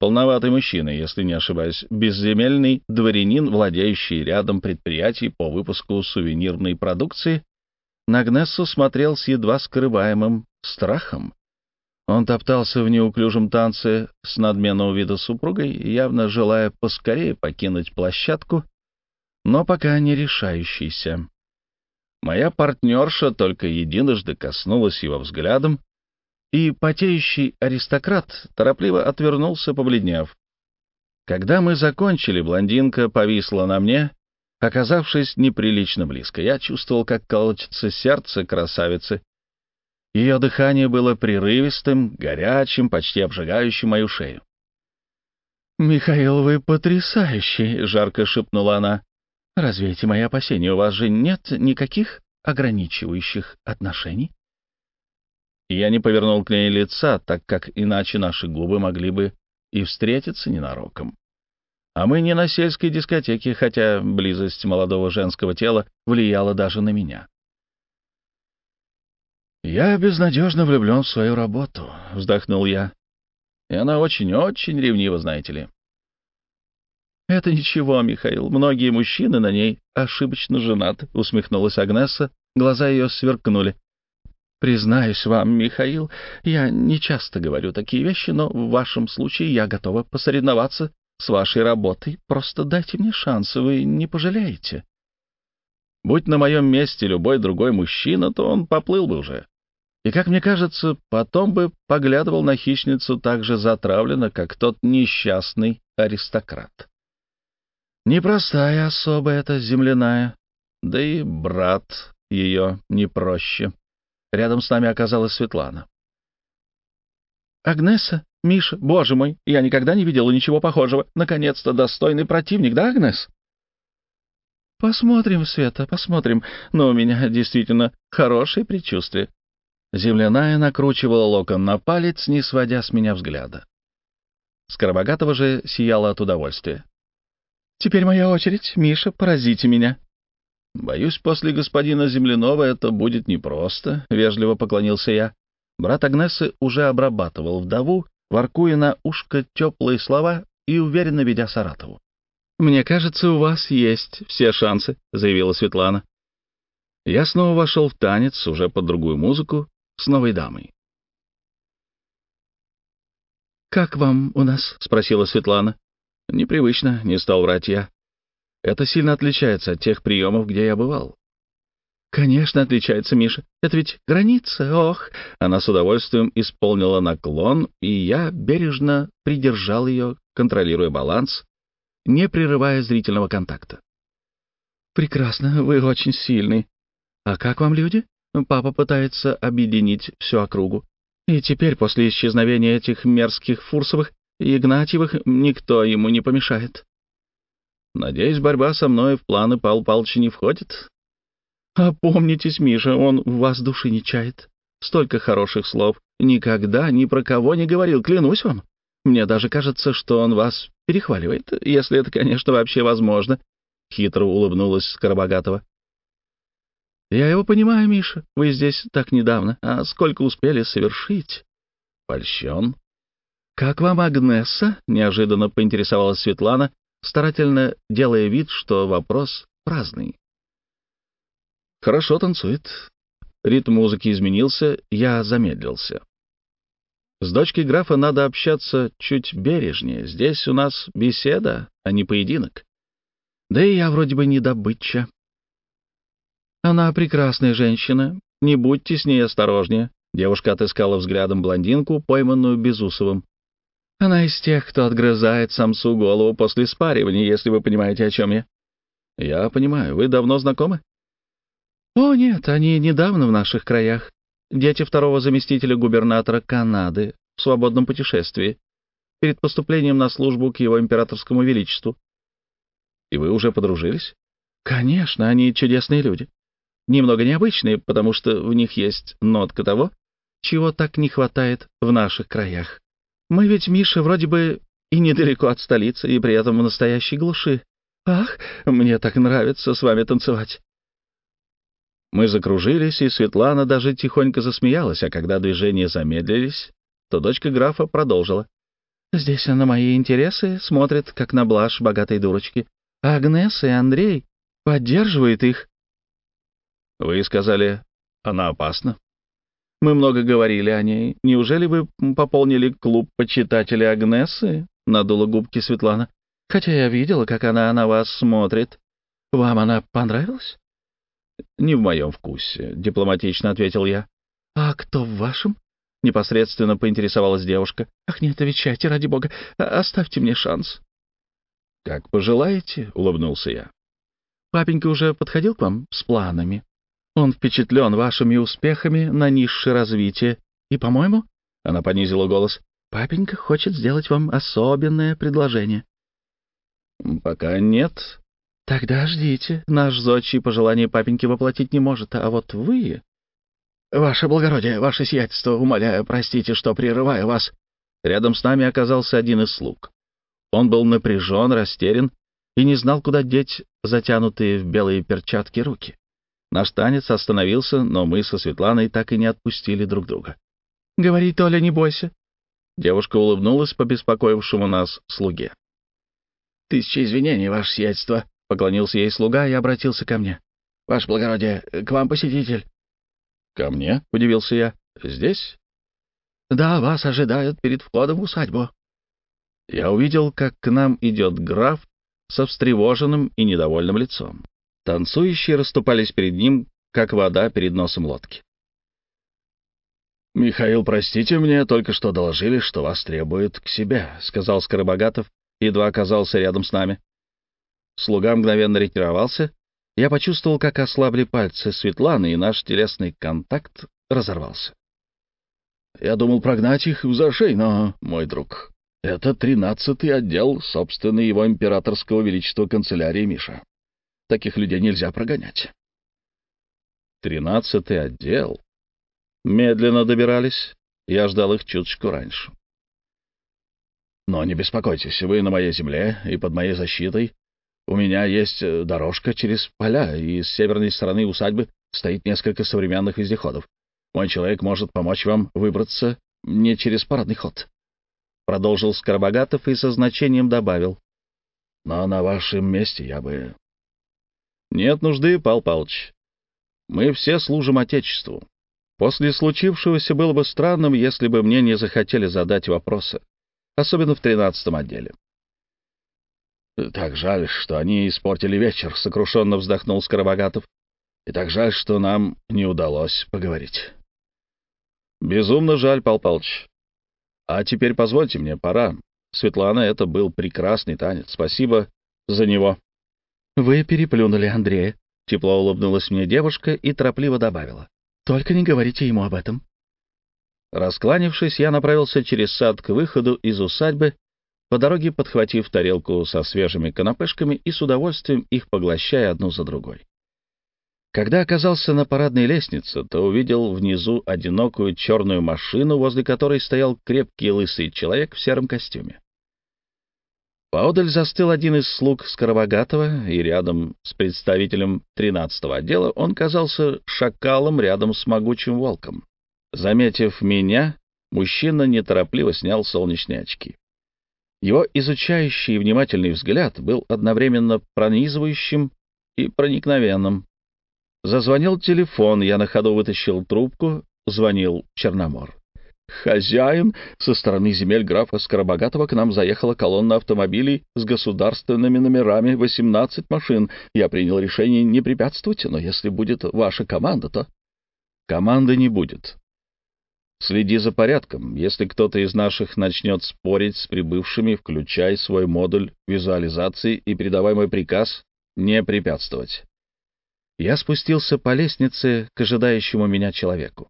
Speaker 1: Полноватый мужчина, если не ошибаюсь, безземельный дворянин, владеющий рядом предприятий по выпуску сувенирной продукции, на Агнесу смотрел с едва скрываемым страхом он топтался в неуклюжем танце с надменного вида супругой, явно желая поскорее покинуть площадку, но пока не решающийся. Моя партнерша только единожды коснулась его взглядом, и потеющий аристократ торопливо отвернулся, побледнев. Когда мы закончили, блондинка повисла на мне, оказавшись неприлично близко. Я чувствовал, как колотится сердце красавицы, ее дыхание было прерывистым, горячим, почти обжигающим мою шею. «Михаил, вы потрясающий!» — жарко шепнула она. «Разве эти мои опасения у вас же нет никаких ограничивающих отношений?» Я не повернул к ней лица, так как иначе наши губы могли бы и встретиться ненароком. А мы не на сельской дискотеке, хотя близость молодого женского тела влияла даже на меня. «Я безнадежно влюблен в свою работу», — вздохнул я. «И она очень-очень ревнива, знаете ли». «Это ничего, Михаил. Многие мужчины на ней ошибочно женаты», — усмехнулась Агнеса. Глаза ее сверкнули. «Признаюсь вам, Михаил, я не часто говорю такие вещи, но в вашем случае я готова посоревноваться с вашей работой. Просто дайте мне шанс, вы не пожалеете». «Будь на моем месте любой другой мужчина, то он поплыл бы уже», и, как мне кажется, потом бы поглядывал на хищницу так же затравленно, как тот несчастный аристократ. Непростая особа эта земляная, да и брат ее не проще. Рядом с нами оказалась Светлана. «Агнеса? Миша, боже мой, я никогда не видела ничего похожего. Наконец-то достойный противник, да, Агнес?» «Посмотрим, Света, посмотрим. Но у меня действительно хорошее предчувствие. Земляная накручивала локон на палец, не сводя с меня взгляда. Скоробогатова же сияла от удовольствия. «Теперь моя очередь. Миша, поразите меня». «Боюсь, после господина Земляного это будет непросто», — вежливо поклонился я. Брат Агнесы уже обрабатывал вдову, воркуя на ушко теплые слова и уверенно ведя Саратову. «Мне кажется, у вас есть все шансы», — заявила Светлана. Я снова вошел в танец, уже под другую музыку, с новой дамой. «Как вам у нас?» — спросила Светлана. «Непривычно, не стал врать я. Это сильно отличается от тех приемов, где я бывал». «Конечно, отличается, Миша. Это ведь граница, ох!» Она с удовольствием исполнила наклон, и я бережно придержал ее, контролируя баланс, не прерывая зрительного контакта. «Прекрасно, вы очень сильный. А как вам люди?» Ну, папа пытается объединить всю округу. И теперь, после исчезновения этих мерзких Фурсовых и Игнатьевых, никто ему не помешает. Надеюсь, борьба со мной в планы Пал Палыча не входит? Опомнитесь, Миша, он в вас души не чает. Столько хороших слов. Никогда ни про кого не говорил, клянусь вам. Мне даже кажется, что он вас перехваливает, если это, конечно, вообще возможно. Хитро улыбнулась Скоробогатова. Я его понимаю, Миша. Вы здесь так недавно. А сколько успели совершить? Польщен. Как вам Агнеса? Неожиданно поинтересовалась Светлана, старательно делая вид, что вопрос праздный. Хорошо танцует. Ритм музыки изменился, я замедлился. С дочкой графа надо общаться чуть бережнее. Здесь у нас беседа, а не поединок. Да и я вроде бы не добыча. Она прекрасная женщина. Не будьте с ней осторожнее. Девушка отыскала взглядом блондинку, пойманную Безусовым. Она из тех, кто отгрызает самсу голову после спаривания, если вы понимаете, о чем я. Я понимаю. Вы давно знакомы? О, нет, они недавно в наших краях. Дети второго заместителя губернатора Канады в свободном путешествии перед поступлением на службу к его императорскому величеству. И вы уже подружились? Конечно, они чудесные люди немного необычные, потому что в них есть нотка того, чего так не хватает в наших краях. Мы ведь, Миша, вроде бы и недалеко от столицы, и при этом в настоящей глуши. Ах, мне так нравится с вами танцевать. Мы закружились, и Светлана даже тихонько засмеялась, а когда движения замедлились, то дочка графа продолжила. «Здесь она мои интересы смотрит как на блажь богатой дурочки. А Агнес и Андрей поддерживают их, вы сказали, она опасна? Мы много говорили о ней. Неужели вы пополнили клуб почитателей Агнесы? Надула губки Светлана. Хотя я видела, как она на вас смотрит. Вам она понравилась? Не в моем вкусе, дипломатично ответил я. А кто в вашем? Непосредственно поинтересовалась девушка. Ах, не отвечайте, ради бога. А, оставьте мне шанс. «Как пожелаете», — улыбнулся я. «Папенька уже подходил к вам с планами?» Он впечатлен вашими успехами на низшее развитие. И, по-моему, — она понизила голос, — папенька хочет сделать вам особенное предложение. — Пока нет. — Тогда ждите. Наш зодчий пожелание папеньки воплотить не может, а вот вы... — Ваше благородие, ваше сиятельство, умоляю, простите, что прерываю вас. Рядом с нами оказался один из слуг. Он был напряжен, растерян и не знал, куда деть затянутые в белые перчатки руки. Наш танец остановился, но мы со Светланой так и не отпустили друг друга. «Говори, Толя, не бойся». Девушка улыбнулась по побеспокоившему нас слуге. «Тысяча извинений, ваше сиятельство», — поклонился ей слуга и обратился ко мне. «Ваше благородие, к вам посетитель». «Ко мне?» — удивился я. «Здесь?» «Да, вас ожидают перед входом в усадьбу». Я увидел, как к нам идет граф со встревоженным и недовольным лицом. Танцующие расступались перед ним, как вода перед носом лодки. «Михаил, простите, мне только что доложили, что вас требуют к себе», — сказал Скоробогатов, едва оказался рядом с нами. Слуга мгновенно ретировался. Я почувствовал, как ослабли пальцы Светланы, и наш телесный контакт разорвался. Я думал прогнать их за шею, но, мой друг, это тринадцатый отдел, собственный его императорского величества канцелярии Миша. Таких людей нельзя прогонять. Тринадцатый отдел. Медленно добирались. Я ждал их чуточку раньше. Но не беспокойтесь, вы на моей земле и под моей защитой. У меня есть э, дорожка через поля, и с северной стороны усадьбы стоит несколько современных вездеходов. Мой человек может помочь вам выбраться не через парадный ход. Продолжил Скоробогатов и со значением добавил. Но на вашем месте я бы нет нужды, Пал Палыч. Мы все служим Отечеству. После случившегося было бы странным, если бы мне не захотели задать вопросы, особенно в тринадцатом отделе. «Так жаль, что они испортили вечер», — сокрушенно вздохнул Скоробогатов. «И так жаль, что нам не удалось поговорить». «Безумно жаль, Пал Палыч. А теперь позвольте мне, пора. Светлана, это был прекрасный танец. Спасибо за него». «Вы переплюнули Андрея», — тепло улыбнулась мне девушка и торопливо добавила. «Только не говорите ему об этом». Раскланившись, я направился через сад к выходу из усадьбы, по дороге подхватив тарелку со свежими канапешками и с удовольствием их поглощая одну за другой. Когда оказался на парадной лестнице, то увидел внизу одинокую черную машину, возле которой стоял крепкий лысый человек в сером костюме. Поодаль застыл один из слуг Скоровогатого, и рядом с представителем тринадцатого отдела он казался шакалом рядом с могучим волком. Заметив меня, мужчина неторопливо снял солнечные очки. Его изучающий и внимательный взгляд был одновременно пронизывающим и проникновенным. Зазвонил телефон, я на ходу вытащил трубку, звонил Черномор. «Хозяин!» Со стороны земель графа Скоробогатого к нам заехала колонна автомобилей с государственными номерами, 18 машин. Я принял решение не препятствовать, но если будет ваша команда, то... Команды не будет. Следи за порядком. Если кто-то из наших начнет спорить с прибывшими, включай свой модуль визуализации и передавай мой приказ не препятствовать. Я спустился по лестнице к ожидающему меня человеку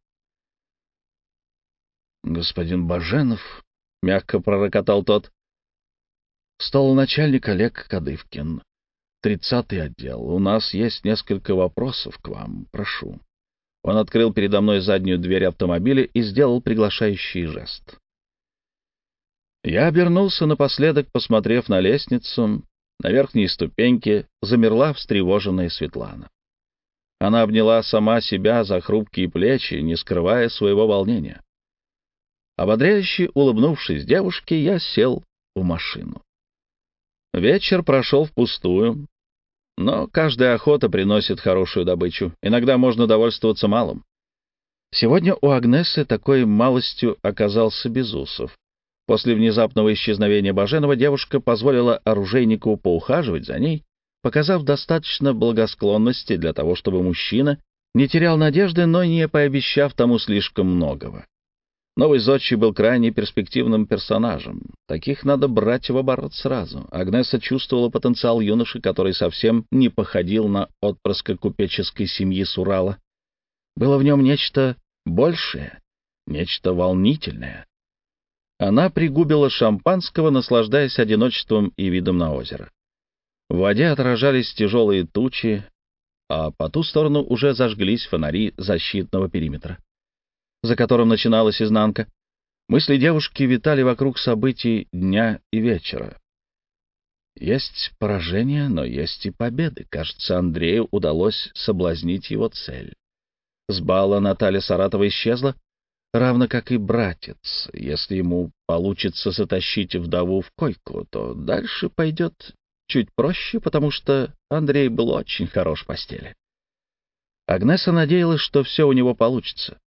Speaker 1: господин Баженов, — мягко пророкотал тот, — стал начальник Олег Кадывкин. Тридцатый отдел. У нас есть несколько вопросов к вам. Прошу. Он открыл передо мной заднюю дверь автомобиля и сделал приглашающий жест. Я обернулся напоследок, посмотрев на лестницу. На верхней ступеньке замерла встревоженная Светлана. Она обняла сама себя за хрупкие плечи, не скрывая своего волнения. Ободряюще улыбнувшись девушке, я сел в машину. Вечер прошел впустую, но каждая охота приносит хорошую добычу. Иногда можно довольствоваться малым. Сегодня у Агнесы такой малостью оказался Безусов. После внезапного исчезновения Баженова девушка позволила оружейнику поухаживать за ней, показав достаточно благосклонности для того, чтобы мужчина не терял надежды, но не пообещав тому слишком многого. Новый зодчий был крайне перспективным персонажем. Таких надо брать в оборот сразу. Агнеса чувствовала потенциал юноши, который совсем не походил на отпрыска купеческой семьи Сурала. Было в нем нечто большее, нечто волнительное. Она пригубила шампанского, наслаждаясь одиночеством и видом на озеро. В воде отражались тяжелые тучи, а по ту сторону уже зажглись фонари защитного периметра за которым начиналась изнанка. Мысли девушки витали вокруг событий дня и вечера. Есть поражение, но есть и победы. Кажется, Андрею удалось соблазнить его цель. С бала Наталья Саратова исчезла, равно как и братец. Если ему получится затащить вдову в койку, то дальше пойдет чуть проще, потому что Андрей был очень хорош в постели. Агнеса надеялась, что все у него получится.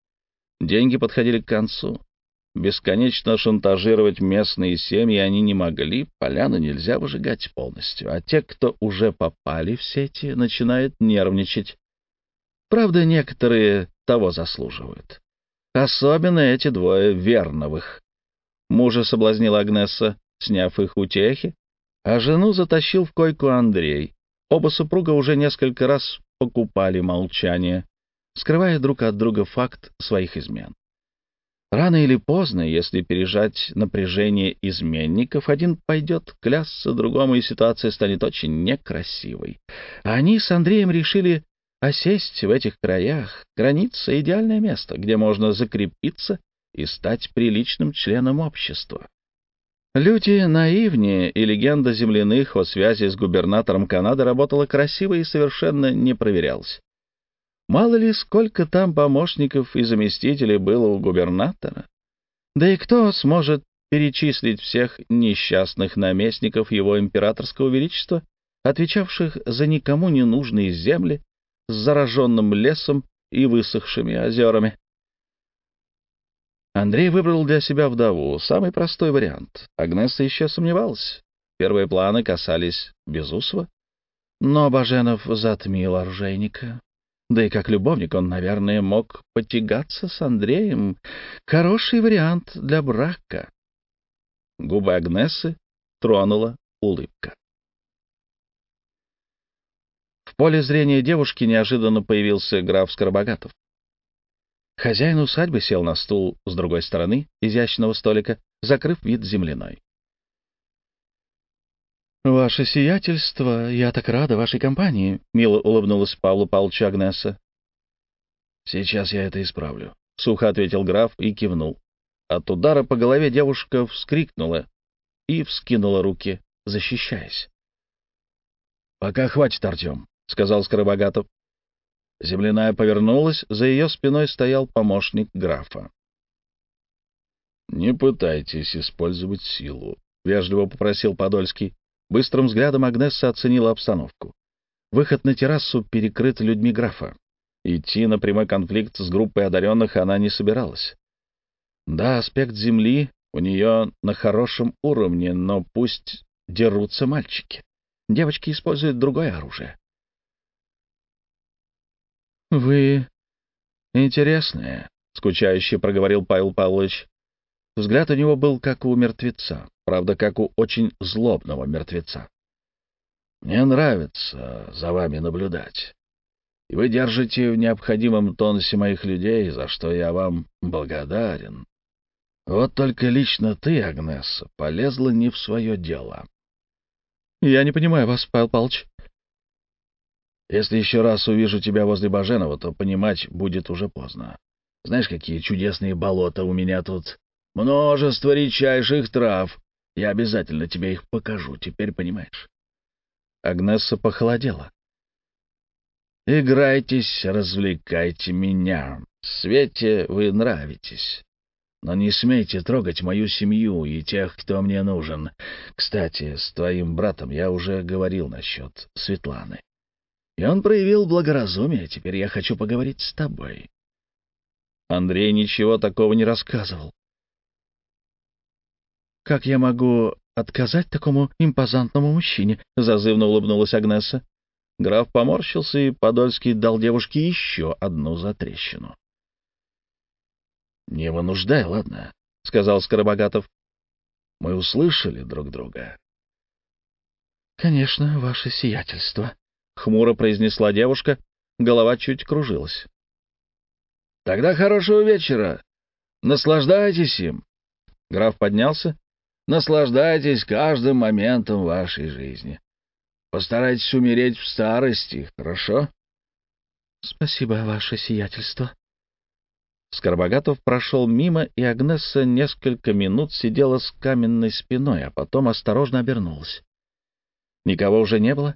Speaker 1: Деньги подходили к концу. Бесконечно шантажировать местные семьи они не могли, поляну нельзя выжигать полностью, а те, кто уже попали в сети, начинают нервничать. Правда, некоторые того заслуживают. Особенно эти двое верновых. Мужа соблазнила Агнесса, сняв их утехи, а жену затащил в койку Андрей. Оба супруга уже несколько раз покупали молчание скрывая друг от друга факт своих измен. Рано или поздно, если пережать напряжение изменников, один пойдет клясться другому, и ситуация станет очень некрасивой. А они с Андреем решили осесть в этих краях. Граница — идеальное место, где можно закрепиться и стать приличным членом общества. Люди наивнее, и легенда земляных о связи с губернатором Канады работала красиво и совершенно не проверялась. Мало ли, сколько там помощников и заместителей было у губернатора. Да и кто сможет перечислить всех несчастных наместников его императорского величества, отвечавших за никому не нужные земли с зараженным лесом и высохшими озерами? Андрей выбрал для себя вдову, самый простой вариант. Агнеса еще сомневалась. Первые планы касались Безусова. Но Баженов затмил оружейника. Да и как любовник он, наверное, мог потягаться с Андреем. Хороший вариант для брака. Губы Агнесы тронула улыбка. В поле зрения девушки неожиданно появился граф Скоробогатов. Хозяин усадьбы сел на стул с другой стороны изящного столика, закрыв вид земляной. «Ваше сиятельство, я так рада вашей компании», — мило улыбнулась Павлу Павловичу Агнеса. «Сейчас я это исправлю», — сухо ответил граф и кивнул. От удара по голове девушка вскрикнула и вскинула руки, защищаясь. «Пока хватит, Артем», — сказал Скоробогатов. Земляная повернулась, за ее спиной стоял помощник графа. «Не пытайтесь использовать силу», — вежливо попросил Подольский. Быстрым взглядом Агнесса оценила обстановку. Выход на террасу перекрыт людьми графа. Идти на прямой конфликт с группой одаренных она не собиралась. Да, аспект земли у нее на хорошем уровне, но пусть дерутся мальчики. Девочки используют другое оружие. «Вы интересные, скучающе проговорил Павел Павлович. Взгляд у него был как у мертвеца, правда, как у очень злобного мертвеца. «Мне нравится за вами наблюдать, и вы держите в необходимом тонусе моих людей, за что я вам благодарен. Вот только лично ты, Агнесса, полезла не в свое дело». «Я не понимаю вас, Павел Павлович», если еще раз увижу тебя возле Баженова, то понимать будет уже поздно. Знаешь, какие чудесные болота у меня тут Множество редчайших трав. Я обязательно тебе их покажу, теперь понимаешь. Агнесса похолодела. «Играйтесь, развлекайте меня. Свете вы нравитесь. Но не смейте трогать мою семью и тех, кто мне нужен. Кстати, с твоим братом я уже говорил насчет Светланы. И он проявил благоразумие, теперь я хочу поговорить с тобой». Андрей ничего такого не рассказывал. Как я могу отказать такому импозантному мужчине?» — зазывно улыбнулась Агнеса. Граф поморщился, и Подольский дал девушке еще одну затрещину. «Не вынуждай, ладно», — сказал Скоробогатов. «Мы услышали друг друга». «Конечно, ваше сиятельство», — хмуро произнесла девушка, голова чуть кружилась. «Тогда хорошего вечера. Наслаждайтесь им». Граф поднялся, Наслаждайтесь каждым моментом вашей жизни. Постарайтесь умереть в старости, хорошо? — Спасибо, ваше сиятельство. Скорбогатов прошел мимо, и Агнесса несколько минут сидела с каменной спиной, а потом осторожно обернулась. Никого уже не было.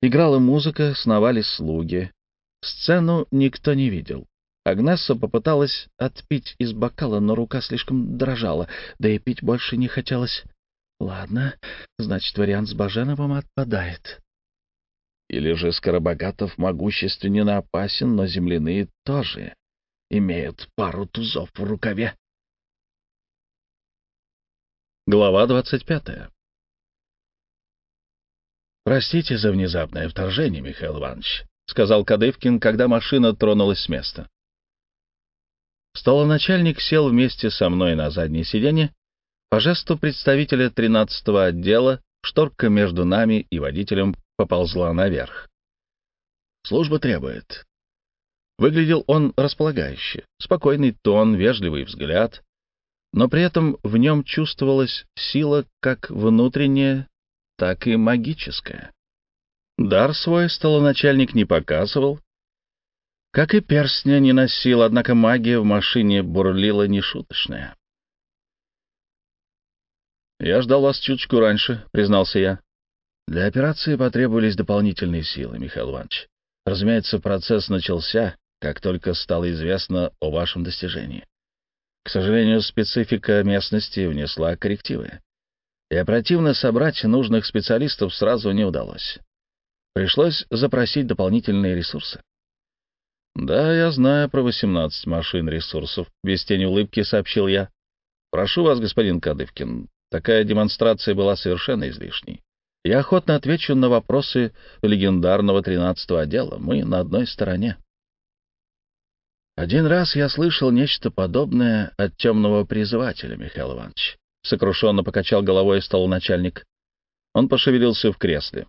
Speaker 1: Играла музыка, сновали слуги. Сцену никто не видел. Агнесса попыталась отпить из бокала, но рука слишком дрожала, да и пить больше не хотелось. Ладно, значит, вариант с Баженовым отпадает. Или же Скоробогатов могущественно опасен, но земляные тоже имеют пару тузов в рукаве. Глава двадцать пятая «Простите за внезапное вторжение, Михаил Иванович», — сказал Кадывкин, когда машина тронулась с места. Столоначальник сел вместе со мной на заднее сиденье. По жесту представителя тринадцатого отдела шторка между нами и водителем поползла наверх. «Служба требует». Выглядел он располагающе. Спокойный тон, вежливый взгляд. Но при этом в нем чувствовалась сила как внутренняя, так и магическая. Дар свой столоначальник не показывал, как и перстня не носил, однако магия в машине бурлила нешуточная. «Я ждал вас чуточку раньше», — признался я. «Для операции потребовались дополнительные силы, Михаил Иванович. Разумеется, процесс начался, как только стало известно о вашем достижении. К сожалению, специфика местности внесла коррективы. И оперативно собрать нужных специалистов сразу не удалось. Пришлось запросить дополнительные ресурсы. Да, я знаю про 18 машин ресурсов, без тени улыбки сообщил я. Прошу вас, господин Кадывкин, такая демонстрация была совершенно излишней. Я охотно отвечу на вопросы легендарного 13-го отдела. Мы на одной стороне. Один раз я слышал нечто подобное от темного призывателя, Михаил Иванович. Сокрушенно покачал головой стол начальник. Он пошевелился в кресле.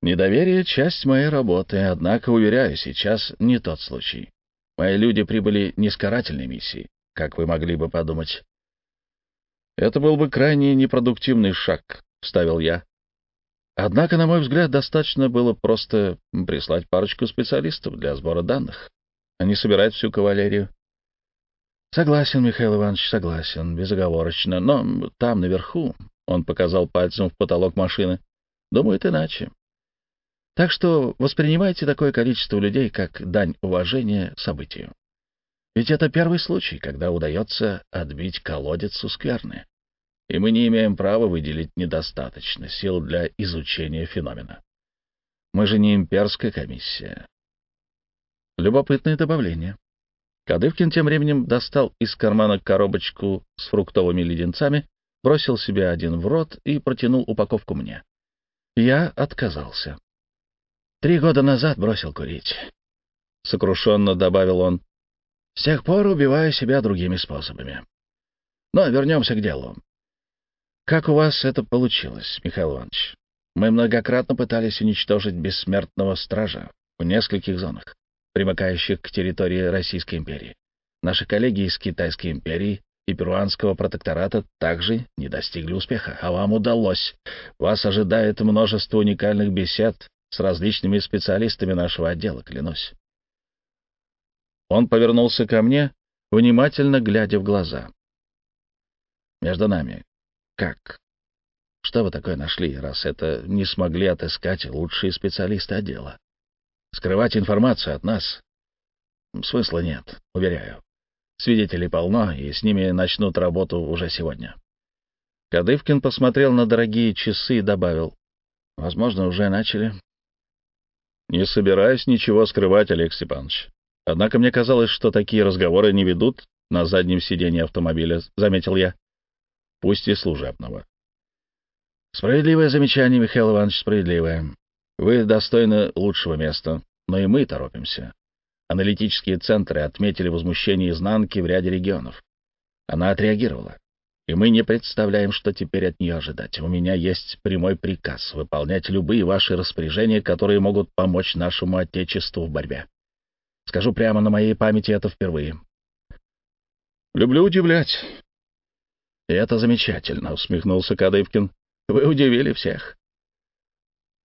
Speaker 1: Недоверие — часть моей работы, однако, уверяю, сейчас не тот случай. Мои люди прибыли не с карательной миссии, как вы могли бы подумать. Это был бы крайне непродуктивный шаг, — вставил я. Однако, на мой взгляд, достаточно было просто прислать парочку специалистов для сбора данных, а не собирать всю кавалерию. Согласен, Михаил Иванович, согласен, безоговорочно, но там, наверху, — он показал пальцем в потолок машины, — думает иначе. Так что воспринимайте такое количество людей как дань уважения событию. Ведь это первый случай, когда удается отбить колодец у скверны. И мы не имеем права выделить недостаточно сил для изучения феномена. Мы же не имперская комиссия. Любопытное добавление. Кадывкин тем временем достал из кармана коробочку с фруктовыми леденцами, бросил себе один в рот и протянул упаковку мне. Я отказался. Три года назад бросил курить. Сокрушенно добавил он. С тех пор убиваю себя другими способами. Но вернемся к делу. Как у вас это получилось, Михаил Иванович? Мы многократно пытались уничтожить бессмертного стража в нескольких зонах, примыкающих к территории Российской империи. Наши коллеги из Китайской империи и перуанского протектората также не достигли успеха, а вам удалось. Вас ожидает множество уникальных бесед с различными специалистами нашего отдела, клянусь. Он повернулся ко мне, внимательно глядя в глаза. Между нами. Как? Что вы такое нашли, раз это не смогли отыскать лучшие специалисты отдела? Скрывать информацию от нас? Смысла нет, уверяю. Свидетелей полно, и с ними начнут работу уже сегодня. Кадывкин посмотрел на дорогие часы и добавил. Возможно, уже начали. Не собираюсь ничего скрывать, Олег Степанович. Однако мне казалось, что такие разговоры не ведут на заднем сиденье автомобиля, заметил я. Пусть и служебного. Справедливое замечание, Михаил Иванович, справедливое. Вы достойны лучшего места, но и мы торопимся. Аналитические центры отметили возмущение изнанки в ряде регионов. Она отреагировала и мы не представляем, что теперь от нее ожидать. У меня есть прямой приказ выполнять любые ваши распоряжения, которые могут помочь нашему Отечеству в борьбе. Скажу прямо, на моей памяти это впервые. Люблю удивлять. И это замечательно, — усмехнулся Кадывкин. Вы удивили всех.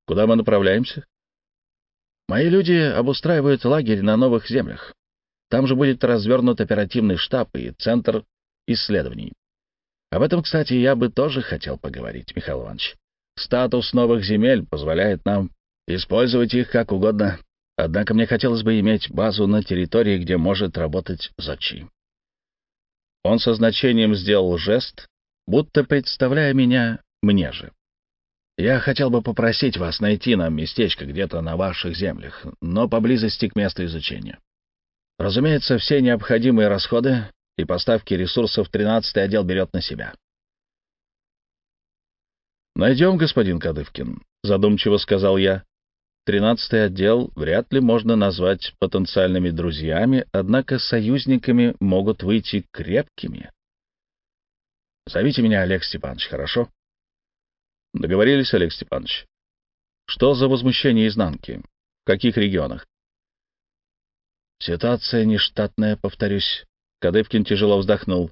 Speaker 1: Куда мы направляемся? Мои люди обустраивают лагерь на новых землях. Там же будет развернут оперативный штаб и центр исследований. Об этом, кстати, я бы тоже хотел поговорить, Михаил Иванович. Статус новых земель позволяет нам использовать их как угодно, однако мне хотелось бы иметь базу на территории, где может работать Зачи. Он со значением сделал жест, будто представляя меня мне же. Я хотел бы попросить вас найти нам местечко где-то на ваших землях, но поблизости к месту изучения. Разумеется, все необходимые расходы и поставки ресурсов 13-й отдел берет на себя. «Найдем, господин Кадывкин», — задумчиво сказал я. «Тринадцатый отдел вряд ли можно назвать потенциальными друзьями, однако союзниками могут выйти крепкими». «Зовите меня Олег Степанович, хорошо?» «Договорились, Олег Степанович». «Что за возмущение изнанки? В каких регионах?» «Ситуация нештатная, повторюсь. Кадывкин тяжело вздохнул.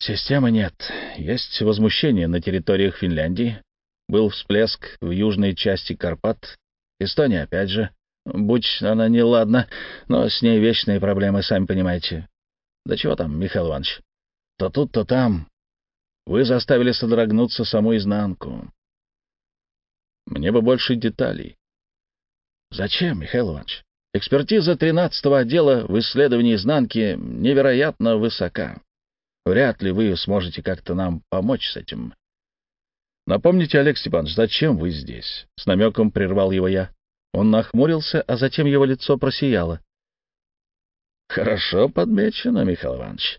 Speaker 1: Системы нет. Есть возмущение на территориях Финляндии. Был всплеск в южной части Карпат. Эстония опять же. Будь она неладна, но с ней вечные проблемы, сами понимаете. Да чего там, Михаил Иванович? То тут, то там. Вы заставили содрогнуться саму изнанку. Мне бы больше деталей. Зачем, Михаил Иванович? Экспертиза 13-го отдела в исследовании изнанки невероятно высока. Вряд ли вы сможете как-то нам помочь с этим. Напомните, Олег Степанович, зачем вы здесь? С намеком прервал его я. Он нахмурился, а затем его лицо просияло. Хорошо подмечено, Михаил Иванович.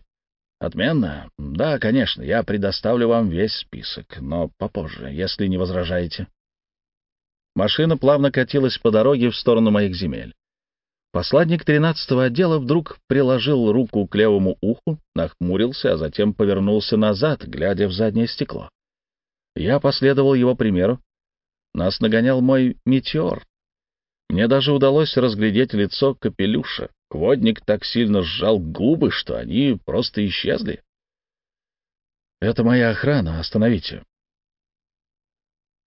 Speaker 1: Отменно? Да, конечно, я предоставлю вам весь список, но попозже, если не возражаете. Машина плавно катилась по дороге в сторону моих земель. Посланник тринадцатого отдела вдруг приложил руку к левому уху, нахмурился, а затем повернулся назад, глядя в заднее стекло. Я последовал его примеру. Нас нагонял мой метеор. Мне даже удалось разглядеть лицо капелюша. Водник так сильно сжал губы, что они просто исчезли. «Это моя охрана, остановите».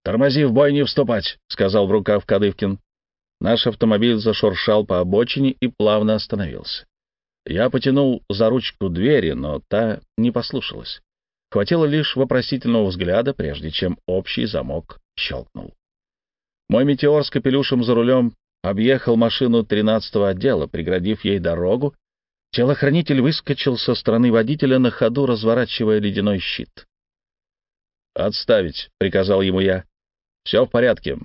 Speaker 1: «Тормози, в бой не вступать», — сказал в рукав Кадывкин. Наш автомобиль зашуршал по обочине и плавно остановился. Я потянул за ручку двери, но та не послушалась. Хватило лишь вопросительного взгляда, прежде чем общий замок щелкнул. Мой метеор с капелюшем за рулем объехал машину 13-го отдела, преградив ей дорогу. Телохранитель выскочил со стороны водителя на ходу, разворачивая ледяной щит. «Отставить», — приказал ему я. «Все в порядке.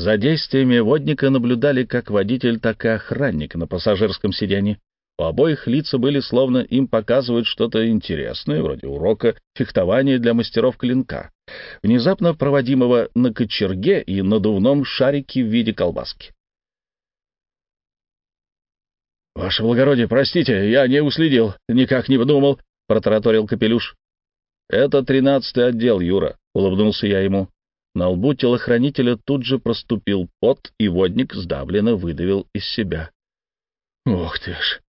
Speaker 1: За действиями водника наблюдали как водитель, так и охранник на пассажирском сиденье. У обоих лица были, словно им показывают что-то интересное, вроде урока фехтования для мастеров клинка, внезапно проводимого на кочерге и надувном шарике в виде колбаски. «Ваше благородие, простите, я не уследил, никак не подумал», — протараторил Капелюш. «Это тринадцатый отдел, Юра», — улыбнулся я ему. На лбу телохранителя тут же проступил пот, и водник сдавленно выдавил из себя. «Ох ты ж!»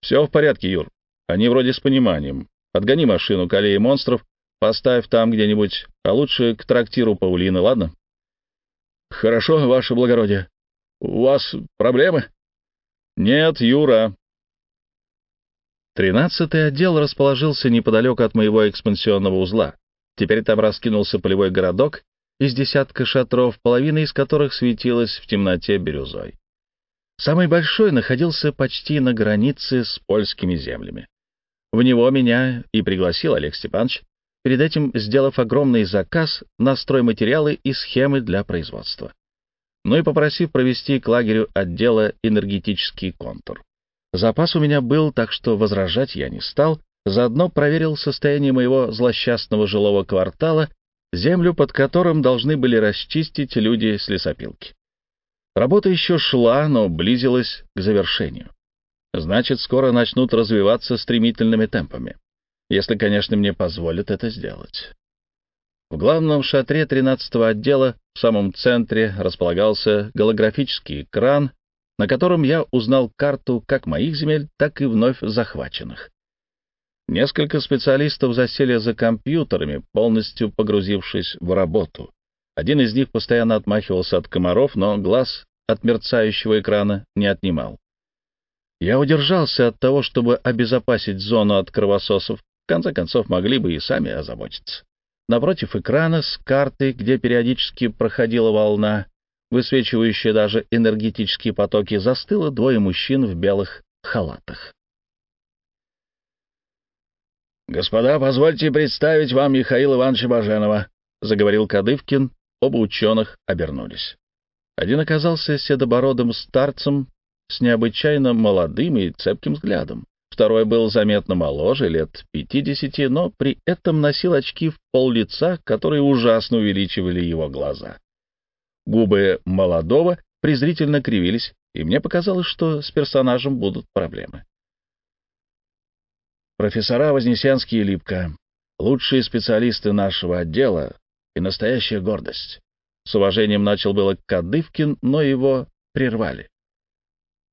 Speaker 1: «Все в порядке, Юр. Они вроде с пониманием. Отгони машину к аллее монстров, поставь там где-нибудь, а лучше к трактиру Паулины, ладно?» «Хорошо, ваше благородие. У вас проблемы?» «Нет, Юра». Тринадцатый отдел расположился неподалеку от моего экспансионного узла. Теперь там раскинулся полевой городок из десятка шатров, половина из которых светилась в темноте бирюзой. Самый большой находился почти на границе с польскими землями. В него меня и пригласил Олег Степанович, перед этим сделав огромный заказ на стройматериалы и схемы для производства. Ну и попросив провести к лагерю отдела энергетический контур. Запас у меня был, так что возражать я не стал Заодно проверил состояние моего злосчастного жилого квартала, землю под которым должны были расчистить люди с лесопилки. Работа еще шла, но близилась к завершению. Значит, скоро начнут развиваться стремительными темпами. Если, конечно, мне позволят это сделать. В главном шатре 13-го отдела в самом центре располагался голографический экран, на котором я узнал карту как моих земель, так и вновь захваченных. Несколько специалистов засели за компьютерами, полностью погрузившись в работу. Один из них постоянно отмахивался от комаров, но глаз от мерцающего экрана не отнимал. Я удержался от того, чтобы обезопасить зону от кровососов. В конце концов, могли бы и сами озаботиться. Напротив экрана с карты, где периодически проходила волна, высвечивающая даже энергетические потоки, застыло двое мужчин в белых халатах. «Господа, позвольте представить вам Михаила Ивановича Баженова», — заговорил Кадывкин. Оба ученых обернулись. Один оказался седобородым старцем с необычайно молодым и цепким взглядом. Второй был заметно моложе, лет пятидесяти, но при этом носил очки в пол лица, которые ужасно увеличивали его глаза. Губы молодого презрительно кривились, и мне показалось, что с персонажем будут проблемы профессора Вознесенский и Липко, лучшие специалисты нашего отдела и настоящая гордость. С уважением начал было Кадывкин, но его прервали.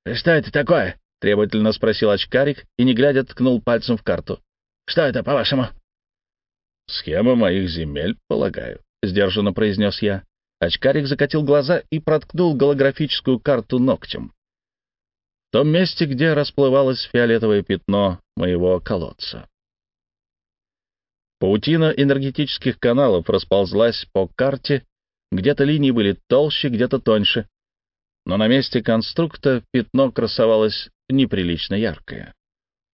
Speaker 1: «Э, «Что это такое?» — требовательно спросил очкарик и, не глядя, ткнул пальцем в карту. «Что это, по-вашему?» «Схема моих земель, полагаю», — сдержанно произнес я. Очкарик закатил глаза и проткнул голографическую карту ногтем. В том месте, где расплывалось фиолетовое пятно, моего колодца. Паутина энергетических каналов расползлась по карте, где-то линии были толще, где-то тоньше, но на месте конструкта пятно красовалось неприлично яркое.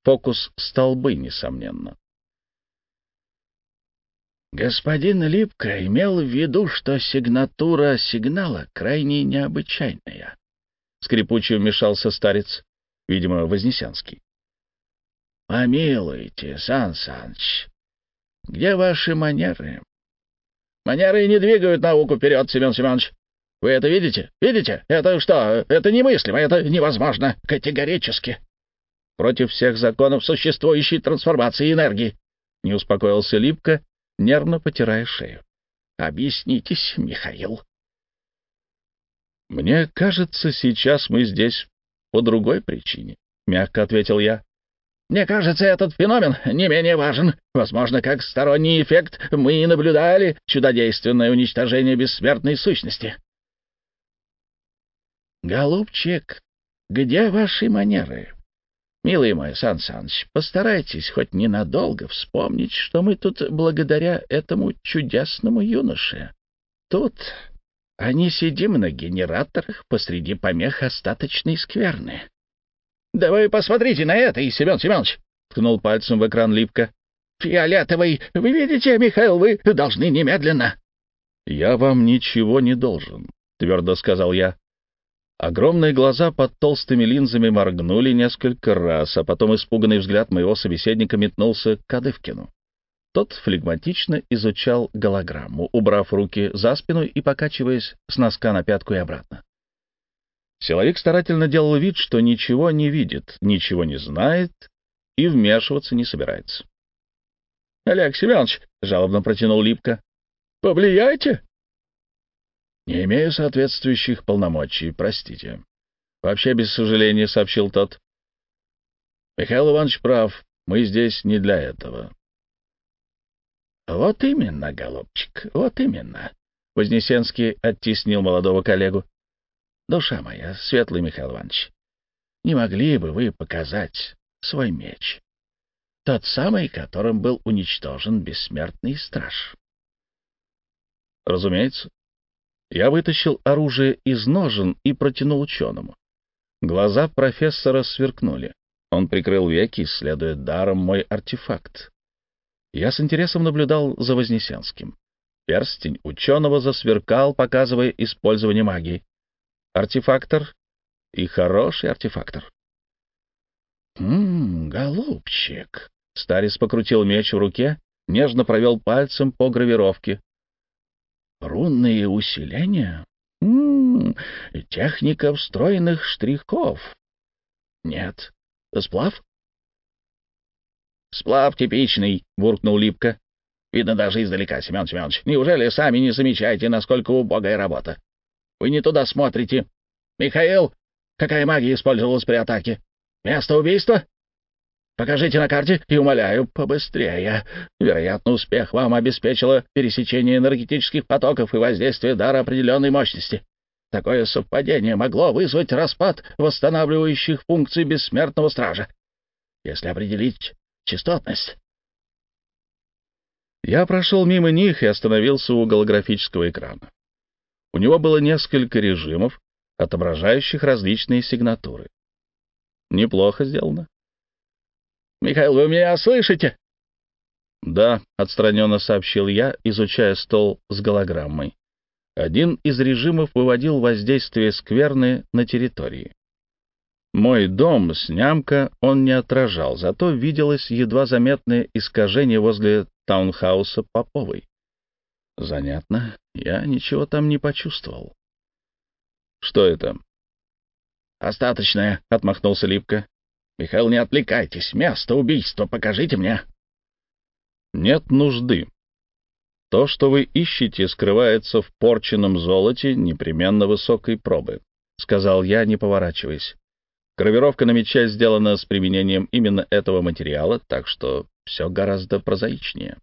Speaker 1: Фокус столбы, несомненно. Господин Липко имел в виду, что сигнатура сигнала крайне необычайная. Скрипучий вмешался старец, видимо, Вознесенский. Помилуйте, а, Сан Саныч, где ваши манеры? Манеры не двигают науку вперед, Семен Семенович. Вы это видите? Видите? Это что? Это немыслимо, это невозможно, категорически. Против всех законов существующей трансформации энергии. Не успокоился Липко, нервно потирая шею. Объяснитесь, Михаил. «Мне кажется, сейчас мы здесь по другой причине», — мягко ответил я. Мне кажется, этот феномен не менее важен. Возможно, как сторонний эффект мы и наблюдали чудодейственное уничтожение бессмертной сущности. Голубчик, где ваши манеры? Милый мой Сан Саныч, постарайтесь хоть ненадолго вспомнить, что мы тут благодаря этому чудесному юноше. Тут, а не сидим на генераторах посреди помех остаточной скверны. «Да вы посмотрите на это, и Семен Семенович!» — ткнул пальцем в экран Липка. «Фиолетовый! Вы видите, Михаил, вы должны немедленно!» «Я вам ничего не должен», — твердо сказал я. Огромные глаза под толстыми линзами моргнули несколько раз, а потом испуганный взгляд моего собеседника метнулся к Адывкину. Тот флегматично изучал голограмму, убрав руки за спину и покачиваясь с носка на пятку и обратно. Силовик старательно делал вид, что ничего не видит, ничего не знает и вмешиваться не собирается. — Олег Семенович, — жалобно протянул Липко, — повлияйте. — Не имею соответствующих полномочий, простите. Вообще без сожаления сообщил тот. — Михаил Иванович прав, мы здесь не для этого. — Вот именно, голубчик, вот именно. Вознесенский оттеснил молодого коллегу. Душа моя, Светлый Михаил Иванович, не могли бы вы показать свой меч? Тот самый, которым был уничтожен бессмертный страж. Разумеется. Я вытащил оружие из ножен и протянул ученому. Глаза профессора сверкнули. Он прикрыл веки, следуя даром мой артефакт. Я с интересом наблюдал за Вознесенским. Перстень ученого засверкал, показывая использование магии артефактор и хороший артефактор. «М-м, — Старец покрутил меч в руке, нежно провел пальцем по гравировке. «Рунные усиления? м техника встроенных штрихов. Нет. Сплав?» «Сплав типичный», — буркнул Липко. «Видно даже издалека, Семен Семенович. Неужели сами не замечаете, насколько убогая работа? Вы не туда смотрите. Михаил, какая магия использовалась при атаке? Место убийства? Покажите на карте и, умоляю, побыстрее. Вероятно, успех вам обеспечило пересечение энергетических потоков и воздействие дара определенной мощности. Такое совпадение могло вызвать распад восстанавливающих функций бессмертного стража. Если определить частотность... Я прошел мимо них и остановился у голографического экрана. У него было несколько режимов, отображающих различные сигнатуры. Неплохо сделано. «Михаил, вы меня слышите?» «Да», — отстраненно сообщил я, изучая стол с голограммой. Один из режимов выводил воздействие скверны на территории. Мой дом, снямка, он не отражал, зато виделось едва заметное искажение возле таунхауса Поповой. Занятно. Я ничего там не почувствовал. Что это? Остаточное, — отмахнулся Липко. Михаил, не отвлекайтесь. Место убийства покажите мне. Нет нужды. То, что вы ищете, скрывается в порченном золоте непременно высокой пробы, — сказал я, не поворачиваясь. Гравировка на мече сделана с применением именно этого материала, так что все гораздо прозаичнее.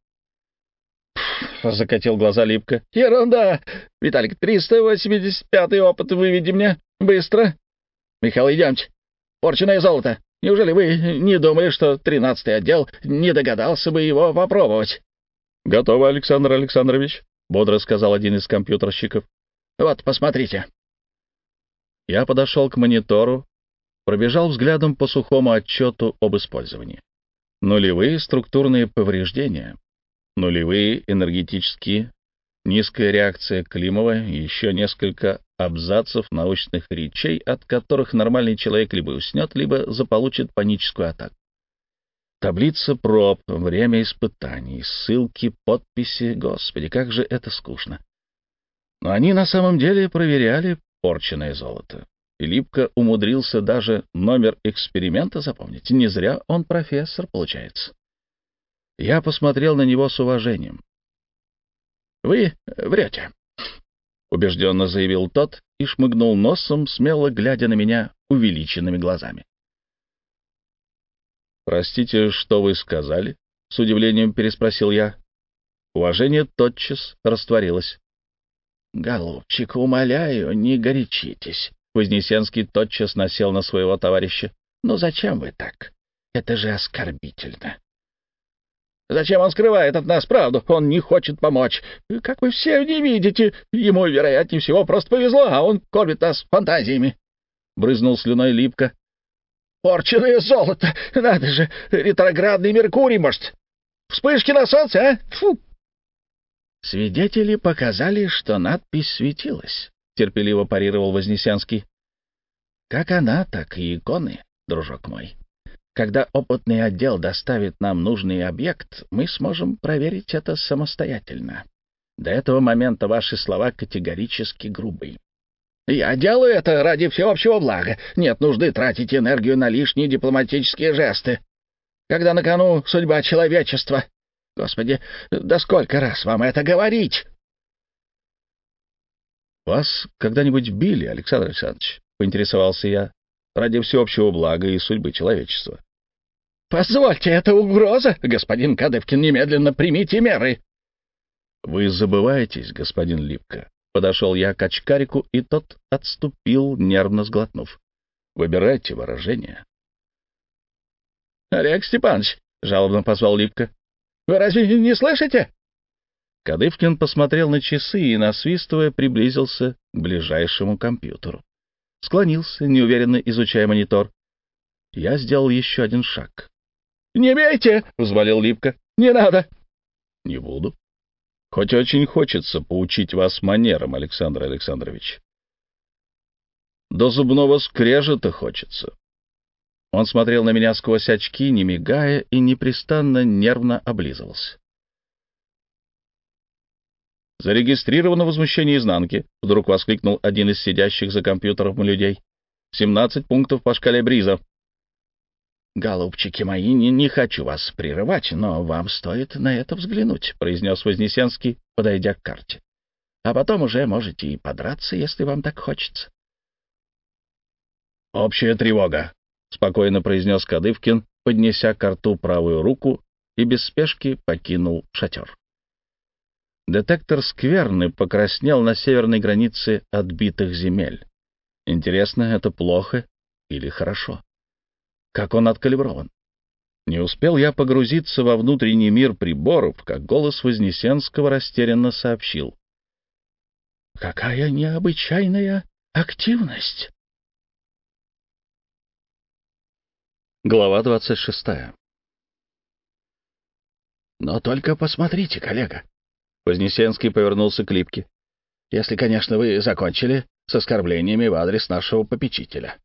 Speaker 1: — закатил глаза липко. Ерунда! Виталик, 385-й опыт выведи мне. Быстро! Михаил, идемте. Порченое золото. Неужели вы не думали, что тринадцатый отдел не догадался бы его попробовать? — Готово, Александр Александрович, — бодро сказал один из компьютерщиков. — Вот, посмотрите. Я подошел к монитору, пробежал взглядом по сухому отчету об использовании. Нулевые структурные повреждения, нулевые энергетические, низкая реакция Климова, еще несколько абзацев научных речей, от которых нормальный человек либо уснет, либо заполучит паническую атаку. Таблица проб, время испытаний, ссылки, подписи. Господи, как же это скучно. Но они на самом деле проверяли порченное золото. И Липко умудрился даже номер эксперимента запомнить. Не зря он профессор, получается. Я посмотрел на него с уважением. «Вы врете», — убежденно заявил тот и шмыгнул носом, смело глядя на меня увеличенными глазами. «Простите, что вы сказали?» — с удивлением переспросил я. Уважение тотчас растворилось. «Голубчик, умоляю, не горячитесь!» Вознесенский тотчас насел на своего товарища. «Ну зачем вы так? Это же оскорбительно. Зачем он скрывает от нас правду? Он не хочет помочь. Как вы все не видите, ему, вероятнее всего, просто повезло, а он кормит нас фантазиями. Брызнул слюной липко. Порченое золото! Надо же! Ретроградный Меркурий, может! Вспышки на солнце, а? Фу! Свидетели показали, что надпись светилась, — терпеливо парировал Вознесенский. — Как она, так и иконы, дружок мой. — когда опытный отдел доставит нам нужный объект, мы сможем проверить это самостоятельно. До этого момента ваши слова категорически грубые. Я делаю это ради всеобщего блага. Нет нужды тратить энергию на лишние дипломатические жесты. Когда на кону судьба человечества. Господи, да сколько раз вам это говорить? — Вас когда-нибудь били, Александр Александрович? — поинтересовался я ради всеобщего блага и судьбы человечества. «Позвольте, это угроза! Господин Кадывкин, немедленно примите меры!» «Вы забываетесь, господин Липко!» Подошел я к очкарику, и тот отступил, нервно сглотнув. «Выбирайте выражение». «Олег Степанович!» — жалобно позвал Липко. «Вы разве не слышите?» Кадывкин посмотрел на часы и, насвистывая, приблизился к ближайшему компьютеру склонился, неуверенно изучая монитор. Я сделал еще один шаг. «Не бейте!» — взвалил Липко. «Не надо!» «Не буду. Хоть очень хочется поучить вас манерам, Александр Александрович. До зубного скрежета хочется». Он смотрел на меня сквозь очки, не мигая, и непрестанно нервно облизывался. «Зарегистрировано возмущение изнанки», — вдруг воскликнул один из сидящих за компьютером людей. «17 пунктов по шкале Бриза». «Голубчики мои, не, не хочу вас прерывать, но вам стоит на это взглянуть», — произнес Вознесенский, подойдя к карте. «А потом уже можете и подраться, если вам так хочется». «Общая тревога», — спокойно произнес Кадывкин, поднеся карту правую руку и без спешки покинул шатер. Детектор скверны покраснел на северной границе отбитых земель. Интересно, это плохо или хорошо? Как он откалиброван? Не успел я погрузиться во внутренний мир приборов, как голос Вознесенского растерянно сообщил. «Какая необычайная активность!» Глава 26 «Но только посмотрите, коллега, Вознесенский повернулся к Липке. «Если, конечно, вы закончили с оскорблениями в адрес нашего попечителя».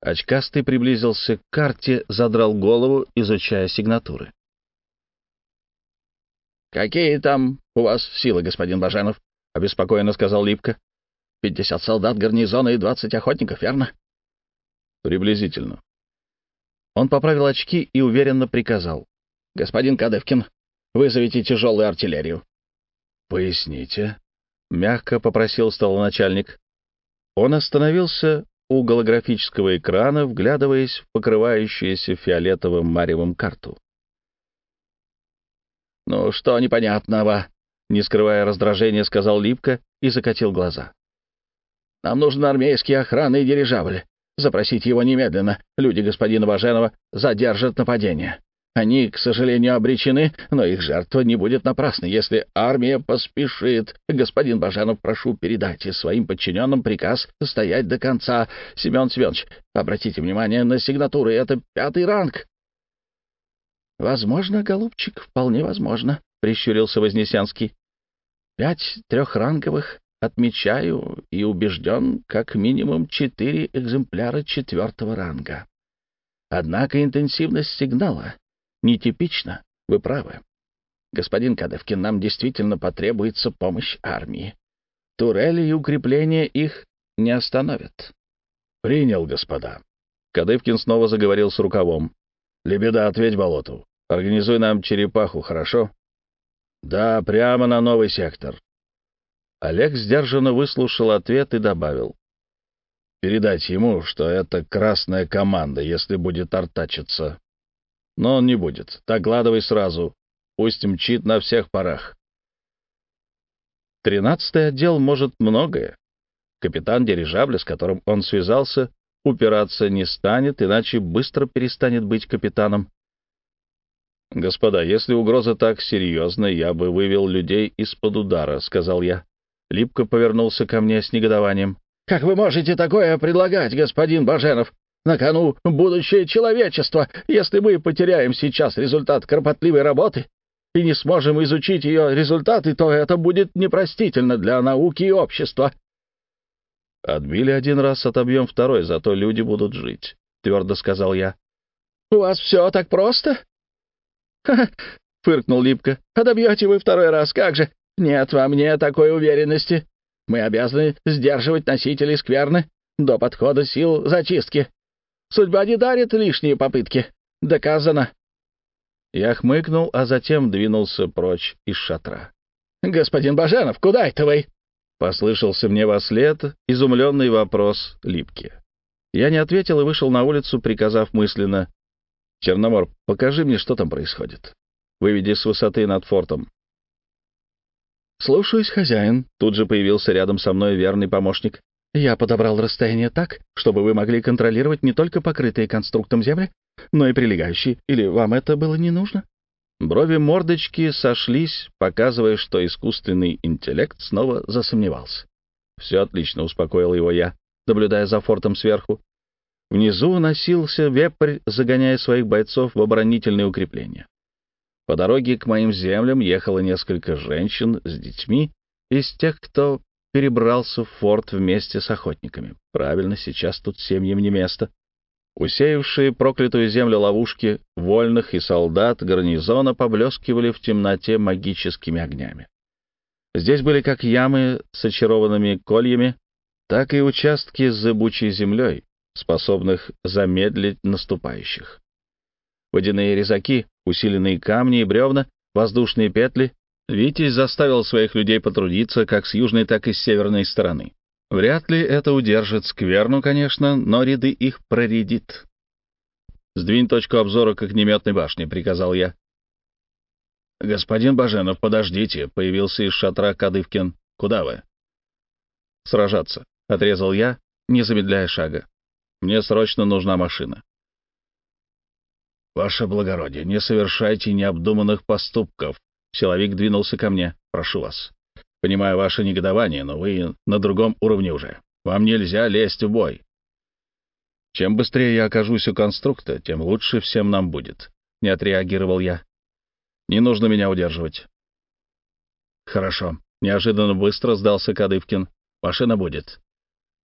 Speaker 1: Очкастый приблизился к карте, задрал голову, изучая сигнатуры. «Какие там у вас силы, господин Баженов?» — обеспокоенно сказал Липко. «Пятьдесят солдат гарнизона и двадцать охотников, верно?» «Приблизительно». Он поправил очки и уверенно приказал. «Господин Кадывкин, вызовите тяжелую артиллерию. «Поясните», — мягко попросил столоначальник. Он остановился у голографического экрана, вглядываясь в покрывающуюся фиолетовым маревом карту. «Ну что непонятного?» — не скрывая раздражения, сказал Липко и закатил глаза. «Нам нужен армейский охранный дирижабль. Запросите его немедленно. Люди господина Баженова задержат нападение». Они, к сожалению, обречены, но их жертва не будет напрасной, если армия поспешит. Господин Баженов, прошу, передать своим подчиненным приказ стоять до конца. Семен Семенович, обратите внимание на сигнатуры, это пятый ранг. — Возможно, голубчик, вполне возможно, — прищурился Вознесенский. — Пять трехранговых отмечаю и убежден как минимум четыре экземпляра четвертого ранга. Однако интенсивность сигнала нетипично. Вы правы. Господин Кадывкин, нам действительно потребуется помощь армии. Турели и укрепления их не остановят. Принял, господа. Кадывкин снова заговорил с рукавом. Лебеда, ответь болоту. Организуй нам черепаху, хорошо? Да, прямо на новый сектор. Олег сдержанно выслушал ответ и добавил. Передать ему, что это красная команда, если будет артачиться. Но он не будет. Докладывай сразу. Пусть мчит на всех парах. Тринадцатый отдел может многое. Капитан дирижабля, с которым он связался, упираться не станет, иначе быстро перестанет быть капитаном. «Господа, если угроза так серьезна, я бы вывел людей из-под удара», — сказал я. Липко повернулся ко мне с негодованием. «Как вы можете такое предлагать, господин Баженов? На кону будущее человечества. Если мы потеряем сейчас результат кропотливой работы и не сможем изучить ее результаты, то это будет непростительно для науки и общества. «Отбили один раз, отобьем второй, зато люди будут жить», — твердо сказал я. «У вас все так просто?» фыркнул Липко. «Отобьете вы второй раз, как же? Нет во мне такой уверенности. Мы обязаны сдерживать носителей скверны до подхода сил зачистки». Судьба не дарит лишние попытки. Доказано». Я хмыкнул, а затем двинулся прочь из шатра. «Господин Баженов, куда это вы?» Послышался мне во след изумленный вопрос Липки. Я не ответил и вышел на улицу, приказав мысленно. «Черномор, покажи мне, что там происходит. Выведи с высоты над фортом». «Слушаюсь, хозяин», — тут же появился рядом со мной верный помощник. Я подобрал расстояние так, чтобы вы могли контролировать не только покрытые конструктом земли, но и прилегающие. Или вам это было не нужно? Брови мордочки сошлись, показывая, что искусственный интеллект снова засомневался. «Все отлично», — успокоил его я, наблюдая за фортом сверху. Внизу носился вепрь, загоняя своих бойцов в оборонительные укрепления. По дороге к моим землям ехало несколько женщин с детьми из тех, кто перебрался в форт вместе с охотниками. Правильно, сейчас тут семьям не место. Усеявшие проклятую землю ловушки вольных и солдат гарнизона поблескивали в темноте магическими огнями. Здесь были как ямы с очарованными кольями, так и участки с зыбучей землей, способных замедлить наступающих. Водяные резаки, усиленные камни и бревна, воздушные петли, Витязь заставил своих людей потрудиться как с южной, так и с северной стороны. Вряд ли это удержит скверну, конечно, но ряды их проредит. «Сдвинь точку обзора к огнеметной башне», — приказал я. «Господин Баженов, подождите», — появился из шатра Кадывкин. «Куда вы?» «Сражаться», — отрезал я, не замедляя шага. «Мне срочно нужна машина». «Ваше благородие, не совершайте необдуманных поступков», Силовик двинулся ко мне. «Прошу вас. Понимаю ваше негодование, но вы на другом уровне уже. Вам нельзя лезть в бой. Чем быстрее я окажусь у конструкта, тем лучше всем нам будет», — не отреагировал я. «Не нужно меня удерживать». «Хорошо», — неожиданно быстро сдался Кадывкин. «Машина будет.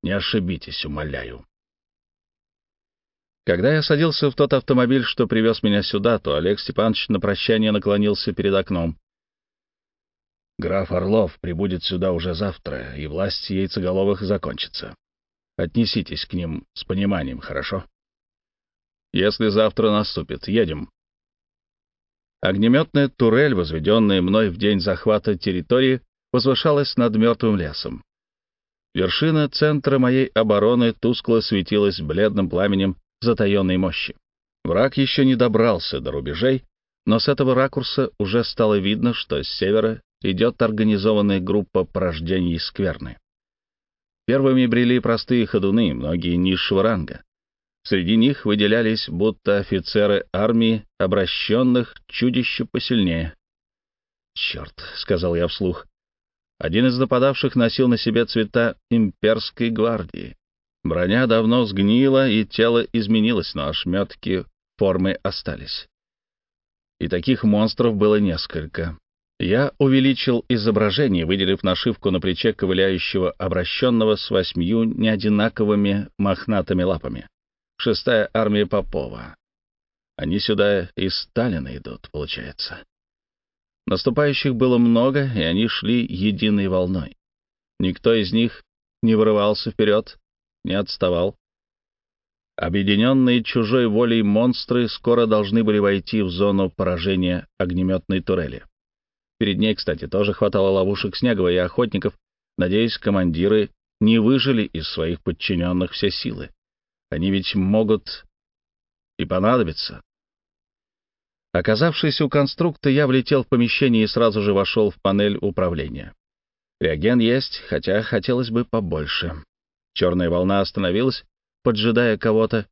Speaker 1: Не ошибитесь, умоляю». Когда я садился в тот автомобиль, что привез меня сюда, то Олег Степанович на прощание наклонился перед окном. «Граф Орлов прибудет сюда уже завтра, и власть яйцеголовых закончится. Отнеситесь к ним с пониманием, хорошо?» «Если завтра наступит, едем». Огнеметная турель, возведенная мной в день захвата территории, возвышалась над мертвым лесом. Вершина центра моей обороны тускло светилась бледным пламенем затаенной мощи. Враг еще не добрался до рубежей, но с этого ракурса уже стало видно, что с севера идет организованная группа порождений скверны. Первыми брели простые ходуны, многие низшего ранга. Среди них выделялись будто офицеры армии, обращенных чудище посильнее. «Черт», — сказал я вслух. Один из нападавших носил на себе цвета имперской гвардии. Броня давно сгнила, и тело изменилось, но ошметки формы остались. И таких монстров было несколько. Я увеличил изображение, выделив нашивку на плече ковыляющего обращенного с восьмью неодинаковыми мохнатыми лапами. Шестая армия Попова. Они сюда из Сталина идут, получается. Наступающих было много, и они шли единой волной. Никто из них не вырывался вперед, не отставал. Объединенные чужой волей монстры скоро должны были войти в зону поражения огнеметной турели. Перед ней, кстати, тоже хватало ловушек Снегова и охотников. Надеюсь, командиры не выжили из своих подчиненных все силы. Они ведь могут и понадобиться. Оказавшись у конструкта, я влетел в помещение и сразу же вошел в панель управления. Реаген есть, хотя хотелось бы побольше. Черная волна остановилась, поджидая кого-то,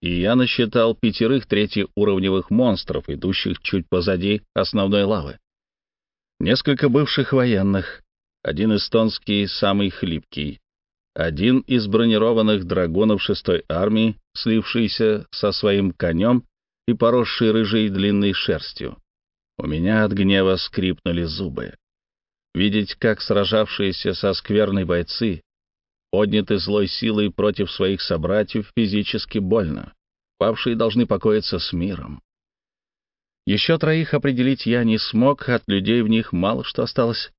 Speaker 1: и я насчитал пятерых третьеуровневых монстров, идущих чуть позади основной лавы. Несколько бывших военных, один эстонский самый хлипкий, один из бронированных драгонов шестой армии, слившийся со своим конем и поросший рыжей длинной шерстью. У меня от гнева скрипнули зубы. Видеть, как сражавшиеся со скверной бойцы подняты злой силой против своих собратьев, физически больно. Павшие должны покоиться с миром. Еще троих определить я не смог, от людей в них мало что осталось.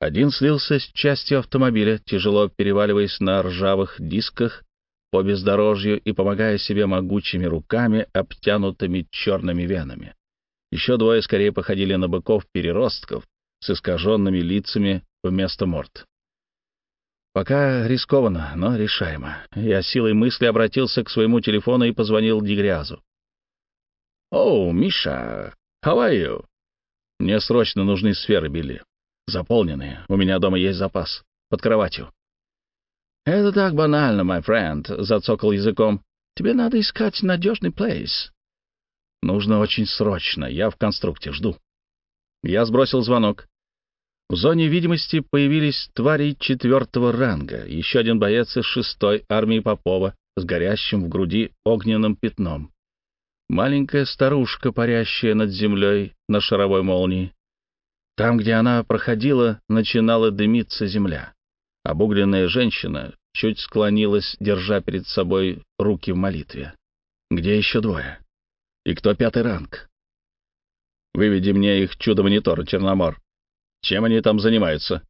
Speaker 1: Один слился с частью автомобиля, тяжело переваливаясь на ржавых дисках по бездорожью и помогая себе могучими руками, обтянутыми черными венами. Еще двое скорее походили на быков-переростков с искаженными лицами вместо морд. Пока рискованно, но решаемо. Я силой мысли обратился к своему телефону и позвонил Дегрязу. «Оу, Миша, how are you?» «Мне срочно нужны сферы, Билли. Заполненные. У меня дома есть запас. Под кроватью». «Это так банально, my friend», — зацокал языком. «Тебе надо искать надежный плейс». «Нужно очень срочно. Я в конструкте. Жду». Я сбросил звонок. В зоне видимости появились твари четвертого ранга, еще один боец из шестой армии Попова с горящим в груди огненным пятном. Маленькая старушка, парящая над землей на шаровой молнии. Там, где она проходила, начинала дымиться земля. Обугленная женщина чуть склонилась, держа перед собой руки в молитве. Где еще двое? И кто пятый ранг? Выведи мне их чудо монитор Черномор, чем они там занимаются?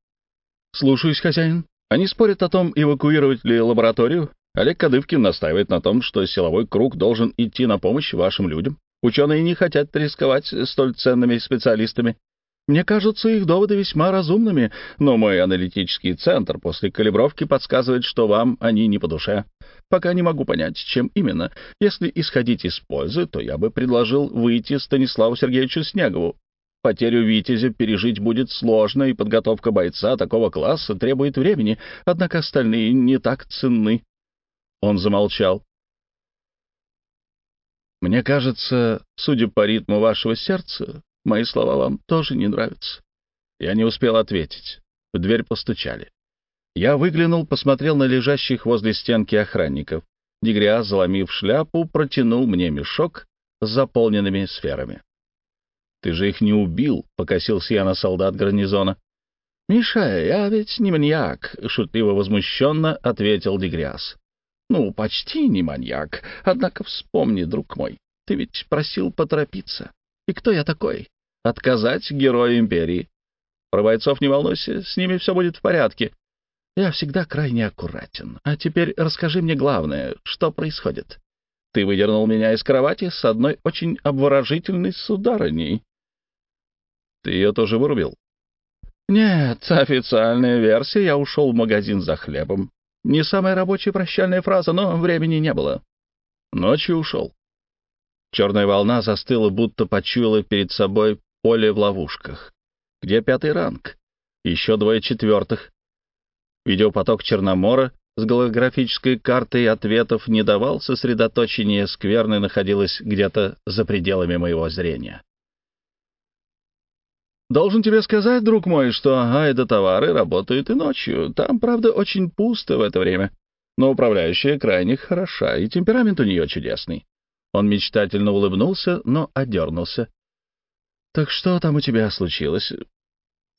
Speaker 1: Слушаюсь, хозяин. Они спорят о том, эвакуировать ли лабораторию. Олег Кадывкин настаивает на том, что силовой круг должен идти на помощь вашим людям. Ученые не хотят рисковать столь ценными специалистами. Мне кажутся их доводы весьма разумными, но мой аналитический центр после калибровки подсказывает, что вам они не по душе. Пока не могу понять, чем именно. Если исходить из пользы, то я бы предложил выйти Станиславу Сергеевичу Снегову. Потерю «Витязя» пережить будет сложно, и подготовка бойца такого класса требует времени, однако остальные не так ценны. Он замолчал. «Мне кажется, судя по ритму вашего сердца, мои слова вам тоже не нравятся». Я не успел ответить. В дверь постучали. Я выглянул, посмотрел на лежащих возле стенки охранников. Дегря, заломив шляпу, протянул мне мешок с заполненными сферами. Ты же их не убил, — покосился я на солдат гарнизона. — Миша, я а ведь не маньяк, — шутливо возмущенно ответил Дегряс. — Ну, почти не маньяк. Однако вспомни, друг мой, ты ведь просил поторопиться. И кто я такой? Отказать герою империи. Про бойцов не волнуйся, с ними все будет в порядке. Я всегда крайне аккуратен. А теперь расскажи мне главное, что происходит. Ты выдернул меня из кровати с одной очень обворожительной сударыней. Ты ее тоже вырубил? Нет, официальная версия. Я ушел в магазин за хлебом. Не самая рабочая прощальная фраза, но времени не было. Ночью ушел. Черная волна застыла, будто почуяла перед собой поле в ловушках. Где пятый ранг? Еще двое четвертых. Видеопоток Черномора с голографической картой ответов не давал сосредоточения, скверны находилась где-то за пределами моего зрения. Должен тебе сказать, друг мой, что Айда товары работают и ночью. Там, правда, очень пусто в это время. Но управляющая крайне хороша, и темперамент у нее чудесный. Он мечтательно улыбнулся, но одернулся. «Так что там у тебя случилось?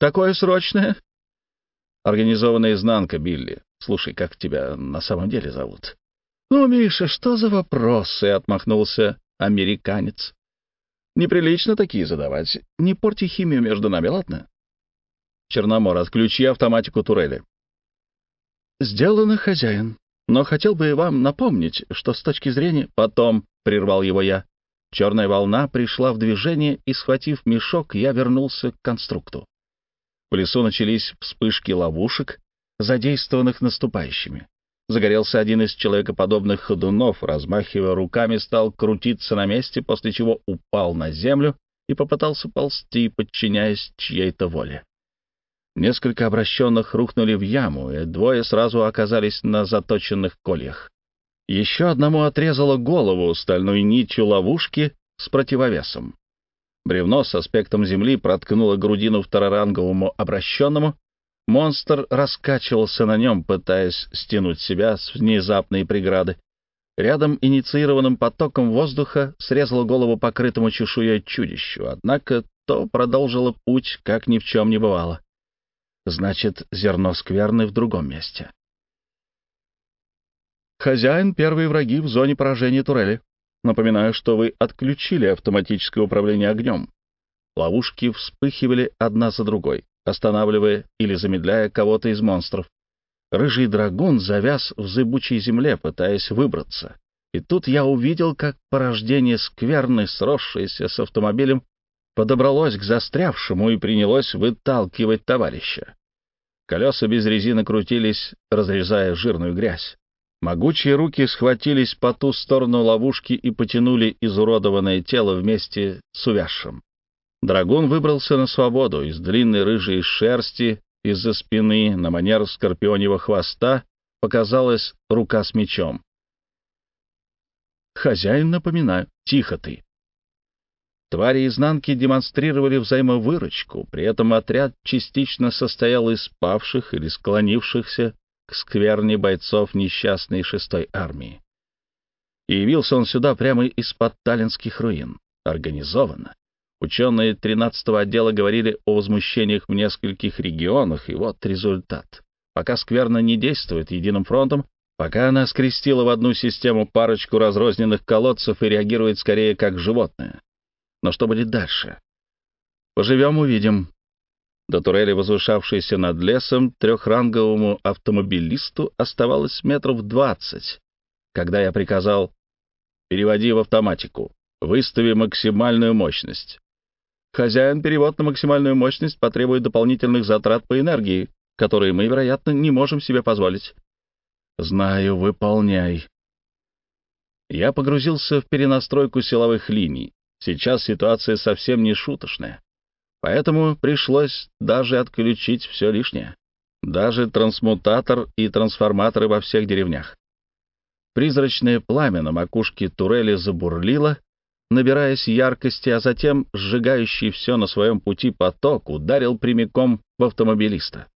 Speaker 1: Такое срочное?» «Организованная изнанка, Билли. Слушай, как тебя на самом деле зовут?» «Ну, Миша, что за вопросы?» — отмахнулся американец. Неприлично такие задавать. Не порти химию между нами, ладно? Черномор, отключи автоматику турели. Сделано, хозяин. Но хотел бы вам напомнить, что с точки зрения... Потом, — прервал его я, — черная волна пришла в движение, и, схватив мешок, я вернулся к конструкту. В лесу начались вспышки ловушек, задействованных наступающими. Загорелся один из человекоподобных ходунов, размахивая руками, стал крутиться на месте, после чего упал на землю и попытался ползти, подчиняясь чьей-то воле. Несколько обращенных рухнули в яму, и двое сразу оказались на заточенных кольях. Еще одному отрезало голову стальной нитью ловушки с противовесом. Бревно с аспектом земли проткнуло грудину второранговому обращенному, Монстр раскачивался на нем, пытаясь стянуть себя с внезапной преграды. Рядом инициированным потоком воздуха срезало голову покрытому чешуей чудищу, однако то продолжило путь, как ни в чем не бывало. Значит, зерно скверны в другом месте. Хозяин — первые враги в зоне поражения турели. Напоминаю, что вы отключили автоматическое управление огнем. Ловушки вспыхивали одна за другой останавливая или замедляя кого-то из монстров. Рыжий драгун завяз в зыбучей земле, пытаясь выбраться. И тут я увидел, как порождение скверны, сросшееся с автомобилем, подобралось к застрявшему и принялось выталкивать товарища. Колеса без резины крутились, разрезая жирную грязь. Могучие руки схватились по ту сторону ловушки и потянули изуродованное тело вместе с увязшим. Драгун выбрался на свободу из длинной рыжей шерсти из-за спины на манер скорпионьего хвоста показалась рука с мечом. «Хозяин, напоминаю, тихо ты!» Твари изнанки демонстрировали взаимовыручку, при этом отряд частично состоял из павших или склонившихся к скверне бойцов несчастной шестой армии. И явился он сюда прямо из-под таллинских руин. Организованно. Ученые 13-го отдела говорили о возмущениях в нескольких регионах, и вот результат. Пока скверно не действует единым фронтом, пока она скрестила в одну систему парочку разрозненных колодцев и реагирует скорее как животное. Но что будет дальше? Поживем — увидим. До турели, возвышавшейся над лесом, трехранговому автомобилисту оставалось метров двадцать, когда я приказал «переводи в автоматику, выстави максимальную мощность». Хозяин перевод на максимальную мощность потребует дополнительных затрат по энергии, которые мы, вероятно, не можем себе позволить. Знаю, выполняй. Я погрузился в перенастройку силовых линий. Сейчас ситуация совсем не шуточная. Поэтому пришлось даже отключить все лишнее. Даже трансмутатор и трансформаторы во всех деревнях. Призрачное пламя на макушке турели забурлило, набираясь яркости, а затем сжигающий все на своем пути поток ударил прямиком в автомобилиста.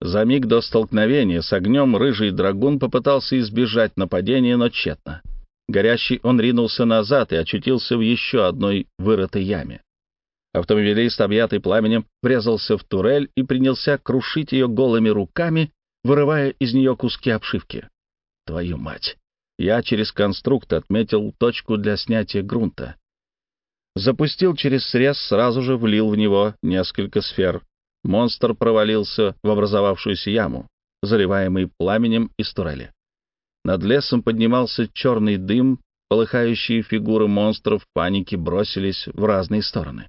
Speaker 1: За миг до столкновения с огнем рыжий драгун попытался избежать нападения, но тщетно. Горящий он ринулся назад и очутился в еще одной вырытой яме. Автомобилист, объятый пламенем, врезался в турель и принялся крушить ее голыми руками, вырывая из нее куски обшивки. «Твою мать!» я через конструкт отметил точку для снятия грунта. Запустил через срез, сразу же влил в него несколько сфер. Монстр провалился в образовавшуюся яму, заливаемый пламенем из турели. Над лесом поднимался черный дым, полыхающие фигуры монстров в панике бросились в разные стороны.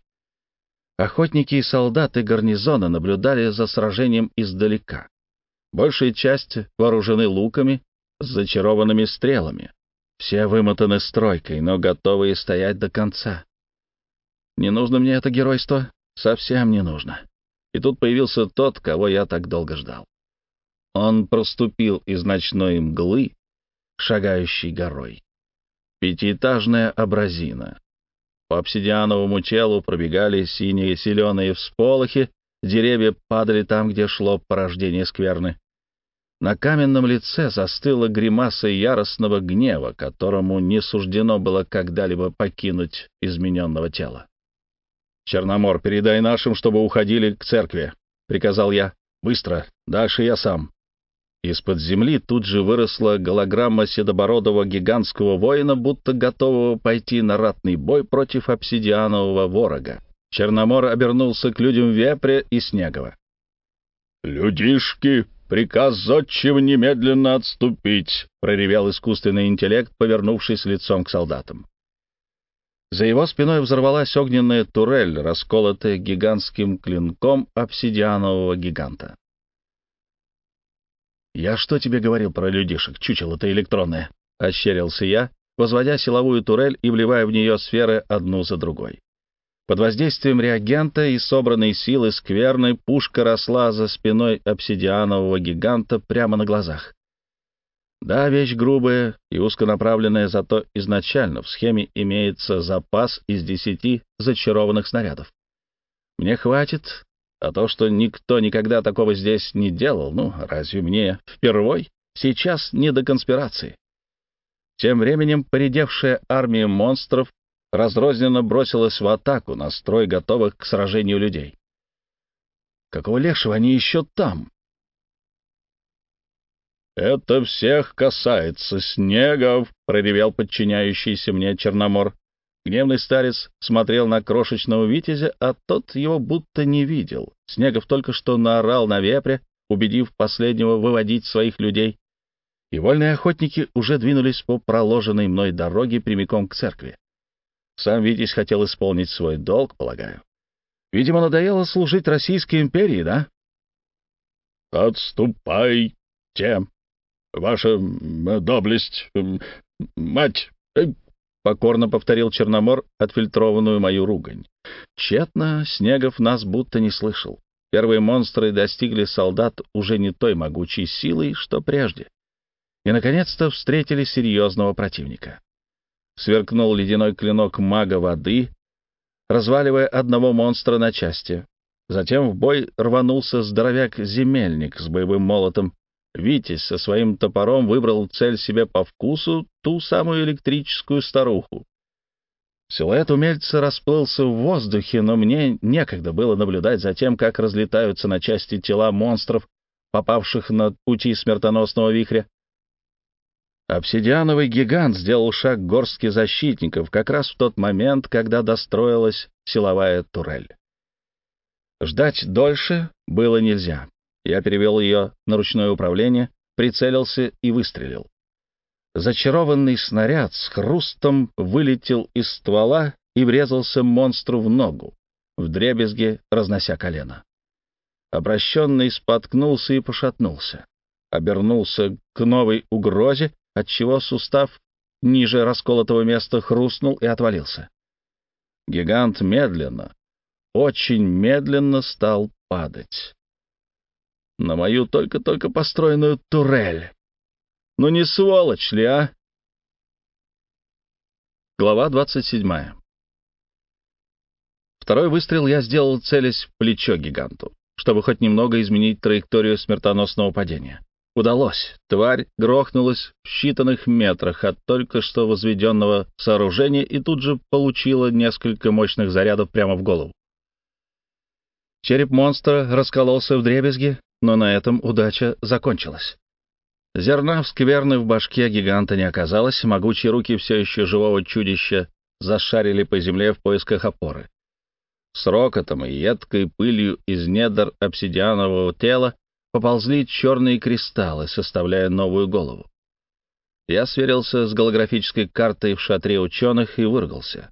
Speaker 1: Охотники и солдаты гарнизона наблюдали за сражением издалека. Большая часть вооружены луками, с зачарованными стрелами. Все вымотаны стройкой, но готовые стоять до конца. Не нужно мне это геройство, совсем не нужно. И тут появился тот, кого я так долго ждал. Он проступил из ночной мглы, шагающей горой. Пятиэтажная абразина. По обсидиановому телу пробегали синие и зеленые всполохи, деревья падали там, где шло порождение скверны. На каменном лице застыла гримаса яростного гнева, которому не суждено было когда-либо покинуть измененного тела. «Черномор, передай нашим, чтобы уходили к церкви», — приказал я. «Быстро! Дальше я сам!» Из-под земли тут же выросла голограмма седобородого гигантского воина, будто готового пойти на ратный бой против обсидианового ворога. Черномор обернулся к людям Вепре и Снегова. «Людишки!» «Приказ зодчим немедленно отступить!» — проревел искусственный интеллект, повернувшись лицом к солдатам. За его спиной взорвалась огненная турель, расколотая гигантским клинком обсидианового гиганта. «Я что тебе говорил про людишек, чучело-то электронное?» — ощерился я, возводя силовую турель и вливая в нее сферы одну за другой. Под воздействием реагента и собранной силы скверной пушка росла за спиной обсидианового гиганта прямо на глазах. Да, вещь грубая и узконаправленная, зато изначально в схеме имеется запас из десяти зачарованных снарядов. Мне хватит, а то, что никто никогда такого здесь не делал, ну, разве мне впервой? Сейчас не до конспирации. Тем временем поредевшая армия монстров разрозненно бросилась в атаку на строй готовых к сражению людей. Какого лешего они еще там? «Это всех касается снегов!» — проревел подчиняющийся мне Черномор. Гневный старец смотрел на крошечного витязя, а тот его будто не видел. Снегов только что наорал на вепре, убедив последнего выводить своих людей. И вольные охотники уже двинулись по проложенной мной дороге прямиком к церкви. Сам Витязь хотел исполнить свой долг, полагаю. Видимо, надоело служить Российской империи, да? «Отступайте, ваша э, доблесть, мать!» э. — покорно повторил Черномор отфильтрованную мою ругань. Тщетно Снегов нас будто не слышал. Первые монстры достигли солдат уже не той могучей силой, что прежде. И, наконец-то, встретили серьезного противника сверкнул ледяной клинок мага воды, разваливая одного монстра на части. Затем в бой рванулся здоровяк-земельник с боевым молотом. Витязь со своим топором выбрал цель себе по вкусу, ту самую электрическую старуху. Силуэт умельца расплылся в воздухе, но мне некогда было наблюдать за тем, как разлетаются на части тела монстров, попавших на пути смертоносного вихря. Обсидиановый гигант сделал шаг к защитников как раз в тот момент, когда достроилась силовая турель. Ждать дольше было нельзя. Я перевел ее на ручное управление, прицелился и выстрелил. Зачарованный снаряд с хрустом вылетел из ствола и врезался монстру в ногу, в дребезге разнося колено. Обращенный споткнулся и пошатнулся. Обернулся к новой угрозе отчего сустав ниже расколотого места хрустнул и отвалился. Гигант медленно, очень медленно стал падать. На мою только-только построенную турель. Ну не сволочь ли, а? Глава 27. Второй выстрел я сделал, целясь в плечо гиганту, чтобы хоть немного изменить траекторию смертоносного падения. Удалось. Тварь грохнулась в считанных метрах от только что возведенного сооружения и тут же получила несколько мощных зарядов прямо в голову. Череп монстра раскололся в дребезги, но на этом удача закончилась. Зерна в скверны в башке гиганта не оказалось, могучие руки все еще живого чудища зашарили по земле в поисках опоры. С рокотом и едкой пылью из недр обсидианового тела поползли черные кристаллы, составляя новую голову. Я сверился с голографической картой в шатре ученых и выргался.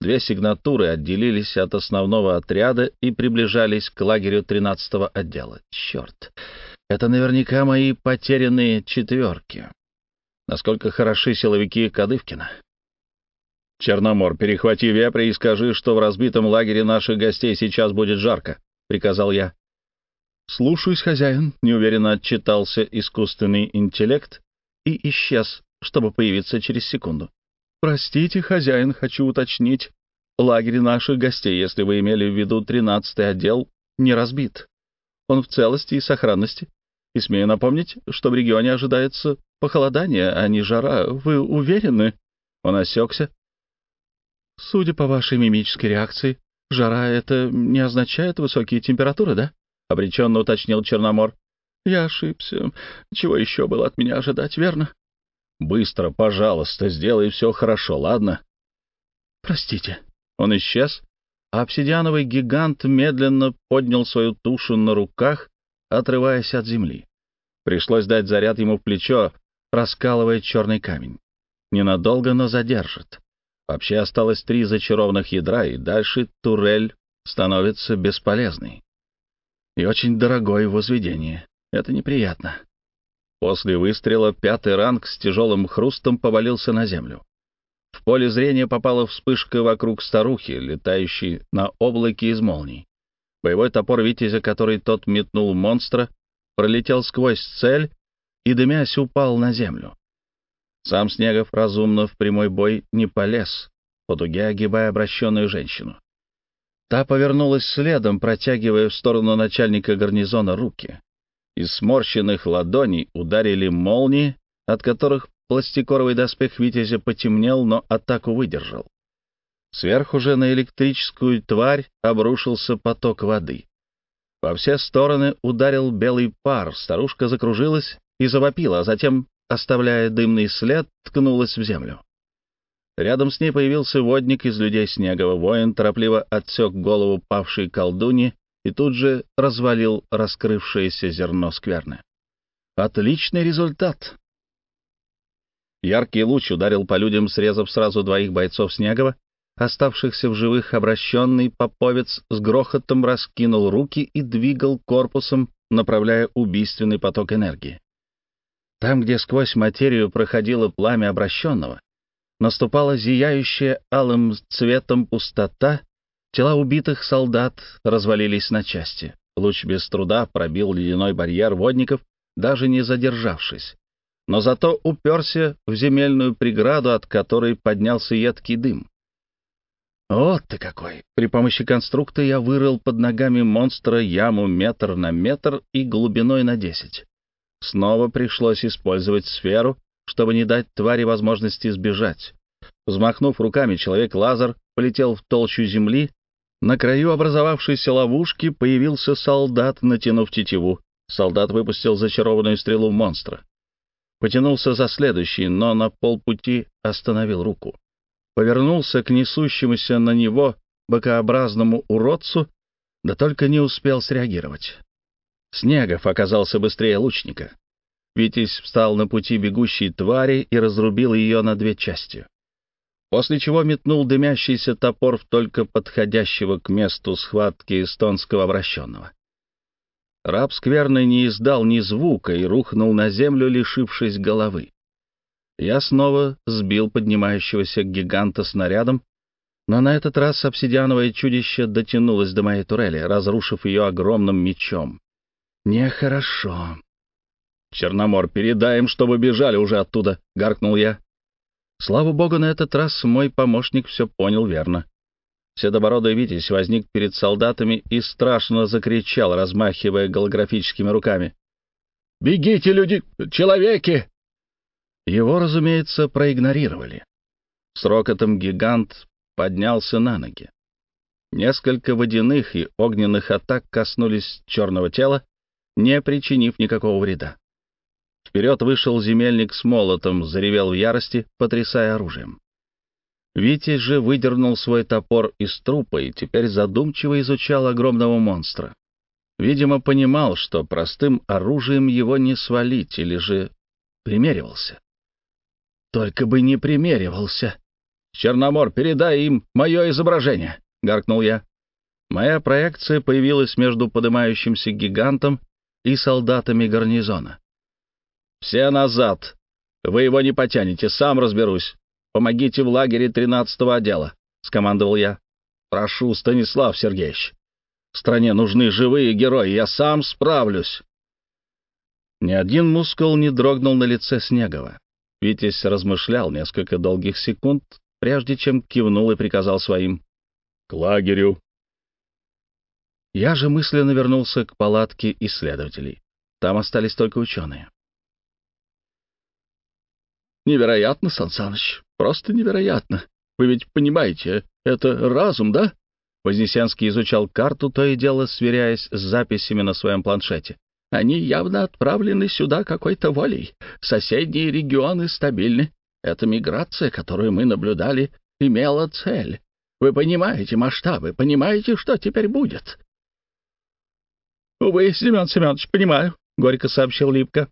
Speaker 1: Две сигнатуры отделились от основного отряда и приближались к лагерю 13-го отдела. Черт, это наверняка мои потерянные четверки. Насколько хороши силовики Кадывкина. «Черномор, перехвати вепря и скажи, что в разбитом лагере наших гостей сейчас будет жарко», — приказал я. «Слушаюсь, хозяин», — неуверенно отчитался искусственный интеллект и исчез, чтобы появиться через секунду. «Простите, хозяин, хочу уточнить. Лагерь наших гостей, если вы имели в виду тринадцатый отдел, не разбит. Он в целости и сохранности. И смею напомнить, что в регионе ожидается похолодание, а не жара. Вы уверены?» Он осекся. «Судя по вашей мимической реакции, жара — это не означает высокие температуры, да?» — обреченно уточнил Черномор. «Я ошибся. Чего еще было от меня ожидать, верно?» «Быстро, пожалуйста, сделай все хорошо, ладно?» «Простите». Он исчез, а обсидиановый гигант медленно поднял свою тушу на руках, отрываясь от земли. Пришлось дать заряд ему в плечо, раскалывая черный камень. Ненадолго, но задержит. Вообще осталось три зачарованных ядра, и дальше турель становится бесполезной и очень дорогое возведение. Это неприятно. После выстрела пятый ранг с тяжелым хрустом повалился на землю. В поле зрения попала вспышка вокруг старухи, летающей на облаке из молний. Боевой топор Витязя, который тот метнул монстра, пролетел сквозь цель и, дымясь, упал на землю. Сам Снегов разумно в прямой бой не полез, по дуге огибая обращенную женщину. Та повернулась следом, протягивая в сторону начальника гарнизона руки. Из сморщенных ладоней ударили молнии, от которых пластикоровый доспех Витязя потемнел, но атаку выдержал. Сверху же на электрическую тварь обрушился поток воды. Во все стороны ударил белый пар, старушка закружилась и завопила, а затем, оставляя дымный след, ткнулась в землю. Рядом с ней появился водник из людей Снегова. Воин торопливо отсек голову павшей колдуни и тут же развалил раскрывшееся зерно скверны. Отличный результат! Яркий луч ударил по людям, срезав сразу двоих бойцов Снегова. Оставшихся в живых обращенный поповец с грохотом раскинул руки и двигал корпусом, направляя убийственный поток энергии. Там, где сквозь материю проходило пламя обращенного, наступала зияющая алым цветом пустота, тела убитых солдат развалились на части. Луч без труда пробил ледяной барьер водников, даже не задержавшись. Но зато уперся в земельную преграду, от которой поднялся едкий дым. «Вот ты какой!» При помощи конструкта я вырыл под ногами монстра яму метр на метр и глубиной на десять. Снова пришлось использовать сферу, чтобы не дать твари возможности сбежать. Взмахнув руками, человек-лазер полетел в толщу земли. На краю образовавшейся ловушки появился солдат, натянув тетиву. Солдат выпустил зачарованную стрелу монстра. Потянулся за следующий, но на полпути остановил руку. Повернулся к несущемуся на него бокообразному уродцу, да только не успел среагировать. Снегов оказался быстрее лучника. Витязь встал на пути бегущей твари и разрубил ее на две части. После чего метнул дымящийся топор в только подходящего к месту схватки эстонского обращенного. Раб скверно не издал ни звука и рухнул на землю, лишившись головы. Я снова сбил поднимающегося гиганта снарядом, но на этот раз обсидиановое чудище дотянулось до моей турели, разрушив ее огромным мечом. Нехорошо. «Черномор, передай им, чтобы бежали уже оттуда!» — гаркнул я. Слава богу, на этот раз мой помощник все понял верно. Седобородый Витязь возник перед солдатами и страшно закричал, размахивая голографическими руками. «Бегите, люди! Человеки!» Его, разумеется, проигнорировали. С рокотом гигант поднялся на ноги. Несколько водяных и огненных атак коснулись черного тела, не причинив никакого вреда. Вперед вышел земельник с молотом, заревел в ярости, потрясая оружием. Витя же выдернул свой топор из трупа и теперь задумчиво изучал огромного монстра. Видимо, понимал, что простым оружием его не свалить, или же примеривался. «Только бы не примеривался!» «Черномор, передай им мое изображение!» — гаркнул я. Моя проекция появилась между поднимающимся гигантом и солдатами гарнизона. Все назад. Вы его не потянете, сам разберусь. Помогите в лагере 13-го отдела», — скомандовал я. «Прошу, Станислав Сергеевич. В стране нужны живые герои, я сам справлюсь». Ни один мускул не дрогнул на лице Снегова. Витязь размышлял несколько долгих секунд, прежде чем кивнул и приказал своим «К лагерю». Я же мысленно вернулся к палатке исследователей. Там остались только ученые. Невероятно, Сансаныч, просто невероятно. Вы ведь понимаете, это разум, да? Вознесенский изучал карту, то и дело сверяясь с записями на своем планшете. Они явно отправлены сюда какой-то волей. Соседние регионы стабильны. Эта миграция, которую мы наблюдали, имела цель. Вы понимаете масштабы, понимаете, что теперь будет? — Увы, Семен Семенович, понимаю, — горько сообщил Липко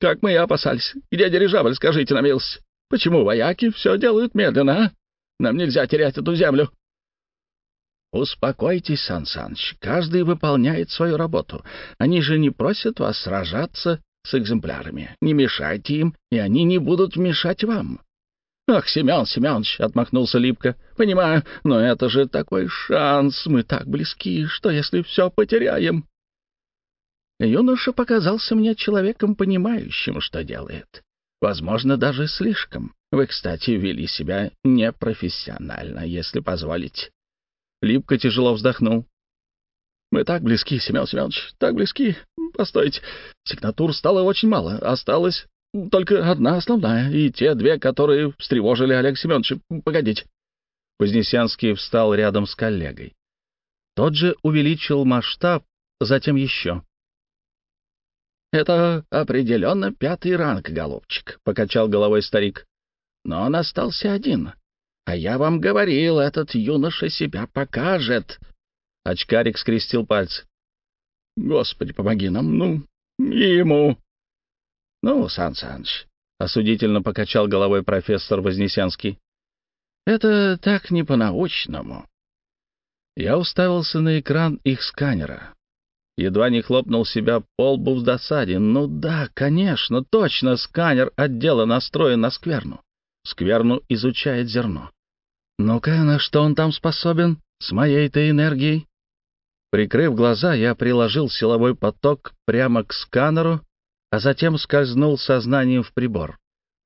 Speaker 1: как мы и опасались. Где дирижабль, скажите на милость? Почему вояки все делают медленно, а? Нам нельзя терять эту землю. Успокойтесь, Сан Саныч, каждый выполняет свою работу. Они же не просят вас сражаться с экземплярами. Не мешайте им, и они не будут мешать вам. «Ах, Семен Семенович!» — отмахнулся Липко. «Понимаю, но это же такой шанс, мы так близки, что если все потеряем...» Юноша показался мне человеком, понимающим, что делает. Возможно, даже слишком. Вы, кстати, вели себя непрофессионально, если позволить. Липко тяжело вздохнул. Мы так близки, Семен Семенович, так близки. Постойте, сигнатур стало очень мало. Осталась только одна основная, и те две, которые встревожили Олег Семенович. Погодите. Вознесенский встал рядом с коллегой. Тот же увеличил масштаб, затем еще. Это определенно пятый ранг, голубчик, — покачал головой старик. Но он остался один. А я вам говорил, этот юноша себя покажет. Очкарик скрестил пальцы. Господи, помоги нам, ну, ему. Ну, Сан Саныч, — осудительно покачал головой профессор Вознесенский. Это так не по-научному. Я уставился на экран их сканера. Едва не хлопнул себя по лбу в досаде. Ну да, конечно, точно, сканер отдела настроен на скверну. Скверну изучает зерно. Ну-ка, на что он там способен? С моей-то энергией. Прикрыв глаза, я приложил силовой поток прямо к сканеру, а затем скользнул сознанием в прибор.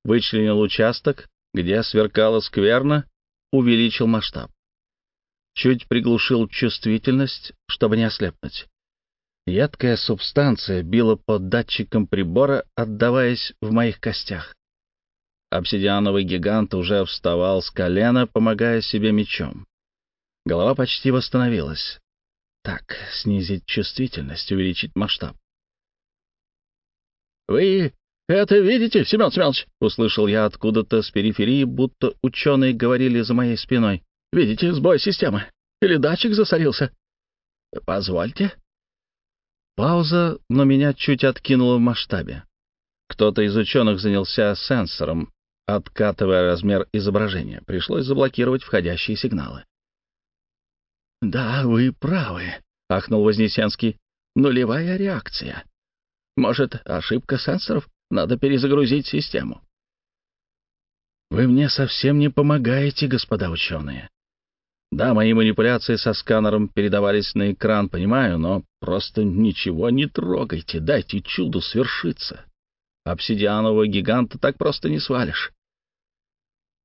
Speaker 1: Вычленил участок, где сверкала скверна, увеличил масштаб. Чуть приглушил чувствительность, чтобы не ослепнуть. Едкая субстанция била по датчикам прибора, отдаваясь в моих костях. Обсидиановый гигант уже вставал с колена, помогая себе мечом. Голова почти восстановилась. Так, снизить чувствительность, увеличить масштаб. «Вы это видите, Семен Семенович?» — услышал я откуда-то с периферии, будто ученые говорили за моей спиной. «Видите, сбой системы? Или датчик засорился?» «Позвольте», Пауза, но меня чуть откинуло в масштабе. Кто-то из ученых занялся сенсором, откатывая размер изображения. Пришлось заблокировать входящие сигналы. «Да, вы правы», — ахнул Вознесенский. «Нулевая реакция. Может, ошибка сенсоров? Надо перезагрузить систему». «Вы мне совсем не помогаете, господа ученые», да, мои манипуляции со сканером передавались на экран, понимаю, но просто ничего не трогайте, дайте чуду свершиться. Обсидианового гиганта так просто не свалишь.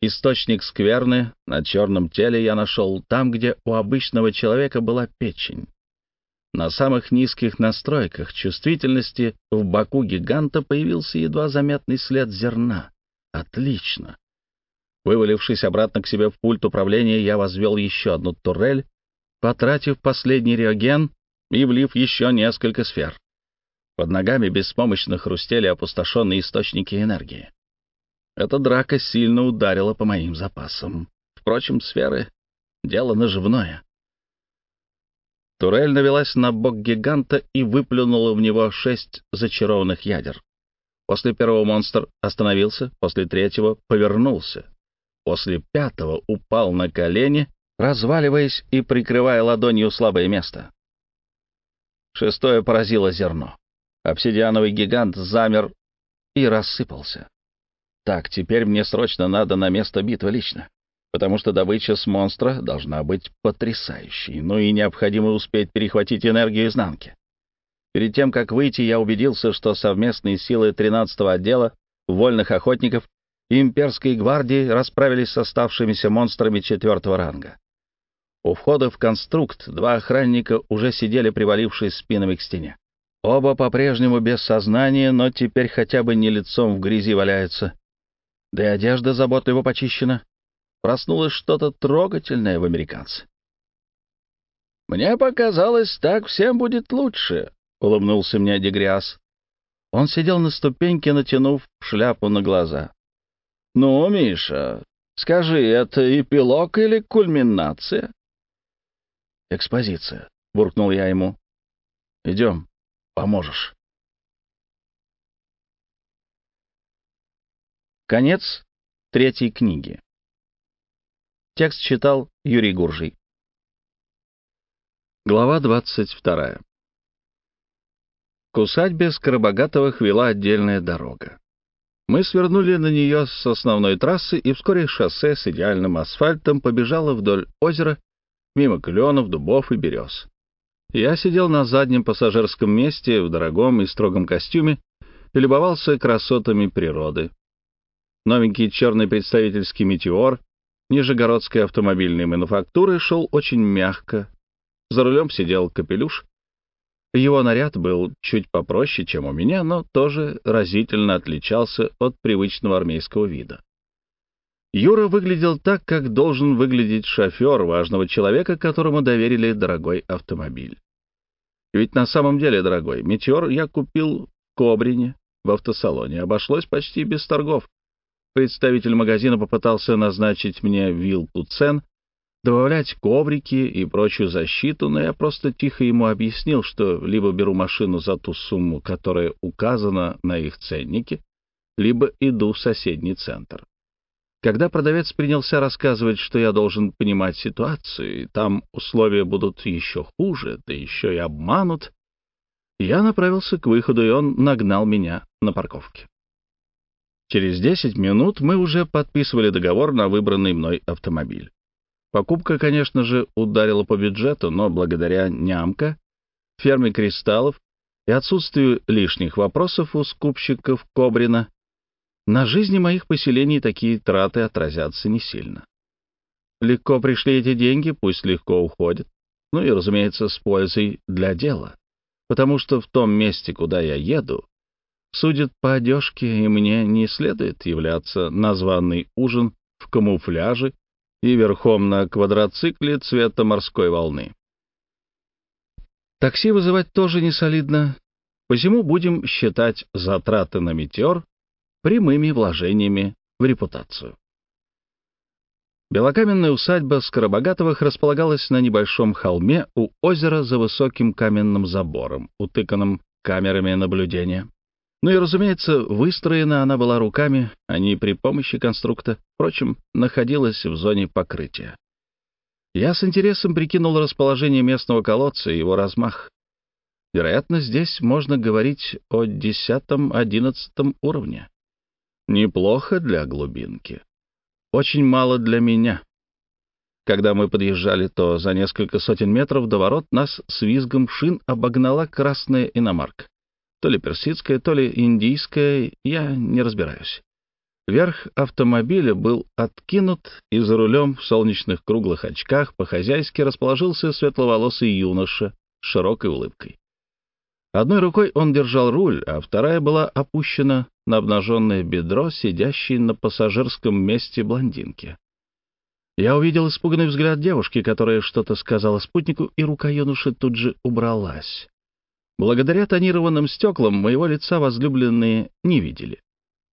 Speaker 1: Источник скверны на черном теле я нашел там, где у обычного человека была печень. На самых низких настройках чувствительности в боку гиганта появился едва заметный след зерна. Отлично. Вывалившись обратно к себе в пульт управления, я возвел еще одну турель, потратив последний реоген и влив еще несколько сфер. Под ногами беспомощно хрустели опустошенные источники энергии. Эта драка сильно ударила по моим запасам. Впрочем, сферы — дело наживное. Турель навелась на бок гиганта и выплюнула в него шесть зачарованных ядер. После первого монстр остановился, после третьего повернулся, после пятого упал на колени, разваливаясь и прикрывая ладонью слабое место. Шестое поразило зерно. Обсидиановый гигант замер и рассыпался. Так, теперь мне срочно надо на место битвы лично, потому что добыча с монстра должна быть потрясающей, ну и необходимо успеть перехватить энергию изнанки. Перед тем, как выйти, я убедился, что совместные силы 13-го отдела вольных охотников имперской гвардии расправились с оставшимися монстрами четвертого ранга. У входа в конструкт два охранника уже сидели, привалившись спинами к стене. Оба по-прежнему без сознания, но теперь хотя бы не лицом в грязи валяются. Да и одежда заботливо почищена. Проснулось что-то трогательное в американце. «Мне показалось, так всем будет лучше», — улыбнулся мне Дегриас. Он сидел на ступеньке, натянув шляпу на глаза. «Ну, Миша, скажи, это эпилог или кульминация?» «Экспозиция», — буркнул я ему. «Идем, поможешь». Конец третьей книги. Текст читал Юрий Гуржий. Глава 22. К усадьбе Скоробогатовых вела отдельная дорога. Мы свернули на нее с основной трассы, и вскоре шоссе с идеальным асфальтом побежало вдоль озера, мимо кленов, дубов и берез. Я сидел на заднем пассажирском месте в дорогом и строгом костюме и любовался красотами природы. Новенький черный представительский метеор Нижегородской автомобильной мануфактуры шел очень мягко. За рулем сидел капелюш, его наряд был чуть попроще, чем у меня, но тоже разительно отличался от привычного армейского вида. Юра выглядел так, как должен выглядеть шофер важного человека, которому доверили дорогой автомобиль. Ведь на самом деле, дорогой, «Метеор» я купил в Кобрине, в автосалоне. Обошлось почти без торгов. Представитель магазина попытался назначить мне вилку цен, добавлять коврики и прочую защиту, но я просто тихо ему объяснил, что либо беру машину за ту сумму, которая указана на их ценнике, либо иду в соседний центр. Когда продавец принялся рассказывать, что я должен понимать ситуацию, и там условия будут еще хуже, да еще и обманут, я направился к выходу, и он нагнал меня на парковке. Через 10 минут мы уже подписывали договор на выбранный мной автомобиль. Покупка, конечно же, ударила по бюджету, но благодаря «нямка», ферме кристаллов и отсутствию лишних вопросов у скупщиков Кобрина, на жизни моих поселений такие траты отразятся не сильно. Легко пришли эти деньги, пусть легко уходят, ну и, разумеется, с пользой для дела, потому что в том месте, куда я еду, судят по одежке, и мне не следует являться на званый ужин в камуфляже и верхом на квадроцикле цвета морской волны. Такси вызывать тоже не солидно, посему будем считать затраты на метеор прямыми вложениями в репутацию. Белокаменная усадьба Скоробогатовых располагалась на небольшом холме у озера за высоким каменным забором, утыканным камерами наблюдения. Ну и, разумеется, выстроена она была руками, а не при помощи конструкта, впрочем, находилась в зоне покрытия. Я с интересом прикинул расположение местного колодца и его размах. Вероятно, здесь можно говорить о десятом-одиннадцатом уровне. Неплохо для глубинки. Очень мало для меня. Когда мы подъезжали, то за несколько сотен метров до ворот нас с визгом шин обогнала красная иномарка то ли персидская, то ли индийская, я не разбираюсь. Верх автомобиля был откинут, и за рулем в солнечных круглых очках по-хозяйски расположился светловолосый юноша с широкой улыбкой. Одной рукой он держал руль, а вторая была опущена на обнаженное бедро сидящей на пассажирском месте блондинки. Я увидел испуганный взгляд девушки, которая что-то сказала спутнику, и рука юноши тут же убралась. Благодаря тонированным стеклам моего лица возлюбленные не видели.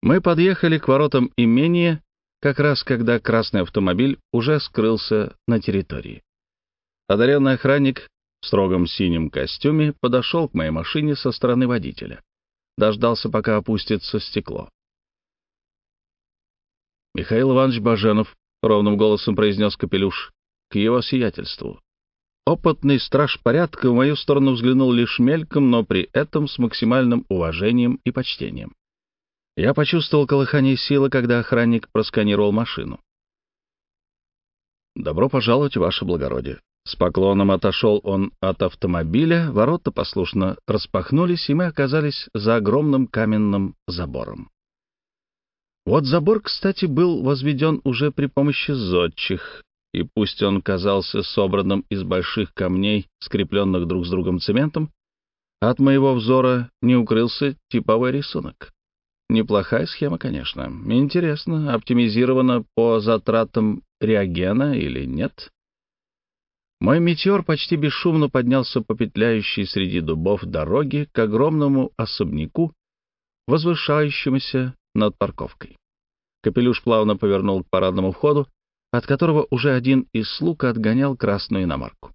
Speaker 1: Мы подъехали к воротам имения, как раз когда красный автомобиль уже скрылся на территории. Одаренный охранник в строгом синем костюме подошел к моей машине со стороны водителя. Дождался, пока опустится стекло. «Михаил Иванович Баженов», — ровным голосом произнес Капелюш, — «к его сиятельству. Опытный страж порядка в мою сторону взглянул лишь мельком, но при этом с максимальным уважением и почтением. Я почувствовал колыхание силы, когда охранник просканировал машину. «Добро пожаловать, ваше благородие». С поклоном отошел он от автомобиля, ворота послушно распахнулись, и мы оказались за огромным каменным забором. Вот забор, кстати, был возведен уже при помощи зодчих, и пусть он казался собранным из больших камней, скрепленных друг с другом цементом, от моего взора не укрылся типовой рисунок. Неплохая схема, конечно. Интересно, оптимизирована по затратам реагена или нет? Мой метеор почти бесшумно поднялся по петляющей среди дубов дороги к огромному особняку, возвышающемуся над парковкой. Капелюш плавно повернул к парадному входу, от которого уже один из слуг отгонял красную иномарку.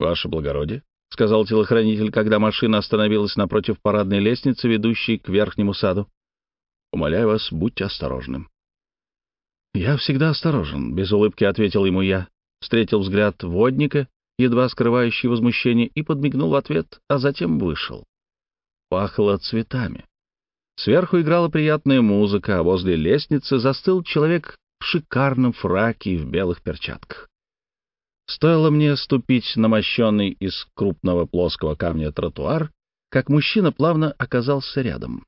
Speaker 1: «Ваше благородие», — сказал телохранитель, когда машина остановилась напротив парадной лестницы, ведущей к верхнему саду. «Умоляю вас, будьте осторожным». «Я всегда осторожен», — без улыбки ответил ему я. Встретил взгляд водника, едва скрывающий возмущение, и подмигнул в ответ, а затем вышел. Пахло цветами. Сверху играла приятная музыка, а возле лестницы застыл человек в шикарном фраке и в белых перчатках. Стоило мне ступить на мощенный из крупного плоского камня тротуар, как мужчина плавно оказался рядом.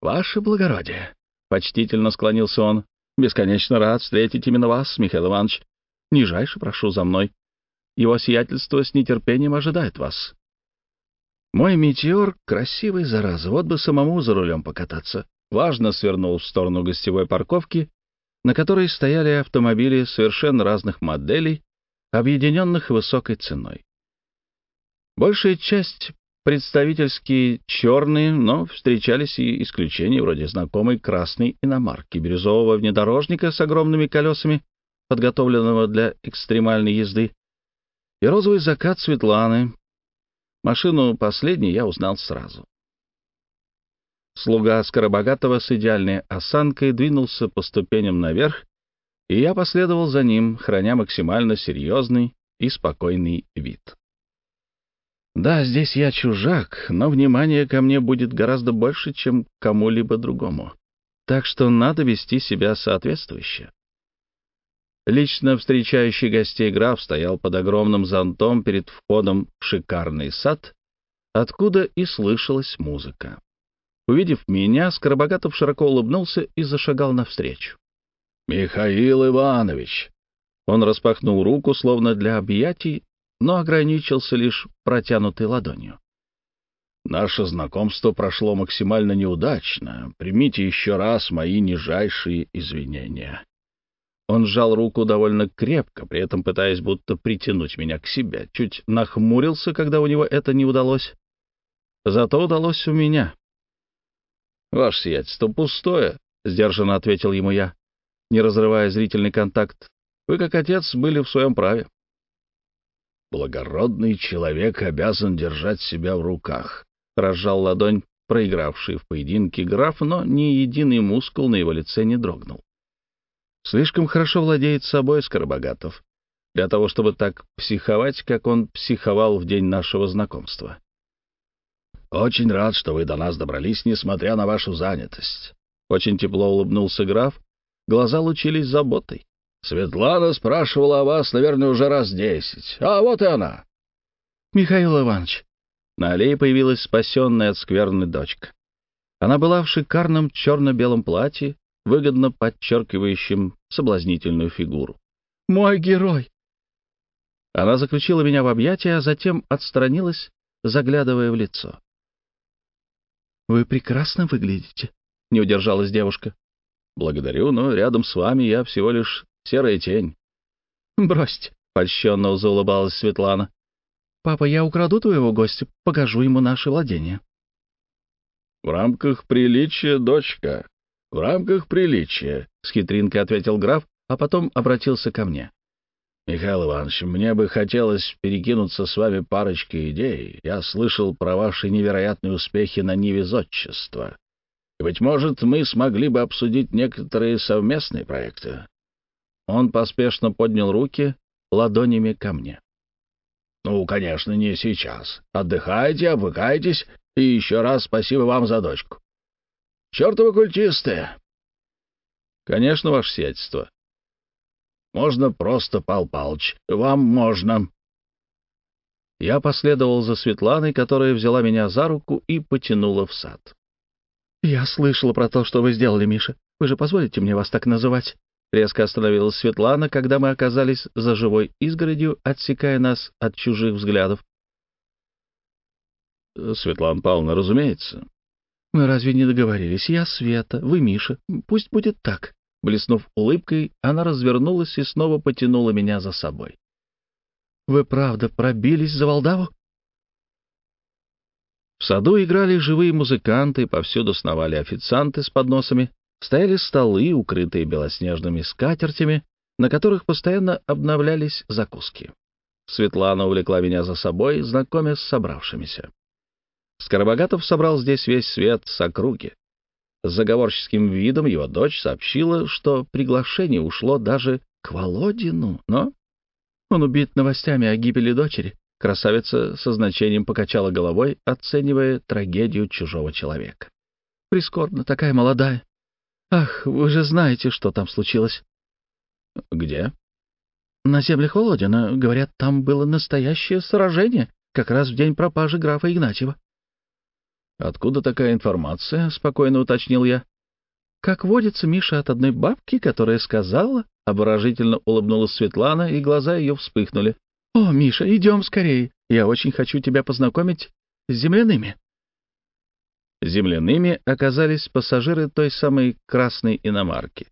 Speaker 1: «Ваше благородие!» — почтительно склонился он. «Бесконечно рад встретить именно вас, Михаил Иванович. Нижайше прошу за мной. Его сиятельство с нетерпением ожидает вас». Мой метеор — красивый, зараза, вот бы самому за рулем покататься. Важно свернул в сторону гостевой парковки, на которой стояли автомобили совершенно разных моделей, объединенных высокой ценой. Большая часть представительские черные, но встречались и исключения вроде знакомой красной иномарки бирюзового внедорожника с огромными колесами, подготовленного для экстремальной езды, и розовый закат Светланы, Машину последней я узнал сразу. Слуга Скоробогатого с идеальной осанкой двинулся по ступеням наверх, и я последовал за ним, храня максимально серьезный и спокойный вид. Да, здесь я чужак, но внимание ко мне будет гораздо больше, чем кому-либо другому. Так что надо вести себя соответствующе. Лично встречающий гостей граф стоял под огромным зонтом перед входом в шикарный сад, откуда и слышалась музыка. Увидев меня, Скоробогатов широко улыбнулся и зашагал навстречу. «Михаил Иванович!» Он распахнул руку, словно для объятий, но ограничился лишь протянутой ладонью. «Наше знакомство прошло максимально неудачно. Примите еще раз мои нижайшие извинения. Он сжал руку довольно крепко, при этом пытаясь будто притянуть меня к себе. Чуть нахмурился, когда у него это не удалось. Зато удалось у меня. «Ваше сиятельство пустое», — сдержанно ответил ему я, не разрывая зрительный контакт. «Вы, как отец, были в своем праве». «Благородный человек обязан держать себя в руках», — разжал ладонь проигравший в поединке граф, но ни единый мускул на его лице не дрогнул. Слишком хорошо владеет собой Скоробогатов для того, чтобы так психовать, как он психовал в день нашего знакомства. «Очень рад, что вы до нас добрались, несмотря на вашу занятость». Очень тепло улыбнулся граф, глаза лучились заботой. «Светлана спрашивала о вас, наверное, уже раз десять. А вот и она!» «Михаил Иванович!» На аллее появилась спасенная от скверны дочка. Она была в шикарном черно-белом платье, выгодно подчеркивающим соблазнительную фигуру. «Мой герой!» Она заключила меня в объятия, а затем отстранилась, заглядывая в лицо. «Вы прекрасно выглядите», — не удержалась девушка. «Благодарю, но рядом с вами я всего лишь серая тень». «Бросьте», — польщенно заулыбалась Светлана. «Папа, я украду твоего гостя, покажу ему наше владение». «В рамках приличия, дочка», «В рамках приличия», — с хитринкой ответил граф, а потом обратился ко мне. «Михаил Иванович, мне бы хотелось перекинуться с вами парочкой идей. Я слышал про ваши невероятные успехи на невезотчество. И Быть может, мы смогли бы обсудить некоторые совместные проекты». Он поспешно поднял руки ладонями ко мне. «Ну, конечно, не сейчас. Отдыхайте, обвыкайтесь, и еще раз спасибо вам за дочку. Чертовы культисты!» «Конечно, ваше сиятельство». «Можно просто, Пал Палыч, вам можно». Я последовал за Светланой, которая взяла меня за руку и потянула в сад. «Я слышала про то, что вы сделали, Миша. Вы же позволите мне вас так называть?» Резко остановилась Светлана, когда мы оказались за живой изгородью, отсекая нас от чужих взглядов. Э, «Светлана Павловна, разумеется. Мы разве не договорились? Я Света, вы Миша. Пусть будет так. Блеснув улыбкой, она развернулась и снова потянула меня за собой. Вы правда пробились за Волдаву? В саду играли живые музыканты, повсюду сновали официанты с подносами, стояли столы, укрытые белоснежными скатертями, на которых постоянно обновлялись закуски. Светлана увлекла меня за собой, знакомя с собравшимися. Скоробогатов собрал здесь весь свет с округи. С заговорческим видом его дочь сообщила, что приглашение ушло даже к Володину, но... Он убит новостями о гибели дочери. Красавица со значением покачала головой, оценивая трагедию чужого человека. «Прискорбно, такая молодая. Ах, вы же знаете, что там случилось». «Где?» «На землях Володина. Говорят, там было настоящее сражение, как раз в день пропажи графа Игнатьева». «Откуда такая информация?» — спокойно уточнил я. «Как водится, Миша от одной бабки, которая сказала...» — обворожительно улыбнулась Светлана, и глаза ее вспыхнули. «О, Миша, идем скорее. Я очень хочу тебя познакомить с земляными». Земляными оказались пассажиры той самой красной иномарки.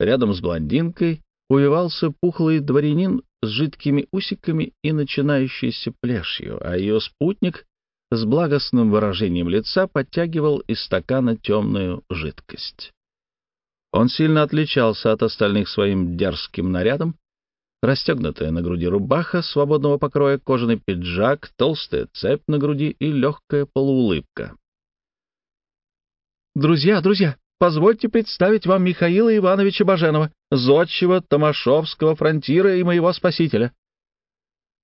Speaker 1: Рядом с блондинкой увивался пухлый дворянин с жидкими усиками и начинающейся плешью, а ее спутник с благостным выражением лица подтягивал из стакана темную жидкость. Он сильно отличался от остальных своим дерзким нарядом. Расстегнутая на груди рубаха свободного покроя, кожаный пиджак, толстая цепь на груди и легкая полуулыбка. «Друзья, друзья, позвольте представить вам Михаила Ивановича Баженова, зодчего Томашовского фронтира и моего спасителя.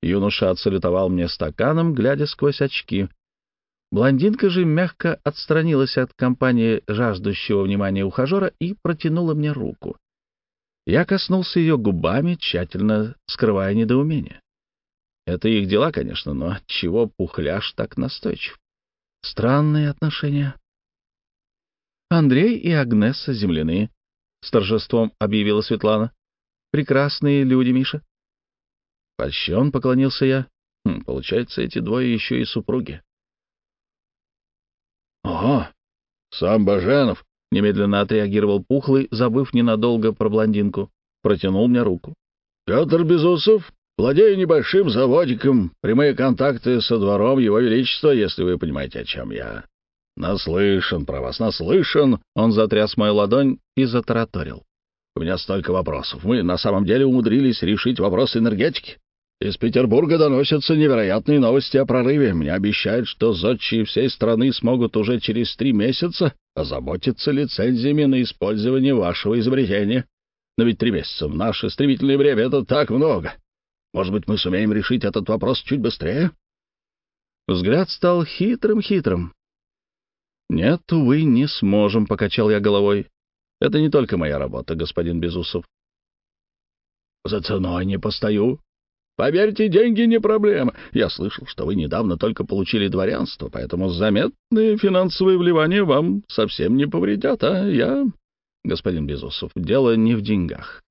Speaker 1: Юноша отсалютовал мне стаканом, глядя сквозь очки. Блондинка же мягко отстранилась от компании жаждущего внимания ухажера и протянула мне руку. Я коснулся ее губами, тщательно скрывая недоумение. Это их дела, конечно, но чего пухляш так настойчив? Странные отношения. Андрей и Агнеса земляные, — с торжеством объявила Светлана. Прекрасные люди, Миша. Польщен, поклонился я. Хм, получается, эти двое еще и супруги. Ого! Сам Баженов! Немедленно отреагировал Пухлый, забыв ненадолго про блондинку. Протянул мне руку. Петр Безусов, владею небольшим заводиком, прямые контакты со двором Его Величества, если вы понимаете, о чем я. «Наслышан про вас, наслышан!» Он затряс мою ладонь и затараторил. «У меня столько вопросов. Мы на самом деле умудрились решить вопрос энергетики. Из Петербурга доносятся невероятные новости о прорыве. Мне обещают, что зодчие всей страны смогут уже через три месяца озаботиться лицензиями на использование вашего изобретения. Но ведь три месяца в наше стремительное время — это так много. Может быть, мы сумеем решить этот вопрос чуть быстрее?» Взгляд стал хитрым-хитрым. «Нет, увы, не сможем», — покачал я головой. «Это не только моя работа, господин Безусов». «За ценой не постою», Поверьте, деньги не проблема. Я слышал, что вы недавно только получили дворянство, поэтому заметные финансовые вливания вам совсем не повредят, а я... Господин Безусов, дело не в деньгах.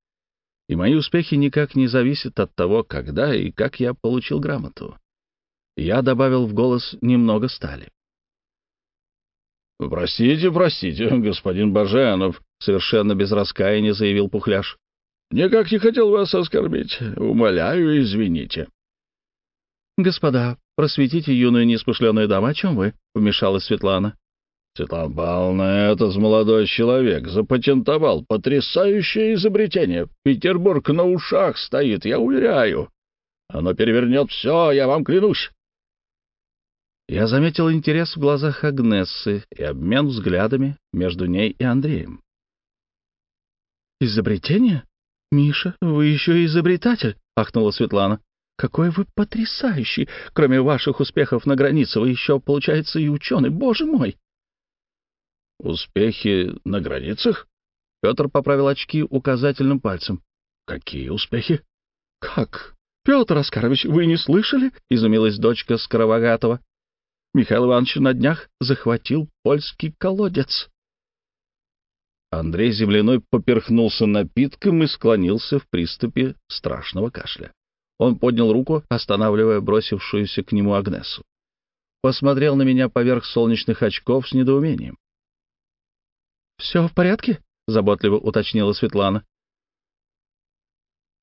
Speaker 1: И мои успехи никак не зависят от того, когда и как я получил грамоту. Я добавил в голос немного стали. «Простите, простите, господин Баженов», — совершенно без раскаяния заявил Пухляш. Никак не хотел вас оскорбить. Умоляю, извините. — Господа, просветите юную несмышленную даму, о чем вы? — вмешалась Светлана. — Светлана Павловна, этот молодой человек запатентовал потрясающее изобретение. Петербург на ушах стоит, я уверяю. Оно перевернет все, я вам клянусь. Я заметил интерес в глазах Агнессы и обмен взглядами между ней и Андреем. «Изобретение?» «Миша, вы еще и изобретатель!» — ахнула Светлана. «Какой вы потрясающий! Кроме ваших успехов на границе, вы еще, получается, и ученый, боже мой!» «Успехи на границах?» Петр поправил очки указательным пальцем. «Какие успехи?» «Как? Петр Оскарович, вы не слышали?» — изумилась дочка Скоровогатова. Михаил Иванович на днях захватил польский колодец. Андрей Земляной поперхнулся напитком и склонился в приступе страшного кашля. Он поднял руку, останавливая бросившуюся к нему Агнесу. Посмотрел на меня поверх солнечных очков с недоумением. «Все в порядке?» — заботливо уточнила Светлана.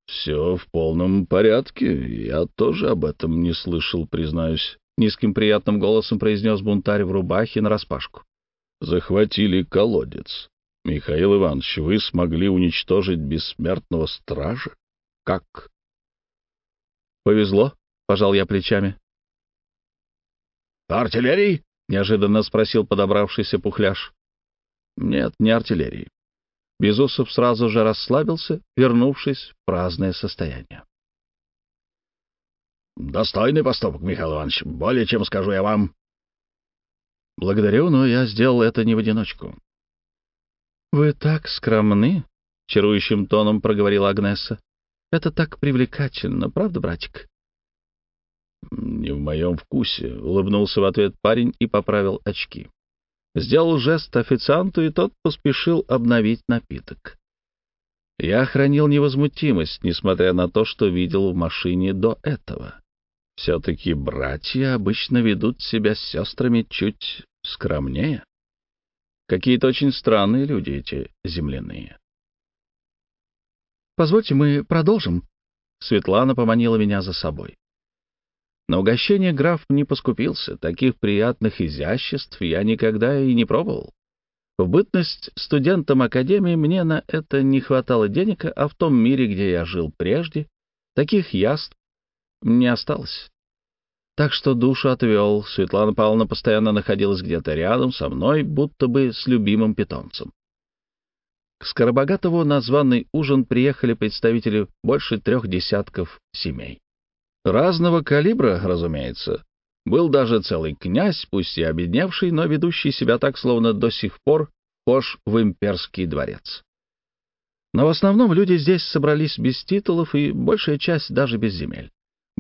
Speaker 1: «Все в полном порядке. Я тоже об этом не слышал, признаюсь», — низким приятным голосом произнес бунтарь в рубахе нараспашку. «Захватили колодец. Михаил Иванович, вы смогли уничтожить бессмертного стража? Как? Повезло, пожал я плечами. Артиллерии? неожиданно спросил подобравшийся пухляш. Нет, не артиллерии. Безусов сразу же расслабился, вернувшись в праздное состояние. Достойный поступок, Михаил Иванович, более чем скажу я вам. Благодарю, но я сделал это не в одиночку. «Вы так скромны!» — чарующим тоном проговорила Агнеса. «Это так привлекательно, правда, братик?» «Не в моем вкусе», — улыбнулся в ответ парень и поправил очки. Сделал жест официанту, и тот поспешил обновить напиток. Я хранил невозмутимость, несмотря на то, что видел в машине до этого. Все-таки братья обычно ведут себя с сестрами чуть скромнее. Какие-то очень странные люди эти земляные. «Позвольте, мы продолжим?» Светлана поманила меня за собой. На угощение граф не поскупился, таких приятных изяществ я никогда и не пробовал. В бытность студентом академии мне на это не хватало денег, а в том мире, где я жил прежде, таких яств не осталось так что душу отвел. Светлана Павловна постоянно находилась где-то рядом со мной, будто бы с любимым питомцем. К Скоробогатову на званый ужин приехали представители больше трех десятков семей. Разного калибра, разумеется. Был даже целый князь, пусть и обедневший, но ведущий себя так, словно до сих пор вхож в имперский дворец. Но в основном люди здесь собрались без титулов и большая часть даже без земель.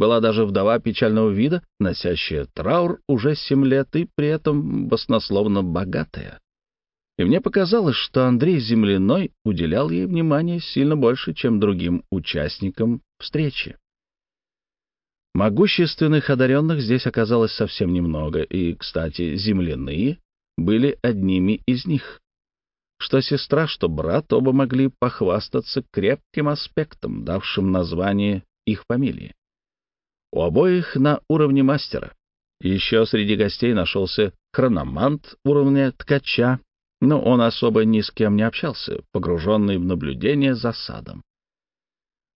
Speaker 1: Была даже вдова печального вида, носящая траур уже семь лет и при этом баснословно богатая. И мне показалось, что Андрей Земляной уделял ей внимание сильно больше, чем другим участникам встречи. Могущественных одаренных здесь оказалось совсем немного, и, кстати, земляные были одними из них. Что сестра, что брат оба могли похвастаться крепким аспектом, давшим название их фамилии. У обоих на уровне мастера. Еще среди гостей нашелся хрономант уровня ткача, но он особо ни с кем не общался, погруженный в наблюдение за садом.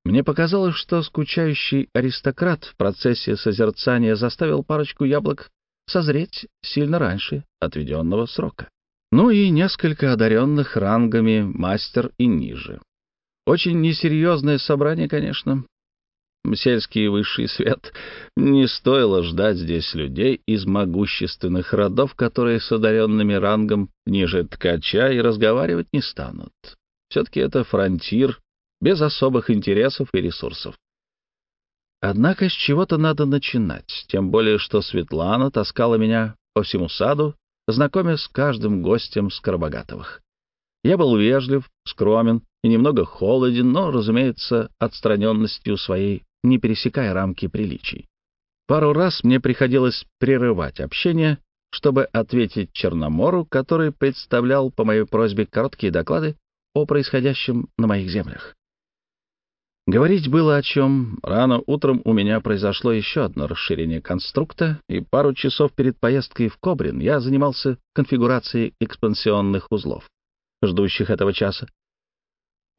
Speaker 1: Мне показалось, что скучающий аристократ в процессе созерцания заставил парочку яблок созреть сильно раньше отведенного срока. Ну и несколько одаренных рангами мастер и ниже. Очень несерьезное собрание, конечно, сельский высший свет. Не стоило ждать здесь людей из могущественных родов, которые с одаренными рангом ниже ткача и разговаривать не станут. Все-таки это фронтир без особых интересов и ресурсов. Однако с чего-то надо начинать, тем более что Светлана таскала меня по всему саду, знакомя с каждым гостем Скоробогатовых. Я был вежлив, скромен и немного холоден, но, разумеется, отстраненностью своей не пересекая рамки приличий. Пару раз мне приходилось прерывать общение, чтобы ответить Черномору, который представлял по моей просьбе короткие доклады о происходящем на моих землях. Говорить было о чем. Рано утром у меня произошло еще одно расширение конструкта, и пару часов перед поездкой в Кобрин я занимался конфигурацией экспансионных узлов, ждущих этого часа,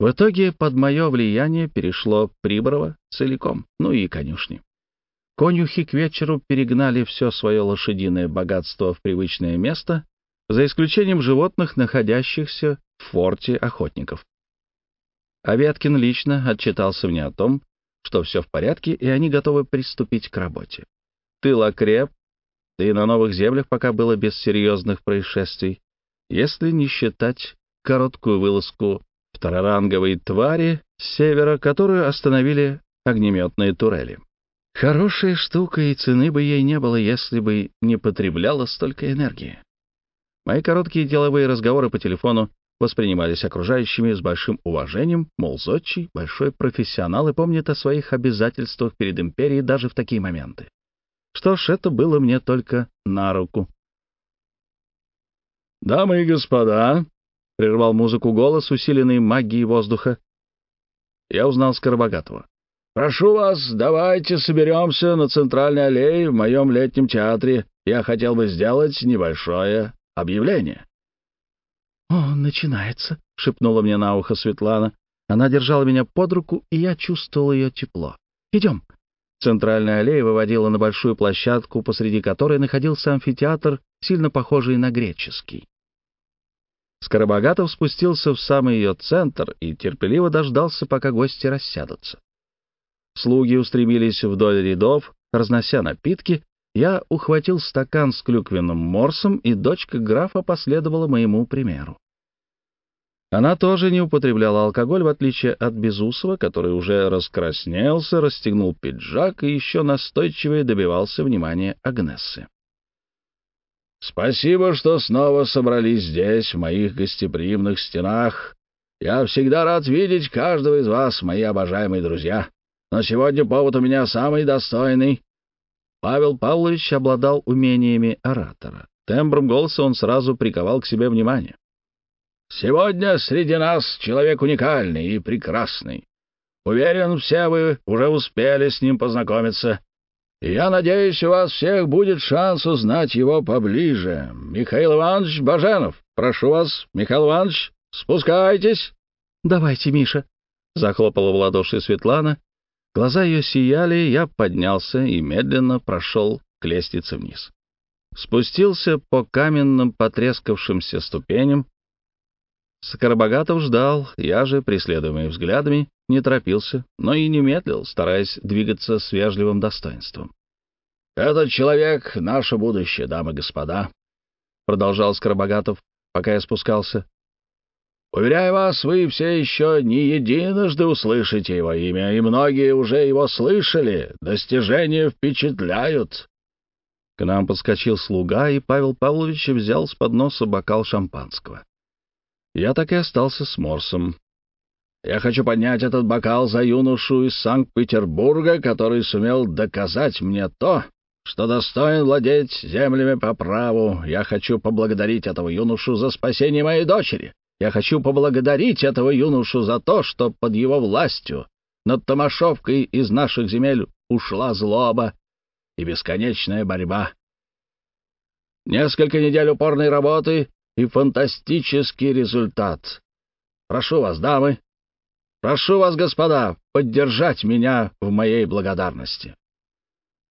Speaker 1: в итоге под мое влияние перешло приброво целиком, ну и конюшни. Конюхи к вечеру перегнали все свое лошадиное богатство в привычное место, за исключением животных, находящихся в форте охотников. Аветкин лично отчитался мне о том, что все в порядке, и они готовы приступить к работе. Тыл окреп, да и на новых землях пока было без серьезных происшествий, если не считать короткую вылазку второранговой твари с севера, которую остановили огнеметные турели. Хорошая штука, и цены бы ей не было, если бы не потребляла столько энергии. Мои короткие деловые разговоры по телефону воспринимались окружающими с большим уважением, мол, Зодчий — большой профессионал и помнит о своих обязательствах перед империей даже в такие моменты. Что ж, это было мне только на руку. «Дамы и господа», — прервал музыку голос, усиленный магией воздуха. Я узнал Скоробогатого. «Прошу вас, давайте соберемся на центральной аллее в моем летнем театре. Я хотел бы сделать небольшое объявление». «О, начинается», — шепнула мне на ухо Светлана. Она держала меня под руку, и я чувствовал ее тепло. «Идем». Центральная аллея выводила на большую площадку, посреди которой находился амфитеатр, сильно похожий на греческий. Скоробогатов спустился в самый ее центр и терпеливо дождался, пока гости рассядутся. Слуги устремились вдоль рядов, разнося напитки. Я ухватил стакан с клюквенным морсом, и дочка графа последовала моему примеру. Она тоже не употребляла алкоголь, в отличие от Безусова, который уже раскраснелся, расстегнул пиджак и еще настойчивее добивался внимания Агнессы. Спасибо, что снова собрались здесь, в моих гостеприимных стенах. Я всегда рад видеть каждого из вас, мои обожаемые друзья. Но сегодня повод у меня самый достойный. Павел Павлович обладал умениями оратора. Тембром голоса он сразу приковал к себе внимание. «Сегодня среди нас человек уникальный и прекрасный. Уверен, все вы уже успели с ним познакомиться я надеюсь, у вас всех будет шанс узнать его поближе. Михаил Иванович Баженов, прошу вас, Михаил Иванович, спускайтесь. — Давайте, Миша, — захлопала в ладоши Светлана. Глаза ее сияли, я поднялся и медленно прошел к лестнице вниз. Спустился по каменным потрескавшимся ступеням. Скоробогатов ждал, я же, преследуемый взглядами, не торопился, но и не медлил, стараясь двигаться с вежливым достоинством. «Этот человек — наше будущее, дамы и господа», — продолжал Скоробогатов, пока я спускался. «Уверяю вас, вы все еще не единожды услышите его имя, и многие уже его слышали. Достижения впечатляют». К нам подскочил слуга, и Павел Павлович взял с подноса бокал шампанского. Я так и остался с Морсом, я хочу поднять этот бокал за юношу из Санкт-Петербурга, который сумел доказать мне то, что достоин владеть землями по праву. Я хочу поблагодарить этого юношу за спасение моей дочери. Я хочу поблагодарить этого юношу за то, что под его властью над Томашовкой из наших земель ушла злоба и бесконечная борьба. Несколько недель упорной работы и фантастический результат. Прошу вас, дамы, Прошу вас, господа, поддержать меня в моей благодарности».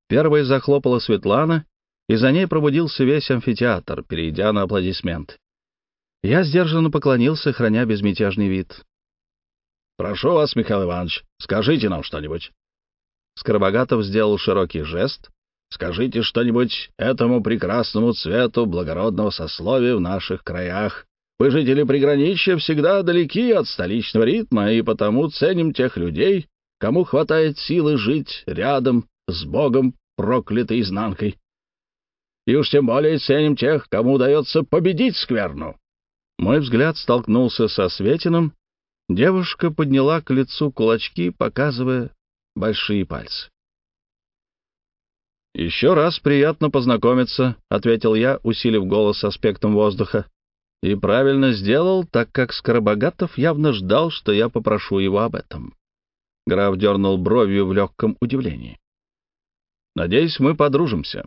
Speaker 1: Первой захлопала Светлана, и за ней пробудился весь амфитеатр, перейдя на аплодисмент. Я сдержанно поклонился, храня безмятежный вид. «Прошу вас, Михаил Иванович, скажите нам что-нибудь». Скоробогатов сделал широкий жест. «Скажите что-нибудь этому прекрасному цвету благородного сословия в наших краях, вы жители приграничья, всегда далеки от столичного ритма, и потому ценим тех людей, кому хватает силы жить рядом с Богом, проклятой изнанкой. И уж тем более ценим тех, кому удается победить скверну. Мой взгляд столкнулся со Светиным. Девушка подняла к лицу кулачки, показывая большие пальцы. «Еще раз приятно познакомиться», — ответил я, усилив голос аспектом воздуха. И правильно сделал, так как Скоробогатов явно ждал, что я попрошу его об этом. Граф дернул бровью в легком удивлении. «Надеюсь, мы подружимся».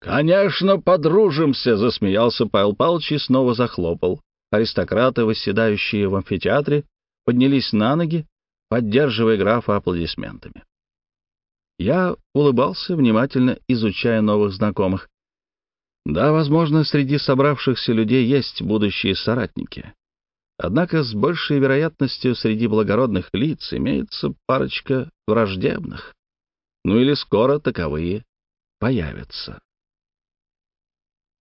Speaker 1: «Конечно, подружимся!» — засмеялся Павел Павлович и снова захлопал. Аристократы, восседающие в амфитеатре, поднялись на ноги, поддерживая графа аплодисментами. Я улыбался, внимательно изучая новых знакомых. Да, возможно, среди собравшихся людей есть будущие соратники. Однако с большей вероятностью среди благородных лиц имеется парочка враждебных. Ну или скоро таковые появятся.